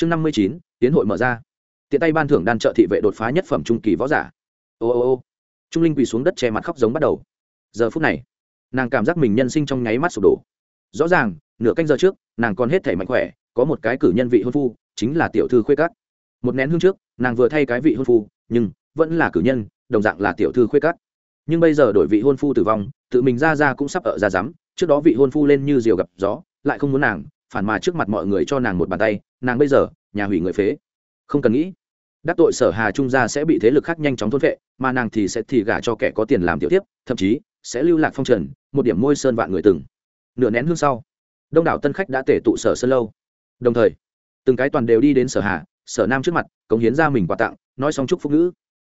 chương năm mươi chín, tiến hội mở ra. Tiện tay ban thưởng đan trợ thị vệ đột phá nhất phẩm trung kỳ võ giả. Ô ô ô. Trung linh quỳ xuống đất che mặt khóc giống bắt đầu. Giờ phút này, nàng cảm giác mình nhân sinh trong nháy mắt sụp đổ. Rõ ràng, nửa canh giờ trước, nàng còn hết thể mạnh khỏe, có một cái cử nhân vị hôn phu, chính là tiểu thư khuê cắt một nén hương trước, nàng vừa thay cái vị hôn phu, nhưng vẫn là cử nhân, đồng dạng là tiểu thư khuê cắt nhưng bây giờ đổi vị hôn phu tử vong, tự mình ra ra cũng sắp ở ra rắm, trước đó vị hôn phu lên như diều gặp gió, lại không muốn nàng, phản mà trước mặt mọi người cho nàng một bàn tay nàng bây giờ, nhà hủy người phế. Không cần nghĩ. Đắc tội sở hà trung gia sẽ bị thế lực khác nhanh chóng thôn vệ mà nàng thì sẽ thì gả cho kẻ có tiền làm tiểu tiếp thậm chí sẽ lưu lạc phong trần, một điểm môi sơn vạn người từng. Nửa nén hương sau, đông đảo tân khách đã tể tụ sở sơn lâu. Đồng thời, từng cái toàn đều đi đến sở hà, sở nam trước mặt, cống hiến ra mình quà tặng, nói xong chúc phúc ngữ.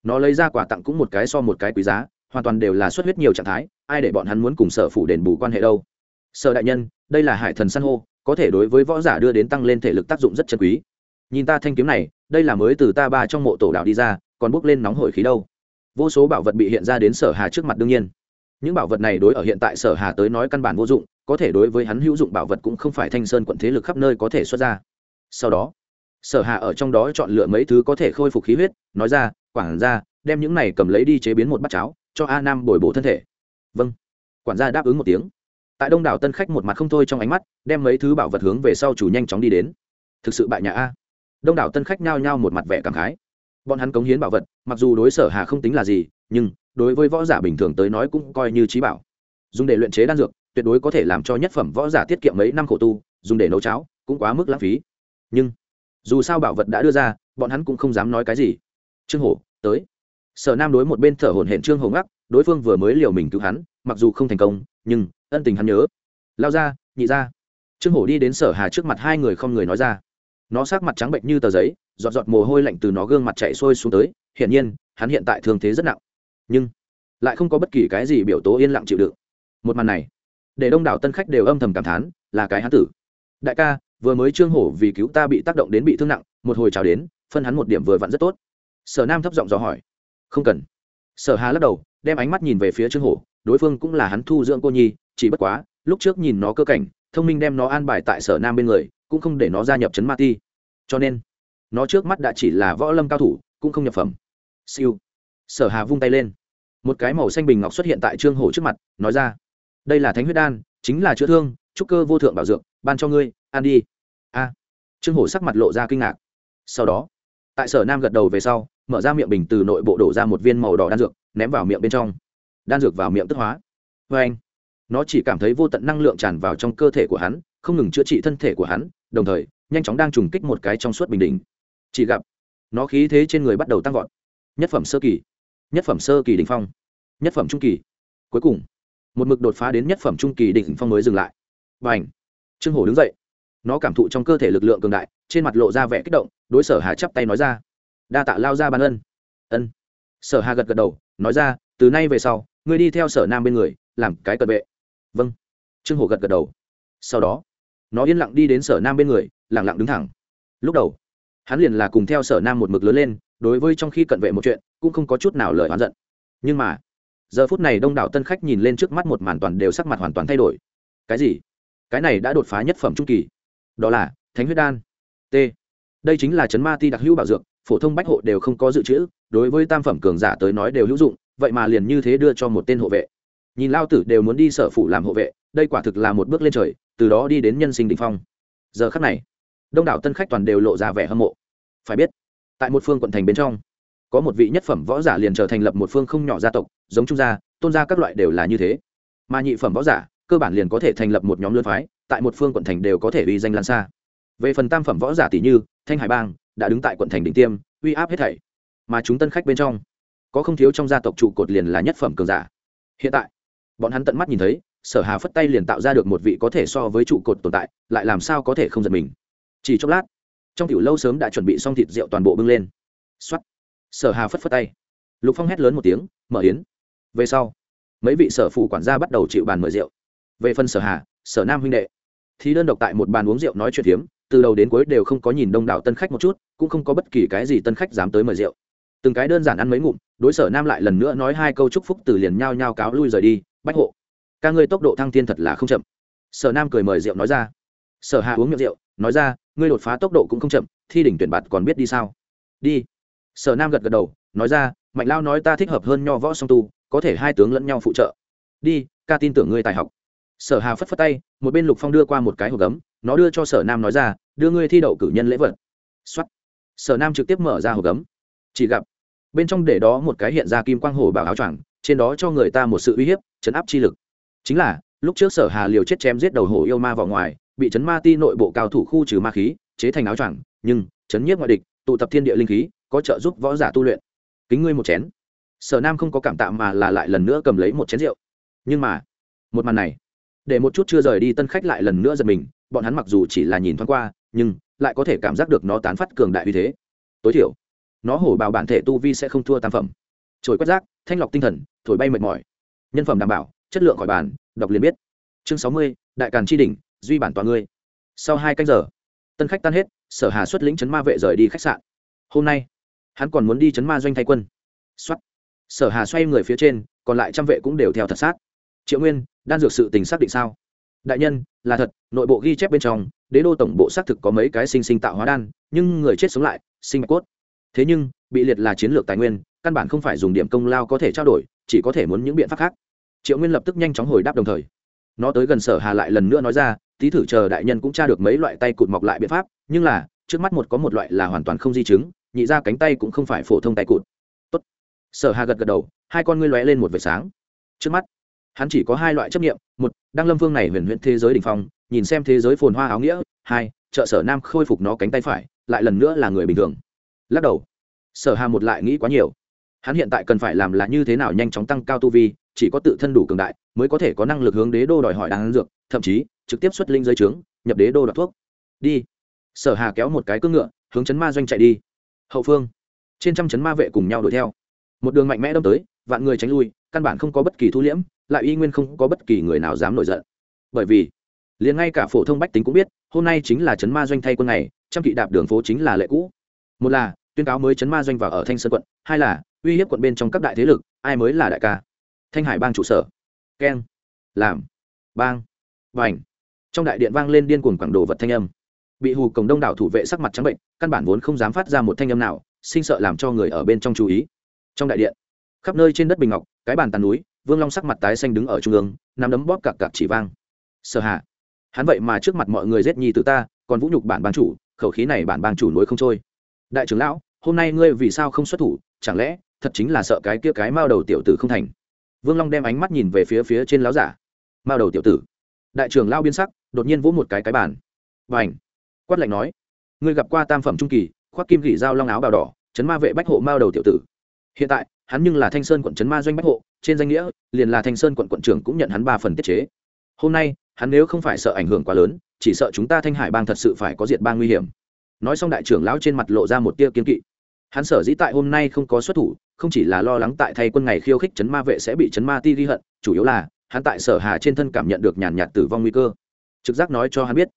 Nó lấy ra quà tặng cũng một cái so một cái quý giá, hoàn toàn đều là xuất huyết nhiều trạng thái, ai để bọn hắn muốn cùng sở phủ đền bù quan hệ đâu? Sở đại nhân, đây là hải thần san hô có thể đối với võ giả đưa đến tăng lên thể lực tác dụng rất chân quý. Nhìn ta thanh kiếm này, đây là mới từ ta ba trong mộ tổ đạo đi ra, còn bốc lên nóng hổi khí đâu. Vô số bảo vật bị hiện ra đến sở hà trước mặt đương nhiên. Những bảo vật này đối ở hiện tại sở hà tới nói căn bản vô dụng, có thể đối với hắn hữu dụng bảo vật cũng không phải thanh sơn quận thế lực khắp nơi có thể xuất ra. Sau đó, sở hà ở trong đó chọn lựa mấy thứ có thể khôi phục khí huyết, nói ra, quản gia, đem những này cầm lấy đi chế biến một bát cháo, cho a nam bồi bổ thân thể. Vâng. Quản gia đáp ứng một tiếng tại đông đảo tân khách một mặt không thôi trong ánh mắt, đem mấy thứ bảo vật hướng về sau chủ nhanh chóng đi đến. Thực sự bại nhà a. Đông đảo tân khách nhao nhao một mặt vẻ cảm khái. Bọn hắn cống hiến bảo vật, mặc dù đối sở hà không tính là gì, nhưng đối với võ giả bình thường tới nói cũng coi như trí bảo. Dùng để luyện chế đan dược, tuyệt đối có thể làm cho nhất phẩm võ giả tiết kiệm mấy năm khổ tu, dùng để nấu cháo cũng quá mức lãng phí. Nhưng, dù sao bảo vật đã đưa ra, bọn hắn cũng không dám nói cái gì. Trương hổ, tới. Sở nam đối một bên thở hổn hển trương hổ ngắc, đối phương vừa mới liều mình cứu hắn, mặc dù không thành công, nhưng ân tình hắn nhớ. Lao ra, nhị ra. Trương hổ đi đến sở hà trước mặt hai người không người nói ra. Nó sắc mặt trắng bệnh như tờ giấy, giọt giọt mồ hôi lạnh từ nó gương mặt chạy sôi xuống tới, hiển nhiên, hắn hiện tại thương thế rất nặng. Nhưng, lại không có bất kỳ cái gì biểu tố yên lặng chịu đựng. Một màn này, để đông đảo tân khách đều âm thầm cảm thán, là cái hắn tử. Đại ca, vừa mới trương hổ vì cứu ta bị tác động đến bị thương nặng, một hồi chào đến, phân hắn một điểm vừa vặn rất tốt. Sở nam thấp giọng dò hỏi. Không cần. Sở hà lắc đầu, đem ánh mắt nhìn về phía trương hổ, đối phương cũng là hắn thu dưỡng cô nhi chỉ bất quá, lúc trước nhìn nó cơ cảnh, thông minh đem nó an bài tại sở nam bên người, cũng không để nó gia nhập chấn ma ti. Cho nên, nó trước mắt đã chỉ là võ lâm cao thủ, cũng không nhập phẩm. Siêu. Sở hà vung tay lên. Một cái màu xanh bình ngọc xuất hiện tại trương hổ trước mặt, nói ra, đây là thánh huyết đan, chính là chữa thương, trúc cơ vô thượng bảo dược, ban cho ngươi, ăn đi. A. Trương hổ sắc mặt lộ ra kinh ngạc. Sau đó, tại sở nam gật đầu về sau, mở ra miệng bình từ nội bộ đổ ra một viên màu đỏ đan dược, ném vào miệng bên trong. Đan dược vào miệng tức hóa. Vê anh nó chỉ cảm thấy vô tận năng lượng tràn vào trong cơ thể của hắn, không ngừng chữa trị thân thể của hắn, đồng thời, nhanh chóng đang trùng kích một cái trong suốt bình đỉnh. Chỉ gặp, nó khí thế trên người bắt đầu tăng vọt. Nhất phẩm sơ kỳ, nhất phẩm sơ kỳ đỉnh phong, nhất phẩm trung kỳ. Cuối cùng, một mực đột phá đến nhất phẩm trung kỳ đỉnh phong mới dừng lại. Và ảnh trương hổ đứng dậy. Nó cảm thụ trong cơ thể lực lượng cường đại, trên mặt lộ ra vẻ kích động, đối sở hà chắp tay nói ra. Đa tạ lao ra ban ân. Ân. Sở hà gật gật đầu, nói ra, từ nay về sau, ngươi đi theo sở nam bên người, làm cái cận vệ vâng. Trương hổ gật gật đầu. Sau đó, nó yên lặng đi đến sở nam bên người lẳng lặng đứng thẳng. Lúc đầu, hắn liền là cùng theo sở nam một mực lớn lên, đối với trong khi cận vệ một chuyện, cũng không có chút nào lời oán giận. Nhưng mà, giờ phút này đông đảo tân khách nhìn lên trước mắt một màn toàn đều sắc mặt hoàn toàn thay đổi. Cái gì? Cái này đã đột phá nhất phẩm trung kỳ. Đó là, thánh huyết đan. T. Đây chính là chấn ma ti đặc hữu bảo dược, phổ thông bách hộ đều không có dự trữ, đối với tam phẩm cường giả tới nói đều hữu dụng, vậy mà liền như thế đưa cho một tên hộ vệ nhìn lao tử đều muốn đi sở phủ làm hộ vệ, đây quả thực là một bước lên trời, từ đó đi đến nhân sinh đình phong. Giờ khắc này, đông đảo tân khách toàn đều lộ ra vẻ hâm mộ. Phải biết, tại một phương quận thành bên trong, có một vị nhất phẩm võ giả liền trở thành lập một phương không nhỏ gia tộc, giống trung gia, tôn gia các loại đều là như thế. Mà nhị phẩm võ giả, cơ bản liền có thể thành lập một nhóm lươn phái, tại một phương quận thành đều có thể uy danh lan xa. Về phần tam phẩm võ giả tỷ như thanh hải bang, đã đứng tại quận thành đỉnh tiêm, uy áp hết thảy. Mà chúng tân khách bên trong, có không thiếu trong gia tộc trụ cột liền là nhất phẩm cường giả. Hiện tại bọn hắn tận mắt nhìn thấy, sở hà phất tay liền tạo ra được một vị có thể so với trụ cột tồn tại, lại làm sao có thể không giật mình. Chỉ chốc lát, trong tiểu lâu sớm đã chuẩn bị xong thịt rượu toàn bộ bưng lên. Xuất sở hà phất phất tay. Lục phong hét lớn một tiếng, mở yến. Về sau, mấy vị sở phủ quản gia bắt đầu chịu bàn mời rượu. Về phần sở hà, sở nam huynh đệ, thì đơn độc tại một bàn uống rượu nói chuyện hiếm từ đầu đến cuối đều không có nhìn đông đảo tân khách một chút, cũng không có bất kỳ cái gì tân khách dám tới mời rượu. Từng cái đơn giản ăn mấy ngụm, đối sở nam lại lần nữa nói hai câu chúc phúc từ liền nhao nhao cáo lui rời đi bách hộ. Ca ngươi tốc độ thăng thiên thật là không chậm. Sở nam cười mời rượu nói ra. Sở hà uống miệng rượu, nói ra, ngươi đột phá tốc độ cũng không chậm, thi đỉnh tuyển bạt còn biết đi sao? Đi. Sở nam gật gật đầu, nói ra, mạnh lao nói ta thích hợp hơn nho võ song tu, có thể hai tướng lẫn nhau phụ trợ. Đi, ca tin tưởng ngươi tài học. Sở hà phất phất tay, một bên lục phong đưa qua một cái hộp gấm, nó đưa cho sở nam nói ra, đưa ngươi thi đậu cử nhân lễ vật. Xuất sở nam trực tiếp mở ra hộp gấm. Chỉ gặp, bên trong để đó một cái hiện ra kim quang hổ bảo áo choàng trên đó cho người ta một sự uy hiếp, chấn áp chi lực. Chính là, lúc trước sở hà liều chết chém giết đầu hổ yêu ma vào ngoài, bị chấn ma ti nội bộ cao thủ khu trừ ma khí, chế thành áo choàng, nhưng, chấn nhiếp ngoại địch, tụ tập thiên địa linh khí, có trợ giúp võ giả tu luyện. Kính ngươi một chén. Sở nam không có cảm tạ mà là lại lần nữa cầm lấy một chén rượu. Nhưng mà, một màn này, để một chút chưa rời đi tân khách lại lần nữa giật mình, bọn hắn mặc dù chỉ là nhìn thoáng qua, nhưng lại có thể cảm giác được nó tán phát cường đại uy thế. Tối thiểu, nó hổ bào bản thể tu vi sẽ không thua tam phẩm trồi quét rác, thanh lọc tinh thần, thổi bay mệt mỏi. Nhân phẩm đảm bảo, chất lượng khỏi bàn, đọc liền biết. Chương sáu mươi, đại càn tri đỉnh, duy bản toàn ngươi. Sau hai canh giờ, tân khách tan hết, sở hà xuất lĩnh chấn ma vệ rời đi khách sạn. Hôm nay, hắn còn muốn đi chấn ma doanh thay quân. Xuất sở hà xoay người phía trên, còn lại trăm vệ cũng đều theo thật sát. Triệu nguyên, đan dược sự tình xác định sao? Đại nhân, là thật, nội bộ ghi chép bên trong, đế đô tổng bộ xác thực có mấy cái sinh sinh tạo hóa đan, nhưng người chết sống lại, sinh mạch cốt. Thế nhưng, bị liệt là chiến lược tài nguyên căn bản không phải dùng điểm công lao có thể trao đổi, chỉ có thể muốn những biện pháp khác. Triệu nguyên lập tức nhanh chóng hồi đáp đồng thời. Nó tới gần sở hà lại lần nữa nói ra tí thử chờ đại nhân cũng tra được mấy loại tay cụt mọc lại biện pháp, nhưng là, trước mắt một có một loại là hoàn toàn không di chứng, nhị ra cánh tay cũng không phải phổ thông tay cụt. Tốt. sở hà gật gật đầu, hai con ngươi lóe lên một vệt sáng. Trước mắt, hắn chỉ có hai loại chấp nghiệm một đang lâm vương này huyền huyễn thế giới đ ỉ n h phong, nhìn xem thế giới phồn hoa áo nghĩa, hai, trợ sở nam khôi phục nó cánh tay phải, lại lần nữa là người bình thường. Lắc đầu. Sở hà một lại nghĩ quá nhiều hắn hiện tại cần phải làm là như thế nào nhanh chóng tăng cao tu vi, chỉ có tự thân đủ cường đại, mới có thể có năng lực hướng đế đô đòi hỏi đáng dược, thậm chí, trực tiếp xuất linh giới trướng, nhập đế đô đoạt thuốc. Đi. Sở hà kéo một cái cưỡng ngựa, hướng chấn ma doanh chạy đi. Hậu phương. Trên trăm chấn ma vệ cùng nhau đuổi theo. Một đường mạnh mẽ đâm tới, vạn người tránh lui, căn bản không có bất kỳ thu liễm, lại y nguyên không có bất kỳ người nào dám nổi giận. Bởi vì, liền ngay cả phổ thông bách tính cũng biết, hôm nay chính là chấn ma doanh thay quân này trăm kỵ đạp đường phố chính là lệ cũ. Một là, tuyên cáo mới chấn ma doanh vào ở thanh sơn quận, hai là uy hiếp quận bên trong các đại thế lực, ai mới là đại ca? Thanh hải bang trụ sở. Keng. Làm. Bang. Và trong đại điện vang lên điên cuồng quảng đồ vật thanh âm. Bị hù cổng đông đảo thủ vệ sắc mặt trắng bệnh, căn bản vốn không dám phát ra một thanh âm nào, sinh sợ làm cho người ở bên trong chú ý. Trong đại điện, khắp nơi trên đất bình ngọc, cái bàn tàn núi, vương long sắc mặt tái xanh đứng ở trung ương, nắm đấm bóp cặc cặc chỉ vang. Sợ hạ hắn vậy mà trước mặt mọi người giết nhi từ ta, còn vũ nhục bản bang chủ, khẩu khí này bản bang chủ nối không trôi. Đại trưởng lão, hôm nay ngươi vì sao không xuất thủ, chẳng lẽ thật chính là sợ cái kia cái mao đầu tiểu tử không thành. Vương long đem ánh mắt nhìn về phía phía trên láo giả. Mao đầu tiểu tử. Đại trưởng lao biên sắc, đột nhiên vỗ một cái cái bàn. Và quát lạnh nói. Ngươi gặp qua tam phẩm trung kỳ, khoác kim gỉ dao long áo bào đỏ, chấn ma vệ bách hộ mao đầu tiểu tử. Hiện tại, hắn nhưng là thanh sơn quận chấn ma doanh bách hộ, trên danh nghĩa, liền là thanh sơn quận quận trưởng cũng nhận hắn ba phần tiết chế. Hôm nay, hắn nếu không phải sợ ảnh hưởng quá lớn, chỉ sợ chúng ta thanh hải bang thật sự phải có diệt bang nguy hiểm. Nói xong đại trưởng lão trên mặt lộ ra một tia kiên kỵ. Hắn sở dĩ tại hôm nay không có xuất thủ không chỉ là lo lắng tại thay quân ngày khiêu khích chấn ma vệ sẽ bị chấn ma ti ghi hận, chủ yếu là, hắn tại sở hà trên thân cảm nhận được nhàn nhạt tử vong nguy cơ. Trực giác nói cho hắn biết,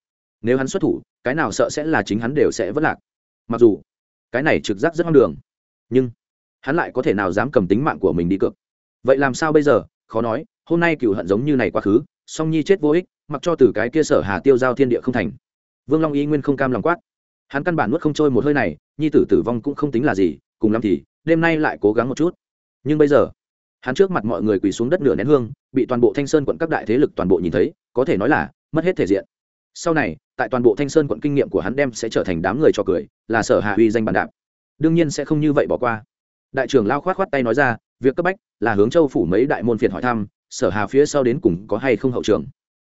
nếu hắn xuất thủ, cái nào sợ sẽ là chính hắn đều sẽ vất lạc. Mặc dù, cái này trực giác rất hoang đường, nhưng hắn lại có thể nào dám cầm tính mạng của mình đi cược? Vậy làm sao bây giờ? Khó nói, hôm nay cựu hận giống như này quá khứ, song nhi chết vô ích, mặc cho từ cái kia sở hà tiêu giao thiên địa không thành. Vương long y nguyên không cam lòng quát. Hắn căn bản nuốt không trôi một hơi này, nhi tử tử vong cũng không tính là gì, cùng lắm thì đêm nay lại cố gắng một chút. Nhưng bây giờ, hắn trước mặt mọi người quỳ xuống đất nửa nén hương, bị toàn bộ thanh sơn quận các đại thế lực toàn bộ nhìn thấy, có thể nói là mất hết thể diện. Sau này, tại toàn bộ thanh sơn quận kinh nghiệm của hắn đem sẽ trở thành đám người cho cười, là sở hạ uy danh bàn đạp đương nhiên sẽ không như vậy bỏ qua. Đại trưởng lao khoát khoát tay nói ra, việc cấp bách là hướng châu phủ mấy đại môn phiền hỏi thăm, sở hà phía sau đến cùng có hay không hậu trường.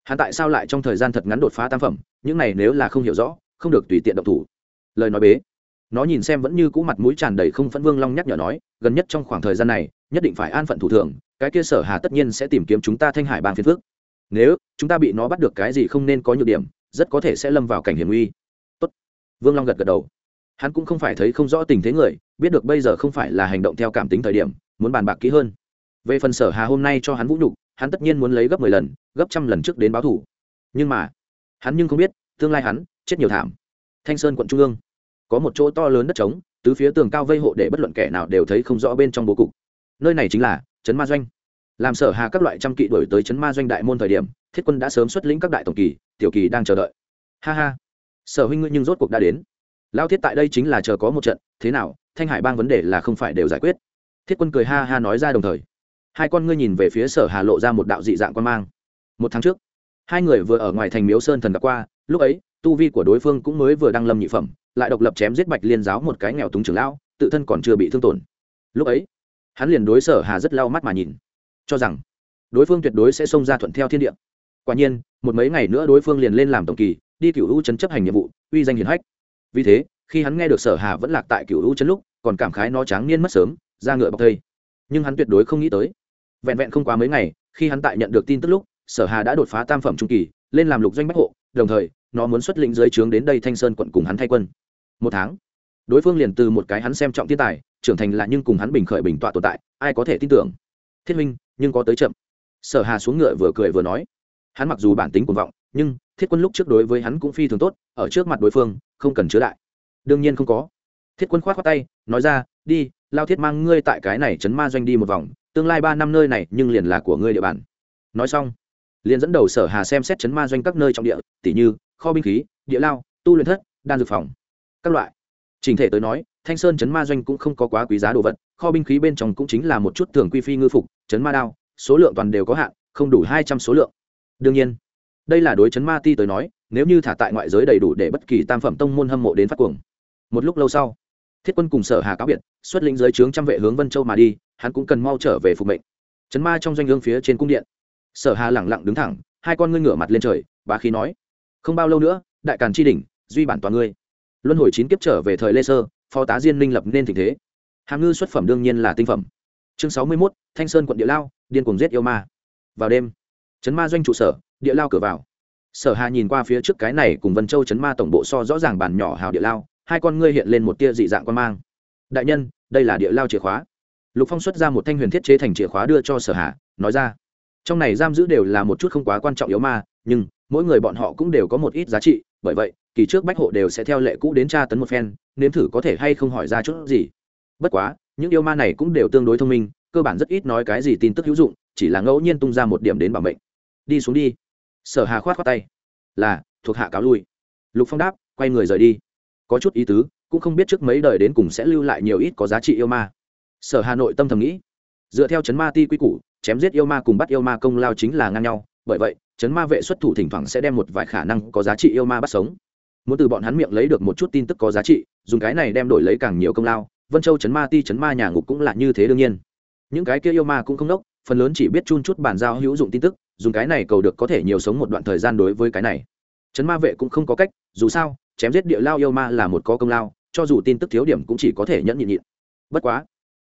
Hắn tại sao lại trong thời gian thật ngắn đột phá tam phẩm, những này nếu là không hiểu rõ, không được tùy tiện động thủ. Lời nói bế nó nhìn xem vẫn như cũ mặt mũi tràn đầy không phẫn vương long nhắc nhở nói, gần nhất trong khoảng thời gian này, nhất định phải an phận thủ thường, cái kia sở hà tất nhiên sẽ tìm kiếm chúng ta thanh hải bang phiên phước nếu chúng ta bị nó bắt được cái gì không nên có nhược điểm, rất có thể sẽ lâm vào cảnh hiểm nguy. Tốt. vương long gật gật đầu. Hắn cũng không phải thấy không rõ tình thế người, biết được bây giờ không phải là hành động theo cảm tính thời điểm, muốn bàn bạc kỹ hơn. Về phần sở hà hôm nay cho hắn vũ nhục, hắn tất nhiên muốn lấy gấp mười lần, gấp trăm lần trước đến báo thủ nhưng mà, hắn nhưng không biết, tương lai hắn chết nhiều thảm. Thanh sơn quận trung ương có một chỗ to lớn đất trống, tứ phía tường cao vây hộ để bất luận kẻ nào đều thấy không rõ bên trong bố cục. Nơi này chính là trấn ma doanh. Làm sở hà các loại trăm kỵ đổi tới trấn ma doanh đại môn thời điểm, thiết quân đã sớm xuất lĩnh các đại tổng kỳ, tiểu kỳ đang chờ đợi. Ha ha. Sở huynh ngươi nhưng rốt cuộc đã đến. Lao thiết tại đây chính là chờ có một trận, thế nào, thanh hải bang vấn đề là không phải đều giải quyết. Thiết quân cười ha ha nói ra đồng thời. Hai con ngươi nhìn về phía sở hà lộ ra một đạo dị dạng quan mang. Một tháng trước, hai người vừa ở ngoài thành miếu sơn thần gặp qua, lúc ấy tu vi của đối phương cũng mới vừa đăng lâm nhị phẩm, lại độc lập chém giết bạch liên giáo một cái nghèo túng trưởng lão, tự thân còn chưa bị thương tổn. Lúc ấy, hắn liền đối sở hà rất lau mắt mà nhìn, cho rằng đối phương tuyệt đối sẽ xông ra thuận theo thiên địa. Quả nhiên, một mấy ngày nữa đối phương liền lên làm tổng kỳ, đi cựu hữu trấn chấp hành nhiệm vụ, uy danh hiển hách. Vì thế, khi hắn nghe được sở hà vẫn lạc tại cựu hữu trấn lúc, còn cảm khái nó tráng niên mất sớm ra ngựa bọc thây. Nhưng hắn tuyệt đối không nghĩ tới, vẹn vẹn không quá mấy ngày, khi hắn tại nhận được tin tức lúc, sở hà đã đột phá tam phẩm trung kỳ, lên làm lục doanh bách hộ, đồng thời nó muốn xuất lĩnh dưới trướng đến đây thanh sơn quận cùng hắn thay quân. Một tháng, đối phương liền từ một cái hắn xem trọng thiên tài, trưởng thành là nhưng cùng hắn bình khởi bình tọa tồn tại, ai có thể tin tưởng? Thiết minh nhưng có tới chậm. Sở hà xuống ngựa vừa cười vừa nói. Hắn mặc dù bản tính cuồng vọng, nhưng thiết quân lúc trước đối với hắn cũng phi thường tốt, ở trước mặt đối phương, không cần chứa đại. Đương nhiên không có. Thiết quân khoát khoát tay, nói ra, đi, lao thiết mang ngươi tại cái này chấn ma doanh đi một vòng, tương lai ba năm nơi này nhưng liền là của ngươi địa bàn. Nói xong, liền dẫn đầu sở hà xem xét chấn ma doanh các nơi trong địa tỷ như kho binh khí, địa lao, tu luyện thất, đan dược phòng, các loại. Trình thể tới nói, thanh sơn chấn ma doanh cũng không có quá quý giá đồ vật, kho binh khí bên trong cũng chính là một chút thường quy phi ngư phục, chấn ma đao, số lượng toàn đều có hạn, không đủ hai trăm số lượng. Đương nhiên, đây là đối chấn ma ti tới nói, nếu như thả tại ngoại giới đầy đủ để bất kỳ tam phẩm tông môn hâm mộ đến phát cuồng. Một lúc lâu sau, thiết quân cùng sở hà cáo biệt, xuất lĩnh giới trướng trăm vệ hướng vân châu mà đi, hắn cũng cần mau trở về phục mệnh. Chấn ma trong doanh lương phía trên cung điện. Sở hà lẳng lặng đứng thẳng, hai con ngươi ngửa mặt lên trời, bá khí nói không bao lâu nữa, đại càn tri đỉnh, duy bản toàn ngươi. Luân hồi chín kiếp trở về thời lê sơ, phó tá diên minh lập nên tình thế. Hàm ngư xuất phẩm đương nhiên là tinh phẩm. Chương sáu mươi mốt, thanh sơn quận địa lao, điên cùng giết yêu ma. Vào đêm chấn ma doanh trụ sở, địa lao cửa vào. Sở hà nhìn qua phía trước cái này cùng vân châu chấn ma tổng bộ so rõ ràng bàn nhỏ hào địa lao, hai con ngươi hiện lên một tia dị dạng quan mang. Đại nhân, đây là địa lao chìa khóa. Lục phong xuất ra một thanh huyền thiết chế thành chìa khóa đưa cho sở hà, nói ra. Trong này giam giữ đều là một chút không quá quan trọng yếu ma, nhưng mỗi người bọn họ cũng đều có một ít giá trị, bởi vậy, kỳ trước bách hộ đều sẽ theo lệ cũ đến tra tấn một phen, nếm thử có thể hay không hỏi ra chút gì. Bất quá, những yêu ma này cũng đều tương đối thông minh, cơ bản rất ít nói cái gì tin tức hữu dụng, chỉ là ngẫu nhiên tung ra một điểm đến bảo mệnh. Đi xuống đi. Sở hà khoát khoát tay. Là, thuộc hạ cáo lui. Lục phong đáp, quay người rời đi. Có chút ý tứ, cũng không biết trước mấy đời đến cùng sẽ lưu lại nhiều ít có giá trị yêu ma. Sở hà nội tâm thầm nghĩ. Dựa theo chấn ma ti quy củ, chém giết yêu ma cùng bắt yêu ma công lao chính là ngang nhau, bởi vậy chấn ma vệ xuất thủ thỉnh thoảng sẽ đem một vài khả năng có giá trị yêu ma bắt sống. Muốn từ bọn hắn miệng lấy được một chút tin tức có giá trị, dùng cái này đem đổi lấy càng nhiều công lao, vân châu chấn ma ti chấn ma nhà ngục cũng là như thế đương nhiên. Những cái kia yêu ma cũng không đốc, phần lớn chỉ biết chun chút bàn giao hữu dụng tin tức, dùng cái này cầu được có thể nhiều sống một đoạn thời gian đối với cái này. Chấn ma vệ cũng không có cách, dù sao, chém giết địa lao yêu ma là một có công lao, cho dù tin tức thiếu điểm cũng chỉ có thể nhẫn nhịn nhịn. Bất quá,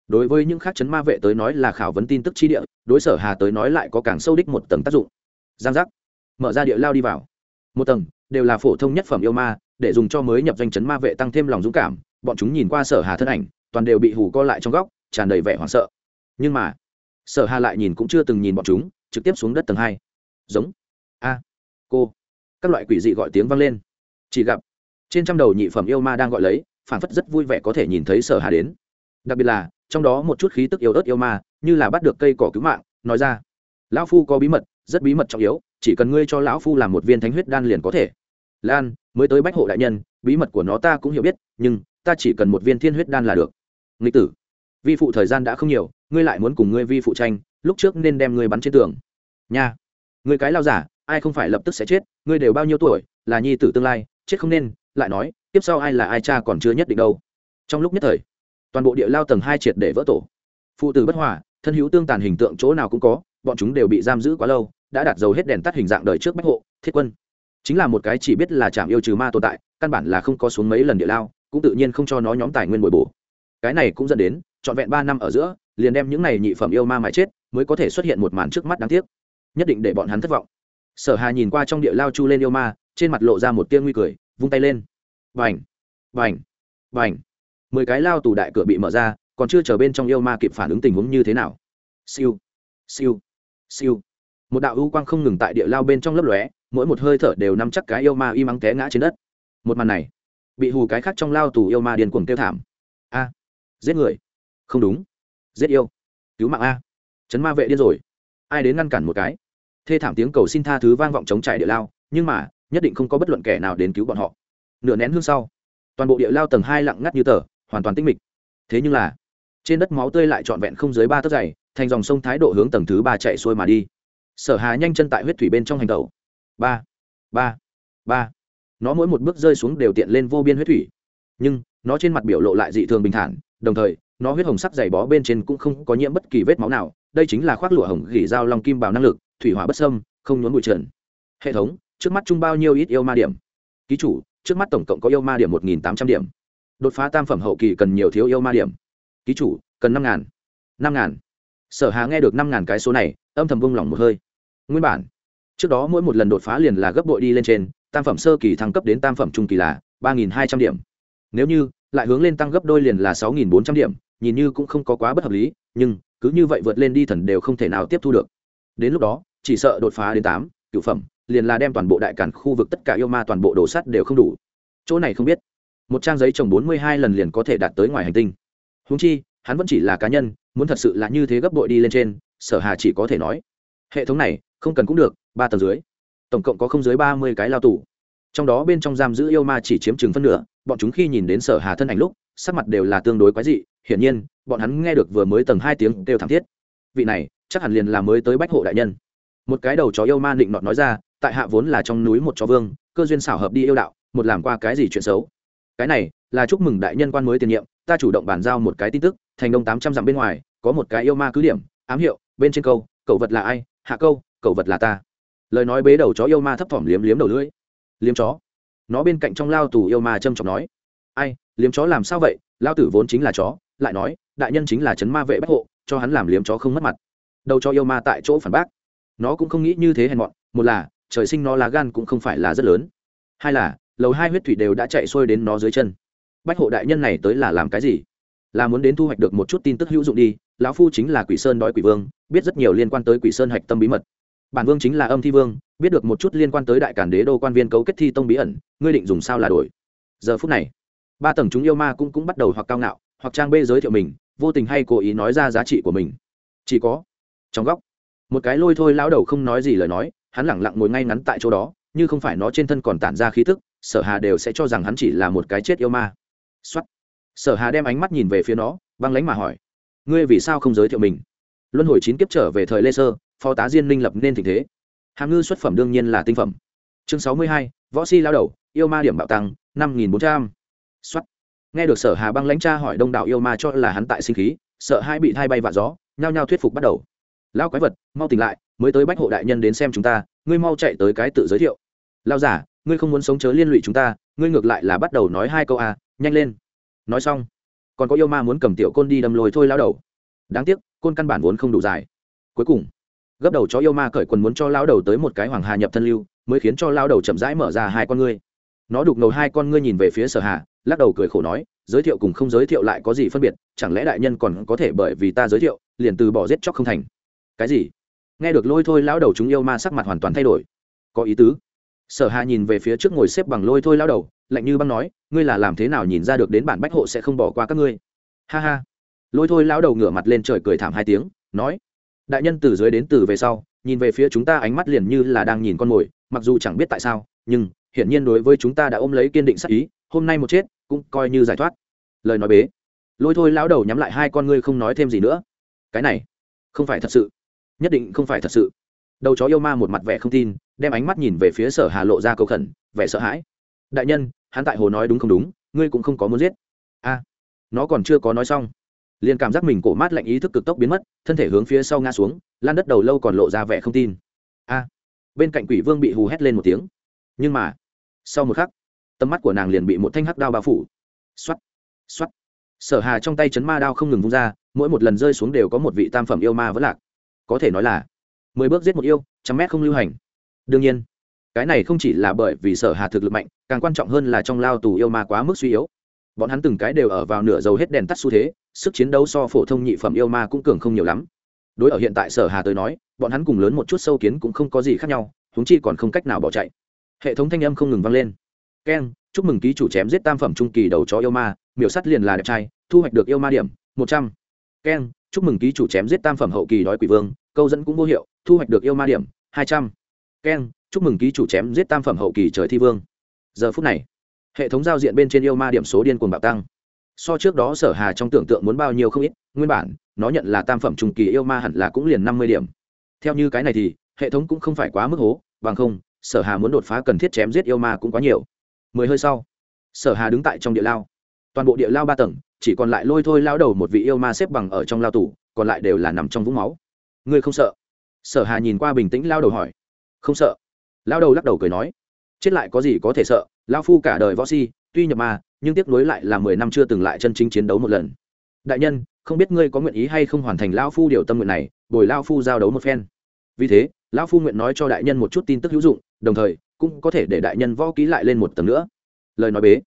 đối với những khác chấn ma vệ tới nói là khảo vấn tin tức chi địa, đối sở hà tới nói lại có càng sâu đích một tầng tác dụng giang giác. Mở ra địa lao đi vào. Một tầng, đều là phổ thông nhất phẩm yêu ma, để dùng cho mới nhập danh chấn ma vệ tăng thêm lòng dũng cảm. Bọn chúng nhìn qua sở hà thân ảnh, toàn đều bị hù co lại trong góc, tràn đầy vẻ hoảng sợ. Nhưng mà, sở hà lại nhìn cũng chưa từng nhìn bọn chúng, trực tiếp xuống đất tầng hai. Giống. A. Cô. Các loại quỷ dị gọi tiếng vang lên. Chỉ gặp, trên trăm đầu nhị phẩm yêu ma đang gọi lấy, phản phất rất vui vẻ có thể nhìn thấy sở hà đến. Đặc biệt là, trong đó một chút khí tức yêu ớt yêu ma, như là bắt được cây cỏ cứu mạng, nói ra, lão phu có bí mật rất bí mật trọng yếu, chỉ cần ngươi cho lão phu làm một viên thánh huyết đan liền có thể. Lan, mới tới bách hộ đại nhân, bí mật của nó ta cũng hiểu biết, nhưng ta chỉ cần một viên thiên huyết đan là được. Nghịch tử, vi phụ thời gian đã không nhiều, ngươi lại muốn cùng ngươi vi phụ tranh, lúc trước nên đem ngươi bắn trên tường. Nha, ngươi cái lao giả, ai không phải lập tức sẽ chết, ngươi đều bao nhiêu tuổi, là nhi tử tương lai, chết không nên, lại nói, tiếp sau ai là ai cha còn chưa nhất định đâu. Trong lúc nhất thời, toàn bộ địa lao tầng hai triệt để vỡ tổ. Phụ tử bất hòa, thân hữu tương tàn hình tượng chỗ nào cũng có bọn chúng đều bị giam giữ quá lâu, đã đặt dầu hết đèn tắt hình dạng đời trước bách hộ, thiết quân. Chính là một cái chỉ biết là chạm yêu trừ ma tồn tại, căn bản là không có xuống mấy lần địa lao, cũng tự nhiên không cho nó nhóm tài nguyên bồi bổ. Cái này cũng dẫn đến, trọn vẹn ba năm ở giữa, liền đem những này nhị phẩm yêu ma mãi chết, mới có thể xuất hiện một màn trước mắt đáng tiếc. Nhất định để bọn hắn thất vọng. Sở hà nhìn qua trong địa lao chu lên yêu ma, trên mặt lộ ra một tia nguy cười, vung tay lên. Vành vành vành mười cái lao tù đại cửa bị mở ra, còn chưa chờ bên trong yêu ma kịp phản ứng tình huống như thế nào. Siêu! Siêu! Siêu. Một đạo u quang không ngừng tại địa lao bên trong lấp lóe, mỗi một hơi thở đều nắm chắc cái yêu ma y mắng té ngã trên đất. Một màn này, bị hù cái khác trong lao tù yêu ma điên cuồng kêu thảm. A, giết người. Không đúng. Giết yêu. Cứu mạng a. Chấn ma vệ điên rồi. Ai đến ngăn cản một cái? Thê thảm tiếng cầu xin tha thứ vang vọng chống trải địa lao, nhưng mà, nhất định không có bất luận kẻ nào đến cứu bọn họ. Nửa nén hương sau, toàn bộ địa lao tầng hai lặng ngắt như tờ, hoàn toàn tĩnh mịch. Thế nhưng là, trên đất máu tươi lại trọn vẹn không dưới ba tấc dày thành dòng sông thái độ hướng tầng thứ ba chạy xuôi mà đi. Sở hà nhanh chân tại huyết thủy bên trong hành tẩu. Ba ba ba. Nó mỗi một bước rơi xuống đều tiện lên vô biên huyết thủy. Nhưng, nó trên mặt biểu lộ lại dị thường bình thản, đồng thời, nó huyết hồng sắc dày bó bên trên cũng không có nhiễm bất kỳ vết máu nào. Đây chính là khoác lụa hồng gỉ dao long kim bảo năng lực, thủy hỏa bất sâm không nhốn bụi trần. Hệ thống, trước mắt chung bao nhiêu ít yêu ma điểm? Ký chủ, trước mắt tổng cộng có yêu ma điểm một nghìn tám trăm điểm. Đột phá tam phẩm hậu kỳ cần nhiều thiếu yêu ma điểm. Ký chủ, cần năm ngàn. Năm ngàn sở hà nghe được năm ngàn cái số này, âm thầm vung lòng một hơi. Nguyên bản, trước đó mỗi một lần đột phá liền là gấp bội đi lên trên, tam phẩm sơ kỳ thăng cấp đến tam phẩm trung kỳ là ba nghìn hai trăm điểm. Nếu như, lại hướng lên tăng gấp đôi liền là sáu nghìn bốn trăm điểm, nhìn như cũng không có quá bất hợp lý, nhưng, cứ như vậy vượt lên đi thần đều không thể nào tiếp thu được. Đến lúc đó, chỉ sợ đột phá đến tám cựu phẩm, liền là đem toàn bộ đại cản khu vực tất cả yêu ma toàn bộ đồ sắt đều không đủ. Chỗ này không biết. Một trang giấy trồng bốn mươi hai lần liền có thể đạt tới ngoài hành tinh. Húng chi, hắn vẫn chỉ là cá nhân muốn thật sự là như thế gấp bội đi lên trên, sở hà chỉ có thể nói, hệ thống này, không cần cũng được, ba tầng dưới. Tổng cộng có không dưới ba mươi cái lao tù. Trong đó bên trong giam giữ yêu ma chỉ chiếm chừng phân nửa, bọn chúng khi nhìn đến sở hà thân ảnh lúc, sắc mặt đều là tương đối quái dị, hiển nhiên, bọn hắn nghe được vừa mới tầng hai tiếng kêu thảm thiết. Vị này, chắc hẳn liền là mới tới bách hộ đại nhân. Một cái đầu chó yêu ma định nọt nói ra, tại hạ vốn là trong núi một chó vương, cơ duyên xảo hợp đi yêu đạo, một làm qua cái gì chuyện xấu. Cái này, là chúc mừng đại nhân quan mới tiền nhiệm ta chủ động bàn giao một cái tin tức, thành đông tám trăm dặm bên ngoài, có một cái yêu ma cứ điểm, ám hiệu, bên trên câu, cậu vật là ai, hạ câu, cậu vật là ta. Lời nói bế đầu chó yêu ma thấp thỏm liếm liếm đầu lưỡi. Liếm chó. Nó bên cạnh trong lao tù yêu ma châm trọng nói. Ai, liếm chó làm sao vậy? Lao tử vốn chính là chó, lại nói, đại nhân chính là chấn ma vệ bách hộ, cho hắn làm liếm chó không mất mặt. Đầu cho yêu ma tại chỗ phản bác. Nó cũng không nghĩ như thế hèn mọn, một là, trời sinh nó là gan cũng không phải là rất lớn. Hai là, lầu hai huyết thủy đều đã chạy xuôi đến nó dưới chân bách hộ đại nhân này tới là làm cái gì? Là muốn đến thu hoạch được một chút tin tức hữu dụng đi, lão phu chính là quỷ sơn đói quỷ vương, biết rất nhiều liên quan tới quỷ sơn hạch tâm bí mật. Bản vương chính là âm thi vương, biết được một chút liên quan tới đại cản đế đô quan viên cấu kết thi tông bí ẩn, ngươi định dùng sao là đổi? Giờ phút này, ba tầng chúng yêu ma cũng cũng bắt đầu hoặc cao ngạo, hoặc trang bê giới thiệu mình, vô tình hay cố ý nói ra giá trị của mình. Chỉ có trong góc, một cái lôi thôi lão đầu không nói gì lời nói, hắn lẳng lặng ngồi ngay ngắn tại chỗ đó, như không phải nó trên thân còn tản ra khí tức, sở hà đều sẽ cho rằng hắn chỉ là một cái chết yêu ma xuất sở hà đem ánh mắt nhìn về phía nó, băng lánh mà hỏi, ngươi vì sao không giới thiệu mình? Luân hồi chín kiếp trở về thời lê sơ, phó tá diên minh lập nên tình thế. Hàm ngư xuất phẩm đương nhiên là tinh phẩm. Chương sáu mươi hai, võ si lao đầu, yêu ma điểm bạo tăng, năm nghìn bốn trăm. Xuất nghe được sở hà băng lãnh cha hỏi đông đảo yêu ma cho là hắn tại sinh khí, sợ hai bị thay bay vạ gió, nhao nhao thuyết phục bắt đầu. Lao quái vật, mau tỉnh lại, mới tới bách hộ đại nhân đến xem chúng ta, ngươi mau chạy tới cái tự giới thiệu. Lao giả ngươi không muốn sống chớ liên lụy chúng ta, ngươi ngược lại là bắt đầu nói hai câu à nhanh lên. Nói xong, còn có yêu ma muốn cầm tiểu côn đi đâm lồi thôi lao đầu. Đáng tiếc, côn căn bản vốn không đủ dài. Cuối cùng, gấp đầu chó yêu ma cởi quần muốn cho lao đầu tới một cái hoàng hà nhập thân lưu, mới khiến cho lao đầu chậm rãi mở ra hai con ngươi. Nó đục ngầu hai con ngươi nhìn về phía sở hà, lắc đầu cười khổ nói, giới thiệu cùng không giới thiệu lại có gì phân biệt, chẳng lẽ đại nhân còn có thể bởi vì ta giới thiệu, liền từ bỏ giết chóc không thành? Cái gì? Nghe được lôi thôi lao đầu chúng yêu ma sắc mặt hoàn toàn thay đổi. Có ý tứ sở hà nhìn về phía trước ngồi xếp bằng lôi thôi lao đầu, lạnh như băng nói, ngươi là làm thế nào nhìn ra được đến bản bách hộ sẽ không bỏ qua các ngươi? Ha ha. Lôi thôi lao đầu ngửa mặt lên trời cười thảm hai tiếng, nói, đại nhân từ dưới đến từ về sau, nhìn về phía chúng ta ánh mắt liền như là đang nhìn con mồi, mặc dù chẳng biết tại sao, nhưng hiển nhiên đối với chúng ta đã ôm lấy kiên định sắc ý, hôm nay một chết, cũng coi như giải thoát. Lời nói bế. Lôi thôi lão đầu nhắm lại hai con ngươi không nói thêm gì nữa. Cái này không phải thật sự. Nhất định không phải thật sự. Đầu chó yêu ma một mặt vẻ không tin đem ánh mắt nhìn về phía sở hà lộ ra cầu khẩn, vẻ sợ hãi. Đại nhân, hắn tại hồ nói đúng không đúng, ngươi cũng không có muốn giết. A, nó còn chưa có nói xong. Liền cảm giác mình cổ mát lạnh ý thức cực tốc biến mất, thân thể hướng phía sau ngã xuống, lan đất đầu lâu còn lộ ra vẻ không tin. A, bên cạnh quỷ vương bị hù hét lên một tiếng. Nhưng mà, sau một khắc, tầm mắt của nàng liền bị một thanh hắc đao bao phủ. Xoắt xoắt sở hà trong tay chấn ma đao không ngừng vung ra, mỗi một lần rơi xuống đều có một vị tam phẩm yêu ma vẫn lạc. Có thể nói là mười bước giết một yêu, trăm mét không lưu hành đương nhiên, cái này không chỉ là bởi vì sở hà thực lực mạnh, càng quan trọng hơn là trong lao tù yêu ma quá mức suy yếu. Bọn hắn từng cái đều ở vào nửa dầu hết đèn tắt xu thế, sức chiến đấu so phổ thông nhị phẩm yêu ma cũng cường không nhiều lắm. Đối ở hiện tại sở hà tới nói, bọn hắn cùng lớn một chút sâu kiến cũng không có gì khác nhau húng chi còn không cách nào bỏ chạy. Hệ thống thanh âm không ngừng vang lên. Keng, chúc mừng ký chủ chém giết tam phẩm trung kỳ đầu chó yêu ma, miểu sắt liền là đẹp trai, thu hoạch được yêu ma điểm, một trăm. Keng, chúc mừng ký chủ chém giết tam phẩm hậu kỳ đói quỷ vương, câu dẫn cũng vô hiệu, thu hoạch được yêu ma điểm, hai trăm keng chúc mừng ký chủ chém giết tam phẩm hậu kỳ trời thi vương. Giờ phút này, hệ thống giao diện bên trên yêu ma điểm số điên cuồng bạo tăng. So trước đó sở hà trong tưởng tượng muốn bao nhiêu không ít, nguyên bản, nó nhận là tam phẩm trùng kỳ yêu ma hẳn là cũng liền năm mươi điểm. Theo như cái này thì, hệ thống cũng không phải quá mức hố, bằng không, sở hà muốn đột phá cần thiết chém giết yêu ma cũng quá nhiều. Mười hơi sau, sở hà đứng tại trong địa lao. Toàn bộ địa lao ba tầng, chỉ còn lại lôi thôi lao đầu một vị yêu ma xếp bằng ở trong lao tủ còn lại đều là nằm trong vũng máu. Ngươi không sợ? Sở hà nhìn qua bình tĩnh lao đầu hỏi không sợ. Lao đầu lắc đầu cười nói, chết lại có gì có thể sợ lao phu cả đời võ si, tuy nhập ma, nhưng tiếc nuối lại là mười năm chưa từng lại chân chính chiến đấu một lần. Đại nhân, không biết ngươi có nguyện ý hay không hoàn thành lao phu điều tâm nguyện này, bồi lao phu giao đấu một phen. Vì thế, lão phu nguyện nói cho đại nhân một chút tin tức hữu dụng, đồng thời, cũng có thể để đại nhân võ ký lại lên một tầng nữa. Lời nói bế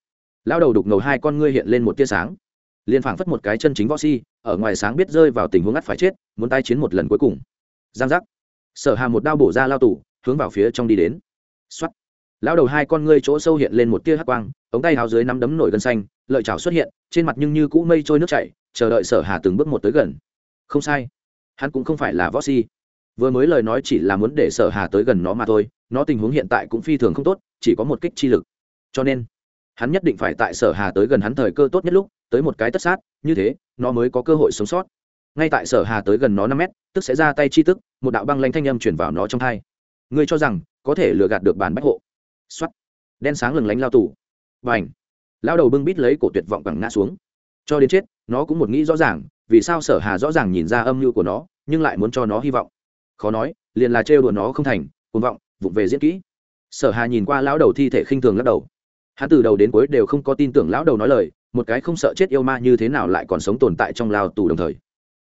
lao đầu đục ngầu hai con ngươi hiện lên một tia sáng. Liên phảng phất một cái chân chính võ si, ở ngoài sáng biết rơi vào tình huống ngắt phải chết, muốn tai chiến một lần cuối cùng. Giang giác. Sở hà một đao bổ ra lao tủ hướng vào phía trong đi đến. Xuất lão đầu hai con ngươi chỗ sâu hiện lên một tia hắc quang, ống tay háo dưới nắm đấm nổi gân xanh, lợi chảo xuất hiện, trên mặt nhưng như cũ mây trôi nước chảy, chờ đợi sở hà từng bước một tới gần. Không sai. Hắn cũng không phải là võ si. Vừa mới lời nói chỉ là muốn để sở hà tới gần nó mà thôi, nó tình huống hiện tại cũng phi thường không tốt, chỉ có một kích chi lực. Cho nên, hắn nhất định phải tại sở hà tới gần hắn thời cơ tốt nhất lúc, tới một cái tất sát, như thế, nó mới có cơ hội sống sót. Ngay tại sở hà tới gần nó năm mét, tức sẽ ra tay chi tức, một đạo băng lanh thanh âm chuyển vào nó trong thai ngươi cho rằng có thể lừa gạt được bản bách hộ. Xuất đen sáng lừng lánh lao tù. Và ảnh lao đầu bưng bít lấy cổ tuyệt vọng bằng ngã xuống. Cho đến chết, nó cũng một nghĩ rõ ràng, vì sao sở hà rõ ràng nhìn ra âm mưu của nó, nhưng lại muốn cho nó hy vọng. Khó nói, liền là trêu đùa nó không thành, cuồng vọng, vụng về diễn kỹ. Sở hà nhìn qua lão đầu thi thể khinh thường lắc đầu. Hắn từ đầu đến cuối đều không có tin tưởng lão đầu nói lời, một cái không sợ chết yêu ma như thế nào lại còn sống tồn tại trong lao tù đồng thời.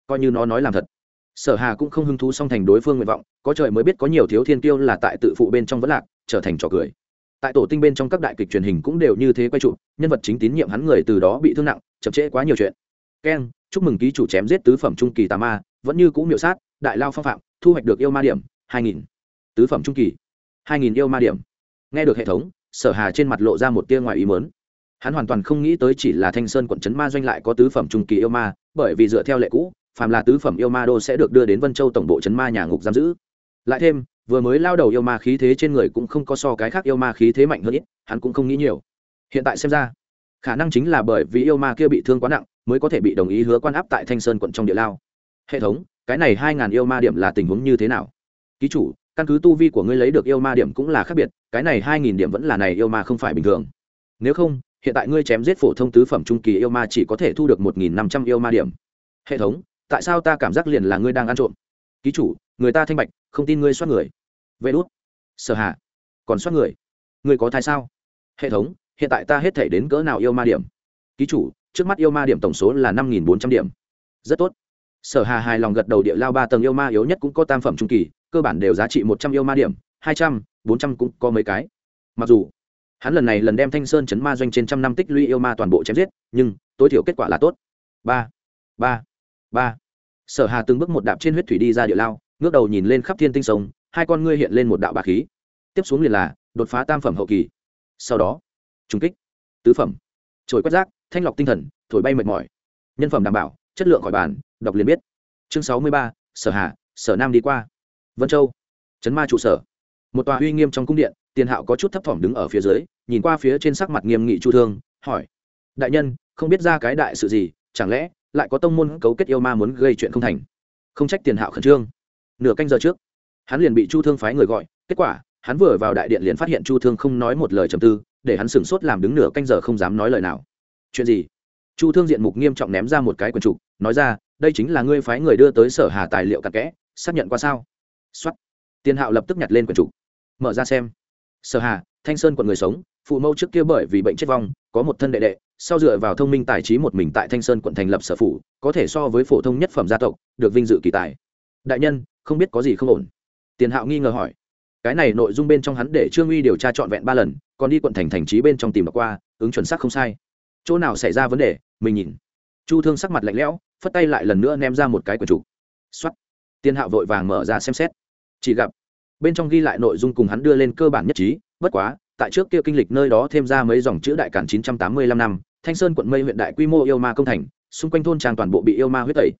Coi như nó nói làm thật sở hà cũng không hứng thú song thành đối phương nguyện vọng, có trời mới biết có nhiều thiếu thiên tiêu là tại tự phụ bên trong vẫn lạc, trở thành trò cười. Tại tổ tinh bên trong các đại kịch truyền hình cũng đều như thế quay trụ nhân vật chính tín nhiệm hắn người từ đó bị thương nặng, chậm trễ quá nhiều chuyện. Keng chúc mừng ký chủ chém giết tứ phẩm trung kỳ tà ma, vẫn như cũ miệu sát, đại lao phong phạm, thu hoạch được yêu ma điểm, hai nghìn. Tứ phẩm trung kỳ, hai nghìn yêu ma điểm. Nghe được hệ thống, sở hà trên mặt lộ ra một tia ngoài ý mớn hắn hoàn toàn không nghĩ tới chỉ là thanh sơn quận trấn ma doanh lại có tứ phẩm trung kỳ yêu ma, bởi vì dựa theo lệ cũ phàm là tứ phẩm yêu ma đô sẽ được đưa đến vân châu tổng bộ trấn ma nhà ngục giam giữ. Lại thêm, vừa mới lao đầu yêu ma khí thế trên người cũng không có so cái khác yêu ma khí thế mạnh hơn ít, hắn cũng không nghĩ nhiều. Hiện tại xem ra, khả năng chính là bởi vì yêu ma kia bị thương quá nặng, mới có thể bị đồng ý hứa quan áp tại thanh sơn quận trong địa lao. Hệ thống, cái này hai ngàn yêu ma điểm là tình huống như thế nào? Ký chủ, căn cứ tu vi của ngươi lấy được yêu ma điểm cũng là khác biệt, cái này hai nghìn điểm vẫn là này yêu ma không phải bình thường. Nếu không, hiện tại ngươi chém giết phổ thông tứ phẩm trung kỳ yêu ma chỉ có thể thu được một nghìn năm trăm yêu ma điểm. Hệ thống tại sao ta cảm giác liền là ngươi đang ăn trộm? Ký chủ, người ta thanh bạch, không tin ngươi soát người. Vê đốt sở hạ còn soát người? Ngươi có thai sao? Hệ thống, hiện tại ta hết thể đến cỡ nào yêu ma điểm? Ký chủ, trước mắt yêu ma điểm tổng số là năm nghìn bốn trăm điểm. Rất tốt. Sở hà hài lòng gật đầu địa lao ba tầng yêu ma yếu nhất cũng có tam phẩm trung kỳ, cơ bản đều giá trị một trăm yêu ma điểm, hai trăm, bốn trăm cũng có mấy cái. Mặc dù, hắn lần này lần đem thanh sơn chấn ma doanh trên trăm năm tích lũy yêu ma toàn bộ chém giết, nhưng tối thiểu kết quả là tốt. Ba ba ba sở hà từng bước một đạp trên huyết thủy đi ra địa lao, ngước đầu nhìn lên khắp thiên tinh sông, hai con ngươi hiện lên một đạo bà khí. Tiếp xuống liền là, đột phá tam phẩm hậu kỳ. Sau đó trung kích, tứ phẩm. Trồi quét rác, thanh lọc tinh thần, thổi bay mệt mỏi. Nhân phẩm đảm bảo, chất lượng khỏi bàn đọc liền biết. Chương sáu mươi ba, sở hà, sở nam đi qua. Vân châu trấn ma trụ sở. Một tòa uy nghiêm trong cung điện, tiền hạo có chút thấp thỏm đứng ở phía dưới, nhìn qua phía trên sắc mặt nghiêm nghị chu thương, hỏi, đại nhân, không biết ra cái đại sự gì, chẳng lẽ lại có tông môn cấu kết yêu ma muốn gây chuyện không thành. Không trách tiền hạo khẩn trương. Nửa canh giờ trước, hắn liền bị chu thương phái người gọi. Kết quả, hắn vừa vào đại điện liền phát hiện chu thương không nói một lời trầm tư, để hắn sửng sốt làm đứng nửa canh giờ không dám nói lời nào. Chuyện gì? Chu thương diện mục nghiêm trọng ném ra một cái quần trục, nói ra, đây chính là ngươi phái người đưa tới sở hà tài liệu cặn kẽ, xác nhận qua sao? Xuất tiền hạo lập tức nhặt lên quần trục. Mở ra xem. Sở hà, thanh sơn quận người sống, phụ mẫu trước kia bởi vì bệnh chết vong có một thân đệ đệ, sau dựa vào thông minh tài trí một mình tại thanh sơn quận thành lập sở phủ, có thể so với phổ thông nhất phẩm gia tộc, được vinh dự kỳ tài. Đại nhân, không biết có gì không ổn? Tiền hạo nghi ngờ hỏi. Cái này nội dung bên trong hắn để trương uy điều tra trọn vẹn ba lần, còn đi quận thành thành trí bên trong tìm đọc qua, ứng chuẩn xác không sai. Chỗ nào xảy ra vấn đề, mình nhìn. Chu thương sắc mặt lạnh lẽo, phất tay lại lần nữa ném ra một cái quần trục. Xuất tiền hạo vội vàng mở ra xem xét. Chỉ gặp, bên trong ghi lại nội dung cùng hắn đưa lên cơ bản nhất trí, bất quá tại trước kia kinh lịch nơi đó thêm ra mấy dòng chữ đại cản 985 năm, thanh sơn quận mây huyện đại quy mô yêu ma công thành, xung quanh thôn trang toàn bộ bị yêu ma huyết tẩy.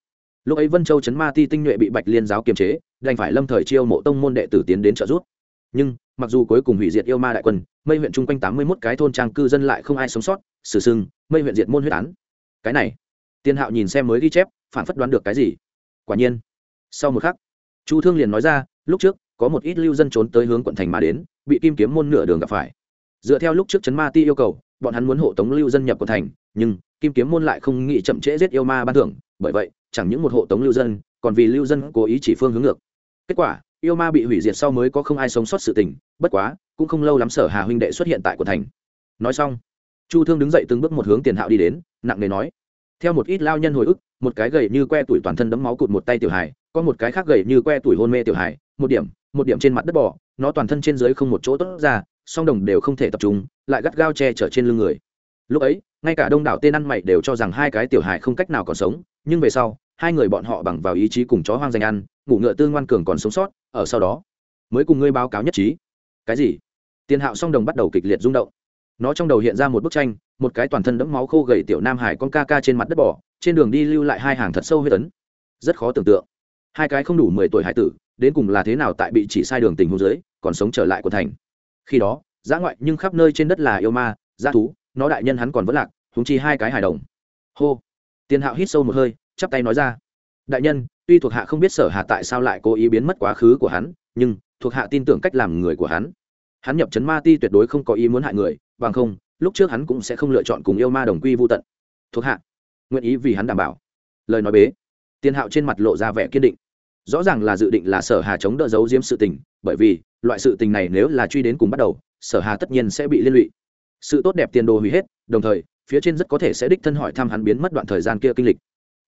Lúc ấy vân châu chấn ma ti tinh nhuệ bị bạch liên giáo kiềm chế, đành phải lâm thời chiêu mộ tông môn đệ tử tiến đến trợ giúp. Nhưng, mặc dù cuối cùng hủy diệt yêu ma đại quân, mây huyện chung quanh tám mươi mốt cái thôn trang cư dân lại không ai sống sót xử sưng mây huyện diệt môn huyết án. Cái này, tiên hạo nhìn xem mới ghi chép, phản phất đoán được cái gì. Quả nhiên, sau một khắc, chu thương liền nói ra, lúc trước, có một ít lưu dân trốn tới hướng quận thành mà đến bị kim kiếm môn nửa đường gặp phải. Dựa theo lúc trước chấn ma ti yêu cầu, bọn hắn muốn hộ tống lưu dân nhập quận thành, nhưng kim kiếm môn lại không nghĩ chậm trễ giết yêu ma ban thưởng, bởi vậy, chẳng những một hộ tống lưu dân, còn vì lưu dân cố ý chỉ phương hướng ngược. Kết quả, yêu ma bị hủy diệt sau mới có không ai sống sót sự tình, bất quá, cũng không lâu lắm sở hà huynh đệ xuất hiện tại quận thành. Nói xong, chu thương đứng dậy từng bước một hướng tiền hạo đi đến, nặng nề nói, theo một ít lao nhân hồi ức, một cái gầy như que tuổi toàn thân đấm máu cụt một tay tiểu hài, có một cái khác gầy như que tuổi hôn mê tiểu hài, một điểm một điểm trên mặt đất bỏ nó toàn thân trên dưới không một chỗ tốt ra, song đồng đều không thể tập trung, lại gắt gao che chở trên lưng người. Lúc ấy, ngay cả đông đảo tên ăn mày đều cho rằng hai cái tiểu hài không cách nào còn sống, nhưng về sau, hai người bọn họ bằng vào ý chí cùng chó hoang dành ăn, ngủ ngựa tương ngoan cường còn sống sót, ở sau đó, mới cùng ngươi báo cáo nhất trí. Cái gì? Tiền hạo song đồng bắt đầu kịch liệt rung động. Nó trong đầu hiện ra một bức tranh, một cái toàn thân đẫm máu khô gầy tiểu nam hải con ca ca trên mặt đất bỏ trên đường đi lưu lại hai hàng thật sâu huyết ấn. Rất khó tưởng tượng. Hai cái không đủ mười tuổi hải tử đến cùng là thế nào tại bị chỉ sai đường tình hôn giới còn sống trở lại của thành. Khi đó, giã ngoại nhưng khắp nơi trên đất là yêu ma g thú, nó đại nhân hắn còn vẫn lạc húng chi hai cái hài đồng. Hô! Tiền hạo hít sâu một hơi, chắp tay nói ra. Đại nhân, tuy thuộc hạ không biết sở hạ tại sao lại cố ý biến mất quá khứ của hắn, nhưng thuộc hạ tin tưởng cách làm người của hắn. Hắn nhập chấn ma ti tuyệt đối không có ý muốn hại người, bằng không, lúc trước hắn cũng sẽ không lựa chọn cùng yêu ma đồng quy vô tận. Thuộc hạ, nguyện ý vì hắn đảm bảo. Lời nói bế tiền hạo trên mặt lộ ra vẻ kiên định rõ ràng là dự định là sở hà chống đỡ giấu diếm sự tình, bởi vì, loại sự tình này nếu là truy đến cùng bắt đầu, sở hà tất nhiên sẽ bị liên lụy. Sự tốt đẹp tiền đồ hủy hết, đồng thời, phía trên rất có thể sẽ đích thân hỏi thăm hắn biến mất đoạn thời gian kia kinh lịch.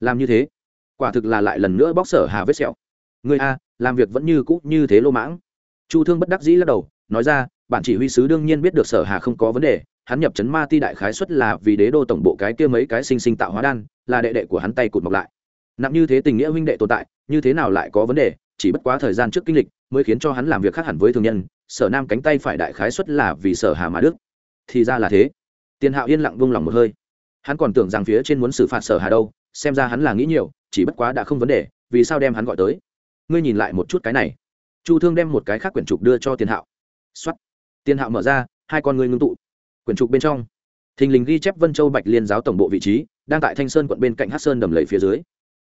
Làm như thế, quả thực là lại lần nữa bóc sở hà vết sẹo. Người a, làm việc vẫn như cũ như thế lô mãng. Chu thương bất đắc dĩ lắc đầu, nói ra, bản chỉ huy sứ đương nhiên biết được sở hà không có vấn đề, hắn nhập chấn ma ti đại khái xuất là vì đế đô tổng bộ cái kia mấy cái sinh sinh tạo hóa đan, là đệ đệ của hắn tay cụt mọc lại nặng như thế tình nghĩa huynh đệ tồn tại, như thế nào lại có vấn đề? Chỉ bất quá thời gian trước kinh lịch mới khiến cho hắn làm việc khác hẳn với thường nhân, sở nam cánh tay phải đại khái xuất là vì sở hà mà đức. Thì ra là thế. Tiền hạo yên lặng vung lòng một hơi. Hắn còn tưởng rằng phía trên muốn xử phạt sở hà đâu, xem ra hắn là nghĩ nhiều, chỉ bất quá đã không vấn đề, vì sao đem hắn gọi tới? Ngươi nhìn lại một chút cái này. Chu thương đem một cái khác quyển trục đưa cho tiền hạo. Xuất tiền hạo mở ra, hai con ngươi ngưng tụ. Quyển trục bên trong. Thình lình ghi chép vân châu bạch liên giáo tổng bộ vị trí, đang tại thanh sơn quận bên cạnh hát sơn đầm lầy phía dưới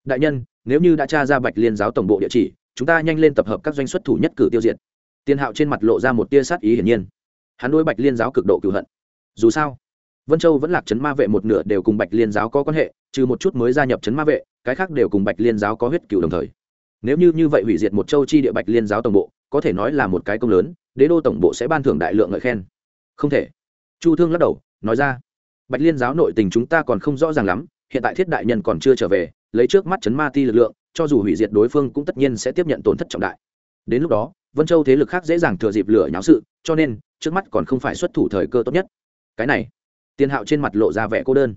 đại nhân, nếu như đã tra ra bạch liên giáo tổng bộ địa chỉ, chúng ta nhanh lên tập hợp các doanh xuất thủ nhất cử tiêu diệt. Tiền hạo trên mặt lộ ra một tia sát ý hiển nhiên. Hắn đối bạch liên giáo cực độ cựu hận. Dù sao, vân châu vẫn lạc trấn ma vệ một nửa đều cùng bạch liên giáo có quan hệ, trừ một chút mới gia nhập trấn ma vệ, cái khác đều cùng bạch liên giáo có huyết cựu đồng thời. Nếu như như vậy hủy diệt một châu chi địa bạch liên giáo tổng bộ, có thể nói là một cái công lớn, đế đô tổng bộ sẽ ban thưởng đại lượng ngợi khen. Không thể. Chu thương lắc đầu, nói ra, bạch liên giáo nội tình chúng ta còn không rõ ràng lắm, hiện tại thiết đại nhân còn chưa trở về lấy trước mắt chấn ma ti lực lượng, cho dù hủy diệt đối phương cũng tất nhiên sẽ tiếp nhận tổn thất trọng đại. Đến lúc đó, vân châu thế lực khác dễ dàng thừa dịp lửa nháo sự, cho nên trước mắt còn không phải xuất thủ thời cơ tốt nhất. Cái này, tiền hạo trên mặt lộ ra vẻ cô đơn.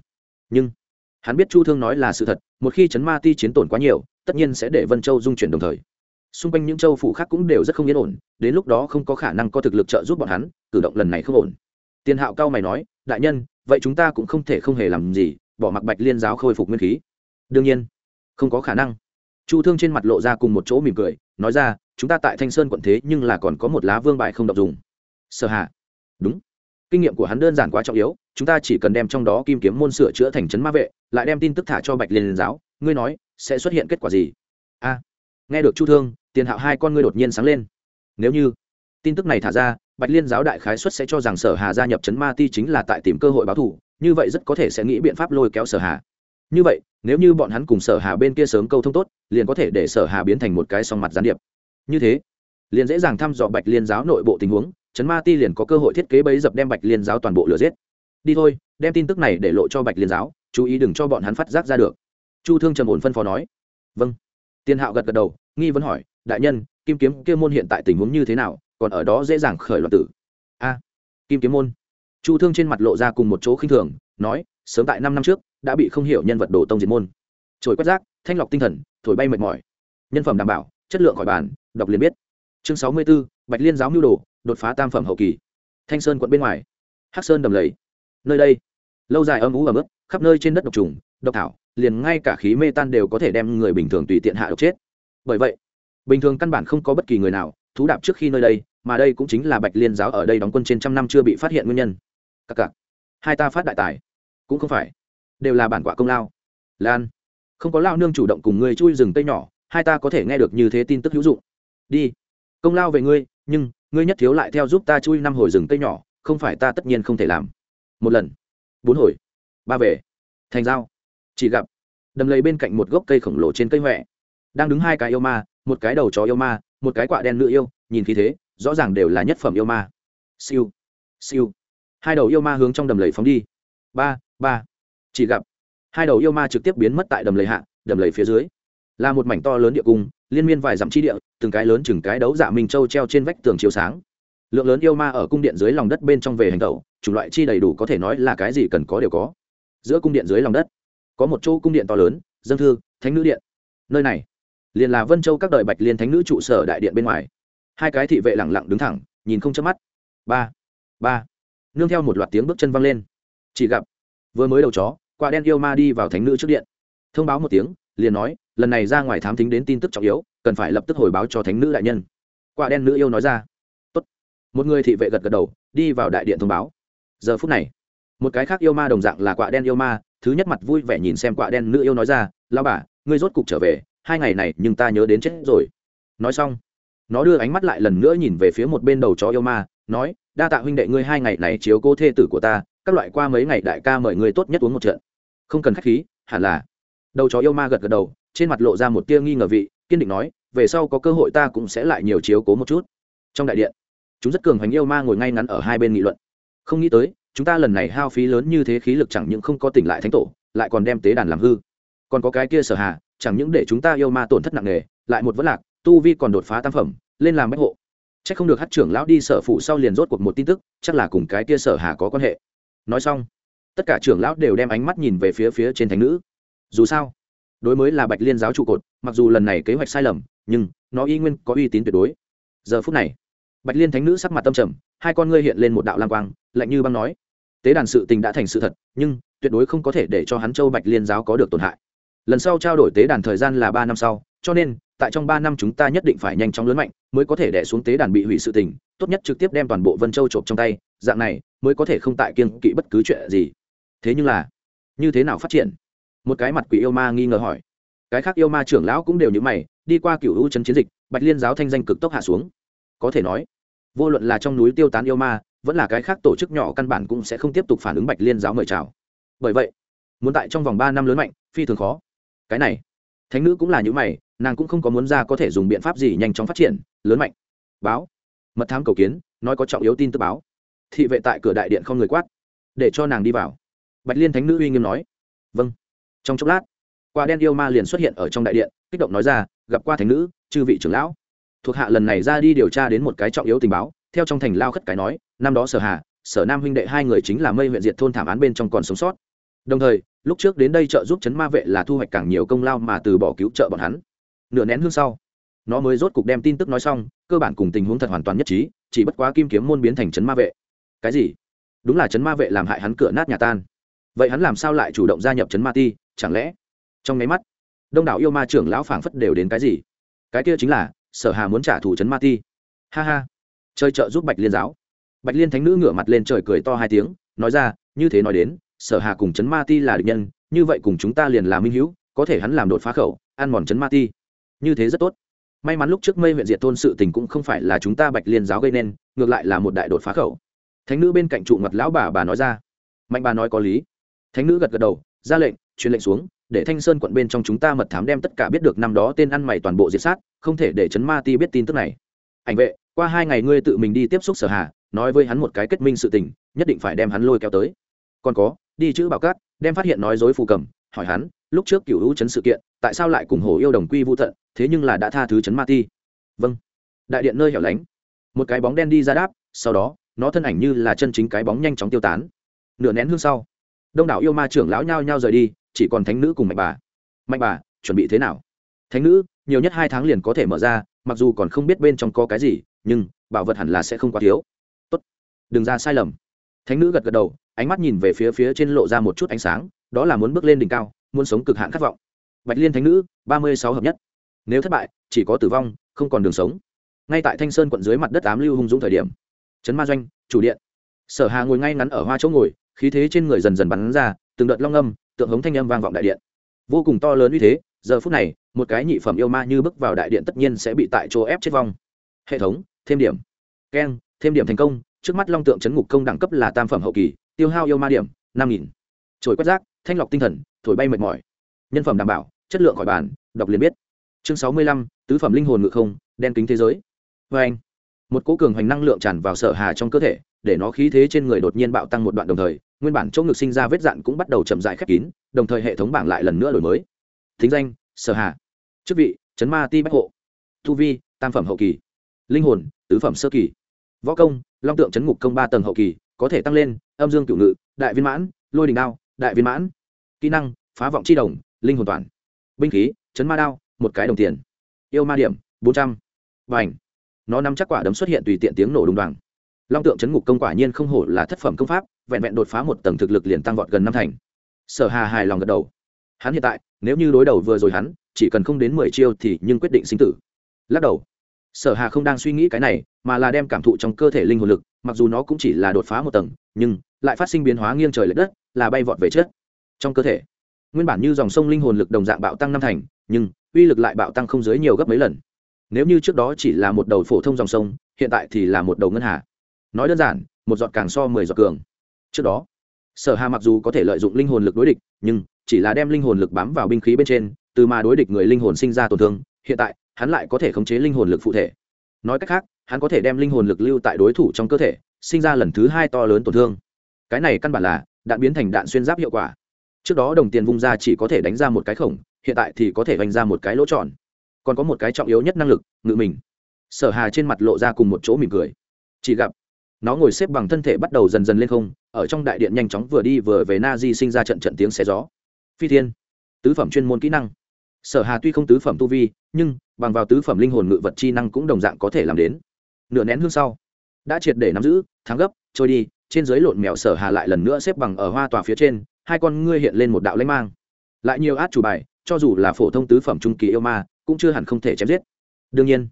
Nhưng, hắn biết chu thương nói là sự thật, một khi chấn ma ti chiến tổn quá nhiều, tất nhiên sẽ để vân châu dung chuyển đồng thời. Xung quanh những châu phủ khác cũng đều rất không yên ổn, đến lúc đó không có khả năng có thực lực trợ giúp bọn hắn, cử động lần này không ổn. Tiền hạo cao mày nói, đại nhân, vậy chúng ta cũng không thể không hề làm gì, bỏ mặc bạch liên giáo khôi phục nguyên khí đương nhiên, không có khả năng. Chu thương trên mặt lộ ra cùng một chỗ mỉm cười, nói ra, chúng ta tại thanh sơn quận thế nhưng là còn có một lá vương bài không đọc dùng. Sở hạ? Đúng. Kinh nghiệm của hắn đơn giản quá trọng yếu, chúng ta chỉ cần đem trong đó kim kiếm môn sửa chữa thành trấn ma vệ, lại đem tin tức thả cho bạch liên giáo, ngươi nói, sẽ xuất hiện kết quả gì? A. Nghe được chu thương, tiền hạo hai con ngươi đột nhiên sáng lên. Nếu như tin tức này thả ra, bạch liên giáo đại khái xuất sẽ cho rằng sở hà gia nhập trấn ma ti chính là tại tìm cơ hội báo thù, như vậy rất có thể sẽ nghĩ biện pháp lôi kéo sở hà như vậy, nếu như bọn hắn cùng sở hà bên kia sớm câu thông tốt, liền có thể để sở hà biến thành một cái song mặt gián điệp. Như thế, liền dễ dàng thăm dò bạch liên giáo nội bộ tình huống, trấn ma ti liền có cơ hội thiết kế bấy dập đem bạch liên giáo toàn bộ lừa giết. Đi thôi, đem tin tức này để lộ cho bạch liên giáo, chú ý đừng cho bọn hắn phát giác ra được. Chu thương trầm ổn phân phó nói. Vâng. Tiên hạo gật gật đầu, nghi vấn hỏi, đại nhân, kim kiếm kia môn hiện tại tình huống như thế nào? Còn ở đó dễ dàng khởi loạn tử. A, kim kiếm môn. Chu thương trên mặt lộ ra cùng một chỗ khinh thường, nói, sớm tại năm năm trước đã bị không hiểu nhân vật đồ tông diệt môn. Trồi quét rác thanh lọc tinh thần thổi bay mệt mỏi. Nhân phẩm đảm bảo chất lượng khỏi bàn đọc liền biết. Chương sáu mươi 64, bạch liên giáo mưu đồ đột phá tam phẩm hậu kỳ. Thanh sơn quận bên ngoài. Hắc sơn đầm lầy. Nơi đây lâu dài âm ú ẩm ướt khắp nơi trên đất độc trùng độc thảo liền ngay cả khí mê tan đều có thể đem người bình thường tùy tiện hạ độc chết. Bởi vậy bình thường căn bản không có bất kỳ người nào thú đạp trước khi nơi đây mà đây cũng chính là bạch liên giáo ở đây đóng quân trên trăm năm chưa bị phát hiện nguyên nhân. Các cặc hai ta phát đại tài cũng không phải đều là bản quả công lao. Lan, không có lao nương chủ động cùng ngươi chui rừng tây nhỏ, hai ta có thể nghe được như thế tin tức hữu dụng. Đi, công lao về ngươi, nhưng ngươi nhất thiếu lại theo giúp ta chui năm hồi rừng tây nhỏ, không phải ta tất nhiên không thể làm. Một lần, bốn hồi, ba về, thành giao, chỉ gặp, đầm lầy bên cạnh một gốc cây khổng lồ trên cây huệ đang đứng hai cái yêu ma, một cái đầu chó yêu ma, một cái quạ đen nữ yêu, nhìn khí thế, rõ ràng đều là nhất phẩm yêu ma. Siêu siêu, hai đầu yêu ma hướng trong đầm lầy phóng đi. Ba ba chỉ gặp hai đầu yêu ma trực tiếp biến mất tại đầm lầy hạ, đầm lầy phía dưới. Là một mảnh to lớn địa cung, liên miên vài dặm chi địa, từng cái lớn chừng cái đấu giả minh châu treo trên vách tường chiếu sáng. Lượng lớn yêu ma ở cung điện dưới lòng đất bên trong về hành tẩu, chủng loại chi đầy đủ có thể nói là cái gì cần có đều có. Giữa cung điện dưới lòng đất, có một chỗ cung điện to lớn, dân thư, thánh nữ điện. Nơi này, liền là vân châu các đời bạch liên thánh nữ trụ sở đại điện bên ngoài. Hai cái thị vệ lẳng lặng đứng thẳng, nhìn không chớp mắt. Ba ba. Nương theo một loạt tiếng bước chân văng lên. Chỉ gặp, vừa mới đầu chó quả đen yêu ma đi vào thánh nữ trước điện. Thông báo một tiếng, liền nói, lần này ra ngoài thám thính đến tin tức trọng yếu, cần phải lập tức hồi báo cho thánh nữ đại nhân. Quả đen nữ yêu nói ra. Tốt. một người thị vệ gật gật đầu, đi vào đại điện thông báo. Giờ phút này, một cái khác yêu ma đồng dạng là quả đen yêu ma, thứ nhất mặt vui vẻ nhìn xem quả đen nữ yêu nói ra lao bà, ngươi rốt cục trở về, hai ngày này nhưng ta nhớ đến chết rồi. Nói xong, nó đưa ánh mắt lại lần nữa nhìn về phía một bên đầu chó yêu ma, nói, đa tạ huynh đệ ngươi hai ngày này chiếu cô thê tử của ta các loại qua mấy ngày đại ca mời người tốt nhất uống một trận. Không cần khách khí, hẳn là. Đầu chó yêu ma gật gật đầu, trên mặt lộ ra một tia nghi ngờ vị, kiên định nói, về sau có cơ hội ta cũng sẽ lại nhiều chiếu cố một chút. Trong đại điện, chúng rất cường hoành yêu ma ngồi ngay ngắn ở hai bên nghị luận. Không nghĩ tới, chúng ta lần này hao phí lớn như thế khí lực chẳng những không có tỉnh lại thánh tổ, lại còn đem tế đàn làm hư. Còn có cái kia sở hà, chẳng những để chúng ta yêu ma tổn thất nặng nề, lại một vấn lạc, tu vi còn đột phá tam phẩm, lên làm bách hộ. C h ắ c không được hát trưởng lão đi sở phụ sau liền rốt cuộc một tin tức, chắc là cùng cái kia sở hà có quan hệ nói xong, tất cả trưởng lão đều đem ánh mắt nhìn về phía phía trên thánh nữ. Dù sao, đối mới là bạch liên giáo trụ cột, mặc dù lần này kế hoạch sai lầm, nhưng nó y nguyên có uy tín tuyệt đối. Giờ phút này, bạch liên thánh nữ sắc mặt tâm trầm, hai con ngươi hiện lên một đạo lam quang, lạnh như băng nói, tế đàn sự tình đã thành sự thật, nhưng tuyệt đối không có thể để cho hắn châu bạch liên giáo có được tổn hại. Lần sau trao đổi tế đàn thời gian là ba năm sau, cho nên tại trong ba năm chúng ta nhất định phải nhanh chóng lớn mạnh, mới có thể đẻ xuống tế đàn bị hủy sự tình, tốt nhất trực tiếp đem toàn bộ vân châu trộm trong tay, dạng này mới có thể không tại kiên kỵ bất cứ chuyện gì. Thế nhưng là, như thế nào phát triển? Một cái mặt quỷ yêu ma nghi ngờ hỏi. Cái khác yêu ma trưởng lão cũng đều như mày, đi qua cựu hữu trấn chiến dịch, bạch liên giáo thanh danh cực tốc hạ xuống. Có thể nói, vô luận là trong núi tiêu tán yêu ma, vẫn là cái khác tổ chức nhỏ căn bản cũng sẽ không tiếp tục phản ứng bạch liên giáo mời chào. Bởi vậy, muốn tại trong vòng ba năm lớn mạnh, phi thường khó. Cái này, thánh nữ cũng là những mày, nàng cũng không có muốn ra có thể dùng biện pháp gì nhanh chóng phát triển, lớn mạnh. Báo, mật thám cầu kiến, nói có trọng yếu tin tức báo thị vệ tại cửa đại điện không người quát, để cho nàng đi vào. Bạch liên thánh nữ uy nghiêm nói vâng. Trong chốc lát, quả đen yêu ma liền xuất hiện ở trong đại điện, kích động nói ra, gặp qua thánh nữ, chư vị trưởng lão. Thuộc hạ lần này ra đi điều tra đến một cái trọng yếu tình báo, theo trong thành lao khất cái nói, năm đó sở hà, sở nam huynh đệ hai người chính là mây huyện diệt thôn thảm án bên trong còn sống sót. Đồng thời, lúc trước đến đây trợ giúp chấn ma vệ là thu hoạch càng nhiều công lao mà từ bỏ cứu trợ bọn hắn. Nửa nén hương sau, nó mới rốt cục đem tin tức nói xong, cơ bản cùng tình huống thật hoàn toàn nhất trí, chỉ bất quá kim kiếm môn biến thành chấn ma vệ cái gì? Đúng là chấn ma vệ làm hại hắn cửa nát nhà tan. Vậy hắn làm sao lại chủ động gia nhập chấn ma ti? Chẳng lẽ? Trong máy mắt, đông đảo yêu ma trưởng lão phảng phất đều đến cái gì? Cái kia chính là, sở hà muốn trả thù chấn ma ti. Ha ha. Chơi trợ giúp bạch liên giáo. Bạch liên thánh nữ ngửa mặt lên trời cười to hai tiếng, nói ra, như thế nói đến, sở hà cùng chấn ma ti là địch nhân, như vậy cùng chúng ta liền là minh hữu, có thể hắn làm đột phá khẩu, ăn mòn chấn ma ti. Như thế rất tốt. May mắn lúc trước mây huyện diệt thôn sự tình cũng không phải là chúng ta bạch liên giáo gây nên, ngược lại là một đại đột phá khẩu thánh nữ bên cạnh trụ mặt lão bà bà nói ra. Mạnh bà nói có lý. Thánh nữ gật gật đầu, ra lệnh, truyền lệnh xuống, để thanh sơn quận bên trong chúng ta mật thám đem tất cả biết được năm đó tên ăn mày toàn bộ diệt sát, không thể để chấn ma ti biết tin tức này. Ảnh vệ, qua hai ngày ngươi tự mình đi tiếp xúc sở hà, nói với hắn một cái kết minh sự tình, nhất định phải đem hắn lôi kéo tới. Còn có, đi chữ bảo cát, đem phát hiện nói dối phù cầm, hỏi hắn, lúc trước cựu hữu chấn sự kiện, tại sao lại cùng hồ yêu đồng quy vũ tận, thế nhưng là đã tha thứ chấn ma ti? Vâng. Đại điện nơi hẻo lánh. Một cái bóng đen đi ra đáp, sau đó nó thân ảnh như là chân chính cái bóng nhanh chóng tiêu tán. Nửa nén hương sau, đông đảo yêu ma trưởng lão nhao nhao rời đi, chỉ còn thánh nữ cùng mạnh bà. Mạnh bà, chuẩn bị thế nào? Thánh nữ, nhiều nhất hai tháng liền có thể mở ra, mặc dù còn không biết bên trong có cái gì, nhưng bảo vật hẳn là sẽ không quá thiếu. Tốt, đừng ra sai lầm. Thánh nữ gật gật đầu, ánh mắt nhìn về phía phía trên lộ ra một chút ánh sáng, đó là muốn bước lên đỉnh cao, muốn sống cực hạn khát vọng. Bạch liên thánh nữ, ba mươi sáu hợp nhất. Nếu thất bại, chỉ có tử vong, không còn đường sống. Ngay tại thanh sơn quận dưới mặt đất ám lưu hung dũng thời điểm trấn ma doanh, chủ điện. Sở hà ngồi ngay ngắn ở hoa chỗ ngồi, khí thế trên người dần dần bắn ra, từng đợt long âm, tượng hống thanh âm vang vọng đại điện. Vô cùng to lớn uy thế, giờ phút này, một cái nhị phẩm yêu ma như bước vào đại điện tất nhiên sẽ bị tại chỗ ép chết vong. Hệ thống, thêm điểm. Keng, thêm điểm thành công, trước mắt long tượng chấn ngục công đẳng cấp là tam phẩm hậu kỳ, tiêu hao yêu ma điểm, năm nghìn. Trồi quét rác, thanh lọc tinh thần, thổi bay mệt mỏi. Nhân phẩm đảm bảo, chất lượng khỏi bàn đọc liền biết. Chương sáu mươi lăm, tứ phẩm linh hồn ngự không, đen kính thế giới. Vê anh một cố cường hoành năng lượng tràn vào sở hà trong cơ thể, để nó khí thế trên người đột nhiên bạo tăng một đoạn đồng thời, nguyên bản chỗ ngực sinh ra vết dạn cũng bắt đầu chậm dại khép kín, đồng thời hệ thống bảng lại lần nữa đổi mới. Thính danh, sở hà. Chức vị, chấn ma ti bách hộ. Thu vi, tam phẩm hậu kỳ. Linh hồn, tứ phẩm sơ kỳ. Võ công, long tượng chấn ngục công ba tầng hậu kỳ, có thể tăng lên, âm dương cửu ngự, đại viên mãn, lôi đình đao, đại viên mãn. Kỹ năng, phá vọng c h i đồng, linh hồn toàn. Binh khí, chấn ma đao, một cái đồng tiền. Yêu ma điểm, bốn trăm. Và ảnh nó nắm chắc quả đấm xuất hiện tùy tiện tiếng nổ đùng đoàng. Long tượng chấn ngục công quả nhiên không hổ là thất phẩm công pháp, vẹn vẹn đột phá một tầng thực lực liền tăng vọt gần năm thành. Sở hà hài lòng gật đầu. Hắn hiện tại, nếu như đối đầu vừa rồi hắn, chỉ cần không đến mười chiêu thì nhưng quyết định sinh tử. Lắc đầu. Sở hà không đang suy nghĩ cái này, mà là đem cảm thụ trong cơ thể linh hồn lực, mặc dù nó cũng chỉ là đột phá một tầng, nhưng lại phát sinh biến hóa nghiêng trời l ệ đất, là bay vọt về chết trong cơ thể, nguyên bản như dòng sông linh hồn lực đồng dạng bạo tăng năm thành, nhưng uy lực lại bạo tăng không dưới nhiều gấp mấy lần nếu như trước đó chỉ là một đầu phổ thông dòng sông, hiện tại thì là một đầu ngân hà. Nói đơn giản, một giọt càng so mười giọt cường. Trước đó, sở hà mặc dù có thể lợi dụng linh hồn lực đối địch, nhưng chỉ là đem linh hồn lực bám vào binh khí bên trên, từ mà đối địch người linh hồn sinh ra tổn thương, hiện tại, hắn lại có thể khống chế linh hồn lực phụ thể. Nói cách khác, hắn có thể đem linh hồn lực lưu tại đối thủ trong cơ thể, sinh ra lần thứ hai to lớn tổn thương. Cái này căn bản là đạn biến thành đạn xuyên giáp hiệu quả. Trước đó đồng tiền vung ra chỉ có thể đánh ra một cái khổng, hiện tại thì có thể vành ra một cái lỗ tròn còn có một cái trọng yếu nhất năng lực, ngự mình. Sở hà trên mặt lộ ra cùng một chỗ mỉm cười. Chỉ gặp, nó ngồi xếp bằng thân thể bắt đầu dần dần lên không, ở trong đại điện nhanh chóng vừa đi vừa về na di sinh ra trận trận tiếng xé gió. Phi thiên, tứ phẩm chuyên môn kỹ năng. Sở hà tuy không tứ phẩm tu vi, nhưng, bằng vào tứ phẩm linh hồn ngự vật chi năng cũng đồng dạng có thể làm đến. Nửa nén hương sau, đã triệt để nắm giữ, thắng gấp, trôi đi, trên dưới lộn mèo sở hà lại lần nữa xếp bằng ở hoa tòa phía trên, hai con ngươi hiện lên một đạo lãnh mang. Lại nhiều át chủ bài, cho dù là phổ thông tứ phẩm trung kỳ yêu ma cũng chưa hẳn không thể chém giết. Đương nhiên,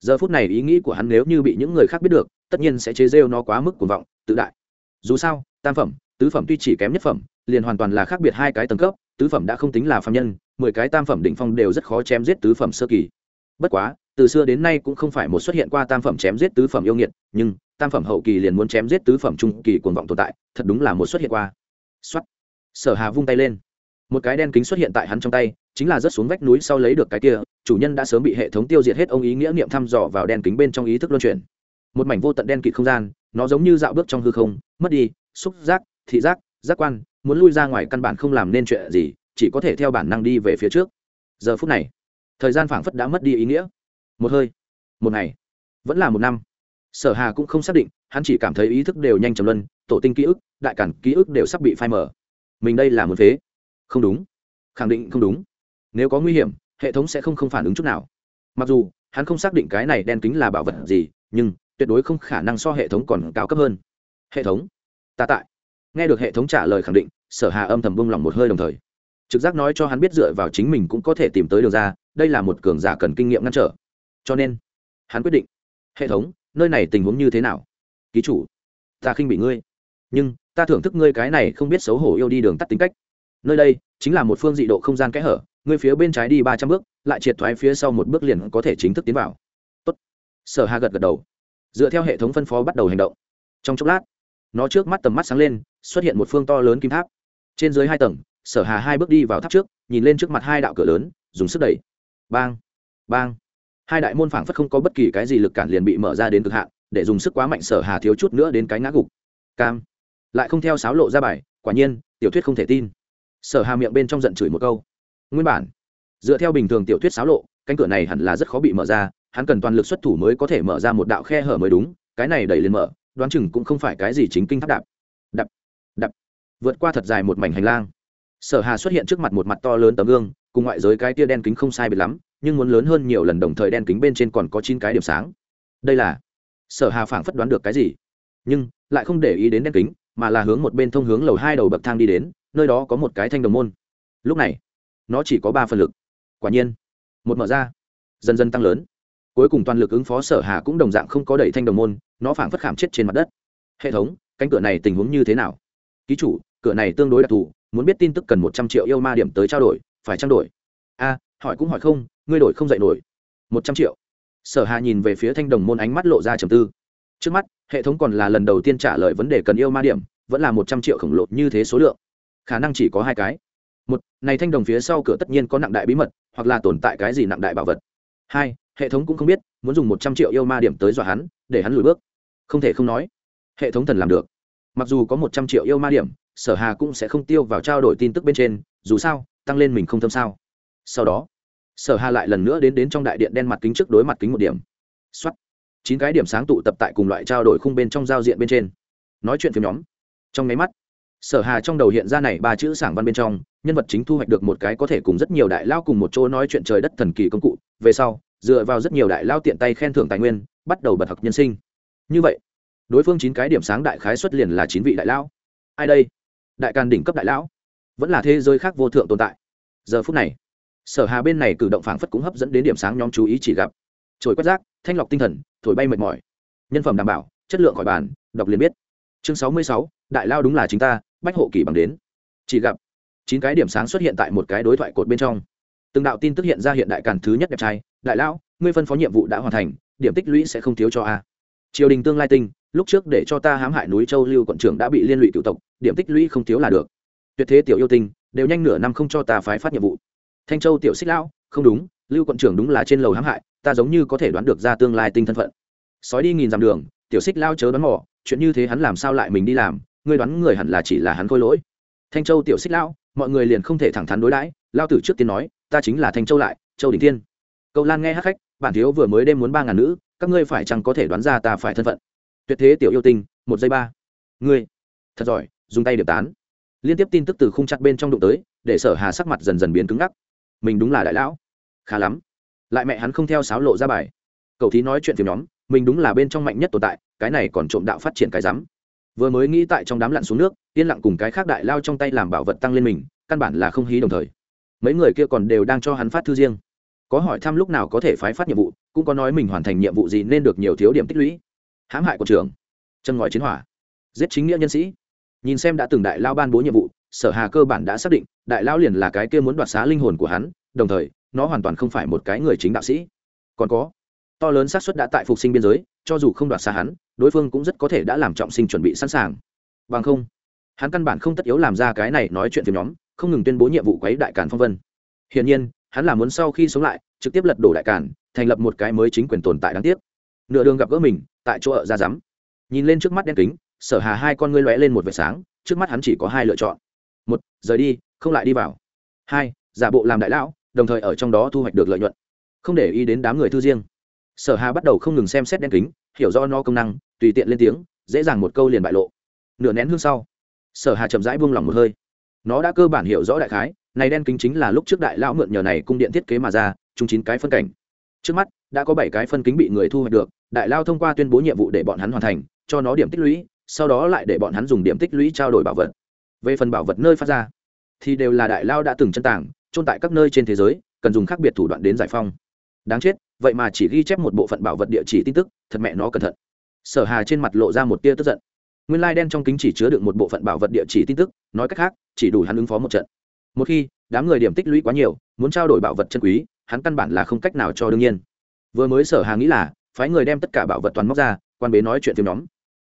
giờ phút này ý nghĩ của hắn nếu như bị những người khác biết được, tất nhiên sẽ chế rêu nó quá mức cuồng vọng, tự đại. Dù sao, tam phẩm, tứ phẩm tuy chỉ kém nhất phẩm, liền hoàn toàn là khác biệt hai cái tầng cấp, tứ phẩm đã không tính là phạm nhân, mười cái tam phẩm đỉnh phong đều rất khó chém giết tứ phẩm sơ kỳ. Bất quá, từ xưa đến nay cũng không phải một xuất hiện qua tam phẩm chém giết tứ phẩm yêu nghiệt, nhưng, tam phẩm hậu kỳ liền muốn chém giết tứ phẩm trung kỳ cuồng vọng tồn tại, thật đúng là một xuất hiện qua. Xuất sở hà vung tay lên. Một cái đen kính xuất hiện tại hắn trong tay, chính là rớt xuống vách núi sau lấy được cái kia chủ nhân đã sớm bị hệ thống tiêu diệt hết ông ý nghĩa niệm thăm dò vào đen kính bên trong ý thức luân chuyển. Một mảnh vô tận đen kịt không gian, nó giống như dạo bước trong hư không, mất đi, xúc giác, thị giác giác quan, muốn lui ra ngoài căn bản không làm nên chuyện gì, chỉ có thể theo bản năng đi về phía trước. Giờ phút này, thời gian phảng phất đã mất đi ý nghĩa. Một hơi, một ngày, vẫn là một năm. Sở hà cũng không xác định, hắn chỉ cảm thấy ý thức đều nhanh chầm luân, tổ tinh ký ức, đại cản ký ức đều sắp bị phai mở mình đây là một phế. Không đúng. Khẳng định không đúng. Nếu có nguy hiểm hệ thống sẽ không không phản ứng chút nào. Mặc dù, hắn không xác định cái này đen kính là bảo vật gì, nhưng tuyệt đối không khả năng so hệ thống còn cao cấp hơn. Hệ thống? Ta tại. Nghe được hệ thống trả lời khẳng định, sở hà âm thầm bông lòng một hơi đồng thời. Trực giác nói cho hắn biết dựa vào chính mình cũng có thể tìm tới đường ra, đây là một cường giả cần kinh nghiệm ngăn trở. Cho nên, hắn quyết định. Hệ thống, nơi này tình huống như thế nào? Ký chủ, ta khinh bị ngươi. Nhưng, ta thưởng thức ngươi cái này không biết xấu hổ yêu đi đường tắt tính cách. Nơi đây chính là một phương dị độ không gian kẽ hở ngươi phía bên trái đi ba trăm bước, lại triệt thoái phía sau một bước liền có thể chính thức tiến vào. Tốt. sở hà gật gật đầu. Dựa theo hệ thống phân phó bắt đầu hành động. Trong chốc lát, nó trước mắt tầm mắt sáng lên, xuất hiện một phương to lớn kim tháp. Trên dưới hai tầng, sở hà hai bước đi vào tháp trước, nhìn lên trước mặt hai đạo cửa lớn, dùng sức đẩy. Bang bang. Hai đại môn phảng phất không có bất kỳ cái gì lực cản liền bị mở ra đến cực hạn, để dùng sức quá mạnh sở hà thiếu chút nữa đến cái ngã gục. Cam. Lại không theo sáo lộ ra bài, quả nhiên, tiểu thuyết không thể tin. Sở hà miệng bên trong giận chửi một câu nguyên bản. Dựa theo bình thường tiểu thuyết sáo lộ, cánh cửa này hẳn là rất khó bị mở ra, hắn cần toàn lực xuất thủ mới có thể mở ra một đạo khe hở mới đúng, cái này đẩy lên mở, đoán chừng cũng không phải cái gì chính kinh tháp đạp. Đập đập vượt qua thật dài một mảnh hành lang. Sở hà xuất hiện trước mặt một mặt to lớn tấm gương, cùng ngoại giới cái tia đen kính không sai biệt lắm, nhưng muốn lớn hơn nhiều lần đồng thời đen kính bên trên còn có chín cái điểm sáng. Đây là, sở hà phảng phất đoán được cái gì, nhưng lại không để ý đến đen kính, mà là hướng một bên thông hướng lầu hai đầu bậc thang đi đến, nơi đó có một cái thanh đồng môn. Lúc này nó chỉ có ba phần lực. Quả nhiên, một mở ra, dần dần tăng lớn. Cuối cùng toàn lực ứng phó sở hà cũng đồng dạng không có đẩy thanh đồng môn, nó phảng phất khảm chết trên mặt đất. Hệ thống, cánh cửa này tình huống như thế nào? Ký chủ, cửa này tương đối đặc thù, muốn biết tin tức cần một trăm triệu yêu ma điểm tới trao đổi, phải trao đổi. A, hỏi cũng hỏi không, ngươi đổi không dạy nổi. Một trăm triệu. Sở hà nhìn về phía thanh đồng môn ánh mắt lộ ra trầm tư. Trước mắt, hệ thống còn là lần đầu tiên trả lời vấn đề cần yêu ma điểm, vẫn là một trăm triệu khổng lồ như thế số lượng. Khả năng chỉ có hai cái một, này thanh đồng phía sau cửa tất nhiên có nặng đại bí mật, hoặc là tồn tại cái gì nặng đại bảo vật. Hai, hệ thống cũng không biết, muốn dùng một trăm triệu yêu ma điểm tới dọa hắn, để hắn lùi bước. Không thể không nói, hệ thống thần làm được. Mặc dù có một trăm triệu yêu ma điểm, sở hà cũng sẽ không tiêu vào trao đổi tin tức bên trên, dù sao, tăng lên mình không thâm sao. Sau đó, sở hà lại lần nữa đến đến trong đại điện đen mặt kính trước đối mặt kính một điểm. Xuất chín cái điểm sáng tụ tập tại cùng loại trao đổi khung bên trong giao diện bên trên. Nói chuyện phim nhóm. Trong máy mắt sở hà trong đầu hiện ra này ba chữ sảng văn bên trong, nhân vật chính thu hoạch được một cái có thể cùng rất nhiều đại lao cùng một chỗ nói chuyện trời đất thần kỳ công cụ, về sau, dựa vào rất nhiều đại lao tiện tay khen thưởng tài nguyên, bắt đầu bật học nhân sinh. Như vậy, đối phương chín cái điểm sáng đại khái xuất liền là chín vị đại lão ai đây? Đại càn đỉnh cấp đại lão. Vẫn là thế giới khác vô thượng tồn tại. Giờ phút này, sở hà bên này cử động phảng phất cũng hấp dẫn đến điểm sáng nhóm chú ý chỉ gặp. Trồi quét rác, thanh lọc tinh thần, thổi bay mệt mỏi. Nhân phẩm đảm bảo, chất lượng khỏi bàn, đọc liền biết. Chương sáu mươi sáu, đại lao đúng là chính ta bách hộ kỳ bằng đến. Chỉ gặp, chín cái điểm sáng xuất hiện tại một cái đối thoại cột bên trong. Từng đạo tin tức hiện ra hiện đại càn thứ nhất đẹp trai, đại lão, ngươi phân phó nhiệm vụ đã hoàn thành, điểm tích lũy sẽ không thiếu cho a. Triều đình tương lai tinh, lúc trước để cho ta hãm hại núi châu lưu quận trưởng đã bị liên lụy cựu tộc, điểm tích lũy không thiếu là được. Tuyệt thế tiểu yêu tinh, đều nhanh nửa năm không cho ta phái phát nhiệm vụ. Thanh châu tiểu xích lão, không đúng, lưu quận trưởng đúng là trên lầu hãm hại, ta giống như có thể đoán được ra tương lai tinh thân phận. Sói đi nghìn dặm đường, tiểu xích lao chớ đoán mỏ chuyện như thế hắn làm sao lại mình đi làm? Ngươi đoán người hẳn là chỉ là hắn khôi lỗi. Thanh châu tiểu xích lão, mọi người liền không thể thẳng thắn đối đãi lao tử trước tiên nói, ta chính là thanh châu lại, châu đình thiên. Câu lan nghe hát khách, bản thiếu vừa mới đêm muốn ba ngàn nữ, các ngươi phải chăng có thể đoán ra ta phải thân phận? Tuyệt thế tiểu yêu tinh, một giây ba. Ngươi, thật giỏi, dùng tay điểm tán. Liên tiếp tin tức từ khung chặt bên trong đụng tới, để sở hà sắc mặt dần dần biến cứng ngắc. Mình đúng là đại lão. Khá lắm. Lại mẹ hắn không theo sáo lộ ra bài. Cậu thí nói chuyện thì nhóm, mình đúng là bên trong mạnh nhất tồn tại, cái này còn trộm đạo phát triển cái rắm vừa mới nghĩ tại trong đám lặn xuống nước, yên lặng cùng cái khác đại lao trong tay làm bảo vật tăng lên mình, căn bản là không hí đồng thời. Mấy người kia còn đều đang cho hắn phát thư riêng. Có hỏi thăm lúc nào có thể phái phát nhiệm vụ, cũng có nói mình hoàn thành nhiệm vụ gì nên được nhiều thiếu điểm tích lũy. Hãm hại của trường chân ngòi chiến hỏa. Giết chính nghĩa nhân sĩ. Nhìn xem đã từng đại lao ban bố nhiệm vụ, sở hà cơ bản đã xác định, đại lao liền là cái kia muốn đoạt xá linh hồn của hắn, đồng thời, nó hoàn toàn không phải một cái người chính đạo sĩ. Còn có, to lớn xác suất đã tại phục sinh biên giới cho dù không đoạt xa hắn, đối phương cũng rất có thể đã làm trọng sinh chuẩn bị sẵn sàng. Bằng không, hắn căn bản không tất yếu làm ra cái này nói chuyện phiếm nhóm, không ngừng tuyên bố nhiệm vụ quấy đại càn phong vân. Hiển nhiên, hắn là muốn sau khi sống lại, trực tiếp lật đổ đại càn, thành lập một cái mới chính quyền tồn tại đáng tiếc. Nửa đường gặp gỡ mình, tại chỗ ở ra rắm. Nhìn lên trước mắt đen kính, sở hà hai con ngươi lóe lên một vệt sáng, trước mắt hắn chỉ có hai lựa chọn. Một, rời đi, không lại đi vào. Hai, giả bộ làm đại lão, đồng thời ở trong đó thu hoạch được lợi nhuận. Không để ý đến đám người thư riêng sở hà bắt đầu không ngừng xem xét đen kính, hiểu rõ nó công năng, tùy tiện lên tiếng, dễ dàng một câu liền bại lộ. Nửa nén hương sau, sở hà chậm rãi buông lỏng một hơi. Nó đã cơ bản hiểu rõ đại khái, này đen kính chính là lúc trước đại lão mượn nhờ này cung điện thiết kế mà ra, chung chín cái phân cảnh. Trước mắt, đã có bảy cái phân kính bị người thu hoạch được, đại lao thông qua tuyên bố nhiệm vụ để bọn hắn hoàn thành, cho nó điểm tích lũy, sau đó lại để bọn hắn dùng điểm tích lũy trao đổi bảo vật. Về phần bảo vật nơi phát ra, thì đều là đại lao đã từng chân tảng trôn tại các nơi trên thế giới, cần dùng khác biệt thủ đoạn đến giải phong đáng chết vậy mà chỉ ghi chép một bộ phận bảo vật địa chỉ tin tức, thật mẹ nó cẩn thận. Sở hà trên mặt lộ ra một tia tức giận. Nguyên lai đen trong kính chỉ chứa được một bộ phận bảo vật địa chỉ tin tức, nói cách khác, chỉ đủ hắn ứng phó một trận. Một khi, đám người điểm tích lũy quá nhiều, muốn trao đổi bảo vật chân quý, hắn căn bản là không cách nào cho đương nhiên. Vừa mới sở hà nghĩ là, phái người đem tất cả bảo vật toàn móc ra, quan bế nói chuyện phim nhóm.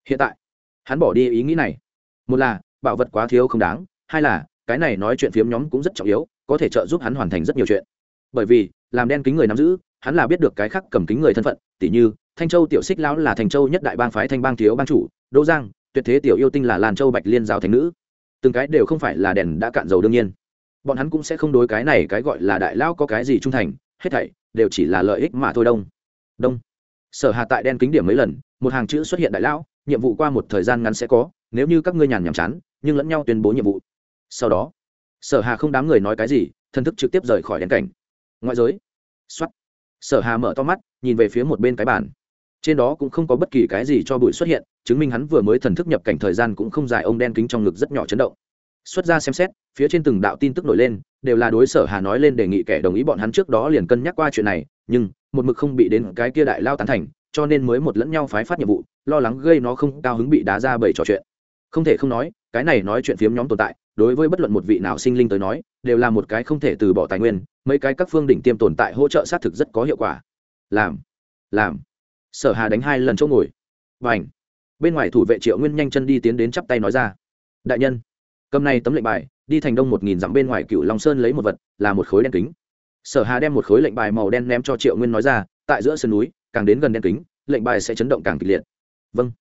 Hiện tại, hắn bỏ đi ý nghĩ này. Một là, bảo vật quá thiếu không đáng, hai là, cái này nói chuyện phiếm nhóm cũng rất trọng yếu, có thể trợ giúp hắn hoàn thành rất nhiều chuyện. Bởi vì, làm đen kính người nắm giữ hắn là biết được cái khác cầm kính người thân phận tỷ như, thanh châu tiểu xích lão là thành châu nhất đại bang phái thanh bang thiếu bang chủ, đỗ giang, tuyệt thế tiểu yêu tinh là lan châu bạch liên giáo thành nữ. Từng cái đều không phải là đèn đã cạn dầu đương nhiên. Bọn hắn cũng sẽ không đối cái này cái gọi là đại lão có cái gì trung thành, hết thảy đều chỉ là lợi ích mà thôi đông. Đông. Sở hà tại đen kính điểm mấy lần, một hàng chữ xuất hiện đại lão, nhiệm vụ qua một thời gian ngắn sẽ có, nếu như các ngươi nhàn nhảm chán, nhưng lẫn nhau tuyên bố nhiệm vụ. Sau đó, sở hà không đám người nói cái gì, thân thức trực tiếp rời khỏi đèn cảnh. Ngoại giới. Xuất sở hà mở to mắt, nhìn về phía một bên cái bàn. Trên đó cũng không có bất kỳ cái gì cho bụi xuất hiện, chứng minh hắn vừa mới thần thức nhập cảnh thời gian cũng không dài, ông đen kính trong ngực rất nhỏ chấn động. Xuất ra xem xét, phía trên từng đạo tin tức nổi lên, đều là đối sở hà nói lên đề nghị kẻ đồng ý bọn hắn trước đó liền cân nhắc qua chuyện này, nhưng, một mực không bị đến cái kia đại lao tán thành, cho nên mới một lẫn nhau phái phát nhiệm vụ, lo lắng gây nó không cao hứng bị đá ra bởi trò chuyện. Không thể không nói, cái này nói chuyện phiếm nhóm tồn tại đối với bất luận một vị nào sinh linh tới nói, đều là một cái không thể từ bỏ tài nguyên, mấy cái các phương đỉnh tiêm tồn tại hỗ trợ xác thực rất có hiệu quả. Làm làm. Sở hà đánh hai lần chỗ ngồi. Và ảnh bên ngoài thủ vệ triệu nguyên nhanh chân đi tiến đến chắp tay nói ra. Đại nhân, cầm này tấm lệnh bài, đi thành đông một nghìn dặm bên ngoài cựu long sơn lấy một vật, là một khối đen kính. Sở hà đem một khối lệnh bài màu đen ném cho triệu nguyên nói ra, tại giữa sườn núi, càng đến gần đen kính, lệnh bài sẽ chấn động càng kịch liệt. Vâng.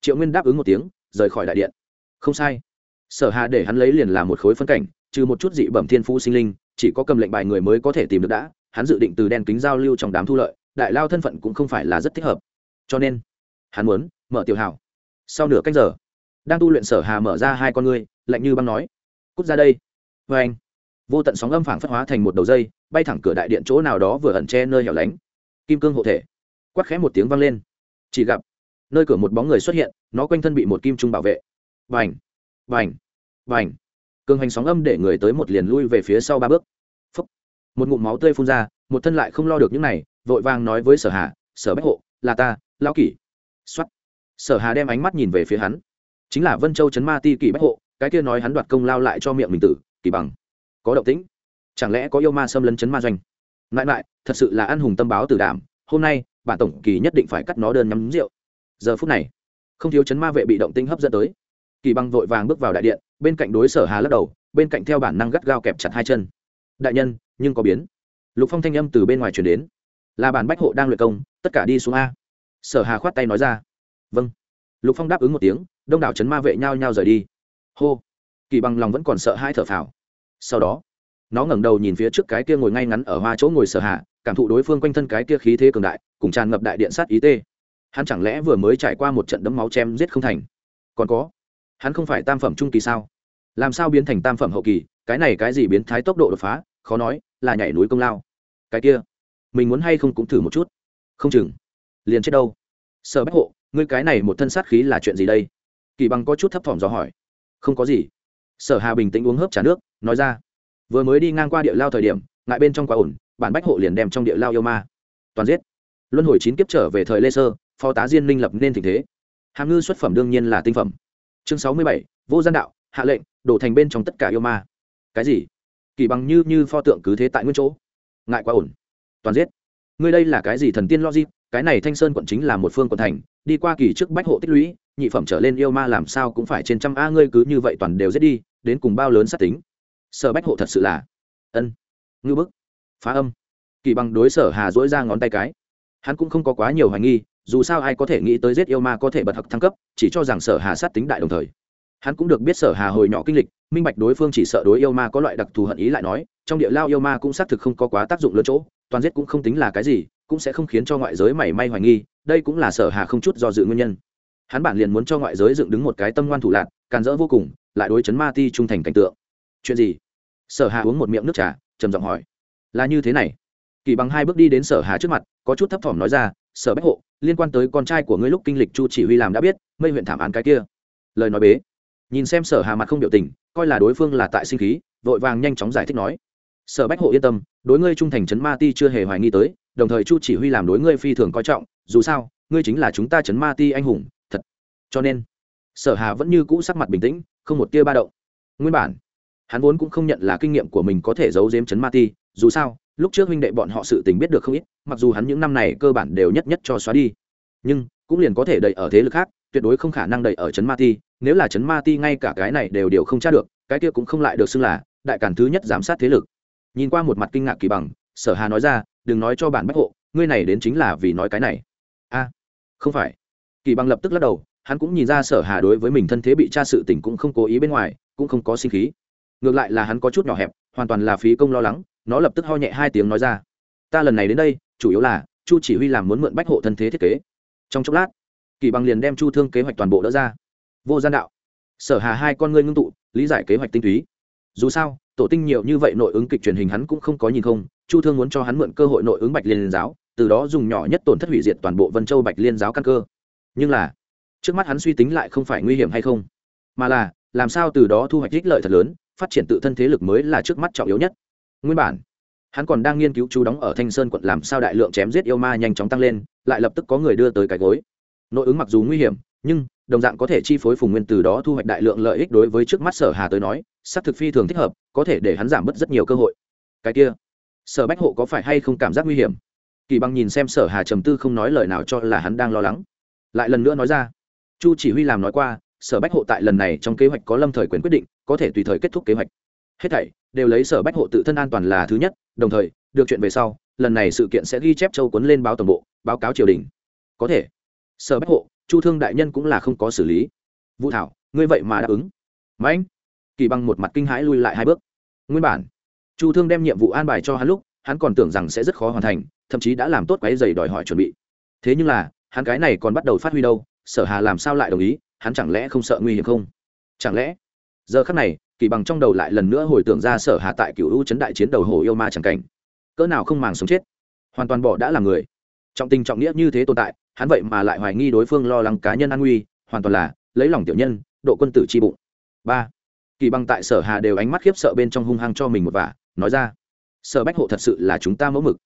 Triệu nguyên đáp ứng một tiếng, rời khỏi đại điện. Không sai sở hà để hắn lấy liền là một khối phân cảnh, trừ một chút dị bẩm thiên phú sinh linh, chỉ có cầm lệnh bài người mới có thể tìm được đã, hắn dự định từ đen kính giao lưu trong đám thu lợi, đại lao thân phận cũng không phải là rất thích hợp. Cho nên, hắn muốn mở tiểu hảo sau nửa canh giờ, đang tu luyện sở hà mở ra hai con ngươi, lạnh như băng nói, cút ra đây. Vê anh, vô tận sóng âm phảng phất hóa thành một đầu dây, bay thẳng cửa đại điện chỗ nào đó vừa ẩn che nơi hẻo lánh. Kim cương hộ thể, quát khẽ một tiếng vang lên. Chỉ gặp, nơi cửa một bóng người xuất hiện, nó quanh thân bị một kim trung bảo vệ. Vành vành vành. Cường hành sóng âm để người tới một liền lui về phía sau ba bước. Phúc. một ngụm máu tươi phun ra, một thân lại không lo được những này, vội vàng nói với sở hà, sở bách hộ, là ta, lão kỷ. Xuất sở hà đem ánh mắt nhìn về phía hắn. Chính là vân châu chấn ma ti kỷ bách hộ, cái kia nói hắn đoạt công lao lại cho miệng mình tử kỳ bằng. Có động tĩnh. Chẳng lẽ có yêu ma xâm lấn chấn ma doanh? Lại lại thật sự là ăn hùng tâm báo tử đảm, hôm nay, bản tổng kỳ nhất định phải cắt nó đơn nhắm rượu. Giờ phút này, không thiếu chấn ma vệ bị động tĩnh hấp dẫn tới kỳ băng vội vàng bước vào đại điện, bên cạnh đối sở hà lắc đầu, bên cạnh theo bản năng gắt gao kẹp chặt hai chân. Đại nhân, nhưng có biến. Lục phong thanh âm từ bên ngoài chuyển đến. Là bản bách hộ đang luyện công, tất cả đi xuống a. Sở hà khoát tay nói ra. Vâng. Lục phong đáp ứng một tiếng, đông đảo chấn ma vệ nhau nhau rời đi. Hô. Kỳ bằng lòng vẫn còn sợ hai thở phào. Sau đó, nó ngẩng đầu nhìn phía trước cái kia ngồi ngay ngắn ở hoa chỗ ngồi sở hạ cảm thụ đối phương quanh thân cái kia khí thế cường đại, cùng tràn ngập đại điện sát ý tê. Hắn chẳng lẽ vừa mới trải qua một trận đấm máu chém giết không thành? Còn có hắn không phải tam phẩm trung kỳ sao? Làm sao biến thành tam phẩm hậu kỳ? Cái này cái gì biến thái tốc độ đột phá? Khó nói, là nhảy núi công lao. Cái kia, mình muốn hay không cũng thử một chút. Không chừng. Liền chết đâu? Sở bách hộ, ngươi cái này một thân sát khí là chuyện gì đây? Kỳ bằng có chút thấp thỏm dò hỏi. Không có gì. Sở hà bình tĩnh uống hớp trà nước, nói ra. Vừa mới đi ngang qua địa lao thời điểm, ngại bên trong quá ổn, bản bách hộ liền đem trong địa lao yêu ma. Toàn giết. Luân hồi chín kiếp trở về thời lê sơ, phó tá diên minh lập nên tình thế. Hàm ngư xuất phẩm đương nhiên là tinh phẩm chương sáu mươi bảy, vô gian đạo, hạ lệnh, đổ thành bên trong tất cả yêu ma. Cái gì? Kỳ bằng như như pho tượng cứ thế tại nguyên chỗ. Ngại quá ổn. Toàn giết. Ngươi đây là cái gì thần tiên logic? Cái này thanh sơn quận chính là một phương quận thành, đi qua kỳ trước bách hộ tích lũy, nhị phẩm trở lên yêu ma làm sao cũng phải trên trăm a ngươi cứ như vậy toàn đều giết đi, đến cùng bao lớn sát tính? Sở bách hộ thật sự là. Ân. Ngư bức. Phá âm. Kỳ bằng đối sở hà dỗi ra ngón tay cái. Hắn cũng không có quá nhiều hoài nghi dù sao ai có thể nghĩ tới giết yêu ma có thể bật hặc thăng cấp, chỉ cho rằng sở hà sát tính đại đồng thời. Hắn cũng được biết sở hà hồi nhỏ kinh lịch, minh bạch đối phương chỉ sợ đối yêu ma có loại đặc thù hận ý lại nói, trong địa lao yêu ma cũng xác thực không có quá tác dụng lớn chỗ, toàn giết cũng không tính là cái gì, cũng sẽ không khiến cho ngoại giới mảy may hoài nghi, đây cũng là sở hà không chút do dự nguyên nhân. Hắn bản liền muốn cho ngoại giới dựng đứng một cái tâm ngoan thủ lạc, càn rỡ vô cùng, lại đối chấn ma ti trung thành cảnh tượng. Chuyện gì? Sở hà uống một miệng nước trà, trầm giọng hỏi. Là như thế này. Kỳ bằng hai bước đi đến sở hà trước mặt, có chút thấp thỏm nói ra, sở bách hộ liên quan tới con trai của ngươi lúc kinh lịch chu chỉ huy làm đã biết, mây huyện thảm án cái kia. Lời nói bế. Nhìn xem sở hà mặt không biểu tình, coi là đối phương là tại sinh khí, vội vàng nhanh chóng giải thích nói. Sở bách hộ yên tâm, đối ngươi trung thành chấn ma ti chưa hề hoài nghi tới, đồng thời chu chỉ huy làm đối ngươi phi thường coi trọng, dù sao, ngươi chính là chúng ta chấn ma ti anh hùng, thật. Cho nên, sở hà vẫn như cũ sắc mặt bình tĩnh, không một tia ba động. Nguyên bản, hắn vốn cũng không nhận là kinh nghiệm của mình có thể giấu giếm chấn ma ti, dù sao lúc trước huynh đệ bọn họ sự tình biết được không ít, mặc dù hắn những năm này cơ bản đều nhất nhất cho xóa đi. Nhưng, cũng liền có thể đẩy ở thế lực khác, tuyệt đối không khả năng đẩy ở chấn ma ti. Nếu là chấn ma ti ngay cả cái này đều đều không tra được, cái kia cũng không lại được xưng là đại cản thứ nhất giám sát thế lực. Nhìn qua một mặt kinh ngạc kỳ bằng, sở hà nói ra, đừng nói cho bản bách hộ, ngươi này đến chính là vì nói cái này. A, không phải. Kỳ bằng lập tức lắc đầu, hắn cũng nhìn ra sở hà đối với mình thân thế bị tra sự tình cũng không cố ý bên ngoài, cũng không có sinh khí. Ngược lại là hắn có chút nhỏ hẹp, hoàn toàn là phí công lo lắng nó lập tức ho nhẹ hai tiếng nói ra. Ta lần này đến đây, chủ yếu là, chu chỉ huy làm muốn mượn bách hộ thân thế thiết kế. Trong chốc lát, kỳ bằng liền đem chu thương kế hoạch toàn bộ đỡ ra. Vô gian đạo, sở hà hai con ngươi ngưng tụ, lý giải kế hoạch tinh túy. Dù sao, tổ tinh nhiều như vậy nội ứng kịch truyền hình hắn cũng không có nhìn không, chu thương muốn cho hắn mượn cơ hội nội ứng bạch liên giáo, từ đó dùng nhỏ nhất tổn thất hủy diệt toàn bộ vân châu bạch liên giáo căn cơ. Nhưng là, trước mắt hắn suy tính lại không phải nguy hiểm hay không? Mà là, làm sao từ đó thu hoạch ích lợi thật lớn, phát triển tự thân thế lực mới là trước mắt trọng yếu nhất nguyên bản. Hắn còn đang nghiên cứu chú đóng ở thanh sơn quận làm sao đại lượng chém giết yêu ma nhanh chóng tăng lên, lại lập tức có người đưa tới cái gối. Nội ứng mặc dù nguy hiểm, nhưng đồng dạng có thể chi phối phùng nguyên từ đó thu hoạch đại lượng lợi ích đối với trước mắt sở hà tới nói, xác thực phi thường thích hợp, có thể để hắn giảm bớt rất nhiều cơ hội. Cái kia, sở bách hộ có phải hay không cảm giác nguy hiểm? Kỳ bằng nhìn xem sở hà trầm tư không nói lời nào cho là hắn đang lo lắng. Lại lần nữa nói ra, chu chỉ huy làm nói qua, sở bách hộ tại lần này trong kế hoạch có lâm thời quyền quyết định, có thể tùy thời kết thúc kế hoạch hết thảy đều lấy sở bách hộ tự thân an toàn là thứ nhất, đồng thời, được chuyện về sau, lần này sự kiện sẽ ghi chép châu cuốn lên báo toàn bộ, báo cáo triều đình. Có thể, sở bách hộ, chu thương đại nhân cũng là không có xử lý. Vũ thảo, ngươi vậy mà đáp ứng. Mãnh kỳ bằng một mặt kinh hãi lui lại hai bước. Nguyên bản, chu thương đem nhiệm vụ an bài cho hắn lúc, hắn còn tưởng rằng sẽ rất khó hoàn thành, thậm chí đã làm tốt quái dày đòi hỏi chuẩn bị. Thế nhưng là, hắn cái này còn bắt đầu phát huy đâu, sở hà làm sao lại đồng ý, hắn chẳng lẽ không sợ nguy hiểm không? Chẳng lẽ, giờ khắc này kỳ bằng trong đầu lại lần nữa hồi tưởng ra sở hà tại cựu u chấn đại chiến đầu hồ yêu ma chẳng cảnh. Cỡ nào không màng sống chết. Hoàn toàn bỏ đã là người. Trọng tình trọng nghĩa như thế tồn tại, hắn vậy mà lại hoài nghi đối phương lo lắng cá nhân an nguy, hoàn toàn là lấy lòng tiểu nhân, độ quân tử chi bụng. Ba. Kỳ bằng tại sở hà đều ánh mắt khiếp sợ bên trong hung hăng cho mình một vả, nói ra. Sở bách hộ thật sự là chúng ta mẫu mực.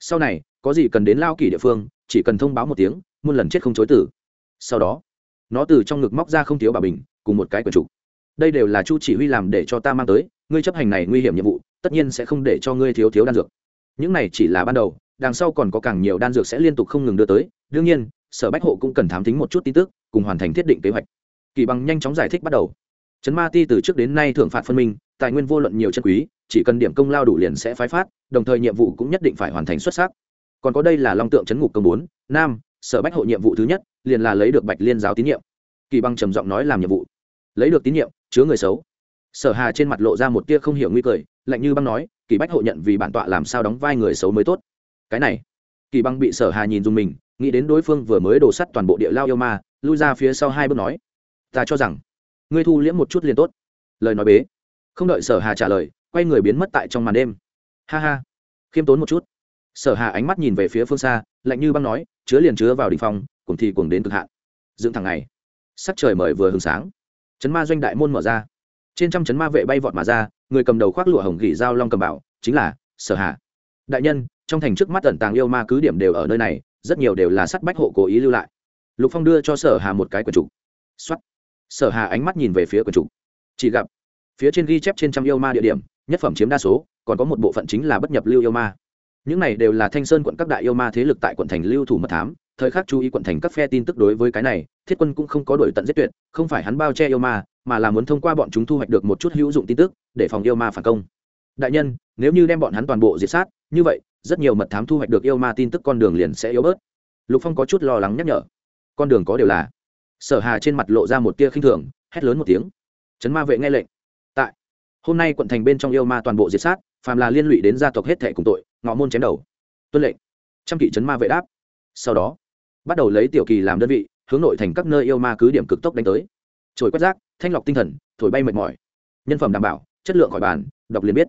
Sau này, có gì cần đến lao kỳ địa phương, chỉ cần thông báo một tiếng, muôn lần chết không chối tử sau đó, nó từ trong ngực móc ra không thiếu bà bình, cùng một cái quần trục đây đều là chu chỉ huy làm để cho ta mang tới, ngươi chấp hành này nguy hiểm nhiệm vụ, tất nhiên sẽ không để cho ngươi thiếu thiếu đan dược. Những này chỉ là ban đầu, đằng sau còn có càng nhiều đan dược sẽ liên tục không ngừng đưa tới, đương nhiên, sở bách hộ cũng cần thám tính một chút tin tức, cùng hoàn thành thiết định kế hoạch. Kỳ bằng nhanh chóng giải thích bắt đầu. Trấn ma ti từ trước đến nay thưởng phạt phân minh, tài nguyên vô luận nhiều chân quý, chỉ cần điểm công lao đủ liền sẽ phái phát, đồng thời nhiệm vụ cũng nhất định phải hoàn thành xuất sắc. Còn có đây là long tượng chấn ngục công bốn, nam, sở bách hộ nhiệm vụ thứ nhất, liền là lấy được bạch liên giáo tín nhiệm. Kỳ băng trầm giọng nói làm nhiệm vụ. Lấy được tín nhiệm chứa người xấu. Sở hà trên mặt lộ ra một tia không hiểu nguy cười, lạnh như băng nói, kỳ bách hộ nhận vì bản tọa làm sao đóng vai người xấu mới tốt. Cái này, kỳ băng bị sở hà nhìn dùng mình, nghĩ đến đối phương vừa mới đổ sắt toàn bộ địa lao yêu ma, lui ra phía sau hai bước nói, ta cho rằng, ngươi thu liễm một chút liền tốt. Lời nói bế. Không đợi sở hà trả lời, quay người biến mất tại trong màn đêm. Ha ha, khiêm tốn một chút. Sở hà ánh mắt nhìn về phía phương xa, lạnh như băng nói, chứa liền chứa vào đỉnh phong, cùng thì cùng đến cực hạn. Dựng thẳng này sắc trời mời vừa hừng sáng chấn ma doanh đại môn mở ra. Trên trăm chấn ma vệ bay vọt mà ra, người cầm đầu khoác lụa hồng gỉ dao long cầm bảo, chính là sở hà. Đại nhân, trong thành trước mắt tận tàng yêu ma cứ điểm đều ở nơi này, rất nhiều đều là sắt bách hộ cố ý lưu lại. Lục phong đưa cho sở hà một cái quần trục. Xuất sở hà ánh mắt nhìn về phía quần trục. Chỉ gặp, phía trên ghi chép trên trăm yêu ma địa điểm, nhất phẩm chiếm đa số, còn có một bộ phận chính là bất nhập lưu yêu ma. Những này đều là thanh sơn quận các đại yêu ma thế lực tại quận thành lưu thủ mật thám, thời khắc chú ý quận thành các phe tin tức đối với cái này thiết quân cũng không có đổi tận giết tuyệt, không phải hắn bao che yêu ma, mà là muốn thông qua bọn chúng thu hoạch được một chút hữu dụng tin tức, để phòng yêu ma phản công. Đại nhân, nếu như đem bọn hắn toàn bộ diệt sát, như vậy, rất nhiều mật thám thu hoạch được yêu ma tin tức con đường liền sẽ yếu bớt. Lục phong có chút lo lắng nhắc nhở. Con đường có đều là, sở hà trên mặt lộ ra một tia khinh thường, hét lớn một tiếng. Trấn ma vệ nghe lệnh. Tại, hôm nay quận thành bên trong yêu ma toàn bộ diệt sát, phàm là liên lụy đến gia tộc hết thệ cùng tội, ngọ môn chém đầu. Tuân lệnh. Trăm kỵ trấn ma vệ đáp. Sau đó, bắt đầu lấy tiểu kỳ làm đơn vị hướng nội thành các nơi yêu ma cứ điểm cực tốc đánh tới. Trồi quét rác, thanh lọc tinh thần, thổi bay mệt mỏi. Nhân phẩm đảm bảo, chất lượng khỏi bàn, đọc liền biết.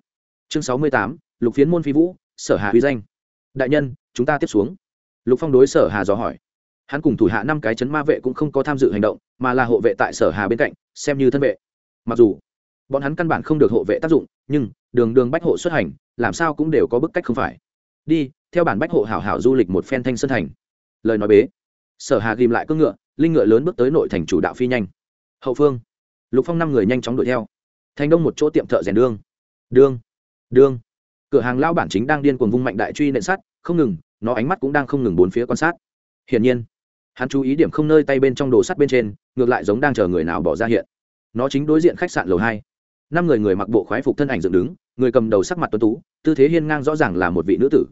Chương sáu mươi tám, lục phiến môn phi vũ, sở hà huy danh. Đại nhân, chúng ta tiếp xuống. Lục phong đối sở hà dò hỏi. Hắn cùng thủ hạ năm cái chấn ma vệ cũng không có tham dự hành động, mà là hộ vệ tại sở hà bên cạnh, xem như thân vệ. Mặc dù, bọn hắn căn bản không được hộ vệ tác dụng, nhưng đường đường bách hộ xuất hành, làm sao cũng đều có bức cách không phải. Đi, theo bản bách hộ hảo hảo du lịch một phen thanh sơn thành. Lời nói bế sở hà ghìm lại cưỡng ngựa, linh ngựa lớn bước tới nội thành chủ đạo phi nhanh. Hậu phương, lục phong năm người nhanh chóng đuổi theo. Thành đông một chỗ tiệm thợ rèn đương. Đương đương. Cửa hàng lao bản chính đang điên cuồng vung mạnh đại truy nện sắt, không ngừng, nó ánh mắt cũng đang không ngừng bốn phía quan sát. Hiển nhiên, hắn chú ý điểm không nơi tay bên trong đồ sắt bên trên, ngược lại giống đang chờ người nào bỏ ra hiện. Nó chính đối diện khách sạn lầu hai. Năm người người mặc bộ khoái phục thân ảnh dựng đứng, người cầm đầu sắc mặt tuấn tú, tư thế hiên ngang rõ ràng là một vị nữ tử.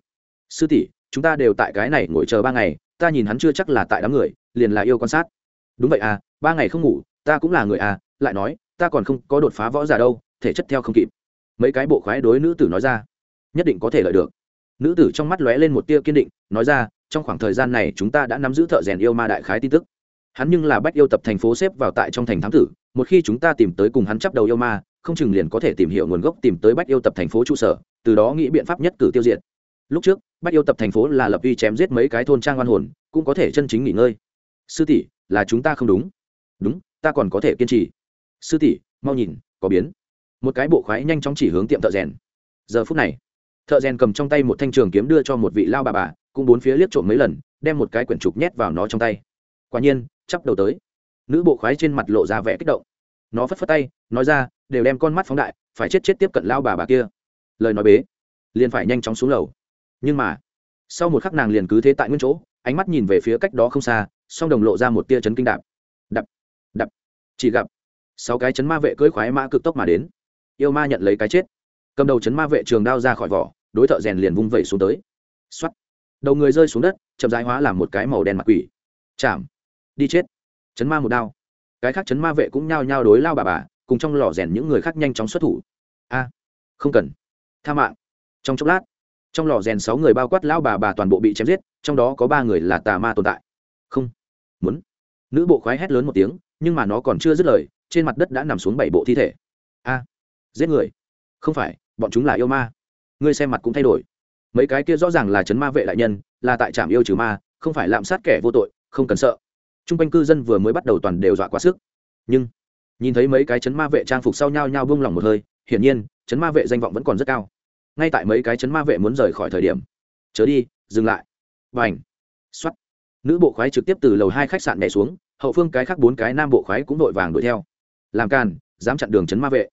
Sư tỷ, chúng ta đều tại cái này ngồi chờ ba ngày ta nhìn hắn chưa chắc là tại đám người, liền là yêu quan sát. Đúng vậy à ba ngày không ngủ, ta cũng là người à lại nói, ta còn không có đột phá võ giả đâu, thể chất theo không kịp. Mấy cái bộ khoái đối nữ tử nói ra, nhất định có thể lợi được. Nữ tử trong mắt lóe lên một tia kiên định, nói ra, trong khoảng thời gian này chúng ta đã nắm giữ thợ rèn yêu ma đại khái tin tức. Hắn nhưng là bách yêu tập thành phố xếp vào tại trong thành thám tử, một khi chúng ta tìm tới cùng hắn chấp đầu yêu ma, không chừng liền có thể tìm hiểu nguồn gốc tìm tới bách yêu tập thành phố trụ sở, từ đó nghĩ biện pháp nhất cử tiêu diệt. Lúc trước bách yêu tập thành phố là lập vi chém giết mấy cái thôn trang oan hồn, cũng có thể chân chính nghỉ ngơi. Sư tỷ, là chúng ta không đúng. Đúng, ta còn có thể kiên trì. Sư tỷ, mau nhìn, có biến. Một cái bộ khoái nhanh chóng chỉ hướng tiệm thợ rèn. Giờ phút này, thợ rèn cầm trong tay một thanh trường kiếm đưa cho một vị lao bà bà, cũng bốn phía liếc trộm mấy lần, đem một cái quyển trục nhét vào nó trong tay. Quả nhiên, chắp đầu tới. Nữ bộ khoái trên mặt lộ ra vẻ kích động. Nó phất phất tay, nói ra, đều đem con mắt phóng đại, phải chết chết tiếp cận lao bà bà kia. Lời nói bế, liền phải nhanh chóng xuống lầu nhưng mà, sau một khắc nàng liền cứ thế tại nguyên chỗ, ánh mắt nhìn về phía cách đó không xa, song đồng lộ ra một tia chấn kinh đạp. Đập đập, chỉ gặp sáu cái chấn ma vệ cưỡi khoái mã cực tốc mà đến. Yêu ma nhận lấy cái chết. Cầm đầu chấn ma vệ trường đao ra khỏi vỏ, đối thợ rèn liền vung vẩy xuống tới. X đầu người rơi xuống đất, chậm rãi hóa làm một cái màu đen mặt quỷ. Chạm đi chết. Chấn ma một đao. Cái khác chấn ma vệ cũng nhao nhao đối lao bà bà, cùng trong lò rèn những người khác nhanh chóng xuất thủ. A, không cần. Tha mạng. Trong chốc lát trong lò rèn sáu người bao quát lao bà bà toàn bộ bị chém giết, trong đó có ba người là tà ma tồn tại. Không. Muốn. Nữ bộ khoái hét lớn một tiếng, nhưng mà nó còn chưa dứt lời, trên mặt đất đã nằm xuống bảy bộ thi thể. A. Giết người. Không phải, bọn chúng là yêu ma. Ngươi xem mặt cũng thay đổi. Mấy cái kia rõ ràng là chấn ma vệ đại nhân, là tại trạm yêu trừ ma, không phải lạm sát kẻ vô tội, không cần sợ. T r u n g quanh cư dân vừa mới bắt đầu toàn đều dọa quá sức. Nhưng, nhìn thấy mấy cái chấn ma vệ trang phục sau nhau nhau bông lòng một hơi, hiển nhiên, chấn ma vệ danh vọng vẫn còn rất cao ngay tại mấy cái chấn ma vệ muốn rời khỏi thời điểm. Chớ đi, dừng lại. Và ảnh x o á t nữ bộ khoái trực tiếp từ lầu hai khách sạn nhảy xuống, hậu phương cái khác bốn cái nam bộ khoái cũng vội vàng đuổi theo. Làm càn, dám chặn đường chấn ma vệ.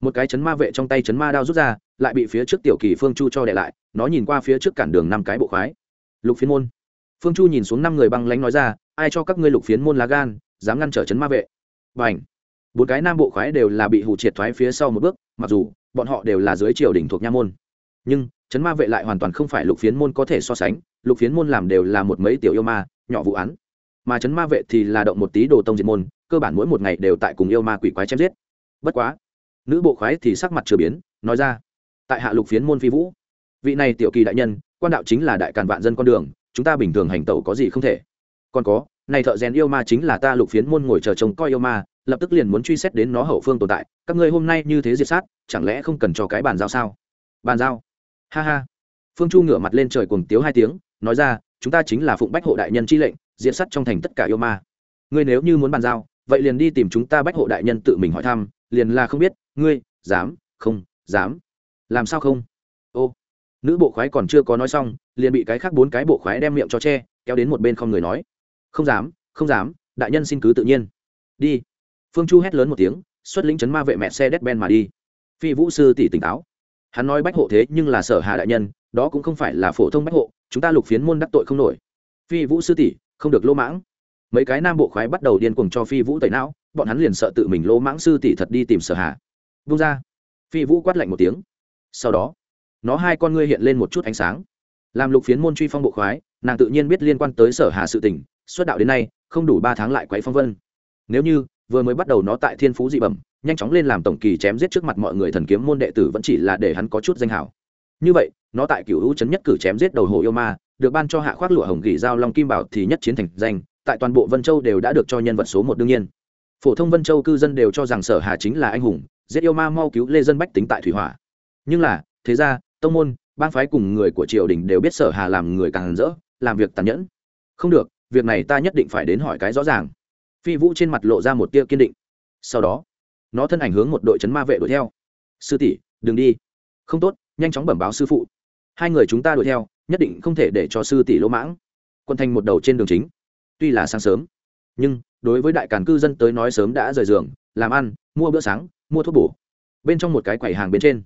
Một cái chấn ma vệ trong tay chấn ma đao rút ra, lại bị phía trước tiểu kỳ phương chu cho đẻ lại, nó nhìn qua phía trước cản đường năm cái bộ khoái. Lục phiến môn. Phương chu nhìn xuống năm người băng lánh nói ra, ai cho các ngươi lục phiến môn lá gan, dám ngăn trở chấn ma vệ? Và h bốn cái nam bộ khoái đều là bị hụ triệt thoái phía sau một bước, mặc dù bọn họ đều là dưới triều đình thuộc nha môn nhưng chấn ma vệ lại hoàn toàn không phải lục phiến môn có thể so sánh, lục phiến môn làm đều là một mấy tiểu yêu ma, nhỏ vụ án. Mà chấn ma vệ thì là động một tí đồ tông diệt môn, cơ bản mỗi một ngày đều tại cùng yêu ma quỷ quái chém giết. Bất quá, nữ bộ khoái thì sắc mặt chưa biến, nói ra, tại hạ lục phiến môn phi vũ, vị này tiểu kỳ đại nhân, quan đạo chính là đại càn vạn dân con đường, chúng ta bình thường hành tẩu có gì không thể. Còn có, này thợ rèn yêu ma chính là ta lục phiến môn ngồi chờ trông coi yêu ma, lập tức liền muốn truy xét đến nó hậu phương tồn tại, các ngươi hôm nay như thế diệt sát, chẳng lẽ không cần cho cái bàn giao sao? Bàn giao? Ha ha. Phương chu ngửa mặt lên trời cuồng tiếu hai tiếng, nói ra, chúng ta chính là phụng bách hộ đại nhân chi lệnh, diệt sát trong thành tất cả yêu ma. Ngươi nếu như muốn bàn giao, vậy liền đi tìm chúng ta bách hộ đại nhân tự mình hỏi thăm, liền là không biết, ngươi, dám, không, dám. Làm sao không? Ô. Nữ bộ khoái còn chưa có nói xong, liền bị cái khác bốn cái bộ khoái đem miệng cho che, kéo đến một bên không người nói. Không dám không dám, đại nhân xin cứ tự nhiên. Đi. Phương chu hét lớn một tiếng, xuất lĩnh chấn ma vệ mẹ xe đét ben mà đi. Phi vũ sư tỷ tỉnh táo hắn nói bách hộ thế nhưng là sở hà đại nhân, đó cũng không phải là phổ thông bách hộ, chúng ta lục phiến môn đắc tội không nổi. Phi vũ sư tỷ, không được lỗ mãng. Mấy cái nam bộ khoái bắt đầu điên cuồng cho phi vũ tẩy não, bọn hắn liền sợ tự mình lỗ mãng sư tỷ thật đi tìm sở hà. Vung ra. Phi vũ quát lạnh một tiếng. Sau đó, nó hai con ngươi hiện lên một chút ánh sáng. Làm lục phiến môn truy phong bộ khoái, nàng tự nhiên biết liên quan tới sở hà sự tình xuất đạo đến nay, không đủ ba tháng lại quấy phong vân. Nếu như, vừa mới bắt đầu nó tại thiên phú dị bẩm nhanh chóng lên làm tổng kỳ chém giết trước mặt mọi người thần kiếm môn đệ tử vẫn chỉ là để hắn có chút danh hảo. Như vậy, nó tại cựu hữu chấn nhất cử chém giết đầu hồ yêu ma, được ban cho hạ khoác lụa hồng gỉ giao long kim bảo thì nhất chiến thành danh, tại toàn bộ vân châu đều đã được cho nhân vật số một đương nhiên. Phổ thông vân châu cư dân đều cho rằng sở hà chính là anh hùng, giết yêu ma mau cứu lê dân bách tính tại thủy hỏa. Nhưng là, thế ra, tông môn, bang phái cùng người của triều đình đều biết sở hà làm người càng rỡ, làm việc tàn nhẫn. Không được, việc này ta nhất định phải đến hỏi cái rõ ràng. Phi vũ trên mặt lộ ra một tia kiên định. Sau đó nó thân ảnh hướng một đội chấn ma vệ đuổi theo. Sư tỷ, đừng đi. Không tốt, nhanh chóng bẩm báo sư phụ. Hai người chúng ta đuổi theo, nhất định không thể để cho sư tỷ lỗ mãng. Quân thành một đầu trên đường chính. Tuy là sáng sớm, nhưng đối với đại càn cư dân tới nói sớm đã rời giường, làm ăn, mua bữa sáng, mua thuốc bổ. Bên trong một cái quầy hàng bên trên,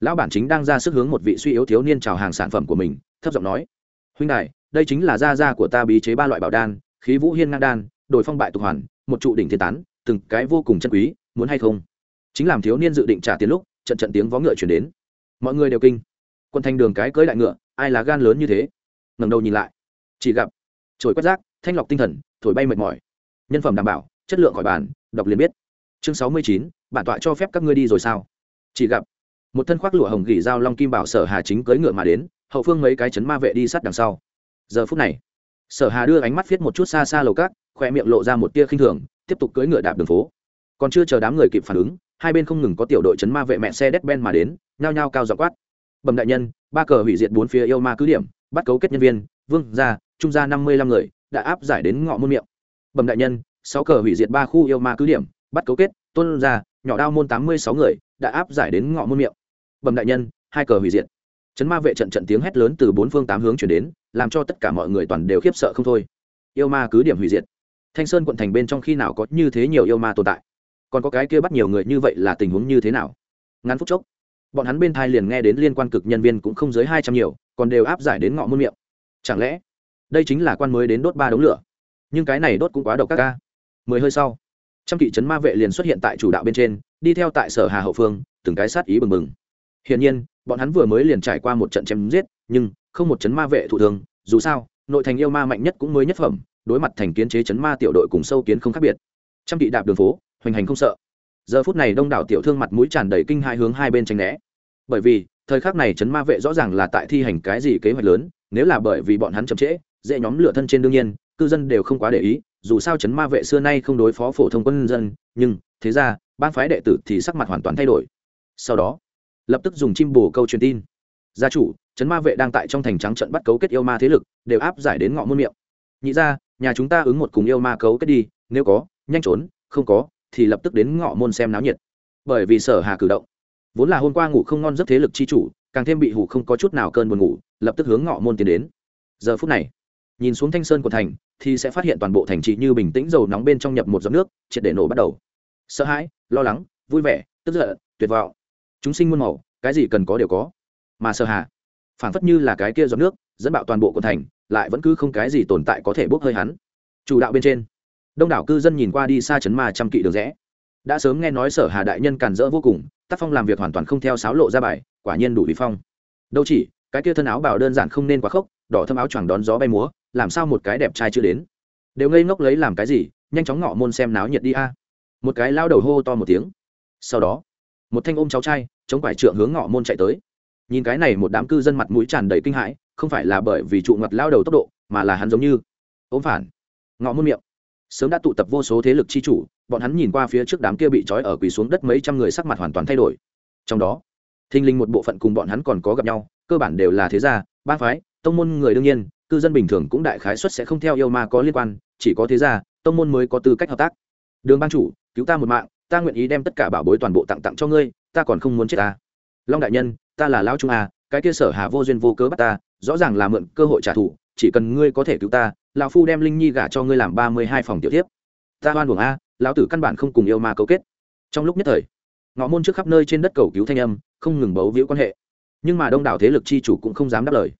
lão bản chính đang ra sức hướng một vị suy yếu thiếu niên chào hàng sản phẩm của mình, thấp giọng nói, huynh đại đây chính là gia gia của ta bí chế ba loại bảo đan, khí vũ hiên ngang đan, đổi phong bại tục hoàn, một trụ đỉnh thiên tán, từng cái vô cùng chân quý muốn hay không? Chính làm thiếu niên dự định trả tiền lúc, trận trận tiếng vó ngựa chuyển đến. Mọi người đều kinh. Quân thanh đường cái cưới đại ngựa, ai là gan lớn như thế? Ngầm đầu nhìn lại. Chỉ gặp, trồi quét rác, thanh lọc tinh thần, thổi bay mệt mỏi. Nhân phẩm đảm bảo, chất lượng khỏi bàn, đọc liền biết. Chương sáu mươi chín, bản tọa cho phép các ngươi đi rồi sao? Chỉ gặp, một thân khoác lụa hồng gỉ dao long kim bảo sở hà chính cưỡi ngựa mà đến, hậu phương mấy cái chấn ma vệ đi sát đằng sau. Giờ phút này, sở hà đưa ánh mắt viết một chút xa xa lầu cát khoe miệng lộ ra một tia khinh thường, tiếp tục cưỡi ngựa đạp đường phố còn chưa chờ đám người kịp phản ứng, hai bên không ngừng có tiểu đội chấn ma vệ mẹ xe đét ben mà đến, nhao nhao cao dọ quát. Bẩm đại nhân, ba cờ hủy diệt bốn phía yêu ma cứ điểm, bắt cấu kết nhân viên, vương gia, trung gia năm mươi lăm người, đã áp giải đến ngọ môn miệng. Bẩm đại nhân, sáu cờ hủy diệt ba khu yêu ma cứ điểm, bắt cấu kết, tôn gia, nhỏ đao môn tám mươi sáu người, đã áp giải đến ngọ môn miệng. Bẩm đại nhân, hai cờ hủy diệt. Chấn ma vệ trận trận tiếng hét lớn từ bốn phương tám hướng chuyển đến, làm cho tất cả mọi người toàn đều khiếp sợ không thôi. Yêu ma cứ điểm hủy diệt. Thanh sơn quận thành bên trong khi nào có như thế nhiều yêu ma tồn tại? Còn có cái kia bắt nhiều người như vậy là tình huống như thế nào? Ngắn phút chốc, bọn hắn bên thai liền nghe đến liên quan cực nhân viên cũng không dưới hai trăm nhiều, còn đều áp giải đến ngọ môn miệng. Chẳng lẽ, đây chính là quan mới đến đốt ba đống lửa? Nhưng cái này đốt cũng quá độc các ca mười hơi sau, trăm thị trấn ma vệ liền xuất hiện tại chủ đạo bên trên, đi theo tại sở hà hậu phương, từng cái sát ý bừng bừng. Hiển nhiên, bọn hắn vừa mới liền trải qua một trận chém giết, nhưng không một chấn ma vệ thủ thường dù sao, nội thành yêu ma mạnh nhất cũng mới nhất phẩm, đối mặt thành kiến chế chấn ma tiểu đội cùng sâu kiến không khác biệt. Trăm thị đạp đường phố hoành hành không sợ. Giờ phút này đông đảo tiểu thương mặt mũi tràn đầy kinh hai hướng hai bên tránh né. Bởi vì, thời khắc này chấn ma vệ rõ ràng là tại thi hành cái gì kế hoạch lớn, nếu là bởi vì bọn hắn chậm trễ, dễ nhóm lửa thân trên đương nhiên, cư dân đều không quá để ý, dù sao chấn ma vệ xưa nay không đối phó phổ thông quân dân, nhưng, thế ra ban phái đệ tử thì sắc mặt hoàn toàn thay đổi. Sau đó, lập tức dùng chim bồ câu truyền tin. Gia chủ chấn ma vệ đang tại trong thành trắng trận bắt cấu kết yêu ma thế lực, đều áp giải đến ngọ môn miệng. Nhị ra nhà chúng ta ứng một cùng yêu ma cấu kết đi, nếu có, nhanh trốn, không có thì lập tức đến ngõ môn xem náo nhiệt. Bởi vì sở hà cử động. Vốn là hôm qua ngủ không ngon giấc thế lực chi chủ, càng thêm bị hủ không có chút nào cơn buồn ngủ, lập tức hướng ngõ môn tiến đến. Giờ phút này, nhìn xuống thanh sơn của thành, thì sẽ phát hiện toàn bộ thành trị như bình tĩnh dầu nóng bên trong nhập một giọt nước, triệt để nổ bắt đầu. Sợ hãi, lo lắng, vui vẻ, tức giận, tuyệt vọng. Chúng sinh muôn màu, cái gì cần có đều có. Mà sợ hà, phảng phất như là cái kia giọt nước, dẫn bạo toàn bộ của thành, lại vẫn cứ không cái gì tồn tại có thể bốc hơi hắn. Chủ đạo bên trên đông đảo cư dân nhìn qua đi xa chấn ma trăm kỵ đường rẽ. Đã sớm nghe nói sở hà đại nhân càn rỡ vô cùng, tác phong làm việc hoàn toàn không theo sáo lộ ra bài, quả nhiên đủ vi phong. Đâu chỉ, cái kia thân áo bảo đơn giản không nên quá khốc, đỏ thâm áo choàng đón gió bay múa, làm sao một cái đẹp trai chưa đến. Đều ngây ngốc lấy làm cái gì, nhanh chóng ngọ môn xem náo nhiệt đi a. Một cái lao đầu hô to một tiếng. Sau đó, một thanh ôm cháu trai, chống quải trượng hướng ngọ môn chạy tới. Nhìn cái này một đám cư dân mặt mũi tràn đầy kinh hãi, không phải là bởi vì trụ ngặt lao đầu tốc độ, mà là hắn giống như. Ôm phản. Ngọ môn miệng sớm đã tụ tập vô số thế lực chi chủ, bọn hắn nhìn qua phía trước đám kia bị trói ở quỳ xuống đất mấy trăm người sắc mặt hoàn toàn thay đổi. Trong đó thinh linh một bộ phận cùng bọn hắn còn có gặp nhau, cơ bản đều là thế gia ba phái, tông môn người đương nhiên, cư dân bình thường cũng đại khái xuất sẽ không theo yêu ma có liên quan, chỉ có thế gia, tông môn mới có tư cách hợp tác. Đường ban chủ, cứu ta một mạng, ta nguyện ý đem tất cả bảo bối toàn bộ tặng tặng cho ngươi, ta còn không muốn chết ta. Long đại nhân, ta là lão trung a, cái kia sở hà vô duyên vô cớ bắt ta, rõ ràng là mượn cơ hội trả thù, chỉ cần ngươi có thể cứu ta lão phu đem linh nhi gả cho ngươi làm ba mươi hai phòng tiểu tiếp ta hoan buồng a, lão tử căn bản không cùng yêu ma cấu kết. Trong lúc nhất thời ngõ môn trước khắp nơi trên đất cầu cứu thanh âm, không ngừng bấu víu quan hệ. Nhưng mà đông đảo thế lực chi chủ cũng không dám đáp lời.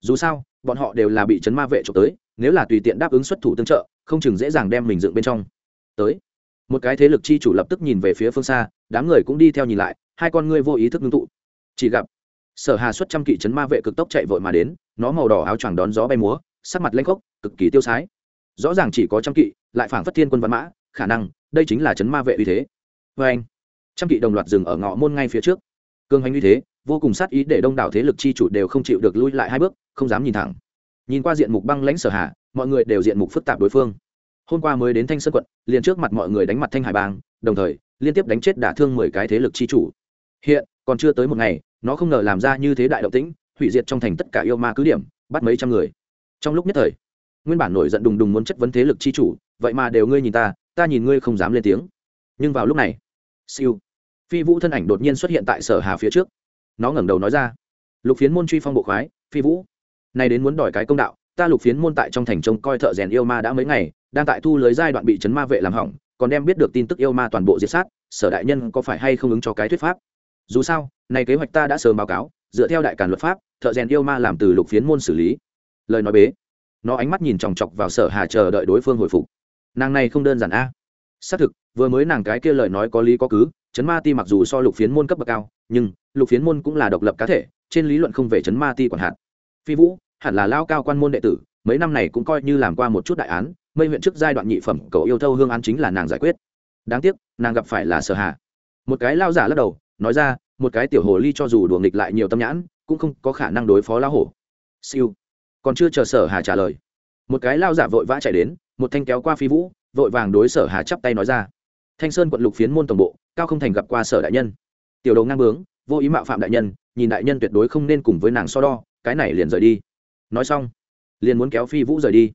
Dù sao, bọn họ đều là bị chấn ma vệ trộm tới, nếu là tùy tiện đáp ứng xuất thủ tương trợ, không chừng dễ dàng đem mình dựng bên trong. Tới, một cái thế lực chi chủ lập tức nhìn về phía phương xa, đám người cũng đi theo nhìn lại, hai con ngươi vô ý thức ngưng tụ. Chỉ gặp, sở hà xuất trăm kỵ chấn ma vệ cực tốc chạy vội mà đến, nó màu đỏ áo choàng đón gió bay múa sắc mặt lanh khốc cực kỳ tiêu sái. Rõ ràng chỉ có trăm kỵ lại phảng phất thiên quân văn mã khả năng đây chính là chấn ma vệ uy thế. Vê anh trăm kỵ đồng loạt dừng ở ngõ môn ngay phía trước. Cương hành uy thế vô cùng sát ý để đông đảo thế lực chi chủ đều không chịu được lui lại hai bước không dám nhìn thẳng. Nhìn qua diện mục băng lãnh sở hạ, mọi người đều diện mục phức tạp đối phương. Hôm qua mới đến thanh sơn quận liền trước mặt mọi người đánh mặt thanh hải bang đồng thời liên tiếp đánh chết đả thương mười cái thế lực chi chủ. Hiện còn chưa tới một ngày nó không ngờ làm ra như thế đại động tĩnh hủy diệt trong thành tất cả yêu ma cứ điểm bắt mấy trăm người trong lúc nhất thời, nguyên bản nổi giận đùng đùng muốn chất vấn thế lực chi chủ, vậy mà đều ngươi nhìn ta ta nhìn ngươi không dám lên tiếng. Nhưng vào lúc này, siêu, phi vũ thân ảnh đột nhiên xuất hiện tại sở hà phía trước. Nó ngẩng đầu nói ra, lục phiến môn truy phong bộ khoái, phi vũ, nay đến muốn đòi cái công đạo, ta lục phiến môn tại trong thành trông coi thợ rèn yêu ma đã mấy ngày, đang tại thu lưới giai đoạn bị chấn ma vệ làm hỏng, còn đem biết được tin tức yêu ma toàn bộ diệt sát, sở đại nhân có phải hay không ứng cho cái thuyết pháp? Dù sao này kế hoạch ta đã sớm báo cáo, dựa theo đại cản luật pháp, thợ rèn yêu ma làm từ lục phiến môn xử lý lời nói bế. Nó ánh mắt nhìn chòng chọc vào sở hà chờ đợi đối phương hồi phục. Nàng này không đơn giản a. Xác thực, vừa mới nàng cái kia lời nói có lý có cứ, chấn ma ti mặc dù so lục phiến môn cấp bậc cao, nhưng lục phiến môn cũng là độc lập cá thể, trên lý luận không về chấn ma ti quản hạn. phi vũ, hẳn là lao cao quan môn đệ tử, mấy năm này cũng coi như làm qua một chút đại án, mây huyện trước giai đoạn nhị phẩm cầu yêu thâu hương án chính là nàng giải quyết. Đáng tiếc, nàng gặp phải là sở hà. Một cái lao giả lắc đầu, nói ra, một cái tiểu hồ ly cho dù đùa nghịch lại nhiều tâm nhãn, cũng không có khả năng đối phó lao hổ. Siêu còn chưa chờ sở hà trả lời, một cái lao giả vội vã chạy đến, một thanh kéo qua phi vũ, vội vàng đối sở hà chắp tay nói ra. Thanh sơn quận lục phiến môn tổng bộ, cao không thành gặp qua sở đại nhân. Tiểu đầu ngang bướng, vô ý mạo phạm đại nhân, nhìn đại nhân tuyệt đối không nên cùng với nàng so đo, cái này liền rời đi. Nói xong, liền muốn kéo phi vũ rời đi.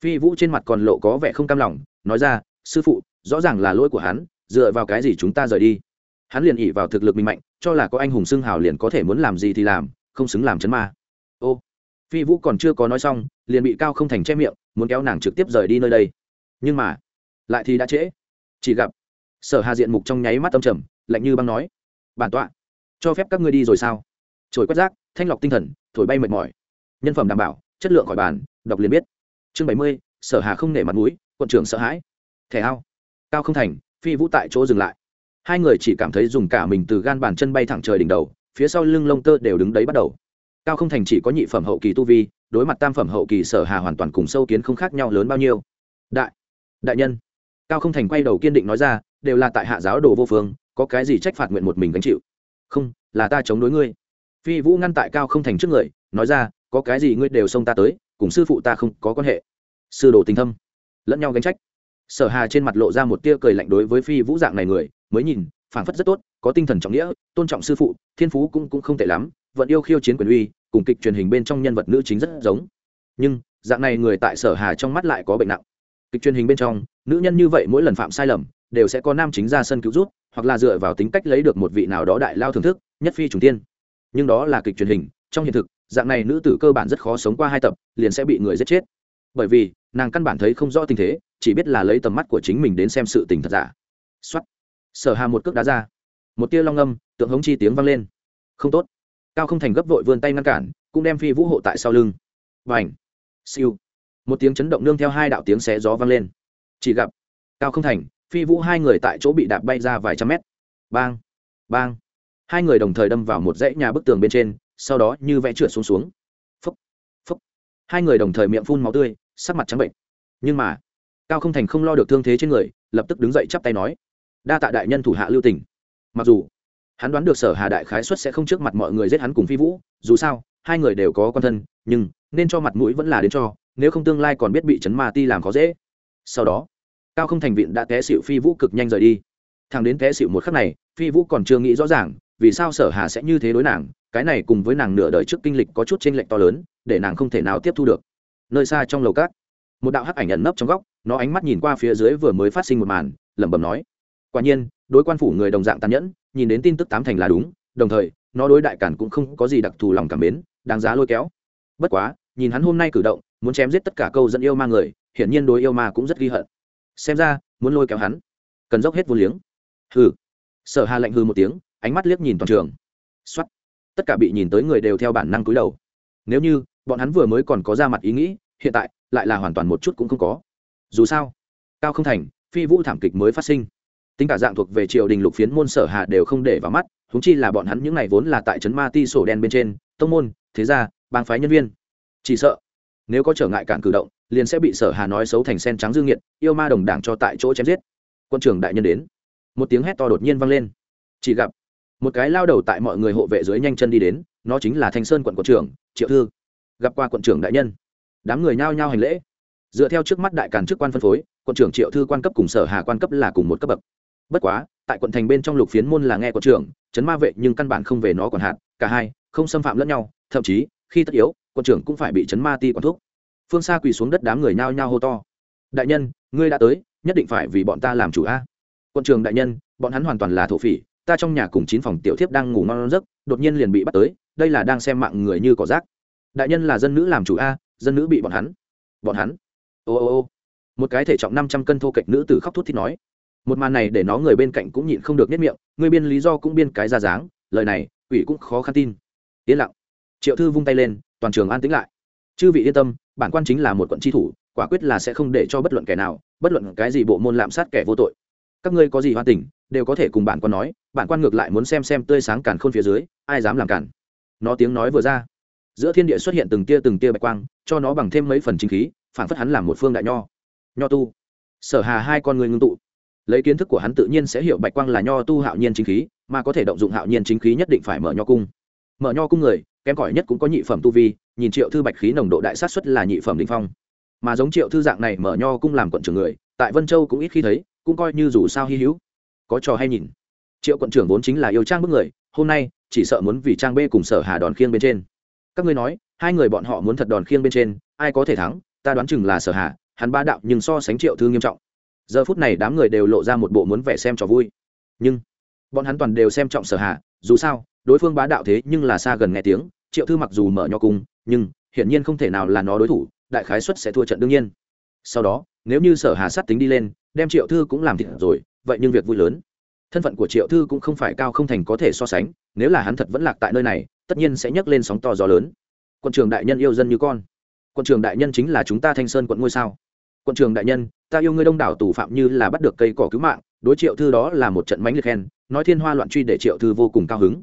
Phi vũ trên mặt còn lộ có vẻ không cam lòng, nói ra, sư phụ, rõ ràng là lỗi của hắn, dựa vào cái gì chúng ta rời đi? Hắn liền ỉ vào thực lực mình mạnh, cho là có anh hùng xưng hào liền có thể muốn làm gì thì làm, không xứng làm chấn ma. Ô phi vũ còn chưa có nói xong, liền bị cao không thành che miệng, muốn kéo nàng trực tiếp rời đi nơi đây. Nhưng mà, lại thì đã trễ. Chỉ gặp, sở hà diện mục trong nháy mắt tâm trầm, lạnh như băng nói, bản tọa, cho phép các ngươi đi rồi sao? Trồi quét rác, thanh lọc tinh thần, thổi bay mệt mỏi. Nhân phẩm đảm bảo, chất lượng khỏi bàn, đọc liền biết. Chương bảy mươi, sở hà không nể mặt mũi, quận trưởng sợ hãi. Thẻ ao. Cao không thành, phi vũ tại chỗ dừng lại. Hai người chỉ cảm thấy dùng cả mình từ gan bàn chân bay thẳng trời đỉnh đầu, phía sau lưng lông tơ đều đứng đấy bắt đầu cao không thành chỉ có nhị phẩm hậu kỳ tu vi, đối mặt tam phẩm hậu kỳ sở hà hoàn toàn cùng sâu kiến không khác nhau lớn bao nhiêu. Đại đại nhân. Cao không thành quay đầu kiên định nói ra, đều là tại hạ giáo đồ vô phương, có cái gì trách phạt nguyện một mình gánh chịu? Không, là ta chống đối ngươi. Phi vũ ngăn tại cao không thành trước người, nói ra, có cái gì ngươi đều xông ta tới, cùng sư phụ ta không có quan hệ. Sư đồ tình thâm, lẫn nhau gánh trách. Sở hà trên mặt lộ ra một tia cười lạnh đối với phi vũ dạng này người, mới nhìn, phảng phất rất tốt, có tinh thần trọng nghĩa, tôn trọng sư phụ, thiên phú cũng cũng không tệ lắm vẫn yêu khiêu chiến quyền uy cùng kịch truyền hình bên trong nhân vật nữ chính rất giống. Nhưng, dạng này người tại sở hà trong mắt lại có bệnh nặng. Kịch truyền hình bên trong, nữ nhân như vậy mỗi lần phạm sai lầm, đều sẽ có nam chính ra sân cứu rút hoặc là dựa vào tính cách lấy được một vị nào đó đại lao thưởng thức, nhất phi trùng tiên. Nhưng đó là kịch truyền hình, trong hiện thực, dạng này nữ tử cơ bản rất khó sống qua hai tập, liền sẽ bị người giết chết. Bởi vì, nàng căn bản thấy không rõ tình thế, chỉ biết là lấy tầm mắt của chính mình đến xem sự tình thật giả. Xuất sở hà một cước đá ra. Một tia long âm, tượng hống chi tiếng vang lên. Không tốt cao không thành gấp vội vươn tay ngăn cản, cũng đem phi vũ hộ tại sau lưng. Và ảnh siêu! Một tiếng chấn động nương theo hai đạo tiếng xé gió vang lên. Chỉ gặp, cao không thành, phi vũ hai người tại chỗ bị đạp bay ra vài trăm mét. Bang! Bang! Hai người đồng thời đâm vào một dãy nhà bức tường bên trên, sau đó như vẽ trượt xuống xuống. Phúc! Phúc! Hai người đồng thời miệng phun máu tươi, sắc mặt trắng bệnh. Nhưng mà, cao không thành không lo được thương thế trên người, lập tức đứng dậy chắp tay nói, đa tạ đại nhân thủ hạ lưu tỉnh mặc dù hắn đoán được sở hà đại khái xuất sẽ không trước mặt mọi người giết hắn cùng phi vũ, dù sao, hai người đều có con thân, nhưng, nên cho mặt mũi vẫn là đến cho, nếu không tương lai còn biết bị chấn ma ti làm khó dễ. Sau đó, cao không thành viện đã té xịu phi vũ cực nhanh rời đi. Thằng đến té xịu một khắc này, phi vũ còn chưa nghĩ rõ ràng, vì sao sở hà sẽ như thế đối nàng, cái này cùng với nàng nửa đời trước kinh lịch có chút chênh lệch to lớn, để nàng không thể nào tiếp thu được. Nơi xa trong lầu cát một đạo hắc ảnh ẩn nấp trong góc, nó ánh mắt nhìn qua phía dưới vừa mới phát sinh một màn, lẩm bẩm nói, quả nhiên, đối quan phủ người đồng dạng tàn nhẫn nhìn đến tin tức tám thành là đúng, đồng thời, nó đối đại cản cũng không có gì đặc thù lòng cảm mến, đáng giá lôi kéo. Bất quá, nhìn hắn hôm nay cử động, muốn chém giết tất cả câu dẫn yêu ma người, hiển nhiên đối yêu ma cũng rất ghi hận. Xem ra, muốn lôi kéo hắn, cần dốc hết vô liếng. Hừ. Sở hà lạnh hư một tiếng, ánh mắt liếc nhìn toàn trường. Xuất tất cả bị nhìn tới người đều theo bản năng cúi đầu. Nếu như, bọn hắn vừa mới còn có ra mặt ý nghĩ, hiện tại, lại là hoàn toàn một chút cũng không có. Dù sao, cao không thành, phi vũ thảm kịch mới phát sinh tính cả dạng thuộc về triều đình lục phiến môn sở hà đều không để vào mắt húng chi là bọn hắn những này vốn là tại trấn ma ti sổ đen bên trên, tông môn, thế gia, bang phái nhân viên. Chỉ sợ, nếu có trở ngại cản cử động, liền sẽ bị sở hà nói xấu thành sen trắng dương nghiện yêu ma đồng đảng cho tại chỗ chém giết. Quân trưởng đại nhân đến. Một tiếng hét to đột nhiên vang lên. Chỉ gặp, một cái lao đầu tại mọi người hộ vệ dưới nhanh chân đi đến, nó chính là thanh sơn quận quận trưởng, triệu thư. Gặp qua quận trưởng đại nhân. Đám người nhao nhao hành lễ. Dựa theo trước mắt đại cản chức quan phân phối, quận trưởng triệu thư quan cấp cùng sở hà quan cấp là cùng một cấp bậc bất quá, tại quận thành bên trong lục phiến môn là nghe có trưởng, chấn ma vệ nhưng căn bản không về nó còn hạn cả hai không xâm phạm lẫn nhau, thậm chí, khi tất yếu, quận trưởng cũng phải bị chấn ma ti quản thúc. Phương xa quỳ xuống đất đám người nhao nhao hô to. Đại nhân, ngươi đã tới, nhất định phải vì bọn ta làm chủ a. Quận trưởng đại nhân, bọn hắn hoàn toàn là thổ phỉ, ta trong nhà cùng chín phòng tiểu thiếp đang ngủ ngon giấc, đột nhiên liền bị bắt tới, đây là đang xem mạng người như cỏ rác. Đại nhân là dân nữ làm chủ a, dân nữ bị bọn hắn. Bọn hắn? Ô ô ô. Một cái thể trọng năm trăm cân thô kệch nữ tử khóc thút thít nói một màn này để nó người bên cạnh cũng nhịn không được nhất miệng, người biên lý do cũng biên cái ra dáng, lời này ủy cũng khó khăn tin. Yên lặng. Triệu thư vung tay lên, toàn trường an tĩnh lại. Chư vị yên tâm, bản quan chính là một quận tri thủ, quả quyết là sẽ không để cho bất luận kẻ nào, bất luận cái gì bộ môn lạm sát kẻ vô tội. Các ngươi có gì hoa tình, đều có thể cùng bản quan nói, bản quan ngược lại muốn xem xem tươi sáng càn khôn phía dưới, ai dám làm cản nó tiếng nói vừa ra, giữa thiên địa xuất hiện từng tia từng tia bạch quang, cho nó bằng thêm mấy phần chính khí phản phất hắn làm một phương đại nho. Nho tu. Sở hà hai con người ngưng tụ lấy kiến thức của hắn tự nhiên sẽ hiểu bạch quang là nho tu hạo nhiên chính khí, mà có thể động dụng hạo nhiên chính khí nhất định phải mở nho cung. Mở nho cung người, kém cỏi nhất cũng có nhị phẩm tu vi, nhìn triệu thư bạch khí nồng độ đại sát xuất là nhị phẩm định phong. Mà giống triệu thư dạng này mở nho cung làm quận trưởng người, tại vân châu cũng ít khi thấy, cũng coi như dù sao hy hữu. Có trò hay nhìn. Triệu quận trưởng vốn chính là yêu trang bức người, hôm nay, chỉ sợ muốn vì trang b cùng sở hà đòn khiêng bên trên. Các ngươi nói, hai người bọn họ muốn thật đòn khiêng bên trên, ai có thể thắng, ta đoán chừng là sở hà, hắn ba đạo nhưng so sánh triệu thư nghiêm trọng giờ phút này đám người đều lộ ra một bộ muốn vẻ xem trò vui. Nhưng, bọn hắn toàn đều xem trọng sở hà, dù sao, đối phương bá đạo thế nhưng là xa gần nghe tiếng, triệu thư mặc dù mở nho cung, nhưng, hiển nhiên không thể nào là nó đối thủ, đại khái xuất sẽ thua trận đương nhiên. Sau đó, nếu như sở hà sát tính đi lên, đem triệu thư cũng làm thịt rồi, vậy nhưng việc vui lớn. Thân phận của triệu thư cũng không phải cao không thành có thể so sánh, nếu là hắn thật vẫn lạc tại nơi này, tất nhiên sẽ nhấc lên sóng to gió lớn. Quận trường đại nhân yêu dân như con. Quận trường đại nhân chính là chúng ta thanh sơn quận ngôi sao quận trường đại nhân, ta yêu ngươi đông đảo tù phạm như là bắt được cây cỏ cứu mạng, đối triệu thư đó là một trận mánh liệt khen, nói thiên hoa loạn truy để triệu thư vô cùng cao hứng.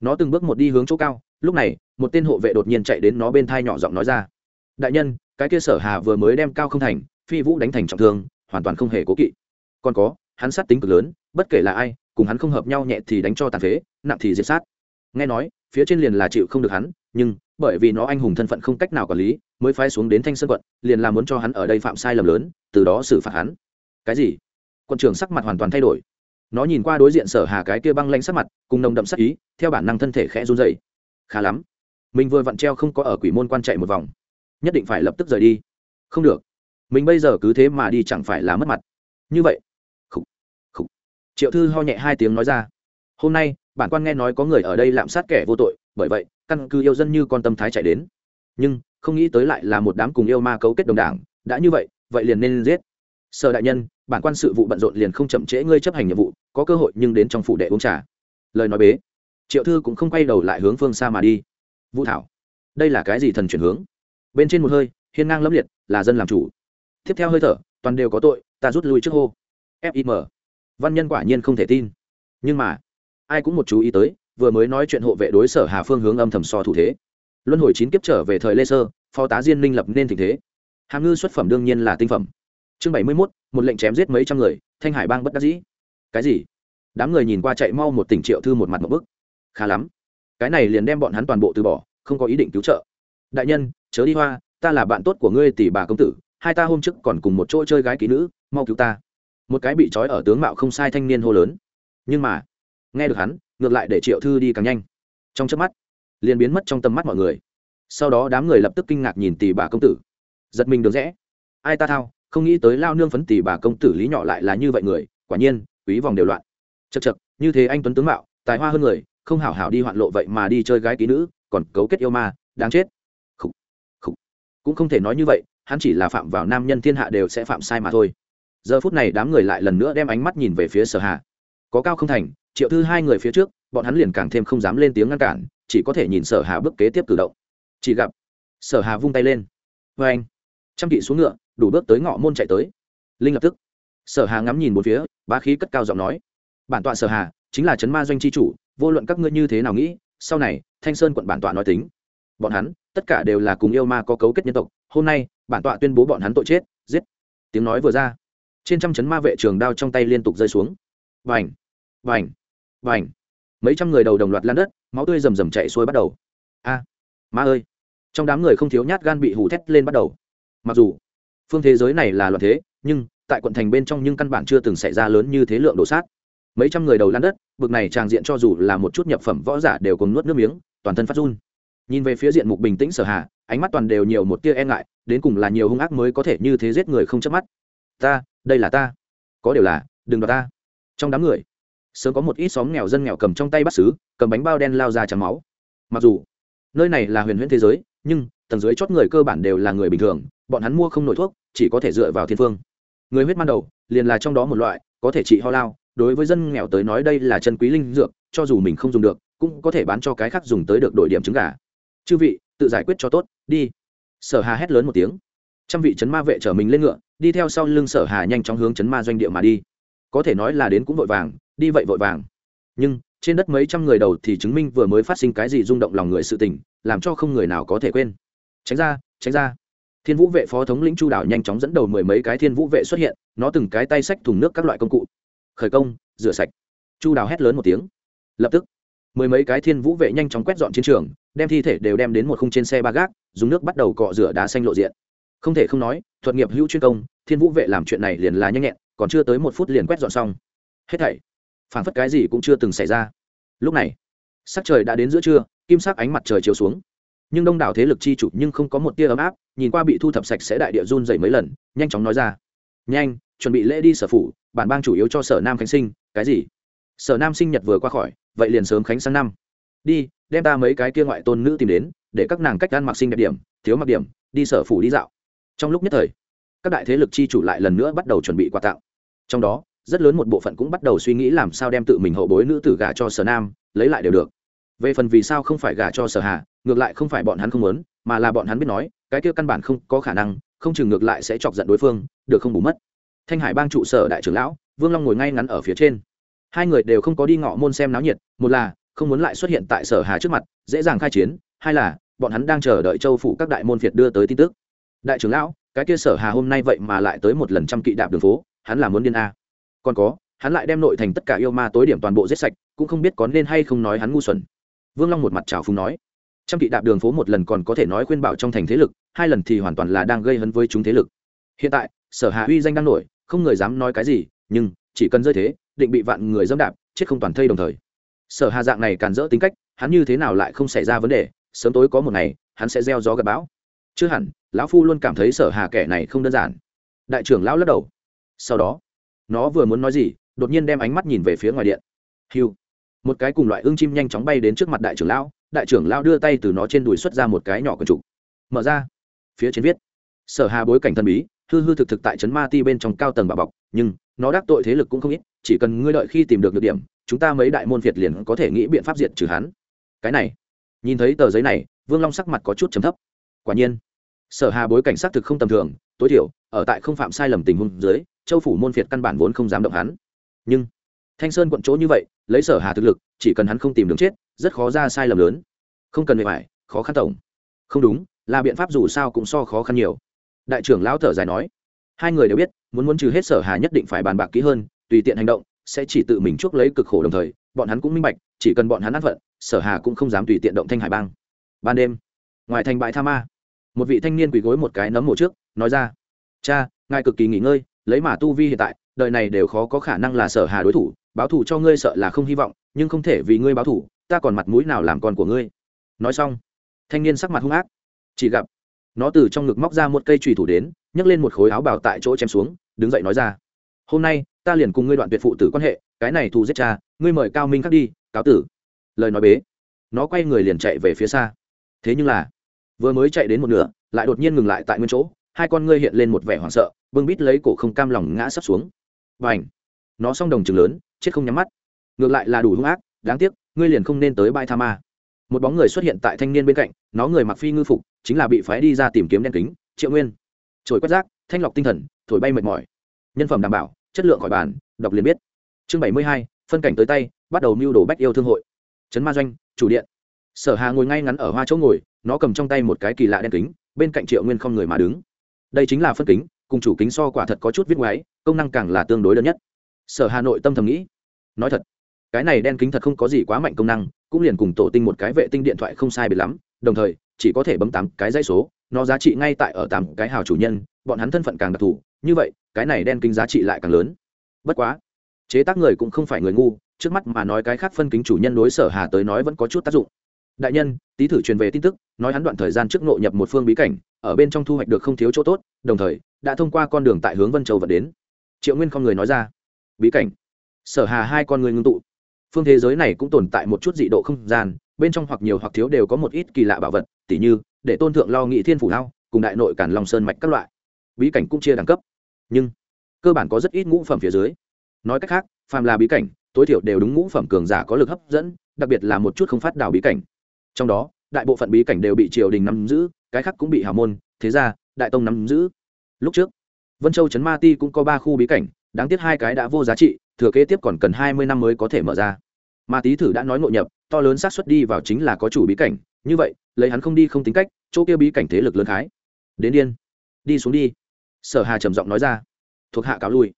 Nó từng bước một đi hướng chỗ cao, lúc này, một tên hộ vệ đột nhiên chạy đến nó bên thai nhỏ giọng nói ra. Đại nhân, cái kia sở hà vừa mới đem cao không thành, phi vũ đánh thành trọng thương, hoàn toàn không hề cố kỵ. Còn có, hắn sát tính cực lớn, bất kể là ai, cùng hắn không hợp nhau nhẹ thì đánh cho tàn phế, nặng thì diệt sát. Nghe nói, phía trên liền là chịu không được hắn, nhưng, bởi vì nó anh hùng thân phận không cách nào quản lý mới phái xuống đến thanh sơn quận liền là muốn cho hắn ở đây phạm sai lầm lớn từ đó xử phạt hắn. Cái gì? Quận trưởng sắc mặt hoàn toàn thay đổi. Nó nhìn qua đối diện sở hà cái kia băng lanh sắc mặt cùng nồng đậm sắc ý theo bản năng thân thể khẽ run dày khá lắm. Mình vừa vặn treo không có ở quỷ môn quan chạy một vòng. Nhất định phải lập tức rời đi. Không được. Mình bây giờ cứ thế mà đi chẳng phải là mất mặt. Như vậy. Khủ, khủ. triệu thư ho nhẹ hai tiếng nói ra. Hôm nay bản quan nghe nói có người ở đây lạm sát kẻ vô tội bởi vậy căn cứ yêu dân như con tâm thái chạy đến nhưng không nghĩ tới lại là một đám cùng yêu ma cấu kết đồng đảng, đã như vậy vậy liền nên giết. Sở đại nhân, bản quan sự vụ bận rộn liền không chậm trễ ngươi chấp hành nhiệm vụ, có cơ hội nhưng đến trong phủ đệ uống trà. Lời nói bế, triệu thư cũng không quay đầu lại hướng phương xa mà đi. Vũ thảo, đây là cái gì thần chuyển hướng? Bên trên một hơi, hiên ngang lâm liệt, là dân làm chủ. Tiếp theo hơi thở, toàn đều có tội, ta rút lui trước hô. Fim văn nhân quả nhiên không thể tin. Nhưng mà, ai cũng một chú ý tới, vừa mới nói chuyện hộ vệ đối sở hà phương hướng âm thầm so thủ thế luân hồi chín kiếp trở về thời lê sơ, phó tá diên minh lập nên tình thế. Hàm ngư xuất phẩm đương nhiên là tinh phẩm. Chương bảy mươi mốt, một lệnh chém giết mấy trăm người, thanh hải bang bất đắc dĩ. Cái gì? Đám người nhìn qua chạy mau một tỉnh triệu thư một mặt một bức. Khá lắm. Cái này liền đem bọn hắn toàn bộ từ bỏ, không có ý định cứu trợ. Đại nhân, chớ đi hoa, ta là bạn tốt của ngươi tỷ bà công tử, hai ta hôm trước còn cùng một chỗ chơi gái kỹ nữ, mau cứu ta. Một cái bị trói ở tướng mạo không sai thanh niên hô lớn. Nhưng mà, nghe được hắn, ngược lại để triệu thư đi càng nhanh. Trong chớp mắt liền biến mất trong tầm mắt mọi người sau đó đám người lập tức kinh ngạc nhìn tỷ bà công tử giật mình được rẽ ai ta thao, không nghĩ tới lao nương phấn tỷ bà công tử lý nhỏ lại là như vậy người, quả nhiên, quý vòng đều loạn chật chật như thế anh tuấn tướng mạo, tài hoa hơn người, không hảo hảo đi hoạn lộ vậy mà đi chơi gái ký nữ, còn cấu kết yêu ma, đáng chết Khủ. Khủ. cũng không thể nói như vậy, hắn chỉ là phạm vào nam nhân thiên hạ đều sẽ phạm sai mà thôi giờ phút này đám người lại lần nữa đem ánh mắt nhìn về phía sở hạ. có cao không thành, triệu thư hai người phía trước, bọn hắn liền càng thêm không dám lên tiếng ngăn cản chỉ có thể nhìn sở hà bước kế tiếp cử động. Chỉ gặp, sở hà vung tay lên. Vê anh, trăm kỵ xuống ngựa, đủ bước tới ngõ môn chạy tới. Linh lập tức. Sở hà ngắm nhìn một phía, bá khí cất cao giọng nói. Bản tọa sở hà, chính là chấn ma doanh chi chủ, vô luận các ngươi như thế nào nghĩ, sau này, thanh sơn quận bản tọa nói tính. Bọn hắn, tất cả đều là cùng yêu ma có cấu kết nhân tộc, hôm nay, bản tọa tuyên bố bọn hắn tội chết, giết. Tiếng nói vừa ra, trên trăm chấn ma vệ trường đao trong tay liên tục rơi xuống. Vành vành vành. Mấy trăm người đầu đồng loạt lan đất máu tươi rầm rầm chạy xuôi bắt đầu. A, ma ơi. Trong đám người không thiếu nhát gan bị hù thét lên bắt đầu. Mặc dù, phương thế giới này là loạn thế, nhưng tại quận thành bên trong nhưng căn bản chưa từng xảy ra lớn như thế lượng đổ sát. Mấy trăm người đầu lan đất, bực này tràng diện cho dù là một chút nhập phẩm võ giả đều cùng nuốt nước miếng, toàn thân phát run. Nhìn về phía diện mục bình tĩnh sở hạ ánh mắt toàn đều nhiều một tia e ngại, đến cùng là nhiều hung ác mới có thể như thế giết người không chớp mắt. Ta, đây là ta. Có điều là, đừng đoạt ta. Trong đám người sớm có một ít xóm nghèo dân nghèo cầm trong tay bắt xứ cầm bánh bao đen lao ra trắng máu. Mặc dù, nơi này là huyền huyễn thế giới, nhưng tầng dưới chót người cơ bản đều là người bình thường, bọn hắn mua không nổi thuốc, chỉ có thể dựa vào thiên phương. Người huyết ban đầu, liền là trong đó một loại, có thể trị ho lao, đối với dân nghèo tới nói đây là chân quý linh dược, cho dù mình không dùng được, cũng có thể bán cho cái khác dùng tới được đổi điểm trứng gà. Chư vị, tự giải quyết cho tốt, đi. Sở hà hét lớn một tiếng. Trăm vị chấn ma vệ chở mình lên ngựa, đi theo sau lưng sở hà nhanh chóng hướng chấn ma doanh địa mà đi. Có thể nói là đến cũng vội vàng đi vậy vội vàng. Nhưng, trên đất mấy trăm người đầu thì chứng minh vừa mới phát sinh cái gì rung động lòng người sự tình, làm cho không người nào có thể quên. Tránh ra tránh ra. Thiên vũ vệ phó thống lĩnh chu đảo nhanh chóng dẫn đầu mười mấy cái thiên vũ vệ xuất hiện, nó từng cái tay xách thùng nước các loại công cụ. Khởi công, rửa sạch. Chu đào hét lớn một tiếng. Lập tức, mười mấy cái thiên vũ vệ nhanh chóng quét dọn chiến trường, đem thi thể đều đem đến một khung trên xe ba gác, dùng nước bắt đầu cọ rửa đá xanh lộ diện. Không thể không nói, thuật nghiệp hữu chuyên công, thiên vũ vệ làm chuyện này liền là nhanh nhẹn, còn chưa tới một phút liền quét dọn xong. Hết thảy phản phất cái gì cũng chưa từng xảy ra. Lúc này, sắc trời đã đến giữa trưa, kim sắc ánh mặt trời chiếu xuống. Nhưng đông đảo thế lực chi chủ nhưng không có một tia ấm áp, nhìn qua bị thu thập sạch sẽ đại địa run dày mấy lần, nhanh chóng nói ra. Nhanh, chuẩn bị lễ đi sở phủ, bản bang chủ yếu cho sở nam khánh sinh, cái gì? Sở nam sinh nhật vừa qua khỏi, vậy liền sớm khánh sang năm. Đi, đem ta mấy cái kia ngoại tôn nữ tìm đến, để các nàng cách ăn mặc sinh đẹp điểm, thiếu mặc điểm, đi sở phủ đi dạo. Trong lúc nhất thời, các đại thế lực chi chủ lại lần nữa bắt đầu chuẩn bị quà tặng. Trong đó rất lớn một bộ phận cũng bắt đầu suy nghĩ làm sao đem tự mình hậu bối nữ tử gả cho sở nam, lấy lại đều được. Về phần vì sao không phải gả cho sở hà, ngược lại không phải bọn hắn không muốn, mà là bọn hắn biết nói, cái kia căn bản không có khả năng, không chừng ngược lại sẽ chọc giận đối phương, được không bù mất. Thanh hải bang trụ sở đại trưởng lão, vương long ngồi ngay ngắn ở phía trên. Hai người đều không có đi ngọ môn xem náo nhiệt, một là không muốn lại xuất hiện tại sở hà trước mặt, dễ dàng khai chiến, hai là bọn hắn đang chờ đợi châu phủ các đại môn việt đưa tới tin tức. Đại trưởng lão, cái kia sở hà hôm nay vậy mà lại tới một lần trăm kỵ đạp đường phố, hắn là muốn điên a còn có, hắn lại đem nội thành tất cả yêu ma tối điểm toàn bộ giết sạch, cũng không biết có nên hay không nói hắn ngu xuẩn. Vương long một mặt trào phúng nói, trăm kỵ đạp đường phố một lần còn có thể nói khuyên bảo trong thành thế lực, hai lần thì hoàn toàn là đang gây hấn với chúng thế lực. Hiện tại, sở hà uy danh đang nổi, không người dám nói cái gì, nhưng chỉ cần rơi thế, định bị vạn người dẫm đạp, chết không toàn thây đồng thời. Sở hà dạng này càn rỡ tính cách, hắn như thế nào lại không xảy ra vấn đề, sớm tối có một ngày, hắn sẽ gieo gió gặp bão. Chưa hẳn, lão phu luôn cảm thấy sở hà kẻ này không đơn giản. Đại trưởng lão lắc đầu. Sau đó nó vừa muốn nói gì, đột nhiên đem ánh mắt nhìn về phía ngoài điện. Hiu. Một cái cùng loại ương chim nhanh chóng bay đến trước mặt đại trưởng lão, đại trưởng lão đưa tay từ nó trên đùi xuất ra một cái nhỏ quần trục. Mở ra. Phía trên viết. Sở hà bối cảnh thần bí, hư hư thực thực tại trấn ma ti bên trong cao tầng bà bọc, nhưng nó đắc tội thế lực cũng không ít, chỉ cần ngươi đợi khi tìm được được điểm, chúng ta mấy đại môn việt liền có thể nghĩ biện pháp diệt trừ hắn. Cái này. Nhìn thấy tờ giấy này, vương long sắc mặt có chút chấm thấp. Quả nhiên, sở hà bối cảnh xác thực không tầm thường, tối thiểu, ở tại không phạm sai lầm tình huống dưới châu phủ môn phiệt căn bản vốn không dám động hắn. Nhưng thanh sơn quận chỗ như vậy lấy sở hà thực lực chỉ cần hắn không tìm đường chết rất khó ra sai lầm lớn. Không cần bề mỏi, khó khăn tổng. Không đúng là biện pháp dù sao cũng so khó khăn nhiều. Đại trưởng lão thở dài nói. Hai người đều biết muốn muốn trừ hết sở hà nhất định phải bàn bạc kỹ hơn tùy tiện hành động sẽ chỉ tự mình chuốc lấy cực khổ đồng thời bọn hắn cũng minh bạch chỉ cần bọn hắn ăn phận sở hà cũng không dám tùy tiện động thanh hải bang. Ban đêm ngoài thành bãi tha ma một vị thanh niên quỳ gối một cái nấm mộ trước nói ra cha ngài cực kỳ nghỉ ngơi lấy mà tu vi hiện tại, đời này đều khó có khả năng là sở hà đối thủ, báo thủ cho ngươi sợ là không hy vọng, nhưng không thể vì ngươi báo thủ ta còn mặt mũi nào làm con của ngươi? Nói xong, thanh niên sắc mặt hung ác, chỉ gặp nó từ trong ngực móc ra một cây trùy thủ đến, nhấc lên một khối áo bào tại chỗ chém xuống, đứng dậy nói ra, hôm nay, ta liền cùng ngươi đoạn tuyệt phụ tử quan hệ, cái này thù giết cha, ngươi mời cao minh khắc đi, cáo tử. Lời nói bế, nó quay người liền chạy về phía xa. Thế nhưng là, vừa mới chạy đến một nửa, lại đột nhiên ngừng lại tại nguyên chỗ, hai con ngươi hiện lên một vẻ hoảng sợ vương bít lấy cổ không cam lòng ngã sắp xuống. Và ảnh nó song đồng chừng lớn, chết không nhắm mắt. Ngược lại là đủ hung ác, đáng tiếc, ngươi liền không nên tới bãi tha ma. Một bóng người xuất hiện tại thanh niên bên cạnh, nó người mặc phi ngư phục, chính là bị phái đi ra tìm kiếm đen kính, triệu nguyên. Trồi quét rác, thanh lọc tinh thần, thổi bay mệt mỏi. Nhân phẩm đảm bảo, chất lượng khỏi bàn, đọc liền biết. Chương bảy mươi hai, phân cảnh tới tay, bắt đầu mưu đồ bách yêu thương hội. Trấn ma doanh, chủ điện. Sở hà ngồi ngay ngắn ở hoa chỗ ngồi, nó cầm trong tay một cái kỳ lạ đen kính, bên cạnh triệu nguyên không người mà đứng. Đây chính là phân kính cùng chủ kính so quả thật có chút viết ngoáy, công năng càng là tương đối đơn nhất. Sở hà nội tâm thầm nghĩ, nói thật, cái này đen kính thật không có gì quá mạnh công năng, cũng liền cùng tổ tinh một cái vệ tinh điện thoại không sai biệt lắm, đồng thời, chỉ có thể bấm tám cái dãy số, nó giá trị ngay tại ở tám cái hào chủ nhân, bọn hắn thân phận càng đặc thù, như vậy, cái này đen kính giá trị lại càng lớn. Bất quá, chế tác người cũng không phải người ngu, trước mắt mà nói cái khác phân kính chủ nhân đối sở hà tới nói vẫn có chút tác dụng. Đại nhân tý thử truyền về tin tức, nói hắn đoạn thời gian trước nội nhập một phương bí cảnh, ở bên trong thu hoạch được không thiếu chỗ tốt, đồng thời đã thông qua con đường tại hướng vân châu vận đến. Triệu nguyên không người nói ra. Bí cảnh. Sở hà hai con người ngưng tụ. Phương thế giới này cũng tồn tại một chút dị độ không gian, bên trong hoặc nhiều hoặc thiếu đều có một ít kỳ lạ bảo vật, tỉ như, để tôn thượng lo nghị thiên phủ lao cùng đại nội cản lòng sơn mạch các loại. Bí cảnh cũng chia đẳng cấp. Nhưng, cơ bản có rất ít ngũ phẩm phía dưới. Nói cách khác, phàm là bí cảnh, tối thiểu đều đúng ngũ phẩm cường giả có lực hấp dẫn, đặc biệt là một chút không phát đào bí cảnh. Trong đó, đại bộ phận bí cảnh đều bị triều đình nắm giữ, cái khác cũng bị hào môn, thế gia, đại tông nắm giữ lúc trước, vân châu trấn ma ti cũng có ba khu bí cảnh, đáng tiếc hai cái đã vô giá trị, thừa kế tiếp còn cần hai mươi năm mới có thể mở ra. Ma tý thử đã nói nội nhập, to lớn xác suất đi vào chính là có chủ bí cảnh, như vậy, lấy hắn không đi không tính cách, chỗ kia bí cảnh thế lực lớn khái. Đến điên. Đi xuống đi. Sở hà trầm giọng nói ra. Thuộc hạ cáo lui.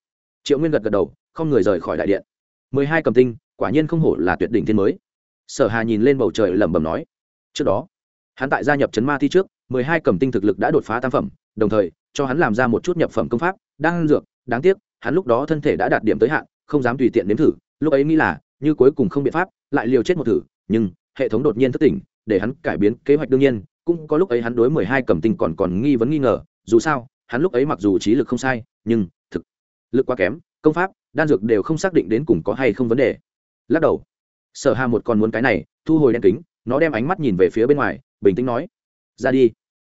Triệu nguyên gật gật đầu, không người rời khỏi đại điện. Mười hai cầm tinh, quả nhiên không hổ là tuyệt đỉnh thiên mới. Sở hà nhìn lên bầu trời lẩm bẩm nói. Trước đó, hắn tại gia nhập trấn ma thi trước, mười hai cầm tinh thực lực đã đột phá tam phẩm, đồng thời cho hắn làm ra một chút nhập phẩm công pháp, đang dược, đáng tiếc, hắn lúc đó thân thể đã đạt điểm tới hạn, không dám tùy tiện nếm thử, lúc ấy nghĩ là, như cuối cùng không biện pháp, lại liều chết một thử, nhưng, hệ thống đột nhiên thất tỉnh, để hắn cải biến kế hoạch đương nhiên, cũng có lúc ấy hắn đối mười hai cầm tinh còn còn nghi vấn nghi ngờ, dù sao, hắn lúc ấy mặc dù trí lực không sai, nhưng, thực lực quá kém, công pháp, đan dược đều không xác định đến cùng có hay không vấn đề. Lắc đầu. Sở hà một còn muốn cái này, thu hồi đen kính, nó đem ánh mắt nhìn về phía bên ngoài, bình tĩnh nói, ra đi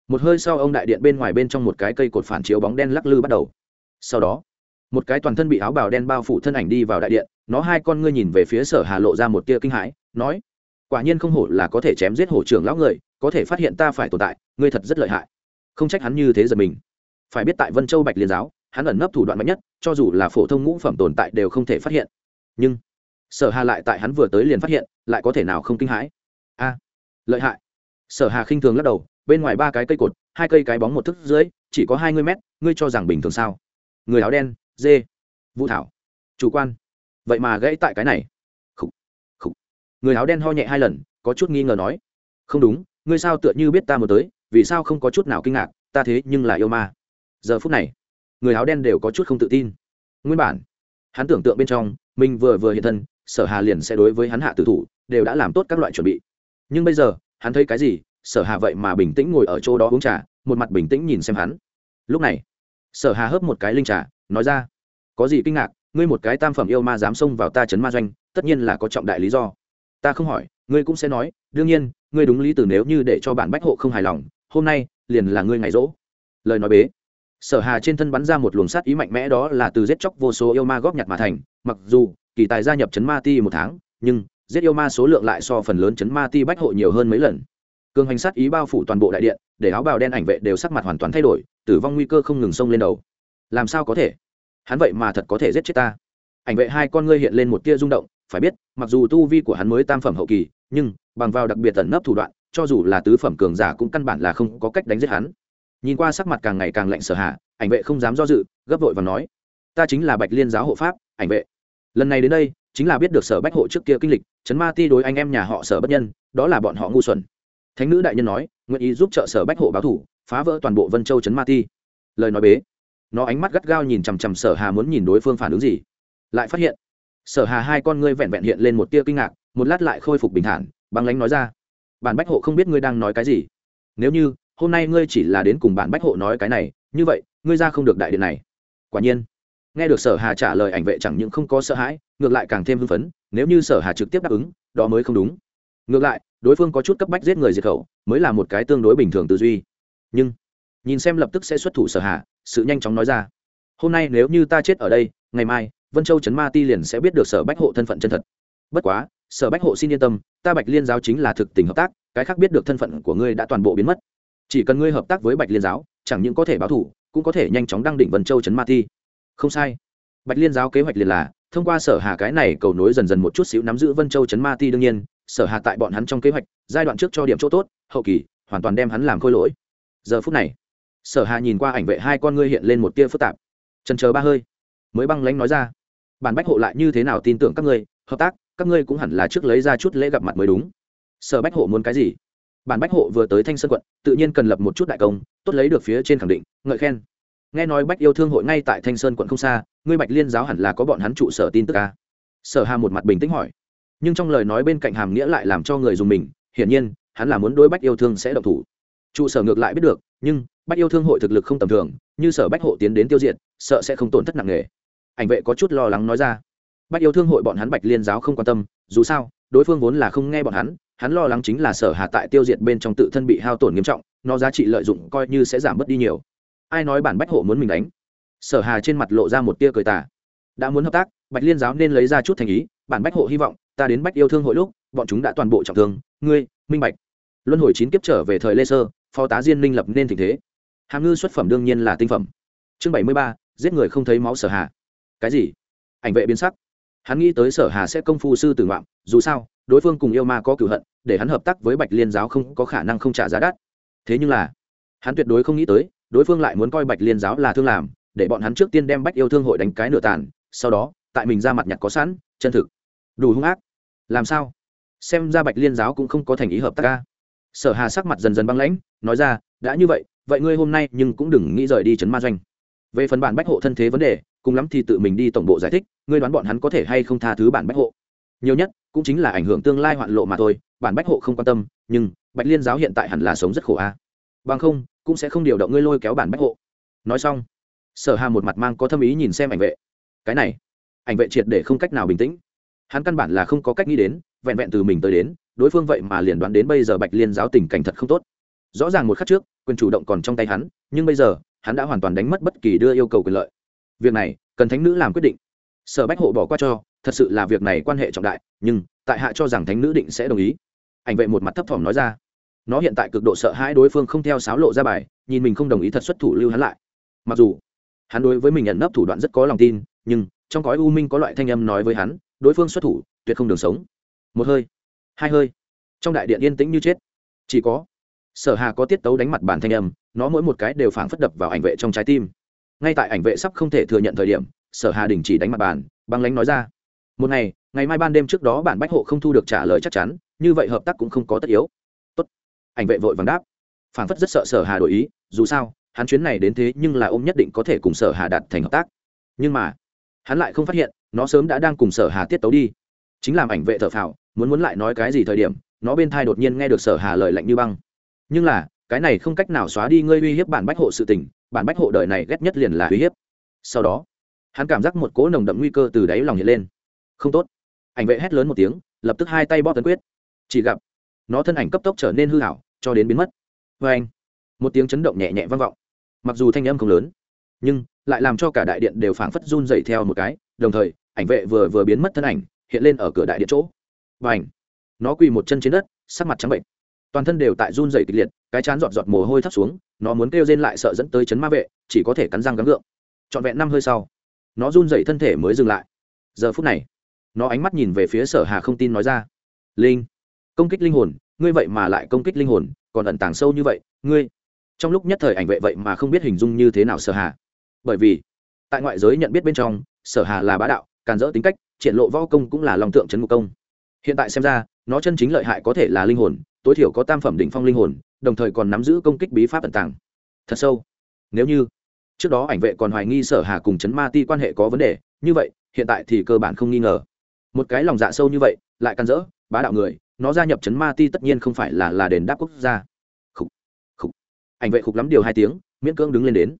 một hơi sau ông đại điện bên ngoài bên trong một cái cây cột phản chiếu bóng đen lắc lư bắt đầu. Sau đó, một cái toàn thân bị áo bào đen bao phủ thân ảnh đi vào đại điện, nó hai con ngươi nhìn về phía sở hà lộ ra một tia kinh hãi, nói, quả nhiên không hổ là có thể chém giết hổ trưởng lão người, có thể phát hiện ta phải tồn tại, ngươi thật rất lợi hại. Không trách hắn như thế giật mình. Phải biết tại vân châu bạch liên giáo, hắn ẩn nấp thủ đoạn mạnh nhất, cho dù là phổ thông ngũ phẩm tồn tại đều không thể phát hiện. Nhưng, sở hà lại tại hắn vừa tới liền phát hiện, lại có thể nào không kinh hãi? A, lợi hại. Sở hà khinh thường lắc đầu bên ngoài ba cái cây cột, hai cây cái bóng một thức dưới, chỉ có hai mươi mét, ngươi cho rằng bình thường sao? Người áo đen, dê, vũ thảo, chủ quan. Vậy mà gãy tại cái này. Khủ. Khủ. người áo đen ho nhẹ hai lần, có chút nghi ngờ nói. Không đúng, ngươi sao tựa như biết ta một tới, vì sao không có chút nào kinh ngạc, ta thế nhưng là yêu ma. Giờ phút này, người áo đen đều có chút không tự tin. Nguyên bản, hắn tưởng tượng bên trong, mình vừa vừa hiện thân, sở hà liền sẽ đối với hắn hạ tử thủ, đều đã làm tốt các loại chuẩn bị. Nhưng bây giờ, hắn thấy cái gì sở hà vậy mà bình tĩnh ngồi ở chỗ đó uống trà, một mặt bình tĩnh nhìn xem hắn. Lúc này, sở hà hớp một cái linh trà, nói ra, có gì kinh ngạc, ngươi một cái tam phẩm yêu ma dám xông vào ta chấn ma doanh, tất nhiên là có trọng đại lý do. Ta không hỏi, ngươi cũng sẽ nói, đương nhiên, ngươi đúng lý từ nếu như để cho bản bách hộ không hài lòng, hôm nay, liền là ngươi ngày rỗ. Lời nói bế. Sở hà trên thân bắn ra một luồng sát ý mạnh mẽ đó là từ giết chóc vô số yêu ma góp nhặt mà thành, mặc dù, kỳ tài gia nhập chấn ma ti một tháng, nhưng, giết yêu ma số lượng lại so phần lớn chấn ma ti bách hộ nhiều hơn mấy lần cường hành sát ý bao phủ toàn bộ đại điện, để áo bào đen ảnh vệ đều sắc mặt hoàn toàn thay đổi, tử vong nguy cơ không ngừng xông lên đầu. Làm sao có thể? Hắn vậy mà thật có thể giết chết ta. Ảnh vệ hai con ngươi hiện lên một tia rung động, phải biết, mặc dù tu vi của hắn mới tam phẩm hậu kỳ, nhưng, bằng vào đặc biệt tẩn nấp thủ đoạn, cho dù là tứ phẩm cường giả cũng căn bản là không có cách đánh giết hắn. Nhìn qua sắc mặt càng ngày càng lạnh sở hạ, ảnh vệ không dám do dự, gấp vội và nói, ta chính là bạch liên giáo hộ pháp, ảnh vệ. Lần này đến đây, chính là biết được sở bách hộ trước kia kinh lịch, chấn ma ti đối anh em nhà họ sở bất nhân, đó là bọn họ ngu xuẩn thánh nữ đại nhân nói, nguyện ý giúp trợ sở bách hộ báo thủ, phá vỡ toàn bộ vân châu chấn ma ti. Lời nói bế. Nó ánh mắt gắt gao nhìn chằm chằm sở hà muốn nhìn đối phương phản ứng gì. Lại phát hiện, sở hà hai con ngươi vẹn vẹn hiện lên một tia kinh ngạc, một lát lại khôi phục bình thản, băng lánh nói ra, bản bách hộ không biết ngươi đang nói cái gì. Nếu như, hôm nay ngươi chỉ là đến cùng bản bách hộ nói cái này, như vậy, ngươi ra không được đại điện này. Quả nhiên, nghe được sở hà trả lời ảnh vệ chẳng những không có sợ hãi, ngược lại càng thêm hưng phấn, nếu như sở hà trực tiếp đáp ứng, đó mới không đúng ngược lại đối phương có chút cấp bách giết người diệt khẩu mới là một cái tương đối bình thường tư duy. Nhưng nhìn xem lập tức sẽ xuất thủ sở hạ, sự nhanh chóng nói ra. Hôm nay nếu như ta chết ở đây ngày mai vân châu trấn ma ti liền sẽ biết được sở bách hộ thân phận chân thật. Bất quá sở bách hộ xin yên tâm ta bạch liên giáo chính là thực tình hợp tác cái khác biết được thân phận của ngươi đã toàn bộ biến mất. Chỉ cần ngươi hợp tác với bạch liên giáo chẳng những có thể báo thủ cũng có thể nhanh chóng đăng đỉnh vân châu trấn ma ti. Không sai. Bạch liên giáo kế hoạch liền là thông qua sở hà cái này cầu nối dần dần một chút xíu nắm giữ vân châu trấn ma ti đương nhiên sở hà tại bọn hắn trong kế hoạch, giai đoạn trước cho điểm chỗ tốt, hậu kỳ, hoàn toàn đem hắn làm khôi lỗi. Giờ phút này, sở hà nhìn qua ảnh vệ hai con ngươi hiện lên một tia phức tạp. Trần chờ ba hơi, mới băng lãnh nói ra, bản bách hộ lại như thế nào tin tưởng các ngươi? Hợp tác, các ngươi cũng hẳn là trước lấy ra chút lễ gặp mặt mới đúng. Sở bách hộ muốn cái gì? Bản bách hộ vừa tới thanh sơn quận, tự nhiên cần lập một chút đại công, tốt lấy được phía trên khẳng định, ngợi khen. Nghe nói bách yêu thương hội ngay tại thanh sơn quận không xa, ngươi bạch liên giáo hẳn là có bọn hắn trụ sở tin tức ca sở hà một mặt bình tĩnh hỏi nhưng trong lời nói bên cạnh hàm nghĩa lại làm cho người dùng mình, hiển nhiên, hắn là muốn đối bách yêu thương sẽ độc thủ. Trụ sở ngược lại biết được, nhưng bách yêu thương hội thực lực không tầm thường, như sở bách hộ tiến đến tiêu diệt, sợ sẽ không tổn thất nặng nề. Ảnh vệ có chút lo lắng nói ra. Bách yêu thương hội bọn hắn bạch liên giáo không quan tâm, dù sao, đối phương vốn là không nghe bọn hắn hắn lo lắng chính là sở hà tại tiêu diệt bên trong tự thân bị hao tổn nghiêm trọng, nó giá trị lợi dụng coi như sẽ giảm bớt đi nhiều. Ai nói bản bách hộ muốn mình đánh? Sở hà trên mặt lộ ra một tia cười tà. Đã muốn hợp tác, bạch liên giáo nên lấy ra chút thành ý, bản bách hộ hy vọng ta đến bách yêu thương hội lúc, bọn chúng đã toàn bộ trọng thương, ngươi, minh bạch. Luân hồi chín kiếp trở về thời lê sơ, phó tá diên minh lập nên tình thế. Hàm ngư xuất phẩm đương nhiên là tinh phẩm. Chương bảy mươi ba, giết người không thấy máu sở hà. Cái gì? Ảnh vệ biến sắc. Hắn nghĩ tới sở hà sẽ công phu sư tử ngoạm, dù sao, đối phương cùng yêu ma có cửu hận, để hắn hợp tác với bạch liên giáo không có khả năng không trả giá đắt. Thế nhưng là, hắn tuyệt đối không nghĩ tới, đối phương lại muốn coi bạch liên giáo là thương làm, để bọn hắn trước tiên đem bách yêu thương hội đánh cái nửa tàn, sau đó, tại mình ra mặt nhặt có sẵn, chân thực đủ hung ác. Làm sao? Xem ra bạch liên giáo cũng không có thành ý hợp tác ca. Sở hà sắc mặt dần dần băng lãnh, nói ra, đã như vậy vậy ngươi hôm nay nhưng cũng đừng nghĩ rời đi trấn ma doanh. Về phần bản bách hộ thân thế vấn đề, cùng lắm thì tự mình đi tổng bộ giải thích, ngươi đoán bọn hắn có thể hay không tha thứ bản bách hộ. Nhiều nhất, cũng chính là ảnh hưởng tương lai hoạn lộ mà thôi, bản bách hộ không quan tâm, nhưng bạch liên giáo hiện tại hẳn là sống rất khổ a. Bằng không, cũng sẽ không điều động ngươi lôi kéo bản bách hộ. Nói xong, sở hà một mặt mang có thâm ý nhìn xem ảnh vệ. Cái này, ảnh vệ triệt để không cách nào bình tĩnh hắn căn bản là không có cách nghĩ đến, vẹn vẹn từ mình tới đến, đối phương vậy mà liền đoán đến bây giờ bạch liên giáo tình cảnh thật không tốt. Rõ ràng một khắc trước, quyền chủ động còn trong tay hắn, nhưng bây giờ, hắn đã hoàn toàn đánh mất bất kỳ đưa yêu cầu quyền lợi. Việc này, cần thánh nữ làm quyết định. Sở bách hộ bỏ qua cho, thật sự là việc này quan hệ trọng đại, nhưng, tại hạ cho rằng thánh nữ định sẽ đồng ý. Ảnh vệ một mặt thấp thỏm nói ra. Nó hiện tại cực độ sợ hãi đối phương không theo sáo lộ ra bài, nhìn mình không đồng ý thật xuất thủ lưu hắn lại. Mặc dù, hắn đối với mình nhận nấp thủ đoạn rất có lòng tin, nhưng, trong cõi u minh có loại thanh âm nói với hắn đối phương xuất thủ, tuyệt không đường sống. Một hơi, hai hơi, trong đại điện yên tĩnh như chết. Chỉ có, sở hà có tiết tấu đánh mặt bản thanh âm, nó mỗi một cái đều phảng phất đập vào ảnh vệ trong trái tim. Ngay tại ảnh vệ sắp không thể thừa nhận thời điểm, sở hà đình chỉ đánh mặt bàn băng lánh nói ra. Một ngày ngày mai ban đêm trước đó bản bách hộ không thu được trả lời chắc chắn, như vậy hợp tác cũng không có tất yếu. Tốt. ảnh vệ vội vàng đáp. Phảng phất rất sợ sở hà đổi ý, dù sao, hắn chuyến này đến thế nhưng là ôm nhất định có thể cùng sở hà đạt thành hợp tác. Nhưng mà, hắn lại không phát hiện nó sớm đã đang cùng sở hà tiết tấu đi. Chính làm ảnh vệ thợ phào, muốn muốn lại nói cái gì thời điểm, nó bên thai đột nhiên nghe được sở hà lời lạnh như băng. Nhưng là, cái này không cách nào xóa đi ngươi uy hiếp bản bách hộ sự tình, bản bách hộ đời này ghét nhất liền là uy hiếp. Sau đó, hắn cảm giác một cỗ nồng đậm nguy cơ từ đáy lòng hiện lên. Không tốt. Ảnh vệ hét lớn một tiếng, lập tức hai tay bóp tấn quyết. Chỉ gặp, nó thân ảnh cấp tốc trở nên hư hảo, cho đến biến mất. Vê anh, một tiếng chấn động nhẹ nhẹ vang vọng. Mặc dù thanh âm không lớn, nhưng lại làm cho cả đại điện đều phảng phất run dậy theo một cái, đồng thời ảnh vệ vừa vừa biến mất thân ảnh, hiện lên ở cửa đại điện chỗ. Và ảnh nó quỳ một chân trên đất, sắc mặt trắng bệnh. Toàn thân đều tại run dày kịch liệt, cái chán giọt giọt mồ hôi thấp xuống, nó muốn kêu rên lại sợ dẫn tới chấn ma vệ, chỉ có thể cắn răng gắng gượng. Trọn vẹn năm hơi sau, nó run dày thân thể mới dừng lại. Giờ phút này, nó ánh mắt nhìn về phía sở hà không tin nói ra. Linh! Công kích linh hồn, ngươi vậy mà lại công kích linh hồn, còn ẩn tàng sâu như vậy, ngươi! Trong lúc nhất thời ảnh vệ vậy mà không biết hình dung như thế nào sở hà. Bởi vì, tại ngoại giới nhận biết bên trong, sở hà là bá đạo càn dỡ tính cách, triển lộ võ công cũng là lòng tượng trấn ngục công. Hiện tại xem ra, nó chân chính lợi hại có thể là linh hồn, tối thiểu có tam phẩm đỉnh phong linh hồn, đồng thời còn nắm giữ công kích bí pháp ẩn tàng. Thật sâu. Nếu như trước đó ảnh vệ còn hoài nghi sở hà cùng chấn ma ti quan hệ có vấn đề, như vậy, hiện tại thì cơ bản không nghi ngờ. Một cái lòng dạ sâu như vậy, lại căn dỡ bá đạo người, nó gia nhập chấn ma ti tất nhiên không phải là là đền đáp quốc gia. Khục khục. Ảnh vệ khục lắm điều hai tiếng, miễn cưỡng đứng lên đến.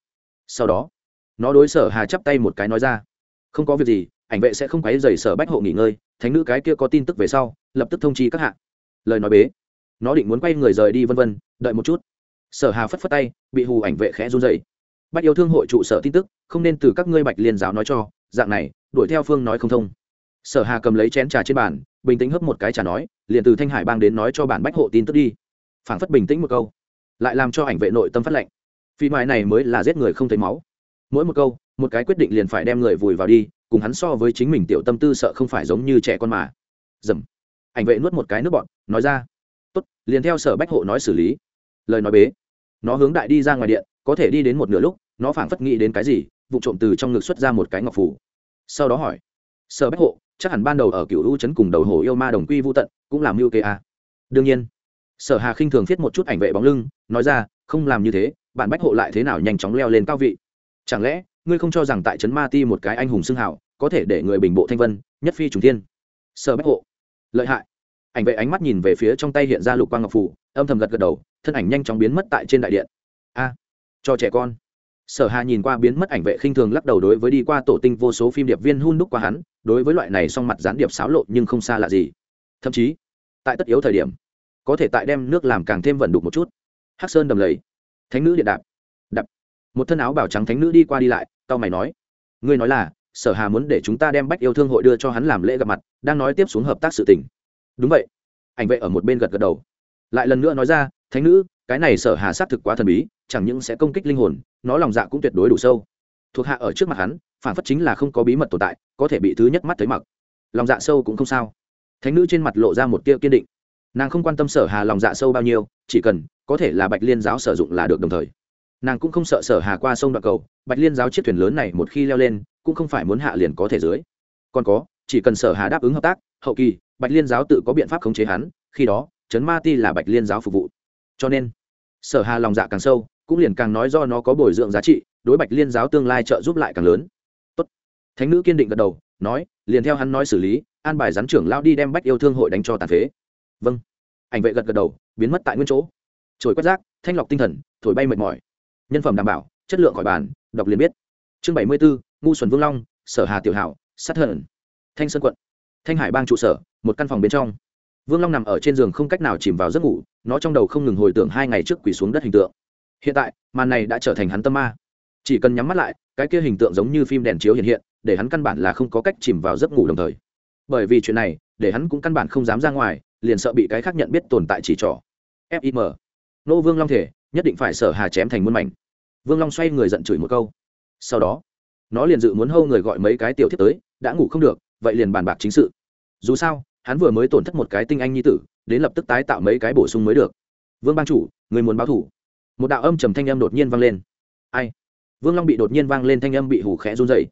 Sau đó, nó đối sở hà chắp tay một cái nói ra. Không có việc gì ảnh vệ sẽ không quấy rầy sở bách hộ nghỉ ngơi, thánh nữ cái kia có tin tức về sau, lập tức thông chi các hạ. Lời nói bế. Nó định muốn quay người rời đi vân vân, đợi một chút. Sở hà phất phất tay, bị hù ảnh vệ khẽ run dày bách yêu thương hội trụ sở tin tức, không nên từ các ngươi bạch liên giáo nói cho, dạng này, đuổi theo phương nói không thông. Sở hà cầm lấy chén trà trên bàn, bình tĩnh hấp một cái trà nói, liền từ thanh hải bang đến nói cho bản bách hộ tin tức đi. Phảng phất bình tĩnh một câu, lại làm cho ảnh vệ nội tâm phát lệnh. Phi mại này mới là giết người không thấy máu mỗi một câu, một cái quyết định liền phải đem người vùi vào đi, cùng hắn so với chính mình tiểu tâm tư sợ không phải giống như trẻ con mà. Dầm. Ảnh vệ nuốt một cái nước bọn nói ra. Tốt, liền theo sở bách hộ nói xử lý. Lời nói bế. Nó hướng đại đi ra ngoài điện, có thể đi đến một nửa lúc, nó phảng phất nghĩ đến cái gì, vụ trộm từ trong ngực xuất ra một cái ngọc phủ. Sau đó hỏi. Sở bách hộ, chắc hẳn ban đầu ở cựu u trấn cùng đầu hồ yêu ma đồng quy vô tận, cũng làm mưu kê a à? đương nhiên. Sở hà khinh thường thiết một chút ảnh vệ bóng lưng, nói ra, không làm như thế, bạn bách hộ lại thế nào nhanh chóng leo lên cao vị? Chẳng lẽ, ngươi không cho rằng tại trấn ma ti một cái anh hùng xưng hảo có thể để người bình bộ thanh vân, nhất phi trùng thiên? Sở bách hộ. Lợi hại. Ảnh vệ ánh mắt nhìn về phía trong tay hiện ra lục quang ngọc phủ, âm thầm gật gật đầu, thân ảnh nhanh chóng biến mất tại trên đại điện. A, cho trẻ con. Sở hà nhìn qua biến mất ảnh vệ khinh thường lắc đầu đối với đi qua tổ tinh vô số phim điệp viên hun đúc qua hắn, đối với loại này song mặt gián điệp xáo lộ nhưng không xa lạ gì. Thậm chí, tại tất yếu thời điểm, có thể tại đem nước làm càng thêm vận đục một chút. Hắc sơn đầm lầy. Thánh nữ điện đạp một thân áo bảo trắng thánh nữ đi qua đi lại tao mày nói, ngươi nói là, sở hà muốn để chúng ta đem bách yêu thương hội đưa cho hắn làm lễ gặp mặt, đang nói tiếp xuống hợp tác sự tình. Đúng vậy. Ảnh vệ ở một bên gật gật đầu. Lại lần nữa nói ra, thánh nữ, cái này sở hà xác thực quá thần bí, chẳng những sẽ công kích linh hồn, nó lòng dạ cũng tuyệt đối đủ sâu. Thuộc hạ ở trước mặt hắn, phản phất chính là không có bí mật tồn tại, có thể bị thứ nhất mắt thấy mặc. Lòng dạ sâu cũng không sao. Thánh nữ trên mặt lộ ra một tia kiên định. Nàng không quan tâm sở hà lòng dạ sâu bao nhiêu, chỉ cần có thể là bạch liên giáo sử dụng là được đồng thời nàng cũng không sợ sở hà qua sông đoạn cầu, bạch liên giáo chiếc thuyền lớn này một khi leo lên, cũng không phải muốn hạ liền có thể dưới. Còn có, chỉ cần sở hà đáp ứng hợp tác, hậu kỳ, bạch liên giáo tự có biện pháp khống chế hắn, khi đó, trấn ma ti là bạch liên giáo phục vụ. Cho nên, sở hà lòng dạ càng sâu, cũng liền càng nói do nó có bồi dưỡng giá trị, đối bạch liên giáo tương lai trợ giúp lại càng lớn. Tốt. thánh nữ kiên định gật đầu, nói, liền theo hắn nói xử lý, an bài gián trưởng lao đi đem bách yêu thương hội đánh cho tàn phế. Vâng. Ảnh vệ gật gật đầu, biến mất tại nguyên chỗ. Trồi quét rác, thanh lọc tinh thần, thổi bay mệt mỏi nhân phẩm đảm bảo, chất lượng khỏi bàn, đọc liền biết. Chương bảy mươi bốn, ngu xuẩn vương long, sở hà tiểu hảo, sát hận thanh sơn quận. Thanh hải bang trụ sở, một căn phòng bên trong. Vương long nằm ở trên giường không cách nào chìm vào giấc ngủ, nó trong đầu không ngừng hồi tưởng hai ngày trước quỳ xuống đất hình tượng. Hiện tại, màn này đã trở thành hắn tâm ma. Chỉ cần nhắm mắt lại, cái kia hình tượng giống như phim đèn chiếu hiện hiện, để hắn căn bản là không có cách chìm vào giấc ngủ đồng thời. Bởi vì chuyện này, để hắn cũng căn bản không dám ra ngoài, liền sợ bị cái khác nhận biết tồn tại chỉ trỏ. Fim nô vương long thể nhất định phải sở hà chém thành muôn mảnh. Vương long xoay người giận chửi một câu. Sau đó, nó liền dự muốn hâu người gọi mấy cái tiểu thiết tới, đã ngủ không được, vậy liền bàn bạc chính sự. Dù sao, hắn vừa mới tổn thất một cái tinh anh nhi tử, đến lập tức tái tạo mấy cái bổ sung mới được. Vương ban chủ, người muốn báo thủ. Một đạo âm trầm thanh âm đột nhiên vang lên. Ai? Vương long bị đột nhiên vang lên thanh âm bị hủ khẽ run dậy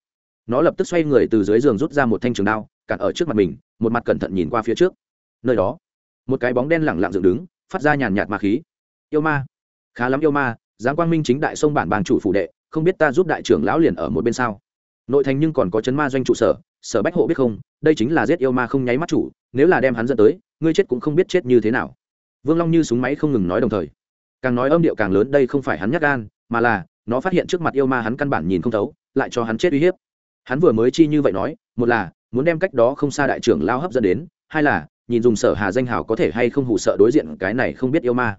nó lập tức xoay người từ dưới giường rút ra một thanh trường đao, cản ở trước mặt mình, một mặt cẩn thận nhìn qua phía trước. Nơi đó, một cái bóng đen lẳng lặng dựng đứng, phát ra nhàn nhạt ma khí. Yêu ma! Khá lắm yêu ma giáng quang minh chính đại sông bản bàng chủ phủ đệ, không biết ta giúp đại trưởng lão liền ở một bên sao? Nội thành nhưng còn có chấn ma doanh trụ sở sở bách hộ biết không, đây chính là giết yêu ma không nháy mắt chủ, nếu là đem hắn dẫn tới, ngươi chết cũng không biết chết như thế nào. Vương long như súng máy không ngừng nói đồng thời. Càng nói âm điệu càng lớn, đây không phải hắn nhắc gan, mà là, nó phát hiện trước mặt yêu ma hắn căn bản nhìn không thấu, lại cho hắn chết uy hiếp. Hắn vừa mới chi như vậy nói, một là, muốn đem cách đó không xa đại trưởng lao hấp dẫn đến, hai là, nhìn dùng sở hà danh hào có thể hay không hù sợ đối diện cái này không biết yêu ma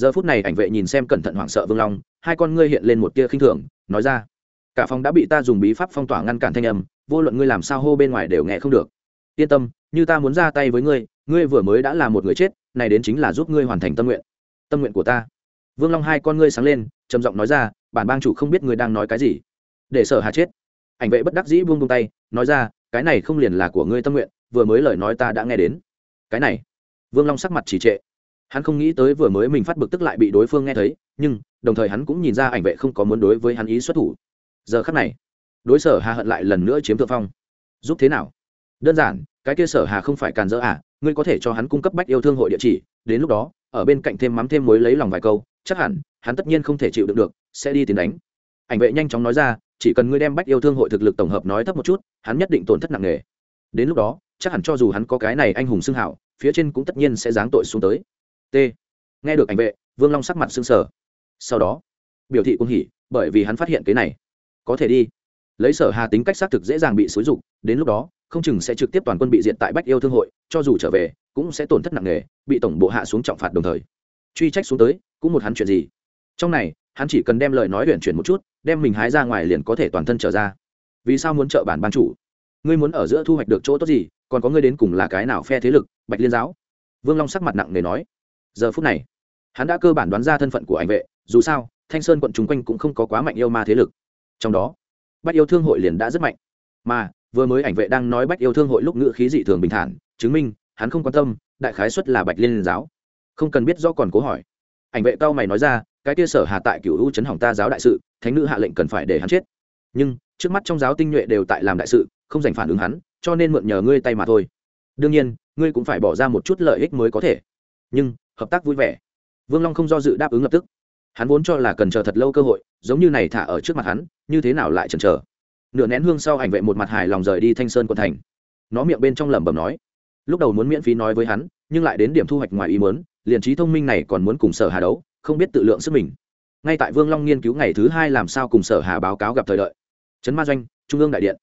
giờ phút này ảnh vệ nhìn xem cẩn thận hoảng sợ vương long, hai con ngươi hiện lên một tia khinh thường, nói ra, cả phòng đã bị ta dùng bí pháp phong tỏa ngăn cản thanh âm, vô luận ngươi làm sao hô bên ngoài đều nghe không được. Yên tâm, như ta muốn ra tay với ngươi ngươi vừa mới đã là một người chết, này đến chính là giúp ngươi hoàn thành tâm nguyện tâm nguyện của ta. Vương long hai con ngươi sáng lên, trầm giọng nói ra, bản bang chủ không biết ngươi đang nói cái gì. Để sở hà chết. Ảnh vệ bất đắc dĩ buông buông tay, nói ra, cái này không liền là của ngươi tâm nguyện, vừa mới lời nói ta đã nghe đến. Cái này. Vương long sắc mặt chỉ trệ hắn không nghĩ tới vừa mới mình phát bực tức lại bị đối phương nghe thấy, nhưng, đồng thời hắn cũng nhìn ra ảnh vệ không có muốn đối với hắn ý xuất thủ. Giờ khắc này, đối sở hà hận lại lần nữa chiếm thượng phong. Giúp thế nào? Đơn giản, cái kia sở hà không phải càn dỡ à ngươi có thể cho hắn cung cấp bách yêu thương hội địa chỉ, đến lúc đó, ở bên cạnh thêm mắm thêm muối lấy lòng vài câu, chắc hẳn, hắn tất nhiên không thể chịu đựng được, sẽ đi tìm đánh. Ảnh vệ nhanh chóng nói ra, chỉ cần ngươi đem bách yêu thương hội thực lực tổng hợp nói thấp một chút, hắn nhất định tổn thất nặng nề. Đến lúc đó, chắc hẳn cho dù hắn có cái này anh hùng xưng hảo, phía trên cũng tất nhiên sẽ giáng tội xuống tới t. Nghe được ảnh vệ, vương long sắc mặt xưng sở sau đó, biểu thị cũng hỉ, bởi vì hắn phát hiện cái này. Có thể đi. Lấy sở hà tính cách xác thực dễ dàng bị xúi dục, đến lúc đó, không chừng sẽ trực tiếp toàn quân bị diệt tại bách yêu thương hội, cho dù trở về, cũng sẽ tổn thất nặng nề, bị tổng bộ hạ xuống trọng phạt đồng thời. Truy trách xuống tới, cũng một hắn chuyện gì? Trong này, hắn chỉ cần đem lời nói luyện chuyển một chút, đem mình hái ra ngoài liền có thể toàn thân trở ra. Vì sao muốn trợ bản ban chủ? Ngươi muốn ở giữa thu hoạch được chỗ tốt gì? Còn có ngươi đến cùng là cái nào phe thế lực? Bạch liên giáo. Vương long sắc mặt nặng nề nói giờ phút này, hắn đã cơ bản đoán ra thân phận của ảnh vệ, dù sao, thanh sơn quận chung quanh cũng không có quá mạnh yêu ma thế lực. Trong đó, bách yêu thương hội liền đã rất mạnh. Mà, vừa mới ảnh vệ đang nói bách yêu thương hội lúc ngữ khí dị thường bình thản, chứng minh, hắn không quan tâm, đại khái xuất là bạch liên giáo. Không cần biết do còn cố hỏi. Ảnh vệ cao mày nói ra, cái tia sở hà tại cựu hữu chấn hỏng ta giáo đại sự, thánh nữ hạ lệnh cần phải để hắn chết. Nhưng, trước mắt trong giáo tinh nhuệ đều tại làm đại sự, không dành phản ứng hắn, cho nên mượn nhờ ngươi tay mà thôi. Đương nhiên, ngươi cũng phải bỏ ra một chút lợi ích mới có thể. Nhưng hợp tác vui vẻ. Vương long không do dự đáp ứng lập tức. Hắn vốn cho là cần chờ thật lâu cơ hội, giống như này thả ở trước mặt hắn, như thế nào lại chần chờ. Nửa nén hương sau ảnh vệ một mặt hài lòng rời đi thanh sơn quận thành. Nó miệng bên trong lẩm bẩm nói, lúc đầu muốn miễn phí nói với hắn, nhưng lại đến điểm thu hoạch ngoài ý mớn liền trí thông minh này còn muốn cùng sở hà đấu, không biết tự lượng sức mình. Ngay tại vương long nghiên cứu ngày thứ hai làm sao cùng sở hà báo cáo gặp thời đợi. Trấn ma doanh, trung ương đại điện.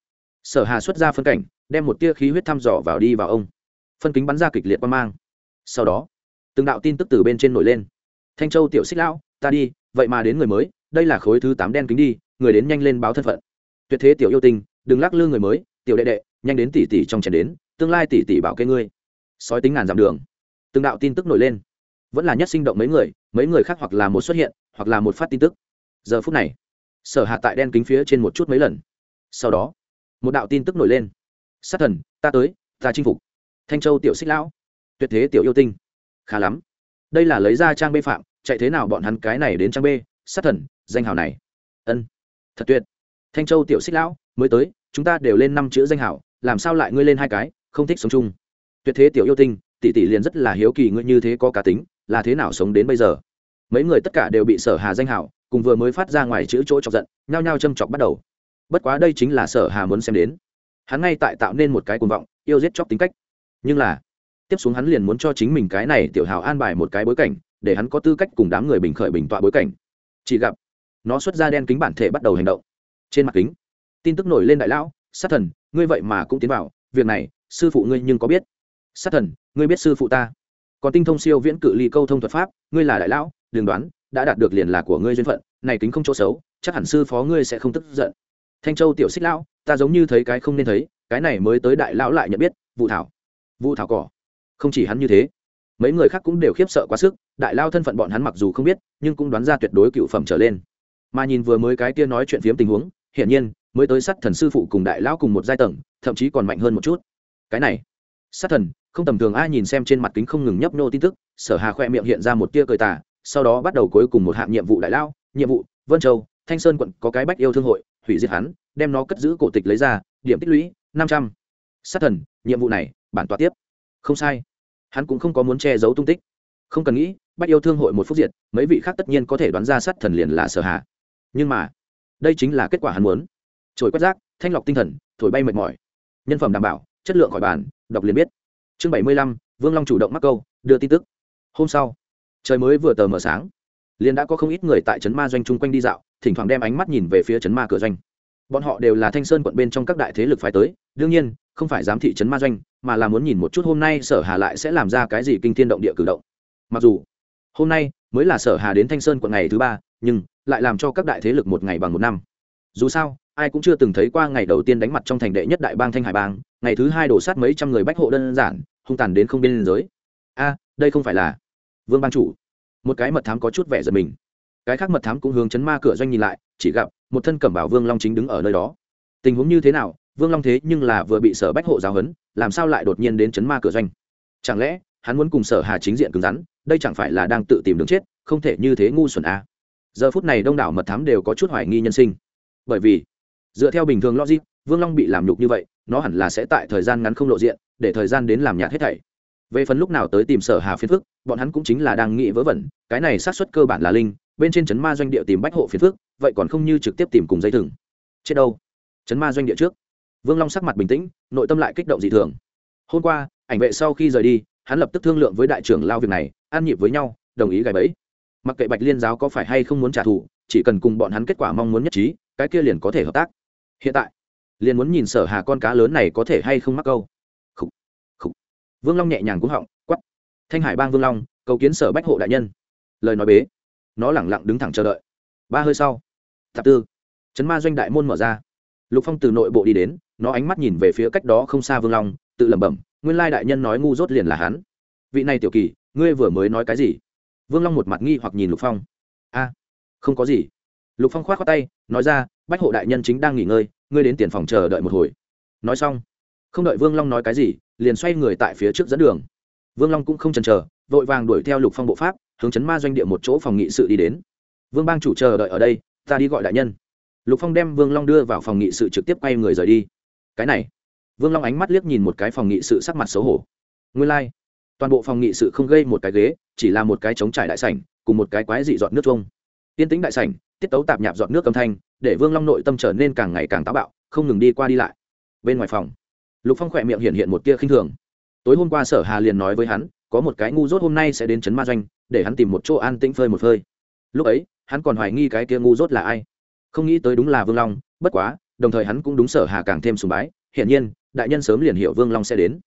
Sở hà xuất ra phân cảnh, đem một tia khí huyết thăm dò vào đi vào ông. Phân kính bắn ra kịch liệt qua mang. Sau đó từng đạo tin tức từ bên trên nổi lên. Thanh châu tiểu xích lão, ta đi, vậy mà đến người mới, đây là khối thứ tám đen kính đi, người đến nhanh lên báo thân phận. Tuyệt thế tiểu yêu tinh, đừng lắc lư người mới, tiểu đệ đệ, nhanh đến tỷ tỷ trong chén đến, tương lai tỷ tỷ bảo kê ngươi. Sói tính ngàn dặm đường. Từng đạo tin tức nổi lên. Vẫn là nhất sinh động mấy người mấy người khác hoặc là một xuất hiện, hoặc là một phát tin tức. Giờ phút này, sở hạ tại đen kính phía trên một chút mấy lần. Sau đó, một đạo tin tức nổi lên. Sát thần, ta tới, ta chinh phục. Thanh châu tiểu xích lão, tuyệt thế tiểu yêu tinh khá lắm. Đây là lấy ra trang bê phạm, chạy thế nào bọn hắn cái này đến trang bê, sát thần, danh hào này. Ân, thật tuyệt. Thanh châu tiểu xích lão, mới tới, chúng ta đều lên năm chữ danh hào, làm sao lại ngươi lên hai cái, không thích sống chung. Tuyệt thế tiểu yêu tinh, tỷ tỷ liền rất là hiếu kỳ ngươi như thế có cá tính, là thế nào sống đến bây giờ. Mấy người tất cả đều bị sở hà danh hào, cùng vừa mới phát ra ngoài chữ chỗ chọc giận, nhao nhao châm chọc bắt đầu. Bất quá đây chính là sở hà muốn xem đến. Hắn ngay tại tạo nên một cái cuồng vọng, yêu giết chóc tính cách. Nhưng là tiếp xuống hắn liền muốn cho chính mình cái này tiểu hào an bài một cái bối cảnh, để hắn có tư cách cùng đám người bình khởi bình tọa bối cảnh. Chỉ gặp, nó xuất ra đen kính bản thể bắt đầu hành động. Trên mặt kính, tin tức nổi lên đại lão, sát thần, ngươi vậy mà cũng tiến vào, việc này, sư phụ ngươi nhưng có biết. Sát thần, ngươi biết sư phụ ta. Còn tinh thông siêu viễn cự ly câu thông thuật pháp, ngươi là đại lão, đừng đoán, đã đạt được liền là của ngươi duyên phận, này kính không chỗ xấu, chắc hẳn sư phó ngươi sẽ không tức giận. Thanh châu tiểu xích lão, ta giống như thấy cái không nên thấy, cái này mới tới đại lão lại nhận biết vụ thảo. Vụ thảo cỏ không chỉ hắn như thế, mấy người khác cũng đều khiếp sợ quá sức, đại lao thân phận bọn hắn mặc dù không biết, nhưng cũng đoán ra tuyệt đối cựu phẩm trở lên. Mà nhìn vừa mới cái kia nói chuyện phiếm tình huống, hiển nhiên, mới tới sát thần sư phụ cùng đại lão cùng một giai tầng, thậm chí còn mạnh hơn một chút. Cái này, sát thần, không tầm thường ai nhìn xem trên mặt kính không ngừng nhấp nô tin tức, sở hà khoe miệng hiện ra một tia cười tà, sau đó bắt đầu cuối cùng một hạng nhiệm vụ đại lao, nhiệm vụ, vân châu, thanh sơn quận có cái bách yêu thương hội, hủy diệt hắn, đem nó cất giữ cổ tịch lấy ra, điểm tích lũy năm trăm. Sát thần, nhiệm vụ này, bản tọa tiếp không sai. Hắn cũng không có muốn che giấu tung tích. Không cần nghĩ, bách yêu thương hội một phút diệt, mấy vị khác tất nhiên có thể đoán ra sát thần liền là sở hạ nhưng mà, đây chính là kết quả hắn muốn. Trồi quét rác, thanh lọc tinh thần, thổi bay mệt mỏi. Nhân phẩm đảm bảo, chất lượng khỏi bàn, đọc liền biết. Chương bảy mươi lăm, vương long chủ động mắc câu, đưa tin tức. Hôm sau, trời mới vừa tờ mờ sáng. Liền đã có không ít người tại trấn ma doanh chung quanh đi dạo, thỉnh thoảng đem ánh mắt nhìn về phía trấn ma cửa doanh. Bọn họ đều là thanh sơn quận bên trong các đại thế lực phái tới, đương nhiên không phải giám thị trấn ma doanh, mà là muốn nhìn một chút hôm nay sở hà lại sẽ làm ra cái gì kinh thiên động địa cử động. Mặc dù, hôm nay mới là sở hà đến thanh sơn quận ngày thứ ba, nhưng lại làm cho các đại thế lực một ngày bằng một năm. Dù sao, ai cũng chưa từng thấy qua ngày đầu tiên đánh mặt trong thành đệ nhất đại bang thanh hải bang, ngày thứ hai đổ sát mấy trăm người bách hộ đơn giản, hung tàn đến không biên giới. A, đây không phải là vương ban chủ. Một cái mật thám có chút vẻ giật mình. Cái khác mật thám cũng hướng chấn ma cửa doanh nhìn lại, chỉ gặp một thân cẩm bảo vương long chính đứng ở nơi đó. Tình huống như thế nào vương long thế nhưng là vừa bị sở bách hộ giáo hấn làm sao lại đột nhiên đến chấn ma cửa doanh? Chẳng lẽ, hắn muốn cùng sở hà chính diện cứng rắn, đây chẳng phải là đang tự tìm đường chết, không thể như thế ngu xuẩn à. giờ phút này đông đảo mật thám đều có chút hoài nghi nhân sinh. Bởi vì, dựa theo bình thường logic, vương long bị làm nhục như vậy, nó hẳn là sẽ tại thời gian ngắn không lộ diện, để thời gian đến làm nhạt hết thảy. Về phần lúc nào tới tìm sở hà phiến phức, bọn hắn cũng chính là đang nghĩ vớ vẩn, cái này xác suất cơ bản là linh, bên trên chấn ma doanh địa tìm bách hộ phiến phức, vậy còn không như trực tiếp tìm cùng dây thừng. Chết đâu? Chấn ma doanh địa trước vương long sắc mặt bình tĩnh nội tâm lại kích động dị thường. Hôm qua ảnh vệ sau khi rời đi hắn lập tức thương lượng với đại trưởng lao việc này an nhịp với nhau đồng ý gài bẫy. Mặc kệ bạch liên giáo có phải hay không muốn trả thù chỉ cần cùng bọn hắn kết quả mong muốn nhất trí cái kia liền có thể hợp tác. Hiện tại liền muốn nhìn sở hà con cá lớn này có thể hay không mắc câu. Khủ, khủ. vương long nhẹ nhàng cũng họng quắp thanh hải bang vương long cầu kiến sở bách hộ đại nhân. Lời nói bế. Nó lẳng lặng đứng thẳng chờ đợi. Ba hơi sau thập tư. Chấn ma doanh đại môn mở ra lục phong từ nội bộ đi đến, nó ánh mắt nhìn về phía cách đó không xa vương long, tự lẩm bẩm, nguyên lai đại nhân nói ngu dốt liền là hắn. Vị này tiểu kỳ, ngươi vừa mới nói cái gì? Vương long một mặt nghi hoặc nhìn lục phong. A, không có gì. Lục phong k h o á t khoác tay, nói ra, bách hộ đại nhân chính đang nghỉ ngơi, ngươi đến tiền phòng chờ đợi một hồi. Nói xong, không đợi vương long nói cái gì, liền xoay người tại phía trước dẫn đường. Vương long cũng không chần chờ, vội vàng đuổi theo lục phong bộ pháp, hướng chấn ma doanh địa một chỗ phòng nghị sự đi đến. Vương bang chủ chờ đợi ở đây, ta đi gọi đại nhân lục phong đem vương long đưa vào phòng nghị sự trực tiếp quay người rời đi. Cái này, vương long ánh mắt liếc nhìn một cái phòng nghị sự sắc mặt xấu hổ. Nguyên lai、like. toàn bộ phòng nghị sự không gây một cái ghế, chỉ là một cái chống trải đại sảnh, cùng một cái quái dị dọn nước trông tiên tĩnh đại sảnh, tiết tấu tạp nhạp dọn nước âm thanh, để vương long nội tâm trở nên càng ngày càng táo bạo, không ngừng đi qua đi lại. Bên ngoài phòng, lục phong khỏe miệng hiện hiện một tia khinh thường. Tối hôm qua sở hà liền nói với hắn, có một cái ngu dốt hôm nay sẽ đến trấn ma doanh, để hắn tìm một chỗ an tĩnh phơi một phơi. Lúc ấy, hắn còn hoài nghi cái kia ngu dốt là ai không nghĩ tới đúng là vương long, bất quá, đồng thời hắn cũng đúng sở hà càng thêm sùng bái, hiển nhiên, đại nhân sớm liền hiểu vương long sẽ đến.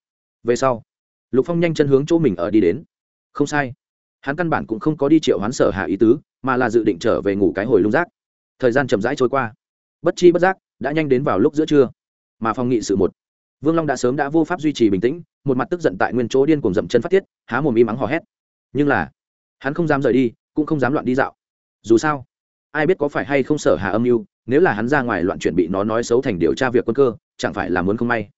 Về sau, lục phong nhanh chân hướng chỗ mình ở đi đến. Không sai. Hắn căn bản cũng không có đi triệu hoán sở hà ý tứ, mà là dự định trở về ngủ cái hồi lung rác thời gian chậm rãi trôi qua. Bất chi bất giác, đã nhanh đến vào lúc giữa trưa. Mà phong nghị sự một. Vương long đã sớm đã vô pháp duy trì bình tĩnh, một mặt tức giận tại nguyên chỗ điên cùng dậm chân phát tiết, há mồm im ắng hò hét. Nhưng là, hắn không dám rời đi, cũng không dám loạn đi dạo. Dù sao ai biết có phải hay không sở hà âm mưu, nếu là hắn ra ngoài loạn chuyển bị nó nói xấu thành điều tra việc quân cơ, chẳng phải là muốn không may.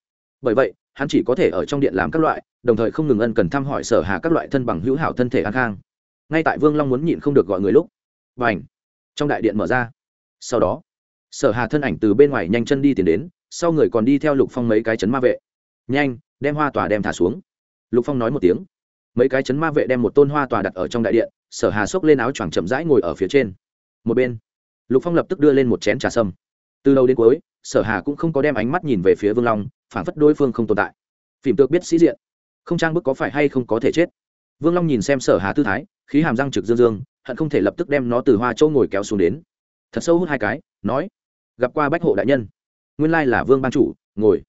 Bởi vậy, hắn chỉ có thể ở trong điện làm các loại, đồng thời không ngừng ân cần thăm hỏi sở hà các loại thân bằng hữu hảo thân thể an khang. Ngay tại vương long muốn nhịn không được gọi người lúc và ảnh trong đại điện mở ra. Sau đó, sở hà thân ảnh từ bên ngoài nhanh chân đi tiến đến, sau người còn đi theo lục phong mấy cái chấn ma vệ. Nhanh, đem hoa tòa đem thả xuống. Lục phong nói một tiếng. Mấy cái chấn ma vệ đem một tôn hoa tòa đặt ở trong đại điện, sở hà xốc lên áo choàng chậm rãi ngồi ở phía trên một bên. Lục phong lập tức đưa lên một chén trà sâm. Từ đầu đến cuối, sở hà cũng không có đem ánh mắt nhìn về phía vương long, phản phất đối phương không tồn tại. Phìm tược biết sĩ diện, không trang bức có phải hay không có thể chết. Vương long nhìn xem sở hà tư thái, khí hàm răng trực dương dương, hận không thể lập tức đem nó từ hoa châu ngồi kéo xuống đến. Thật sâu hút hai cái, nói, gặp qua bách hộ đại nhân. Nguyên lai là vương ban chủ, ngồi.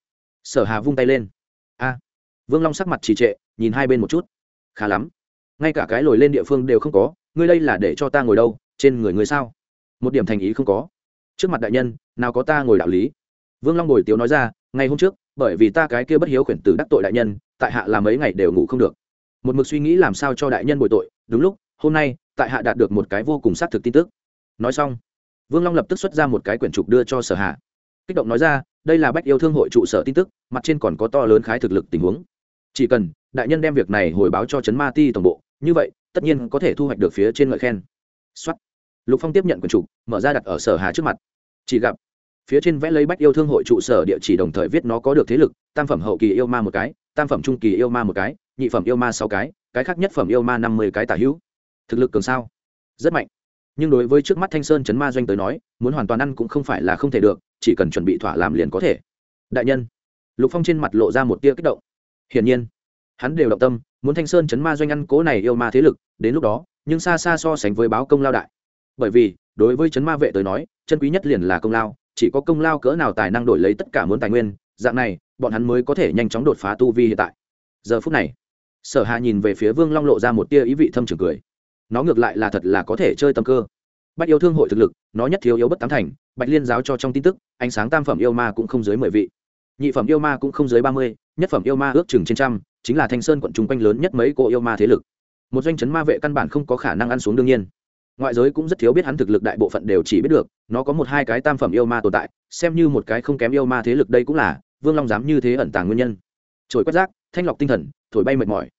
Sở hà vung tay lên. A. Vương long sắc mặt trì trệ, nhìn hai bên một chút. Khá lắm. Ngay cả cái lồi lên địa phương đều không có, ngươi đây là để cho ta ngồi đâu trên người ngươi sao? Một điểm thành ý không có. Trước mặt đại nhân, nào có ta ngồi đạo lý? Vương long ngồi tiếu nói ra, ngày hôm trước, bởi vì ta cái kia bất hiếu khuyển tử đắc tội đại nhân, tại hạ là mấy ngày đều ngủ không được. Một mực suy nghĩ làm sao cho đại nhân bồi tội, đúng lúc, hôm nay, tại hạ đạt được một cái vô cùng xác thực tin tức. Nói xong, vương long lập tức xuất ra một cái quyển trục đưa cho sở hạ. Kích động nói ra, đây là bách yêu thương hội trụ sở tin tức, mặt trên còn có to lớn khái thực lực tình huống. Chỉ cần đại nhân đem việc này hồi báo cho trấn ma ti tổng bộ, như vậy, tất nhiên có thể thu hoạch được phía trên ngợi khen xuất lục phong tiếp nhận quyển trục, mở ra đặt ở sở hà trước mặt. Chỉ gặp, phía trên vẽ lấy bách yêu thương hội trụ sở địa chỉ đồng thời viết nó có được thế lực, tam phẩm hậu kỳ yêu ma một cái, tam phẩm trung kỳ yêu ma một cái, nhị phẩm yêu ma sáu cái cái khác nhất phẩm yêu ma năm mươi cái tả hữu. Thực lực cường sao? Rất mạnh. Nhưng đối với trước mắt thanh sơn chấn ma doanh tới nói, muốn hoàn toàn ăn cũng không phải là không thể được, chỉ cần chuẩn bị thỏa làm liền có thể. Đại nhân. Lục phong trên mặt lộ ra một tia kích động. Hiển nhiên, hắn đều động tâm, muốn thanh sơn chấn ma doanh ăn cố này yêu ma thế lực, đến lúc đó nhưng xa xa so sánh với báo công lao đại. Bởi vì, đối với chấn ma vệ tới nói, chân quý nhất liền là công lao, chỉ có công lao cỡ nào tài năng đổi lấy tất cả muốn tài nguyên, dạng này, bọn hắn mới có thể nhanh chóng đột phá tu vi hiện tại. Giờ phút này, sở hạ nhìn về phía vương long lộ ra một tia ý vị thâm trường cười. Nó ngược lại là thật là có thể chơi tâm cơ. Bách yêu thương hội thực lực, nó nhất thiếu yếu bất tám thành, bạch liên giáo cho trong tin tức, ánh sáng tam phẩm yêu ma cũng không dưới mười vị. Nhị phẩm yêu ma cũng không dưới ba mươi, nhất phẩm yêu ma ước chừng trên trăm, chính là thanh sơn quận trung quanh lớn nhất mấy cô yêu ma thế lực một doanh chấn ma vệ căn bản không có khả năng ăn xuống đương nhiên. Ngoại giới cũng rất thiếu biết hắn thực lực đại bộ phận đều chỉ biết được, nó có một hai cái tam phẩm yêu ma tồn tại, xem như một cái không kém yêu ma thế lực đây cũng là, vương long dám như thế ẩn tàng nguyên nhân. Trồi quét rác, thanh lọc tinh thần, thổi bay mệt mỏi.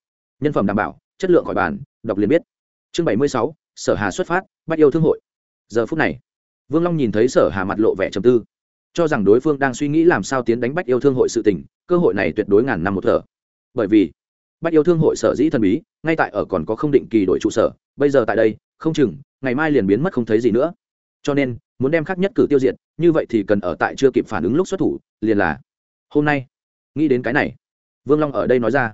Nhân phẩm đảm bảo, chất lượng khỏi bàn, đọc liền biết. Chương bảy mươi sáu, sở hà xuất phát, bắt yêu thương hội. Giờ phút này, vương long nhìn thấy sở hà mặt lộ vẻ trầm tư. Cho rằng đối phương đang suy nghĩ làm sao tiến đánh bách yêu thương hội sự tình, cơ hội này tuyệt đối ngàn năm một thở. Bởi vì bách yêu thương hội sở dĩ thần bí, ngay tại ở còn có không định kỳ đổi trụ sở, bây giờ tại đây, không chừng, ngày mai liền biến mất không thấy gì nữa. Cho nên, muốn đem khắc nhất cử tiêu diệt, như vậy thì cần ở tại chưa kịp phản ứng lúc xuất thủ, liền là, hôm nay. Nghĩ đến cái này, vương long ở đây nói ra,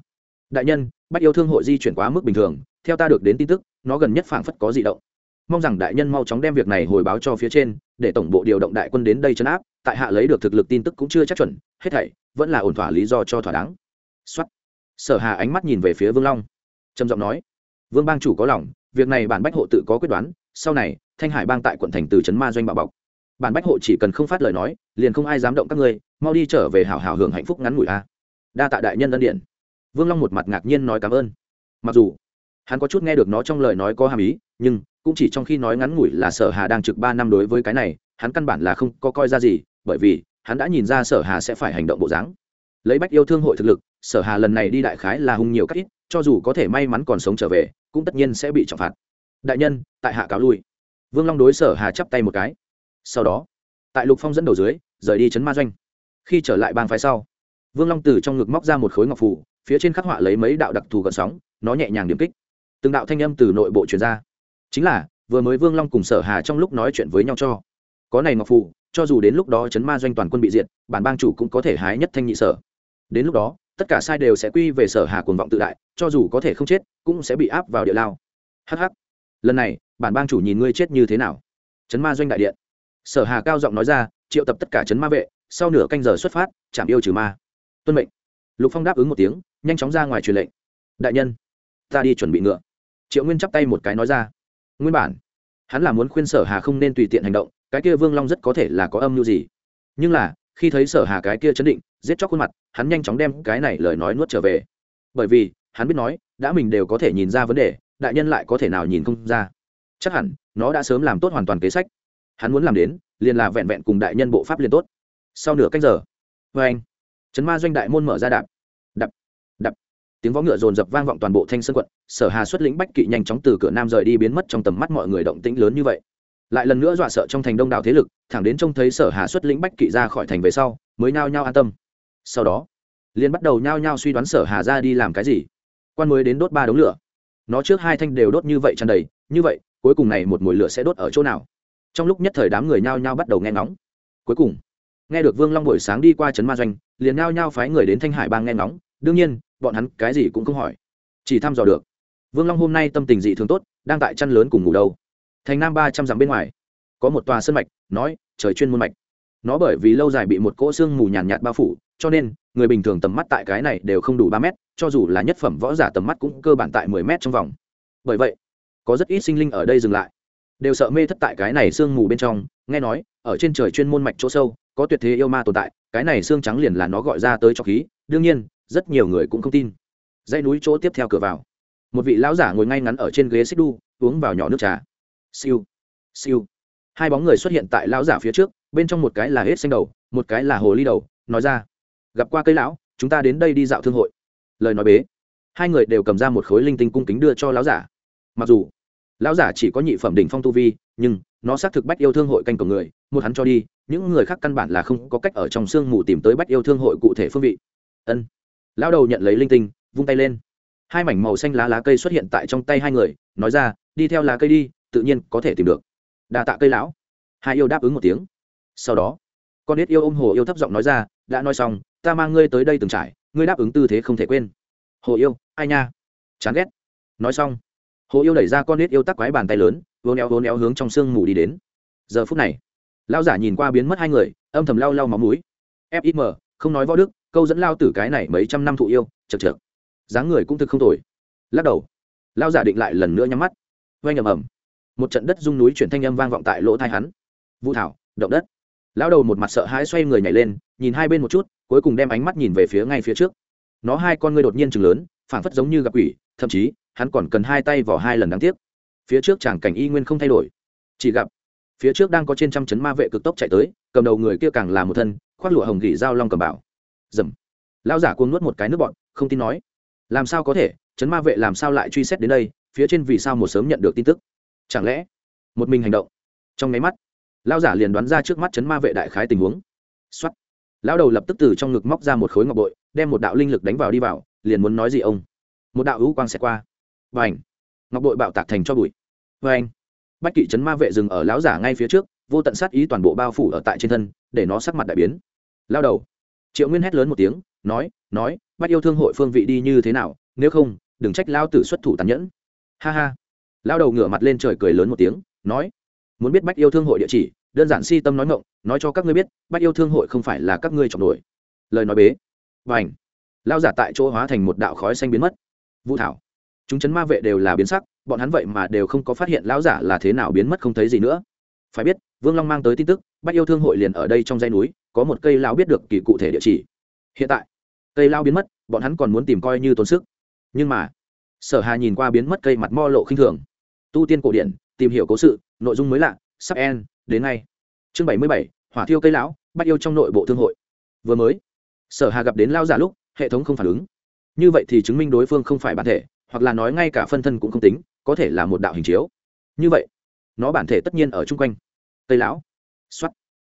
đại nhân bách yêu thương hội di chuyển quá mức bình thường, theo ta được đến tin tức, nó gần nhất phảng phất có di động. Mong rằng đại nhân mau chóng đem việc này hồi báo cho phía trên, để tổng bộ điều động đại quân đến đây chấn áp, tại hạ lấy được thực lực tin tức cũng chưa chắc chuẩn, hết thảy vẫn là ổn thỏa lý do cho thỏa đáng. Xuất sở hà ánh mắt nhìn về phía vương long, trầm giọng nói, vương bang chủ có lòng, việc này bản bách hộ tự có quyết đoán, sau này, thanh hải bang tại quận thành từ trấn ma doanh bảo bọc. Bản bách hộ chỉ cần không phát lời nói, liền không ai dám động các ngươi, mau đi trở về hảo hảo hưởng hạnh phúc ngắn ngủi a. Đa tạ đại nhân ân điện. Vương long một mặt ngạc nhiên nói cảm ơn. Mặc dù, hắn có chút nghe được nó trong lời nói có hàm ý, nhưng cũng chỉ trong khi nói ngắn ngủi là sở hà đang trực ba năm đối với cái này, hắn căn bản là không có coi ra gì, bởi vì hắn đã nhìn ra sở hà sẽ phải hành động bộ dáng. Lấy bách yêu thương hội thực lực sở hà lần này đi đại khái là hung nhiều cách ít, cho dù có thể may mắn còn sống trở về, cũng tất nhiên sẽ bị trọng phạt. Đại nhân, tại hạ cáo lui. Vương long đối sở hà chắp tay một cái. Sau đó, tại lục phong dẫn đầu dưới, rời đi chấn ma doanh. Khi trở lại bang phái sau, vương long từ trong ngực móc ra một khối ngọc phủ phía trên khắc họa lấy mấy đạo đặc thù gần sóng, nó nhẹ nhàng điểm kích. Từng đạo thanh âm từ nội bộ truyền ra. Chính là, vừa mới vương long cùng sở hà trong lúc nói chuyện với nhau cho. Có này ngọc phù, cho dù đến lúc đó chấn ma doanh toàn quân bị diệt, bản bang chủ cũng có thể hái nhất thanh nhị sở. Đến lúc đó tất cả sai đều sẽ quy về sở hà cuồng vọng tự đại, cho dù có thể không chết, cũng sẽ bị áp vào địa lao. Hh lần này, bản bang chủ nhìn ngươi chết như thế nào? Chấn ma doanh đại điện. Sở hà cao giọng nói ra, triệu tập tất cả chấn ma vệ, sau nửa canh giờ xuất phát, chạm yêu trừ ma. Tuân mệnh. Lục phong đáp ứng một tiếng, nhanh chóng ra ngoài truyền lệnh. Đại nhân, ta đi chuẩn bị ngựa. Triệu nguyên chắp tay một cái nói ra. Nguyên bản, hắn là muốn khuyên sở hà không nên tùy tiện hành động, cái kia vương long rất có thể là có âm mưu gì. Nhưng là khi thấy sở hà cái kia chấn định, giết chóc khuôn mặt, hắn nhanh chóng đem cái này lời nói nuốt trở về. Bởi vì, hắn biết nói, đã mình đều có thể nhìn ra vấn đề, đại nhân lại có thể nào nhìn không ra. Chắc hẳn, nó đã sớm làm tốt hoàn toàn kế sách. Hắn muốn làm đến, liền là vẹn vẹn cùng đại nhân bộ pháp liền tốt. Sau nửa cách giờ vê anh, chấn ma doanh đại môn mở ra đạp. Đạp đạp. Tiếng võ ngựa dồn dập vang vọng toàn bộ thanh sơn quận, sở hà xuất lĩnh bách kỵ nhanh chóng từ cửa nam rời đi biến mất trong tầm mắt mọi người động tĩnh lớn như vậy lại lần nữa dọa sợ trong thành đông đảo thế lực, thẳng đến trông thấy sở hà xuất lĩnh bách kỵ ra khỏi thành về sau, mới nhao nhao an tâm. Sau đó, liền bắt đầu nhao nhao suy đoán sở hà ra đi làm cái gì. Quan mới đến đốt ba đống lửa. Nó trước hai thanh đều đốt như vậy tràn đầy, như vậy, cuối cùng này một mùi lửa sẽ đốt ở chỗ nào? Trong lúc nhất thời đám người nhao nhao bắt đầu nghe ngóng. Cuối cùng, nghe được vương long buổi sáng đi qua trấn ma doanh, liền nhao nhao phái người đến thanh hải bang nghe ngóng. Đương nhiên, bọn hắn cái gì cũng không hỏi, chỉ thăm dò được. Vương long hôm nay tâm tình dị thường tốt, đang tại chăn lớn cùng ngủ đâu thành nam ba trăm dặm bên ngoài có một tòa sân mạch nói trời chuyên môn mạch. Nó bởi vì lâu dài bị một cỗ xương mù nhàn nhạt, nhạt bao phủ cho nên người bình thường tầm mắt tại cái này đều không đủ ba mét cho dù là nhất phẩm võ giả tầm mắt cũng cơ bản tại mười mét trong vòng. Bởi vậy có rất ít sinh linh ở đây dừng lại. Đều sợ mê thất tại cái này sương mù bên trong nghe nói ở trên trời chuyên môn mạch chỗ sâu có tuyệt thế yêu ma tồn tại cái này xương trắng liền là nó gọi ra tới cho khí đương nhiên rất nhiều người cũng không tin. Dãy núi chỗ tiếp theo cửa vào. Một vị lão giả ngồi ngay ngắn ở trên ghế xích đu uống vào nhỏ nước trà siêu. Siêu. Hai bóng người xuất hiện tại lão giả phía trước, bên trong một cái là hết xanh đầu, một cái là hồ ly đầu, nói ra. Gặp qua cây lão, chúng ta đến đây đi dạo thương hội. Lời nói bế. Hai người đều cầm ra một khối linh tinh cung kính đưa cho lão giả. Mặc dù, lão giả chỉ có nhị phẩm đỉnh phong tu vi, nhưng nó xác thực bách yêu thương hội canh cổng người, một hắn cho đi, những người khác căn bản là không có cách ở trong sương mù tìm tới bách yêu thương hội cụ thể phương vị. Ân. Lão đầu nhận lấy linh tinh, vung tay lên. Hai mảnh màu xanh lá lá cây xuất hiện tại trong tay hai người, nói ra, đi theo lá cây đi tự nhiên có thể tìm được. Đà tạ cây lão. Hai yêu đáp ứng một tiếng. Sau đó, con ít yêu ôm hồ yêu thấp giọng nói ra, đã nói xong, ta mang ngươi tới đây từng trải, ngươi đáp ứng tư thế không thể quên. Hồ yêu, ai nha? Chán ghét. Nói xong, hồ yêu đẩy ra con nết yêu tắc quái bàn tay lớn vô néo vô néo hướng trong sương mù đi đến. Giờ phút này lao giả nhìn qua biến mất hai người, âm thầm lau lau máu mũi. Fim không nói võ đức, câu dẫn lao tử cái này mấy trăm năm thụ yêu chật chật dáng người cũng thực không tồi. Lắc đầu lao giả định lại lần nữa nhắm mắt. Oanh ầm ầm một trận đất rung núi chuyển thanh âm vang vọng tại lỗ thai hắn. Vũ thảo, động đất. Lão đầu một mặt sợ hãi xoay người nhảy lên, nhìn hai bên một chút, cuối cùng đem ánh mắt nhìn về phía ngay phía trước. Nó hai con ngươi đột nhiên chừng lớn, phảng phất giống như gặp quỷ, thậm chí, hắn còn cần hai tay vào hai lần đáng tiếc. Phía trước chàng cảnh y nguyên không thay đổi. Chỉ gặp, phía trước đang có trên trăm chấn ma vệ cực tốc chạy tới, cầm đầu người kia càng là một thân, khoác lụa hồng gỉ dao long cầm bảo. Dầm. Lão giả cuồng nuốt một cái nước bọn, không tin nói. Làm sao có thể, chấn ma vệ làm sao lại truy xét đến đây, phía trên vì sao một sớm nhận được tin tức? Chẳng lẽ một mình hành động? Trong máy mắt, lão giả liền đoán ra trước mắt chấn ma vệ đại khái tình huống. Xuất lão đầu lập tức từ trong ngực móc ra một khối ngọc bội, đem một đạo linh lực đánh vào đi vào, liền muốn nói gì ông? Một đạo hữu quang sẽ qua. Và ảnh ngọc bội bạo tạc thành cho bụi. Và anh bách kỵ chấn ma vệ dừng ở lão giả ngay phía trước, vô tận sát ý toàn bộ bao phủ ở tại trên thân, để nó sắc mặt đại biến. Lao đầu. Triệu nguyên hét lớn một tiếng, nói nói, bách yêu thương hội phương vị đi như thế nào? Nếu không, đừng trách lao tử xuất thủ tàn nhẫn. Ha ha lao đầu ngửa mặt lên trời cười lớn một tiếng, nói, muốn biết bách yêu thương hội địa chỉ, đơn giản si tâm nói ngộng nói cho các ngươi biết, bách yêu thương hội không phải là các ngươi trọng nổi lời nói bế. Và ảnh lao giả tại chỗ hóa thành một đạo khói xanh biến mất. Vũ thảo. Chúng chấn ma vệ đều là biến sắc, bọn hắn vậy mà đều không có phát hiện lão giả là thế nào biến mất không thấy gì nữa. Phải biết, vương long mang tới tin tức, bách yêu thương hội liền ở đây trong dây núi, có một cây lão biết được kỳ cụ thể địa chỉ. Hiện tại, cây lao biến mất, bọn hắn còn muốn tìm coi như tốn sức. Nhưng mà, sở hà nhìn qua biến mất cây mặt mo lộ khinh thường tu tiên cổ điển, tìm hiểu cố sự, nội dung mới lạ, sắp en đến ngay. Chương bảy mươi bảy, hỏa thiêu cây lão, bắt yêu trong nội bộ thương hội. Vừa mới, sở hà gặp đến lao giả lúc, hệ thống không phản ứng. Như vậy thì chứng minh đối phương không phải bản thể, hoặc là nói ngay cả phân thân cũng không tính, có thể là một đạo hình chiếu. Như vậy, nó bản thể tất nhiên ở chung quanh. Cây lão. Xuất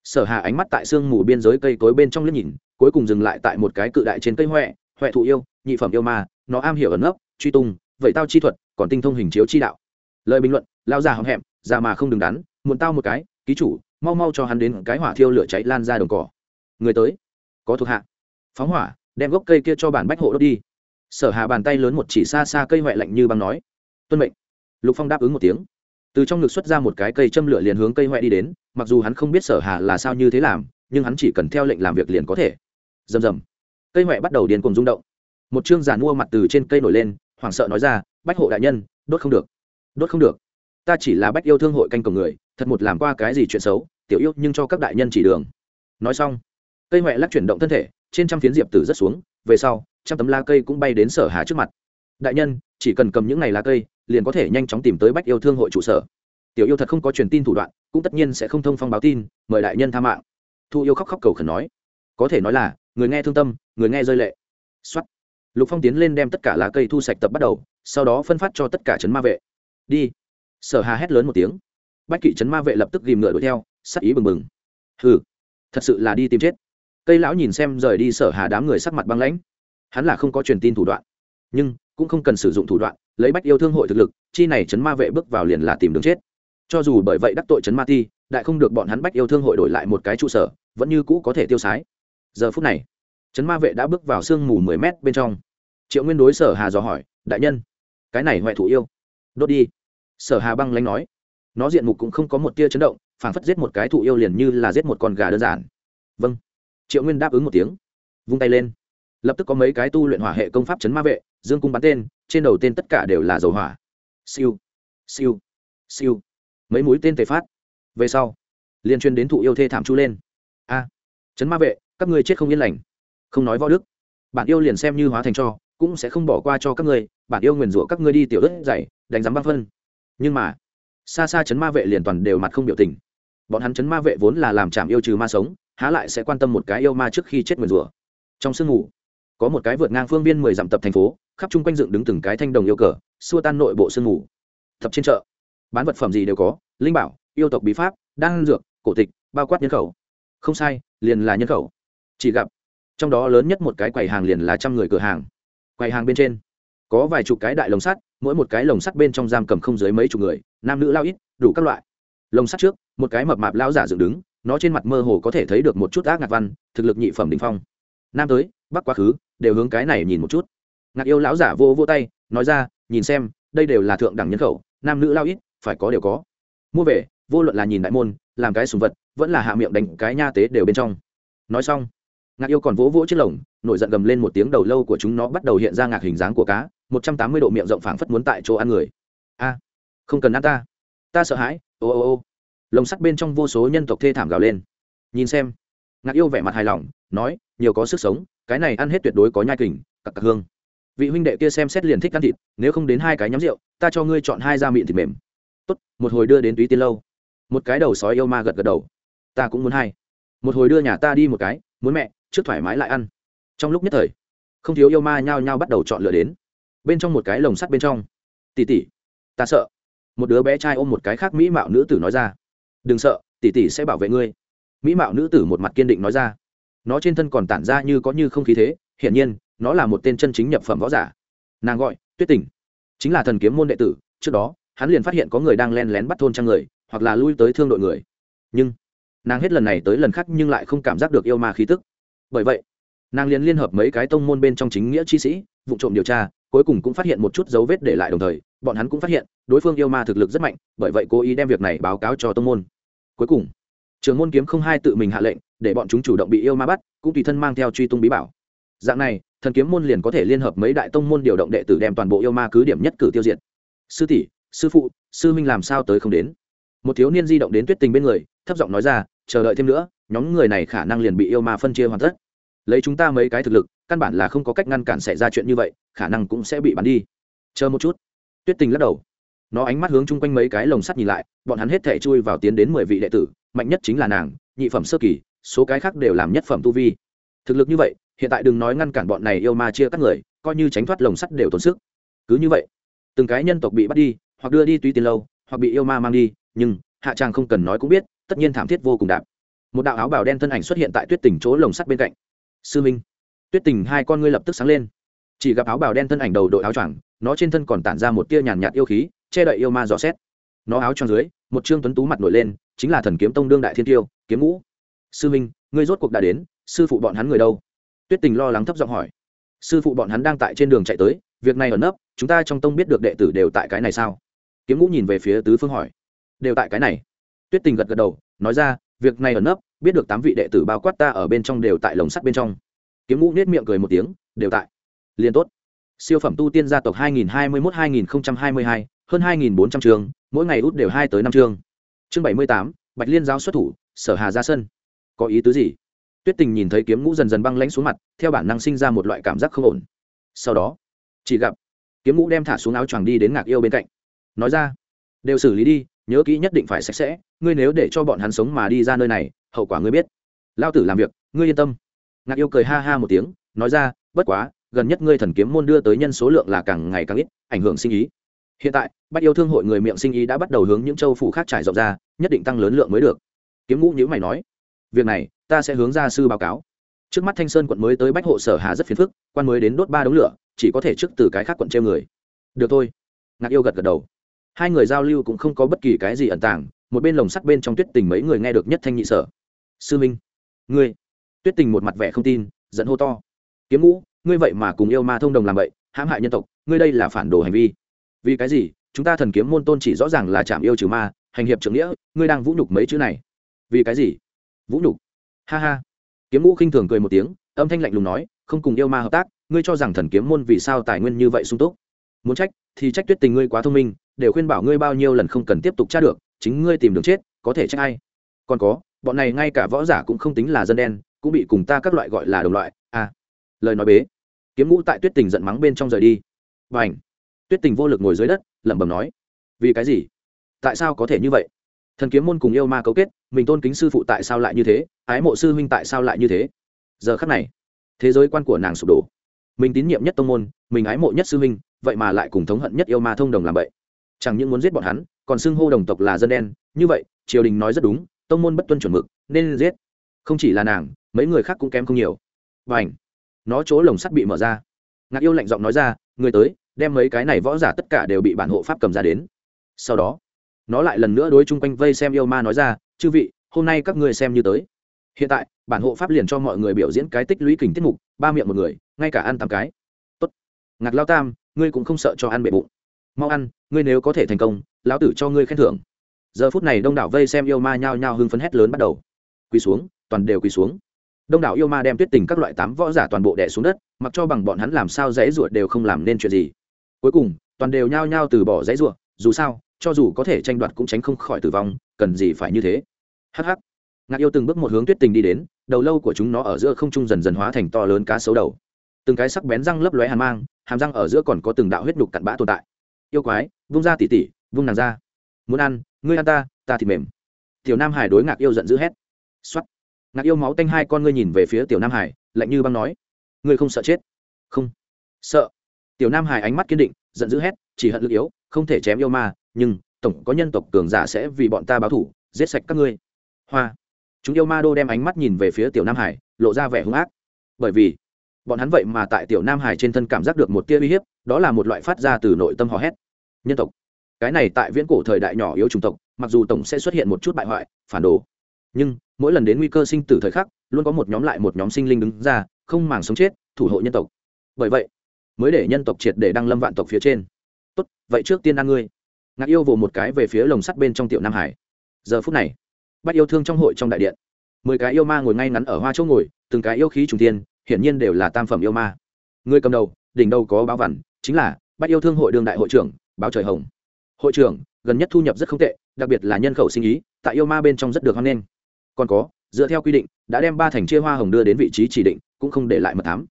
sở hà ánh mắt tại sương mù biên giới cây cối bên trong liếc nhìn, cuối cùng dừng lại tại một cái cự đại trên cây huệ huệ thụ yêu, nhị phẩm yêu ma, nó am hiểu ẩn ấp truy tung, vậy tao chi thuật, còn tinh thông hình chiếu chi đạo lời bình luận lao già hậm hẹm, già mà không đứng đắn, muộn tao một cái, ký chủ, mau mau cho hắn đến cái hỏa thiêu lửa cháy lan ra đồng cỏ. Người tới, có thuộc hạ. Phóng hỏa, đem gốc cây kia cho bản bách hộ đốt đi. Sở hà bàn tay lớn một chỉ xa xa cây huệ lạnh như băng nói, tuân mệnh. Lục phong đáp ứng một tiếng. Từ trong ngực xuất ra một cái cây châm lửa liền hướng cây huệ đi đến, mặc dù hắn không biết sở hà là sao như thế làm, nhưng hắn chỉ cần theo lệnh làm việc liền có thể. Rầm rầm. Cây huệ bắt đầu điên cùng rung động. Một chương giàn mua mặt từ trên cây nổi lên, hoảng sợ nói ra, bách hộ đại nhân, đốt không được đốt không được. Ta chỉ là bách yêu thương hội canh cổng người, thật một làm qua cái gì chuyện xấu, tiểu yêu nhưng cho các đại nhân chỉ đường. Nói xong, cây huệ lắc chuyển động thân thể, trên trăm phiến diệp tử rất xuống, về sau, trăm tấm lá cây cũng bay đến sở hà trước mặt. Đại nhân, chỉ cần cầm những ngày lá cây, liền có thể nhanh chóng tìm tới bách yêu thương hội trụ sở. Tiểu yêu thật không có truyền tin thủ đoạn, cũng tất nhiên sẽ không thông phong báo tin, mời đại nhân tha mạng. Thu yêu khóc khóc cầu khẩn nói. Có thể nói là, người nghe thương tâm, người nghe rơi lệ. Xuất lục phong tiến lên đem tất cả lá cây thu sạch tập bắt đầu, sau đó phân phát cho tất cả trấn ma vệ đi. Sở hà hét lớn một tiếng. Bách kỵ trấn ma vệ lập tức ghìm ngựa đuổi theo, sắc ý bừng bừng. Hừ, thật sự là đi tìm chết. Cây lão nhìn xem rời đi sở hà đám người sắc mặt băng lãnh. Hắn là không có truyền tin thủ đoạn, nhưng cũng không cần sử dụng thủ đoạn, lấy bách yêu thương hội thực lực, chi này Trấn ma vệ bước vào liền là tìm đường chết. Cho dù bởi vậy đắc tội Trấn ma ti, đại không được bọn hắn bách yêu thương hội đổi lại một cái trụ sở, vẫn như cũ có thể tiêu sái. Giờ phút này, Trấn ma vệ đã bước vào sương mù mười mét bên trong. Triệu nguyên đối sở hà dò hỏi, đại nhân, cái này ngoại thủ yêu đốt đi. Sở hà băng lanh nói. Nó diện mục cũng không có một tia chấn động, phảng phất giết một cái thụ yêu liền như là giết một con gà đơn giản. Vâng. Triệu nguyên đáp ứng một tiếng. Vung tay lên. Lập tức có mấy cái tu luyện hỏa hệ công pháp chấn ma vệ, dương cung bắn tên, trên đầu tên tất cả đều là dầu hỏa. Siêu. Siêu. Siêu. Mấy mũi tên tề phát. Về sau liên chuyên đến thụ yêu thê thảm chu lên. A. Chấn ma vệ, các ngươi chết không yên lành. Không nói võ đức. Bạn yêu liền xem như hóa thành cho cũng sẽ không bỏ qua cho các ngươi bạn yêu nguyền rủa các ngươi đi tiểu đất dày, đánh giám băng phân. Nhưng mà, xa xa chấn ma vệ liền toàn đều mặt không biểu tình. Bọn hắn chấn ma vệ vốn là làm chạm yêu trừ ma sống, há lại sẽ quan tâm một cái yêu ma trước khi chết nguyền rủa. Trong sương ngủ có một cái vượt ngang phương viên mười dặm tập thành phố, khắp chung quanh dựng đứng từng cái thanh đồng yêu cờ, xua tan nội bộ sương ngủ tập trên chợ, bán vật phẩm gì đều có, linh bảo, yêu tộc bí pháp, đan dược, cổ tịch, bao quát nhân khẩu. Không sai, liền là nhân khẩu. Chỉ gặp, trong đó lớn nhất một cái quầy hàng liền là trăm người cửa hàng quầy hàng bên trên. Có vài chục cái đại lồng sắt, mỗi một cái lồng sắt bên trong giam cầm không dưới mấy chục người, nam nữ lao ít, đủ các loại. Lồng sắt trước, một cái mập mạp lao giả dựng đứng, nó trên mặt mơ hồ có thể thấy được một chút ác ngạc văn, thực lực nhị phẩm đình phong. Nam tới, bắc quá khứ, đều hướng cái này nhìn một chút. Ngạc yêu lão giả vô vô tay, nói ra, nhìn xem, đây đều là thượng đẳng nhân khẩu, nam nữ lao ít, phải có đều có. Mua về, vô luận là nhìn đại môn, làm cái sùng vật, vẫn là hạ miệng đánh cái nha tế đều bên trong. Nói xong, ngạc yêu còn vỗ vỗ chiếc lồng nổi giận gầm lên một tiếng đầu lâu của chúng nó bắt đầu hiện ra ngạc hình dáng của cá, một trăm tám mươi độ miệng rộng phảng phất muốn tại chỗ ăn người. A, không cần ăn ta. Ta sợ hãi. Ô ô ô. Lồng sắt bên trong vô số nhân tộc thê thảm gào lên. Nhìn xem. Ngạc yêu vẻ mặt hài lòng, nói, nhiều có sức sống, cái này ăn hết tuyệt đối có nhai kình, cặc cặc hương. Vị huynh đệ kia xem xét liền thích ăn thịt, nếu không đến hai cái nhắm rượu, ta cho ngươi chọn hai da miệng thịt mềm. Tốt, một hồi đưa đến túy tiên lâu. Một cái đầu sói yêu ma gật gật đầu. Ta cũng muốn hai. Một hồi đưa nhà ta đi một cái, muốn mẹ, trước thoải mái lại ăn trong lúc nhất thời, không thiếu yêu ma nhao nhao bắt đầu chọn lựa đến. Bên trong một cái lồng sắt bên trong. Tỉ tỉ ta sợ. Một đứa bé trai ôm một cái khác mỹ mạo nữ tử nói ra. Đừng sợ tỉ tỉ sẽ bảo vệ ngươi. Mỹ mạo nữ tử một mặt kiên định nói ra. Nó trên thân còn tản ra như có như không khí thế, hiển nhiên, nó là một tên chân chính nhập phẩm võ giả. Nàng gọi, tuyết tình. Chính là thần kiếm môn đệ tử, trước đó, hắn liền phát hiện có người đang len lén bắt thôn trang người, hoặc là lui tới thương đội người. Nhưng, nàng hết lần này tới lần khác nhưng lại không cảm giác được yêu ma khí tức. Bởi vậy nàng liền liên hợp mấy cái tông môn bên trong chính nghĩa chi sĩ, vụ trộm điều tra, cuối cùng cũng phát hiện một chút dấu vết để lại đồng thời, bọn hắn cũng phát hiện, đối phương yêu ma thực lực rất mạnh, bởi vậy cố ý đem việc này báo cáo cho tông môn. Cuối cùng, trường môn kiếm không hai tự mình hạ lệnh, để bọn chúng chủ động bị yêu ma bắt, cũng tùy thân mang theo truy tung bí bảo. Dạng này, thần kiếm môn liền có thể liên hợp mấy đại tông môn điều động đệ tử đem toàn bộ yêu ma cứ điểm nhất cử tiêu diệt. Sư tỷ, sư phụ, sư minh làm sao tới không đến? Một thiếu niên di động đến tuyết tình bên người, thấp giọng nói ra, chờ đợi thêm nữa, nhóm người này khả năng liền bị yêu ma phân chia hoàn tất lấy chúng ta mấy cái thực lực, căn bản là không có cách ngăn cản xảy ra chuyện như vậy, khả năng cũng sẽ bị bắn đi. Chờ một chút. Tuyết tình lắc đầu. Nó ánh mắt hướng chung quanh mấy cái lồng sắt nhìn lại, bọn hắn hết thể chui vào tiến đến mười vị đệ tử, mạnh nhất chính là nàng, nhị phẩm sơ kỳ, số cái khác đều làm nhất phẩm tu vi. Thực lực như vậy, hiện tại đừng nói ngăn cản bọn này yêu ma chia các người, coi như tránh thoát lồng sắt đều tốn sức. Cứ như vậy, từng cái nhân tộc bị bắt đi, hoặc đưa đi tùy tiền lâu, hoặc bị yêu ma mang đi, nhưng hạ tràng không cần nói cũng biết, tất nhiên thảm thiết vô cùng đạp. Một đạo áo bào đen thân ảnh xuất hiện tại tuyết tình chỗ lồng sắt bên cạnh sư minh, tuyết tình hai con ngươi lập tức sáng lên. Chỉ gặp áo bào đen thân ảnh đầu đội áo choàng, nó trên thân còn tản ra một tia nhàn nhạt yêu khí, che đậy yêu ma dò xét. Nó áo choàng dưới, một trương tuấn tú mặt nổi lên, chính là thần kiếm tông đương đại thiên tiêu, kiếm ngũ. Sư minh, ngươi rốt cuộc đã đến, sư phụ bọn hắn người đâu? Tuyết tình lo lắng thấp giọng hỏi. Sư phụ bọn hắn đang tại trên đường chạy tới, việc này ở nấp, chúng ta trong tông biết được đệ tử đều tại cái này sao? Kiếm ngũ nhìn về phía tứ phương hỏi. Đều tại cái này. Tuyết tình gật gật đầu, nói ra, việc này ở nấp biết được tám vị đệ tử bao quát ta ở bên trong đều tại lồng sắt bên trong. Kiếm ngũ nết miệng cười một tiếng đều tại. Liền tốt. Siêu phẩm tu tiên gia tộc 2021-2022, hơn 2.400 trường mỗi ngày út đều hai tới năm chương chương 78, bạch liên giáo xuất thủ sở hà ra sân. Có ý tứ gì? Tuyết tình nhìn thấy kiếm ngũ dần dần băng lãnh xuống mặt theo bản năng sinh ra một loại cảm giác không ổn. Sau đó chỉ gặp kiếm ngũ đem thả xuống áo choàng đi đến ngạc yêu bên cạnh. Nói ra đều xử lý đi nhớ kỹ nhất định phải sạch sẽ ngươi nếu để cho bọn hắn sống mà đi ra nơi này hậu quả ngươi biết. Lao tử làm việc, ngươi yên tâm. Ngạc yêu cười ha ha một tiếng, nói ra, bất quá, gần nhất ngươi thần kiếm môn đưa tới nhân số lượng là càng ngày càng ít, ảnh hưởng sinh ý. Hiện tại, bách yêu thương hội người miệng sinh ý đã bắt đầu hướng những châu phủ khác trải rộng ra, nhất định tăng lớn lượng mới được. Kiếm ngũ nhữ mày nói, việc này, ta sẽ hướng ra sư báo cáo. Trước mắt thanh sơn quận mới tới bách hộ sở hà rất phiền phức, quan mới đến đốt ba đống lửa, chỉ có thể trước từ cái khác quận treo người. Được thôi. Ngạc yêu gật gật đầu. Hai người giao lưu cũng không có bất kỳ cái gì ẩn tàng, một bên lồng sắt bên trong tuyết tình mấy người nghe được nhất thanh nhị sở sư minh, ngươi, tuyết tình một mặt vẻ không tin dẫn hô to. Kiếm ngũ, ngươi vậy mà cùng yêu ma thông đồng làm vậy, hãm hại nhân tộc, ngươi đây là phản đồ hành vi. Vì cái gì? Chúng ta thần kiếm môn tôn chỉ rõ ràng là chạm yêu trừ ma, hành hiệp trưởng nghĩa, ngươi đang vũ nhục mấy chữ này. Vì cái gì? Vũ nhục? Ha ha. Kiếm ngũ khinh thường cười một tiếng, âm thanh lạnh lùng nói, không cùng yêu ma hợp tác, ngươi cho rằng thần kiếm môn vì sao tài nguyên như vậy sung túc? Muốn trách, thì trách tuyết tình ngươi quá thông minh, đều khuyên bảo ngươi bao nhiêu lần không cần tiếp tục tra được, chính ngươi tìm đường chết, có thể trách ai? Còn có bọn này ngay cả võ giả cũng không tính là dân đen, cũng bị cùng ta các loại gọi là đồng loại. À lời nói bế. Kiếm ngũ tại tuyết tình giận mắng bên trong rời đi. Và ảnh tuyết tình vô lực ngồi dưới đất, lẩm bẩm nói, vì cái gì? Tại sao có thể như vậy? Thần kiếm môn cùng yêu ma cấu kết, mình tôn kính sư phụ tại sao lại như thế? Ái mộ sư huynh tại sao lại như thế? Giờ khắc này, thế giới quan của nàng sụp đổ. Mình tín nhiệm nhất tông môn, mình ái mộ nhất sư huynh, vậy mà lại cùng thống hận nhất yêu ma thông đồng làm vậy. Chẳng những muốn giết bọn hắn, còn xưng hô đồng tộc là dân đen. Như vậy, triều đình nói rất đúng tông môn bất tuân chuẩn mực, nên giết. Không chỉ là nàng, mấy người khác cũng kém không nhiều. Và ảnh nó chỗ lồng sắt bị mở ra. Ngạc yêu lạnh giọng nói ra, người tới, đem mấy cái này võ giả tất cả đều bị bản hộ pháp cầm ra đến. Sau đó, nó lại lần nữa đối chung quanh vây xem yêu ma nói ra, chư vị, hôm nay các ngươi xem như tới. Hiện tại, bản hộ pháp liền cho mọi người biểu diễn cái tích lũy kình tiết mục, ba miệng một người, ngay cả ăn tám cái. Tốt. Ngạc lao tam, ngươi cũng không sợ cho ăn bệ bụng. Mau ăn, ngươi nếu có thể thành công, lão tử cho ngươi khen thưởng giờ phút này đông đảo vây xem yêu ma nhao nhao hưng phấn hét lớn bắt đầu. Quỳ xuống, toàn đều quỳ xuống. Đông đảo yêu ma đem tuyết tình các loại tám võ giả toàn bộ đẻ xuống đất, mặc cho bằng bọn hắn làm sao dãy ruột đều không làm nên chuyện gì. Cuối cùng, toàn đều nhao nhao từ bỏ dãy ruột dù sao, cho dù có thể tranh đoạt cũng tránh không khỏi tử vong, cần gì phải như thế. Hh ngạc yêu từng bước một hướng tuyết tình đi đến, đầu lâu của chúng nó ở giữa không trung dần dần hóa thành to lớn cá sấu đầu. Từng cái sắc bén răng lấp lóe hàn mang, hàm răng ở giữa còn có từng đạo huyết đục cặn bã tồn tại. Yêu quái, vung ra tỉ tỉ, vung nàng ra. Muốn ăn ngươi ăn ta ta thì mềm. Tiểu nam hải đối ngạc yêu giận dữ hét. X o á t ngạc yêu máu tanh hai con ngươi nhìn về phía tiểu nam hải, lạnh như băng nói. Ngươi không sợ chết? Không. Sợ. Tiểu nam hải ánh mắt kiên định, giận dữ hét, chỉ hận lực yếu, không thể chém yêu ma, nhưng tổng có nhân tộc cường giả sẽ vì bọn ta báo thủ, giết sạch các ngươi. Hoa. Chúng yêu ma đô đem ánh mắt nhìn về phía tiểu nam hải, lộ ra vẻ hung ác. Bởi vì, bọn hắn vậy mà tại tiểu nam hải trên thân cảm giác được một tia uy hiếp, đó là một loại phát ra từ nội tâm hò hét. Nhân tộc cái này tại viễn cổ thời đại nhỏ yếu chủng tộc, mặc dù tổng sẽ xuất hiện một chút bại hoại, phản đồ, nhưng mỗi lần đến nguy cơ sinh tử thời khắc, luôn có một nhóm lại một nhóm sinh linh đứng ra, không màng sống chết, thủ hộ nhân tộc. Bởi vậy, mới để nhân tộc triệt để đăng lâm vạn tộc phía trên. Tốt, vậy trước tiên ăn ngươi. Ngạc yêu vồ một cái về phía lồng sắt bên trong tiểu nam hải. Giờ phút này bắt yêu thương trong hội trong đại điện. Mười cái yêu ma ngồi ngay ngắn ở hoa chỗ ngồi, từng cái yêu khí trùng tiên hiển nhiên đều là tam phẩm yêu ma. Người cầm đầu, đỉnh đầu có báo vằn chính là bắt yêu thương hội đương đại hội trưởng, báo trời hồng hội trưởng, gần nhất thu nhập rất không tệ, đặc biệt là nhân khẩu sinh ý, tại yêu ma bên trong rất được hoan nghênh. Còn có, dựa theo quy định, đã đem ba thành chia hoa hồng đưa đến vị trí chỉ định, cũng không để lại mật thám.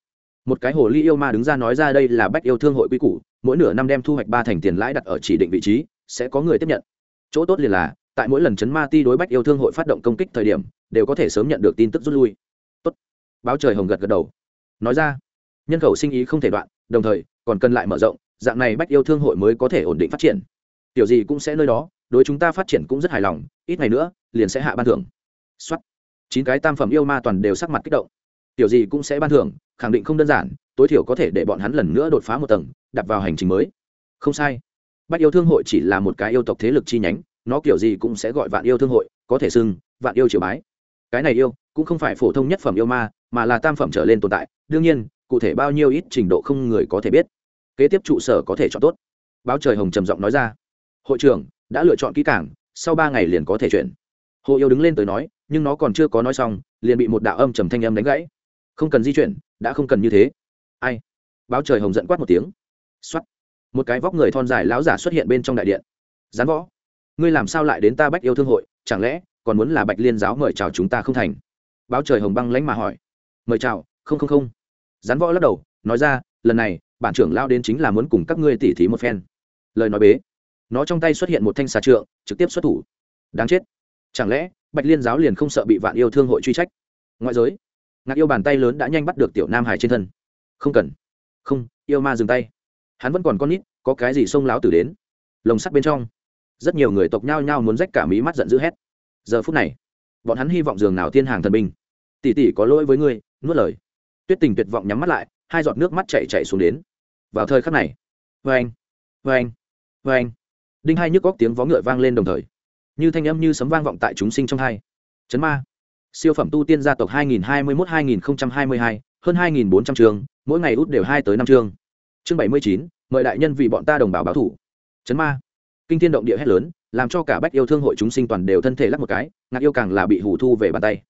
Một cái hồ ly yêu ma đứng ra nói ra đây là bách yêu thương hội quy củ, mỗi nửa năm đem thu hoạch ba thành tiền lãi đặt ở chỉ định vị trí, sẽ có người tiếp nhận. Chỗ tốt liền là, tại mỗi lần chấn ma ti đối bách yêu thương hội phát động công kích thời điểm, đều có thể sớm nhận được tin tức rút lui. Tốt. báo trời hồng gật gật đầu. Nói ra, nhân khẩu sinh ý không thể đoạn, đồng thời, còn cần lại mở rộng, dạng này bách yêu thương hội mới có thể ổn định phát triển tiểu gì cũng sẽ nơi đó, đối chúng ta phát triển cũng rất hài lòng, ít ngày nữa, liền sẽ hạ ban thưởng. Xuất chín cái tam phẩm yêu ma toàn đều sắc mặt kích động. Tiểu gì cũng sẽ ban thưởng, khẳng định không đơn giản, tối thiểu có thể để bọn hắn lần nữa đột phá một tầng, đặt vào hành trình mới. Không sai. Bách yêu thương hội chỉ là một cái yêu tộc thế lực chi nhánh, nó kiểu gì cũng sẽ gọi vạn yêu thương hội, có thể xưng, vạn yêu triều bái. Cái này yêu, cũng không phải phổ thông nhất phẩm yêu ma, mà là tam phẩm trở lên tồn tại, đương nhiên, cụ thể bao nhiêu ít trình độ không người có thể biết. Kế tiếp trụ sở có thể chọn tốt. Báo trời hồng trầm giọng nói ra hội trưởng, đã lựa chọn kỹ cảng sau ba ngày liền có thể chuyển. Hồ yêu đứng lên tới nói, nhưng nó còn chưa có nói xong, liền bị một đạo âm trầm thanh âm đánh gãy. Không cần di chuyển, đã không cần như thế. Ai? Báo trời hồng giận quát một tiếng. X o á t một cái vóc người thon dài láo giả xuất hiện bên trong đại điện. Gián võ. Ngươi làm sao lại đến ta bách yêu thương hội? Chẳng lẽ, còn muốn là bạch liên giáo mời chào chúng ta không thành? Báo trời hồng băng lánh mà hỏi. Mời chào, không không không. Gián võ lắc đầu, nói ra, lần này, bản trưởng lao đến chính là muốn cùng các ngươi tỉ thí một phen. Lời nói bế nó trong tay xuất hiện một thanh xà trượng, trực tiếp xuất thủ. Đáng chết. Chẳng lẽ, bạch liên giáo liền không sợ bị vạn yêu thương hội truy trách? Ngoại giới, ngạc yêu bàn tay lớn đã nhanh bắt được tiểu nam hải trên thân. Không cần. Không, yêu ma dừng tay. Hắn vẫn còn con nít, có cái gì xông láo tử đến? Lồng sắt bên trong. Rất nhiều người tộc nhao nhao muốn rách cả mí mắt giận dữ hét. Giờ phút này, bọn hắn hy vọng dường nào thiên hàng thần binh. Tỷ tỷ có lỗi với ngươi, nuốt lời. Tuyết tình tuyệt vọng nhắm mắt lại, hai giọt nước mắt chạy chạy xuống đến. Vào thời khắc này. Vê anh vê anh vê anh đinh hai nhức góc tiếng vó ngựa vang lên đồng thời như thanh âm như sấm vang vọng tại chúng sinh trong hai chấn ma siêu phẩm tu tiên gia tộc 2021-2022, hơn 2.400 trường mỗi ngày út đều hai tới năm chương. Chương 79, mời đại nhân vì bọn ta đồng bào báo thủ. Chấn ma. Kinh thiên động địa hét lớn làm cho cả bách yêu thương hội chúng sinh toàn đều thân thể lắc một cái ngạc yêu càng là bị hủ thu về bàn tay.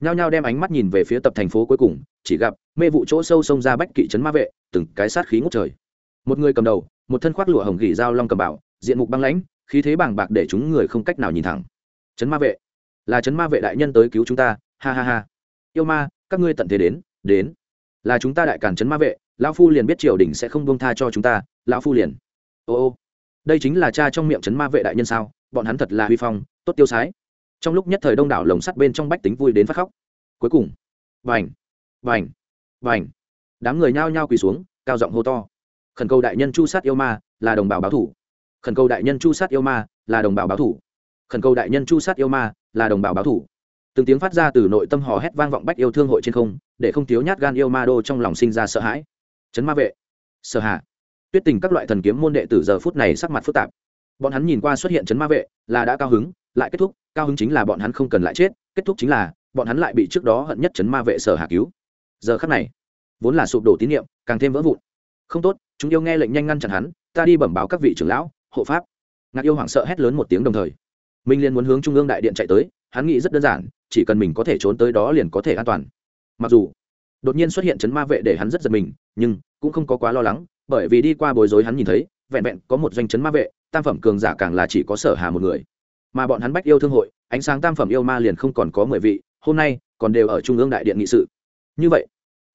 Nhao nhao đem ánh mắt nhìn về phía tập thành phố cuối cùng chỉ gặp mê vụ chỗ sâu sông ra bách kỵ trấn ma vệ từng cái sát khí ngút trời. Một người cầm đầu một thân khoác lụa hồng gỉ dao long cầm bảo diện mục băng lãnh, khí thế bàng bạc để chúng người không cách nào nhìn thẳng. Trấn ma vệ. Là trấn ma vệ đại nhân tới cứu chúng ta, ha ha ha. Yêu ma, các ngươi tận thế đến đến. Là chúng ta đại càn trấn ma vệ, lão phu liền biết triều đình sẽ không buông tha cho chúng ta, lão phu liền. Ô ô. Đây chính là cha trong miệng trấn ma vệ đại nhân sao, bọn hắn thật là huy phong, tốt tiêu sái. Trong lúc nhất thời đông đảo lồng sắt bên trong bách tính vui đến phát khóc. Cuối cùng vành vành vành đám người nhao nhao quỳ xuống, cao giọng hô to. Khẩn cầu đại nhân chu sát yêu ma, là đồng bào báo thủ khẩn cầu đại nhân chu sát yêu ma là đồng bào báo thủ. Khẩn cầu đại nhân chu sát yêu ma là đồng bào báo thủ. Từng tiếng phát ra từ nội tâm hò hét vang vọng bách yêu thương hội trên không, để không thiếu nhát gan yêu ma đô trong lòng sinh ra sợ hãi. Chấn ma vệ. Sợ hạ tuyết tình các loại thần kiếm môn đệ từ giờ phút này sắc mặt phức tạp. Bọn hắn nhìn qua xuất hiện chấn ma vệ là đã cao hứng, lại kết thúc, cao hứng chính là bọn hắn không cần lại chết, kết thúc chính là bọn hắn lại bị trước đó hận nhất chấn ma vệ sở hạ cứu. Giờ khắc này, vốn là sụp đổ tín nhiệm càng thêm vỡ vụn. Không tốt, chúng yêu nghe lệnh nhanh ngăn chặn hắn, ta đi bẩm báo các vị trưởng lão hộ pháp. Ngạc yêu hoảng sợ hét lớn một tiếng đồng thời, minh liên muốn hướng trung ương đại điện chạy tới, hắn nghĩ rất đơn giản, chỉ cần mình có thể trốn tới đó liền có thể an toàn. Mặc dù, đột nhiên xuất hiện chấn ma vệ để hắn rất giật mình, nhưng cũng không có quá lo lắng, bởi vì đi qua bối rối hắn nhìn thấy, vẹn vẹn có một doanh chấn ma vệ, tam phẩm cường giả càng là chỉ có sở hà một người. Mà bọn hắn bách yêu thương hội, ánh sáng tam phẩm yêu ma liền không còn có mười vị, hôm nay còn đều ở trung ương đại điện nghị sự. Như vậy,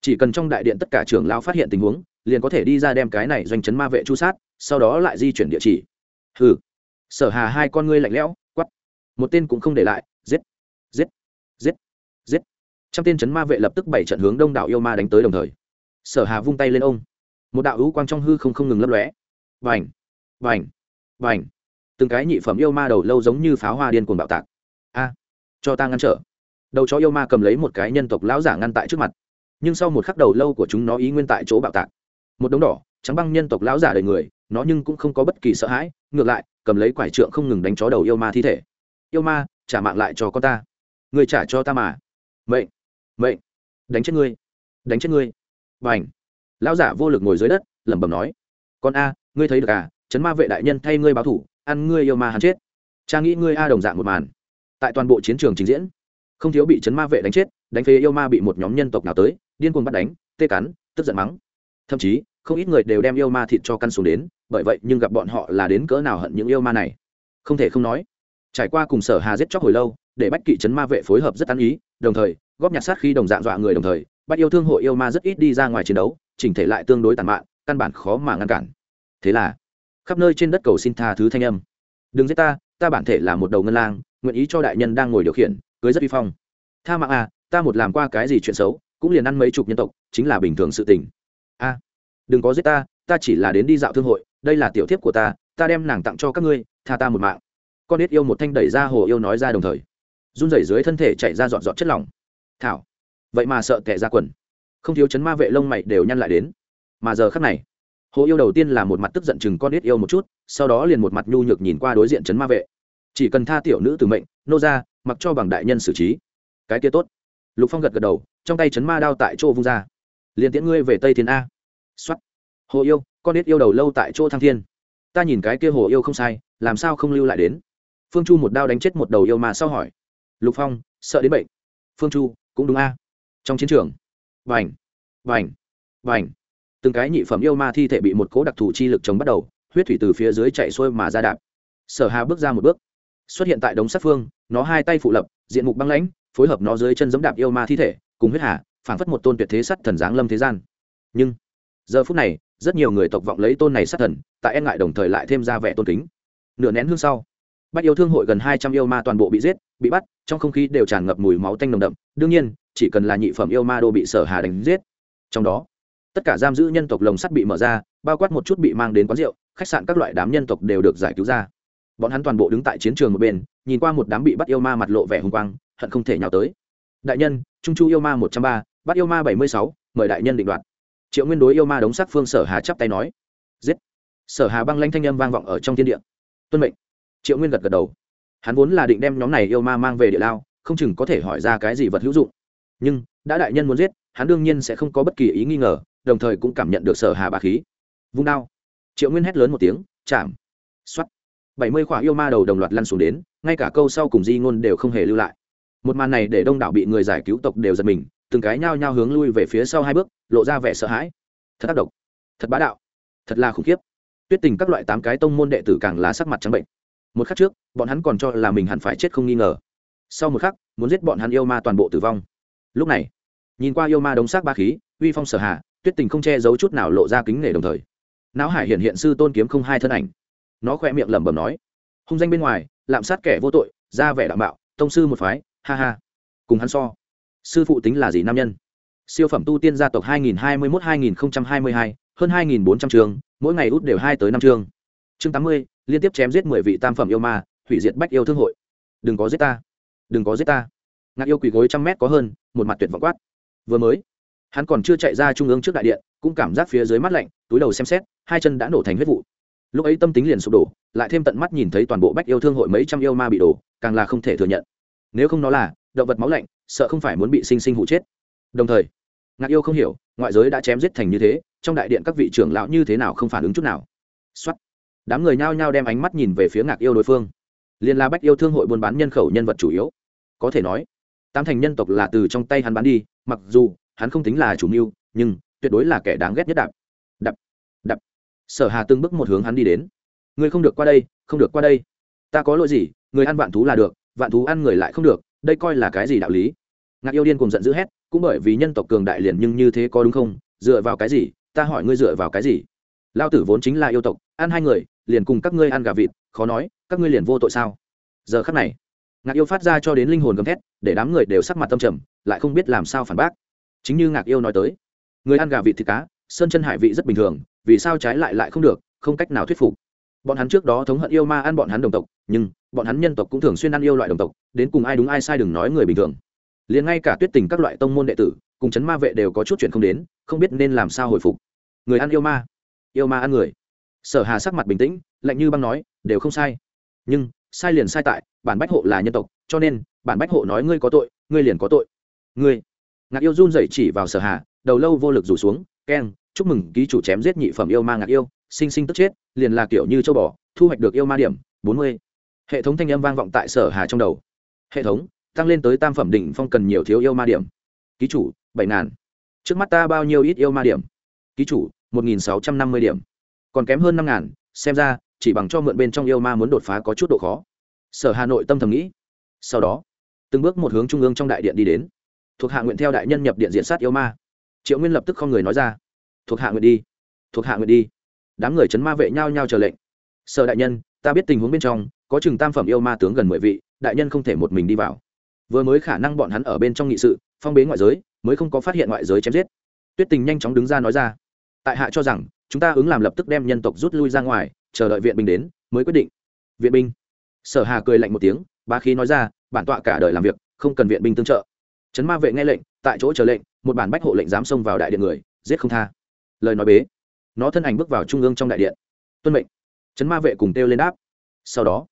chỉ cần trong đại điện tất cả trưởng lão phát hiện tình huống, liền có thể đi ra đem cái này doanh chấn ma vệ chu sát sau đó lại di chuyển địa chỉ. Hừ. Sở hà hai con ngươi lạnh lẽo quắt một tên cũng không để lại, giết giết giết giết. Trăm tên chấn ma vệ lập tức bảy trận hướng đông đảo yêu ma đánh tới đồng thời. Sở hà vung tay lên ông. Một đạo hữu quang trong hư không không ngừng lấp lóe. Vành vành vành từng cái nhị phẩm yêu ma đầu lâu giống như pháo hoa điên cuồng bạo tạc. A, cho ta ngăn trở. Đầu chó yêu ma cầm lấy một cái nhân tộc lão giả ngăn tại trước mặt. Nhưng sau một khắc đầu lâu của chúng nó ý nguyên tại chỗ bạo tạc. Một đống đỏ, trắng băng nhân tộc lão giả đời người nó nhưng cũng không có bất kỳ sợ hãi, ngược lại, cầm lấy quải trượng không ngừng đánh chó đầu yêu ma thi thể. Yêu ma, trả mạng lại cho con ta. Người trả cho ta mà. Mệnh mệnh. Đánh chết ngươi, đánh chết ngươi. Và ảnh lão giả vô lực ngồi dưới đất, lẩm bẩm nói. Con a, ngươi thấy được à chấn ma vệ đại nhân thay ngươi báo thủ, ăn ngươi yêu ma hắn chết. Cha nghĩ ngươi a đồng dạng một màn. Tại toàn bộ chiến trường trình diễn, không thiếu bị chấn ma vệ đánh chết, đánh phế yêu ma bị một nhóm nhân tộc nào tới, điên cuồng bắt đánh, tê cắn, tức giận mắng. Thậm chí, không ít người đều đem yêu ma thịt cho căn xuống đến bởi vậy nhưng gặp bọn họ là đến cỡ nào hận những yêu ma này. Không thể không nói, trải qua cùng sở hà giết chóc hồi lâu, để bách kỵ chấn ma vệ phối hợp rất ăn ý, đồng thời, góp nhặt sát khi đồng dạng dọa người đồng thời, bách yêu thương hội yêu ma rất ít đi ra ngoài chiến đấu, chỉnh thể lại tương đối tàn mạn, căn bản khó mà ngăn cản. Thế là, khắp nơi trên đất cầu xin tha thứ thanh âm. Đừng giết ta ta bản thể là một đầu ngân lang, nguyện ý cho đại nhân đang ngồi điều khiển, cưới rất uy phong. Tha mạng à ta một làm qua cái gì chuyện xấu, cũng liền ăn mấy chục nhân tộc, chính là bình thường sự tình. A, đừng có giết ta ta chỉ là đến đi dạo thương hội đây là tiểu thiếp của ta ta đem nàng tặng cho các ngươi, tha ta một mạng. Con ít yêu một thanh đẩy ra hồ yêu nói ra đồng thời, run rẩy dưới thân thể chạy ra dọn dọn chất lỏng. Thảo, vậy mà sợ kẻ ra quần. Không thiếu chấn ma vệ lông mày đều nhăn lại đến. Mà giờ khắc này, hồ yêu đầu tiên là một mặt tức giận chừng con ít yêu một chút, sau đó liền một mặt nhu nhược nhìn qua đối diện chấn ma vệ. Chỉ cần tha tiểu nữ từ mệnh, nô ra mặc cho bằng đại nhân xử trí. Cái kia tốt. Lục phong gật gật đầu, trong tay chấn ma đao tại chỗ vung ra. Liền tiễn ngươi về tây thiên a. Xuất hồ yêu con ít yêu đầu lâu tại chỗ thăng thiên. Ta nhìn cái kia hồ yêu không sai, làm sao không lưu lại đến? Phương chu một đao đánh chết một đầu yêu mà sau hỏi. Lục phong, sợ đến bệnh. Phương chu, cũng đúng a. Trong chiến trường. Vành vành vành. Từng cái nhị phẩm yêu ma thi thể bị một cố đặc thù chi lực chống bắt đầu, huyết thủy từ phía dưới chạy xuôi mà ra đạp. Sở hà bước ra một bước. Xuất hiện tại đống sát phương, nó hai tay phụ lập, diện mục băng lãnh, phối hợp nó dưới chân giẫm đạp yêu ma thi thể, cùng huyết hà, phảng phất một tôn tuyệt thế sắt thần giáng lâm thế gian. Nhưng, giờ phút này rất nhiều người tộc vọng lấy tôn này sát thần, tại e ngại đồng thời lại thêm ra vẻ tôn kính. Nửa nén hương sau, bách yêu thương hội gần hai trăm yêu ma toàn bộ bị giết, bị bắt, trong không khí đều tràn ngập mùi máu tanh nồng đậm, đương nhiên, chỉ cần là nhị phẩm yêu ma đô bị sở hà đánh giết. Trong đó, tất cả giam giữ nhân tộc lồng sắt bị mở ra, bao quát một chút bị mang đến quán rượu, khách sạn các loại đám nhân tộc đều được giải cứu ra. Bọn hắn toàn bộ đứng tại chiến trường một bên, nhìn qua một đám bị bắt yêu ma mặt lộ vẻ hùng quang, hận không thể nhào tới. Đại nhân, trung chu yêu ma một trăm ba, bắt yêu ma bảy mươi sáu, mời đại nhân định đoạt triệu nguyên đối yêu ma đống sắc phương sở hà chắp tay nói, giết! Sở hà băng lanh thanh âm vang vọng ở trong thiên địa. Tuân mệnh. Triệu nguyên gật gật đầu. Hắn vốn là định đem nhóm này yêu ma mang về địa lao, không chừng có thể hỏi ra cái gì vật hữu dụng. Nhưng, đã đại nhân muốn giết, hắn đương nhiên sẽ không có bất kỳ ý nghi ngờ, đồng thời cũng cảm nhận được sở hà bà khí. Vung đao. Triệu nguyên hét lớn một tiếng, chạm! X bảy mươi khỏa yêu ma đầu đồng loạt lăn xuống đến, ngay cả câu sau cùng di ngôn đều không hề lưu lại. Một màn này để đông đảo bị người giải cứu tộc đều giật mình từng cái nhao nhao hướng lui về phía sau hai bước, lộ ra vẻ sợ hãi. Thật tác động thật bá đạo, thật là khủng khiếp. Tuyết tình các loại tám cái tông môn đệ tử càng là sắc mặt trắng bệnh. Một khắc trước, bọn hắn còn cho là mình hẳn phải chết không nghi ngờ. Sau một khắc, muốn giết bọn hắn yêu ma toàn bộ tử vong. Lúc này, nhìn qua yêu ma đống xác ba khí, uy phong sở hạ, tuyết tình không che giấu chút nào lộ ra kính nể đồng thời. Não hải hiện hiện sư tôn kiếm không hai thân ảnh. Nó khoe miệng lẩm bẩm nói, hung danh bên ngoài, lạm sát kẻ vô tội, ra vẻ đạo bạo tông sư một phái, ha ha. Cùng hắn so sư phụ tính là gì nam nhân? Siêu phẩm tu tiên gia tộc 2021-2022, hơn 2.400 trường mỗi ngày út đều hai tới năm chương chương 80, liên tiếp chém giết mười vị tam phẩm yêu ma hủy diệt bách yêu thương hội. Đừng có giết ta. Đừng có giết ta. Ngạc yêu quỳ gối trăm mét có hơn một mặt tuyệt vọng quát. Vừa mới hắn còn chưa chạy ra trung ương trước đại điện cũng cảm giác phía dưới mắt lạnh túi đầu xem xét hai chân đã nổ thành huyết vụ. Lúc ấy tâm tính liền sụp đổ lại thêm tận mắt nhìn thấy toàn bộ bách yêu thương hội mấy trăm yêu ma bị đổ càng là không thể thừa nhận. Nếu không nó là động vật máu lạnh, sợ không phải muốn bị sinh sinh hụ chết. Đồng thời, ngạc yêu không hiểu, ngoại giới đã chém giết thành như thế, trong đại điện các vị trưởng lão như thế nào không phản ứng chút nào. Xuất đám người nhao nhao đem ánh mắt nhìn về phía ngạc yêu đối phương. Liên la bách yêu thương hội buôn bán nhân khẩu nhân vật chủ yếu. Có thể nói, tám thành nhân tộc là từ trong tay hắn bán đi, mặc dù hắn không tính là chủ mưu, nhưng tuyệt đối là kẻ đáng ghét nhất đạp. Đập đập sở hà từng bước một hướng hắn đi đến. Người không được qua đây, không được qua đây. Ta có lỗi gì, người ăn vạn thú là được, vạn thú ăn người lại không được đây coi là cái gì đạo lý? Ngạc yêu điên cùng giận dữ hét, cũng bởi vì nhân tộc cường đại liền nhưng như thế có đúng không? Dựa vào cái gì? Ta hỏi ngươi dựa vào cái gì? Lao tử vốn chính là yêu tộc, ăn hai người, liền cùng các ngươi ăn gà vịt, khó nói, các ngươi liền vô tội sao? Giờ khắc này, ngạc yêu phát ra cho đến linh hồn gầm thét, để đám người đều sắc mặt tâm trầm, lại không biết làm sao phản bác. Chính như ngạc yêu nói tới, người ăn gà vịt thịt cá, sơn chân hải vị rất bình thường, vì sao trái lại lại không được, không cách nào thuyết phục. Bọn hắn trước đó thống hận yêu ma ăn bọn hắn đồng tộc, nhưng bọn hắn nhân tộc cũng thường xuyên ăn yêu loại đồng tộc, đến cùng ai đúng ai sai đừng nói người bình thường. Liền ngay cả tuyết tình các loại tông môn đệ tử, cùng chấn ma vệ đều có chút chuyện không đến, không biết nên làm sao hồi phục. Người ăn yêu ma. Yêu ma ăn người. Sở hà sắc mặt bình tĩnh, lạnh như băng nói, đều không sai. Nhưng, sai liền sai tại, bản bách hộ là nhân tộc, cho nên, bản bách hộ nói ngươi có tội, ngươi liền có tội. Ngươi. Ngạc yêu run dậy chỉ vào sở hà, đầu lâu vô lực rủ xuống, keng, chúc mừng, ký chủ chém giết nhị phẩm yêu ma ngạc yêu, sinh sinh tức chết, liền là kiểu như châu bò, thu hoạch được yêu ma điểm, bốn mươi hệ thống thanh âm vang vọng tại sở hà trong đầu. Hệ thống, tăng lên tới tam phẩm đỉnh phong cần nhiều thiếu yêu ma điểm. Ký chủ, bảy ngàn. Trước mắt ta bao nhiêu ít yêu ma điểm? Ký chủ, một nghìn sáu trăm năm mươi điểm. Còn kém hơn năm ngàn, xem ra, chỉ bằng cho mượn bên trong yêu ma muốn đột phá có chút độ khó. Sở hà nội tâm thầm nghĩ. Sau đó, từng bước một hướng trung ương trong đại điện đi đến. Thuộc hạ nguyện theo đại nhân nhập điện diện sát yêu ma. Triệu nguyên lập tức không người nói ra. Thuộc hạ nguyện đi. Thuộc hạ nguyện đi. Đám người chấn ma vệ nhau nhau chờ lệnh. Sở đại nhân ta biết tình huống bên trong, có chừng tam phẩm yêu ma tướng gần mười vị, đại nhân không thể một mình đi vào. Vừa mới khả năng bọn hắn ở bên trong nghị sự, phong bế ngoại giới, mới không có phát hiện ngoại giới chém giết. Tuyết tình nhanh chóng đứng ra nói ra. Tại hạ cho rằng, chúng ta ứng làm lập tức đem nhân tộc rút lui ra ngoài, chờ đợi viện binh đến, mới quyết định. Viện binh. Sở hà cười lạnh một tiếng ba khí nói ra, bản tọa cả đời làm việc, không cần viện binh tương trợ. Trấn ma vệ nghe lệnh, tại chỗ chờ lệnh, một bản bách hộ lệnh dám xông vào đại điện người, giết không tha. Lời nói bế. Nó thân ảnh bước vào trung ương trong đại điện. Tuân mệnh chấn ma vệ cùng kêu lên đáp. Sau đó,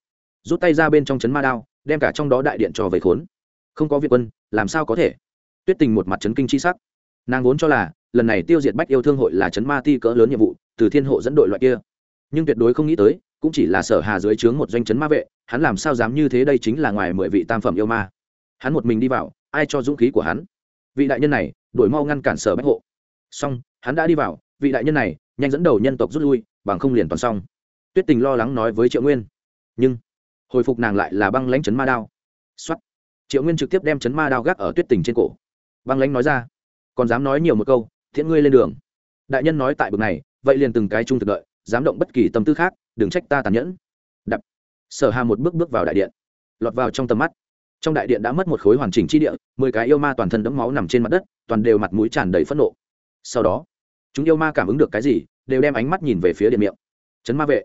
rút tay ra bên trong chấn ma đao, đem cả trong đó đại điện trò về khốn. Không có việt quân, làm sao có thể? Tuyết tình một mặt chấn kinh chi sắc. Nàng vốn cho là, lần này tiêu diệt bách yêu thương hội là chấn ma ti cỡ lớn nhiệm vụ, từ thiên hộ dẫn đội loại kia. Nhưng tuyệt đối không nghĩ tới, cũng chỉ là sở hà dưới trướng một doanh chấn ma vệ, hắn làm sao dám như thế đây chính là ngoài mười vị tam phẩm yêu ma. Hắn một mình đi vào, ai cho dũng khí của hắn? Vị đại nhân này đổi mau ngăn cản sở bách hộ. Xong, hắn đã đi vào, vị đại nhân này, nhanh dẫn đầu nhân tộc rút lui, bằng không liền toàn xong tuyết tình lo lắng nói với triệu nguyên. Nhưng, hồi phục nàng lại là băng lãnh chấn ma đao. Xuất triệu nguyên trực tiếp đem chấn ma đao gác ở tuyết tình trên cổ. Băng lãnh nói ra. Còn dám nói nhiều một câu, thiện ngươi lên đường. Đại nhân nói tại bực này, vậy liền từng cái trung thực đợi, dám động bất kỳ tâm tư khác, đừng trách ta tàn nhẫn. Đập. Sở hà một bước bước vào đại điện. Lọt vào trong tầm mắt. Trong đại điện đã mất một khối hoàn chỉnh chi địa, mười cái yêu ma toàn thân đẫm máu nằm trên mặt đất, toàn đều mặt mũi tràn đầy phẫn nộ. Sau đó, chúng yêu ma cảm ứng được cái gì, đều đem ánh mắt nhìn về phía điện miệng. Chấn ma vệ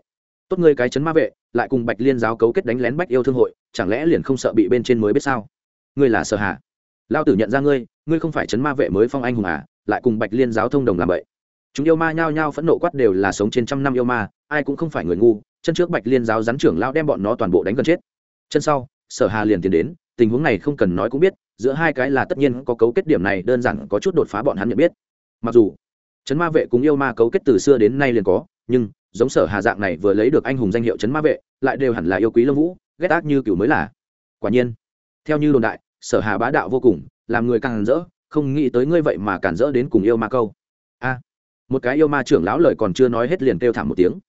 tốt ngươi cái chấn ma vệ, lại cùng bạch liên giáo cấu kết đánh lén bách yêu thương hội, chẳng lẽ liền không sợ bị bên trên mới biết sao? Ngươi là sở hà lao tử nhận ra ngươi ngươi không phải chấn ma vệ mới phong anh hùng à lại cùng bạch liên giáo thông đồng làm vậy. Chúng yêu ma nhao nhao phẫn nộ quát đều là sống trên trăm năm yêu ma, ai cũng không phải người ngu, chân trước bạch liên giáo rắn trưởng lao đem bọn nó toàn bộ đánh gần chết. Chân sau, sở hà liền tiến đến, tình huống này không cần nói cũng biết, giữa hai cái là tất nhiên có cấu kết điểm này, đơn giản có chút đột phá bọn hắn nhận biết. Mặc dù, chấn ma vệ cùng yêu ma cấu kết từ xưa đến nay liền có, nhưng giống sở hà dạng này vừa lấy được anh hùng danh hiệu chấn ma vệ, lại đều hẳn là yêu quý lâm vũ, ghét ác như cựu mới là. Quả nhiên, theo như đồn đại, sở hà bá đạo vô cùng, làm người càng rỡ, không nghĩ tới ngươi vậy mà cản rỡ đến cùng yêu ma câu. A, một cái yêu ma trưởng lão lời còn chưa nói hết liền kêu thảm một tiếng.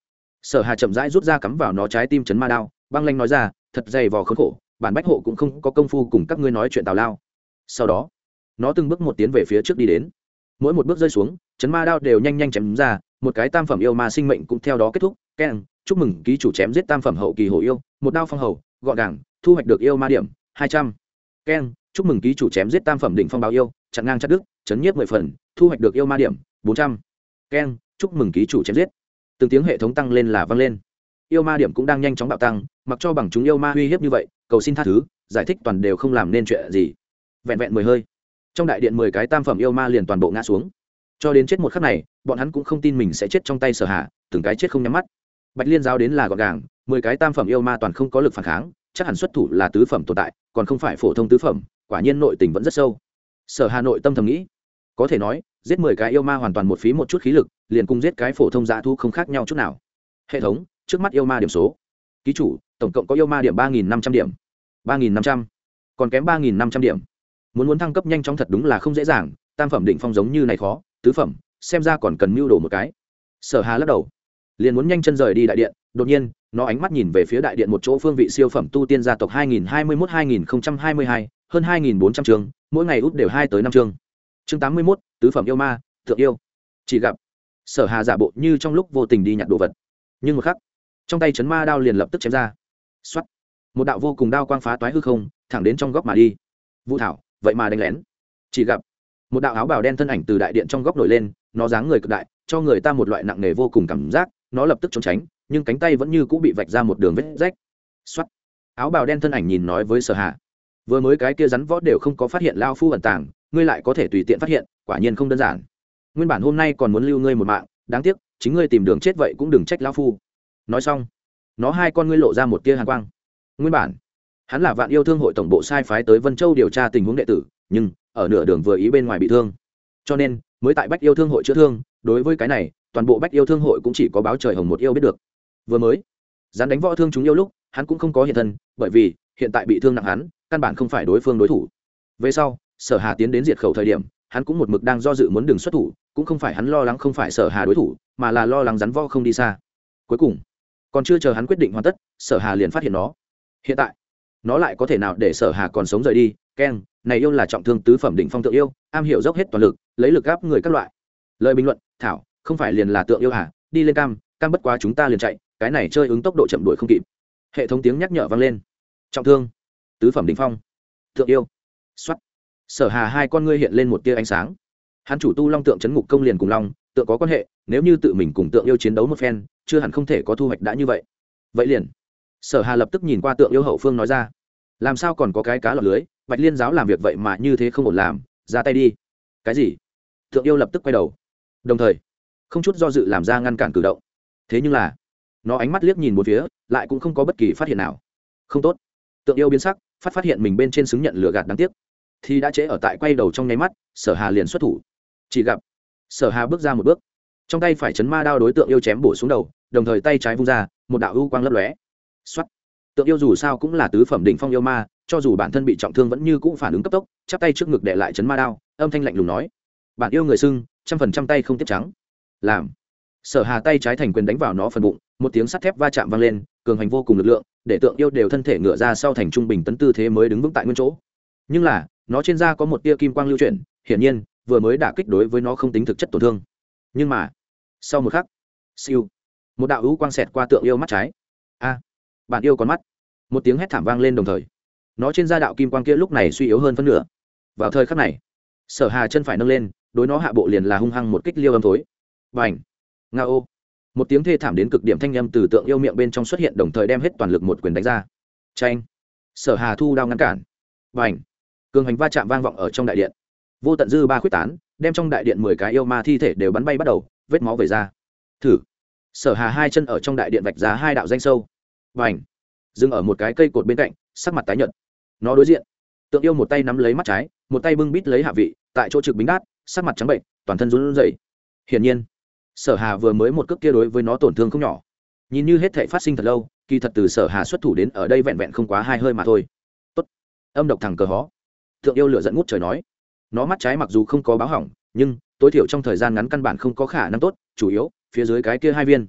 Sở hà chậm rãi rút ra cắm vào nó trái tim chấn ma đao, băng lanh nói ra, thật dày vò khốn khổ, bản bách hộ cũng không có công phu cùng các ngươi nói chuyện tào lao. Sau đó, nó từng bước một tiến về phía trước đi đến. Mỗi một bước rơi xuống chấn ma đao đều nhanh nhanh chém ra một cái tam phẩm yêu ma sinh mệnh cũng theo đó kết thúc. Keng chúc mừng, ký chủ chém giết tam phẩm hậu kỳ hổ yêu, một đao phong hầu, gọn gàng, thu hoạch được yêu ma điểm, hai trăm. Keng chúc mừng, ký chủ chém giết tam phẩm đỉnh phong báo yêu, chặn ngang chặt đức chấn nhiếp mười phần, thu hoạch được yêu ma điểm, bốn trăm. Keng chúc mừng, ký chủ chém giết. Từng tiếng hệ thống tăng lên là vang lên. Yêu ma điểm cũng đang nhanh chóng bạo tăng, mặc cho bằng chúng yêu ma uy hiếp như vậy, cầu xin tha thứ, giải thích toàn đều không làm nên chuyện gì. Vẹn vẹn mười hơi. Trong đại điện mười cái tam phẩm yêu ma liền toàn bộ ngã xuống cho đến chết một khắc này, bọn hắn cũng không tin mình sẽ chết trong tay sở hạ từng cái chết không nhắm mắt. Bạch liên giáo đến là gọn gàng, mười cái tam phẩm yêu ma toàn không có lực phản kháng, chắc hẳn xuất thủ là tứ phẩm tồn tại, còn không phải phổ thông tứ phẩm, quả nhiên nội tình vẫn rất sâu. Sở hà nội tâm thầm nghĩ, có thể nói, giết mười cái yêu ma hoàn toàn một phí một chút khí lực, liền cùng giết cái phổ thông dã thu không khác nhau chút nào. Hệ thống, trước mắt yêu ma điểm số. Ký chủ, tổng cộng có yêu ma điểm ba nghìn năm trăm điểm. ba nghìn năm trăm. Còn kém ba nghìn năm trăm điểm. Muốn muốn thăng cấp nhanh chóng thật đúng là không dễ dàng, tam phẩm định phong giống như này khó tứ phẩm xem ra còn cần mưu đồ một cái. Sở hà lắc đầu liền muốn nhanh chân rời đi đại điện đột nhiên nó ánh mắt nhìn về phía đại điện một chỗ phương vị siêu phẩm tu tiên gia tộc 2021-2022, hơn 2.400 trường mỗi ngày út đều hai tới năm chương. Chương 81, tứ phẩm yêu ma thượng yêu. Chỉ gặp sở hà giả bộ như trong lúc vô tình đi nhặt đồ vật. Nhưng một khắc trong tay chấn ma đao liền lập tức chém ra. Xoắt một đạo vô cùng đao quang phá toái hư không thẳng đến trong góc mà đi. Vũ thảo vậy mà đánh lén. Chỉ gặp một đạo áo bào đen thân ảnh từ đại điện trong góc nổi lên, nó dáng người cực đại, cho người ta một loại nặng nề vô cùng cảm giác, nó lập tức trốn tránh, nhưng cánh tay vẫn như cũng bị vạch ra một đường vết rách. X áo bào đen thân ảnh nhìn nói với sở hạ. Vừa mới cái kia rắn võ đều không có phát hiện lao phu ẩn tàng, ngươi lại có thể tùy tiện phát hiện, quả nhiên không đơn giản. Nguyên bản hôm nay còn muốn lưu ngươi một mạng, đáng tiếc, chính ngươi tìm đường chết vậy cũng đừng trách lao phu. Nói xong, nó hai con ngươi lộ ra một tia hàn quang. Nguyên bản, hắn là vạn yêu thương hội tổng bộ sai phái tới vân châu điều tra tình huống đệ tử, nhưng ở nửa đường vừa ý bên ngoài bị thương. Cho nên, mới tại bách yêu thương hội chữa thương, đối với cái này, toàn bộ bách yêu thương hội cũng chỉ có báo trời hồng một yêu biết được. Vừa mới, dán đánh võ thương chúng yêu lúc, hắn cũng không có hiện thân, bởi vì, hiện tại bị thương nặng hắn, căn bản không phải đối phương đối thủ. Về sau, sở hà tiến đến diệt khẩu thời điểm, hắn cũng một mực đang do dự muốn đường xuất thủ, cũng không phải hắn lo lắng không phải sở hà đối thủ, mà là lo lắng rắn võ không đi xa. Cuối cùng, còn chưa chờ hắn quyết định hoàn tất, sở hà liền phát hiện nó. Hiện tại, nó lại có thể nào để sở hà còn sống rời đi? Keng này yêu là trọng thương tứ phẩm đỉnh phong tượng yêu, am hiểu dốc hết toàn lực, lấy lực gáp người các loại. Lời bình luận, thảo, không phải liền là tượng yêu hả? Đi lên cam cam bất quá chúng ta liền chạy, cái này chơi ứng tốc độ chậm đuổi không kịp. Hệ thống tiếng nhắc nhở vang lên. Trọng thương, tứ phẩm đỉnh phong, tượng yêu. Xuất sở hà hai con ngươi hiện lên một tia ánh sáng. Hắn chủ tu long tượng chấn ngục công liền cùng long tượng có quan hệ, nếu như tự mình cùng tượng yêu chiến đấu một phen, chưa hẳn không thể có thu hoạch đã như vậy. Vậy liền. Sở hà lập tức nhìn qua tượng yêu hậu phương nói ra làm sao còn có cái cá lọt lưới? Bạch liên giáo làm việc vậy mà như thế không ổn làm, ra tay đi. Cái gì? Tượng yêu lập tức quay đầu. Đồng thời, không chút do dự làm ra ngăn cản cử động. Thế nhưng là, nó ánh mắt liếc nhìn một phía, lại cũng không có bất kỳ phát hiện nào. Không tốt. Tượng yêu biến sắc, phát phát hiện mình bên trên xứng nhận lửa gạt đáng tiếc. Thì đã trễ ở tại quay đầu trong nháy mắt, sở hà liền xuất thủ. Chỉ gặp, sở hà bước ra một bước. Trong tay phải chấn ma đao đối tượng yêu chém bổ xuống đầu, đồng thời tay trái vung ra, một đạo ưu quang lấp lóe. Xuất tượng yêu dù sao cũng là tứ phẩm đỉnh phong yêu ma cho dù bản thân bị trọng thương vẫn như cũng phản ứng cấp tốc chắp tay trước ngực để lại chấn ma đao âm thanh lạnh lùng nói. Bạn yêu người sưng, trăm phần trăm tay không tiếp trắng. Làm. Sở hà tay trái thành quyền đánh vào nó phần bụng một tiếng sắt thép va chạm vang lên cường hành vô cùng lực lượng để tượng yêu đều thân thể ngựa ra sau thành trung bình tấn tư thế mới đứng vững tại nguyên chỗ. Nhưng là nó trên da có một tia kim quang lưu chuyển hiển nhiên vừa mới đả kích đối với nó không tính thực chất tổn thương. Nhưng mà sau một khắc siêu một đạo hữu quang xẹt qua tượng yêu mắt trái. A bạn yêu con mắt. Một tiếng hét thảm vang lên đồng thời. Nó trên da đạo kim quang kia lúc này suy yếu hơn phân nửa. Vào thời khắc này, sở hà chân phải nâng lên, đối nó hạ bộ liền là hung hăng một kích liêu âm thối. Và ảnh nga ô một tiếng thê thảm đến cực điểm thanh â m từ tượng yêu miệng bên trong xuất hiện đồng thời đem hết toàn lực một quyền đánh ra. Tranh sở hà thu đao ngăn cản. Và ảnh cường hành va chạm vang vọng ở trong đại điện. Vô tận dư ba khuyết tán, đem trong đại điện mười cái yêu ma thi thể đều bắn bay bắt đầu, vết máu về ra. Thử! Sở hà hai chân ở trong đại điện vạch ra hai đạo danh sâu và ảnh. Dừng ở một cái cây cột bên cạnh, sắc mặt tái nhợt. Nó đối diện. Tượng yêu một tay nắm lấy mắt trái, một tay bưng bít lấy hạ vị, tại chỗ trực bính đát, sắc mặt trắng bệnh, toàn thân run rẩy. Hiển nhiên, sở hà vừa mới một cước kia đối với nó tổn thương không nhỏ. Nhìn như hết thể phát sinh thật lâu, kỳ thật từ sở hà xuất thủ đến ở đây vẹn vẹn không quá hai hơi mà thôi. Tốt. Âm độc thằng cờ hó. Thượng yêu lửa dẫn ngút trời nói. Nó mắt trái mặc dù không có báo hỏng, nhưng, tối thiểu trong thời gian ngắn căn bản không có khả năng tốt, chủ yếu, phía dưới cái kia hai viên.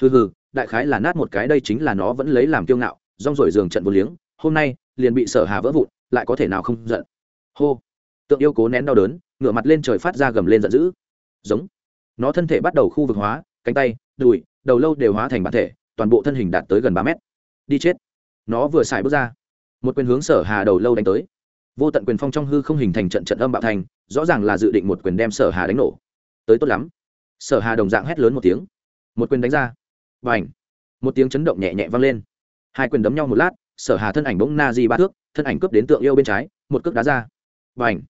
Hừ hừ đại khái là nát một cái đây chính là nó vẫn lấy làm kiêu ngạo, rong rổi giường trận vô liếng, hôm nay, liền bị sở hà vỡ vụn, lại có thể nào không giận. Hô. Tượng yêu cố nén đau đớn, ngửa mặt lên trời phát ra gầm lên giận dữ. Giống. Nó thân thể bắt đầu khu vực hóa, cánh tay, đùi, đầu lâu đều hóa thành bản thể, toàn bộ thân hình đạt tới gần ba mét. Đi chết. Nó vừa xài bước ra. Một quyền hướng sở hà đầu lâu đánh tới. Vô tận quyền phong trong hư không hình thành trận trận âm bạo thành, rõ ràng là dự định một quyền đem sở hà đánh nổ. Tới tốt lắm. Sở hà đồng dạng hét lớn một tiếng. Một quyền đánh ra và ảnh. Một tiếng chấn động nhẹ nhẹ vang lên. Hai quyền đấm nhau một lát, sở hà thân ảnh bỗng na di ba thước, thân ảnh cướp đến tượng yêu bên trái, một cước đá ra. Và ảnh.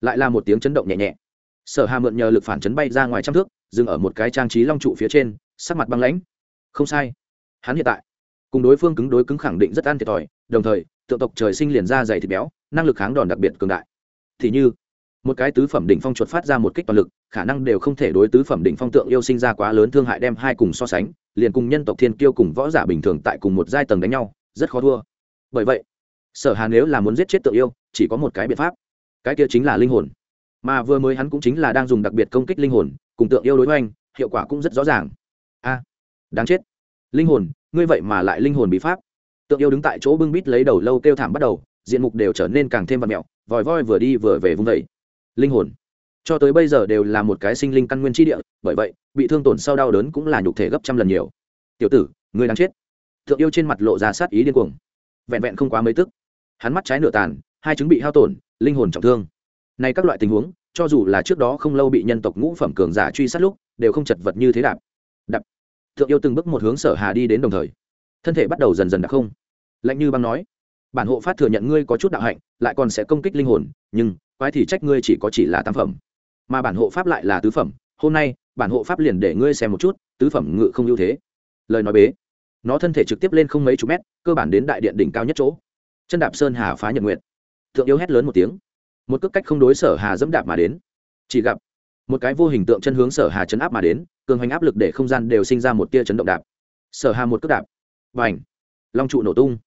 Lại là một tiếng chấn động nhẹ nhẹ. Sở hà mượn nhờ lực phản chấn bay ra ngoài trăm thước, dừng ở một cái trang trí long trụ phía trên, sắc mặt băng lãnh. Không sai. Hắn hiện tại, cùng đối phương cứng đối cứng khẳng định rất ăn thiệt thòi, đồng thời, tượng tộc trời sinh liền ra dày thịt béo, năng lực kháng đòn đặc biệt cường đại. Thì như, một cái tứ phẩm đỉnh phong chuột phát ra một kích toàn lực, khả năng đều không thể đối tứ phẩm đỉnh phong tượng yêu sinh ra quá lớn thương hại đem hai cùng so sánh liền cùng nhân tộc thiên kiêu cùng võ giả bình thường tại cùng một giai tầng đánh nhau, rất khó thua. Bởi vậy, sở hà nếu là muốn giết chết tượng yêu, chỉ có một cái biện pháp. Cái kia chính là linh hồn. Mà vừa mới hắn cũng chính là đang dùng đặc biệt công kích linh hồn, cùng tượng yêu đối với anh hiệu quả cũng rất rõ ràng. A à, đáng chết. Linh hồn, ngươi vậy mà lại linh hồn bị pháp. Tượng yêu đứng tại chỗ bưng bít lấy đầu lâu kêu thảm bắt đầu, diện mục đều trở nên càng thêm vật mẹo, vòi voi vừa đi vừa về vung vẩy linh hồn cho tới bây giờ đều là một cái sinh linh căn nguyên tri địa, bởi vậy, bị thương tổn sau đau đớn cũng là nhục thể gấp trăm lần nhiều. Tiểu tử, người đang chết. Thượng yêu trên mặt lộ ra sát ý điên cuồng. Vẹn vẹn không quá mấy tức. Hắn mắt trái nửa tàn, hai chứng bị hao tổn, linh hồn trọng thương. Nay các loại tình huống, cho dù là trước đó không lâu bị nhân tộc ngũ phẩm cường giả truy sát lúc, đều không chật vật như thế đạp. Đạp. Thượng yêu từng bước một hướng sở hà đi đến đồng thời. Thân thể bắt đầu dần dần đặc không. Lạnh như băng nói. Bản hộ phát thừa nhận ngươi có chút đạo hạnh, lại còn sẽ công kích linh hồn, nhưng, quái thì trách ngươi chỉ có chỉ là tam phẩm mà bản hộ pháp lại là tứ phẩm, hôm nay, bản hộ pháp liền để ngươi xem một chút, tứ phẩm ngự không ưu thế. Lời nói bế, nó thân thể trực tiếp lên không mấy chục mét, cơ bản đến đại điện đỉnh cao nhất chỗ. Chân đạp sơn hà phá nhật nguyện thượng yêu hét lớn một tiếng. Một cước cách không đối sở hà dẫm đạp mà đến. Chỉ gặp, một cái vô hình tượng chân hướng sở hà chấn áp mà đến, cường hành áp lực để không gian đều sinh ra một tia chấn động đạp. Sở hà một cước đạp. Và ảnh long trụ nổ tung.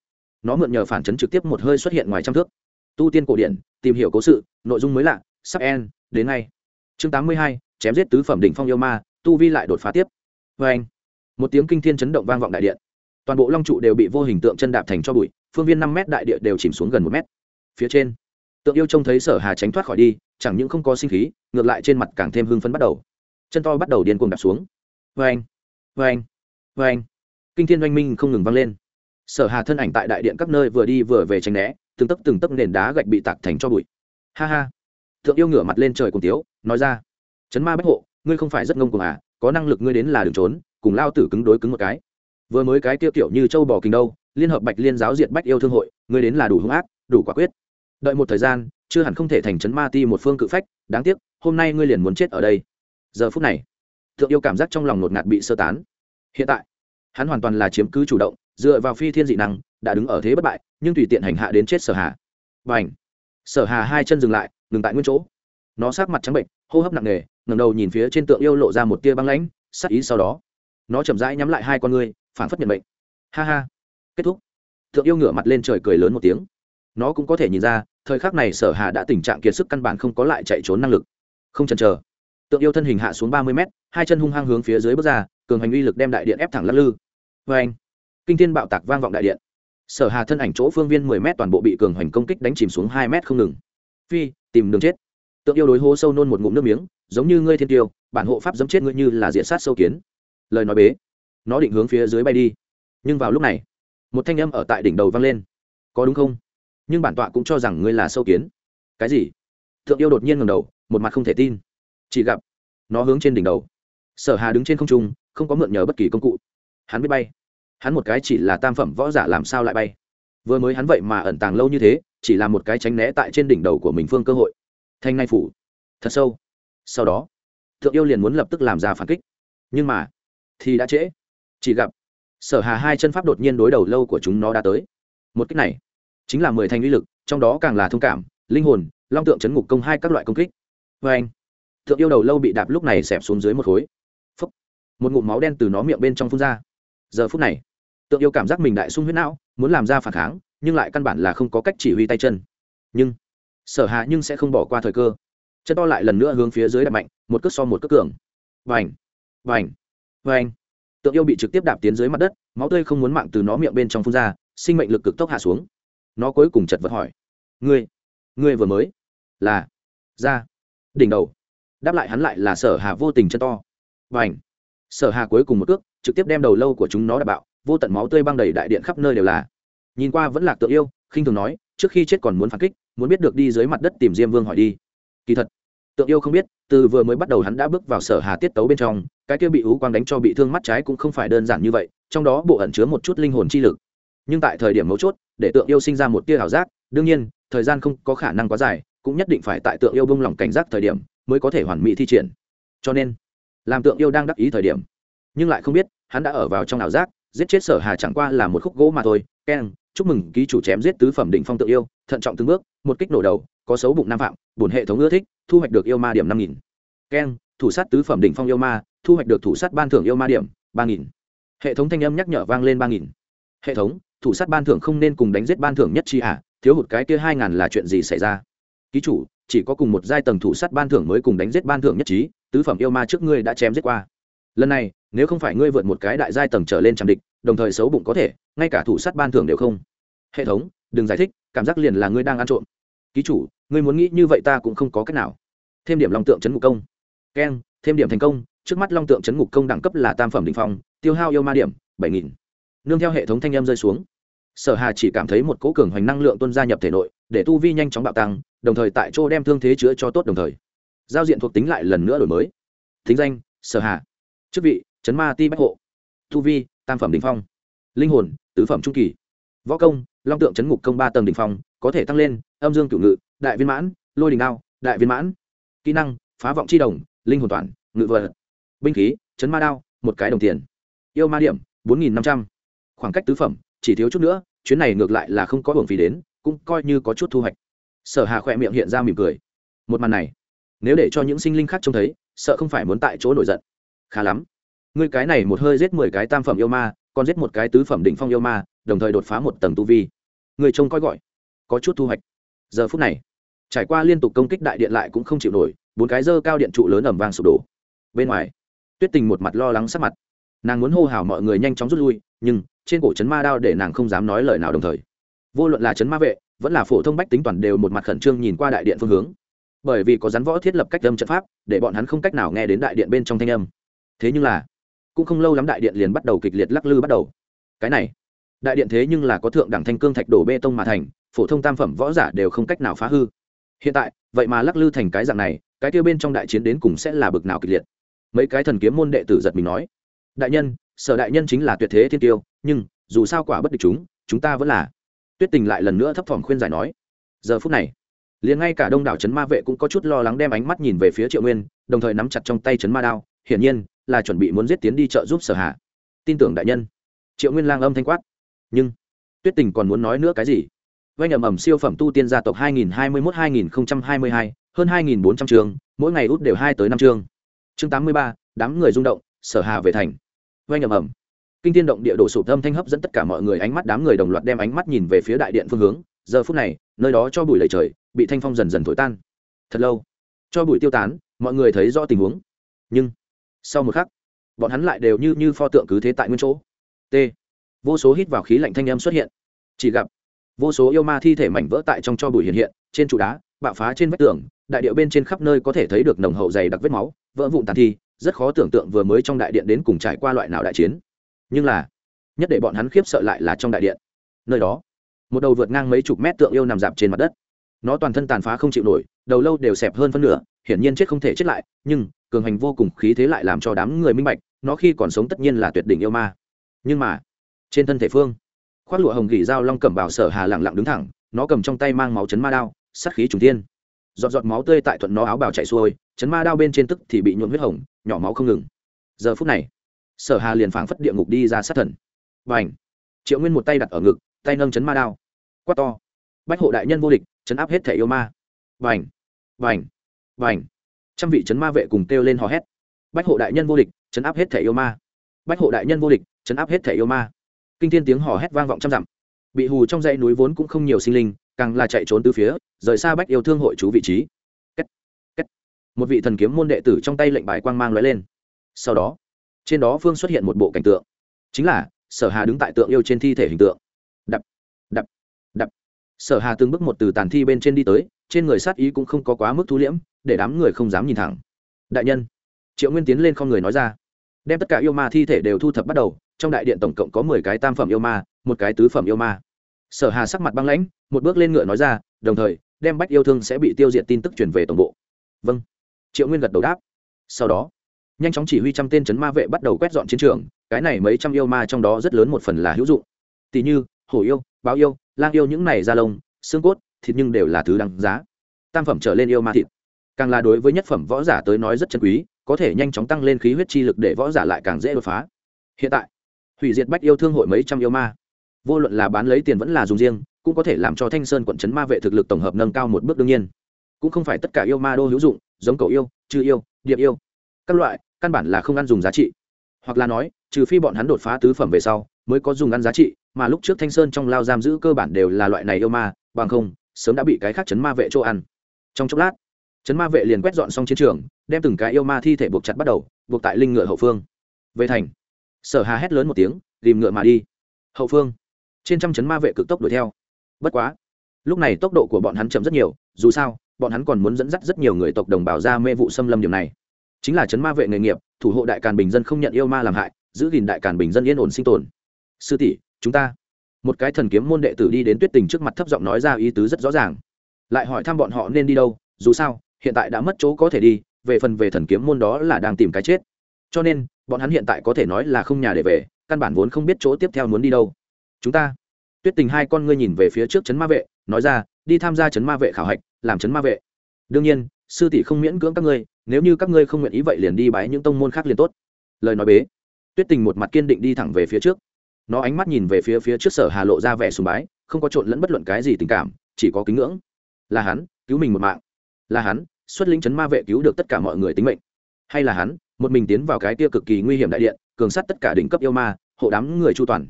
Nó mượn nhờ phản chấn trực tiếp một hơi xuất hiện ngoài trăm thước. Tu tiên cổ điển, tìm hiểu cố sự, nội dung mới lạ, sắp en đến ngay chương tám mươi hai, chém giết tứ phẩm đỉnh phong yêu ma, tu vi lại đột phá tiếp. Vê anh, một tiếng kinh thiên chấn động vang vọng đại điện. Toàn bộ long trụ đều bị vô hình tượng chân đạp thành cho bụi, phương viên năm mét đại địa đều chìm xuống gần một mét. Phía trên, tượng yêu trông thấy sở hà tránh thoát khỏi đi, chẳng những không có sinh khí, ngược lại trên mặt càng thêm hưng phấn bắt đầu. Chân to bắt đầu điên cuồng đạp xuống. Vê anh vê anh vê anh. Kinh thiên oanh minh không ngừng vang lên. Sở hà thân ảnh tại đại điện các nơi vừa đi vừa về tránh né, từng tấc từng tấc nền đá gạch bị tạc thành cho bụi. Ha ha thượng yêu ngửa mặt lên trời cùng tiếu, nói ra, chấn ma bách hộ, ngươi không phải rất ngông cuồng à có năng lực ngươi đến là đường trốn, cùng lao tử cứng đối cứng một cái. Vừa mới cái tiêu kiểu như châu bò kinh đâu, liên hợp bạch liên giáo diệt bách yêu thương hội, ngươi đến là đủ hung ác, đủ quả quyết. Đợi một thời gian, chưa hẳn không thể thành chấn ma ti một phương cự phách, đáng tiếc, hôm nay ngươi liền muốn chết ở đây. Giờ phút này, thượng yêu cảm giác trong lòng ngột ngạt bị sơ tán. Hiện tại, hắn hoàn toàn là chiếm cứ chủ động, dựa vào phi thiên dị năng, đã đứng ở thế bất bại, nhưng tùy tiện hành hạ đến chết sở hà. Và ảnh sở hà hai chân dừng lại ngừng tại nguyên chỗ. Nó sát mặt trắng bệnh, hô hấp nặng nề, ngẩng đầu nhìn phía trên tượng yêu lộ ra một tia băng lãnh, sắc ý sau đó. Nó chậm rãi nhắm lại hai con ngươi, phản phất nhận bệnh ha ha. Kết thúc. Tượng yêu ngửa mặt lên trời cười lớn một tiếng. Nó cũng có thể nhìn ra, thời khắc này sở hà đã tình trạng kiệt sức căn bản không có lại chạy trốn năng lực. Không chần chờ. Tượng yêu thân hình hạ xuống ba mươi mét, hai chân hung hăng hướng phía dưới bước ra, cường hành uy lực đem đại điện ép thẳng lắc lư. Vê anh, kinh thiên bạo tạc vang vọng đại điện. Sở hà thân ảnh chỗ phương viên mười mét toàn bộ bị cường hoành công kích đánh chìm xuống hai mét không ngừng phi, tìm đường chết. Tượng yêu đối hô sâu nôn một ngụm nước miếng, giống như ngươi thiên tiêu, bản hộ pháp dẫm chết ngươi như là diện sát sâu kiến. Lời nói bế. Nó định hướng phía dưới bay đi. Nhưng vào lúc này, một thanh âm ở tại đỉnh đầu vang lên. Có đúng không? Nhưng bản tọa cũng cho rằng ngươi là sâu kiến. Cái gì? Thượng yêu đột nhiên ngầm đầu, một mặt không thể tin. Chỉ gặp, nó hướng trên đỉnh đầu. Sở hà đứng trên không trung, không có mượn nhờ bất kỳ công cụ. Hắn biết bay. Hắn một cái chỉ là tam phẩm võ giả làm sao lại bay. Vừa mới hắn vậy mà ẩn tàng lâu như thế chỉ là một cái tránh né tại trên đỉnh đầu của mình phương cơ hội. Thanh ngay phủ. Thật sâu. Sau đó, thượng yêu liền muốn lập tức làm ra phản kích. Nhưng mà, thì đã trễ. Chỉ gặp, sở hà hai chân pháp đột nhiên đối đầu lâu của chúng nó đã tới. Một kích này, chính là mười thành uy lực, trong đó càng là thông cảm, linh hồn, long tượng chấn ngục công hai các loại công kích. Vê anh, thượng yêu đầu lâu bị đạp lúc này xẹp xuống dưới một khối. Phúc. một ngụm máu đen từ nó miệng bên trong phun ra. Giờ phút này tượng yêu cảm giác mình đại sung huyết não, muốn làm ra phản kháng nhưng lại căn bản là không có cách chỉ huy tay chân. Nhưng, sở hà nhưng sẽ không bỏ qua thời cơ. Chân to lại lần nữa hướng phía dưới đập mạnh, một cước so một cước cường. Vành vành vành. Tượng yêu bị trực tiếp đạp tiến dưới mặt đất, máu tươi không muốn mạng từ nó miệng bên trong phun ra, sinh mệnh lực cực tốc hạ xuống. Nó cuối cùng chật vật hỏi, ngươi ngươi vừa mới là ra đỉnh đầu? Đáp lại hắn lại là sở hà vô tình chân to. Vành, sở hà cuối cùng một cước, trực tiếp đem đầu lâu của chúng nó đạp bạo, vô tận máu tươi băng đầy đại điện khắp nơi đều là nhìn qua vẫn là tượng yêu, khinh thường nói, trước khi chết còn muốn phản kích, muốn biết được đi dưới mặt đất tìm diêm vương hỏi đi. Kỳ thật tượng yêu không biết, từ vừa mới bắt đầu hắn đã bước vào sở hà tiết tấu bên trong, cái kia bị ú quang đánh cho bị thương mắt trái cũng không phải đơn giản như vậy, trong đó bộ ẩn chứa một chút linh hồn chi lực. Nhưng tại thời điểm mấu chốt, để tượng yêu sinh ra một tia ảo giác, đương nhiên, thời gian không có khả năng quá dài, cũng nhất định phải tại tượng yêu bông lỏng cảnh giác thời điểm, mới có thể hoàn mỹ thi triển. Cho nên, làm tượng yêu đang đắc ý thời điểm, nhưng lại không biết, hắn đã ở vào trong ảo giác, giết chết sở hà chẳng qua là một khúc gỗ mà thôi, keng chúc mừng ký chủ chém giết tứ phẩm đỉnh phong tự yêu, thận trọng từng bước, một kích nổ đầu, có xấu bụng nam phạm, bổn hệ thống ưa thích, thu hoạch được yêu ma điểm năm nghìn. Keng, thủ sát tứ phẩm đỉnh phong yêu ma, thu hoạch được thủ sát ban thưởng yêu ma điểm ba nghìn. Hệ thống thanh âm nhắc nhở vang lên ba nghìn. Hệ thống, thủ sát ban thưởng không nên cùng đánh giết ban thưởng nhất chi à thiếu hụt cái kia hai ngàn là chuyện gì xảy ra? Ký chủ, chỉ có cùng một giai tầng thủ sát ban thưởng mới cùng đánh giết ban thưởng nhất trí, tứ phẩm yêu ma trước ngươi đã chém giết qua. Lần này, nếu không phải ngươi vượt một cái đại giai tầng trở lên trạm địch đồng thời xấu bụng có thể, ngay cả thủ sát ban thưởng đều không. Hệ thống, đừng giải thích, cảm giác liền là ngươi đang ăn trộm. Ký chủ, ngươi muốn nghĩ như vậy ta cũng không có cách nào. Thêm điểm long tượng chấn ngục công. Keng, thêm điểm thành công, trước mắt long tượng chấn ngục công đẳng cấp là tam phẩm định phong, tiêu hao yêu ma điểm, bảy nghìn. Nương theo hệ thống thanh em rơi xuống. Sở hà chỉ cảm thấy một cỗ cường hoành năng lượng tuân gia nhập thể nội, để tu vi nhanh chóng bạo tăng, đồng thời tại chỗ đem thương thế chữa cho tốt đồng thời. Giao diện thuộc tính lại lần nữa đổi mới. Thính danh, sở hà. Chức vị, chấn ma ti bách hộ. Tu vi tam phẩm đình phong. Linh hồn, tứ phẩm trung kỳ. Võ công, long tượng chấn ngục công ba tầng đình phong, có thể tăng lên, âm dương cửu ngự, đại viên mãn, lôi đình đao, đại viên mãn. Kỹ năng, phá vọng chi đồng, linh hồn toàn, ngự vật. Binh khí, chấn ma đao, một cái đồng tiền. Yêu ma điểm, bốn nghìn năm trăm. Khoảng cách tứ phẩm, chỉ thiếu chút nữa, chuyến này ngược lại là không có hưởng phí đến, cũng coi như có chút thu hoạch. Sở hà khỏe miệng hiện ra mỉm cười. Một màn này, nếu để cho những sinh linh khác trông thấy, sợ không phải muốn tại chỗ nổi giận. Khá lắm ngươi cái này một hơi giết mười cái tam phẩm yêu ma, còn giết một cái tứ phẩm đỉnh phong yêu ma, đồng thời đột phá một tầng tu vi. Người trông coi gọi, có chút thu hoạch. Giờ phút này, trải qua liên tục công kích đại điện lại cũng không chịu nổi, bốn cái dơ cao điện trụ lớn ẩm vang sụp đổ. Bên ngoài, tuyết tình một mặt lo lắng sắc mặt. Nàng muốn hô hào mọi người nhanh chóng rút lui, nhưng trên cổ chấn ma đao để nàng không dám nói lời nào đồng thời. Vô luận là chấn ma vệ, vẫn là phổ thông bách tính toàn đều một mặt khẩn trương nhìn qua đại điện phương hướng. Bởi vì có rắn võ thiết lập cách âm trận pháp, để bọn hắn không cách nào nghe đến đại điện bên trong thanh âm. Thế nhưng là cũng không lâu lắm đại điện liền bắt đầu kịch liệt lắc lư bắt đầu. Cái này, đại điện thế nhưng là có thượng đẳng thanh cương thạch đổ bê tông mà thành, phổ thông tam phẩm võ giả đều không cách nào phá hư. Hiện tại, vậy mà lắc lư thành cái dạng này, cái kia bên trong đại chiến đến cùng sẽ là bực nào kịch liệt? Mấy cái thần kiếm môn đệ tử giật mình nói, đại nhân, sở đại nhân chính là tuyệt thế thiên tiêu, nhưng dù sao quả bất địch chúng chúng ta vẫn là tuyết tình lại lần nữa thấp thỏm khuyên giải nói, giờ phút này, liền ngay cả đông đảo trấn ma vệ cũng có chút lo lắng đem ánh mắt nhìn về phía triệu nguyên, đồng thời nắm chặt trong tay trấn ma đao. Hiển nhiên là chuẩn bị muốn giết tiến đi trợ giúp sở hạ tin tưởng đại nhân. Triệu nguyên lang âm thanh quát. Nhưng tuyết tình còn muốn nói nữa cái gì? Vay nhầm ẩm siêu phẩm tu tiên gia tộc 2021-2022, hơn 2.400 trường mỗi ngày út đều hai tới năm chương chương 83, đám người rung động sở hà về thành. Vay nhầm ẩm. Kinh thiên động địa đổ sụp âm thanh hấp dẫn tất cả mọi người ánh mắt đám người đồng loạt đem ánh mắt nhìn về phía đại điện phương hướng. Giờ phút này nơi đó cho bụi lầy trời bị thanh phong dần dần thổi tan. Thật lâu. Cho bụi tiêu tán mọi người thấy rõ tình huống. Nhưng sau một khắc, bọn hắn lại đều như như pho tượng cứ thế tại nguyên chỗ. T. Vô số hít vào khí lạnh thanh âm xuất hiện. Chỉ gặp, vô số yêu ma thi thể mảnh vỡ tại trong cho bụi hiện hiện, trên trụ đá, bạo phá trên vách tường, đại điệu bên trên khắp nơi có thể thấy được nồng hậu dày đặc vết máu, vỡ vụn tàn thi, rất khó tưởng tượng vừa mới trong đại điện đến cùng trải qua loại nào đại chiến. Nhưng là, nhất để bọn hắn khiếp sợ lại là trong đại điện. Nơi đó, một đầu vượt ngang mấy chục mét tượng yêu nằm dạp trên mặt đất. Nó toàn thân tàn phá không chịu nổi, đầu lâu đều xẹp hơn phân nửa, hiển nhiên chết không thể chết lại, nhưng cường hành vô cùng khí thế lại làm cho đám người minh bạch, nó khi còn sống tất nhiên là tuyệt đỉnh yêu ma. Nhưng mà, trên thân thể phương, khoác lụa hồng gỉ dao long cầm bảo sở hà lẳng lặng đứng thẳng, nó cầm trong tay mang máu chấn ma đao, sát khí trùng thiên. Giọt giọt máu tươi tại thuận nó áo bào chạy xuôi, chấn ma đao bên trên tức thì bị nhuộm huyết hồng, nhỏ máu không ngừng. Giờ phút này, sở hà liền phảng phất địa ngục đi ra sát thần. Và ảnh triệu nguyên một tay đặt ở ngực, tay nâng chấn ma đao. Quát to. Bách hộ đại nhân vô địch, chấn áp hết thể yêu ma. Và ảnh và ảnh và ảnh trăm vị chấn ma vệ cùng kêu lên hò hét. Bách hộ đại nhân vô địch, chấn áp hết thẻ yêu ma. Bách hộ đại nhân vô địch, chấn áp hết thẻ yêu ma. Kinh thiên tiếng hò hét vang vọng trăm dặm. Bị hù trong dãy núi vốn cũng không nhiều sinh linh, càng là chạy trốn từ phía, rời xa bách yêu thương hội chú vị trí. Kết. Kết. một vị thần kiếm môn đệ tử trong tay lệnh bài quang mang lóe lên. Sau đó, trên đó phương xuất hiện một bộ cảnh tượng. Chính là, sở hà đứng tại tượng yêu trên thi thể hình tượng sở hà từng bước một từ tàn thi bên trên đi tới, trên người sát ý cũng không có quá mức thu liễm, để đám người không dám nhìn thẳng. Đại nhân, triệu nguyên tiến lên không người nói ra. Đem tất cả yêu ma thi thể đều thu thập bắt đầu, trong đại điện tổng cộng có mười cái tam phẩm yêu ma, một cái tứ phẩm yêu ma. Sở hà sắc mặt băng lãnh, một bước lên ngựa nói ra, đồng thời, đem bách yêu thương sẽ bị tiêu diệt tin tức truyền về tổng bộ. Vâng. Triệu nguyên gật đầu đáp. Sau đó, nhanh chóng chỉ huy trăm tên chấn ma vệ bắt đầu quét dọn chiến trường, cái này mấy trăm yêu ma trong đó rất lớn một phần là hữu dụng. Tỷ như, hổ yêu, báo yêu lang yêu những này da lông, xương cốt, thịt nhưng đều là thứ đáng giá. Tam phẩm trở lên yêu ma thịt. Càng là đối với nhất phẩm võ giả tới nói rất chân quý, có thể nhanh chóng tăng lên khí huyết chi lực để võ giả lại càng dễ đột phá. Hiện tại, hủy diệt bách yêu thương hội mấy trăm yêu ma. Vô luận là bán lấy tiền vẫn là dùng riêng, cũng có thể làm cho thanh sơn quận trấn ma vệ thực lực tổng hợp nâng cao một bước đương nhiên. Cũng không phải tất cả yêu ma đô hữu dụng, giống cầu yêu chư yêu, điệp yêu. Các loại, căn bản là không ăn dùng giá trị. Hoặc là nói, trừ phi bọn hắn đột phá tứ phẩm về sau, mới có dùng ăn giá trị mà lúc trước thanh sơn trong lao giam giữ cơ bản đều là loại này yêu ma, bằng không, sớm đã bị cái khác chấn ma vệ chỗ ăn. Trong chốc lát, chấn ma vệ liền quét dọn xong chiến trường, đem từng cái yêu ma thi thể buộc chặt bắt đầu, buộc tại linh ngựa hậu phương. Về thành, sở hà hét lớn một tiếng, tìm ngựa mà đi. Hậu phương, trên trăm chấn ma vệ cực tốc đuổi theo. Bất quá, lúc này tốc độ của bọn hắn chậm rất nhiều, dù sao, bọn hắn còn muốn dẫn dắt rất nhiều người tộc đồng bào ra mê vụ xâm lâm điểm này. Chính là chấn ma vệ nghề nghiệp, thủ hộ đại càn bình dân không nhận yêu ma làm hại, giữ gìn đại càn bình dân yên ổn sinh tồn. Sư tỷ chúng ta. Một cái thần kiếm môn đệ tử đi đến tuyết tình trước mặt thấp giọng nói ra ý tứ rất rõ ràng. Lại hỏi thăm bọn họ nên đi đâu, dù sao, hiện tại đã mất chỗ có thể đi, về phần về thần kiếm môn đó là đang tìm cái chết. Cho nên, bọn hắn hiện tại có thể nói là không nhà để về, căn bản vốn không biết chỗ tiếp theo muốn đi đâu. Chúng ta. Tuyết tình hai con ngươi nhìn về phía trước trấn ma vệ, nói ra, đi tham gia trấn ma vệ khảo hạch, làm trấn ma vệ. Đương nhiên, sư tỷ không miễn cưỡng các ngươi, nếu như các ngươi không nguyện ý vậy liền đi bái những tông môn khác liền tốt. Lời nói bế. Tuyết tình một mặt kiên định đi thẳng về phía trước nó ánh mắt nhìn về phía phía trước sở hà lộ ra vẻ sùng bái, không có trộn lẫn bất luận cái gì tình cảm, chỉ có kính ngưỡng. Là hắn, cứu mình một mạng. Là hắn, xuất lĩnh chấn ma vệ cứu được tất cả mọi người tính mệnh. Hay là hắn, một mình tiến vào cái kia cực kỳ nguy hiểm đại điện, cường sát tất cả đỉnh cấp yêu ma, hộ đám người chu toàn.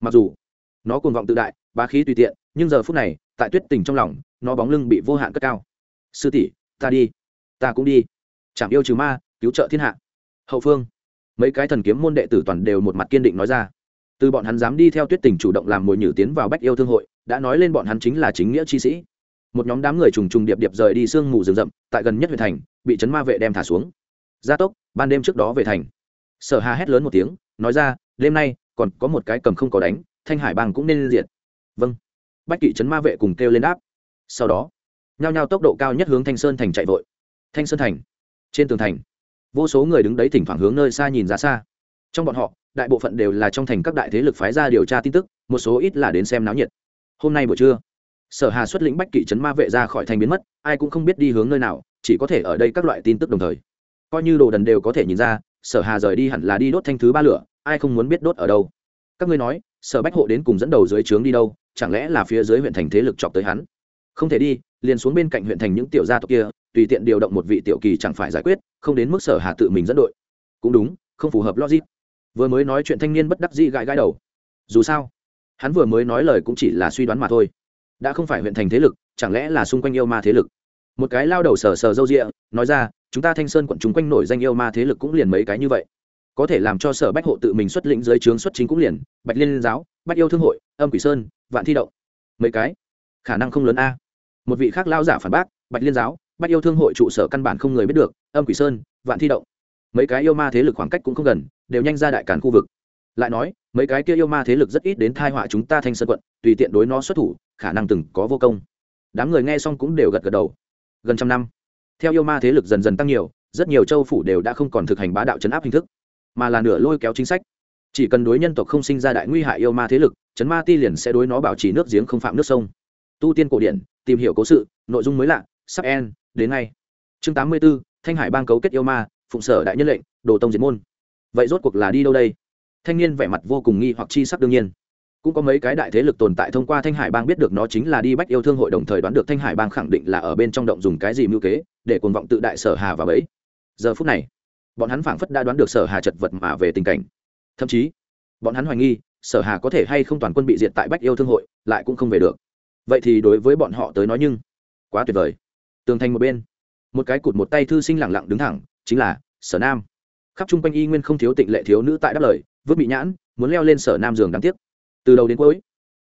Mặc dù, nó cuồng vọng tự đại, bá khí tùy tiện, nhưng giờ phút này, tại tuyết tình trong lòng, nó bóng lưng bị vô hạn cất cao. Sư tỷ, ta đi. Ta cũng đi. Chạm yêu trừ ma, cứu trợ thiên hạ. Hậu phương, mấy cái thần kiếm môn đệ tử toàn đều một mặt kiên định nói ra từ bọn hắn dám đi theo tuyết tình chủ động làm mồi nhử tiến vào bách yêu thương hội, đã nói lên bọn hắn chính là chính nghĩa chi sĩ. Một nhóm đám người trùng trùng điệp điệp rời đi sương mù rừng rậm, tại gần nhất huyện thành, bị chấn ma vệ đem thả xuống. Gia tốc, ban đêm trước đó về thành. Sở hà hét lớn một tiếng, nói ra, đêm nay, còn có một cái cầm không có đánh, thanh hải bang cũng nên diệt. Vâng. Bách kỵ chấn ma vệ cùng kêu lên đáp. Sau đó, nhao nhao tốc độ cao nhất hướng thanh sơn thành chạy vội. Thanh sơn thành, trên tường thành, vô số người đứng đấy thỉnh thoảng hướng nơi xa nhìn ra xa. Trong bọn họ đại bộ phận đều là trong thành các đại thế lực phái ra điều tra tin tức, một số ít là đến xem náo nhiệt. Hôm nay buổi trưa, sở hà xuất lĩnh bách kỵ trấn ma vệ ra khỏi thành biến mất, ai cũng không biết đi hướng nơi nào, chỉ có thể ở đây các loại tin tức đồng thời. Coi như đồ đần đều có thể nhìn ra, sở hà rời đi hẳn là đi đốt thanh thứ ba lửa, ai không muốn biết đốt ở đâu. Các ngươi nói, sở bách hộ đến cùng dẫn đầu dưới trướng đi đâu, chẳng lẽ là phía dưới huyện thành thế lực chọc tới hắn? Không thể đi, liền xuống bên cạnh huyện thành những tiểu gia tộc kia, tùy tiện điều động một vị tiểu kỳ chẳng phải giải quyết, không đến mức sở hà tự mình dẫn đội. Cũng đúng, không phù hợp logic vừa mới nói chuyện thanh niên bất đắc dĩ gãi gãi đầu. Dù sao, hắn vừa mới nói lời cũng chỉ là suy đoán mà thôi. Đã không phải huyện thành thế lực, chẳng lẽ là xung quanh yêu ma thế lực? Một cái lao đầu sờ sờ râu rịa nói ra, chúng ta thanh sơn quận chúng quanh nổi danh yêu ma thế lực cũng liền mấy cái như vậy. Có thể làm cho sở bách hộ tự mình xuất lĩnh dưới trướng xuất chính cũng liền, bạch liên giáo, bách yêu thương hội, âm quỷ sơn, vạn thi động. Mấy cái? Khả năng không lớn a. Một vị khác lao giả phản bác, bạch liên giáo, bách yêu thương hội trụ sở căn bản không người biết được, âm quỷ sơn, vạn thi động. Mấy cái yêu ma thế lực khoảng cách cũng không gần đều nhanh ra đại cản khu vực. Lại nói, mấy cái kia yêu ma thế lực rất ít đến thai họa chúng ta thanh sơn quận, tùy tiện đối nó xuất thủ, khả năng từng có vô công. Đám người nghe xong cũng đều gật gật đầu. Gần trăm năm, theo yêu ma thế lực dần dần tăng nhiều, rất nhiều châu phủ đều đã không còn thực hành bá đạo chấn áp hình thức, mà là nửa lôi kéo chính sách. Chỉ cần đối nhân tộc không sinh ra đại nguy hại yêu ma thế lực, chấn ma ti liền sẽ đối nó bảo trì nước giếng không phạm nước sông. Tu tiên cổ điển, tìm hiểu cố sự, nội dung mới lạ, sắp en đến ngay. Chương tám mươi b ố thanh hải bang cấu kết yêu ma, phụng sở đại nhân lệnh, đồ tông diệt môn vậy rốt cuộc là đi đâu đây? Thanh niên vẻ mặt vô cùng nghi hoặc chi sắc đương nhiên. Cũng có mấy cái đại thế lực tồn tại thông qua thanh hải bang biết được nó chính là đi bách yêu thương hội đồng thời đoán được thanh hải bang khẳng định là ở bên trong động dùng cái gì mưu kế, để cuồng vọng tự đại sở hà và bấy giờ phút này, bọn hắn phảng phất đã đoán được sở hà chật vật mà về tình cảnh. Thậm chí, bọn hắn hoài nghi, sở hà có thể hay không toàn quân bị diệt tại bách yêu thương hội, lại cũng không về được. Vậy thì đối với bọn họ tới nói nhưng, quá tuyệt vời. Tường thành một bên, một cái cụt một tay thư sinh lẳng lặng đứng thẳng, chính là sở nam khắp chung quanh y nguyên không thiếu tịnh lệ thiếu nữ tại đáp lời, vứt bị nhãn, muốn leo lên sở nam giường đáng tiếc. Từ đầu đến cuối,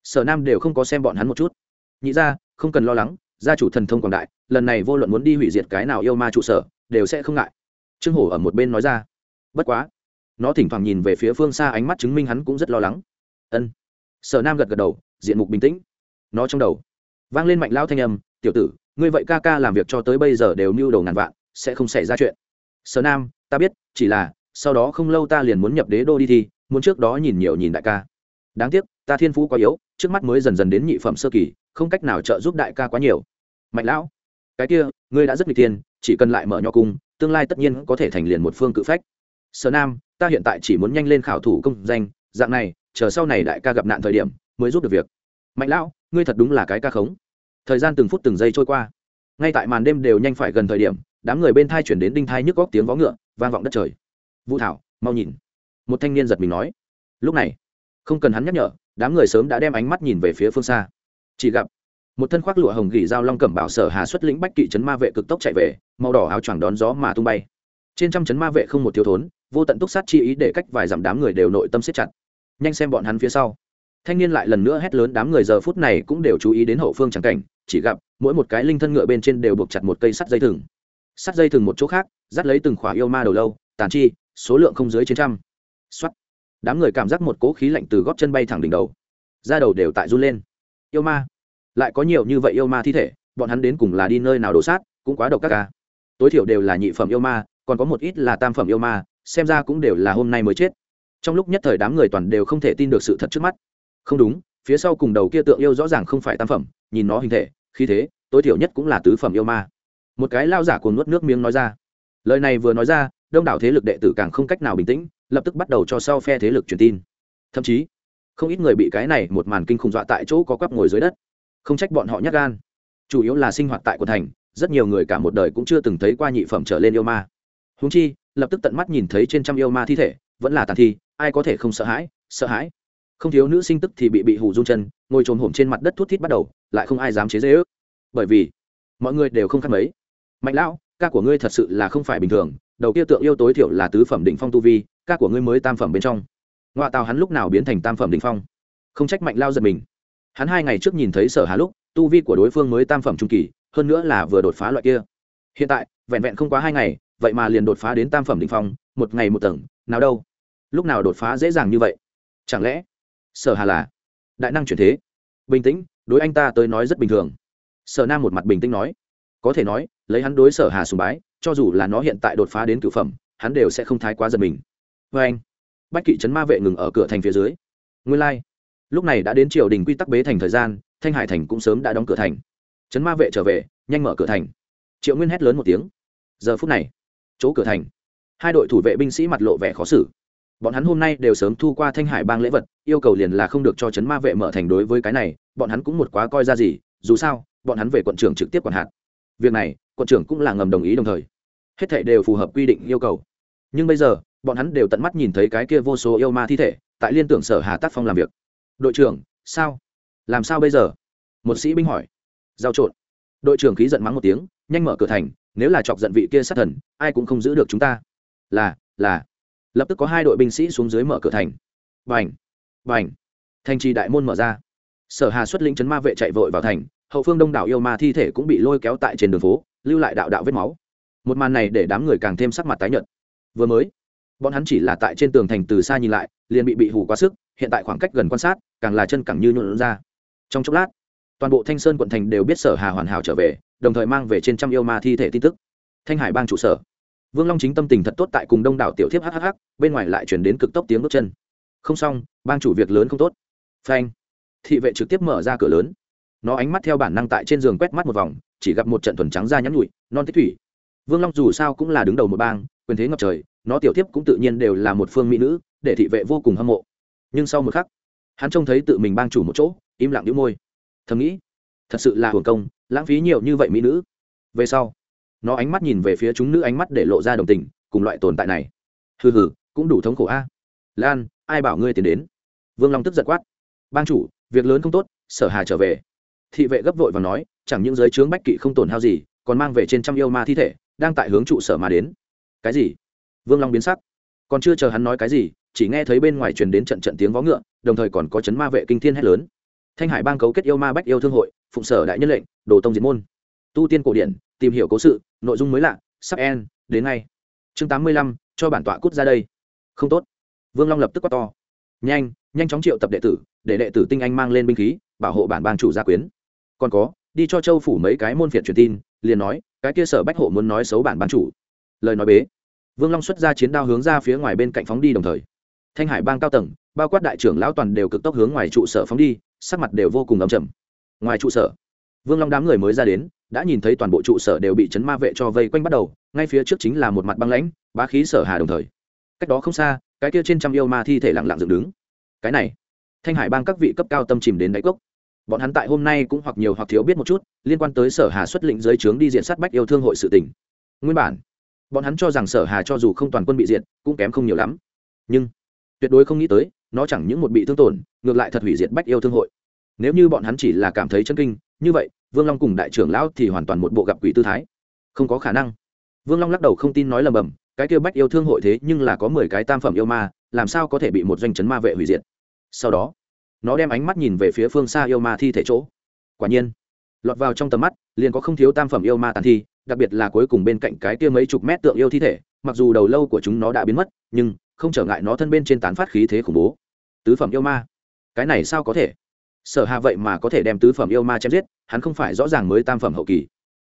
sở nam đều không có xem bọn hắn một chút. Nhị ra không cần lo lắng, gia chủ thần thông quảng đại, lần này vô luận muốn đi hủy diệt cái nào yêu ma trụ sở, đều sẽ không ngại. Trương hổ ở một bên nói ra. Bất quá, nó thỉnh thoảng nhìn về phía phương xa ánh mắt chứng minh hắn cũng rất lo lắng. Ân. Sở nam gật gật đầu, diện mục bình tĩnh. Nó trong đầu, vang lên mạnh lao thanh âm, tiểu tử, ngươi vậy ca ca làm việc cho tới bây giờ đều mưu đầu ngàn vạn, sẽ không xảy ra chuyện. Sở nam ta biết, chỉ là, sau đó không lâu ta liền muốn nhập đế đô đi thi, muốn trước đó nhìn nhiều nhìn đại ca. Đáng tiếc, ta thiên phú quá yếu, trước mắt mới dần dần đến nhị phẩm sơ kỳ, không cách nào trợ giúp đại ca quá nhiều. Mạnh lão, cái kia, ngươi đã rất n g tiên chỉ cần lại mở nho cung, tương lai tất nhiên có thể thành liền một phương cự phách. Sở nam, ta hiện tại chỉ muốn nhanh lên khảo thủ công danh, dạng này, chờ sau này đại ca gặp nạn thời điểm, mới giúp được việc. Mạnh lão, ngươi thật đúng là cái ca khống. Thời gian từng phút từng giây trôi qua. Ngay tại màn đêm đều nhanh phải gần thời điểm, đám người bên thai chuyển đến đinh thai nhức góc tiếng vó ngựa vang vọng đất trời. Vũ thảo, mau nhìn. Một thanh niên giật mình nói. Lúc này, không cần hắn nhắc nhở, đám người sớm đã đem ánh mắt nhìn về phía phương xa. Chỉ gặp, một thân khoác lụa hồng gỉ dao long cẩm bảo sở hà xuất lĩnh bách kỵ chấn ma vệ cực tốc chạy về, màu đỏ áo choàng đón gió mà tung bay. Trên trăm chấn ma vệ không một thiếu thốn, vô tận túc sát chi ý để cách vài dặm đám người đều nội tâm siết chặt. Nhanh xem bọn hắn phía sau. Thanh niên lại lần nữa hét lớn, đám người giờ phút này cũng đều chú ý đến hậu phương trắng cảnh, chỉ gặp, mỗi một cái linh thân ngựa bên trên đều buộc chặt một cây sắt dây thừng sắt dây thừng một chỗ khác, dắt lấy từng khỏa yêu ma đầu lâu, tàn chi, số lượng không dưới trên trăm. Xuất đám người cảm giác một cỗ khí lạnh từ góp chân bay thẳng đỉnh đầu. Da đầu đều tại run lên. Yêu ma. Lại có nhiều như vậy yêu ma thi thể, bọn hắn đến cùng là đi nơi nào đổ sát, cũng quá độc các ca à. tối thiểu đều là nhị phẩm yêu ma, còn có một ít là tam phẩm yêu ma, xem ra cũng đều là hôm nay mới chết. Trong lúc nhất thời đám người toàn đều không thể tin được sự thật trước mắt. Không đúng, phía sau cùng đầu kia tượng yêu rõ ràng không phải tam phẩm, nhìn nó hình thể, khí thế, tối thiểu nhất cũng là tứ phẩm yêu ma một cái lao giả cuồng nuốt nước miếng nói ra. Lời này vừa nói ra, đông đảo thế lực đệ tử càng không cách nào bình tĩnh, lập tức bắt đầu cho sau phe thế lực truyền tin. Thậm chí, không ít người bị cái này một màn kinh khủng dọa tại chỗ có quắp ngồi dưới đất. Không trách bọn họ nhát gan. Chủ yếu là sinh hoạt tại quận thành, rất nhiều người cả một đời cũng chưa từng thấy qua nhị phẩm trở lên yêu ma. Húng chi, lập tức tận mắt nhìn thấy trên trăm yêu ma thi thể, vẫn là tàn thi, ai có thể không sợ hãi sợ hãi. Không thiếu nữ sinh tức thì bị bị hù run chân, ngồi trồn hổm trên mặt đất thút thít bắt đầu, lại không ai dám chế dễ ước bởi vì, mọi người đều không khác mấy mạnh lão, ca của ngươi thật sự là không phải bình thường, đầu kia tượng yêu tối thiểu là tứ phẩm đỉnh phong tu vi, ca của ngươi mới tam phẩm bên trong. Ngoại tàu hắn lúc nào biến thành tam phẩm đỉnh phong? Không trách mạnh lao giật mình. Hắn hai ngày trước nhìn thấy sở hà lúc, tu vi của đối phương mới tam phẩm trung kỳ, hơn nữa là vừa đột phá loại kia. Hiện tại, vẹn vẹn không quá hai ngày, vậy mà liền đột phá đến tam phẩm đỉnh phong, một ngày một tầng, nào đâu? Lúc nào đột phá dễ dàng như vậy? Chẳng lẽ sở hà là đại năng chuyển thế? Bình tĩnh, đối anh ta tới nói rất bình thường. Sở nam một mặt bình tĩnh nói có thể nói, lấy hắn đối sở hà sùng bái, cho dù là nó hiện tại đột phá đến cửu phẩm, hắn đều sẽ không thái quá giật mình. Vê anh, bách kỵ trấn ma vệ ngừng ở cửa thành phía dưới. Nguyên lai、like. lúc này đã đến triều đình quy tắc bế thành thời gian, thanh hải thành cũng sớm đã đóng cửa thành. Trấn ma vệ trở về, nhanh mở cửa thành. Triệu nguyên hét lớn một tiếng. Giờ phút này, chỗ cửa thành, hai đội thủ vệ binh sĩ mặt lộ vẻ khó xử. Bọn hắn hôm nay đều sớm thu qua thanh hải bang lễ vật, yêu cầu liền là không được cho trấn ma vệ mở thành đối với cái này, bọn hắn cũng một quá coi ra gì, dù sao, bọn hắn về quận trưởng trực tiếp quản hạt việc này, quận trưởng cũng là ngầm đồng ý đồng thời. Hết thảy đều phù hợp quy định yêu cầu. Nhưng bây giờ, bọn hắn đều tận mắt nhìn thấy cái kia vô số yêu ma thi thể, tại liên tưởng sở hà tác phong làm việc. Đội trưởng, sao? Làm sao bây giờ? Một sĩ binh hỏi. Giao trộn. Đội trưởng khí giận mắng một tiếng, nhanh mở cửa thành, nếu là chọc giận vị kia sát thần, ai cũng không giữ được chúng ta. Là là. Lập tức có hai đội binh sĩ xuống dưới mở cửa thành. Vành vành thành trì đại môn mở ra. Sở hà xuất lĩnh chấn ma vệ chạy vội vào thành hậu phương đông đảo yêu ma thi thể cũng bị lôi kéo tại trên đường phố, lưu lại đạo đạo vết máu. Một màn này để đám người càng thêm sắc mặt tái nhợt. Vừa mới, bọn hắn chỉ là tại trên tường thành từ xa nhìn lại, liền bị bị hù quá sức, hiện tại khoảng cách gần quan sát, càng là chân càng như nhuộn ra. Trong chốc lát, toàn bộ thanh sơn quận thành đều biết sở hà hoàn hảo trở về, đồng thời mang về trên trăm yêu ma thi thể tin tức. Thanh hải bang trụ sở. Vương long chính tâm tình thật tốt tại cùng đông đảo tiểu thiếp hhh bên ngoài lại chuyển đến cực tốc tiếng bước chân. Không xong, bang chủ việc lớn không tốt. Phanh. Thị vệ trực tiếp mở ra cửa lớn nó ánh mắt theo bản năng tại trên giường quét mắt một vòng, chỉ gặp một trận thuần trắng da nhắn nhụi, non tích thủy. Vương long dù sao cũng là đứng đầu một bang, quyền thế ngập trời, nó tiểu tiếp cũng tự nhiên đều là một phương mỹ nữ, để thị vệ vô cùng hâm mộ. Nhưng sau một khắc, hắn trông thấy tự mình bang chủ một chỗ, im lặng đĩu môi. Thầm nghĩ, thật sự là hưởng công, lãng phí nhiều như vậy mỹ nữ. Về sau, nó ánh mắt nhìn về phía chúng nữ ánh mắt để lộ ra đồng tình, cùng loại tồn tại này. Hừ hừ, cũng đủ thống khổ a. Lan, ai bảo ngươi tiến đến? Vương long tức giật quát. Bang chủ, việc lớn không tốt, sở hà trở về thị vệ gấp vội và nói, chẳng những giới trướng bách kỵ không tổn hao gì, còn mang về trên trăm yêu ma thi thể, đang tại hướng trụ sở mà đến. Cái gì? Vương long biến sắc. Còn chưa chờ hắn nói cái gì, chỉ nghe thấy bên ngoài truyền đến trận trận tiếng vó ngựa, đồng thời còn có chấn ma vệ kinh thiên hét lớn. Thanh hải bang cấu kết yêu ma bách yêu thương hội, phụng sở đại nhân lệnh, đồ tông diệt môn. Tu tiên cổ điển, tìm hiểu cố sự, nội dung mới lạ, sắp en, đến ngay. Chương tám mươi lăm, cho bản tọa cút ra đây. Không tốt. Vương long lập tức quát to. Nhanh nhanh chóng triệu tập đệ tử, để đệ tử tinh anh mang lên binh khí, bảo hộ bản bang chủ gia quyến còn có, đi cho châu phủ mấy cái môn phiệt truyền tin, liền nói, cái kia sở bách hộ muốn nói xấu bản ban chủ. Lời nói bế. Vương long xuất ra chiến đao hướng ra phía ngoài bên cạnh phóng đi đồng thời. Thanh hải bang cao tầng, bao quát đại trưởng lão toàn đều cực tốc hướng ngoài trụ sở phóng đi, sắc mặt đều vô cùng ấm chầm ngoài trụ sở, vương long đám người mới ra đến, đã nhìn thấy toàn bộ trụ sở đều bị chấn ma vệ cho vây quanh bắt đầu, ngay phía trước chính là một mặt băng lãnh, bá khí sở hà đồng thời. Cách đó không xa, cái kia trên trăm yêu ma thi thể lặng lặng dựng đứng. Cái này, thanh hải bang các vị cấp cao tâm chìm đến đáy cốc bọn hắn tại hôm nay cũng hoặc nhiều hoặc thiếu biết một chút, liên quan tới sở hà xuất lĩnh giới trướng đi diện sát bách yêu thương hội sự tỉnh nguyên bản, bọn hắn cho rằng sở hà cho dù không toàn quân bị diệt, cũng kém không nhiều lắm. Nhưng, tuyệt đối không nghĩ tới, nó chẳng những một bị thương tổn, ngược lại thật hủy diệt bách yêu thương hội. Nếu như bọn hắn chỉ là cảm thấy chân kinh, như vậy, vương long cùng đại trưởng lão thì hoàn toàn một bộ gặp quỷ tư thái. Không có khả năng. Vương long lắc đầu không tin nói lầm bầm, cái kêu bách yêu thương hội thế nhưng là có mười cái tam phẩm yêu ma, làm sao có thể bị một doanh chấn ma vệ hủy diệt? Sau đó nó đem ánh mắt nhìn về phía phương xa yêu ma thi thể chỗ. Quả nhiên, lọt vào trong tầm mắt, liền có không thiếu tam phẩm yêu ma tàn thi, đặc biệt là cuối cùng bên cạnh cái kia mấy chục mét tượng yêu thi thể, mặc dù đầu lâu của chúng nó đã biến mất, nhưng không trở ngại nó thân bên trên tán phát khí thế khủng bố. Tứ phẩm yêu ma, cái này sao có thể? Sở hà vậy mà có thể đem tứ phẩm yêu ma chém giết, hắn không phải rõ ràng mới tam phẩm hậu kỳ.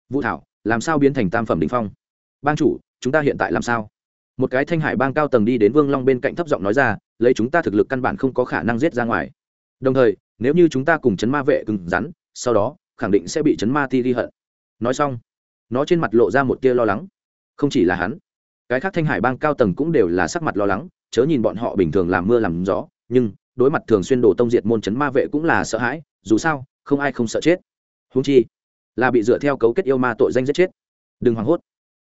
Vũ thảo, làm sao biến thành tam phẩm đình phong? Bang chủ, chúng ta hiện tại làm sao? Một cái thanh hải bang cao tầng đi đến vương long bên cạnh thấp giọng nói ra, lấy chúng ta thực lực căn bản không có khả năng giết ra ngoài đồng thời, nếu như chúng ta cùng chấn ma vệ cứng rắn, sau đó, khẳng định sẽ bị chấn ma ti ghi hận. Nói xong, nó trên mặt lộ ra một tia lo lắng. Không chỉ là hắn, cái khác thanh hải bang cao tầng cũng đều là sắc mặt lo lắng, chớ nhìn bọn họ bình thường làm mưa làm gió, nhưng, đối mặt thường xuyên đổ tông diệt môn chấn ma vệ cũng là sợ hãi, dù sao, không ai không sợ chết. Húng chi, là bị dựa theo cấu kết yêu ma tội danh giết chết. Đừng hoảng hốt.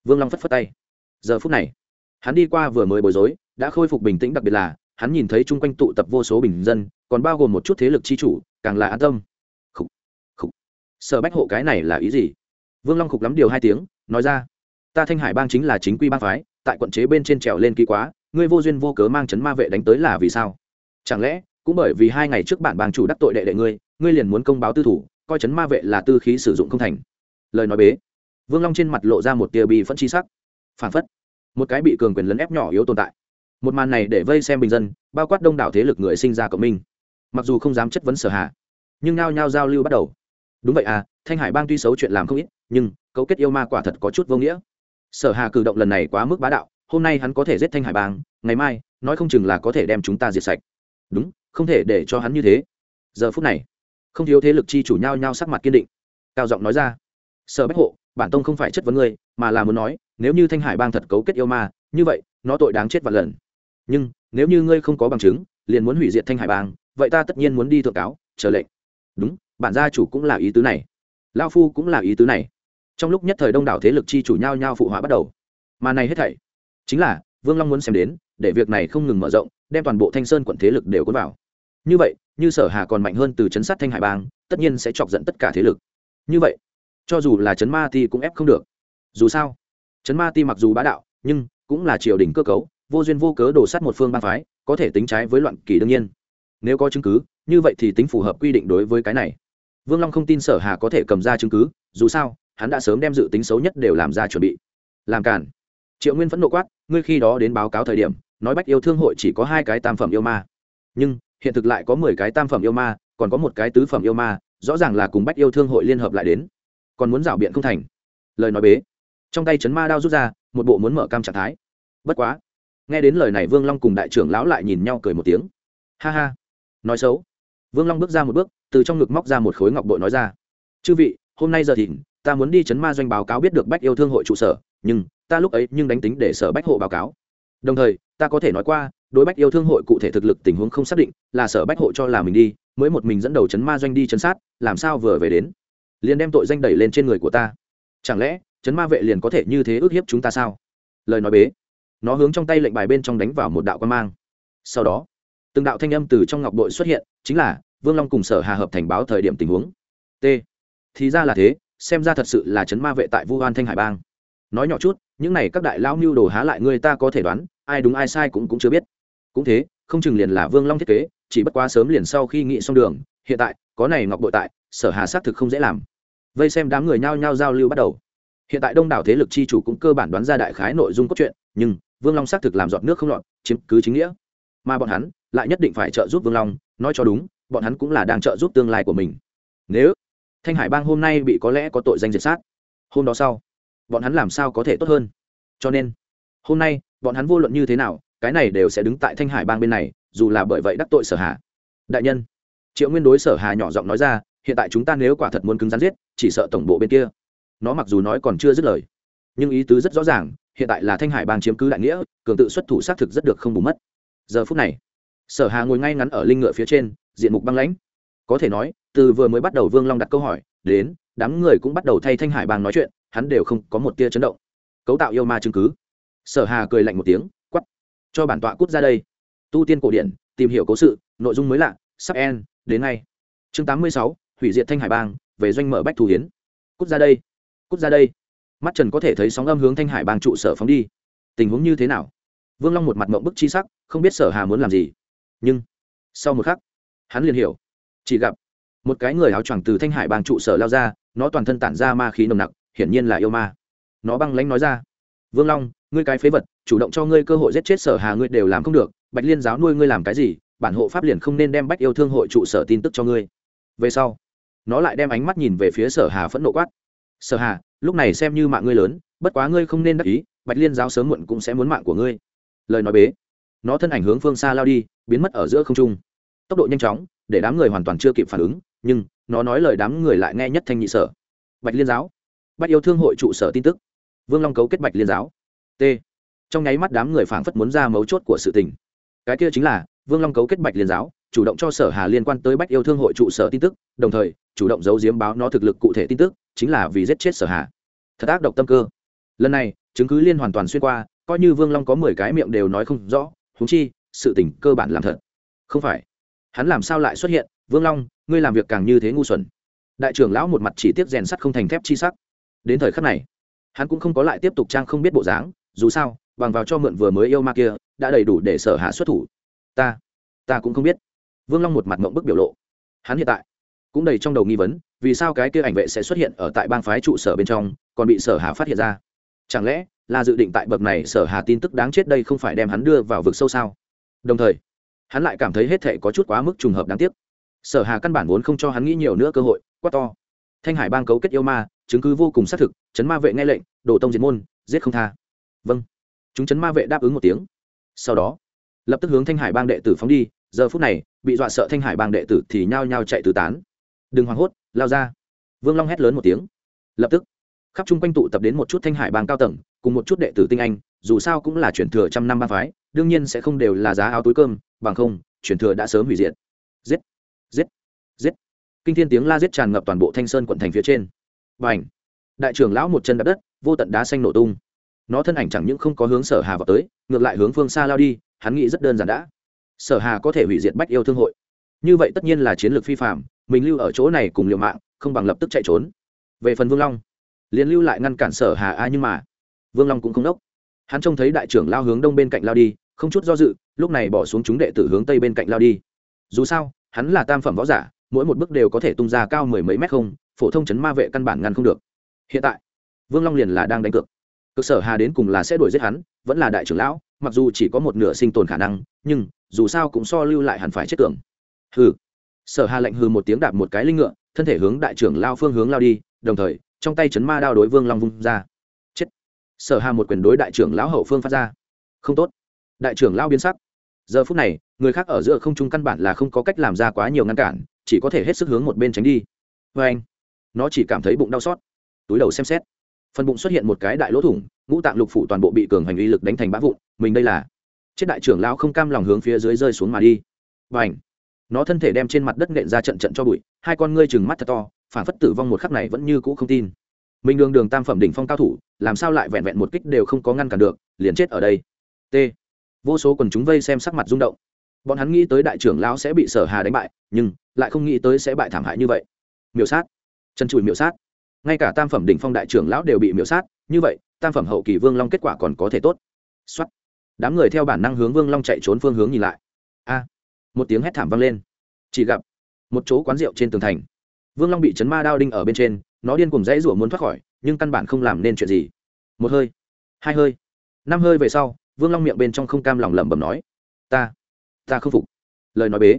Vương long phất phất tay. Giờ phút này, hắn đi qua vừa mới bối rối, đã khôi phục bình tĩnh, đặc biệt là hắn nhìn thấy chung quanh tụ tập vô số bình dân còn bao gồm một chút thế lực chi chủ càng là an tâm. Khúc, khúc. sở bách hộ cái này là ý gì? Vương long khục lắm điều hai tiếng nói ra. Ta thanh hải bang chính là chính quy bang phái tại quận chế bên trên trèo lên ký quá ngươi vô duyên vô cớ mang chấn ma vệ đánh tới là vì sao? Chẳng lẽ cũng bởi vì hai ngày trước bản bang chủ đắc tội đệ đệ ngươi ngươi liền muốn công báo tư thủ coi chấn ma vệ là tư khí sử dụng không thành? Lời nói bế. Vương long trên mặt lộ ra một tia bi phẫn chi sắc. Phản phất một cái bị cường quyền lấn ép nhỏ yếu tồn tại một màn này để vây xem bình dân, bao quát đông đảo thế lực người sinh ra cộng minh. Mặc dù không dám chất vấn sở hạ nhưng nao nhao giao lưu bắt đầu. Đúng vậy à thanh hải bang tuy xấu chuyện làm không ít, nhưng cấu kết yêu ma quả thật có chút vô nghĩa. Sở hà cử động lần này quá mức bá đạo, hôm nay hắn có thể giết thanh hải bang, ngày mai, nói không chừng là có thể đem chúng ta diệt sạch. Đúng, không thể để cho hắn như thế. Giờ phút này, không thiếu thế lực chi chủ nhau nhau sắc mặt kiên định. Cao giọng nói ra, sở bách hộ, bản tông không phải chất vấn ngươi, mà là muốn nói, nếu như thanh hải bang thật cấu kết yêu ma, như vậy, nó tội đáng chết vạn lần nhưng, nếu như ngươi không có bằng chứng, liền muốn hủy diệt thanh hải bang, vậy ta tất nhiên muốn đi thượng cáo, chờ lệnh. Đúng, bản gia chủ cũng là ý tứ này. Lao phu cũng là ý tứ này. Trong lúc nhất thời đông đảo thế lực chi chủ nhau nhau phụ họa bắt đầu. Mà này hết thảy, chính là, vương long muốn xem đến, để việc này không ngừng mở rộng, đem toàn bộ thanh sơn quận thế lực đều cuốn vào. Như vậy, như sở hà còn mạnh hơn từ chấn sát thanh hải bang, tất nhiên sẽ chọc giận tất cả thế lực. Như vậy, cho dù là chấn ma ti cũng ép không được. Dù sao, chấn ma ti mặc dù bá đạo, nhưng cũng là triều đình cơ cấu vô duyên vô cớ đổ sát một phương bang phái, có thể tính trái với loạn kỳ đương nhiên. Nếu có chứng cứ, như vậy thì tính phù hợp quy định đối với cái này. Vương long không tin sở hà có thể cầm ra chứng cứ, dù sao, hắn đã sớm đem dự tính xấu nhất đều làm ra chuẩn bị. Làm cản triệu nguyên phẫn nộ quát, ngươi khi đó đến báo cáo thời điểm, nói bách yêu thương hội chỉ có hai cái tam phẩm yêu ma. Nhưng, hiện thực lại có mười cái tam phẩm yêu ma, còn có một cái tứ phẩm yêu ma, rõ ràng là cùng bách yêu thương hội liên hợp lại đến. Còn muốn rảo biện không thành. Lời nói bế. Trong tay chấn ma đao rút ra, một bộ muốn mở cam trạng thái. Bất quá nghe đến lời này, vương long cùng đại trưởng lão lại nhìn nhau cười một tiếng. Ha ha, nói xấu. Vương long bước ra một bước, từ trong ngực móc ra một khối ngọc bội nói ra. Chư vị, hôm nay giờ thìn, ta muốn đi chấn ma doanh báo cáo biết được bách yêu thương hội trụ sở, nhưng ta lúc ấy nhưng đánh tính để sở bách hộ báo cáo. Đồng thời, ta có thể nói qua, đối bách yêu thương hội cụ thể thực lực tình huống không xác định, là sở bách hộ cho là mình đi, mới một mình dẫn đầu chấn ma doanh đi chấn sát, làm sao vừa về đến? Liền đem tội danh đẩy lên trên người của ta. Chẳng lẽ, chấn ma vệ liền có thể như thế ước hiếp chúng ta sao? Lời nói bế nó hướng trong tay lệnh bài bên trong đánh vào một đạo quan mang. Sau đó, từng đạo thanh âm từ trong ngọc bội xuất hiện, chính là vương long cùng sở hà hợp thành báo thời điểm tình huống. T. Thì ra là thế, xem ra thật sự là chấn ma vệ tại vu hoan thanh hải bang. Nói nhỏ chút, những này các đại lao mưu đồ há lại người ta có thể đoán, ai đúng ai sai cũng cũng chưa biết. Cũng thế, không chừng liền là vương long thiết kế, chỉ bất quá sớm liền sau khi nghị xong đường, hiện tại, có này ngọc bội tại, sở hà xác thực không dễ làm. Vây xem đám người nhao nhao giao lưu bắt đầu. Hiện tại đông đảo thế lực chi chủ cũng cơ bản đoán ra đại khái nội dung cốt truyện, nhưng vương long xác thực làm giọt nước không lọt, chiếm cứ chính nghĩa. Mà bọn hắn lại nhất định phải trợ giúp vương long, nói cho đúng, bọn hắn cũng là đang trợ giúp tương lai của mình. Nếu thanh hải bang hôm nay bị có lẽ có tội danh diệt sát, hôm đó sau, bọn hắn làm sao có thể tốt hơn? Cho nên, hôm nay, bọn hắn vô luận như thế nào, cái này đều sẽ đứng tại thanh hải bang bên này, dù là bởi vậy đắc tội sở hà. Đại nhân, triệu nguyên đối sở hà nhỏ giọng nói ra, hiện tại chúng ta nếu quả thật muốn cứng rắn giết, chỉ sợ tổng bộ bên kia. Nó mặc dù nói còn chưa dứt lời, nhưng ý tứ rất rõ ràng hiện tại là thanh hải bang chiếm cứ đại nghĩa, cường tự xuất thủ xác thực rất được không bù mất. Giờ phút này, sở hà ngồi ngay ngắn ở linh ngựa phía trên, diện mục băng lãnh. Có thể nói, từ vừa mới bắt đầu vương long đặt câu hỏi, đến, đám người cũng bắt đầu thay thanh hải bang nói chuyện, hắn đều không có một tia chấn động. Cấu tạo yêu ma chứng cứ. Sở hà cười lạnh một tiếng quắp cho bản tọa cút ra đây. Tu tiên cổ điển, tìm hiểu cố sự, nội dung mới lạ, sắp en đến ngay. Chương tám mươi sáu, hủy diệt thanh hải bang, về doanh mở bách thủ hiến cút ra đây. Cút ra đây mắt trần có thể thấy sóng âm hướng thanh hải bang trụ sở phóng đi. Tình huống như thế nào? Vương long một mặt mộng bức chi sắc, không biết sở hà muốn làm gì. Nhưng, sau một khắc, hắn liền hiểu. Chỉ gặp, một cái người áo choàng từ thanh hải bang trụ sở lao ra, nó toàn thân tản ra ma khí nồng nặc, hiển nhiên là yêu ma. Nó băng lãnh nói ra, vương long, ngươi cái phế vật, chủ động cho ngươi cơ hội giết chết sở hà ngươi đều làm không được. Bạch liên giáo nuôi ngươi làm cái gì, bản hộ pháp liền không nên đem bách yêu thương hội trụ sở tin tức cho ngươi. Về sau, nó lại đem ánh mắt nhìn về phía sở hà phẫn nộ quát, sở hà lúc này xem như mạng ngươi lớn, bất quá ngươi không nên đắc ý, bạch liên giáo sớm muộn cũng sẽ muốn mạng của ngươi. Lời nói bế. Nó thân ảnh hướng phương xa lao đi, biến mất ở giữa không trung. Tốc độ nhanh chóng, để đám người hoàn toàn chưa kịp phản ứng, nhưng nó nói lời đám người lại nghe nhất thanh nhị sở. Bạch liên giáo. Bạch yêu thương hội trụ sở tin tức. Vương long cấu kết bạch liên giáo. T. Trong nháy mắt đám người phảng phất muốn ra mấu chốt của sự tình. Cái kia chính là, vương long cấu kết bạch liên giáo chủ động cho sở hà liên quan tới bách yêu thương hội trụ sở tin tức, đồng thời, chủ động giấu giếm báo nó thực lực cụ thể tin tức, chính là vì giết chết sở hà. Thật ác độc tâm cơ. Lần này, chứng cứ liên hoàn toàn xuyên qua, coi như vương long có mười cái miệng đều nói không rõ húng chi, sự tình cơ bản làm thật. Không phải. Hắn làm sao lại xuất hiện? Vương long, ngươi làm việc càng như thế ngu xuẩn. Đại trưởng lão một mặt chỉ tiếp rèn sắt không thành thép chi sắc. Đến thời khắc này, hắn cũng không có lại tiếp tục trang không biết bộ dáng, dù sao, bằng vào cho mượn vừa mới yêu ma kia, đã đầy đủ để sở hạ xuất thủ. Ta ta cũng không biết vương long một mặt mộng bức biểu lộ. Hắn hiện tại cũng đầy trong đầu nghi vấn, vì sao cái kia ảnh vệ sẽ xuất hiện ở tại bang phái trụ sở bên trong, còn bị sở hà phát hiện ra? Chẳng lẽ là dự định tại bậc này sở hà tin tức đáng chết đây không phải đem hắn đưa vào vực sâu sao? Đồng thời, hắn lại cảm thấy hết thệ có chút quá mức trùng hợp đáng tiếc. Sở hà căn bản vốn không cho hắn nghĩ nhiều nữa cơ hội, quát to. Thanh hải bang cấu kết yêu ma, chứng cứ vô cùng xác thực, chấn ma vệ nghe lệnh đổ tông diệt môn, giết không tha. Vâng. Chúng chấn ma vệ đáp ứng một tiếng. Sau đó, lập tức hướng thanh hải bang đệ tử phóng đi giờ phút này, bị dọa sợ thanh hải bang đệ tử thì nhao nhao chạy tứ tán. Đừng hoảng hốt, lao ra. Vương long hét lớn một tiếng. Lập tức, khắp chung quanh tụ tập đến một chút thanh hải bang cao tầng, cùng một chút đệ tử tinh anh, dù sao cũng là chuyển thừa trăm năm bang phái, đương nhiên sẽ không đều là giá áo túi cơm, bằng không chuyển thừa đã sớm hủy diệt. Giết giết giết. Kinh thiên tiếng la giết tràn ngập toàn bộ thanh sơn quận thành phía trên. Và ảnh đại trưởng lão một chân đập đất, vô tận đá xanh nổ tung. Nó thân ảnh chẳng những không có hướng sở hà vào tới, ngược lại hướng phương xa lao đi, hắn nghĩ rất đơn giản đã sở hà có thể hủy diệt bách yêu thương hội. Như vậy tất nhiên là chiến lược phi phạm, mình lưu ở chỗ này cùng liều mạng, không bằng lập tức chạy trốn. Về phần vương long, liền lưu lại ngăn cản sở hà a nhưng mà, vương long cũng không đốc. Hắn trông thấy đại trưởng lao hướng đông bên cạnh lao đi, không chút do dự, lúc này bỏ xuống chúng đệ tử hướng tây bên cạnh lao đi. Dù sao, hắn là tam phẩm võ giả, mỗi một bước đều có thể tung ra cao mười mấy mét không, phổ thông chấn ma vệ căn bản ngăn không được. Hiện tại, vương long liền là đang đánh cược cực sở hà đến cùng là sẽ đuổi giết hắn, vẫn là đại trưởng lão, mặc dù chỉ có một nửa sinh tồn khả năng, nhưng dù sao cũng so lưu lại hẳn phải chết tưởng. Hừ. Sở hà lạnh hừ một tiếng đạp một cái linh ngựa, thân thể hướng đại trưởng lao phương hướng lao đi, đồng thời, trong tay chấn ma đao đối vương long vung ra. Chết. Sở hà một quyền đối đại trưởng lão hậu phương phát ra. Không tốt. Đại trưởng lao biến sắc. Giờ phút này, người khác ở giữa không trung căn bản là không có cách làm ra quá nhiều ngăn cản, chỉ có thể hết sức hướng một bên tránh đi. Vê anh nó chỉ cảm thấy bụng đau xót. Túi đầu xem xét phần bụng xuất hiện một cái đại lỗ thủng, ngũ tạng lục phủ toàn bộ bị cường hành uy lực đánh thành bã vụn, mình đây là chết đại trưởng lão không cam lòng hướng phía dưới rơi xuống mà đi. Và ảnh nó thân thể đem trên mặt đất nện ra trận trận cho bụi, hai con ngươi chừng mắt thật to, phản phất tử vong một khắc này vẫn như cũ không tin. Mình đường đường tam phẩm đỉnh phong cao thủ, làm sao lại vẹn vẹn một kích đều không có ngăn cản được, liền chết ở đây. T. Vô số quần chúng vây xem sắc mặt rung động. Bọn hắn nghĩ tới đại trưởng lão sẽ bị sở hà đánh bại, nhưng lại không nghĩ tới sẽ bại thảm hại như vậy. Miểu sát! Chân trụi miệu sát! Ngay cả tam phẩm đỉnh phong đại trưởng lão đều bị miễu sát, như vậy, tam phẩm hậu kỳ vương long kết quả còn có thể tốt. Xuất đám người theo bản năng hướng vương long chạy trốn phương hướng nhìn lại. A. Một tiếng hét thảm vang lên. Chỉ gặp một chỗ quán rượu trên tường thành. Vương long bị chấn ma đao đinh ở bên trên, nó điên cùng dãy rủa muốn thoát khỏi, nhưng căn bản không làm nên chuyện gì. Một hơi, hai hơi, năm hơi về sau, vương long miệng bên trong không cam lòng lẩm bẩm nói, ta ta không phục. Lời nói bế.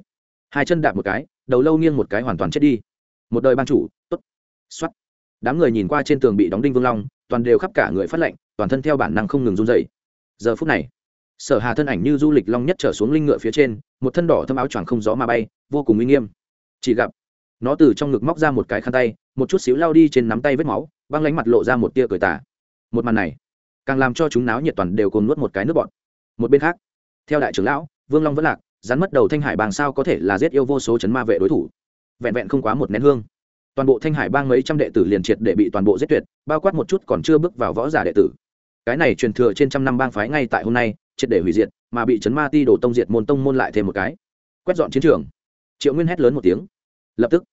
Hai chân đạp một cái, đầu lâu nghiêng một cái hoàn toàn chết đi. Một đời ban chủ t ố t x o á t đám người nhìn qua trên tường bị đóng đinh vương long, toàn đều khắp cả người phát lệnh, toàn thân theo bản năng không ngừng run dậy giờ phút này, sở hà thân ảnh như du lịch long nhất trở xuống linh ngựa phía trên, một thân đỏ thâm áo choàng không gió mà bay, vô cùng uy nghiêm. Chỉ gặp, nó từ trong ngực móc ra một cái khăn tay, một chút xíu lao đi trên nắm tay vết máu, băng lánh mặt lộ ra một tia cười tả một màn này, càng làm cho chúng náo nhiệt toàn đều cồn nuốt một cái nước bọt. Một bên khác, theo đại trưởng lão, vương long vẫn lạc, rắn mất đầu thanh hải bàng sao có thể là giết yêu vô số chấn ma vệ đối thủ. Vẹn vẹn không quá một nén hương toàn bộ thanh hải bang mấy trăm đệ tử liền triệt để bị toàn bộ giết tuyệt, bao quát một chút còn chưa bước vào võ giả đệ tử. Cái này truyền thừa trên trăm năm bang phái ngay tại hôm nay, triệt để hủy diệt, mà bị chấn ma ti đổ tông diệt môn tông môn lại thêm một cái. Quét dọn chiến trường. Triệu nguyên hét lớn một tiếng. Lập tức,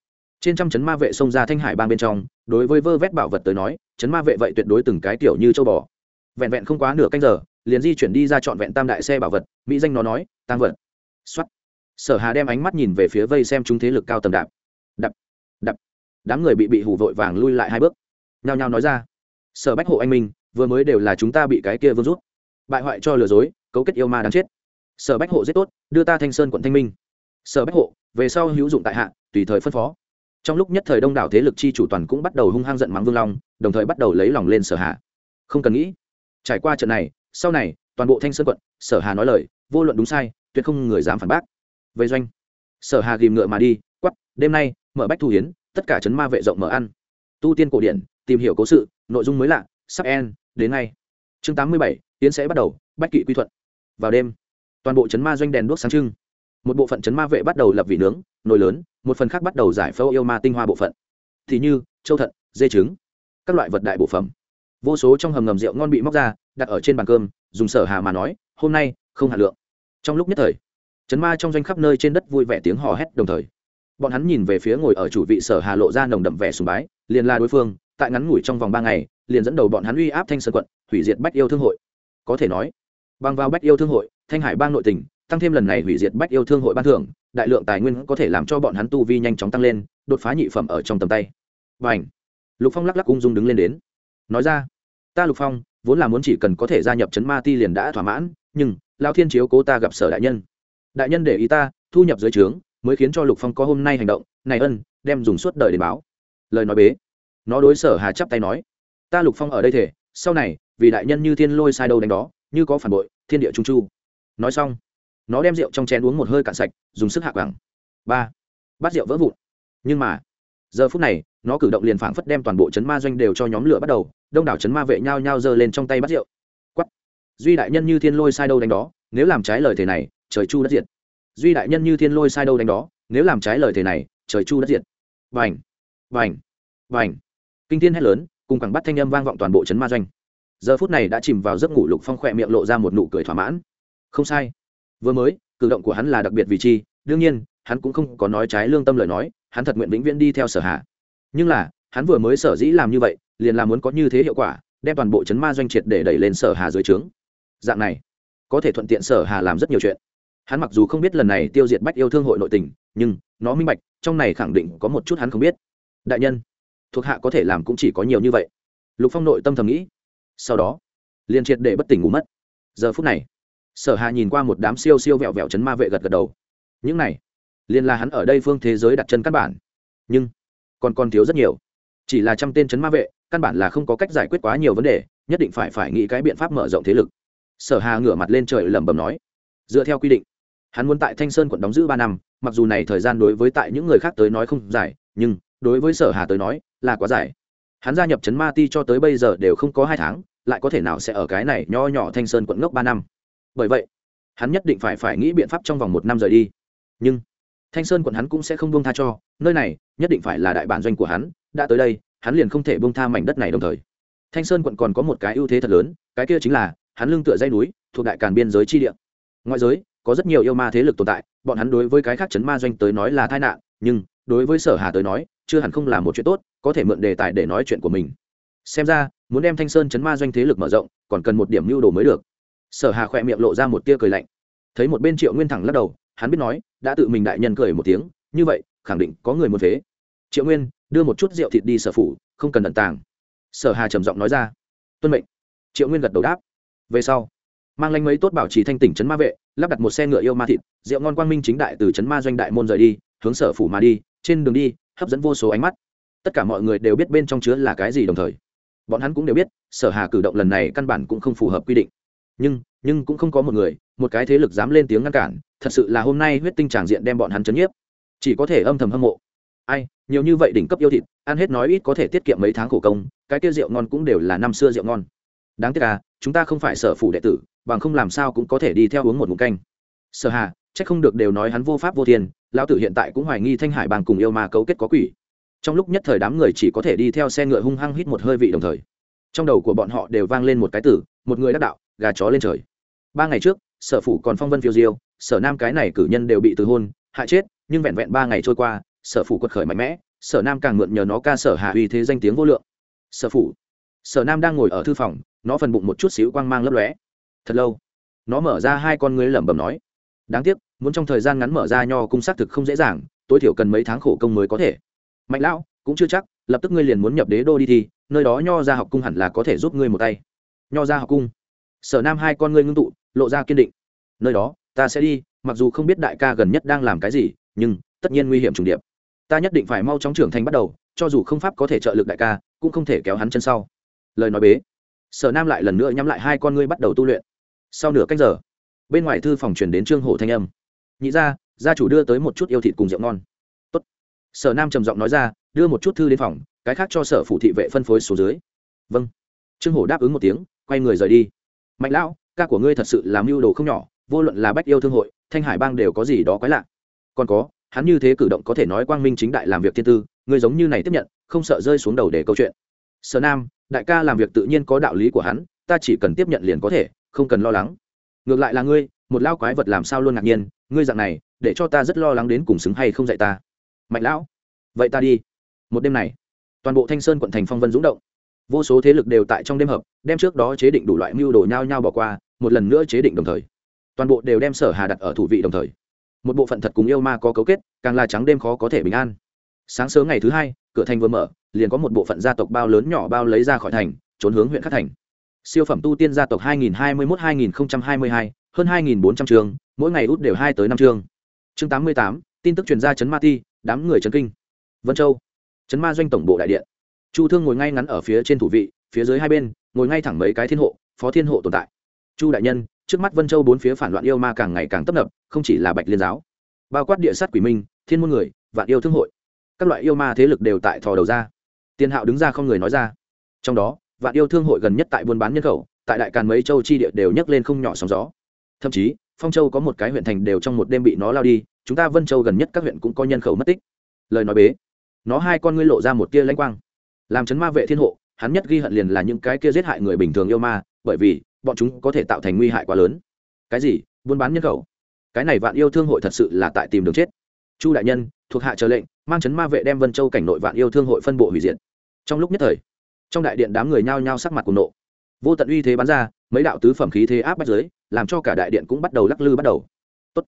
trên trăm chấn ma vệ xông ra thanh hải bang bên trong, đối với vơ vét bảo vật tới nói, chấn ma vệ vậy tuyệt đối từng cái tiểu như châu bò. Vẹn vẹn không quá nửa canh giờ, liền di chuyển đi ra trọn vẹn tam đại xe bảo vật, mỹ danh nó nói tăng vật. Xuất sở hà đem ánh mắt nhìn về phía vây xem chúng thế lực cao tầm đạp đám người bị bị hủ vội vàng lui lại hai bước. Nhao nhao nói ra, sở bách hộ anh minh, vừa mới đều là chúng ta bị cái kia vương rút. Bại hoại cho lừa dối, cấu kết yêu ma đáng chết. Sở bách hộ giết tốt, đưa ta thanh sơn quận thanh minh. Sở bách hộ, về sau hữu dụng tại hạ, tùy thời phân phó. Trong lúc nhất thời đông đảo thế lực chi chủ toàn cũng bắt đầu hung hăng giận mắng vương long, đồng thời bắt đầu lấy lòng lên sở hạ không cần nghĩ, trải qua trận này, sau này, toàn bộ thanh sơn quận, sở hà nói lời, vô luận đúng sai, tuyệt không người dám phản bác. Vây doanh. Sở hà ghìm ngựa mà đi quắp đêm nay, mở bách thu hiến tất cả chấn ma vệ rộng mở ăn. Tu tiên cổ điển, tìm hiểu cố sự, nội dung mới lạ, sắp en đến ngay. Chương tám mươi bảy, tiến sẽ bắt đầu, bách kỵ quy thuận. Vào đêm, toàn bộ chấn ma doanh đèn đuốc sáng trưng. Một bộ phận chấn ma vệ bắt đầu lập vị nướng, nồi lớn, một phần khác bắt đầu giải phẫu yêu ma tinh hoa bộ phận. Thì như, châu thận, dê trứng, các loại vật đại bộ phẩm. Vô số trong hầm ngầm rượu ngon bị móc ra, đặt ở trên bàn cơm, dùng sở hà mà nói, hôm nay không hạt lượng. Trong lúc nhất thời, chấn ma trong doanh khắp nơi trên đất vui vẻ tiếng hò hét đồng thời bọn hắn nhìn về phía ngồi ở chủ vị sở hà lộ ra nồng đậm vẻ sùng bái, liền là đối phương, tại ngắn ngủi trong vòng ba ngày, liền dẫn đầu bọn hắn uy áp thanh sơn quận, hủy diệt bách yêu thương hội. Có thể nói, bằng vào bách yêu thương hội, thanh hải bang nội tình, tăng thêm lần này hủy diệt bách yêu thương hội ban thưởng, đại lượng tài nguyên có thể làm cho bọn hắn tu vi nhanh chóng tăng lên, đột phá nhị phẩm ở trong tầm tay. Và ảnh lục phong lắc lắc ung dung đứng lên đến. Nói ra, ta lục phong, vốn là muốn chỉ cần có thể gia nhập chấn ma ti liền đã thỏa mãn, nhưng lao thiên chiếu cố ta gặp sở đại nhân. Đại nhân để ý ta, thu nhập dưới trướng mới khiến cho lục phong có hôm nay hành động, này ân, đem dùng suốt đời để báo. Lời nói bế. Nó đối sở hà chắp tay nói, ta lục phong ở đây thể, sau này, vì đại nhân như thiên lôi sai đâu đánh đó, như có phản bội, thiên địa trung chu. Nói xong, nó đem rượu trong chén uống một hơi cạn sạch, dùng sức hạ bằng ba. Bát rượu vỡ vụn. Nhưng mà, giờ phút này, nó cử động liền phảng phất đem toàn bộ chấn ma doanh đều cho nhóm lửa bắt đầu, đông đảo chấn ma vệ nhao nhao giơ lên trong tay bắt rượu. Quắt duy đại nhân như thiên lôi sai đâu đánh đó, nếu làm trái lời thế này, trời chu đất diệt duy đại nhân như thiên lôi sai đâu đánh đó, nếu làm trái lời thề này, trời chu đất diệt. Vành vành vành kinh thiên hét lớn, cùng cẳng bắt thanh âm vang vọng toàn bộ trấn ma doanh. Giờ phút này đã chìm vào giấc ngủ lục phong khỏe miệng lộ ra một nụ cười thỏa mãn. Không sai. Vừa mới, cử động của hắn là đặc biệt vì chi, đương nhiên, hắn cũng không có nói trái lương tâm lời nói, hắn thật nguyện vĩnh viễn đi theo sở hạ. Nhưng là, hắn vừa mới sở dĩ làm như vậy, liền là muốn có như thế hiệu quả, đem toàn bộ chấn ma doanh triệt để đẩy lên sở hà dưới trướng. Dạng này, có thể thuận tiện sở hà làm rất nhiều chuyện hắn mặc dù không biết lần này tiêu diệt bách yêu thương hội nội tình, nhưng nó minh bạch, trong này khẳng định có một chút hắn không biết. Đại nhân, thuộc hạ có thể làm cũng chỉ có nhiều như vậy. Lục phong nội tâm thầm nghĩ. Sau đó, liền triệt để bất tỉnh ngủ mất. Giờ phút này, sở hà nhìn qua một đám siêu siêu vẹo vẹo chấn ma vệ gật gật đầu. Những này, liền là hắn ở đây phương thế giới đặt chân căn bản. Nhưng, còn còn thiếu rất nhiều. Chỉ là trăm tên chấn ma vệ, căn bản là không có cách giải quyết quá nhiều vấn đề, nhất định phải phải nghĩ cái biện pháp mở rộng thế lực. Sở hà ngửa mặt lên trời lẩm bẩm nói. Dựa theo quy định hắn muốn tại thanh sơn quận đóng giữ ba năm, mặc dù này thời gian đối với tại những người khác tới nói không dài, nhưng đối với sở hà tới nói, là quá dài. Hắn gia nhập trấn ma ti cho tới bây giờ đều không có hai tháng, lại có thể nào sẽ ở cái này nho nhỏ thanh sơn quận ngốc ba năm? Bởi vậy, hắn nhất định phải phải nghĩ biện pháp trong vòng một năm rời đi. Nhưng thanh sơn quận hắn cũng sẽ không buông tha cho, nơi này nhất định phải là đại bản doanh của hắn, đã tới đây, hắn liền không thể buông tha mảnh đất này đồng thời. Thanh sơn quận còn có một cái ưu thế thật lớn, cái kia chính là hắn lưng tựa dây núi, thuộc đại càn biên giới chi địa. Ngoại giới có rất nhiều yêu ma thế lực tồn tại, bọn hắn đối với cái khác chấn ma doanh tới nói là tai nạn, nhưng đối với sở hà tới nói, chưa hẳn không là một chuyện tốt, có thể mượn đề tài để nói chuyện của mình. Xem ra, muốn đem thanh sơn chấn ma doanh thế lực mở rộng, còn cần một điểm mưu đồ mới được. Sở hà khỏe miệng lộ ra một tia cười lạnh. Thấy một bên triệu nguyên thẳng lắc đầu, hắn biết nói, đã tự mình đại nhân cười một tiếng, như vậy, khẳng định có người muốn phế. Triệu nguyên, đưa một chút rượu thịt đi sở phủ, không cần ẩn tàng. Sở hà trầm giọng nói ra. Tuân mệnh. Triệu nguyên gật đầu đáp. Về sau mang lanh mấy tốt bảo trì thanh tỉnh trấn ma vệ, lắp đặt một xe ngựa yêu ma thịt, rượu ngon quang minh chính đại từ trấn ma doanh đại môn rời đi, hướng sở phủ mà đi, trên đường đi, hấp dẫn vô số ánh mắt. Tất cả mọi người đều biết bên trong chứa là cái gì đồng thời. Bọn hắn cũng đều biết, sở hà cử động lần này căn bản cũng không phù hợp quy định. Nhưng nhưng cũng không có một người, một cái thế lực dám lên tiếng ngăn cản, thật sự là hôm nay huyết tinh tràng diện đem bọn hắn chấn nhiếp. Chỉ có thể âm thầm hâm mộ. Ai, nhiều như vậy đỉnh cấp yêu thịt, ăn hết nói ít có thể tiết kiệm mấy tháng khổ công, cái kia rượu ngon cũng đều là năm xưa rượu ngon. Đáng tiếc à chúng ta không phải sở phủ đệ tử bằng không làm sao cũng có thể đi theo uống một ngụm canh. Sở hà, chắc không được đều nói hắn vô pháp vô thiên, lão tử hiện tại cũng hoài nghi thanh hải bang cùng yêu ma cấu kết có quỷ. Trong lúc nhất thời đám người chỉ có thể đi theo xe ngựa hung hăng hít một hơi vị đồng thời. Trong đầu của bọn họ đều vang lên một cái tử một người đắc đạo, gà chó lên trời. Ba ngày trước, sở phủ còn phong vân phiêu diêu, sở nam cái này cử nhân đều bị từ hôn, hại chết, nhưng vẹn vẹn ba ngày trôi qua, sở phủ quật khởi mạnh mẽ, sở nam càng mượn nhờ nó ca sở hạ uy thế danh tiếng vô lượng. Sở phủ. Sở nam đang ngồi ở thư phòng, nó phần bụng một chút xíu quang mang lấp lóe thật lâu. Nó mở ra hai con ngươi lẩm bẩm nói đáng tiếc muốn trong thời gian ngắn mở ra nho cung xác thực không dễ dàng tối thiểu cần mấy tháng khổ công mới có thể. Mạnh lão cũng chưa chắc lập tức ngươi liền muốn nhập đế đô đi thì, nơi đó nho ra học cung hẳn là có thể giúp ngươi một tay. Nho ra học cung? Sở nam hai con ngươi ngưng tụ lộ ra kiên định. Nơi đó ta sẽ đi mặc dù không biết đại ca gần nhất đang làm cái gì nhưng tất nhiên nguy hiểm trùng điệp. Ta nhất định phải mau chóng trưởng thành bắt đầu cho dù không pháp có thể trợ lực đại ca cũng không thể kéo hắn chân sau. Lời nói bế. Sở nam lại lần nữa nhắm lại hai con ngươi bắt đầu tu luyện sau nửa cách giờ, bên ngoài thư phòng truyền đến trương hổ thanh âm. Nhị ra gia chủ đưa tới một chút yêu thịt cùng rượu ngon. Tốt. sở nam trầm giọng nói ra, đưa một chút thư đến phòng, cái khác cho sở phụ thị vệ phân phối số dưới. Vâng. Trương hổ đáp ứng một tiếng, quay người rời đi. Mạnh lão, ca của ngươi thật sự làm mưu đồ không nhỏ, vô luận là bách yêu thương hội, thanh hải bang đều có gì đó quái lạ. Còn có, hắn như thế cử động có thể nói quang minh chính đại làm việc thiên tư người giống như này tiếp nhận, không sợ rơi xuống đầu để câu chuyện. Sở nam, đại ca làm việc tự nhiên có đạo lý của hắn, ta chỉ cần tiếp nhận liền có thể không cần lo lắng. Ngược lại là ngươi, một lao quái vật làm sao luôn ngạc nhiên, ngươi dạng này, để cho ta rất lo lắng đến cùng xứng hay không dạy ta. Mạnh lão, vậy ta đi. Một đêm này, toàn bộ thanh sơn quận thành phong vân dũng động. Vô số thế lực đều tại trong đêm hợp, đem trước đó chế định đủ loại mưu đồ nhau nhau bỏ qua, một lần nữa chế định đồng thời. Toàn bộ đều đem sở hà đặt ở thủ vị đồng thời. Một bộ phận thật cùng yêu ma có cấu kết, càng là trắng đêm khó có thể bình an. Sáng sớm ngày thứ hai, cửa thành vừa mở, liền có một bộ phận gia tộc bao lớn nhỏ bao lấy ra khỏi thành, trốn hướng huyện khắc thành siêu phẩm tu tiên gia tộc 2021-2022, hơn 2.400 trường mỗi ngày út đều hai tới năm chương. Chương 88, tin tức truyền ra chấn ma ti đám người chấn kinh. Vân châu. Chấn ma doanh tổng bộ đại điện. Chu thương ngồi ngay ngắn ở phía trên thủ vị phía dưới hai bên ngồi ngay thẳng mấy cái thiên hộ phó thiên hộ tồn tại. Chu đại nhân trước mắt vân châu bốn phía phản loạn yêu ma càng ngày càng tấp nập không chỉ là bạch liên giáo bao quát địa sát quỷ minh thiên môn người vạn yêu thương hội. Các loại yêu ma thế lực đều tại thò đầu ra. Tiên hạo đứng ra không người nói ra. Trong đó vạn yêu thương hội gần nhất tại buôn bán nhân khẩu, tại đại càn mấy châu chi địa đều nhấc lên không nhỏ sóng gió. Thậm chí, phong châu có một cái huyện thành đều trong một đêm bị nó lao đi, chúng ta vân châu gần nhất các huyện cũng có nhân khẩu mất tích. Lời nói bế, nó hai con ngươi lộ ra một tia lãnh quang. Làm chấn ma vệ thiên hộ, hắn nhất ghi hận liền là những cái kia giết hại người bình thường yêu ma, bởi vì, bọn chúng có thể tạo thành nguy hại quá lớn. Cái gì? Buôn bán nhân khẩu? Cái này vạn yêu thương hội thật sự là tại tìm đường chết. Chu đại nhân, thuộc hạ chờ lệnh, mang chấn ma vệ đem vân châu cảnh nội vạn yêu thương hội phân bộ hủy diệt. Trong lúc nhất thời trong đại điện đám người nhao nhao sắc mặt cùng nộ. Vô tận uy thế bắn ra, mấy đạo tứ phẩm khí thế áp bắt giới làm cho cả đại điện cũng bắt đầu lắc lư bắt đầu. Tốt.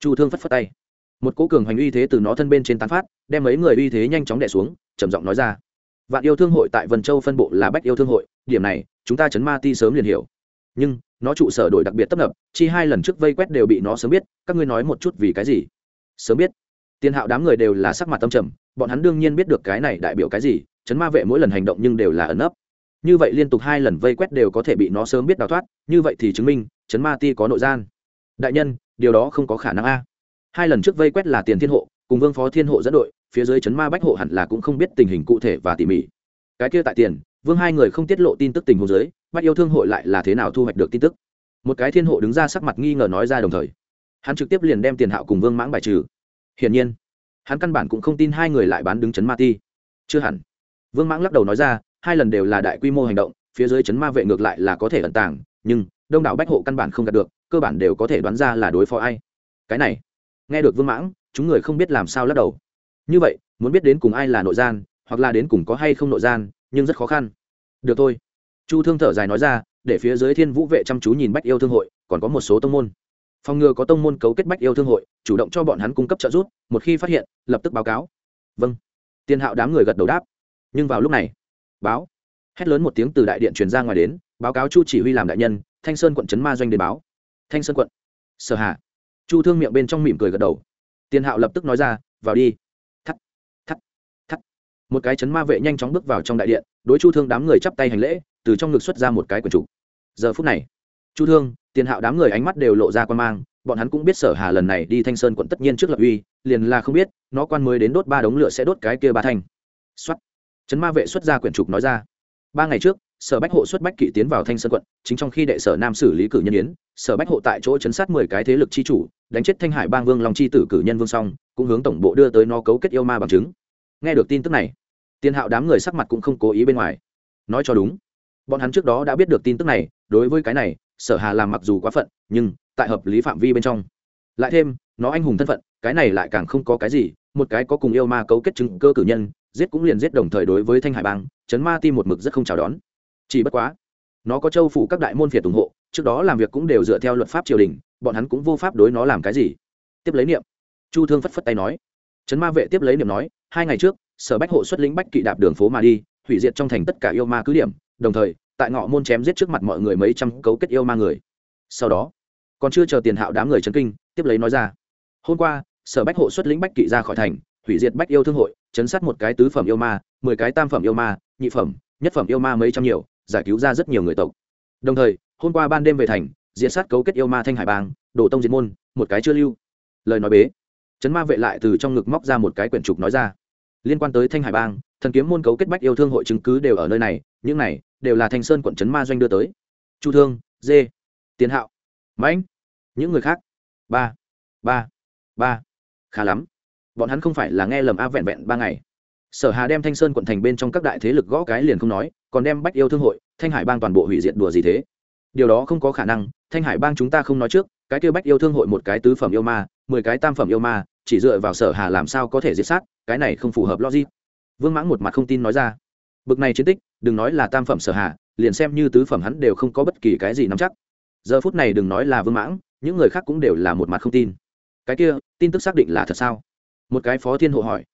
chu thương phất phất tay. Một cố cường hành uy thế từ nó thân bên trên tán phát, đem mấy người uy thế nhanh chóng đẻ xuống, trầm giọng nói ra. Vạn yêu thương hội tại vân châu phân bộ là bách yêu thương hội, điểm này, chúng ta chấn ma ti sớm liền hiểu. Nhưng, nó trụ sở đổi đặc biệt tấp nập, chi hai lần trước vây quét đều bị nó sớm biết, các ngươi nói một chút vì cái gì? Sớm biết. Tiền hạo đám người đều là sắc mặt tâm trầm, bọn hắn đương nhiên biết được cái này đại biểu cái gì chấn ma vệ mỗi lần hành động nhưng đều là ẩn ấp như vậy liên tục hai lần vây quét đều có thể bị nó sớm biết đào thoát, như vậy thì chứng minh, chấn ma ti có nội gian. Đại nhân, điều đó không có khả năng a. Hai lần trước vây quét là tiền thiên hộ, cùng vương phó thiên hộ dẫn đội, phía dưới chấn ma bách hộ hẳn là cũng không biết tình hình cụ thể và tỉ mỉ. Cái kia tại tiền, vương hai người không tiết lộ tin tức tình huống dưới, bách yêu thương hội lại là thế nào thu hoạch được tin tức. Một cái thiên hộ đứng ra sắc mặt nghi ngờ nói ra đồng thời. Hắn trực tiếp liền đem tiền hạo cùng vương mãng bài trừ. Hiển nhiên, hắn căn bản cũng không tin hai người lại bán đứng chấn ma ti. Chưa hẳn vương mãng lắc đầu nói ra, hai lần đều là đại quy mô hành động, phía dưới chấn ma vệ ngược lại là có thể ẩn tàng, nhưng, đông đảo bách hộ căn bản không đạt được, cơ bản đều có thể đoán ra là đối phó ai. Cái này, nghe được vương mãng, chúng người không biết làm sao lắc đầu. Như vậy, muốn biết đến cùng ai là nội gian, hoặc là đến cùng có hay không nội gian, nhưng rất khó khăn. Được thôi. Chu thương thở dài nói ra, để phía dưới thiên vũ vệ chăm chú nhìn bách yêu thương hội, còn có một số tông môn. Phòng ngừa có tông môn cấu kết bách yêu thương hội, chủ động cho bọn hắn cung cấp trợ giúp, một khi phát hiện, lập tức báo cáo. Vâng. Tiên hạo đám người gật đầu đáp nhưng vào lúc này, báo, hét lớn một tiếng từ đại điện truyền ra ngoài đến, báo cáo chu chỉ huy làm đại nhân, thanh sơn quận trấn ma doanh đến báo. Thanh sơn quận, sở hạ chu thương miệng bên trong mỉm cười gật đầu. Tiền hạo lập tức nói ra, vào đi. Thắt thắt thắt. Một cái chấn ma vệ nhanh chóng bước vào trong đại điện, đối chu thương đám người chắp tay hành lễ, từ trong ngực xuất ra một cái quần trục giờ phút này, chu thương, tiền hạo đám người ánh mắt đều lộ ra quan mang, bọn hắn cũng biết sở hà lần này đi thanh sơn quận tất nhiên trước lập uy, liền là không biết, nó quan mới đến đốt ba đống lửa sẽ đốt cái kia ba thanh. Xuất chấn ma vệ xuất ra quyển trục nói ra. Ba ngày trước, sở bách hộ xuất bách kỵ tiến vào thanh sơn quận, chính trong khi đệ sở nam xử lý cử nhân yến, sở bách hộ tại chỗ chấn sát mười cái thế lực chi chủ, đánh chết thanh hải bang vương long chi tử cử nhân vương song, cũng hướng tổng bộ đưa tới nó cấu kết yêu ma bằng chứng. Nghe được tin tức này, tiên hạo đám người sắc mặt cũng không cố ý bên ngoài. Nói cho đúng, bọn hắn trước đó đã biết được tin tức này, đối với cái này, sở hà làm mặc dù quá phận, nhưng tại hợp lý phạm vi bên trong. Lại thêm, nó anh hùng thân phận, cái này lại càng không có cái gì, một cái có cùng yêu ma cấu kết chứng cơ cử nhân giết cũng liền giết đồng thời đối với thanh hải bang chấn ma ti một mực rất không chào đón. Chỉ bất quá, nó có châu phủ các đại môn phiệt ủng hộ, trước đó làm việc cũng đều dựa theo luật pháp triều đình, bọn hắn cũng vô pháp đối nó làm cái gì. Tiếp lấy niệm, chu thương phất phất tay nói. Trấn ma vệ tiếp lấy niệm nói, hai ngày trước, sở bách hộ xuất lĩnh bách kỵ đạp đường phố mà đi, hủy diệt trong thành tất cả yêu ma cứ điểm, đồng thời, tại ngọ môn chém giết trước mặt mọi người mấy trăm cấu kết yêu ma người. Sau đó, còn chưa chờ tiền hạo đám người chấn kinh, tiếp lấy nói ra. Hôm qua, sở bách hộ xuất lĩnh bách kỵ ra khỏi thành, hủy diệt bách yêu thương hội chấn sát một cái tứ phẩm yêu ma, mười cái tam phẩm yêu ma, nhị phẩm, nhất phẩm yêu ma mấy trăm nhiều, giải cứu ra rất nhiều người tộc. Đồng thời, hôm qua ban đêm về thành diễn sát cấu kết yêu ma thanh hải bang đổ tông diệt môn, một cái chưa lưu. Lời nói bế. Chấn ma vệ lại từ trong ngực móc ra một cái quyển trục nói ra. Liên quan tới thanh hải bang, thần kiếm môn cấu kết bách yêu thương hội chứng cứ đều ở nơi này, những này đều là thanh sơn quận trấn ma doanh đưa tới. Chu thương, dê, tiến hạo, mãnh, những người khác. Ba ba ba. Khá lắm bọn hắn không phải là nghe lầm a vẹn vẹn ba ngày. Sở hà đem thanh sơn quận thành bên trong các đại thế lực gõ cái liền không nói, còn đem bách yêu thương hội, thanh hải bang toàn bộ hủy diệt đùa gì thế. Điều đó không có khả năng, thanh hải bang chúng ta không nói trước, cái kêu bách yêu thương hội một cái tứ phẩm yêu ma, mười cái tam phẩm yêu ma, chỉ dựa vào sở hà làm sao có thể diệt sát, cái này không phù hợp logic. Vương mãng một mặt không tin nói ra. Bực này chiến tích, đừng nói là tam phẩm sở hà, liền xem như tứ phẩm hắn đều không có bất kỳ cái gì nắm chắc. Giờ phút này đừng nói là vương mãng, những người khác cũng đều là một mặt không tin. Cái kia, tin tức xác định là thật sao? Một cái phó thiên hộ hỏi.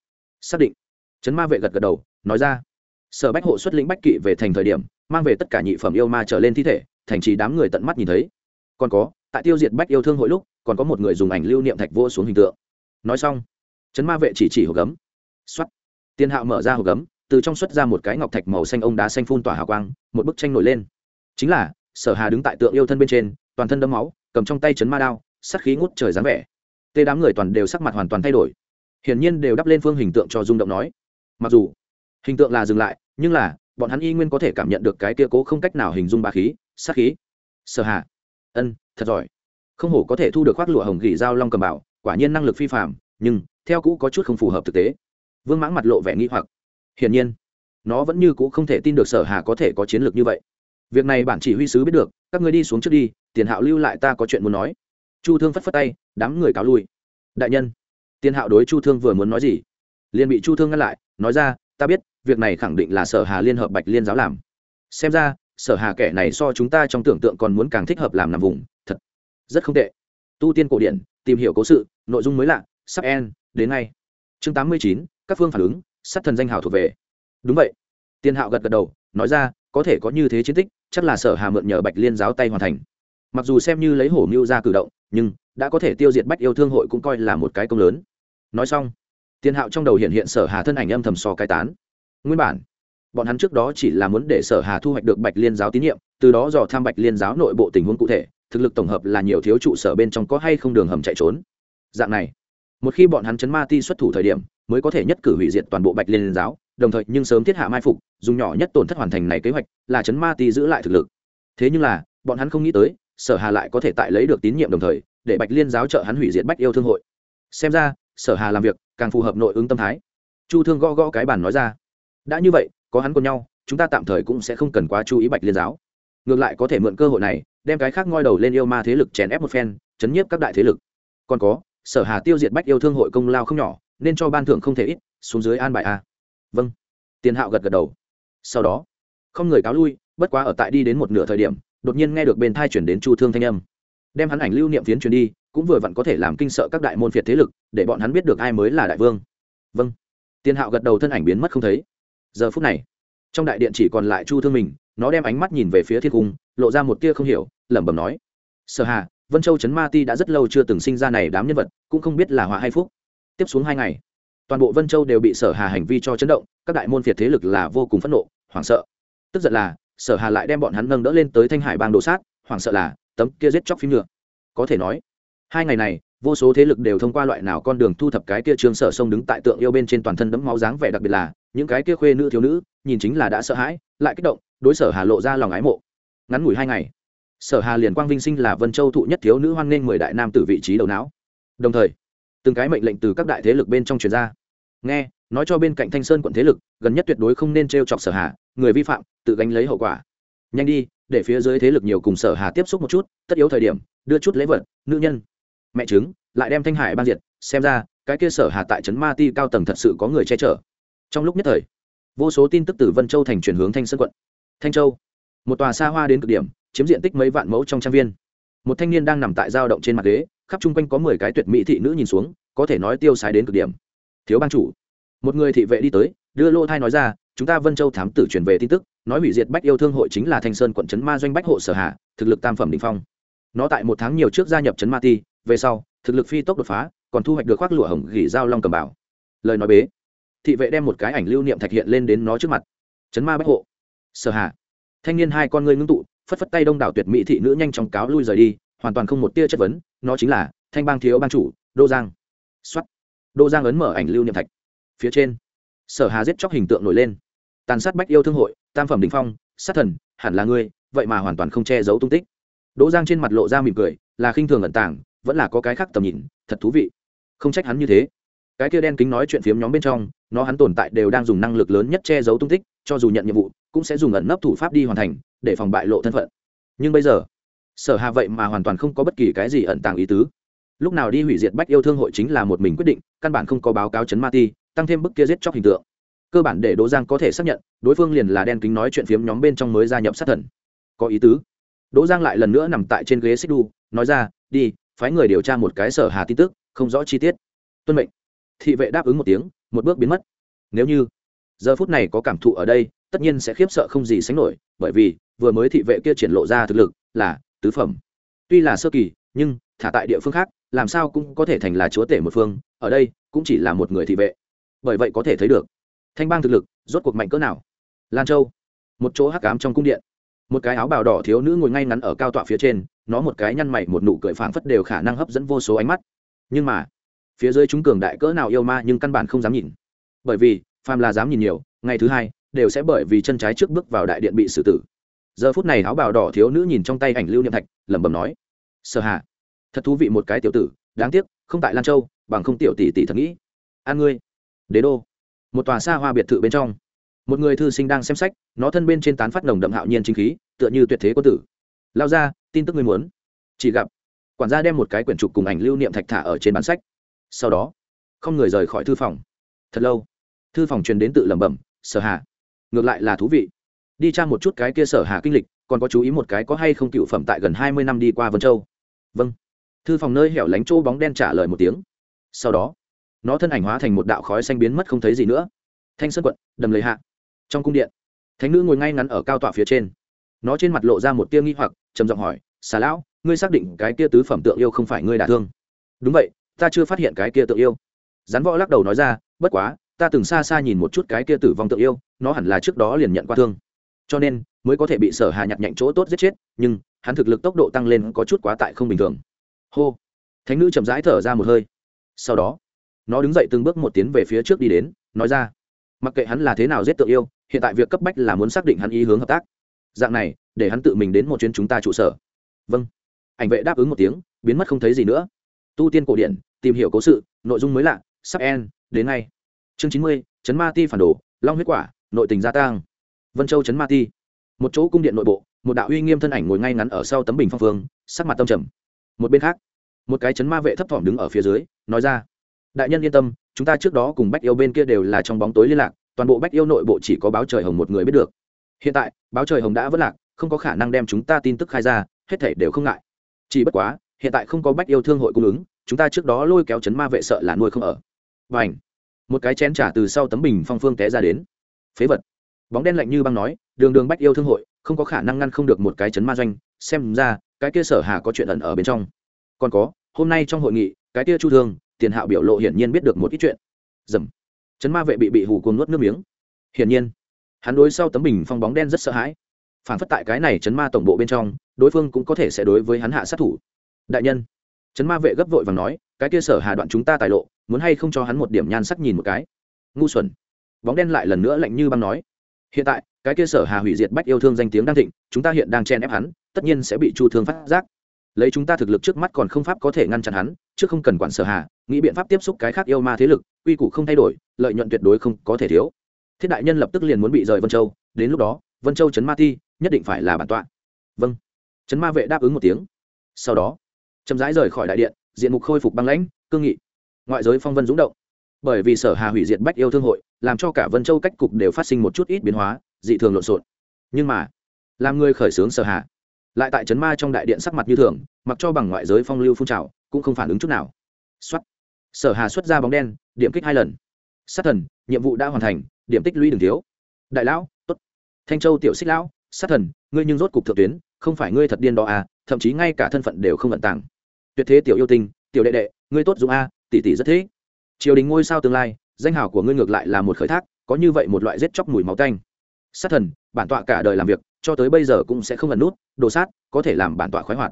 Xác định. Trấn ma vệ gật gật đầu, nói ra. Sở bách hộ xuất lĩnh bách kỵ về thành thời điểm, mang về tất cả nhị phẩm yêu ma trở lên thi thể, thành trì đám người tận mắt nhìn thấy. Còn có, tại tiêu diệt bách yêu thương hội lúc, còn có một người dùng ảnh lưu niệm thạch vô xuống hình tượng. Nói xong, trấn ma vệ chỉ chỉ hộp gấm. X o á t tiên hạo mở ra hộp gấm, từ trong xuất ra một cái ngọc thạch màu xanh ông đá xanh phun tỏa hào quang, một bức tranh nổi lên. Chính là, sở hà đứng tại tượng yêu thân bên trên, toàn thân đấm máu, cầm trong tay chấn ma đao sắc khí ngút trời dáng vẻ. Tê đám người toàn đều sắc mặt hoàn toàn thay đổi hiển nhiên đều đắp lên phương hình tượng cho rung động nói. Mặc dù, hình tượng là dừng lại, nhưng là, bọn hắn y nguyên có thể cảm nhận được cái kia cố không cách nào hình dung bà khí, sát khí. Sở hạ ân, thật giỏi. Không hổ có thể thu được khoác lụa hồng gỉ dao long cầm bảo, quả nhiên năng lực phi phạm nhưng, theo cũ có chút không phù hợp thực tế. Vương mãng mặt lộ vẻ nghi hoặc. Hiển nhiên, nó vẫn như cũ không thể tin được sở hà có thể có chiến lược như vậy. Việc này bản chỉ huy sứ biết được, các người đi xuống trước đi, tiền hạo lưu lại ta có chuyện muốn nói. Chu thương phất phất tay, đám người cáo lui. Đại nhân Tiên hạo đối chu thương vừa muốn nói gì? Liền bị chu thương ngăn lại, nói ra, ta biết, việc này khẳng định là sở hà liên hợp bạch liên giáo làm. Xem ra, sở hà kẻ này so chúng ta trong tưởng tượng còn muốn càng thích hợp làm nằm vùng, thật rất không tệ. Tu tiên cổ điển, tìm hiểu cố sự, nội dung mới lạ, sắp en đến ngay. Chương tám mươi chín, các phương phản ứng, sát thần danh hào thuộc về. Đúng vậy. Tiên hạo gật gật đầu, nói ra, có thể có như thế chiến tích, chắc là sở hà mượn nhờ bạch liên giáo tay hoàn thành. Mặc dù xem như lấy hổ mưu ra cử động nhưng đã có thể tiêu diệt bách yêu thương hội cũng coi là một cái công lớn. Nói xong, tiên hạo trong đầu hiện hiện sở hà thân ảnh âm thầm so cái tán. Nguyên bản, bọn hắn trước đó chỉ là muốn để sở hà thu hoạch được bạch liên giáo tín nhiệm, từ đó dò tham bạch liên giáo nội bộ tình huống cụ thể, thực lực tổng hợp là nhiều thiếu trụ sở bên trong có hay không đường hầm chạy trốn. Dạng này, một khi bọn hắn chấn ma ti xuất thủ thời điểm, mới có thể nhất cử hủy diệt toàn bộ bạch liên giáo, đồng thời nhưng sớm thiết hạ mai phục, dùng nhỏ nhất tổn thất hoàn thành này kế hoạch, là chấn ma ti giữ lại thực lực. Thế nhưng là, bọn hắn không nghĩ tới sở hà lại có thể tại lấy được tín nhiệm đồng thời, để bạch liên giáo trợ hắn hủy diệt bách yêu thương hội. Xem ra, sở hà làm việc, càng phù hợp nội ứng tâm thái. Chu thương gõ gõ cái bản nói ra. Đã như vậy, có hắn còn nhau, chúng ta tạm thời cũng sẽ không cần quá chú ý bạch liên giáo. Ngược lại có thể mượn cơ hội này, đem cái khác ngoi đầu lên yêu ma thế lực chèn ép một phen, chấn nhiếp các đại thế lực. Còn có, sở hà tiêu diệt bách yêu thương hội công lao không nhỏ, nên cho ban thưởng không thể ít, xuống dưới an bài a. Vâng. Tiền hạo gật gật đầu. Sau đó, không người cáo lui, bất quá ở tại đi đến một nửa thời điểm đột nhiên nghe được bên thai chuyển đến chu thương thanh âm. Đem hắn ảnh lưu niệm phiến truyền đi, cũng vừa vặn có thể làm kinh sợ các đại môn phiệt thế lực, để bọn hắn biết được ai mới là đại vương. Vâng. Tiền hạo gật đầu thân ảnh biến mất không thấy. Giờ phút này, trong đại điện chỉ còn lại chu thương mình, nó đem ánh mắt nhìn về phía thiên cung, lộ ra một tia không hiểu, lẩm bẩm nói, sở hà, vân châu trấn ma ti đã rất lâu chưa từng sinh ra này đám nhân vật, cũng không biết là họa hay phúc. Tiếp xuống hai ngày, toàn bộ vân châu đều bị sở hà hành vi cho chấn động, các đại môn phiệt thế lực là vô cùng phẫn nộ, hoảng sợ. Tức giận là sở hà lại đem bọn hắn nâng đỡ lên tới thanh hải bang đồ sát, hoảng sợ là, tấm kia giết chóc phim nhựa. có thể nói, hai ngày này, vô số thế lực đều thông qua loại nào con đường thu thập cái kia trương sở sông đứng tại tượng yêu bên trên toàn thân đẫm máu dáng vẻ đặc biệt là, những cái kia khuê nữ thiếu nữ, nhìn chính là đã sợ hãi, lại kích động, đối sở hà lộ ra lòng ái mộ. Ngắn ngủi hai ngày, sở hà liền quang vinh sinh là vân châu thụ nhất thiếu nữ hoan nghênh mười đại nam từ vị trí đầu não. Đồng thời, từng cái mệnh lệnh từ các đại thế lực bên trong truyền ra. Nghe nói cho bên cạnh thanh sơn quận thế lực, gần nhất tuyệt đối không nên t chọc sở hà, người vi phạm, tự gánh lấy hậu quả. Nhanh đi, để phía dưới thế lực nhiều cùng sở hà tiếp xúc một chút, tất yếu thời điểm, đưa chút lễ vật, nữ nhân. Mẹ chứng lại đem thanh hải ban diệt, xem ra, cái kia sở hà tại trấn ma ti cao tầng thật sự có người che chở. Trong lúc nhất thời, vô số tin tức từ vân châu thành chuyển hướng thanh sơn quận. Thanh châu, một tòa xa hoa đến cực điểm, chiếm diện tích mấy vạn mẫu trong trang viên. Một thanh niên đang nằm tại giao động trên mặt ghế, khắp chung quanh có mười cái tuyệt mỹ thị nữ nhìn xuống, có thể nói tiêu xài đến cực điểm. Thiếu ban chủ một người thị vệ đi tới, đưa lô thai nói ra, chúng ta vân châu thám tử truyền về tin tức, nói hủy diệt bách yêu thương hội chính là thanh sơn quận trấn ma doanh bách hộ sở hạ, thực lực tam phẩm đình phong. Nó tại một tháng nhiều trước gia nhập trấn ma ti, về sau, thực lực phi tốc đột phá, còn thu hoạch được khoác lụa hồng gỉ dao long cầm bảo. Lời nói bế, thị vệ đem một cái ảnh lưu niệm thạch hiện lên đến nó trước mặt. Trấn ma bách hộ sở hạ, thanh niên hai con ngươi ngưng tụ, phất phất tay đông đảo tuyệt mỹ thị nữ nhanh chóng cáo lui rời đi, hoàn toàn không một tia chất vấn, nó chính là thanh bang thiếu bang chủ đô giang. Xuất đô giang ấn mở ảnh lưu niệm thạch phía trên. Sở hà giết chóc hình tượng nổi lên. Tàn sát bách yêu thương hội, tam phẩm đình phong, sát thần, hẳn là ngươi, vậy mà hoàn toàn không che giấu tung tích. Đỗ giang trên mặt lộ ra mỉm cười, là khinh thường ẩn tàng, vẫn là có cái khác tầm nhìn, thật thú vị. Không trách hắn như thế. Cái kia đen kính nói chuyện phiếm nhóm bên trong, nó hắn tồn tại đều đang dùng năng lực lớn nhất che giấu tung tích, cho dù nhận nhiệm vụ, cũng sẽ dùng ẩn nấp thủ pháp đi hoàn thành, để phòng bại lộ thân phận. Nhưng bây giờ, sở hà vậy mà hoàn toàn không có bất kỳ cái gì ẩn tàng ý tứ. Lúc nào đi hủy diệt bách yêu thương hội chính là một mình quyết định, căn bản không có báo cáo chấn ma ti tăng thêm bức kia giết chóc hình tượng. Cơ bản để đỗ giang có thể xác nhận, đối phương liền là đen kính nói chuyện phiếm nhóm bên trong mới gia nhập sát thần. Có ý tứ. Đỗ giang lại lần nữa nằm tại trên ghế xích đu, nói ra, đi, phái người điều tra một cái sở hà tin tức, không rõ chi tiết. Tuân mệnh. Thị vệ đáp ứng một tiếng, một bước biến mất. Nếu như giờ phút này có cảm thụ ở đây, tất nhiên sẽ khiếp sợ không gì sánh nổi, bởi vì vừa mới thị vệ kia triển lộ ra thực lực là tứ phẩm. Tuy là sơ kỳ, nhưng thả tại địa phương khác, làm sao cũng có thể thành là chúa tể một phương, ở đây cũng chỉ là một người thị vệ bởi vậy có thể thấy được. Thanh bang thực lực, rốt cuộc mạnh cỡ nào? Lan châu. Một chỗ hắc cám trong cung điện. Một cái áo bào đỏ thiếu nữ ngồi ngay ngắn ở cao tọa phía trên, nó một cái nhăn mày một nụ cười phảng phất đều khả năng hấp dẫn vô số ánh mắt. Nhưng mà, phía dưới chúng cường đại cỡ nào yêu ma nhưng căn bản không dám nhìn. Bởi vì, phàm là dám nhìn nhiều, ngày thứ hai, đều sẽ bởi vì chân trái trước bước vào đại điện bị xử tử. Giờ phút này áo bào đỏ thiếu nữ nhìn trong tay ảnh lưu niệm thạch, lẩm bẩm nói sợ hạ thật thú vị một cái tiểu tử, đáng tiếc, không tại lan châu, bằng không tiểu tỷ tỷ thật nghĩ. An ngươi đế đô. Một tòa xa hoa biệt thự bên trong. Một người thư sinh đang xem sách, nó thân bên trên tán phát nồng đậm hạo nhiên chính khí, tựa như tuyệt thế quân tử. Lao ra, tin tức ngươi muốn. Chỉ gặp, quản gia đem một cái quyển trục cùng ảnh lưu niệm thạch thả ở trên bán sách. Sau đó, không người rời khỏi thư phòng. Thật lâu, thư phòng truyền đến tự lẩm bẩm, sở hà, ngược lại là thú vị. Đi tra một chút cái kia sở hà kinh lịch, còn có chú ý một cái có hay không cựu phẩm tại gần hai mươi năm đi qua vân châu. Vâng. Thư phòng nơi hẻo lánh chỗ bóng đen trả lời một tiếng. Sau đó nó thân ảnh hóa thành một đạo khói xanh biến mất không thấy gì nữa. Thanh sơn quận, đầm lầy hạ. Trong cung điện, thánh nữ ngồi ngay ngắn ở cao tọa phía trên. Nó trên mặt lộ ra một tia nghi hoặc, trầm giọng hỏi, xà lão, ngươi xác định cái kia tứ phẩm tượng yêu không phải ngươi đả thương? Đúng vậy, ta chưa phát hiện cái kia tượng yêu. Rắn võ lắc đầu nói ra, bất quá, ta từng xa xa nhìn một chút cái kia tử vong tượng yêu, nó hẳn là trước đó liền nhận qua thương. Cho nên, mới có thể bị sở hà nhặt nhạnh chỗ tốt giết chết, nhưng hắn thực lực tốc độ tăng lên có chút quá tại không bình thường. Hô. Thánh nữ chậm rãi thở ra một hơi. Sau đó nó đứng dậy từng bước một tiến về phía trước đi đến, nói ra, mặc kệ hắn là thế nào giết tượng yêu, hiện tại việc cấp bách là muốn xác định hắn ý hướng hợp tác. Dạng này, để hắn tự mình đến một chuyến chúng ta trụ sở. Vâng. Ảnh vệ đáp ứng một tiếng, biến mất không thấy gì nữa. Tu tiên cổ điển, tìm hiểu cố sự, nội dung mới lạ, sắp en đến ngay. Chương chín mươi, chấn ma ti phản đồ, long huyết quả, nội tình gia tăng. Vân châu chấn ma ti. Một chỗ cung điện nội bộ, một đạo uy nghiêm thân ảnh ngồi ngay ngắn ở sau tấm bình phong phương, sắc mặt tâm trầm. Một bên khác, một cái chấn ma vệ thấp thỏm đứng ở phía dưới, nói ra đại nhân yên tâm, chúng ta trước đó cùng bách yêu bên kia đều là trong bóng tối liên lạc, toàn bộ bách yêu nội bộ chỉ có báo trời hồng một người biết được. Hiện tại, báo trời hồng đã vất lạc, không có khả năng đem chúng ta tin tức khai ra, hết thể đều không ngại. Chỉ bất quá, hiện tại không có bách yêu thương hội cung ứng, chúng ta trước đó lôi kéo chấn ma vệ sợ là nuôi không ở. Và ảnh một cái chén trả từ sau tấm bình phong phương té ra đến. Phế vật. Bóng đen lạnh như băng nói, đường đường bách yêu thương hội, không có khả năng ngăn không được một cái chấn ma doanh, xem ra, cái kia sở hà có chuyện ẩn ở bên trong. Còn có, hôm nay trong hội nghị, cái kia chu thương tiền hạo biểu lộ hiển nhiên biết được một ít chuyện. Dầm. Chấn ma vệ bị bị hù cuồng nuốt nước miếng. Hiển nhiên, hắn đối sau tấm bình phong bóng đen rất sợ hãi. Phản phất tại cái này chấn ma tổng bộ bên trong, đối phương cũng có thể sẽ đối với hắn hạ sát thủ. Đại nhân chấn ma vệ gấp vội và nói, cái kia sở hà đoạn chúng ta tài lộ, muốn hay không cho hắn một điểm nhan sắc nhìn một cái? Ngu xuẩn. Bóng đen lại lần nữa lạnh như băng nói, hiện tại, cái kia sở hà hủy diệt bách yêu thương danh tiếng đang thịnh, chúng ta hiện đang chen ép hắn, tất nhiên sẽ bị chu thương phát giác lấy chúng ta thực lực trước mắt còn không pháp có thể ngăn chặn hắn chứ không cần quản sở hà, nghĩ biện pháp tiếp xúc cái khác yêu ma thế lực, quy củ không thay đổi, lợi nhuận tuyệt đối không có thể thiếu. Thiết đại nhân lập tức liền muốn bị rời vân châu, đến lúc đó, vân châu chấn ma ti, nhất định phải là bản tọa. Vâng. Chấn ma vệ đáp ứng một tiếng. Sau đó, chậm rãi rời khỏi đại điện, diện mục khôi phục băng lãnh, cương nghị. Ngoại giới phong vân dũng động. Bởi vì sở hà hủy diệt bách yêu thương hội, làm cho cả vân châu cách cục đều phát sinh một chút ít biến hóa, dị thường lộn xộn. Nhưng mà, làm người khởi xướng sở hà lại tại trấn ma trong đại điện sắc mặt như thường, mặc cho bằng ngoại giới phong lưu phun trào, cũng không phản ứng chút nào. Xuất sở hà xuất ra bóng đen, điểm kích hai lần. Sát thần, nhiệm vụ đã hoàn thành, điểm tích lũy đừng thiếu. Đại lão, tốt. Thanh châu tiểu xích lão, sát thần, ngươi nhưng rốt cục thượng tuyến, không phải ngươi thật điên đó à thậm chí ngay cả thân phận đều không vận tàng. Tuyệt thế tiểu yêu tinh, tiểu đệ đệ, ngươi tốt dụng a, tỷ tỷ rất thế triều đình ngôi sao tương lai, danh hào của ngươi ngược lại là một khởi thác, có như vậy một loại giết chóc mùi máu tanh. Sát thần, bản tọa cả đời làm việc cho tới bây giờ cũng sẽ không ẩn nút, đồ sát, có thể làm bản tọa khoái hoạt.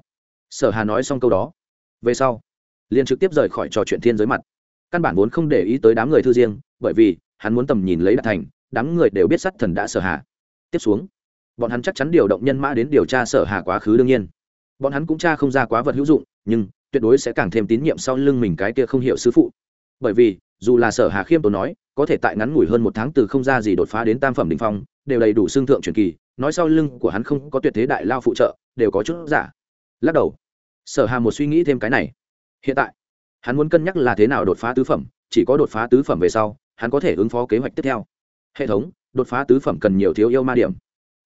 Sở hà nói xong câu đó. Về sau, liền trực tiếp rời khỏi trò chuyện thiên giới mặt. Căn bản vốn không để ý tới đám người thư riêng, bởi vì hắn muốn tầm nhìn lấy đạt thành, đám người đều biết sát thần đã sở hà. Tiếp xuống, bọn hắn chắc chắn điều động nhân mã đến điều tra sở hà quá khứ đương nhiên. Bọn hắn cũng tra không ra quá vật hữu dụng, nhưng tuyệt đối sẽ càng thêm tín nhiệm sau lưng mình cái kia không hiểu sư phụ. Bởi vì, dù là sở hà khiêm tốn nói, có thể tại ngắn ngủi hơn một tháng từ không ra gì đột phá đến tam phẩm đình phong, đều đầy đủ xương thượng truyền kỳ nói sau lưng của hắn không có tuyệt thế đại lao phụ trợ, đều có chút giả. Lắc đầu. Sở hà một suy nghĩ thêm cái này. Hiện tại, hắn muốn cân nhắc là thế nào đột phá tứ phẩm, chỉ có đột phá tứ phẩm về sau, hắn có thể ứng phó kế hoạch tiếp theo. Hệ thống, đột phá tứ phẩm cần nhiều thiếu yêu ma điểm.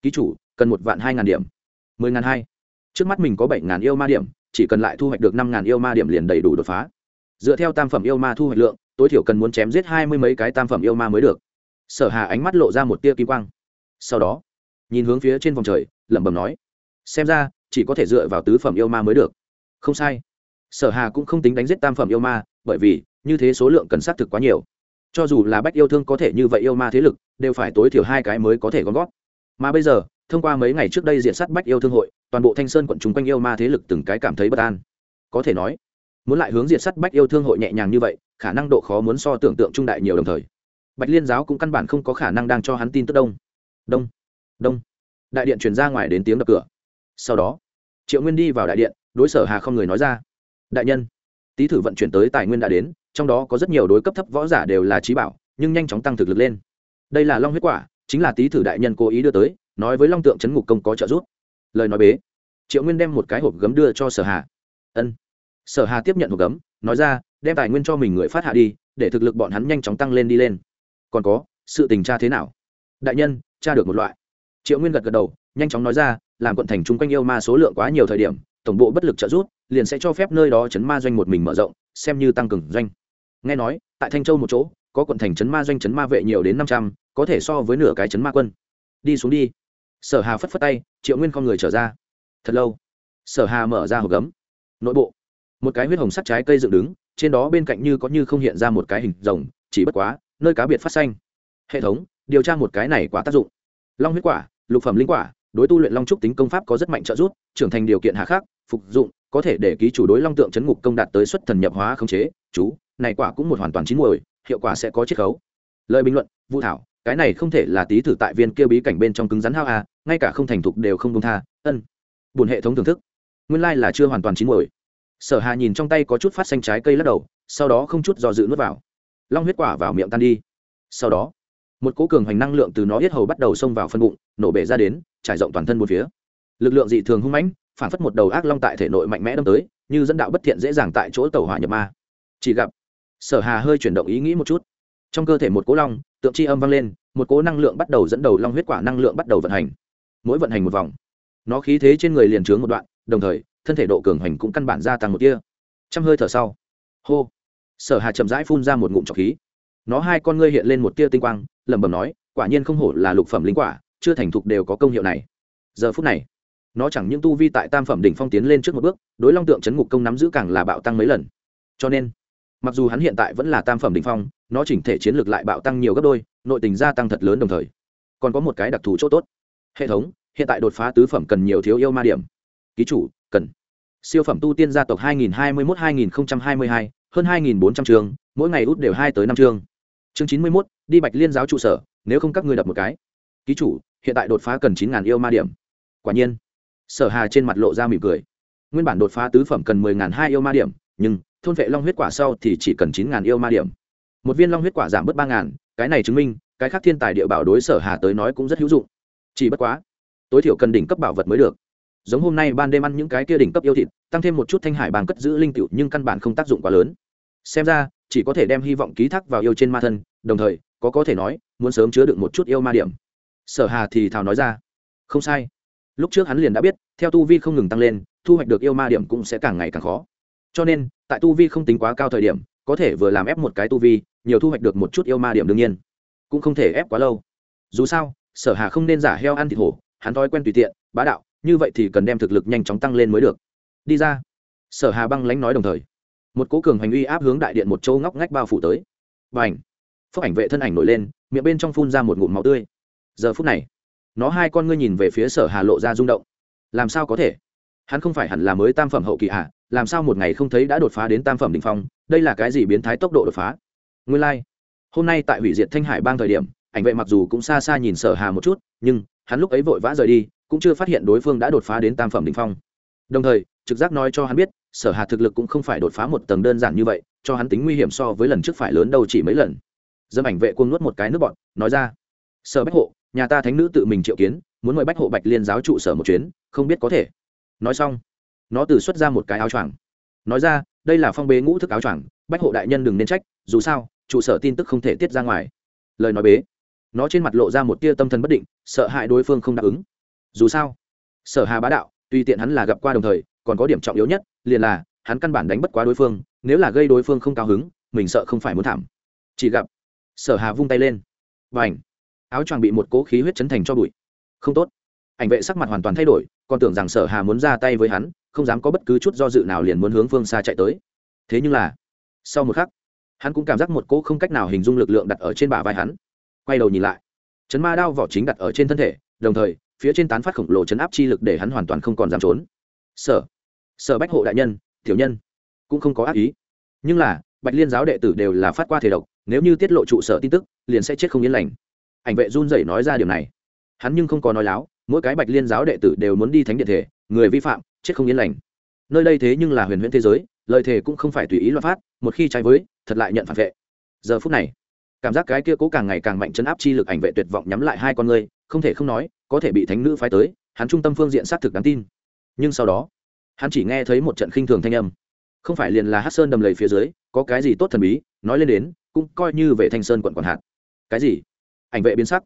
Ký chủ, cần một vạn hai ngàn điểm. Mười ngàn hai. Trước mắt mình có bảy ngàn yêu ma điểm, chỉ cần lại thu hoạch được năm ngàn yêu ma điểm liền đầy đủ đột phá. Dựa theo tam phẩm yêu ma thu hoạch lượng, tối thiểu cần muốn chém giết hai mươi mấy cái tam phẩm yêu ma mới được. Sở hà ánh mắt lộ ra một tia kim quang. Sau đó nhìn hướng phía trên vòng trời, lẩm bẩm nói, xem ra, chỉ có thể dựa vào tứ phẩm yêu ma mới được. Không sai. Sở hà cũng không tính đánh giết tam phẩm yêu ma, bởi vì, như thế số lượng cần xác thực quá nhiều. Cho dù là bách yêu thương có thể như vậy yêu ma thế lực, đều phải tối thiểu hai cái mới có thể gom gót mà bây giờ, thông qua mấy ngày trước đây diện sát bách yêu thương hội, toàn bộ thanh sơn quận chúng quanh yêu ma thế lực từng cái cảm thấy bất an. Có thể nói, muốn lại hướng diện sát bách yêu thương hội nhẹ nhàng như vậy, khả năng độ khó muốn so tưởng tượng trung đại nhiều đồng thời. Bạch liên giáo cũng căn bản không có khả năng đang cho hắn tin tức đông. Đông đông. Đại điện chuyển ra ngoài đến tiếng đập cửa. Sau đó, triệu nguyên đi vào đại điện, đối sở hà không người nói ra. Đại nhân, tý thử vận chuyển tới tài nguyên đã đến, trong đó có rất nhiều đối cấp thấp võ giả đều là trí bảo, nhưng nhanh chóng tăng thực lực lên. Đây là long huyết quả, chính là tý thử đại nhân cố ý đưa tới, nói với long tượng trấn ngục công có trợ giúp. Lời nói bế, triệu nguyên đem một cái hộp gấm đưa cho sở hà. Ân. Sở hà tiếp nhận hộp gấm, nói ra, đem tài nguyên cho mình người phát hạ đi, để thực lực bọn hắn nhanh chóng tăng lên đi lên. Còn có, sự tình tra thế nào? Đại nhân, tra được một loại triệu nguyên gật gật đầu, nhanh chóng nói ra, làm quận thành chung quanh yêu ma số lượng quá nhiều thời điểm, tổng bộ bất lực trợ giúp, liền sẽ cho phép nơi đó chấn ma doanh một mình mở rộng, xem như tăng cường doanh. Nghe nói, tại thanh châu một chỗ, có quận thành chấn ma doanh chấn ma vệ nhiều đến năm trăm, có thể so với nửa cái chấn ma quân. Đi xuống đi. Sở hà phất phất tay, triệu nguyên con người trở ra. Thật lâu, sở hà mở ra hộp gấm. Nội bộ. Một cái huyết hồng sắt trái cây dựng đứng, trên đó bên cạnh như có như không hiện ra một cái hình rồng, chỉ bất quá, nơi cá biệt phát xanh. Hệ thống, điều tra một cái này quá tác dụng long huyết quả, lục phẩm linh quả, đối tu luyện long trúc tính công pháp có rất mạnh trợ giúp, trưởng thành điều kiện hạ khắc phục dụng, có thể để ký chủ đối long tượng chấn ngục công đạt tới xuất thần nhập hóa khống chế. Chú, này quả cũng một hoàn toàn chín muồi, hiệu quả sẽ có chiết khấu. Lời bình luận vũ thảo, cái này không thể là tí thử tại viên kia bí cảnh bên trong cứng rắn hao à ngay cả không thành thục đều không công tha, ân. Buồn hệ thống thưởng thức. Nguyên lai là chưa hoàn toàn chín muồi. Sở hà nhìn trong tay có chút phát xanh trái cây lắc đầu, sau đó không chút do dự nuốt vào. Long huyết quả vào miệng tan đi. Sau đó một cố cường hoành năng lượng từ nó yết hầu bắt đầu xông vào phân bụng, nổ bể ra đến, trải rộng toàn thân một phía. Lực lượng dị thường hung mãnh, phản phất một đầu ác long tại thể nội mạnh mẽ đâm tới, như dẫn đạo bất thiện dễ dàng tại chỗ tàu hỏa nhập ma. Chỉ gặp, sở hà hơi chuyển động ý nghĩ một chút. Trong cơ thể một cố long, tượng chi âm vang lên, một cố năng lượng bắt đầu dẫn đầu long huyết quả năng lượng bắt đầu vận hành. Mỗi vận hành một vòng, nó khí thế trên người liền trướng một đoạn, đồng thời, thân thể độ cường hành cũng căn bản gia tăng một tia. Trăm hơi thở sau, hô, sở hà chậm rãi phun ra một ngụm trọc khí. Nó hai con ngươi hiện lên một tia tinh quang lẩm bẩm nói quả nhiên không hổ là lục phẩm linh quả chưa thành thục đều có công hiệu này. Giờ phút này nó chẳng những tu vi tại tam phẩm đỉnh phong tiến lên trước một bước đối long tượng chấn ngục công nắm giữ càng là bạo tăng mấy lần. Cho nên mặc dù hắn hiện tại vẫn là tam phẩm đỉnh phong nó chỉnh thể chiến lược lại bạo tăng nhiều gấp đôi nội tình gia tăng thật lớn đồng thời. Còn có một cái đặc thù chỗ tốt. Hệ thống hiện tại đột phá tứ phẩm cần nhiều thiếu yêu ma điểm. Ký chủ cần. Siêu phẩm tu tiên gia tộc 2021-2022, hơn 2.400 trường mỗi ngày út đều hai tới năm chương chương 91, đi bạch liên giáo trụ sở nếu không các ngươi đập một cái. Ký chủ hiện tại đột phá cần 9.000 yêu ma điểm. Quả nhiên sở hà trên mặt lộ ra mỉm cười. Nguyên bản đột phá tứ phẩm cần mười ngàn hai yêu ma điểm nhưng thôn vệ long huyết quả sau thì chỉ cần 9.000 yêu ma điểm. Một viên long huyết quả giảm bớt ba ngàn, cái này chứng minh cái khác thiên tài địa bảo đối sở hà tới nói cũng rất hữu dụng. Chỉ bất quá tối thiểu cần đỉnh cấp bảo vật mới được. Giống hôm nay ban đêm ăn những cái kia đỉnh cấp yêu thịt tăng thêm một chút thanh hải bàng cất giữ linh tiểu nhưng căn bản không tác dụng quá lớn. Xem ra chỉ có thể đem hy vọng ký thác vào yêu trên ma thân, đồng thời, có có thể nói, muốn sớm chứa đựng một chút yêu ma điểm. Sở hà thì thào nói ra, không sai. Lúc trước hắn liền đã biết, theo tu vi không ngừng tăng lên, thu hoạch được yêu ma điểm cũng sẽ càng ngày càng khó. Cho nên, tại tu vi không tính quá cao thời điểm, có thể vừa làm ép một cái tu vi, nhiều thu hoạch được một chút yêu ma điểm đương nhiên, cũng không thể ép quá lâu. Dù sao, sở hà không nên giả heo ăn thịt hổ, hắn thói quen tùy tiện, bá đạo, như vậy thì cần đem thực lực nhanh chóng tăng lên mới được. Đi ra. Sở hà băng lánh nói đồng thời một cố cường hành uy áp hướng đại điện một châu ngóc ngách bao phủ tới. Và ảnh phúc ảnh vệ thân ảnh nổi lên, miệng bên trong phun ra một ngụm máu tươi. Giờ phút này, nó hai con ngươi nhìn về phía sở hà lộ ra rung động. Làm sao có thể? Hắn không phải hẳn là mới tam phẩm hậu kỳ hạ làm sao một ngày không thấy đã đột phá đến tam phẩm đ ỉ n h phong? Đây là cái gì biến thái tốc độ đột phá? Nguyên lai、like. hôm nay tại hủy diệt thanh hải bang thời điểm, ảnh vệ mặc dù cũng xa xa nhìn sở hà một chút, nhưng hắn lúc ấy vội vã rời đi, cũng chưa phát hiện đối phương đã đột phá đến tam phẩm đ ỉ n h phong. Đồng thời trực giác nói cho hắn biết, sở hà thực lực cũng không phải đột phá một tầng đơn giản như vậy, cho hắn tính nguy hiểm so với lần trước phải lớn đâu chỉ mấy lần. Dâm ảnh vệ quân nuốt một cái nước bọn nói ra, sở bách hộ, nhà ta thánh nữ tự mình triệu kiến, muốn mời bách hộ bạch liên giáo trụ sở một chuyến, không biết có thể. Nói xong, nó từ xuất ra một cái áo choàng. Nói ra, đây là phong bế ngũ thức áo choàng, bách hộ đại nhân đừng nên trách, dù sao, trụ sở tin tức không thể tiết ra ngoài. Lời nói bế, nó trên mặt lộ ra một tia tâm thần bất định, sợ hại đối phương không đáp ứng. Dù sao, sở hà bá đạo tuy tiện hắn là gặp qua đồng thời còn có điểm trọng yếu nhất, liền là, hắn căn bản đánh bất quá đối phương, nếu là gây đối phương không cao hứng, mình sợ không phải muốn thảm. Chỉ gặp, sở hà vung tay lên. Và ảnh áo choàng bị một cỗ khí huyết chấn thành cho bụi. Không tốt. Ảnh vệ sắc mặt hoàn toàn thay đổi, còn tưởng rằng sở hà muốn ra tay với hắn, không dám có bất cứ chút do dự nào liền muốn hướng phương xa chạy tới. Thế nhưng là, sau một khắc, hắn cũng cảm giác một cỗ không cách nào hình dung lực lượng đặt ở trên bả vai hắn. Quay đầu nhìn lại, chấn ma đao vỏ chính đặt ở trên thân thể, đồng thời, phía trên tán phát khổng lồ chấn áp chi lực để hắn hoàn toàn không còn dám trốn sở sở bách hộ đại nhân tiểu nhân cũng không có ác ý. Nhưng là bạch liên giáo đệ tử đều là phát qua thể độc nếu như tiết lộ trụ sở tin tức liền sẽ chết không yên lành. Ảnh vệ run rẩy nói ra điều này. Hắn nhưng không có nói láo mỗi cái bạch liên giáo đệ tử đều muốn đi thánh điện thể người vi phạm chết không yên lành. Nơi đây thế nhưng là huyền huyễn thế giới lời thề cũng không phải tùy ý luật phát một khi trái với thật lại nhận phản vệ. Giờ phút này cảm giác cái kia cố càng ngày càng mạnh chấn áp chi lực ảnh vệ tuyệt vọng nhắm lại hai con người, không thể không nói có thể bị thánh nữ phái tới hắn trung tâm phương diện xác thực đáng tin nhưng sau đó, hắn chỉ nghe thấy một trận khinh thường thanh âm. Không phải liền là hát sơn đầm lầy phía dưới, có cái gì tốt thần bí, nói lên đến, cũng coi như về thanh sơn quận còn hạt. Cái gì? Ảnh vệ biến sắc.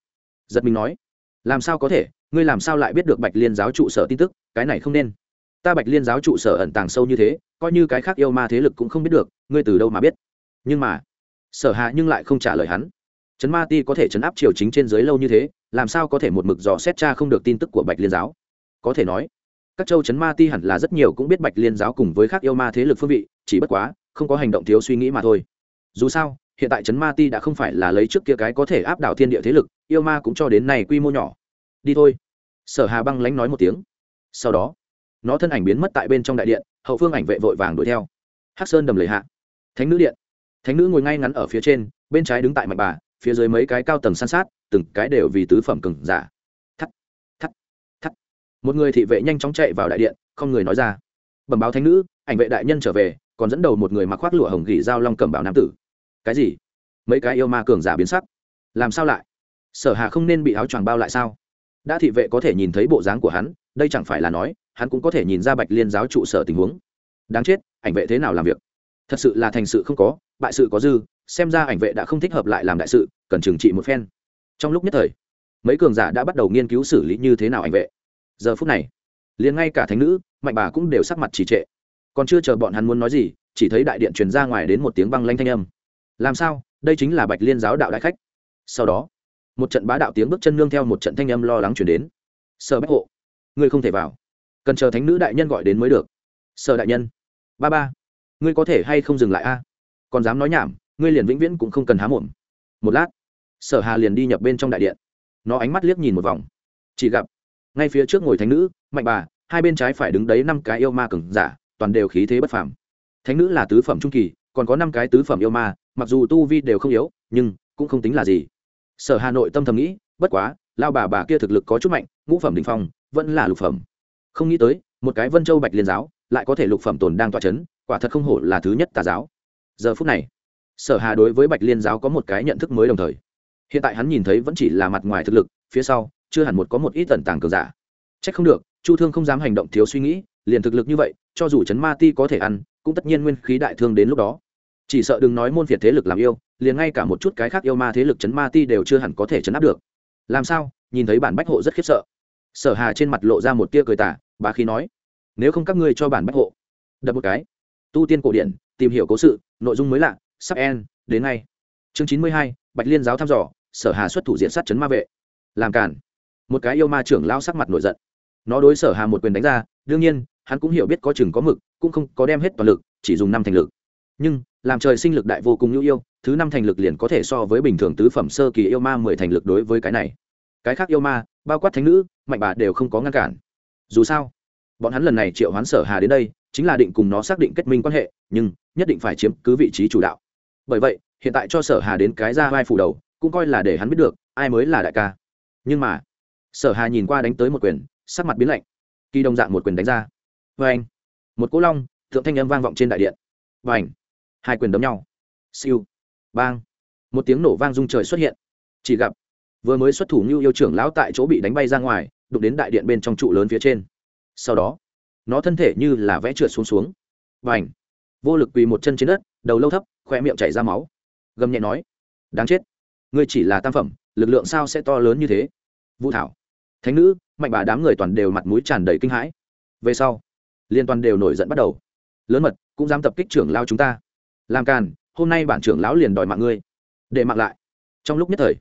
Giật mình nói, làm sao có thể? Ngươi làm sao lại biết được bạch liên giáo trụ sở tin tức? Cái này không nên. Ta bạch liên giáo trụ sở ẩn tàng sâu như thế, coi như cái khác yêu ma thế lực cũng không biết được, ngươi từ đâu mà biết? Nhưng mà, sở hạ nhưng lại không trả lời hắn. Trấn ma ti có thể trấn áp triều chính trên dưới lâu như thế, làm sao có thể một mực dò xét cha không được tin tức của bạch liên giáo? Có thể nói các châu chấn ma ti hẳn là rất nhiều cũng biết bạch liên giáo cùng với khác yêu ma thế lực phương vị, chỉ bất quá, không có hành động thiếu suy nghĩ mà thôi. Dù sao, hiện tại chấn ma ti đã không phải là lấy trước kia cái có thể áp đảo thiên địa thế lực, yêu ma cũng cho đến nay quy mô nhỏ. Đi thôi. Sở hà băng lánh nói một tiếng. Sau đó, nó thân ảnh biến mất tại bên trong đại điện, hậu phương ảnh vệ vội vàng đuổi theo. Hắc sơn đầm lầy hạ. Thánh nữ điện. Thánh nữ ngồi ngay ngắn ở phía trên, bên trái đứng tại mạch bà, phía dưới mấy cái cao tầng san sát, từng cái đều vì tứ phẩm cừng giả một người thị vệ nhanh chóng chạy vào đại điện, không người nói ra. Bẩm báo thánh nữ, ảnh vệ đại nhân trở về, còn dẫn đầu một người mặc khoác lụa hồng gỉ dao long cầm bảo nam tử. Cái gì? Mấy cái yêu ma cường giả biến sắc. Làm sao lại? Sở hà không nên bị áo choàng bao lại sao? Đã thị vệ có thể nhìn thấy bộ dáng của hắn, đây chẳng phải là nói, hắn cũng có thể nhìn ra bạch liên giáo trụ sở tình huống. Đáng chết, ảnh vệ thế nào làm việc? Thật sự là thành sự không có, bại sự có dư, xem ra ảnh vệ đã không thích hợp lại làm đại sự, cần trừng trị một phen. Trong lúc nhất thời, mấy cường giả đã bắt đầu nghiên cứu xử lý như thế nào ảnh vệ giờ phút này, liền ngay cả thánh nữ, mạnh bà cũng đều sắc mặt trì trệ. Còn chưa chờ bọn hắn muốn nói gì, chỉ thấy đại điện truyền ra ngoài đến một tiếng băng lanh thanh âm. Làm sao? Đây chính là bạch liên giáo đạo đại khách. Sau đó, một trận bá đạo tiếng bước chân nương theo một trận thanh âm lo lắng chuyển đến. Sở bách hộ, ngươi không thể vào. Cần chờ thánh nữ đại nhân gọi đến mới được. Sở đại nhân, ba ba, ngươi có thể hay không dừng lại a? Còn dám nói nhảm, ngươi liền vĩnh viễn cũng không cần há mồm. Một lát, sở hà liền đi nhập bên trong đại điện. Nó ánh mắt liếc nhìn một vòng. Chỉ gặp ngay phía trước ngồi thánh nữ mạnh bà hai bên trái phải đứng đấy năm cái yêu ma cừng giả toàn đều khí thế bất phàm. Thánh nữ là tứ phẩm trung kỳ còn có năm cái tứ phẩm yêu ma mặc dù tu vi đều không yếu nhưng cũng không tính là gì. Sở hà nội tâm thầm nghĩ bất quá lao bà bà kia thực lực có chút mạnh ngũ phẩm đình phong vẫn là lục phẩm. Không nghĩ tới một cái vân châu bạch liên giáo lại có thể lục phẩm tồn đang tọa chấn, quả thật không hổ là thứ nhất tà giáo. Giờ phút này sở hà đối với bạch liên giáo có một cái nhận thức mới đồng thời. Hiện tại hắn nhìn thấy vẫn chỉ là mặt ngoài thực lực phía sau chưa hẳn một có một ít tần tàng cường giả. Trách không được, chu thương không dám hành động thiếu suy nghĩ, liền thực lực như vậy, cho dù chấn ma ti có thể ăn, cũng tất nhiên nguyên khí đại thương đến lúc đó. Chỉ sợ đừng nói môn việt thế lực làm yêu, liền ngay cả một chút cái khác yêu ma thế lực chấn ma ti đều chưa hẳn có thể chấn áp được. Làm sao? Nhìn thấy bản bách hộ rất khiếp sợ. Sở hà trên mặt lộ ra một tia cười tả bà khí nói, nếu không các ngươi cho bản bách hộ đập một cái. Tu tiên cổ điển, tìm hiểu cố sự, nội dung mới lạ, sắp en đến ngay. Chương chín mươi hai, bạch liên giáo thăm dò, sở hà xuất thủ diện sát chấn ma vệ. Làm cản một cái yêu ma trưởng lao sắc mặt nổi giận. Nó đối sở hà một quyền đánh ra, đương nhiên, hắn cũng hiểu biết có chừng có mực, cũng không có đem hết toàn lực, chỉ dùng năm thành lực. Nhưng, làm trời sinh lực đại vô cùng nhu yêu, thứ năm thành lực liền có thể so với bình thường tứ phẩm sơ kỳ yêu ma mười thành lực đối với cái này. Cái khác yêu ma, bao quát thánh nữ, mạnh bà đều không có ngăn cản. Dù sao, bọn hắn lần này triệu hoán sở hà đến đây, chính là định cùng nó xác định kết minh quan hệ, nhưng, nhất định phải chiếm cứ vị trí chủ đạo. Bởi vậy, hiện tại cho sở hà đến cái ra vai phủ đầu, cũng coi là để hắn biết được, ai mới là đại ca. Nhưng mà sở hà nhìn qua đánh tới một quyền, sắc mặt biến lạnh. Kỳ đồng dạng một quyền đánh ra. Vê anh một cỗ long, thượng thanh âm vang vọng trên đại điện. Và ảnh hai quyền đấm nhau. Siêu. Bang. Một tiếng nổ vang rung trời xuất hiện. Chỉ gặp, vừa mới xuất thủ như yêu trưởng lão tại chỗ bị đánh bay ra ngoài, đụng đến đại điện bên trong trụ lớn phía trên. Sau đó, nó thân thể như là vẽ trượt xuống xuống. Và ảnh vô lực quỳ một chân trên đất, đầu lâu thấp khoe miệng chảy ra máu. Gầm nhẹ nói, đáng chết. Ngươi chỉ là tam phẩm, lực lượng sao sẽ to lớn như thế? Vũ thảo thánh nữ, mạnh bà đám người toàn đều mặt mũi tràn đầy kinh hãi. Về sau, liên toàn đều nổi giận bắt đầu. Lớn mật, cũng dám tập kích trưởng lao chúng ta. Làm càn, hôm nay bản trưởng lão liền đòi mạng ngươi. Để mạng lại. Trong lúc nhất thời,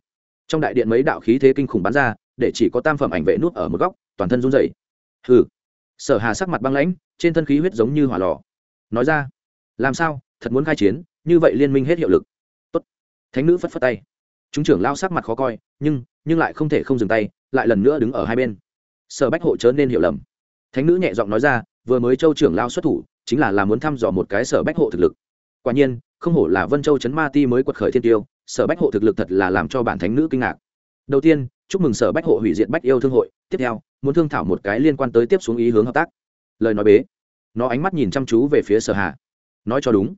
trong đại điện mấy đạo khí thế kinh khủng bắn ra, để chỉ có tam phẩm ảnh vệ nút ở một góc, toàn thân run rẩy. Hừ. Sở hà sắc mặt băng lãnh, trên thân khí huyết giống như hỏa lò. Nói ra, làm sao? Thật muốn khai chiến, như vậy liên minh hết hiệu lực. Tốt. thánh nữ phất phất tay. Chúng trưởng lao sắc mặt khó coi, nhưng nhưng lại không thể không dừng tay, lại lần nữa đứng ở hai bên. Sở bách hộ chớ nên hiểu lầm. Thánh nữ nhẹ giọng nói ra, vừa mới châu trưởng lao xuất thủ, chính là là muốn thăm dò một cái sở bách hộ thực lực. Quả nhiên, không hổ là vân châu trấn ma ti mới quật khởi thiên tiêu, sở bách hộ thực lực thật là làm cho bản thánh nữ kinh ngạc. Đầu tiên, chúc mừng sở bách hộ hủy diệt bách yêu thương hội, tiếp theo, muốn thương thảo một cái liên quan tới tiếp xuống ý hướng hợp tác. Lời nói bế. Nó ánh mắt nhìn chăm chú về phía sở hà. Nói cho đúng.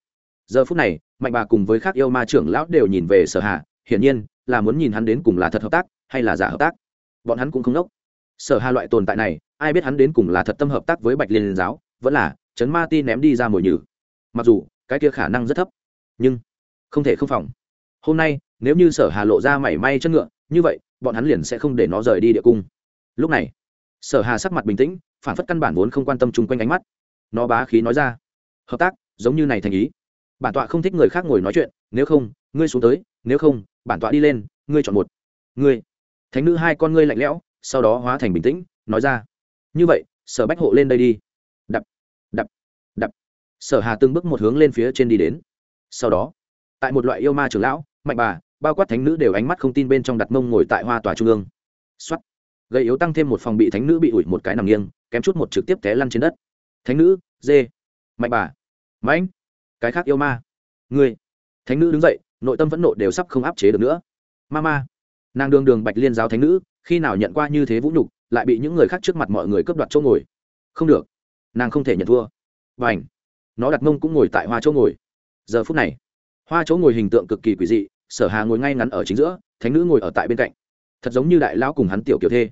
Giờ phút này, mạnh bà cùng với các yêu ma trưởng lão đều nhìn về sở hà, hiển nhiên, là muốn nhìn hắn đến cùng là thật hợp tác hay là giả hợp tác? Bọn hắn cũng không nốc sở hà loại tồn tại này, ai biết hắn đến cùng là thật tâm hợp tác với bạch liên giáo, vẫn là chấn ma ti ném đi ra mồi nhử. Mặc dù, cái kia khả năng rất thấp, nhưng không thể không phòng. Hôm nay, nếu như sở hà lộ ra mảy may chân ngựa, như vậy, bọn hắn liền sẽ không để nó rời đi địa cung. Lúc này, sở hà sắc mặt bình tĩnh, phản phất căn bản vốn không quan tâm chung quanh ánh mắt. Nó bá khí nói ra, hợp tác, giống như này thành ý. Bản tọa không thích người khác ngồi nói chuyện, nếu không, ngươi xuống tới, nếu không, bản tọa đi lên, ngươi chọn một. Ngươi thánh nữ hai con ngươi lạnh lẽo, sau đó hóa thành bình tĩnh, nói ra, như vậy, sở bách hộ lên đây đi. Đập đập đập. Sở hà từng bước một hướng lên phía trên đi đến. Sau đó, tại một loại yêu ma trưởng lão, mạnh bà, bao quát thánh nữ đều ánh mắt không tin bên trong đặt mông ngồi tại hoa tòa trung ương. Xuất gây yếu tăng thêm một phòng bị thánh nữ bị ủi một cái nằm nghiêng, kém chút một trực tiếp té lăn trên đất. Thánh nữ, dê. Mạnh bà. Mãnh cái khác yêu ma. Người thánh nữ đứng dậy, nội tâm vẫn nộ đều sắp không áp chế được nữa. Ma ma nàng đường đường bạch liên giáo thánh nữ, khi nào nhận qua như thế vũ nhục, lại bị những người khác trước mặt mọi người cướp đoạt chỗ ngồi. Không được. Nàng không thể nhận thua. Và ảnh nó đặt mông cũng ngồi tại hoa chỗ ngồi. Giờ phút này, hoa chỗ ngồi hình tượng cực kỳ quỷ dị, sở hà ngồi ngay ngắn ở chính giữa, thánh nữ ngồi ở tại bên cạnh. Thật giống như đại lão cùng hắn tiểu kiểu thê.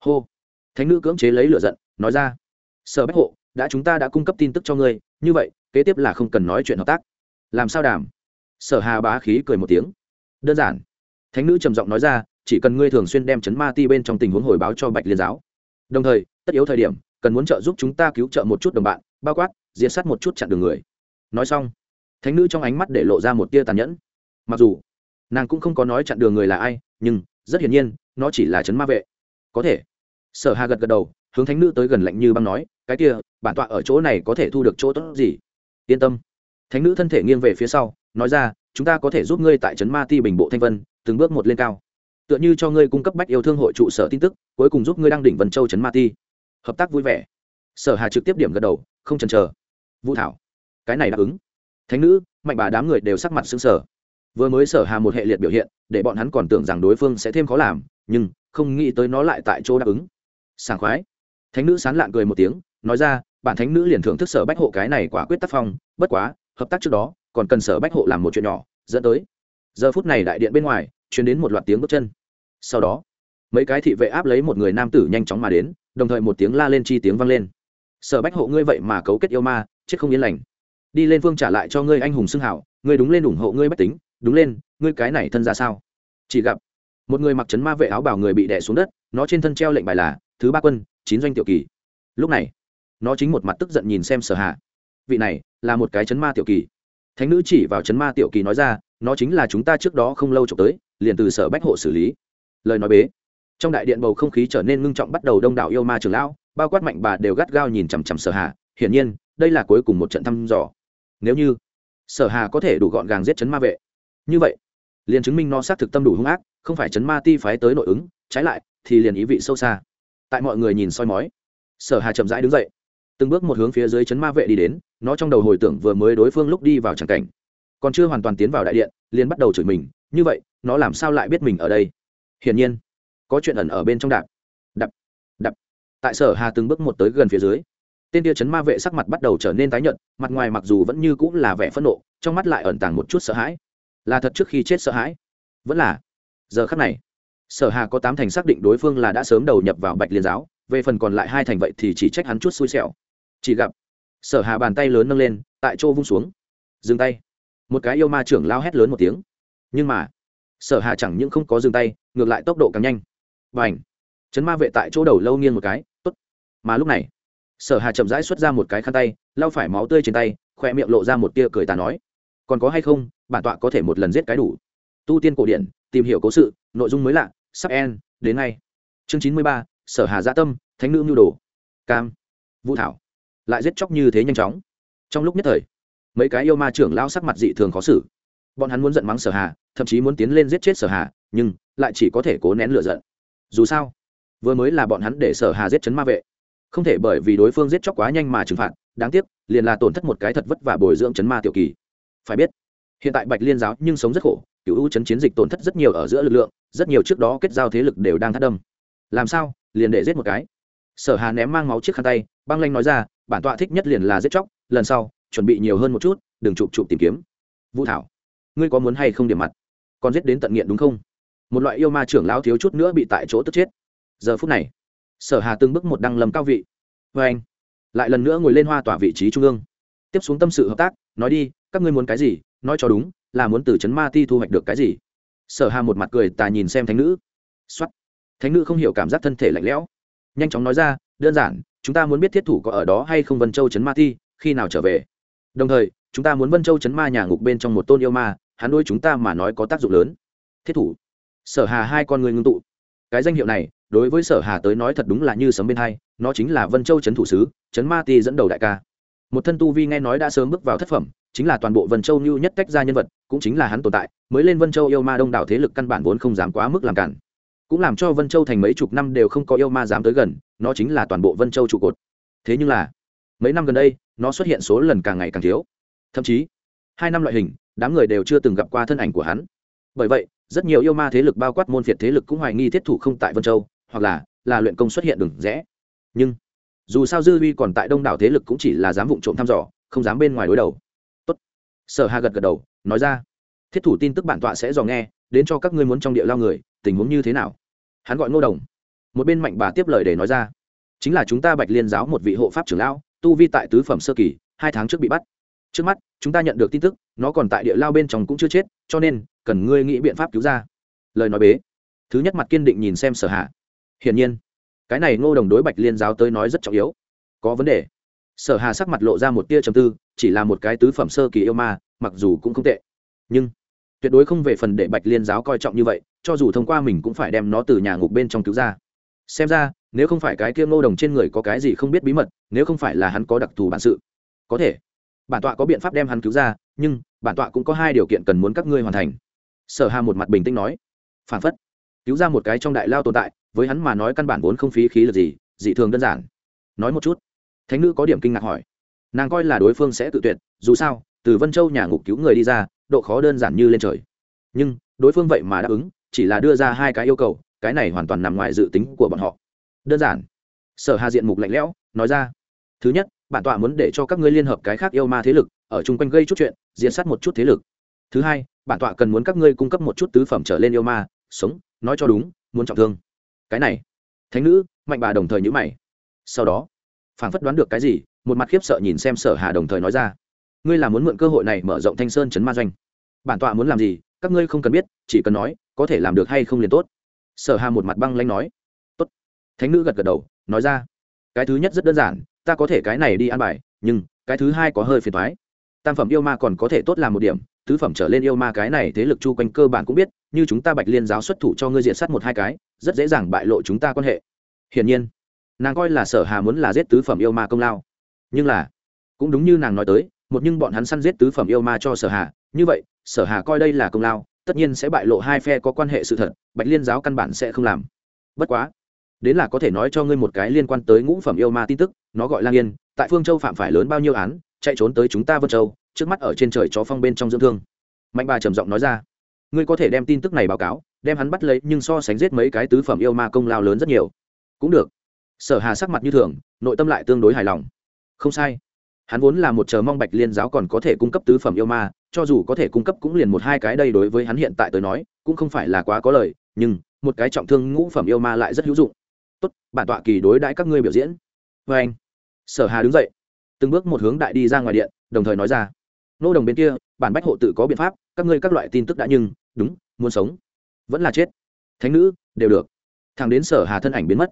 Hô. Thánh nữ cưỡng chế lấy lửa giận, nói ra. Sở bách hộ, đã chúng ta đã cung cấp tin tức cho ngươi, như vậy, kế tiếp là không cần nói chuyện hợp tác. Làm sao đảm sở hà bá khí cười một tiếng. Đơn giản thánh nữ trầm giọng nói ra, chỉ cần ngươi thường xuyên đem chấn ma ti bên trong tình huống hồi báo cho bạch liên giáo. Đồng thời, tất yếu thời điểm, cần muốn trợ giúp chúng ta cứu trợ một chút đồng bạn, bao quát, diệt sát một chút chặn đường người. Nói xong, thánh nữ trong ánh mắt để lộ ra một tia tàn nhẫn. Mặc dù, nàng cũng không có nói chặn đường người là ai, nhưng, rất hiển nhiên, nó chỉ là chấn ma vệ. Có thể, sở hà gật gật đầu, hướng thánh nữ tới gần lạnh như băng nói, cái kia, bản tọa ở chỗ này có thể thu được chỗ tốt gì? Yên tâm. Thánh nữ thân thể nghiêng về phía sau, nói ra, chúng ta có thể giúp ngươi tại trấn ma ti bình bộ thanh vân từng bước một lên cao. Tựa như cho ngươi cung cấp bách yêu thương hội trụ sở tin tức, cuối cùng giúp ngươi đăng đỉnh vân châu trấn ma ti. Hợp tác vui vẻ. Sở hà trực tiếp điểm gật đầu, không chần chờ. Vũ thảo, cái này đáp ứng. Thánh nữ, mạnh bà đám người đều sắc mặt xứng sở vừa mới sở hà một hệ liệt biểu hiện, để bọn hắn còn tưởng rằng đối phương sẽ thêm khó làm, nhưng không nghĩ tới nó lại tại chỗ đáp ứng. Sảng khoái. Thánh nữ sán lạn cười một tiếng, nói ra, bản thánh nữ liền thưởng thức sở bách hộ cái này quả quyết tác phong, bất quá, hợp tác trước đó, còn cần sở bách hộ làm một chuyện nhỏ, dẫn tới. Giờ phút này đại điện bên ngoài chuyển đến một loạt tiếng bước chân. Sau đó, mấy cái thị vệ áp lấy một người nam tử nhanh chóng mà đến, đồng thời một tiếng la lên chi tiếng vang lên. Sở bách hộ ngươi vậy mà cấu kết yêu ma, chết không yên lành. Đi lên phương trả lại cho ngươi anh hùng xưng hảo, ngươi đúng lên ủng hộ ngươi bách tính, đúng lên, ngươi cái này thân ra sao? Chỉ gặp, một người mặc trấn ma vệ áo bảo người bị đẻ xuống đất, nó trên thân treo lệnh bài là, thứ ba quân, chín doanh tiểu kỳ. Lúc này, nó chính một mặt tức giận nhìn xem sở hạ vị này, là một cái chấn ma tiểu kỳ. Thánh nữ chỉ vào chấn ma tiểu kỳ nói ra, nó chính là chúng ta trước đó không lâu trộm tới liền từ sở bách hộ xử lý. Lời nói bế, trong đại điện bầu không khí trở nên ngưng trọng bắt đầu đông đảo yêu ma trường lão, bao quát mạnh bà đều gắt gao nhìn chằm chằm sở hà, hiển nhiên, đây là cuối cùng một trận thăm dò. Nếu như sở hà có thể đủ gọn gàng giết chấn ma vệ, như vậy, liền chứng minh nó xác thực tâm đủ hung ác, không phải chấn ma ti phái tới nội ứng, trái lại, thì liền ý vị sâu xa. Tại mọi người nhìn soi mói, sở hà chậm rãi đứng dậy, từng bước một hướng phía dưới chấn ma vệ đi đến, nó trong đầu hồi tưởng vừa mới đối phương lúc đi vào tràng cảnh, còn chưa hoàn toàn tiến vào đại điện, liền bắt đầu chửi mình như vậy, nó làm sao lại biết mình ở đây? Hiển nhiên, có chuyện ẩn ở bên trong đạp. Đập đập tại sở hà từng bước một tới gần phía dưới, tên tia chấn ma vệ sắc mặt bắt đầu trở nên tái nhợt, mặt ngoài mặc dù vẫn như cũng là vẻ phẫn nộ, trong mắt lại ẩn tàng một chút sợ hãi. Là thật trước khi chết sợ hãi. Vẫn là, giờ khắc này, sở hà có tám thành xác định đối phương là đã sớm đầu nhập vào bạch liên giáo, về phần còn lại hai thành vậy thì chỉ trách hắn chút xui xẻo. Chỉ gặp, sở hà bàn tay lớn nâng lên, tại chỗ vung xuống. Dừng tay. Một cái yêu ma trưởng lao hét lớn một tiếng nhưng mà, sở hà chẳng những không có dừng tay, ngược lại tốc độ càng nhanh. Và ảnh chấn ma vệ tại chỗ đầu lâu nghiêng một cái, tốt. Mà lúc này, sở hà chậm rãi xuất ra một cái khăn tay, lau phải máu tươi trên tay khoe miệng lộ ra một tia cười tà nói. Còn có hay không, bản tọa có thể một lần giết cái đủ. Tu tiên cổ điển, tìm hiểu cố sự, nội dung mới lạ, sắp en đến ngay. Chương chín mươi ba, sở hà gia tâm, thánh nữ mưu đồ. Cam. Vũ thảo. Lại giết chóc như thế nhanh chóng. Trong lúc nhất thời, mấy cái yêu ma trưởng lao sắc mặt dị thường khó xử. Bọn hắn muốn giận mắng sở hà thậm chí muốn tiến lên giết chết sở hà, nhưng lại chỉ có thể cố nén lửa giận. Dù sao, vừa mới là bọn hắn để sở hà giết chấn ma vệ. Không thể bởi vì đối phương giết chóc quá nhanh mà trừng phạt, đáng tiếc, liền là tổn thất một cái thật vất vả bồi dưỡng chấn ma tiểu kỳ. Phải biết, hiện tại bạch liên giáo nhưng sống rất khổ cựu ưu chấn chiến dịch tổn thất rất nhiều ở giữa lực lượng, rất nhiều trước đó kết giao thế lực đều đang thắt đâm. Làm sao, liền để giết một cái? Sở hà ném mang máu chiếc khăn tay, băng lanh nói ra, bản tọa thích nhất liền là giết chóc, lần sau, chuẩn bị nhiều hơn một chút, đừng chụp chụp tìm kiếm. Vũ thảo, ngươi có muốn hay không điểm mặt? Còn giết đến tận nghiện đúng không? Một loại yêu ma trưởng lão thiếu chút nữa bị tại chỗ tức chết. Giờ phút này, sở hà từng bước một đăng lầm cao vị. Vê anh, lại lần nữa ngồi lên hoa tỏa vị trí trung ương. Tiếp xuống tâm sự hợp tác, nói đi, các ngươi muốn cái gì? Nói cho đúng, là muốn từ chấn ma ti thu hoạch được cái gì? Sở hà một mặt cười tà nhìn xem thánh nữ. Xuất thánh nữ không hiểu cảm giác thân thể lạnh lẽo. Nhanh chóng nói ra, đơn giản, chúng ta muốn biết thiết thủ có ở đó hay không vân châu chấn ma ti, khi nào trở về. Đồng thời, chúng ta muốn vân châu chấn ma nhà ngục bên trong một tôn yêu ma hắn đôi chúng ta mà nói có tác dụng lớn. Thiết thủ. Sở hà hai con người ngưng tụ. Cái danh hiệu này, đối với sở hà tới nói thật đúng là như sấm bên hai, nó chính là vân châu chấn thủ sứ, chấn ma ti dẫn đầu đại ca. Một thân tu vi nghe nói đã sớm bước vào thất phẩm, chính là toàn bộ vân châu như nhất tách ra nhân vật, cũng chính là hắn tồn tại, mới lên vân châu yêu ma đông đảo thế lực căn bản vốn không dám quá mức làm cản. Cũng làm cho vân châu thành mấy chục năm đều không có yêu ma dám tới gần, nó chính là toàn bộ vân châu trụ cột. Thế nhưng là, mấy năm gần đây, nó xuất hiện số lần càng ngày càng thiếu. Thậm chí hai năm loại hình, đám người đều chưa từng gặp qua thân ảnh của hắn. Bởi vậy, rất nhiều yêu ma thế lực bao quát môn phiệt thế lực cũng hoài nghi thiết thủ không tại vân châu, hoặc là là luyện công xuất hiện đừng rẽ. Nhưng, dù sao dư huy còn tại đông đảo thế lực cũng chỉ là dám vụng trộm thăm dò, không dám bên ngoài đối đầu. Tốt. sở hà gật gật đầu, nói ra. Thiết thủ tin tức bản tọa sẽ dò nghe, đến cho các ngươi muốn trong địa lao người, tình huống như thế nào? Hắn gọi ngô đồng. Một bên mạnh bà tiếp lời để nói ra. Chính là chúng ta bạch liên giáo một vị hộ pháp trưởng lão, tu vi tại tứ phẩm sơ kỳ, hai tháng trước bị bắt trước mắt, chúng ta nhận được tin tức, nó còn tại địa lao bên trong cũng chưa chết, cho nên, cần ngươi nghĩ biện pháp cứu ra. Lời nói bế. Thứ nhất mặt kiên định nhìn xem sở hạ. Hiển nhiên, cái này ngô đồng đối bạch liên giáo tới nói rất trọng yếu. Có vấn đề. Sở hà sắc mặt lộ ra một tia trầm tư, chỉ là một cái tứ phẩm sơ kỳ yêu ma, mặc dù cũng không tệ. Nhưng, tuyệt đối không về phần để bạch liên giáo coi trọng như vậy, cho dù thông qua mình cũng phải đem nó từ nhà ngục bên trong cứu ra. Xem ra, nếu không phải cái kia ngô đồng trên người có cái gì không biết bí mật, nếu không phải là hắn có đặc thù bản sự, có thể bản tọa có biện pháp đem hắn cứu ra, nhưng bản tọa cũng có hai điều kiện cần muốn các ngươi hoàn thành. Sở hà một mặt bình tĩnh nói, phản phất, cứu ra một cái trong đại lao tồn tại, với hắn mà nói căn bản vốn không phí khí lực gì, dị thường đơn giản. Nói một chút, thánh nữ có điểm kinh ngạc hỏi, nàng coi là đối phương sẽ tự tuyệt, dù sao, từ vân châu nhà ngục cứu người đi ra, độ khó đơn giản như lên trời. Nhưng, đối phương vậy mà đáp ứng, chỉ là đưa ra hai cái yêu cầu, cái này hoàn toàn nằm ngoài dự tính của bọn họ. Đơn giản. Sở hà diện mục lạnh lẽo, nói ra, thứ nhất bản tọa muốn để cho các ngươi liên hợp cái khác yêu ma thế lực, ở chung quanh gây chút chuyện diễn sát một chút thế lực. Thứ hai, bản tọa cần muốn các ngươi cung cấp một chút tứ phẩm trở lên yêu ma, sống, nói cho đúng, muốn trọng thương. Cái này, thánh nữ, mạnh bà đồng thời nhữ mày. Sau đó, phảng phất đoán được cái gì, một mặt khiếp sợ nhìn xem sở hà đồng thời nói ra. Ngươi là muốn mượn cơ hội này mở rộng thanh sơn chấn ma doanh. Bản tọa muốn làm gì, các ngươi không cần biết, chỉ cần nói, có thể làm được hay không liền tốt. Sở hà một mặt băng lanh nói. Tốt. Thánh nữ gật gật đầu, nói ra. Cái thứ nhất rất đơn giản ta có thể cái này đi ăn bài, nhưng cái thứ hai có hơi phiền thoái tam phẩm yêu ma còn có thể tốt làm một điểm, tứ phẩm trở lên yêu ma cái này thế lực chu quanh cơ bản cũng biết, như chúng ta bạch liên giáo xuất thủ cho ngươi diện sát một hai cái, rất dễ dàng bại lộ chúng ta quan hệ. Hiển nhiên, nàng coi là sở hà muốn là giết tứ phẩm yêu ma công lao. Nhưng là, cũng đúng như nàng nói tới, một nhưng bọn hắn săn giết tứ phẩm yêu ma cho sở hà, như vậy, sở hà coi đây là công lao, tất nhiên sẽ bại lộ hai phe có quan hệ sự thật, bạch liên giáo căn bản sẽ không làm. Bất quá đến là có thể nói cho ngươi một cái liên quan tới ngũ phẩm yêu ma tin tức, nó gọi lang yên, tại phương châu phạm phải lớn bao nhiêu án, chạy trốn tới chúng ta vân châu, trước mắt ở trên trời chó phong bên trong dưỡng thương. Mạnh bà trầm giọng nói ra. Ngươi có thể đem tin tức này báo cáo, đem hắn bắt lấy, nhưng so sánh giết mấy cái tứ phẩm yêu ma công lao lớn rất nhiều. Cũng được. Sở hà sắc mặt như thường, nội tâm lại tương đối hài lòng. Không sai. Hắn vốn là một chờ mong bạch liên giáo còn có thể cung cấp tứ phẩm yêu ma, cho dù có thể cung cấp cũng liền một hai cái đây đối với hắn hiện tại tới nói, cũng không phải là quá có lời, nhưng một cái trọng thương ngũ phẩm yêu ma lại rất hữu dụng tốt, bản tọa kỳ đối đãi các ngươi biểu diễn. Vê anh, sở hà đứng dậy, từng bước một hướng đại đi ra ngoài điện, đồng thời nói ra, nô đồng bên kia, bản bách hộ tự có biện pháp, các ngươi các loại tin tức đã nhưng, đúng, muốn sống, vẫn là chết. Thánh nữ, đều được. Thằng đến sở hà thân ảnh biến mất,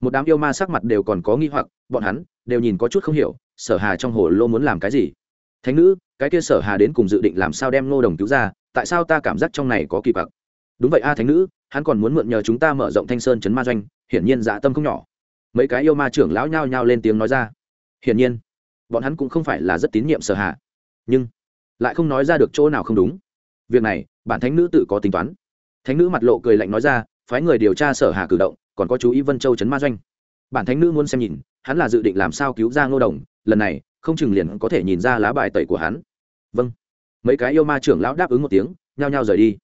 một đám yêu ma sắc mặt đều còn có nghi hoặc, bọn hắn đều nhìn có chút không hiểu, sở hà trong hồ lô muốn làm cái gì? Thánh nữ, cái kia sở hà đến cùng dự định làm sao đem nô đồng cứu ra, tại sao ta cảm giác trong này có kỳ quặc? Đúng vậy a, thánh nữ hắn còn muốn mượn nhờ chúng ta mở rộng thanh sơn chấn ma doanh, hiển nhiên dạ tâm không nhỏ. Mấy cái yêu ma trưởng lão nhao nhao lên tiếng nói ra. Hiển nhiên, bọn hắn cũng không phải là rất tín nhiệm sở hà nhưng lại không nói ra được chỗ nào không đúng. Việc này, bản thánh nữ tự có tính toán. Thánh nữ mặt lộ cười lạnh nói ra, phái người điều tra sở hà cử động, còn có chú ý vân châu chấn ma doanh. Bản thánh nữ muốn xem nhìn, hắn là dự định làm sao cứu ra ngô đồng, lần này, không chừng liền có thể nhìn ra lá bài tẩy của hắn. Vâng. Mấy cái yêu ma trưởng lão đáp ứng một tiếng, nhao nhao rời đi.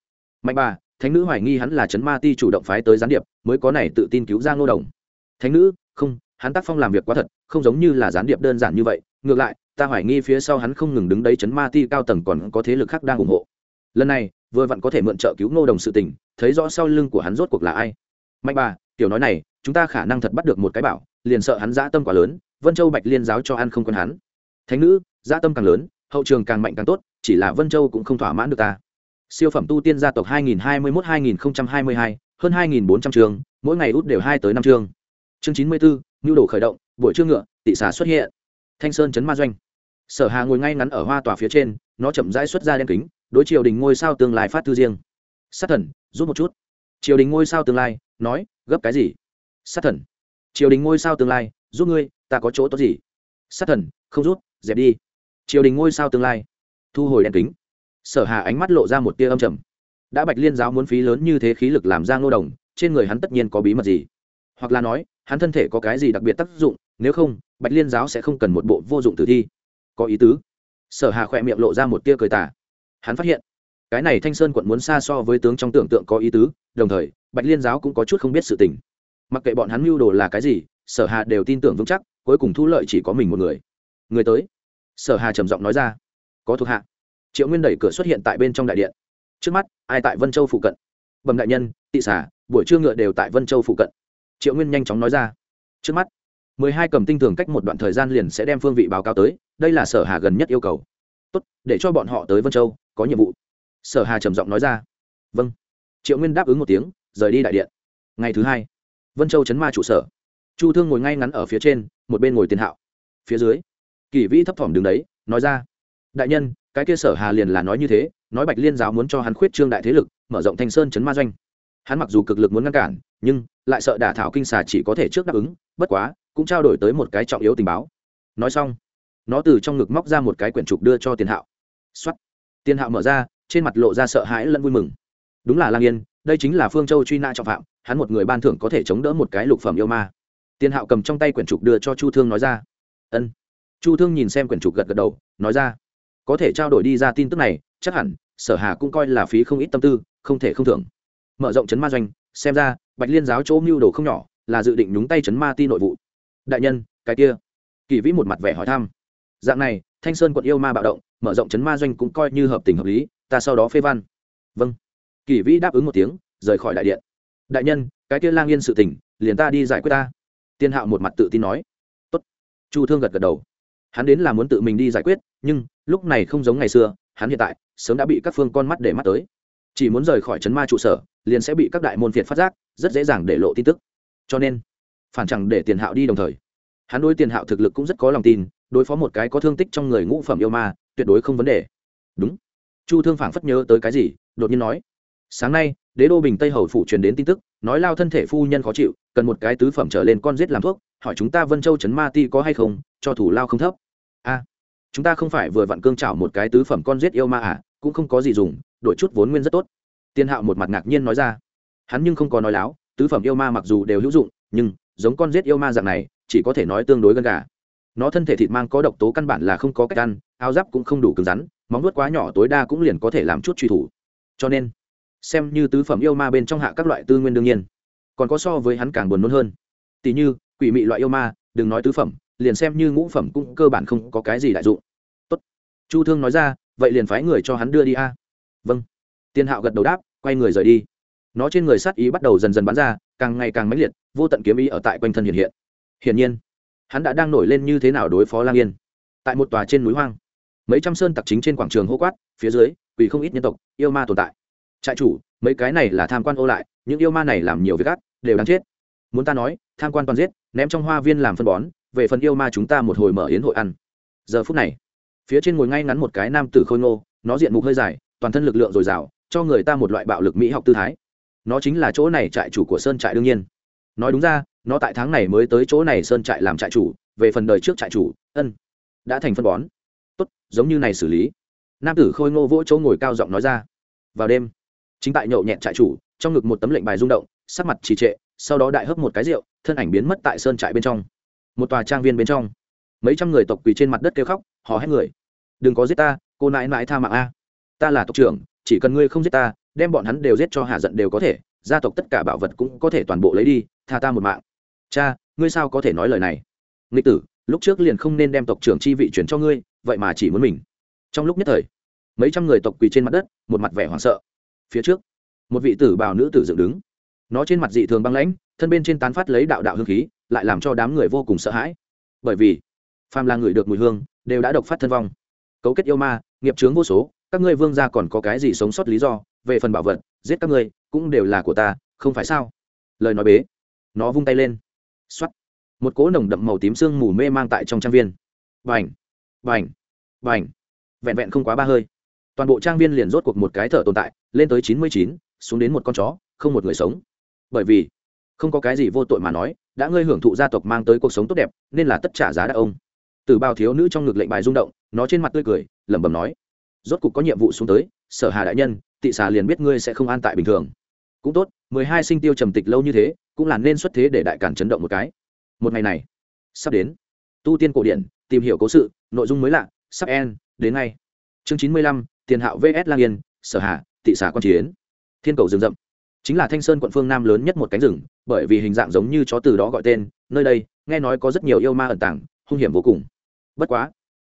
Mạnh bà thánh nữ hoài nghi hắn là chấn ma ti chủ động phái tới gián điệp, mới có này tự tin cứu ra ngô đồng. Thánh nữ, không, hắn tác phong làm việc quá thật, không giống như là gián điệp đơn giản như vậy, ngược lại, ta hoài nghi phía sau hắn không ngừng đứng đấy chấn ma ti cao tầng còn có thế lực khác đang ủng hộ. Lần này, vừa vặn có thể mượn trợ cứu ngô đồng sự tình, thấy rõ sau lưng của hắn rốt cuộc là ai. Mạnh bà, tiểu nói này, chúng ta khả năng thật bắt được một cái bảo, liền sợ hắn dã tâm quá lớn, vân châu bạch liên giáo cho ăn không còn hắn. Thánh nữ, dã tâm càng lớn, hậu trường càng mạnh càng tốt, chỉ là vân châu cũng không thỏa mãn được ta siêu phẩm tu tiên gia tộc 2021-2022, hơn 2.400 trường mỗi ngày út đều hai tới năm trường. chương 94, nhu đồ khởi động buổi trưa ngựa tỷ xà xuất hiện. Thanh sơn chấn ma doanh. Sở hà ngồi ngay ngắn ở hoa tòa phía trên nó chậm rãi xuất ra đen kính đối triều đình ngôi sao tương lai phát thư riêng. Sát thần rút một chút. Triều đình ngôi sao tương lai nói gấp cái gì? Sát thần. Triều đình ngôi sao tương lai giúp ngươi ta có chỗ tốt gì? Sát thần không rút dẹp đi. Triều đình ngôi sao tương lai thu hồi đèn kính sở hà ánh mắt lộ ra một tia âm trầm. Đã bạch liên giáo muốn phí lớn như thế khí lực làm ra ngô đồng, trên người hắn tất nhiên có bí mật gì? Hoặc là nói, hắn thân thể có cái gì đặc biệt tác dụng, nếu không, bạch liên giáo sẽ không cần một bộ vô dụng tử thi. Có ý tứ. Sở hà khỏe miệng lộ ra một tia cười tả hắn phát hiện, cái này thanh sơn quận muốn xa so với tướng trong tưởng tượng có ý tứ, đồng thời, bạch liên giáo cũng có chút không biết sự tình. Mặc kệ bọn hắn mưu đồ là cái gì, sở hà đều tin tưởng vững chắc, cuối cùng thu lợi chỉ có mình một người. Người tới. Sở hà trầm giọng nói ra. Có thuộc hạ triệu nguyên đẩy cửa xuất hiện tại bên trong đại điện. Trước mắt, ai tại vân châu phụ cận? Bẩm đại nhân, tị xả buổi trưa ngựa đều tại vân châu phụ cận. Triệu nguyên nhanh chóng nói ra. Trước mắt, mười hai cầm tinh thường cách một đoạn thời gian liền sẽ đem phương vị báo cáo tới, đây là sở hà gần nhất yêu cầu. Tốt, để cho bọn họ tới vân châu, có nhiệm vụ. Sở hà trầm giọng nói ra. Vâng. Triệu nguyên đáp ứng một tiếng, rời đi đại điện. Ngày thứ hai, vân châu chấn ma trụ sở. Chu thương ngồi ngay ngắn ở phía trên, một bên ngồi tiền hạo. Phía dưới kỷ vĩ thấp thỏm đứng đấy, nói ra. Đại nhân cái kia sở hà liền là nói như thế, nói bạch liên giáo muốn cho hắn khuyết trương đại thế lực, mở rộng thanh sơn chấn ma doanh. Hắn mặc dù cực lực muốn ngăn cản, nhưng lại sợ đả thảo kinh xà chỉ có thể trước đáp ứng, bất quá, cũng trao đổi tới một cái trọng yếu tình báo. Nói xong, nó từ trong ngực móc ra một cái quyển trục đưa cho tiền hạo. Xuất tiền hạo mở ra, trên mặt lộ ra sợ hãi lẫn vui mừng. Đúng là lang yên, đây chính là phương châu truy nã trọng phạm, hắn một người ban thưởng có thể chống đỡ một cái lục phẩm yêu ma. Tiền hạo cầm trong tay quyển trục đưa cho chu thương nói ra. Ân. Chu thương nhìn xem quyển trục gật gật đầu, nói ra có thể trao đổi đi ra tin tức này, chắc hẳn, sở hà cũng coi là phí không ít tâm tư, không thể không thưởng. Mở rộng chấn ma doanh, xem ra, bạch liên giáo chỗ mưu đồ không nhỏ, là dự định nhúng tay chấn ma ti nội vụ. Đại nhân, cái kia. Kỳ vĩ một mặt vẻ hỏi thăm. Dạng này, thanh sơn quận yêu ma bạo động, mở rộng chấn ma doanh cũng coi như hợp tình hợp lý, ta sau đó phê văn. Vâng. Kỳ vĩ đáp ứng một tiếng, rời khỏi đại điện. Đại nhân, cái kia lang yên sự tình, liền ta đi giải quyết ta. Tiên hạo một mặt tự tin nói. Tốt. chu thương gật gật đầu hắn đến là muốn tự mình đi giải quyết, nhưng lúc này không giống ngày xưa, hắn hiện tại sớm đã bị các phương con mắt để mắt tới. Chỉ muốn rời khỏi chấn ma trụ sở, liền sẽ bị các đại môn việt phát giác, rất dễ dàng để lộ tin tức. Cho nên, phản chẳng để tiền hạo đi đồng thời. Hắn đối tiền hạo thực lực cũng rất có lòng tin, đối phó một cái có thương tích trong người ngũ phẩm yêu ma, tuyệt đối không vấn đề. Đúng. Chu thương phảng phất nhớ tới cái gì, đột nhiên nói, sáng nay đế đô bình tây hầu phủ truyền đến tin tức, nói lao thân thể phu nhân khó chịu, cần một cái tứ phẩm trở lên con giết làm thuốc, hỏi chúng ta vân châu trấn ma ti có hay không, cho thủ lao không thấp. A chúng ta không phải vừa vặn cương chảo một cái tứ phẩm con giết yêu ma à cũng không có gì dùng, đổi chút vốn nguyên rất tốt. Tiên hạo một mặt ngạc nhiên nói ra. Hắn nhưng không có nói láo, tứ phẩm yêu ma mặc dù đều hữu dụng, nhưng giống con giết yêu ma dạng này, chỉ có thể nói tương đối gần gà. Nó thân thể thịt mang có độc tố căn bản là không có cách ăn, áo giáp cũng không đủ cứng rắn, móng nuốt quá nhỏ tối đa cũng liền có thể làm chút truy thủ. Cho nên xem như tứ phẩm yêu ma bên trong hạ các loại tư nguyên đương nhiên, còn có so với hắn càng buồn nôn hơn. Tỷ như, quỷ mị loại yêu ma, đừng nói tứ phẩm, liền xem như ngũ phẩm cũng cơ bản không có cái gì đại dụng. Tốt. chu thương nói ra, vậy liền phái người cho hắn đưa đi a. Vâng. Tiên hạo gật đầu đáp, quay người rời đi. Nó trên người sát ý bắt đầu dần dần bắn ra, càng ngày càng mãnh liệt, vô tận kiếm ý ở tại quanh thân hiện hiện. Hiển nhiên, hắn đã đang nổi lên như thế nào đối phó lang yên? Tại một tòa trên núi hoang, mấy trăm sơn tặc chính trên quảng trường hô quát, phía dưới vì không ít nhân tộc, yêu ma tồn tại trại chủ, mấy cái này là tham quan ô lại, những yêu ma này làm nhiều việc gắt đều đáng chết. Muốn ta nói, tham quan toàn giết, ném trong hoa viên làm phân bón, về phần yêu ma chúng ta một hồi mở yến hội ăn. Giờ phút này, phía trên ngồi ngay ngắn một cái nam tử khôi ngô, nó diện mục hơi dài, toàn thân lực lượng dồi dào, cho người ta một loại bạo lực mỹ học tư thái. Nó chính là chỗ này trại chủ của sơn trại đương nhiên. Nói đúng ra, nó tại tháng này mới tới chỗ này sơn trại làm trại chủ, về phần đời trước trại chủ, ân, đã thành phân bón. Tốt, giống như này xử lý. Nam tử khôi ngô vỗ chỗ ngồi cao giọng nói ra. Vào đêm chính tại nhậu nhẹn trại chủ, trong ngực một tấm lệnh bài rung động, sắc mặt trì trệ, sau đó đại hấp một cái rượu, thân ảnh biến mất tại sơn trại bên trong. Một tòa trang viên bên trong. Mấy trăm người tộc quỳ trên mặt đất kêu khóc, hò hét người. Đừng có giết ta, cô nãi nãi tha mạng a. Ta là tộc trưởng, chỉ cần ngươi không giết ta, đem bọn hắn đều giết cho hạ giận đều có thể, gia tộc tất cả bảo vật cũng có thể toàn bộ lấy đi, tha ta một mạng. Cha, ngươi sao có thể nói lời này? Nghịch tử, lúc trước liền không nên đem tộc trưởng chi vị chuyển cho ngươi, vậy mà chỉ muốn mình. Trong lúc nhất thời, mấy trăm người tộc quỳ trên mặt đất, một mặt vẻ hoảng sợ phía trước. Một vị tử bào nữ tử dựng đứng. Nó trên mặt dị thường băng lãnh, thân bên trên tán phát lấy đạo đạo hương khí, lại làm cho đám người vô cùng sợ hãi. Bởi vì, phàm là người được mùi hương, đều đã độc phát thân vong. Cấu kết yêu ma, nghiệp chướng vô số, các ngươi vương gia còn có cái gì sống sót lý do? Về phần bảo vật, giết các ngươi, cũng đều là của ta, không phải sao? Lời nói bế. Nó vung tay lên. X o á t một cỗ nồng đậm màu tím sương mù mê mang tại trong trang viên. Vành vành vành vẹn vẹn không quá ba hơi toàn bộ trang viên liền rốt cuộc một cái thở tồn tại, lên tới chín mươi chín, xuống đến một con chó, không một người sống. Bởi vì, không có cái gì vô tội mà nói, đã ngươi hưởng thụ gia tộc mang tới cuộc sống tốt đẹp, nên là tất trả giá đã ông. Từ bao thiếu nữ trong ngực lệnh bài rung động, nó trên mặt tươi cười, lẩm bẩm nói, rốt cục có nhiệm vụ xuống tới, sở hà đại nhân, tị xà liền biết ngươi sẽ không an tại bình thường. Cũng tốt, mười hai sinh tiêu trầm tịch lâu như thế, cũng là nên xuất thế để đại cản chấn động một cái. Một ngày này, sắp đến. Tu tiên cổ điển, tìm hiểu cố sự, nội dung mới lạ, sắp en đến ngay. Chương chín mươi lăm tiền hạo vs lang yên, sở hạ thị xã quan chiến. Thiên cầu rừng rậm. Chính là thanh sơn quận phương nam lớn nhất một cánh rừng, bởi vì hình dạng giống như chó từ đó gọi tên, nơi đây, nghe nói có rất nhiều yêu ma ẩn tàng, hung hiểm vô cùng. Bất quá,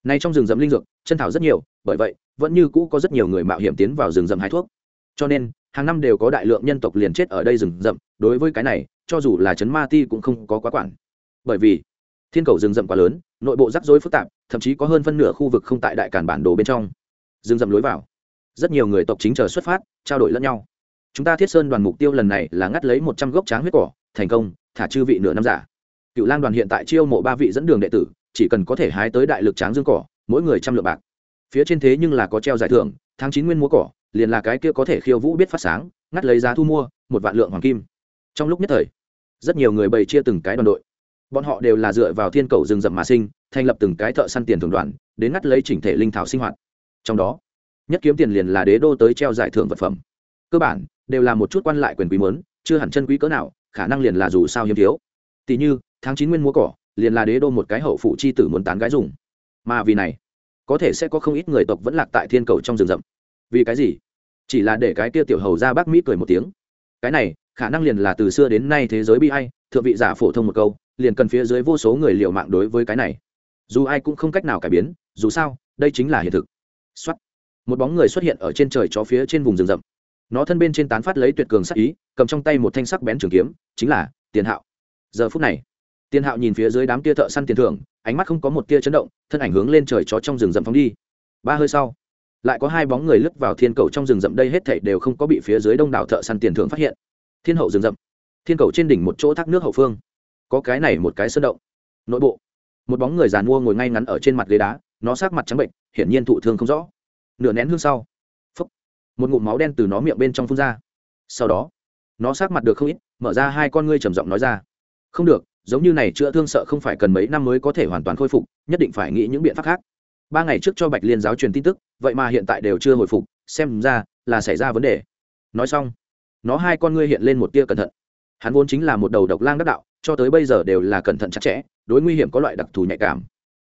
nay trong rừng rậm linh dược, chân thảo rất nhiều, bởi vậy, vẫn như cũ có rất nhiều người mạo hiểm tiến vào rừng rậm hái thuốc. Cho nên, hàng năm đều có đại lượng nhân tộc liền chết ở đây rừng rậm, đối với cái này, cho dù là chấn ma ti cũng không có quá quản. Bởi vì, thiên cầu rừng rậm quá lớn, nội bộ rắc rối phức tạp, thậm chí có hơn phân nửa khu vực không tại đại cản bản đồ bên trong rừng rậm lối vào. Rất nhiều người tộc chính chờ xuất phát, trao đổi lẫn nhau. Chúng ta thiết sơn đoàn mục tiêu lần này là ngắt lấy một trăm gốc tráng huyết cỏ, thành công, thả chư vị nửa năm giả. Cựu lang đoàn hiện tại chiêu mộ ba vị dẫn đường đệ tử, chỉ cần có thể hái tới đại lực tráng dương cỏ, mỗi người trăm lượng bạc. Phía trên thế nhưng là có treo giải thưởng, tháng chín nguyên múa cỏ, liền là cái kia có thể khiêu vũ biết phát sáng, ngắt lấy giá thu mua, một vạn lượng hoàng kim. Trong lúc nhất thời, rất nhiều người bày chia từng cái đoàn đội. Bọn họ đều là dựa vào thiên cầu rừng rậm mà sinh, thành lập từng cái thợ săn tiền thường đoàn, đến ngắt lấy chỉnh thể linh thảo sinh hoạt trong đó, nhất kiếm tiền liền là đế đô tới treo giải thưởng vật phẩm. Cơ bản, đều là một chút quan lại quyền quý mớn chưa hẳn chân quý cỡ nào, khả năng liền là dù sao hiếm thiếu. Tỷ như, tháng chín nguyên múa cỏ, liền là đế đô một cái hậu phụ chi tử muốn tán gái dùng. Mà vì này, có thể sẽ có không ít người tộc vẫn lạc tại thiên cầu trong rừng rậm. Vì cái gì? Chỉ là để cái kia tiểu hầu ra bác mỹ cười một tiếng. Cái này, khả năng liền là từ xưa đến nay thế giới bi i thượng vị giả phổ thông một câu, liền cần phía dưới vô số người liệu mạng đối với cái này. Dù ai cũng không cách nào cải biến, dù sao, đây chính là hiện thực xuất một bóng người xuất hiện ở trên trời chó phía trên vùng rừng rậm. Nó thân bên trên tán phát lấy tuyệt cường sắc ý, cầm trong tay một thanh sắc bén trường kiếm, chính là tiền hạo. Giờ phút này, tiền hạo nhìn phía dưới đám tia thợ săn tiền thưởng, ánh mắt không có một tia chấn động, thân ảnh hướng lên trời chó trong rừng rậm phóng đi. Ba hơi sau, lại có hai bóng người lướt vào thiên cầu trong rừng rậm đây hết thảy đều không có bị phía dưới đông đảo thợ săn tiền thưởng phát hiện. Thiên hậu rừng rậm. Thiên cầu trên đỉnh một chỗ thác nước hậu phương. Có cái này một cái sơn động. Nội bộ, một bóng người giàn mua ngồi ngay ngắn ở trên mặt ghế đá, nó sắc mặt trắng bệnh hiển nhiên thụ thương không rõ. Nửa nén hương sau phốc, một ngụm máu đen từ nó miệng bên trong phun ra. Sau đó nó sát mặt được không ít mở ra hai con ngươi trầm giọng nói ra. Không được giống như này chữa thương sợ không phải cần mấy năm mới có thể hoàn toàn khôi phục nhất định phải nghĩ những biện pháp khác. Ba ngày trước cho bạch liên giáo truyền tin tức vậy mà hiện tại đều chưa hồi phục xem ra là xảy ra vấn đề. Nói xong nó hai con ngươi hiện lên một tia cẩn thận. Hắn vốn chính là một đầu độc lang đắc đạo cho tới bây giờ đều là cẩn thận chặt chẽ đối nguy hiểm có loại đặc thù nhạy cảm.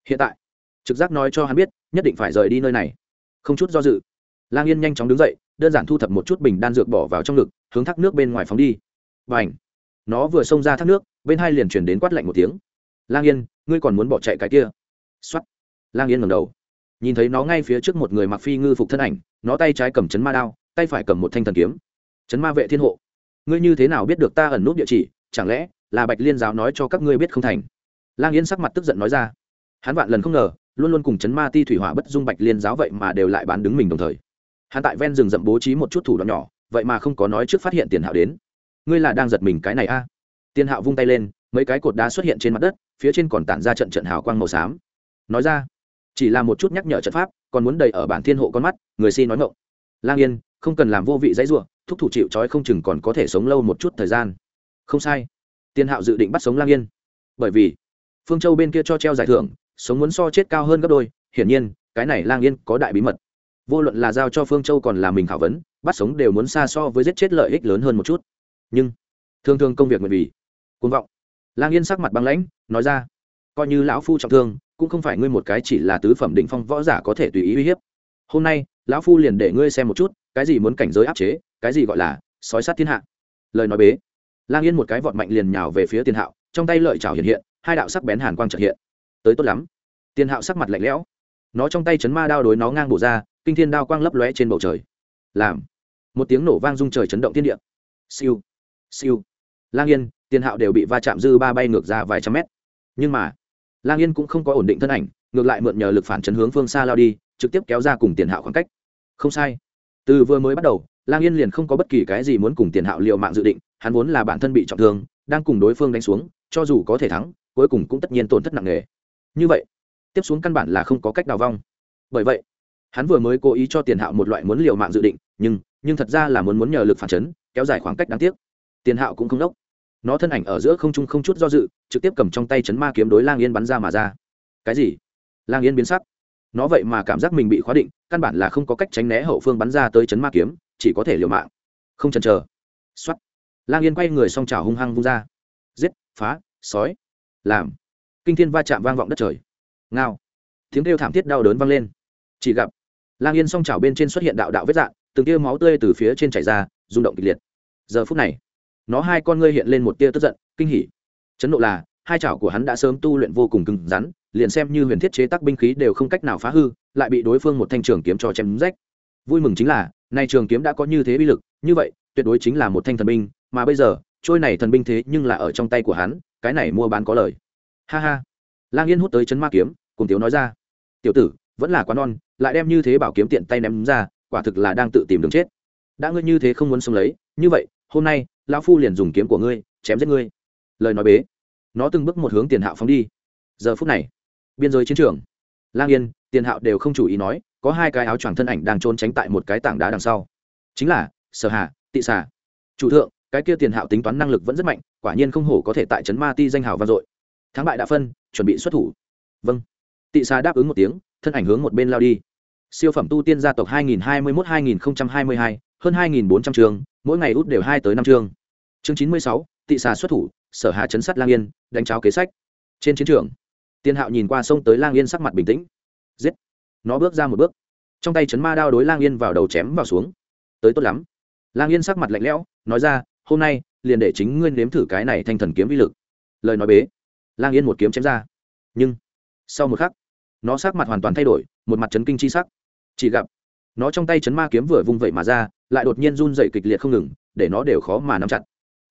Hiện tại trực giác nói cho hắn biết, nhất định phải rời đi nơi này. Không chút do dự, lang yên nhanh chóng đứng dậy, đơn giản thu thập một chút bình đan dược bỏ vào trong ngực, hướng thác nước bên ngoài phóng đi. Và ảnh nó vừa xông ra thác nước, bên hai liền chuyển đến quát lạnh một tiếng. Lang yên, ngươi còn muốn bỏ chạy cái kia? X o á t lang yên ngầm đầu. Nhìn thấy nó ngay phía trước một người mặc phi ngư phục thân ảnh, nó tay trái cầm chấn ma đao, tay phải cầm một thanh thần kiếm. Chấn ma vệ thiên hộ, ngươi như thế nào biết được ta ẩn nút địa chỉ? Chẳng lẽ là bạch liên giáo nói cho các ngươi biết không thành? Lang yên sắc mặt tức giận nói ra. Hắn vạn lần không ngờ luôn luôn cùng chấn ma ti thủy hỏa bất dung bạch liên giáo vậy mà đều lại bán đứng mình đồng thời. Hắn tại ven rừng rậm bố trí một chút thủ đoạn nhỏ, vậy mà không có nói trước phát hiện tiền hạo đến. Ngươi là đang giật mình cái này a? À? tiền hạo vung tay lên, mấy cái cột đá xuất hiện trên mặt đất, phía trên còn tản ra trận trận hào quang màu xám. Nói ra, chỉ là một chút nhắc nhở trận pháp, còn muốn đầy ở bản thiên hộ con mắt, người xin nói ngộng lang yên, không cần làm vô vị dãy ruộng thúc thủ chịu trói không chừng còn có thể sống lâu một chút thời gian. Không sai. Tiền hạo dự định bắt sống lang yên. Bởi vì, phương châu bên kia cho treo giải thưởng sống muốn so chết cao hơn gấp đôi, hiển nhiên, cái này lang yên có đại bí mật. Vô luận là giao cho phương châu còn là mình khảo vấn, bắt sống đều muốn xa so với giết chết lợi ích lớn hơn một chút. Nhưng, thường thường công việc nguyện vì côn vọng. Lang yên sắc mặt băng lãnh, nói ra, coi như lão phu trọng thương, cũng không phải ngươi một cái chỉ là tứ phẩm định phong võ giả có thể tùy ý uy hiếp. Hôm nay, lão phu liền để ngươi xem một chút, cái gì muốn cảnh giới áp chế, cái gì gọi là sói sát thiên hạ. Lời nói bế, lang yên một cái vọt mạnh liền nhào về phía tiền hạo, trong tay lợi chảo hiện hiện, hai đạo sắc bén hàn quang trợ hiện tới tốt lắm. Tiền hạo sắc mặt lạnh lẽo. Nó trong tay chấn ma đao đối nó ngang bổ ra, kinh thiên đao quang lấp lóe trên bầu trời. Làm. Một tiếng nổ vang rung trời chấn động thiên địa. Siêu. Siêu. Lang yên, tiền hạo đều bị va chạm dư ba bay ngược ra vài trăm mét. Nhưng mà, lang yên cũng không có ổn định thân ảnh, ngược lại mượn nhờ lực phản chấn hướng phương xa lao đi, trực tiếp kéo ra cùng tiền hạo khoảng cách. Không sai. Từ vừa mới bắt đầu, lang yên liền không có bất kỳ cái gì muốn cùng tiền hạo liệu mạng dự định, hắn vốn là bản thân bị trọng thương, đang cùng đối phương đánh xuống, cho dù có thể thắng, cuối cùng cũng tất nhiên tổn thất nặng nề như vậy, tiếp xuống căn bản là không có cách đào vong. Bởi vậy, hắn vừa mới cố ý cho tiền hạo một loại muốn liều mạng dự định, nhưng nhưng thật ra là muốn muốn nhờ lực phản chấn, kéo dài khoảng cách đáng tiếc. Tiền hạo cũng không đốc. Nó thân ảnh ở giữa không trung không chút do dự, trực tiếp cầm trong tay chấn ma kiếm đối lang yên bắn ra mà ra. Cái gì? Lang yên biến sắc. Nó vậy mà cảm giác mình bị khóa định, căn bản là không có cách tránh né hậu phương bắn ra tới chấn ma kiếm, chỉ có thể liều mạng. Không chần chờ. X lang yên quay người s o n g trào hung hăng vung ra. Giết, phá, sói. Làm kinh thiên va chạm vang vọng đất trời. Ngao. Tiếng kêu thảm thiết đau đớn vang lên. Chỉ gặp, lang yên song chảo trào bên trên xuất hiện đạo đạo vết dạn, từng tia máu tươi từ phía trên chảy ra, rung động kịch liệt. Giờ phút này, nó hai con ngươi hiện lên một tia tức giận, kinh hỉ. Chấn độ là, hai chảo của hắn đã sớm tu luyện vô cùng cứng rắn, liền xem như huyền thiết chế tác binh khí đều không cách nào phá hư, lại bị đối phương một thanh trường kiếm cho chém rách. Vui mừng chính là, nay trường kiếm đã có như thế uy lực, như vậy, tuyệt đối chính là một thanh thần binh, mà bây giờ, trôi này thần binh thế nhưng là ở trong tay của hắn, cái này mua bán có lời ha ha. Lang yên hút tới chấn ma kiếm, cùng tiếu nói ra, tiểu tử, vẫn là quá non, lại đem như thế bảo kiếm tiện tay ném ra, quả thực là đang tự tìm đường chết. Đã ngươi như thế không muốn sống lấy, như vậy, hôm nay, lão phu liền dùng kiếm của ngươi, chém giết ngươi. Lời nói bế. Nó từng bước một hướng tiền hạo phóng đi. Giờ phút này, biên giới chiến trường. Lang yên, tiền hạo đều không chủ ý nói, có hai cái áo choàng thân ảnh đang trốn tránh tại một cái tảng đá đằng sau. Chính là, sở hà, tị xà. Chủ thượng, cái kia tiền hạo tính toán năng lực vẫn rất mạnh, quả nhiên không hổ có thể tại trấn ma ti danh hào vang dội thắng bại đã phân chuẩn bị xuất thủ. Vâng. Tị xà đáp ứng một tiếng thân ảnh hướng một bên lao đi. Siêu phẩm tu tiên gia tộc 2021-2022, hơn 2.400 trường mỗi ngày út đều hai tới năm chương chương 96, tị xà xuất thủ sở hà chấn sát lang yên đánh cháo kế sách. Trên chiến trường tiên hạo nhìn qua sông tới lang yên sắc mặt bình tĩnh. Giết. Nó bước ra một bước. Trong tay chấn ma đao đối lang yên vào đầu chém vào xuống. Tới tốt lắm. Lang yên sắc mặt lạnh lẽo nói ra hôm nay liền để chính ngươi nếm thử cái này thanh thần kiếm vi lực. Lời nói bế lang yên một kiếm chém ra. Nhưng sau một khắc nó sắc mặt hoàn toàn thay đổi một mặt chấn kinh chi sắc. Chỉ gặp nó trong tay chấn ma kiếm vừa vung vẩy mà ra lại đột nhiên run dậy kịch liệt không ngừng để nó đều khó mà nắm chặt.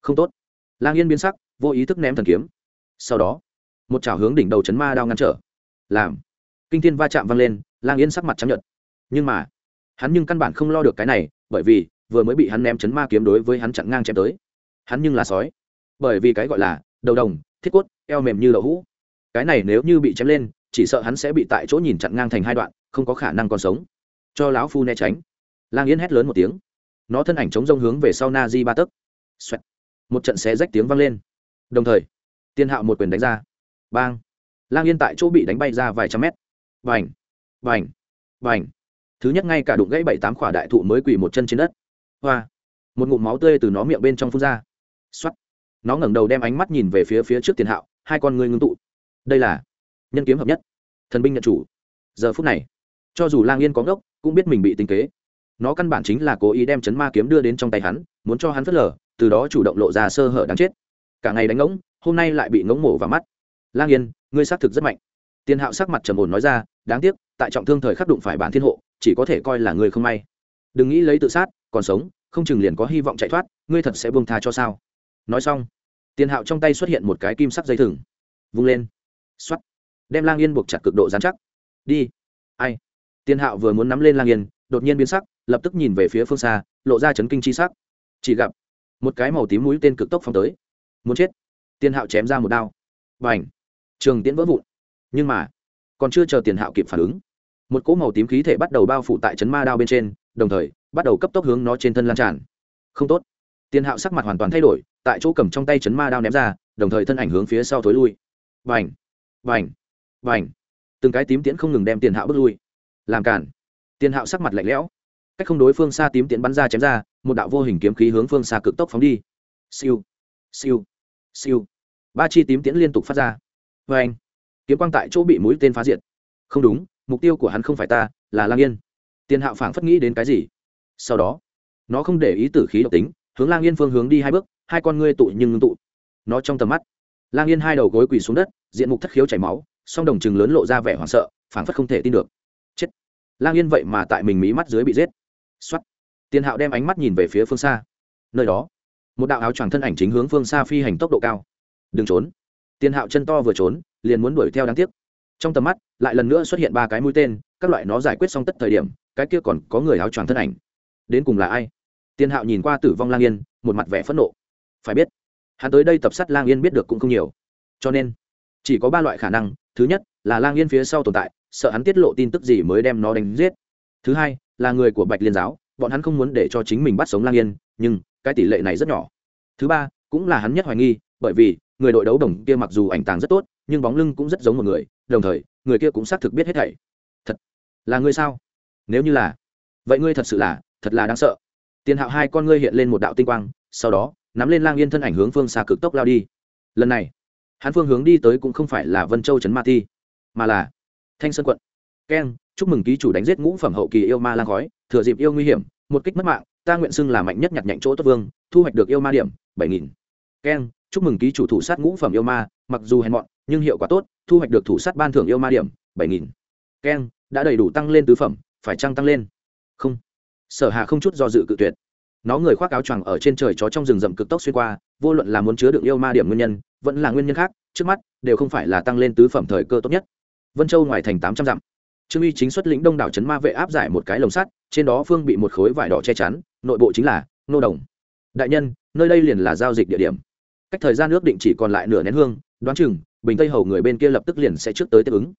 Không tốt. Lang yên biến sắc vô ý thức ném thần kiếm. Sau đó một chảo hướng đỉnh đầu chấn ma đao ngăn trở. Làm kinh thiên va chạm vang lên lang yên sắc mặt trắng nhợt, nhưng mà hắn nhưng căn bản không lo được cái này bởi vì vừa mới bị hắn ném chấn ma kiếm đối với hắn chặn ngang chém tới. Hắn nhưng là sói. Bởi vì cái gọi là đầu đồng thiết quất eo mềm như đậu hũ. Cái này nếu như bị chém lên, chỉ sợ hắn sẽ bị tại chỗ nhìn chặn ngang thành hai đoạn, không có khả năng còn sống. Cho lão phu né tránh. Lang yên hét lớn một tiếng. Nó thân ảnh chống rông hướng về sau na di ba tấc. Xoẹt. một trận xé rách tiếng vang lên. Đồng thời, tiên hạo một quyền đánh ra. Bang. Lang yên tại chỗ bị đánh bay ra vài trăm mét. Vành vành vành thứ nhất ngay cả đụng gãy bảy tám khỏa đại thụ mới quỳ một chân trên đất. Hoa. Một ngụm máu tươi từ nó miệng bên trong phun ra. X o á t nó ngẩng đầu đem ánh mắt nhìn về phía phía trước tiền hạo hai con ngươi ngưng tụ. Đây là nhân kiếm hợp nhất, thần binh nhận chủ. Giờ phút này, cho dù lang yên có ngốc, cũng biết mình bị tính kế. Nó căn bản chính là cố ý đem chấn ma kiếm đưa đến trong tay hắn, muốn cho hắn phớt lờ, từ đó chủ động lộ ra sơ hở đáng chết. Cả ngày đánh ngỗng, hôm nay lại bị ngỗng mổ vào mắt. Lang yên, ngươi xác thực rất mạnh. Tiền hạo sắc mặt trầm ổn nói ra, đáng tiếc, tại trọng thương thời khắc đụng phải bản thiên hộ, chỉ có thể coi là người không may. Đừng nghĩ lấy tự sát, còn sống, không chừng liền có hy vọng chạy thoát, ngươi thật sẽ buông tha cho sao? Nói xong tiền hạo trong tay xuất hiện một cái kim sắc dây thừng. Vung lên. X o á t đem lang yên buộc chặt cực độ dán chắc. Đi. Ai? Tiền hạo vừa muốn nắm lên lang yên, đột nhiên biến sắc, lập tức nhìn về phía phương xa, lộ ra chấn kinh c h i sắc. Chỉ gặp, một cái màu tím mũi tên cực tốc phong tới. Muốn chết. Tiền hạo chém ra một đao. B à n h trường tiễn vỡ vụn. Nhưng mà, còn chưa chờ tiền hạo kịp phản ứng, một cỗ màu tím khí thể bắt đầu bao phủ tại chấn ma đao bên trên, đồng thời bắt đầu cấp tốc hướng nó trên thân lan tràn. Không tốt tiền hạo sắc mặt hoàn toàn thay đổi, tại chỗ cầm trong tay chấn ma đao ném ra, đồng thời thân ảnh hướng phía sau thối lui. Vành vành vành từng cái tím tiễn không ngừng đem tiền hạo bước lui. Làm cản. Tiền hạo sắc mặt lạnh lẽo. Cách không đối phương xa tím tiễn bắn ra chém ra, một đạo vô hình kiếm khí hướng phương xa cực tốc phóng đi. Siêu! Siêu! Siêu! Ba chi tím tiễn liên tục phát ra. Vê anh kiếm quang tại chỗ bị mũi tên phá diệt. Không đúng, mục tiêu của hắn không phải ta, là lang yên. Tiền hạo phảng phất nghĩ đến cái gì. Sau đó, nó không để ý tử khí độc tính hướng lang yên phương hướng đi hai bước, hai con ngươi tụ nhưng ngưng tụ. Nó trong tầm mắt, lang yên hai đầu gối quỳ xuống đất, diện mục thất khiếu chảy máu, song đồng chừng lớn lộ ra vẻ hoảng sợ, phảng phất không thể tin được. Chết! Lang yên vậy mà tại mình mí mắt dưới bị giết. Xuất tiền hạo đem ánh mắt nhìn về phía phương xa. Nơi đó, một đạo áo choàng thân ảnh chính hướng phương xa phi hành tốc độ cao. Đừng trốn! Tiền hạo chân to vừa trốn, liền muốn đuổi theo đáng tiếc. Trong tầm mắt, lại lần nữa xuất hiện ba cái mũi tên, các loại nó giải quyết xong tất thời điểm, cái kia còn có người áo choàng thân ảnh. Đến cùng là ai? Tiền hạo nhìn qua tử vong lang yên, một mặt vẻ phẫn nộ. Phải biết, hắn tới đây tập sát lang yên biết được cũng không nhiều. Cho nên, chỉ có ba loại khả năng. Thứ nhất là lang yên phía sau tồn tại, sợ hắn tiết lộ tin tức gì mới đem nó đánh giết. Thứ hai là người của bạch liên giáo, bọn hắn không muốn để cho chính mình bắt sống lang yên, nhưng cái tỷ lệ này rất nhỏ. Thứ ba cũng là hắn nhất hoài nghi, bởi vì người đội đấu đồng kia mặc dù ảnh tàng rất tốt, nhưng bóng lưng cũng rất giống một người, đồng thời, người kia cũng xác thực biết hết thảy. Thật là ngươi sao? Nếu như là, vậy ngươi thật sự là, thật là đáng sợ tiền hạo hai con ngươi hiện lên một đạo tinh quang, sau đó, nắm lên lang yên thân ảnh hướng phương xa cực tốc lao đi. Lần này, hắn phương hướng đi tới cũng không phải là vân châu trấn ma ti, mà là thanh sơn quận. Keng chúc mừng ký chủ đánh giết ngũ phẩm hậu kỳ yêu ma lang khói, thừa dịp yêu nguy hiểm, một kích mất mạng, ta nguyện xưng là mạnh nhất nhặt nhạnh chỗ tốt vương, thu hoạch được yêu ma điểm, bảy nghìn. Keng chúc mừng ký chủ thủ sát ngũ phẩm yêu ma, mặc dù hèn mọn, nhưng hiệu quả tốt, thu hoạch được thủ sát ban thưởng yêu ma điểm, bảy nghìn. Keng đã đầy đủ tăng lên tứ phẩm, phải trăng tăng lên? Không sở hà không chút do dự cự tuyệt. Nó người khoác áo choàng ở trên trời chó trong rừng rậm cực tốc xuyên qua, vô luận là muốn chứa đựng yêu ma điểm nguyên nhân, vẫn là nguyên nhân khác, trước mắt, đều không phải là tăng lên tứ phẩm thời cơ tốt nhất. Vân châu ngoài thành tám trăm dặm. Trương uy chính xuất lĩnh đông đảo trấn ma vệ áp giải một cái lồng sắt, trên đó phương bị một khối vải đỏ che chắn, nội bộ chính là nô đồng. Đại nhân, nơi đây liền là giao dịch địa điểm. Cách thời gian ước định chỉ còn lại nửa nén hương, đoán chừng, bình tây hầu người bên kia lập tức liền sẽ trước tới tiếp ứng.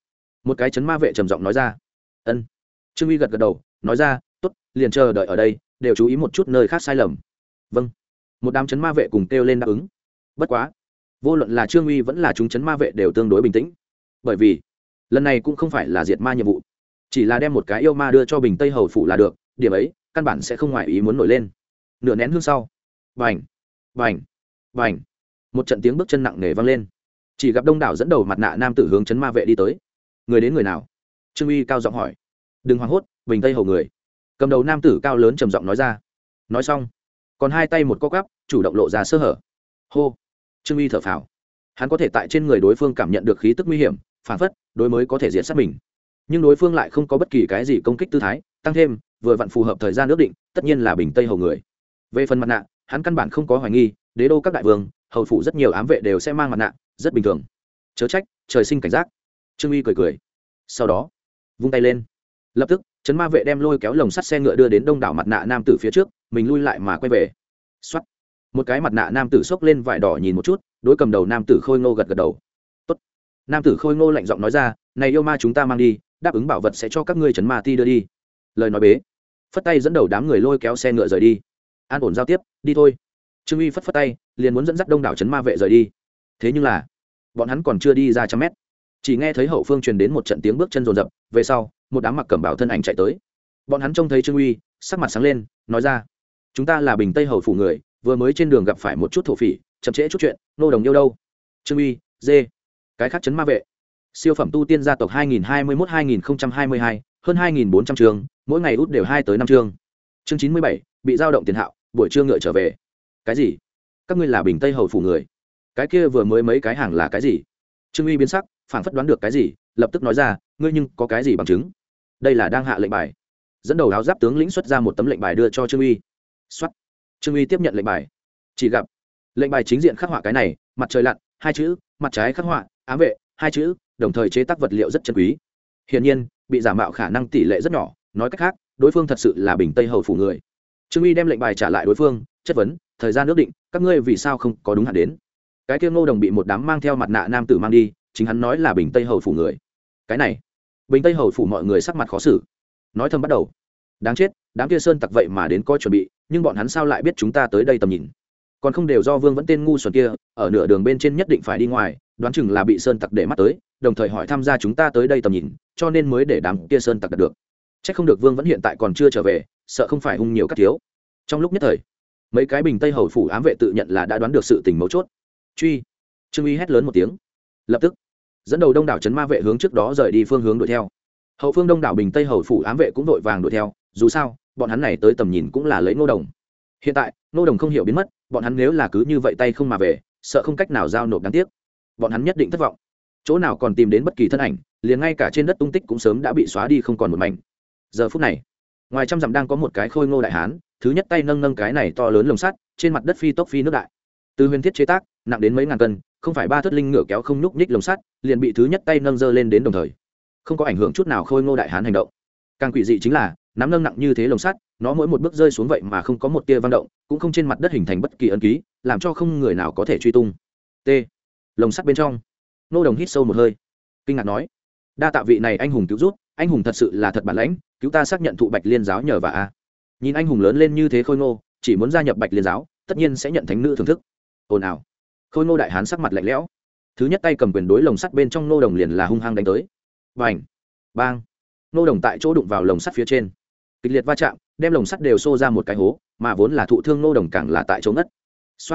Một cái chấn ma vệ trầm giọng nói ra. Ân. Trương uy gật gật đầu, nói ra tốt, liền chờ đợi ở đây, đều chú ý một chút nơi khác sai lầm. Vâng. Một đám chấn ma vệ cùng kêu lên đáp ứng. Bất quá, vô luận là trương uy vẫn là chúng chấn ma vệ đều tương đối bình tĩnh. Bởi vì, lần này cũng không phải là diệt ma nhiệm vụ, chỉ là đem một cái yêu ma đưa cho bình tây hầu phủ là được, điểm ấy, căn bản sẽ không ngoài ý muốn nổi lên. Nửa nén hương sau vành vành vành một trận tiếng bước chân nặng nề vang lên. Chỉ gặp đông đảo dẫn đầu mặt nạ nam tử hướng chấn ma vệ đi tới. Người đến người nào? Trương uy cao giọng hỏi. Đừng hoảng hốt, bình tây hầu người cầm đầu nam tử cao lớn trầm giọng nói ra. Nói xong, còn hai tay một co gắp chủ động lộ ra sơ hở. Hô. Trương uy thở phào. Hắn có thể tại trên người đối phương cảm nhận được khí tức nguy hiểm, phản phất đối mới có thể diệt sát mình. Nhưng đối phương lại không có bất kỳ cái gì công kích tư thái, tăng thêm, vừa vặn phù hợp thời gian ước định, tất nhiên là bình tây hầu người. Về phần mặt nạ, hắn căn bản không có hoài nghi, đế đô các đại vương, hầu phụ rất nhiều ám vệ đều sẽ mang mặt nạ, rất bình thường. Chớ trách, trời sinh cảnh giác. Trương uy cười cười. Sau đó, vung tay lên. Lập tức trấn ma vệ đem lôi kéo lồng sắt xe ngựa đưa đến đông đảo mặt nạ nam tử phía trước, mình lui lại mà quay về. X một cái mặt nạ nam tử xốc lên vải đỏ nhìn một chút, đối cầm đầu nam tử khôi ngô gật gật đầu. Tốt. nam tử khôi ngô lạnh giọng nói ra, này yêu ma chúng ta mang đi, đáp ứng bảo vật sẽ cho các ngươi trấn ma ti đưa đi. Lời nói bế. Phất tay dẫn đầu đám người lôi kéo xe ngựa rời đi. An ổn giao tiếp, đi thôi. Trương uy phất phất tay, liền muốn dẫn dắt đông đảo trấn ma vệ rời đi. Thế nhưng là, bọn hắn còn chưa đi ra trăm mét. Chỉ nghe thấy hậu phương truyền đến một trận tiếng bước chân rồn rập, về sau một đám mặc cẩm bảo thân ảnh chạy tới. Bọn hắn trông thấy trương uy sắc mặt sáng lên nói ra chúng ta là bình tây hầu phủ người vừa mới trên đường gặp phải một chút thổ phỉ chậm trễ chút chuyện nô đồng yêu đâu? Trương uy dê cái khác chấn ma vệ. Siêu phẩm tu tiên gia tộc 2021-2022, hơn 2.400 trường mỗi ngày út đều hai tới năm chương chương 97, bị giao động tiền hạo buổi trưa ngựa trở về. Cái gì? Các ngươi là bình tây hầu phủ người? Cái kia vừa mới mấy cái hàng là cái gì? Trương uy biến sắc phản phất đoán được cái gì lập tức nói ra ngươi nhưng có cái gì bằng chứng? Đây là đang hạ lệnh bài. Dẫn đầu áo giáp tướng lĩnh xuất ra một tấm lệnh bài đưa cho trương uy. Xuất trương uy tiếp nhận lệnh bài. Chỉ gặp, lệnh bài chính diện khắc họa cái này, mặt trời lặn, hai chữ, mặt trái khắc họa, ám vệ, hai chữ, đồng thời chế tác vật liệu rất chân quý. Hiển nhiên, bị giả mạo khả năng tỷ lệ rất nhỏ, nói cách khác, đối phương thật sự là bình tây hầu phủ người. Trương uy đem lệnh bài trả lại đối phương, chất vấn, thời gian ước định, các ngươi vì sao không có đúng hạn đến? Cái kia ngô đồng bị một đám mang theo mặt nạ nam tử mang đi, chính hắn nói là bình tây hầu phủ người. Cái này bình tây hầu phủ mọi người sắc mặt khó xử nói thầm bắt đầu đáng chết đám kia sơn tặc vậy mà đến coi chuẩn bị nhưng bọn hắn sao lại biết chúng ta tới đây tầm nhìn còn không đều do vương vẫn tên ngu xuẩn kia ở nửa đường bên trên nhất định phải đi ngoài đoán chừng là bị sơn tặc để mắt tới đồng thời hỏi tham gia chúng ta tới đây tầm nhìn cho nên mới để đám kia sơn tặc đạt được c h ắ c không được vương vẫn hiện tại còn chưa trở về sợ không phải hung nhiều các thiếu trong lúc nhất thời mấy cái bình tây hầu phủ ám vệ tự nhận là đã đoán được sự tình mấu chốt truy trương uy hét lớn một tiếng lập tức dẫn đầu đông đảo trấn ma vệ hướng trước đó rời đi phương hướng đuổi theo. Hậu phương đông đảo bình tây hầu phủ ám vệ cũng vội vàng đuổi theo, dù sao, bọn hắn này tới tầm nhìn cũng là lấy ngô đồng. Hiện tại, ngô đồng không hiểu biến mất, bọn hắn nếu là cứ như vậy tay không mà về, sợ không cách nào giao nộp đáng tiếc. Bọn hắn nhất định thất vọng. Chỗ nào còn tìm đến bất kỳ thân ảnh, liền ngay cả trên đất tung tích cũng sớm đã bị xóa đi không còn một mảnh. Giờ phút này, ngoài trăm dặm đang có một cái khôi ngô đại hán, thứ nhất tay nâng nâng cái này to lớn lồng sắt, trên mặt đất phi tốc phi nước đại. Từ huyền thiết chế tác, nặng đến mấy ngàn cân không phải ba thất linh ngựa kéo không nhúc nhích lồng sắt, liền bị thứ nhất tay nâng dơ lên đến đồng thời. Không có ảnh hưởng chút nào khôi ngô đại hán hành động. Càng quỷ dị chính là, nắm nâng nặng như thế lồng sắt, nó mỗi một bước rơi xuống vậy mà không có một tia văn động, cũng không trên mặt đất hình thành bất kỳ ấn ký, làm cho không người nào có thể truy tung. T. Lồng sắt bên trong. Nô đồng hít sâu một hơi. Kinh ngạc nói, đa tạ vị này anh hùng cứu rút anh hùng thật sự là thật bản lãnh, cứu ta xác nhận thụ bạch liên giáo nhờ và a. Nhìn anh hùng lớn lên như thế khôi ngô, chỉ muốn gia nhập bạch liên giáo, tất nhiên sẽ nhận thánh nữ thưởng thức. Ồn ào khôi ngô đại hán sắc mặt lạnh lẽo. Thứ nhất tay cầm quyền đối lồng sắt bên trong nô đồng liền là hung hăng đánh tới. Và ảnh bang! Nô đồng tại chỗ đụng vào lồng sắt phía trên. Kịch liệt va chạm, đem lồng sắt đều xô ra một cái hố, mà vốn là thụ thương nô đồng càng là tại chỗ ngất. X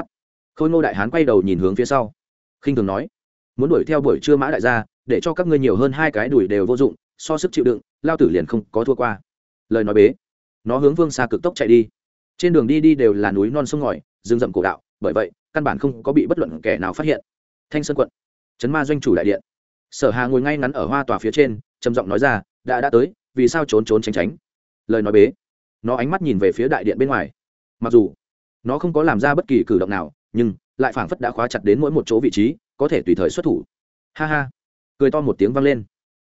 khôi ngô đại hán quay đầu nhìn hướng phía sau. Khinh thường nói, muốn đuổi theo buổi trưa mã đại gia, để cho các ngươi nhiều hơn hai cái đuổi đều vô dụng, so sức chịu đựng, lao tử liền không có thua qua. Lời nói bế. Nó hướng vương xa cực tốc chạy đi. Trên đường đi đi đều là núi non sông ngòi, rừng rậm cổ đạo, bởi vậy căn bản không có bị bất luận kẻ nào phát hiện. Thanh sơn quận, trấn ma doanh chủ đại điện. Sở hà ngồi ngay ngắn ở hoa tòa phía trên, trầm giọng nói ra, đã đã tới, vì sao trốn trốn tránh tránh? Lời nói bế. Nó ánh mắt nhìn về phía đại điện bên ngoài. Mặc dù nó không có làm ra bất kỳ cử động nào, nhưng lại phảng phất đã khóa chặt đến mỗi một chỗ vị trí, có thể tùy thời xuất thủ. Ha ha. Cười to một tiếng vang lên.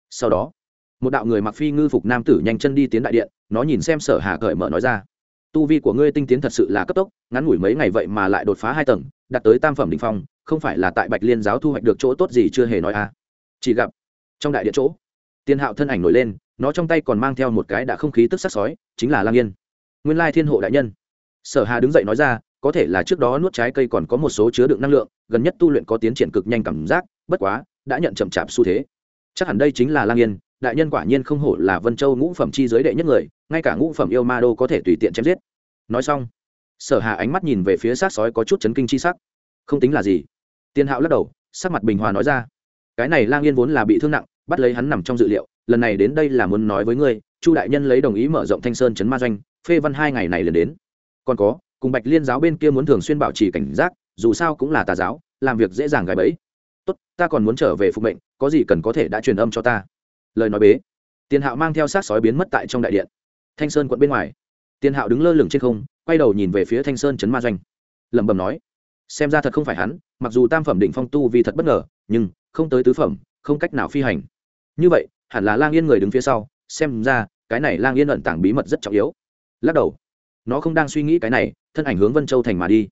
Sau đó, một đạo người mặc phi ngư phục nam tử nhanh chân đi tiến đại điện, nó nhìn xem sở hà cởi mở nói ra tu vi của ngươi tinh tiến thật sự là cấp tốc, ngắn ngủi mấy ngày vậy mà lại đột phá hai tầng, đạt tới tam phẩm đ ỉ n h phong, không phải là tại bạch liên giáo thu hoạch được chỗ tốt gì chưa hề nói à. Chỉ gặp, trong đại điện chỗ, tiên hạo thân ảnh nổi lên, nó trong tay còn mang theo một cái đã không khí tức sắc sói, chính là lang yên, nguyên lai thiên hộ đại nhân. Sở hà đứng dậy nói ra, có thể là trước đó nuốt trái cây còn có một số chứa đựng năng lượng, gần nhất tu luyện có tiến triển cực nhanh cảm giác, bất quá, đã nhận chậm chạp xu thế. Chắc hẳn đây chính là lang yên đại nhân quả nhiên không hổ là vân châu ngũ phẩm chi giới đệ nhất người, ngay cả ngũ phẩm yêu ma đô có thể tùy tiện chém giết. Nói xong, sở hà ánh mắt nhìn về phía sát sói có chút chấn kinh chi sắc. Không tính là gì. Tiên hạo lắc đầu, sắc mặt bình hòa nói ra, cái này lang yên vốn là bị thương nặng, bắt lấy hắn nằm trong dự liệu, lần này đến đây là muốn nói với ngươi, chu đại nhân lấy đồng ý mở rộng thanh sơn chấn ma doanh, phê văn hai ngày này liền đến. Còn có, cùng bạch liên giáo bên kia muốn thường xuyên bảo trì cảnh giác, dù sao cũng là tà giáo, làm việc dễ dàng gài bẫy. Tốt, ta còn muốn trở về phục mệnh, có gì cần có thể đã truyền âm cho ta lời nói bế. Tiền hạo mang theo sát sói biến mất tại trong đại điện. Thanh sơn quận bên ngoài. Tiền hạo đứng lơ lửng trên không, quay đầu nhìn về phía thanh sơn trấn ma doanh. Lẩm bẩm nói, xem ra thật không phải hắn, mặc dù tam phẩm định phong tu vì thật bất ngờ, nhưng không tới tứ phẩm, không cách nào phi hành. Như vậy, hẳn là lang yên người đứng phía sau, xem ra cái này lang yên ẩn tảng bí mật rất trọng yếu. Lắc đầu. Nó không đang suy nghĩ cái này, thân ảnh hướng vân châu thành mà đi.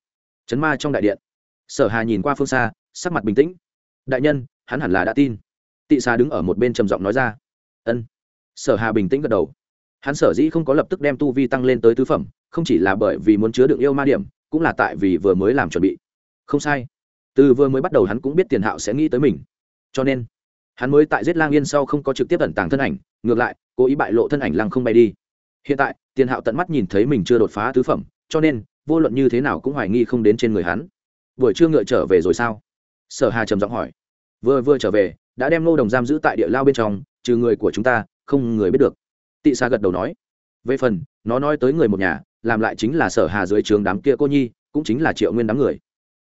Chấn ma trong đại điện. Sở hà nhìn qua phương xa, sắc mặt bình tĩnh. Đại nhân, hắn hẳn là đã tin tị xà đứng ở một bên trầm giọng nói ra. Ân. Sở hà bình tĩnh gật đầu. Hắn sở dĩ không có lập tức đem tu vi tăng lên tới tứ phẩm, không chỉ là bởi vì muốn chứa đựng yêu ma điểm, cũng là tại vì vừa mới làm chuẩn bị. Không sai. Từ vừa mới bắt đầu hắn cũng biết tiền hạo sẽ nghĩ tới mình. Cho nên, hắn mới tại giết lang yên sau không có trực tiếp ẩn tàng thân ảnh, ngược lại, cố ý bại lộ thân ảnh lăng không bay đi. Hiện tại, tiền hạo tận mắt nhìn thấy mình chưa đột phá tứ phẩm, cho nên, vô luận như thế nào cũng hoài nghi không đến trên người hắn. Buổi trưa ngựa trở về rồi sao? Sở hà trầm giọng hỏi. Vừa vừa trở về đã đem ngô đồng giam giữ tại địa lao bên trong, trừ người của chúng ta, không người biết được. Tị xa gật đầu nói. Về phần, nó nói tới người một nhà, làm lại chính là sở hà dưới trường đám kia cô nhi, cũng chính là triệu nguyên đám người.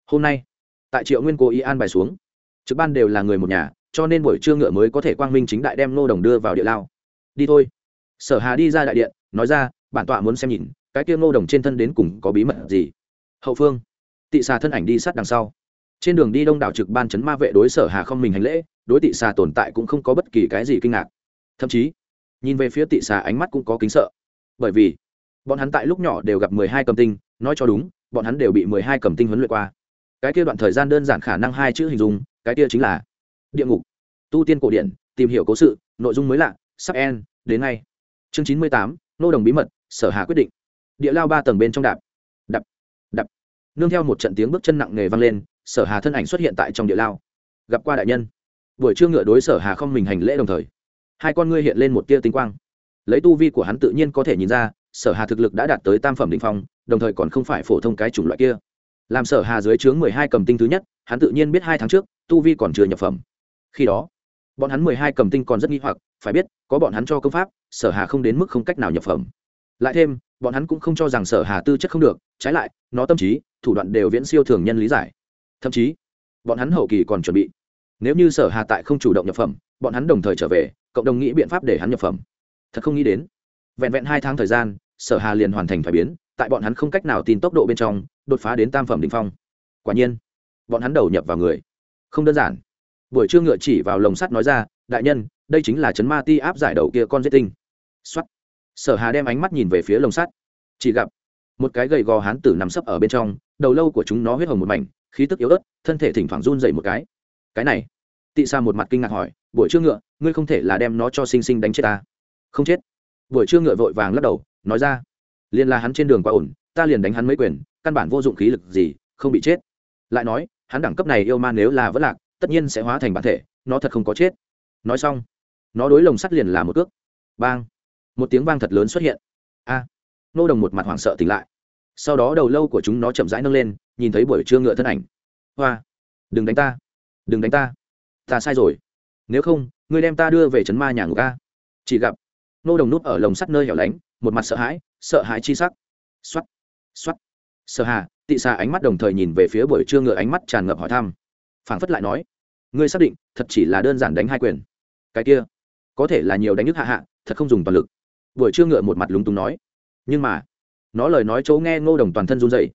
Hôm nay, tại triệu nguyên cố ý an bài xuống, trực ban đều là người một nhà, cho nên buổi trưa ngựa mới có thể quang minh chính đại đem Ngô đồng đưa vào địa lao. Đi thôi. Sở hà đi ra đại điện, nói ra, bản tọa muốn xem nhìn, cái kia Ngô đồng trên thân đến cùng có bí mật gì. Hậu phương, tị xà thân ảnh đi sát đằng sau. Trên đường đi đông đảo trực ban chấn ma vệ đối sở hà không mình hành lễ đối tị xà tồn tại cũng không có bất kỳ cái gì kinh ngạc. Thậm chí, nhìn về phía tị xà ánh mắt cũng có kính sợ. Bởi vì, bọn hắn tại lúc nhỏ đều gặp mười hai cầm tinh, nói cho đúng, bọn hắn đều bị mười hai cầm tinh huấn luyện qua. Cái kia đoạn thời gian đơn giản khả năng hai chữ hình dung, cái kia chính là địa ngục. Tu tiên cổ điển, tìm hiểu cố sự, nội dung mới lạ, sắp en đến ngay. Chương chín mươi tám, nô đồng bí mật, sở hà quyết định. Địa lao ba tầng bên trong đạp. Đập đập nương theo một trận tiếng bước chân nặng nề vang lên, sở hà thân ảnh xuất hiện tại trong địa lao. Gặp qua đại nhân buổi trưa ngựa đối sở hà không mình hành lễ đồng thời, hai con ngươi hiện lên một tia tinh quang. Lấy tu vi của hắn tự nhiên có thể nhìn ra, sở hà thực lực đã đạt tới tam phẩm định phong, đồng thời còn không phải phổ thông cái chủng loại kia. Làm sở hà dưới trướng mười hai cầm tinh thứ nhất, hắn tự nhiên biết hai tháng trước, tu vi còn chưa nhập phẩm. Khi đó, bọn hắn mười hai cầm tinh còn rất nghi hoặc, phải biết, có bọn hắn cho công pháp, sở hà không đến mức không cách nào nhập phẩm. Lại thêm, bọn hắn cũng không cho rằng sở hà tư chất không được, trái lại, nó tâm trí, thủ đoạn đều viễn siêu thường nhân lý giải. Thậm chí, bọn hắn hậu kỳ còn chuẩn bị nếu như sở hà tại không chủ động nhập phẩm, bọn hắn đồng thời trở về, cộng đồng nghĩ biện pháp để hắn nhập phẩm. Thật không nghĩ đến. Vẹn vẹn hai tháng thời gian, sở hà liền hoàn thành phải biến, tại bọn hắn không cách nào tin tốc độ bên trong, đột phá đến tam phẩm đỉnh phong. Quả nhiên, bọn hắn đầu nhập vào người. Không đơn giản. Buổi trưa ngựa chỉ vào lồng sắt nói ra, đại nhân, đây chính là chấn ma ti áp giải đầu kia con dễ tinh. Xuất sở hà đem ánh mắt nhìn về phía lồng sắt. Chỉ gặp, một cái gầy gò hán tử nằm sấp ở bên trong, đầu lâu của chúng nó huyết hồng một mảnh, khí tức yếu ớt, thân thể thỉnh thoảng run dậy một cái cái này. Tị sa một mặt kinh ngạc hỏi, buổi trưa ngựa, ngươi không thể là đem nó cho sinh sinh đánh chết ta? Không chết. Buổi trưa ngựa vội vàng lắc đầu, nói ra liền là hắn trên đường quá ổn, ta liền đánh hắn mấy quyền, căn bản vô dụng khí lực gì, không bị chết. Lại nói, hắn đẳng cấp này yêu ma nếu là vất lạc, tất nhiên sẽ hóa thành bản thể, nó thật không có chết. Nói xong, nó đối lồng sắt liền là một cước. Bang! Một tiếng vang thật lớn xuất hiện. A! Nô đồng một mặt hoảng sợ tỉnh lại. Sau đó đầu lâu của chúng nó chậm rãi nâng lên, nhìn thấy buổi trưa ngựa thân ảnh. Hoa! Đừng đánh ta! Đừng đánh ta. Ta sai rồi. Nếu không, ngươi đem ta đưa về trấn ma nhà ngục a. Chỉ gặp, nô đồng nút ở lồng sắt nơi hẻo lánh, một mặt sợ hãi sợ hãi chi sắc. X o á t x o á t sợ hà, tị xà ánh mắt đồng thời nhìn về phía buổi trưa ngựa ánh mắt tràn ngập hỏi thăm. Phảng phất lại nói, ngươi xác định, thật chỉ là đơn giản đánh hai quyền. Cái kia, có thể là nhiều đánh nhức hạ hạ, thật không dùng toàn lực. Buổi trưa ngựa một mặt lúng túng nói. Nhưng mà, nó lời nói chỗ nghe ngô đồng toàn thân run dậy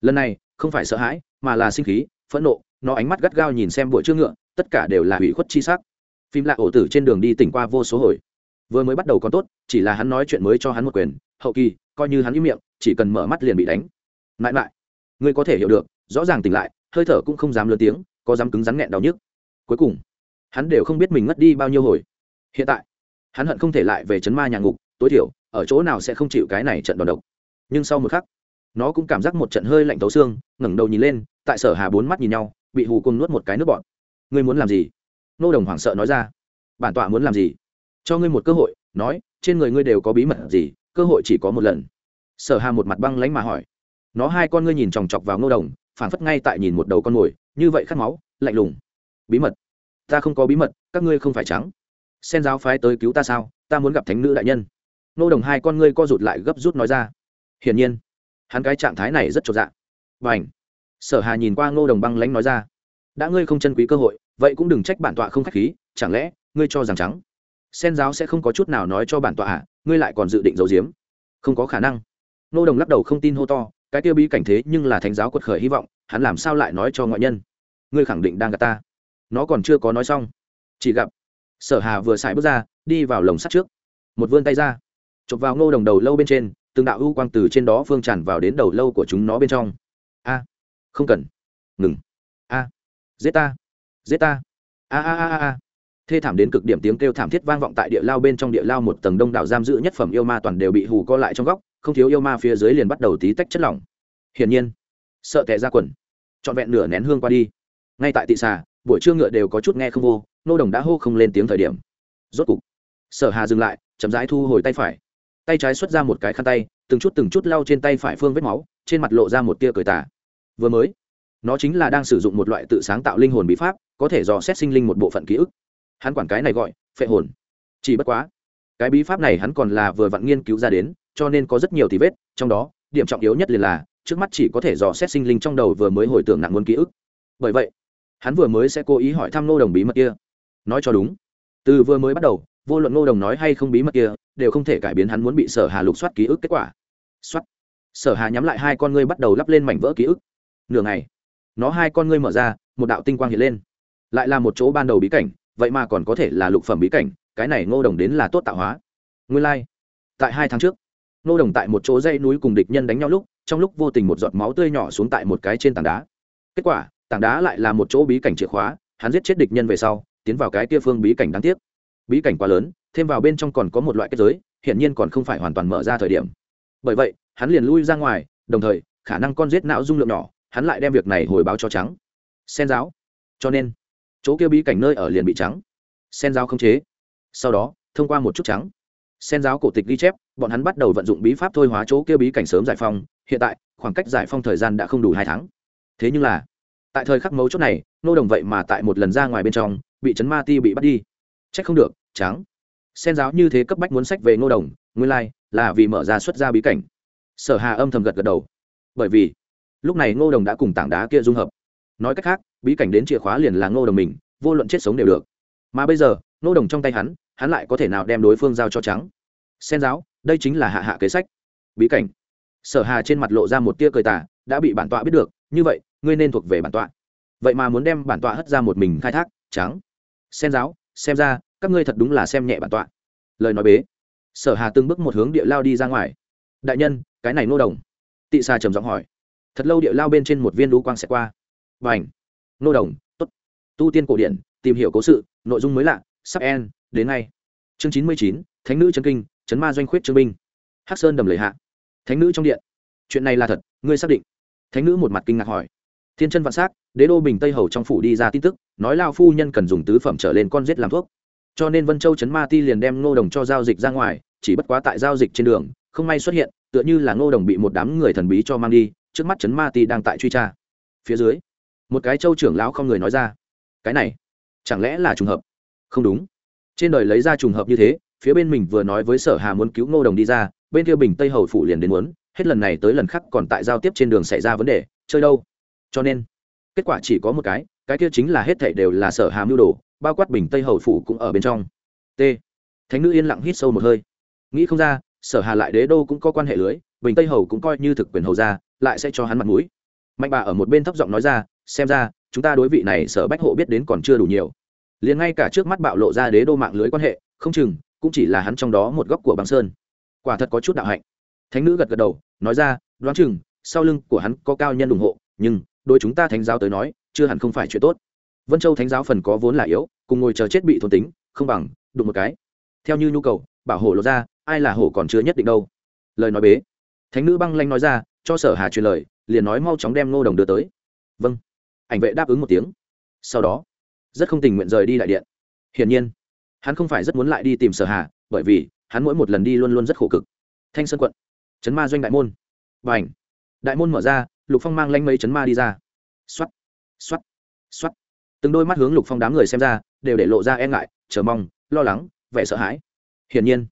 lần này, không phải sợ hãi, mà là sinh khí, phẫn nộ nó ánh mắt gắt gao nhìn xem buổi trương ngựa, tất cả đều là hủy khuất chi sắc. Phim lạ ổ tử trên đường đi tỉnh qua vô số hồi. Vừa mới bắt đầu còn tốt, chỉ là hắn nói chuyện mới cho hắn một quyền, hậu kỳ, coi như hắn im miệng, chỉ cần mở mắt liền bị đánh. Mãi mãi, ngươi có thể hiểu được, rõ ràng tỉnh lại, hơi thở cũng không dám lớn tiếng, có dám cứng rắn nghẹn đau nhức. Cuối cùng, hắn đều không biết mình ngất đi bao nhiêu hồi. Hiện tại, hắn hận không thể lại về chấn ma nhà ngục, tối thiểu, ở chỗ nào sẽ không chịu cái này trận đòn độc. Nhưng sau một khắc, nó cũng cảm giác một trận hơi lạnh tấu xương, ngẩng đầu nhìn lên, tại sở hà bốn mắt nhìn nhau bị hù côn nuốt một cái nước bọt. Ngươi muốn làm gì? Nô đồng hoảng sợ nói ra. Bản tọa muốn làm gì? Cho ngươi một cơ hội, nói, trên người ngươi đều có bí mật gì, cơ hội chỉ có một lần. Sở hà một mặt băng lánh mà hỏi. Nó hai con ngươi nhìn chòng chọc vào nô đồng phản phất ngay tại nhìn một đầu con mồi, như vậy khát máu, lạnh lùng. Bí mật? Ta không có bí mật, các ngươi không phải trắng. Sen giáo phái tới cứu ta sao? Ta muốn gặp thánh nữ đại nhân. Nô đồng hai con ngươi co rụt lại gấp rút nói ra. Hiển nhiên, hắn cái trạng thái này rất trọn dạng và ảnh sở hà nhìn qua ngô đồng băng lãnh nói ra, đã ngươi không chân quý cơ hội, vậy cũng đừng trách bản tọa không khách khí, chẳng lẽ ngươi cho rằng trắng? Sen giáo sẽ không có chút nào nói cho bản tọa à ngươi lại còn dự định giấu giếm. Không có khả năng. Ngô đồng lắc đầu không tin hô to, cái tiêu bí cảnh thế nhưng là thánh giáo quật khởi hy vọng, hắn làm sao lại nói cho ngoại nhân? Ngươi khẳng định đang gặp ta. Nó còn chưa có nói xong. Chỉ gặp. Sở hà vừa xài bước ra, đi vào lồng sắt trước. Một vươn tay ra, chụp vào ngô đồng đầu lâu bên trên, từng đạo ưu quang từ trên đó phương tràn vào đến đầu lâu của chúng nó bên trong. A không cần. Ngừng. A. À. giết ta. Giết ta. A a a a thê thảm đến cực điểm tiếng kêu thảm thiết vang vọng tại địa lao bên trong địa lao một tầng đông đảo giam giữ nhất phẩm yêu ma toàn đều bị hù co lại trong góc, không thiếu yêu ma phía dưới liền bắt đầu tí tách chất lỏng. Hiển nhiên, sợ tệ ra quần. Trọn vẹn nửa nén hương qua đi. Ngay tại tị xà, buổi trưa ngựa đều có chút nghe không vô, nô đồng đã hô không lên tiếng thời điểm. Rốt cục, sở hà dừng lại, chậm rãi thu hồi tay phải. Tay trái xuất ra một cái khăn tay, từng chút từng chút lau trên tay phải phương vết máu, trên mặt lộ ra một tia cười tả vừa mới. Nó chính là đang sử dụng một loại tự sáng tạo linh hồn bí pháp, có thể dò xét sinh linh một bộ phận ký ức. Hắn quản cái này gọi, phệ hồn. Chỉ bất quá, cái bí pháp này hắn còn là vừa vặn nghiên cứu ra đến, cho nên có rất nhiều tí vết, trong đó, điểm trọng yếu nhất liền là, trước mắt chỉ có thể dò xét sinh linh trong đầu vừa mới hồi tưởng nặng nguồn ký ức. Bởi vậy, hắn vừa mới sẽ cố ý hỏi thăm nô đồng bí mật kia. Nói cho đúng, từ vừa mới bắt đầu, vô luận nô đồng nói hay không bí mật kia, đều không thể cải biến hắn muốn bị sở hà lục soát ký ức kết quả. Soát. Sở hà nhắm lại hai con ngươi bắt đầu lắp lên mảnh vỡ ký ức nửa ngày. Nó hai con ngươi mở ra, một đạo tinh quang hiện lên. Lại là một chỗ ban đầu bí cảnh, vậy mà còn có thể là lục phẩm bí cảnh, cái này ngô đồng đến là tốt tạo hóa. Nguyên lai、like. tại hai tháng trước, ngô đồng tại một chỗ dây núi cùng địch nhân đánh nhau lúc, trong lúc vô tình một giọt máu tươi nhỏ xuống tại một cái trên tảng đá. Kết quả, tảng đá lại là một chỗ bí cảnh chìa khóa, hắn giết chết địch nhân về sau, tiến vào cái kia phương bí cảnh đáng tiếc. Bí cảnh quá lớn, thêm vào bên trong còn có một loại kết giới, hiển nhiên còn không phải hoàn toàn mở ra thời điểm. Bởi vậy, hắn liền lui ra ngoài, đồng thời, khả năng con giết não dung lượng nhỏ hắn lại đem việc này hồi báo cho trắng. Sen giáo. Cho nên chỗ kia bí cảnh nơi ở liền bị trắng. Sen giáo không chế. Sau đó thông qua một chút trắng. Sen giáo cổ tịch ghi chép bọn hắn bắt đầu vận dụng bí pháp thôi hóa chỗ kia bí cảnh sớm giải phong hiện tại khoảng cách giải phong thời gian đã không đủ hai tháng. Thế nhưng là tại thời khắc mấu chốt này nô đồng vậy mà tại một lần ra ngoài bên trong bị chấn ma ti bị bắt đi. C h ắ c không được trắng. Sen giáo như thế cấp bách muốn sách về nô đồng nguyên lai、like, là vì mở ra xuất ra bí cảnh. Sở hà âm thầm gật gật đầu. Bởi vì lúc này ngô đồng đã cùng tảng đá kia dung hợp. Nói cách khác, bí cảnh đến chìa khóa liền là ngô đồng mình, vô luận chết sống đều được. Mà bây giờ, ngô đồng trong tay hắn hắn lại có thể nào đem đối phương giao cho trắng? Sen giáo, đây chính là hạ hạ kế sách. Bí cảnh. Sở hà trên mặt lộ ra một tia cười tả đã bị bản tọa biết được, như vậy, ngươi nên thuộc về bản tọa. Vậy mà muốn đem bản tọa hất ra một mình khai thác, trắng. Sen giáo, xem ra, các ngươi thật đúng là xem nhẹ bản tọa. Lời nói bế. Sở hà từng bước một hướng địa lao đi ra ngoài. Đại nhân, cái này Ngô đồng. Tị xà trầm giọng hỏi thật lâu địa lao bên trên một viên đũ quang sẽ qua. Và ảnh nô đồng t ố t tu tiên cổ điển, tìm hiểu cố sự, nội dung mới lạ, sắp en, đến ngay. Chương chín mươi chín, thánh nữ trấn kinh trấn ma doanh khuyết trương binh. Hắc sơn đầm lầy hạ. Thánh nữ trong điện. Chuyện này là thật, ngươi xác định. Thánh nữ một mặt kinh ngạc hỏi. Thiên chân vạn s á c đế đô bình tây hầu trong phủ đi ra tin tức, nói lao phu nhân cần dùng tứ phẩm trở lên con giết làm thuốc. Cho nên vân châu trấn ma ti liền đem ngô đồng cho giao dịch ra ngoài, chỉ bất quá tại giao dịch trên đường, không may xuất hiện, tựa như là ngô đồng bị một đám người thần bí cho mang đi trước mắt chấn ma ti đang tại truy tra. Phía dưới, một cái châu trưởng lão không người nói ra, cái này, chẳng lẽ là trùng hợp? Không đúng. Trên đời lấy ra trùng hợp như thế, phía bên mình vừa nói với sở hà muốn cứu ngô đồng đi ra, bên kia bình tây hầu phủ liền đến muốn, hết lần này tới lần khác còn tại giao tiếp trên đường xảy ra vấn đề, chơi đâu. Cho nên, kết quả chỉ có một cái cái kia chính là hết thảy đều là sở hà mưu đồ, bao quát bình tây hầu phủ cũng ở bên trong. T. Thánh nữ yên lặng hít sâu một hơi. Nghĩ không ra, sở hà lại đế đô cũng có quan hệ lưới, bình tây hầu cũng coi như thực quyền hầu ra lại sẽ cho hắn mặt mũi. Mạnh bà ở một bên thấp giọng nói ra, xem ra, chúng ta đối vị này sở bách hộ biết đến còn chưa đủ nhiều. Liền ngay cả trước mắt bạo lộ ra đế đô mạng lưới quan hệ, không chừng, cũng chỉ là hắn trong đó một góc của băng sơn. Quả thật có chút đạo hạnh. Thánh nữ gật gật đầu, nói ra, đoán chừng, sau lưng của hắn có cao nhân ủng hộ, nhưng đôi chúng ta thánh giáo tới nói, chưa hẳn không phải chuyện tốt. Vân châu thánh giáo phần có vốn là yếu, cùng ngồi chờ chết bị thôn tính, không bằng, đụng một cái. Theo như nhu cầu, bảo hộ lộ ra, ai là hổ còn chưa nhất định đâu. Lời nói bế. Thánh nữ băng lanh nói ra cho sở hà truyền lời, liền nói mau chóng đem ngô đồng đưa tới. Vâng. Ảnh vệ đáp ứng một tiếng. Sau đó, rất không tình nguyện rời đi đại điện. Hiển nhiên, hắn không phải rất muốn lại đi tìm sở hà, bởi vì hắn mỗi một lần đi luôn luôn rất khổ cực. Thanh sơn quận chấn ma doanh đại môn. Và ảnh đại môn mở ra, lục phong mang lanh mấy chấn ma đi ra. Xoắt xoắt xoắt từng đôi mắt hướng lục phong đám người xem ra, đều để lộ ra e ngại, chờ mong, lo lắng, vẻ sợ hãi. Hiển nhiên,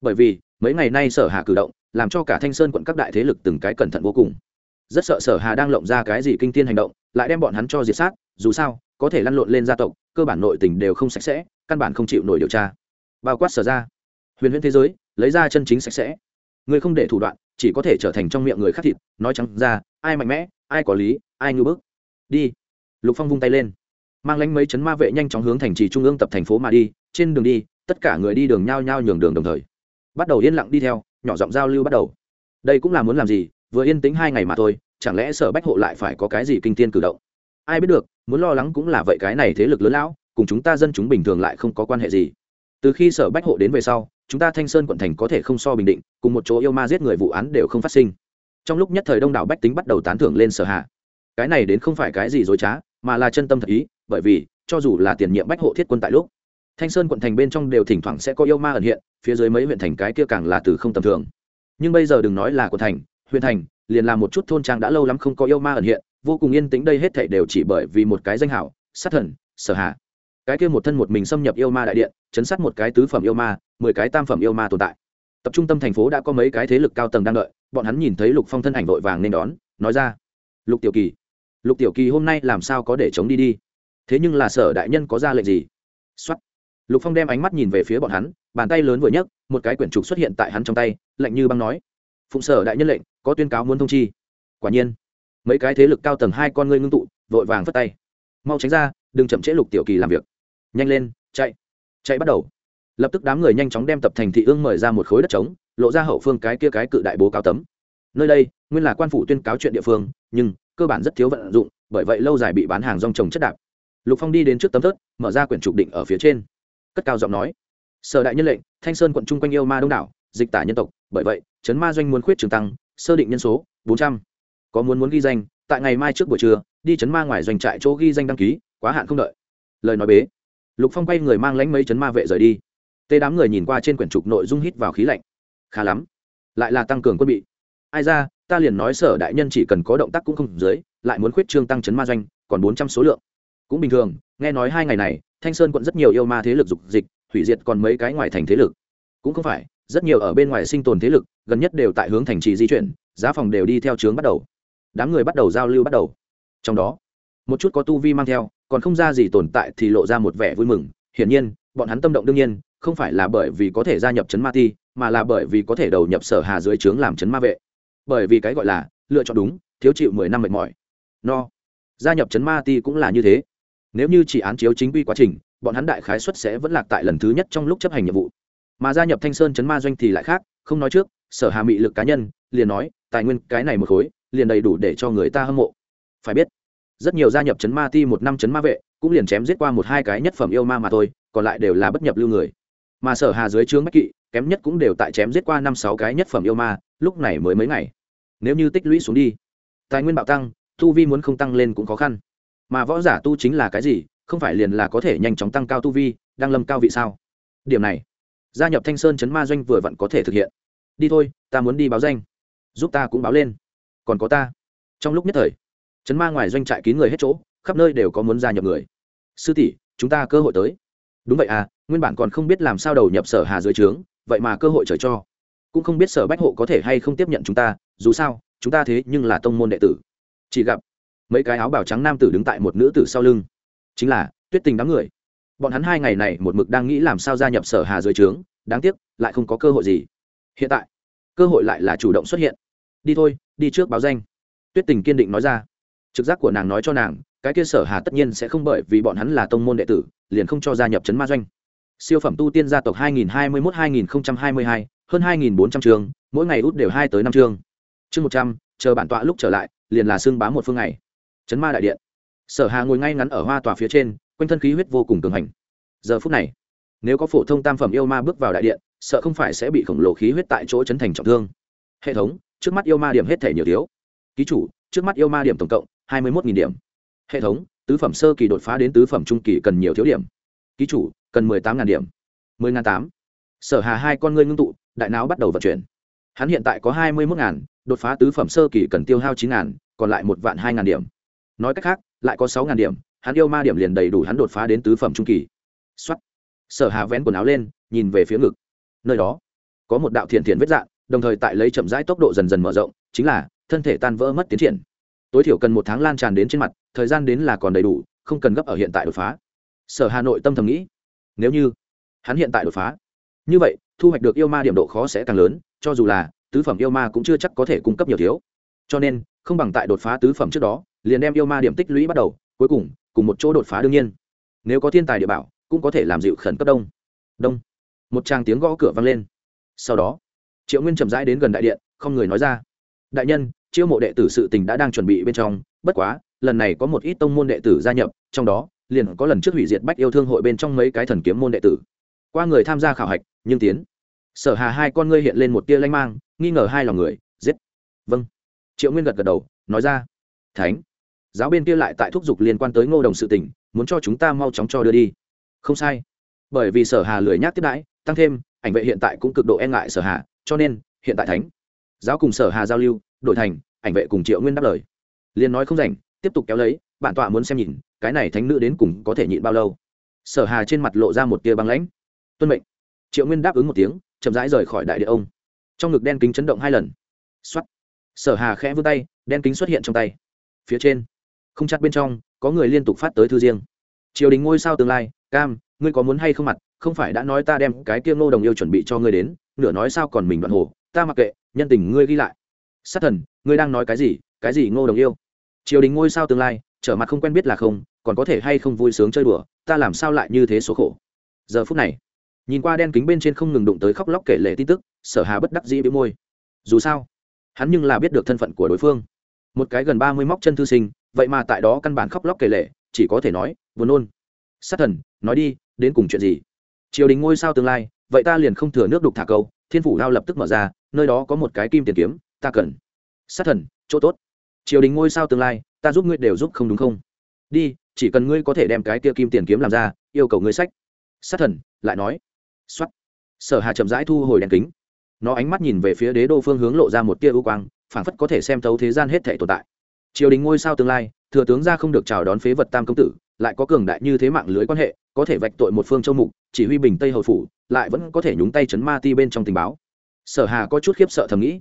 bởi vì mấy ngày nay sở hà cử động làm cho cả thanh sơn quận các đại thế lực từng cái cẩn thận vô cùng. Rất sợ sở hà đang lộng ra cái gì kinh tiên hành động, lại đem bọn hắn cho diệt sát, dù sao, có thể lăn lộn lên gia tộc, cơ bản nội tình đều không sạch sẽ, căn bản không chịu nổi điều tra. Bao quát sở ra huyền huyễn thế giới, lấy ra chân chính sạch sẽ. Người không để thủ đoạn, chỉ có thể trở thành trong miệng người khác thịt, nói trắng ra, ai mạnh mẽ, ai có lý, ai ngư bức. Đi. Lục phong vung tay lên. Mang lánh mấy chấn ma vệ nhanh chóng hướng thành trì trung ương tập thành phố mà đi, trên đường đi, tất cả người đi đường nhao nhao nhường đường đồng thời. Bắt đầu yên lặng đi theo nhỏ giọng giao lưu bắt đầu. Đây cũng là muốn làm gì, vừa yên tĩnh hai ngày mà thôi, chẳng lẽ sở bách hộ lại phải có cái gì kinh tiên cử động? Ai biết được, muốn lo lắng cũng là vậy cái này thế lực lớn lão, cùng chúng ta dân chúng bình thường lại không có quan hệ gì. Từ khi sở bách hộ đến về sau, chúng ta thanh sơn quận thành có thể không so bình định, cùng một chỗ yêu ma giết người vụ án đều không phát sinh. Trong lúc nhất thời đông đảo bách tính bắt đầu tán thưởng lên sở hạ. Cái này đến không phải cái gì dối trá, mà là chân tâm thật ý, bởi vì, cho dù là tiền nhiệm bách hộ thiết quân tại lúc thanh sơn quận thành bên trong đều thỉnh thoảng sẽ có yêu ma ẩn hiện, phía dưới mấy huyện thành cái kia càng là từ không tầm thường. Nhưng bây giờ đừng nói là quận thành, huyện thành, liền là một chút thôn trang đã lâu lắm không có yêu ma ẩn hiện, vô cùng yên tĩnh đây hết thảy đều chỉ bởi vì một cái danh hảo, sát thần, sở hạ. Cái kia một thân một mình xâm nhập yêu ma đại điện, chấn sát một cái tứ phẩm yêu ma, mười cái tam phẩm yêu ma tồn tại. Tập trung tâm thành phố đã có mấy cái thế lực cao tầng đang đợi, bọn hắn nhìn thấy lục phong thân ảnh vội vàng nên đón, nói ra, lục tiểu kỳ, lục tiểu kỳ hôm nay làm sao có để chống đi đi? Thế nhưng là sở đại nhân có ra lệnh gì? Xuất lục phong đem ánh mắt nhìn về phía bọn hắn, bàn tay lớn vừa nhấc, một cái quyển trục xuất hiện tại hắn trong tay, lạnh như băng nói, phụng sở đại nhân lệnh, có tuyên cáo muốn thông chi. Quả nhiên, mấy cái thế lực cao tầng hai con ngươi ngưng tụ, vội vàng phất tay. Mau tránh ra, đừng chậm trễ lục tiểu kỳ làm việc. Nhanh lên, chạy chạy bắt đầu. Lập tức đám người nhanh chóng đem tập thành thị ương mời ra một khối đất trống, lộ ra hậu phương cái kia cái cự đại bố cáo tấm. Nơi đây, nguyên là quan phủ tuyên cáo chuyện địa phương, nhưng cơ bản rất thiếu vận dụng, bởi vậy lâu dài bị bán hàng rong trồng chất đạp. Lục phong đi đến trước tấm thớt, mở ra quyển trục định ở phía trên cất cao giọng nói. Sở đại nhân lệnh, thanh sơn quận trung quanh yêu ma đông đảo, dịch tả nhân tộc, bởi vậy, chấn ma doanh muốn khuyết trường tăng, sơ định nhân số, bốn trăm. Có muốn muốn ghi danh, tại ngày mai trước buổi trưa, đi chấn ma ngoài doanh trại chỗ ghi danh đăng ký, quá hạn không đợi. Lời nói bế. Lục phong quay người mang lánh mấy chấn ma vệ rời đi. Tê đám người nhìn qua trên quyển trục nội dung hít vào khí lạnh. Khá lắm. Lại là tăng cường quân bị. Ai ra, ta liền nói sở đại nhân chỉ cần có động tác cũng không dưới, lại muốn khuyết trương tăng chấn ma doanh, còn bốn trăm số lượng cũng bình thường, nghe nói hai ngày này, thanh sơn quận rất nhiều yêu ma thế lực dục dịch, hủy diệt còn mấy cái ngoài thành thế lực. Cũng không phải, rất nhiều ở bên ngoài sinh tồn thế lực, gần nhất đều tại hướng thành trì di chuyển, giá phòng đều đi theo trướng bắt đầu. Đám người bắt đầu giao lưu bắt đầu. Trong đó, một chút có tu vi mang theo, còn không ra gì tồn tại thì lộ ra một vẻ vui mừng. Hiển nhiên, bọn hắn tâm động đương nhiên, không phải là bởi vì có thể gia nhập Trấn ma ti, mà là bởi vì có thể đầu nhập sở hà dưới trướng làm Trấn ma vệ. Bởi vì cái gọi là, lựa chọn đúng, thiếu chịu mười năm mệt mỏi. No, gia nhập Trấn ma ti cũng là như thế nếu như chỉ án chiếu chính quy quá trình, bọn hắn đại khái xuất sẽ vẫn lạc tại lần thứ nhất trong lúc chấp hành nhiệm vụ. Mà gia nhập thanh sơn chấn ma doanh thì lại khác, không nói trước, sở hà mị lực cá nhân, liền nói, tài nguyên cái này một khối, liền đầy đủ để cho người ta hâm mộ. Phải biết, rất nhiều gia nhập chấn ma ti một năm chấn ma vệ, cũng liền chém giết qua một hai cái nhất phẩm yêu ma mà thôi, còn lại đều là bất nhập lưu người. Mà sở hà dưới trướng bách kỵ, kém nhất cũng đều tại chém giết qua năm sáu cái nhất phẩm yêu ma, lúc này mới mấy ngày. Nếu như tích lũy xuống đi, tài nguyên bạo tăng thu vi muốn không tăng lên cũng khó khăn mà võ giả tu chính là cái gì, không phải liền là có thể nhanh chóng tăng cao tu vi, đang lâm cao vị sao? Điểm này, gia nhập thanh sơn chấn ma doanh vừa vặn có thể thực hiện. Đi thôi, ta muốn đi báo danh. Giúp ta cũng báo lên. Còn có ta. Trong lúc nhất thời, chấn ma ngoài doanh trại kín người hết chỗ, khắp nơi đều có muốn gia nhập người. Sư tỷ, chúng ta cơ hội tới. Đúng vậy à nguyên bản còn không biết làm sao đầu nhập sở hà dưới trướng, vậy mà cơ hội trời cho. Cũng không biết sở bách hộ có thể hay không tiếp nhận chúng ta, dù sao, chúng ta thế nhưng là tông môn đệ tử. Chỉ gặp mấy cái áo bào trắng nam tử đứng tại một nữ tử sau lưng. Chính là tuyết tình đám người. Bọn hắn hai ngày này một mực đang nghĩ làm sao gia nhập sở hà dưới trướng đáng tiếc lại không có cơ hội gì. Hiện tại cơ hội lại là chủ động xuất hiện. Đi thôi đi trước báo danh. Tuyết tình kiên định nói ra. Trực giác của nàng nói cho nàng cái kia sở hà tất nhiên sẽ không bởi vì bọn hắn là tông môn đệ tử liền không cho gia nhập chấn ma doanh. Siêu phẩm tu tiên gia tộc 2021-2022, hơn 2.400 trường mỗi ngày út đều hai tới năm chương. Chương 100, chờ bản tọa lúc trở lại liền là xương bám một phương ngày chấn ma đại điện. Sở hà ngồi ngay ngắn ở hoa tòa phía trên, quanh thân khí huyết vô cùng cường hành. Giờ phút này, nếu có phổ thông tam phẩm yêu ma bước vào đại điện, sợ không phải sẽ bị khổng lồ khí huyết tại chỗ chấn thành trọng thương. Hệ thống, trước mắt yêu ma điểm hết thể nhiều thiếu. Ký chủ, trước mắt yêu ma điểm tổng cộng hai mươi một điểm. Hệ thống, tứ phẩm sơ kỳ đột phá đến tứ phẩm trung kỳ cần nhiều thiếu điểm. Ký chủ, cần mười tám điểm. mười tám. Sở hà hai con ngươi ngưng tụ, đại não bắt đầu vận chuyển. Hắn hiện tại có hai mươi một đột phá tứ phẩm sơ kỳ cần tiêu hao chín còn lại một vạn hai điểm nói cách khác lại có sáu ngàn điểm hắn yêu ma điểm liền đầy đủ hắn đột phá đến tứ phẩm trung kỳ. Xuất sở hà vén quần áo lên nhìn về phía ngực. Nơi đó có một đạo thiện thiện vết dạng, đồng thời tại lấy chậm rãi tốc độ dần dần mở rộng chính là thân thể tan vỡ mất tiến triển. Tối thiểu cần một tháng lan tràn đến trên mặt thời gian đến là còn đầy đủ không cần gấp ở hiện tại đột phá. Sở hà nội tâm thầm nghĩ nếu như hắn hiện tại đột phá như vậy thu hoạch được yêu ma điểm độ khó sẽ càng lớn cho dù là tứ phẩm yêu ma cũng chưa chắc có thể cung cấp nhiều thiếu. Cho nên không bằng tại đột phá tứ phẩm trước đó liền đem yêu ma điểm tích lũy bắt đầu, cuối cùng cùng một chỗ đột phá đương nhiên. Nếu có thiên tài địa bảo, cũng có thể làm dịu khẩn cấp đông. Đông. Một tràng tiếng gõ cửa vang lên. Sau đó, triệu nguyên chậm rãi đến gần đại điện, không người nói ra. Đại nhân, chiêu mộ đệ tử sự tình đã đang chuẩn bị bên trong, bất quá, lần này có một ít tông môn đệ tử gia nhập, trong đó, liền có lần trước hủy diệt bách yêu thương hội bên trong mấy cái thần kiếm môn đệ tử. Qua người tham gia khảo hạch, nhưng tiến. Sở hà hai con ngươi hiện lên một tia lanh mang, nghi ngờ hai lòng người, giết. Vâng. Triệu nguyên gật gật đầu, nói ra. Thánh giáo bên kia lại tại thúc giục liên quan tới ngô đồng sự tình, muốn cho chúng ta mau chóng cho đưa đi. Không sai. Bởi vì sở hà lười nhác tiếp đãi, tăng thêm, ảnh vệ hiện tại cũng cực độ e ngại sở hà, cho nên, hiện tại thánh, giáo cùng sở hà giao lưu, đổi thành, ảnh vệ cùng triệu nguyên đáp lời. Liền nói không rảnh, tiếp tục kéo lấy, bản tọa muốn xem nhìn, cái này thánh nữ đến cùng có thể nhịn bao lâu. Sở hà trên mặt lộ ra một tia băng lãnh. Tuân mệnh. Triệu nguyên đáp ứng một tiếng, chậm rãi rời khỏi đại địa ông. Trong ngực đen kính chấn động hai lần. X sở hà khẽ vươn tay, đen kính xuất hiện trong tay. Phía trên không chắc bên trong, có người liên tục phát tới thư riêng. Triều đình ngôi sao tương lai, cam, ngươi có muốn hay không mặt? Không phải đã nói ta đem cái kia ngô đồng yêu chuẩn bị cho ngươi đến, nửa nói sao còn mình đoạn hồ, ta mặc kệ, nhân tình ngươi ghi lại. Sát thần, ngươi đang nói cái gì? Cái gì ngô đồng yêu? Triều đình ngôi sao tương lai, trở mặt không quen biết là không, còn có thể hay không vui sướng chơi đùa, ta làm sao lại như thế số khổ? Giờ phút này, nhìn qua đen kính bên trên không ngừng đụng tới khóc lóc kể lệ tin tức, sở hà bất đắc dĩ bĩu môi. Dù sao, hắn nhưng là biết được thân phận của đối phương. Một cái gần ba mươi móc chân thư sinh vậy mà tại đó căn bản khóc lóc kể lệ chỉ có thể nói, buồn nôn. Sát thần, nói đi, đến cùng chuyện gì? Triều đình ngôi sao tương lai, vậy ta liền không thừa nước đục thả câu, thiên phủ lao lập tức mở ra, nơi đó có một cái kim tiền kiếm, ta cần. Sát thần, chỗ tốt. Triều đình ngôi sao tương lai, ta giúp ngươi đều giúp không đúng không? Đi, chỉ cần ngươi có thể đem cái kia kim tiền kiếm làm ra, yêu cầu ngươi sách. Sát thần, lại nói. Xuất sở hà chậm rãi thu hồi đèn kính. Nó ánh mắt nhìn về phía đế đô phương hướng lộ ra một tia ưu quang, phảng phất có thể xem thấu thế gian hết thể tồn tại triều đình ngôi sao tương lai, thừa tướng ra không được chào đón phế vật tam công tử, lại có cường đại như thế mạng lưới quan hệ, có thể vạch tội một phương châu mục, chỉ huy bình tây hầu phủ, lại vẫn có thể nhúng tay chấn ma ti bên trong tình báo. Sở hà có chút khiếp sợ thầm nghĩ.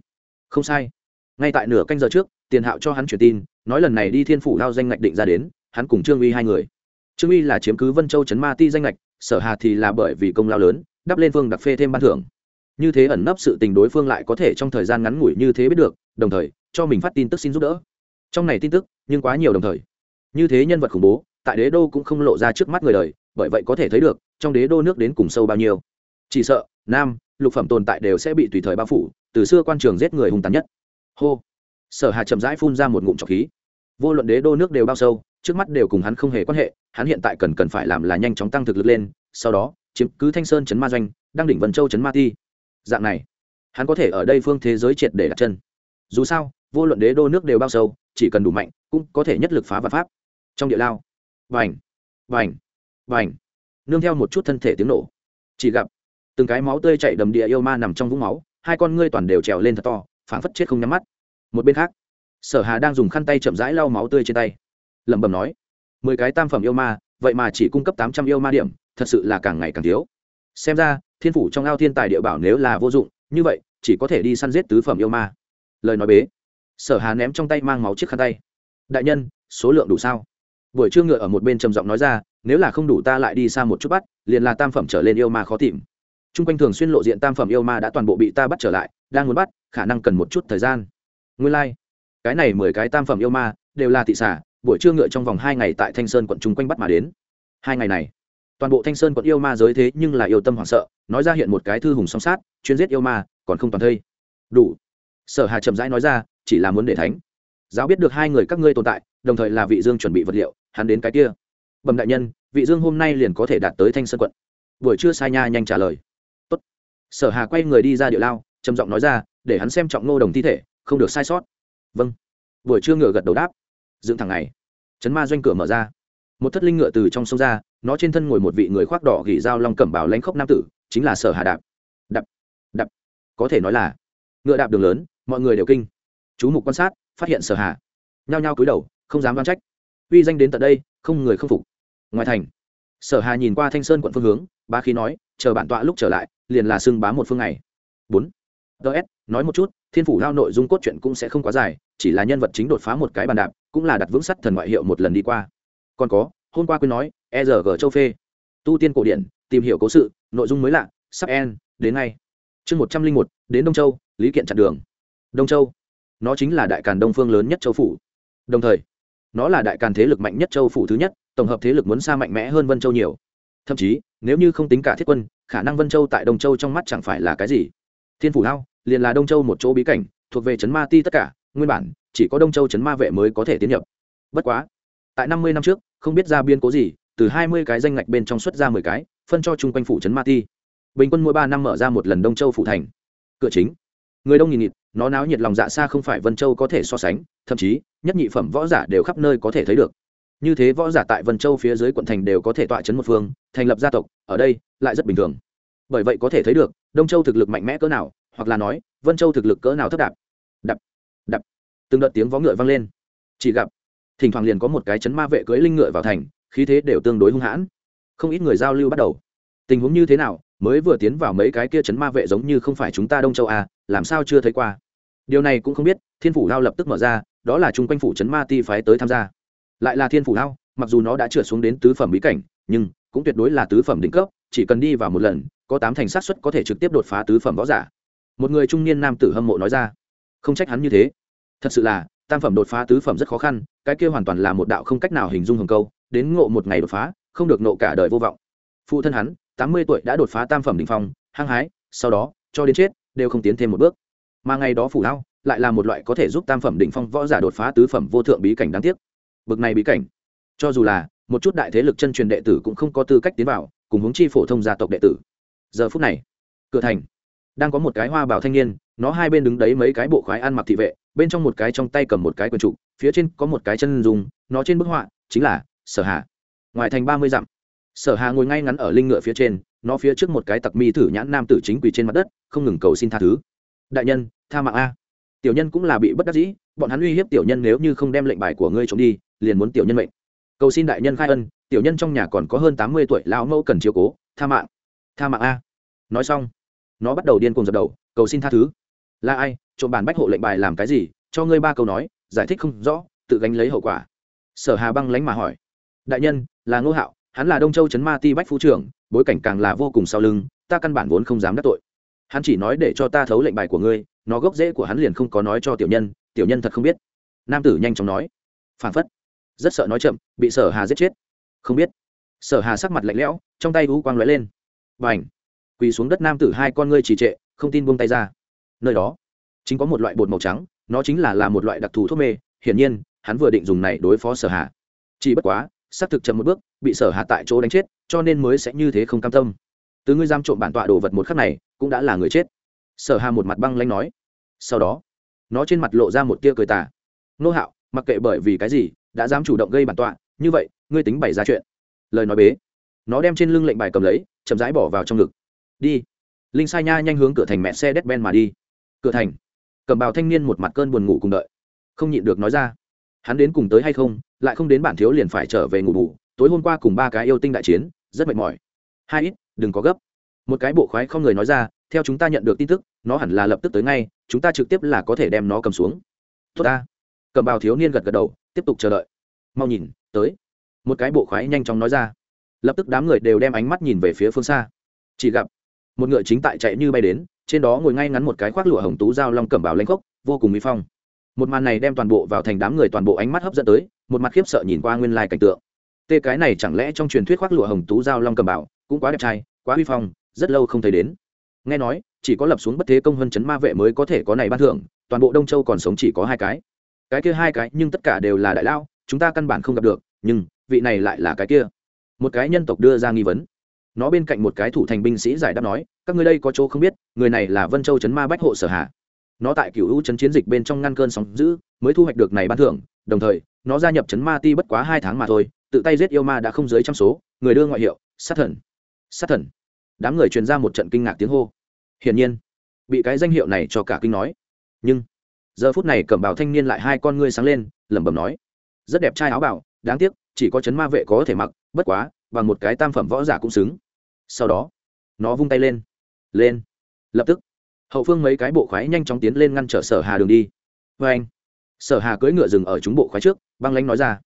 Không sai. Ngay tại nửa canh giờ trước, tiền hạo cho hắn truyền tin, nói lần này đi thiên phủ lao danh ngạch định ra đến, hắn cùng trương uy hai người. Trương uy là chiếm cứ vân châu chấn ma ti danh ngạch, sở hà thì là bởi vì công lao lớn, đắp lên phương đặc phê thêm ban thưởng. Như thế ẩn nấp sự tình đối phương lại có thể trong thời gian ngắn ngủi như thế biết được, đồng thời, cho mình phát tin tức xin giúp đỡ trong này tin tức, nhưng quá nhiều đồng thời. Như thế nhân vật khủng bố, tại đế đô cũng không lộ ra trước mắt người đời, bởi vậy có thể thấy được, trong đế đô nước đến cùng sâu bao nhiêu. Chỉ sợ, nam, lục phẩm tồn tại đều sẽ bị tùy thời bao phủ, từ xưa quan trường giết người hung tàn nhất. Hô. Sở hà chậm rãi phun ra một ngụm trọc khí. Vô luận đế đô nước đều bao sâu, trước mắt đều cùng hắn không hề quan hệ, hắn hiện tại cần cần phải làm là nhanh chóng tăng thực lực lên, sau đó, chiếm cứ thanh sơn chấn ma doanh đang đỉnh vân châu chấn ma ti. Dạng này, hắn có thể ở đây phương thế giới triệt để đặt chân. Dù sao, vô luận đế đô nước đều bao sâu chỉ cần đủ mạnh, cũng có thể nhất lực phá vật pháp. Trong địa lao, vành vành vành. Nương theo một chút thân thể tiếng nổ. Chỉ gặp, từng cái máu tươi chảy đầm địa yêu ma nằm trong vũng máu, hai con ngươi toàn đều trèo lên thật to, phảng phất chết không nhắm mắt. Một bên khác, sở hà đang dùng khăn tay chậm rãi lau máu tươi trên tay. Lẩm bẩm nói, mười cái tam phẩm yêu ma, vậy mà chỉ cung cấp tám trăm yêu ma điểm, thật sự là càng ngày càng thiếu. Xem ra, thiên phủ trong ao thiên tài địa bảo nếu là vô dụng, như vậy, chỉ có thể đi săn giết tứ phẩm yêu ma. Lời nói bế sở hà ném trong tay mang máu chiếc khăn tay. Đại nhân, số lượng đủ sao? Buổi trưa ngựa ở một bên trầm giọng nói ra, nếu là không đủ ta lại đi xa một chút bắt, liền là tam phẩm trở lên yêu ma khó tìm. T r u n g quanh thường xuyên lộ diện tam phẩm yêu ma đã toàn bộ bị ta bắt trở lại, đang muốn bắt, khả năng cần một chút thời gian. Nguyên lai、like. cái này mười cái tam phẩm yêu ma đều là thị xả buổi trưa ngựa trong vòng hai ngày tại thanh sơn quận chung quanh bắt mà đến. Hai ngày này, toàn bộ thanh sơn quận yêu ma giới thế nhưng là yêu tâm hoảng sợ, nói ra hiện một cái thư hùng song sát, chuyên giết yêu ma, còn không toàn thây. Đủ. Sở hà chậm rãi nói ra chỉ là muốn để thánh. Giáo biết được hai người các ngươi tồn tại, đồng thời là vị dương chuẩn bị vật liệu, hắn đến cái kia. Bẩm đại nhân, vị dương hôm nay liền có thể đạt tới thanh sơn quận. Buổi trưa sai nha nhanh trả lời. Tốt. sở hà quay người đi ra địa lao, trầm giọng nói ra, để hắn xem trọng nô đồng thi thể, không được sai sót. Vâng. Buổi trưa ngựa gật đầu đáp. Dựng thẳng này chấn ma doanh cửa mở ra. Một thất linh ngựa từ trong sông ra, nó trên thân ngồi một vị người khoác đỏ gỉ dao long cẩm bảo lãnh khốc nam tử, chính là sở hà đạp. Đạp. Đạp. Có thể nói là, ngựa đạp đường lớn, mọi người đều kinh chú mục quan sát, phát hiện sở hà. Nhao nhao cúi đầu, không dám đoán trách. Uy danh đến tận đây, không người không phục. Ngoài thành, sở hà nhìn qua thanh sơn quận phương hướng ba khí nói, chờ bản tọa lúc trở lại, liền là xưng bá một phương này bốn. Ts nói một chút, thiên phủ lao nội dung cốt truyện cũng sẽ không quá dài, chỉ là nhân vật chính đột phá một cái bàn đạp, cũng là đặt vững sắt thần ngoại hiệu một lần đi qua. Còn có, hôm qua quên nói e r g châu phê. Tu tiên cổ điển, tìm hiểu cố sự, nội dung mới lạ, sắp en đến ngay. Chương một trăm linh một, đến đông châu, lý kiện chặn đường. Đông châu nó chính là đại càn đông phương lớn nhất châu phủ. Đồng thời, nó là đại càn thế lực mạnh nhất châu phủ thứ nhất, tổng hợp thế lực muốn xa mạnh mẽ hơn vân châu nhiều. Thậm chí, nếu như không tính cả thiết quân, khả năng vân châu tại đông châu trong mắt chẳng phải là cái gì. Thiên phủ hao, liền là đông châu một chỗ bí cảnh, thuộc về trấn ma ti tất cả, nguyên bản, chỉ có đông châu trấn ma vệ mới có thể tiến nhập. Bất quá, tại năm mươi năm trước, không biết ra biên cố gì, từ hai mươi cái danh ngạch bên trong xuất ra mười cái, phân cho chung quanh phủ trấn ma ti. Bình quân mỗi ba năm mở ra một lần đông châu phủ thành. Cửa chính. Người đông nghìn nghịt nó náo nhiệt lòng dạ xa không phải vân châu có thể so sánh, thậm chí, nhất nhị phẩm võ giả đều khắp nơi có thể thấy được. Như thế võ giả tại vân châu phía dưới quận thành đều có thể tọa chấn một phương, thành lập gia tộc, ở đây, lại rất bình thường. Bởi vậy có thể thấy được, đông châu thực lực mạnh mẽ cỡ nào, hoặc là nói, vân châu thực lực cỡ nào thấp đạp. Đập đập từng đợt tiếng vó ngựa vang lên. Chỉ gặp, thỉnh thoảng liền có một cái chấn ma vệ cưỡi linh ngựa vào thành, khí thế đều tương đối hung hãn. Không ít người giao lưu bắt đầu. Tình huống như thế nào mới vừa tiến vào mấy cái kia chấn ma vệ giống như không phải chúng ta đông châu à làm sao chưa thấy qua? Điều này cũng không biết, thiên phủ lao lập tức mở ra, đó là chung quanh phủ chấn ma ti phái tới tham gia. Lại là thiên phủ lao, mặc dù nó đã trượt xuống đến tứ phẩm bí cảnh, nhưng cũng tuyệt đối là tứ phẩm đỉnh cấp, chỉ cần đi vào một lần, có tám thành sát suất có thể trực tiếp đột phá tứ phẩm võ giả. Một người trung niên nam tử hâm mộ nói ra, không trách hắn như thế. Thật sự là, tam phẩm đột phá tứ phẩm rất khó khăn, cái kia hoàn toàn là một đạo không cách nào hình dung hồng câu, đến ngộ một ngày đột phá, không được nộ cả đời vô vọng. Phụ thân hắn tám mươi tuổi đã đột phá tam phẩm đ ỉ n h phong, hăng hái, sau đó, cho đến chết, đều không tiến thêm một bước. Mà ngày đó phủ lao lại là một loại có thể giúp tam phẩm đ ỉ n h phong võ giả đột phá tứ phẩm vô thượng bí cảnh đáng tiếc. Bực này bí cảnh. Cho dù là một chút đại thế lực chân truyền đệ tử cũng không có tư cách tiến vào, cùng hướng chi phổ thông gia tộc đệ tử. Giờ phút này, cửa thành đang có một cái hoa bảo thanh niên, nó hai bên đứng đấy mấy cái bộ khoái ăn mặc thị vệ, bên trong một cái trong tay cầm một cái quần trụ, phía trên có một cái chân dùng nó trên bức họa chính là sở hà. Ngoài thành ba mươi dặm sở hà ngồi ngay ngắn ở linh ngựa phía trên, nó phía trước một cái tặc mi thử nhãn nam tử chính quỳ trên mặt đất, không ngừng cầu xin tha thứ. Đại nhân, tha mạng a. Tiểu nhân cũng là bị bất đắc dĩ, bọn hắn uy hiếp tiểu nhân nếu như không đem lệnh bài của ngươi trộm đi, liền muốn tiểu nhân mệnh. Cầu xin đại nhân khai ân, tiểu nhân trong nhà còn có hơn tám mươi tuổi lão mẫu cần chiếu cố, tha mạng. Tha mạng a. Nói xong, nó bắt đầu điên cuồng dập đầu, cầu xin tha thứ. Là ai, trộm bản bách hộ lệnh bài làm cái gì, cho ngươi ba câu nói, giải thích không rõ, tự gánh lấy hậu quả. Sở hà băng lánh mà hỏi. Đại nhân, là ngô hạo hắn là đông châu trấn ma ti bách phú trưởng, bối cảnh càng là vô cùng sau lưng, ta căn bản vốn không dám đắc tội. Hắn chỉ nói để cho ta thấu lệnh bài của ngươi, nó gốc rễ của hắn liền không có nói cho tiểu nhân tiểu nhân thật không biết. Nam tử nhanh chóng nói. Phản phất. Rất sợ nói chậm, bị sở hà giết chết. Không biết. Sở hà sắc mặt lạnh lẽo, trong tay u quang lóe lên. Và ảnh quỳ xuống đất nam tử hai con ngươi trì trệ, không tin buông tay ra. Nơi đó, chính có một loại bột màu trắng, nó chính là là một loại đặc thù thuốc mê. Hiển nhiên, hắn vừa định dùng này đối phó sở hà. Chỉ bất quá xác thực chậm một bước, bị sở hạ tại chỗ đánh chết, cho nên mới sẽ như thế không cam tâm. Từ ngươi giam trộm bản tọa đồ vật một khắc này, cũng đã là người chết. Sở hà một mặt băng lanh nói. Sau đó, nó trên mặt lộ ra một tia cười tà. Nô hạo, mặc kệ bởi vì cái gì, đã dám chủ động gây bản tọa, như vậy, ngươi tính bày ra chuyện. Lời nói bế. Nó đem trên lưng lệnh bài cầm lấy, chậm rãi bỏ vào trong ngực. Đi. Linh sai nha nhanh hướng cửa thành mẹ xe đét ben mà đi. Cửa thành. Cầm bào thanh niên một mặt cơn buồn ngủ cùng đợi. Không nhịn được nói ra. Hắn đến cùng tới hay không lại không đến bản thiếu liền phải trở về ngủ bù. Tối hôm qua cùng ba cái yêu tinh đại chiến, rất mệt mỏi. Hai ít, đừng có gấp. Một cái bộ khoái không người nói ra, theo chúng ta nhận được tin tức, nó hẳn là lập tức tới ngay, chúng ta trực tiếp là có thể đem nó cầm xuống. Tốt ta. Cầm bào thiếu niên gật gật đầu, tiếp tục chờ đợi. Mau nhìn, tới. Một cái bộ khoái nhanh chóng nói ra. Lập tức đám người đều đem ánh mắt nhìn về phía phương xa. Chỉ gặp, một ngựa chính tại chạy như bay đến, trên đó ngồi ngay ngắn một cái khoác lụa hồng tú dao long cẩm bào lanh khốc, vô cùng mỹ phong. Một màn này đem toàn bộ vào thành đám người toàn bộ ánh mắt hấp dẫn tới một mặt khiếp sợ nhìn qua nguyên lai cảnh tượng. Tê cái này chẳng lẽ trong truyền thuyết khoác lụa hồng tú giao long cầm bảo, cũng quá đẹp trai, quá huy phong, rất lâu không thấy đến. Nghe nói, chỉ có lập xuống bất thế công hơn chấn ma vệ mới có thể có này ban thưởng, toàn bộ đông châu còn sống chỉ có hai cái. Cái kia hai cái, nhưng tất cả đều là đại lao, chúng ta căn bản không gặp được, nhưng vị này lại là cái kia. Một cái nhân tộc đưa ra nghi vấn. Nó bên cạnh một cái thủ thành binh sĩ giải đáp nói, các ngươi đây có chỗ không biết, người này là vân châu chấn ma bách hộ sở hạ. Nó tại cựu hữu chấn chiến dịch bên trong ngăn cơn sóng giữ mới thu hoạch được này ban thưởng, đồng thời nó gia nhập chấn ma ti bất quá hai tháng mà thôi, tự tay giết yêu ma đã không dưới trăm số, người đưa ngoại hiệu, sát thần. Sát thần. Đám người truyền ra một trận kinh ngạc tiếng hô. Hiển nhiên, bị cái danh hiệu này cho cả kinh nói. Nhưng, giờ phút này cẩm bào thanh niên lại hai con ngươi sáng lên, lẩm bẩm nói. Rất đẹp trai áo bảo đáng tiếc, chỉ có chấn ma vệ có thể mặc, bất quá, bằng một cái tam phẩm võ giả cũng xứng. Sau đó, nó vung tay lên. Lên. Lập tức, hậu phương mấy cái bộ khoái nhanh chóng tiến lên ngăn trở sở hà đường đi. Vê anh sở hà cưỡi ngựa dừng ở chúng bộ khoái trước, băng lánh nói ra.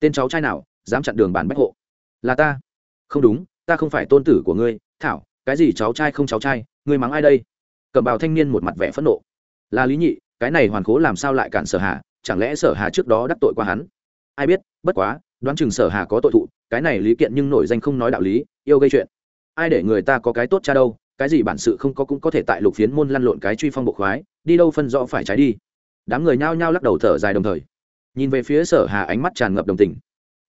Tên cháu trai nào, dám chặn đường bản bách hộ? Là ta. Không đúng, ta không phải tôn tử của ngươi, thảo, cái gì cháu trai không cháu trai, ngươi mắng ai đây? Cẩm bào thanh niên một mặt vẻ phẫn nộ. Là lý nhị, cái này hoàn cố làm sao lại cản sở hà, chẳng lẽ sở hà trước đó đắc tội qua hắn? Ai biết, bất quá, đoán chừng sở hà có tội thụ, cái này lý kiện nhưng nổi danh không nói đạo lý, yêu gây chuyện. Ai để người ta có cái tốt cha đâu, cái gì bản sự không có cũng có thể tại lục phiến môn lăn lộn cái truy phong bộ khoái, đi đâu phân rõ phải trái đi đám người nhao nhao lắc đầu thở dài đồng thời. Nhìn về phía sở hà ánh mắt tràn ngập đồng tình.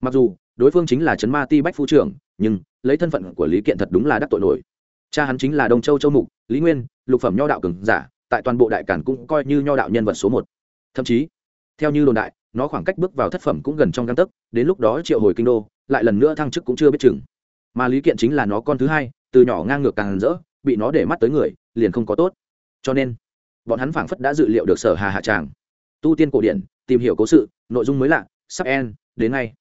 Mặc dù, đối phương chính là trấn ma ti bách phu trưởng, nhưng, lấy thân phận của lý kiện thật đúng là đắc tội nổi. Cha hắn chính là đông châu châu mục, lý nguyên, lục phẩm nho đạo cường giả, tại toàn bộ đại cản cũng coi như nho đạo nhân vật số một. Thậm chí, theo như đồn đại, nó khoảng cách bước vào thất phẩm cũng gần trong găng tấc, đến lúc đó triệu hồi kinh đô, lại lần nữa thăng chức cũng chưa biết chừng. Mà lý kiện chính là nó con thứ hai, từ nhỏ ngang ngược càng rỡ, bị nó để mắt tới người, liền không có tốt. Cho nên bọn hắn phảng phất đã dự liệu được sở hà hạ tràng. Tu tiên cổ điển, tìm hiểu cố sự, nội dung mới lạ, sắp en đến ngay.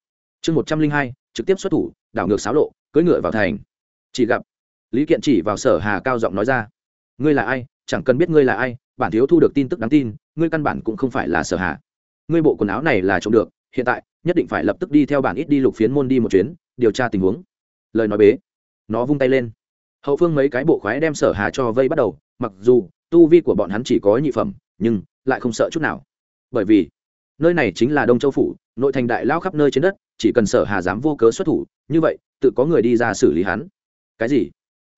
Chương một trăm linh hai, trực tiếp xuất thủ, đảo ngược xáo lộ, cưỡi ngựa vào thành. Chỉ gặp, lý kiện chỉ vào sở hà cao giọng nói ra, ngươi là ai? Chẳng cần biết ngươi là ai, bản thiếu thu được tin tức đáng tin, ngươi căn bản cũng không phải là sở hà. Ngươi bộ quần áo này là trộm được, hiện tại, nhất định phải lập tức đi theo bản ít đi lục phiến môn đi một chuyến, điều tra tình huống. Lời nói bế, nó vung tay lên. Hậu phương mấy cái bộ khoái đem sở hà cho vây bắt đầu, mặc dù tu vi của bọn hắn chỉ có nhị phẩm, nhưng lại không sợ chút nào. Bởi vì, nơi này chính là đông châu phủ, nội thành đại lao khắp nơi trên đất, chỉ cần sở hà dám vô cớ xuất thủ, như vậy, tự có người đi ra xử lý hắn. Cái gì?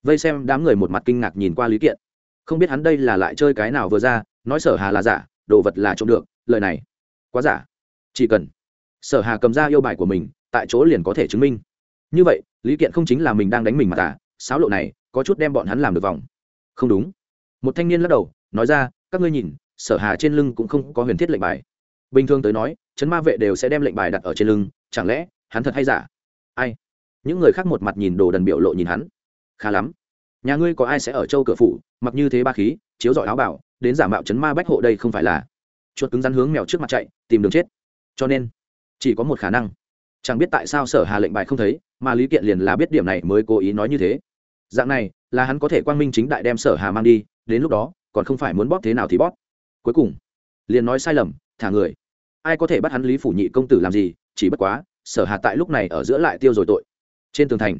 Vây xem đám người một mặt kinh ngạc nhìn qua lý kiện. Không biết hắn đây là lại chơi cái nào vừa ra, nói sở hà là giả, đồ vật là trộm được, lời này quá giả. Chỉ cần sở hà cầm ra yêu bài của mình, tại chỗ liền có thể chứng minh. Như vậy, lý kiện không chính là mình đang đánh mình mà tả sáo lộ này có chút đem bọn hắn làm được vòng. Không đúng một thanh niên lắc đầu, nói ra, các ngươi nhìn, sở hà trên lưng cũng không có huyền thiết lệnh bài. Bình thường tới nói, chấn ma vệ đều sẽ đem lệnh bài đặt ở trên lưng, chẳng lẽ hắn thật hay giả? Ai? Những người khác một mặt nhìn đồ đần biểu lộ nhìn hắn. Khá lắm. Nhà ngươi có ai sẽ ở châu cửa phủ, mặc như thế ba khí, chiếu dọi áo bảo đến giả mạo chấn ma bách hộ đây không phải là? Chuột cứng rắn hướng mèo trước mặt chạy, tìm đường chết. Cho nên, chỉ có một khả năng. Chẳng biết tại sao sở hà lệnh bài không thấy, mà lý kiện liền là biết điểm này mới cố ý nói như thế dạng này, là hắn có thể quang minh chính đại đem sở hà mang đi, đến lúc đó, còn không phải muốn bóp thế nào thì bóp. Cuối cùng, liền nói sai lầm, thả người. Ai có thể bắt hắn lý phủ nhị công tử làm gì, chỉ bất quá, sở hà tại lúc này ở giữa lại tiêu rồi tội. Trên tường thành,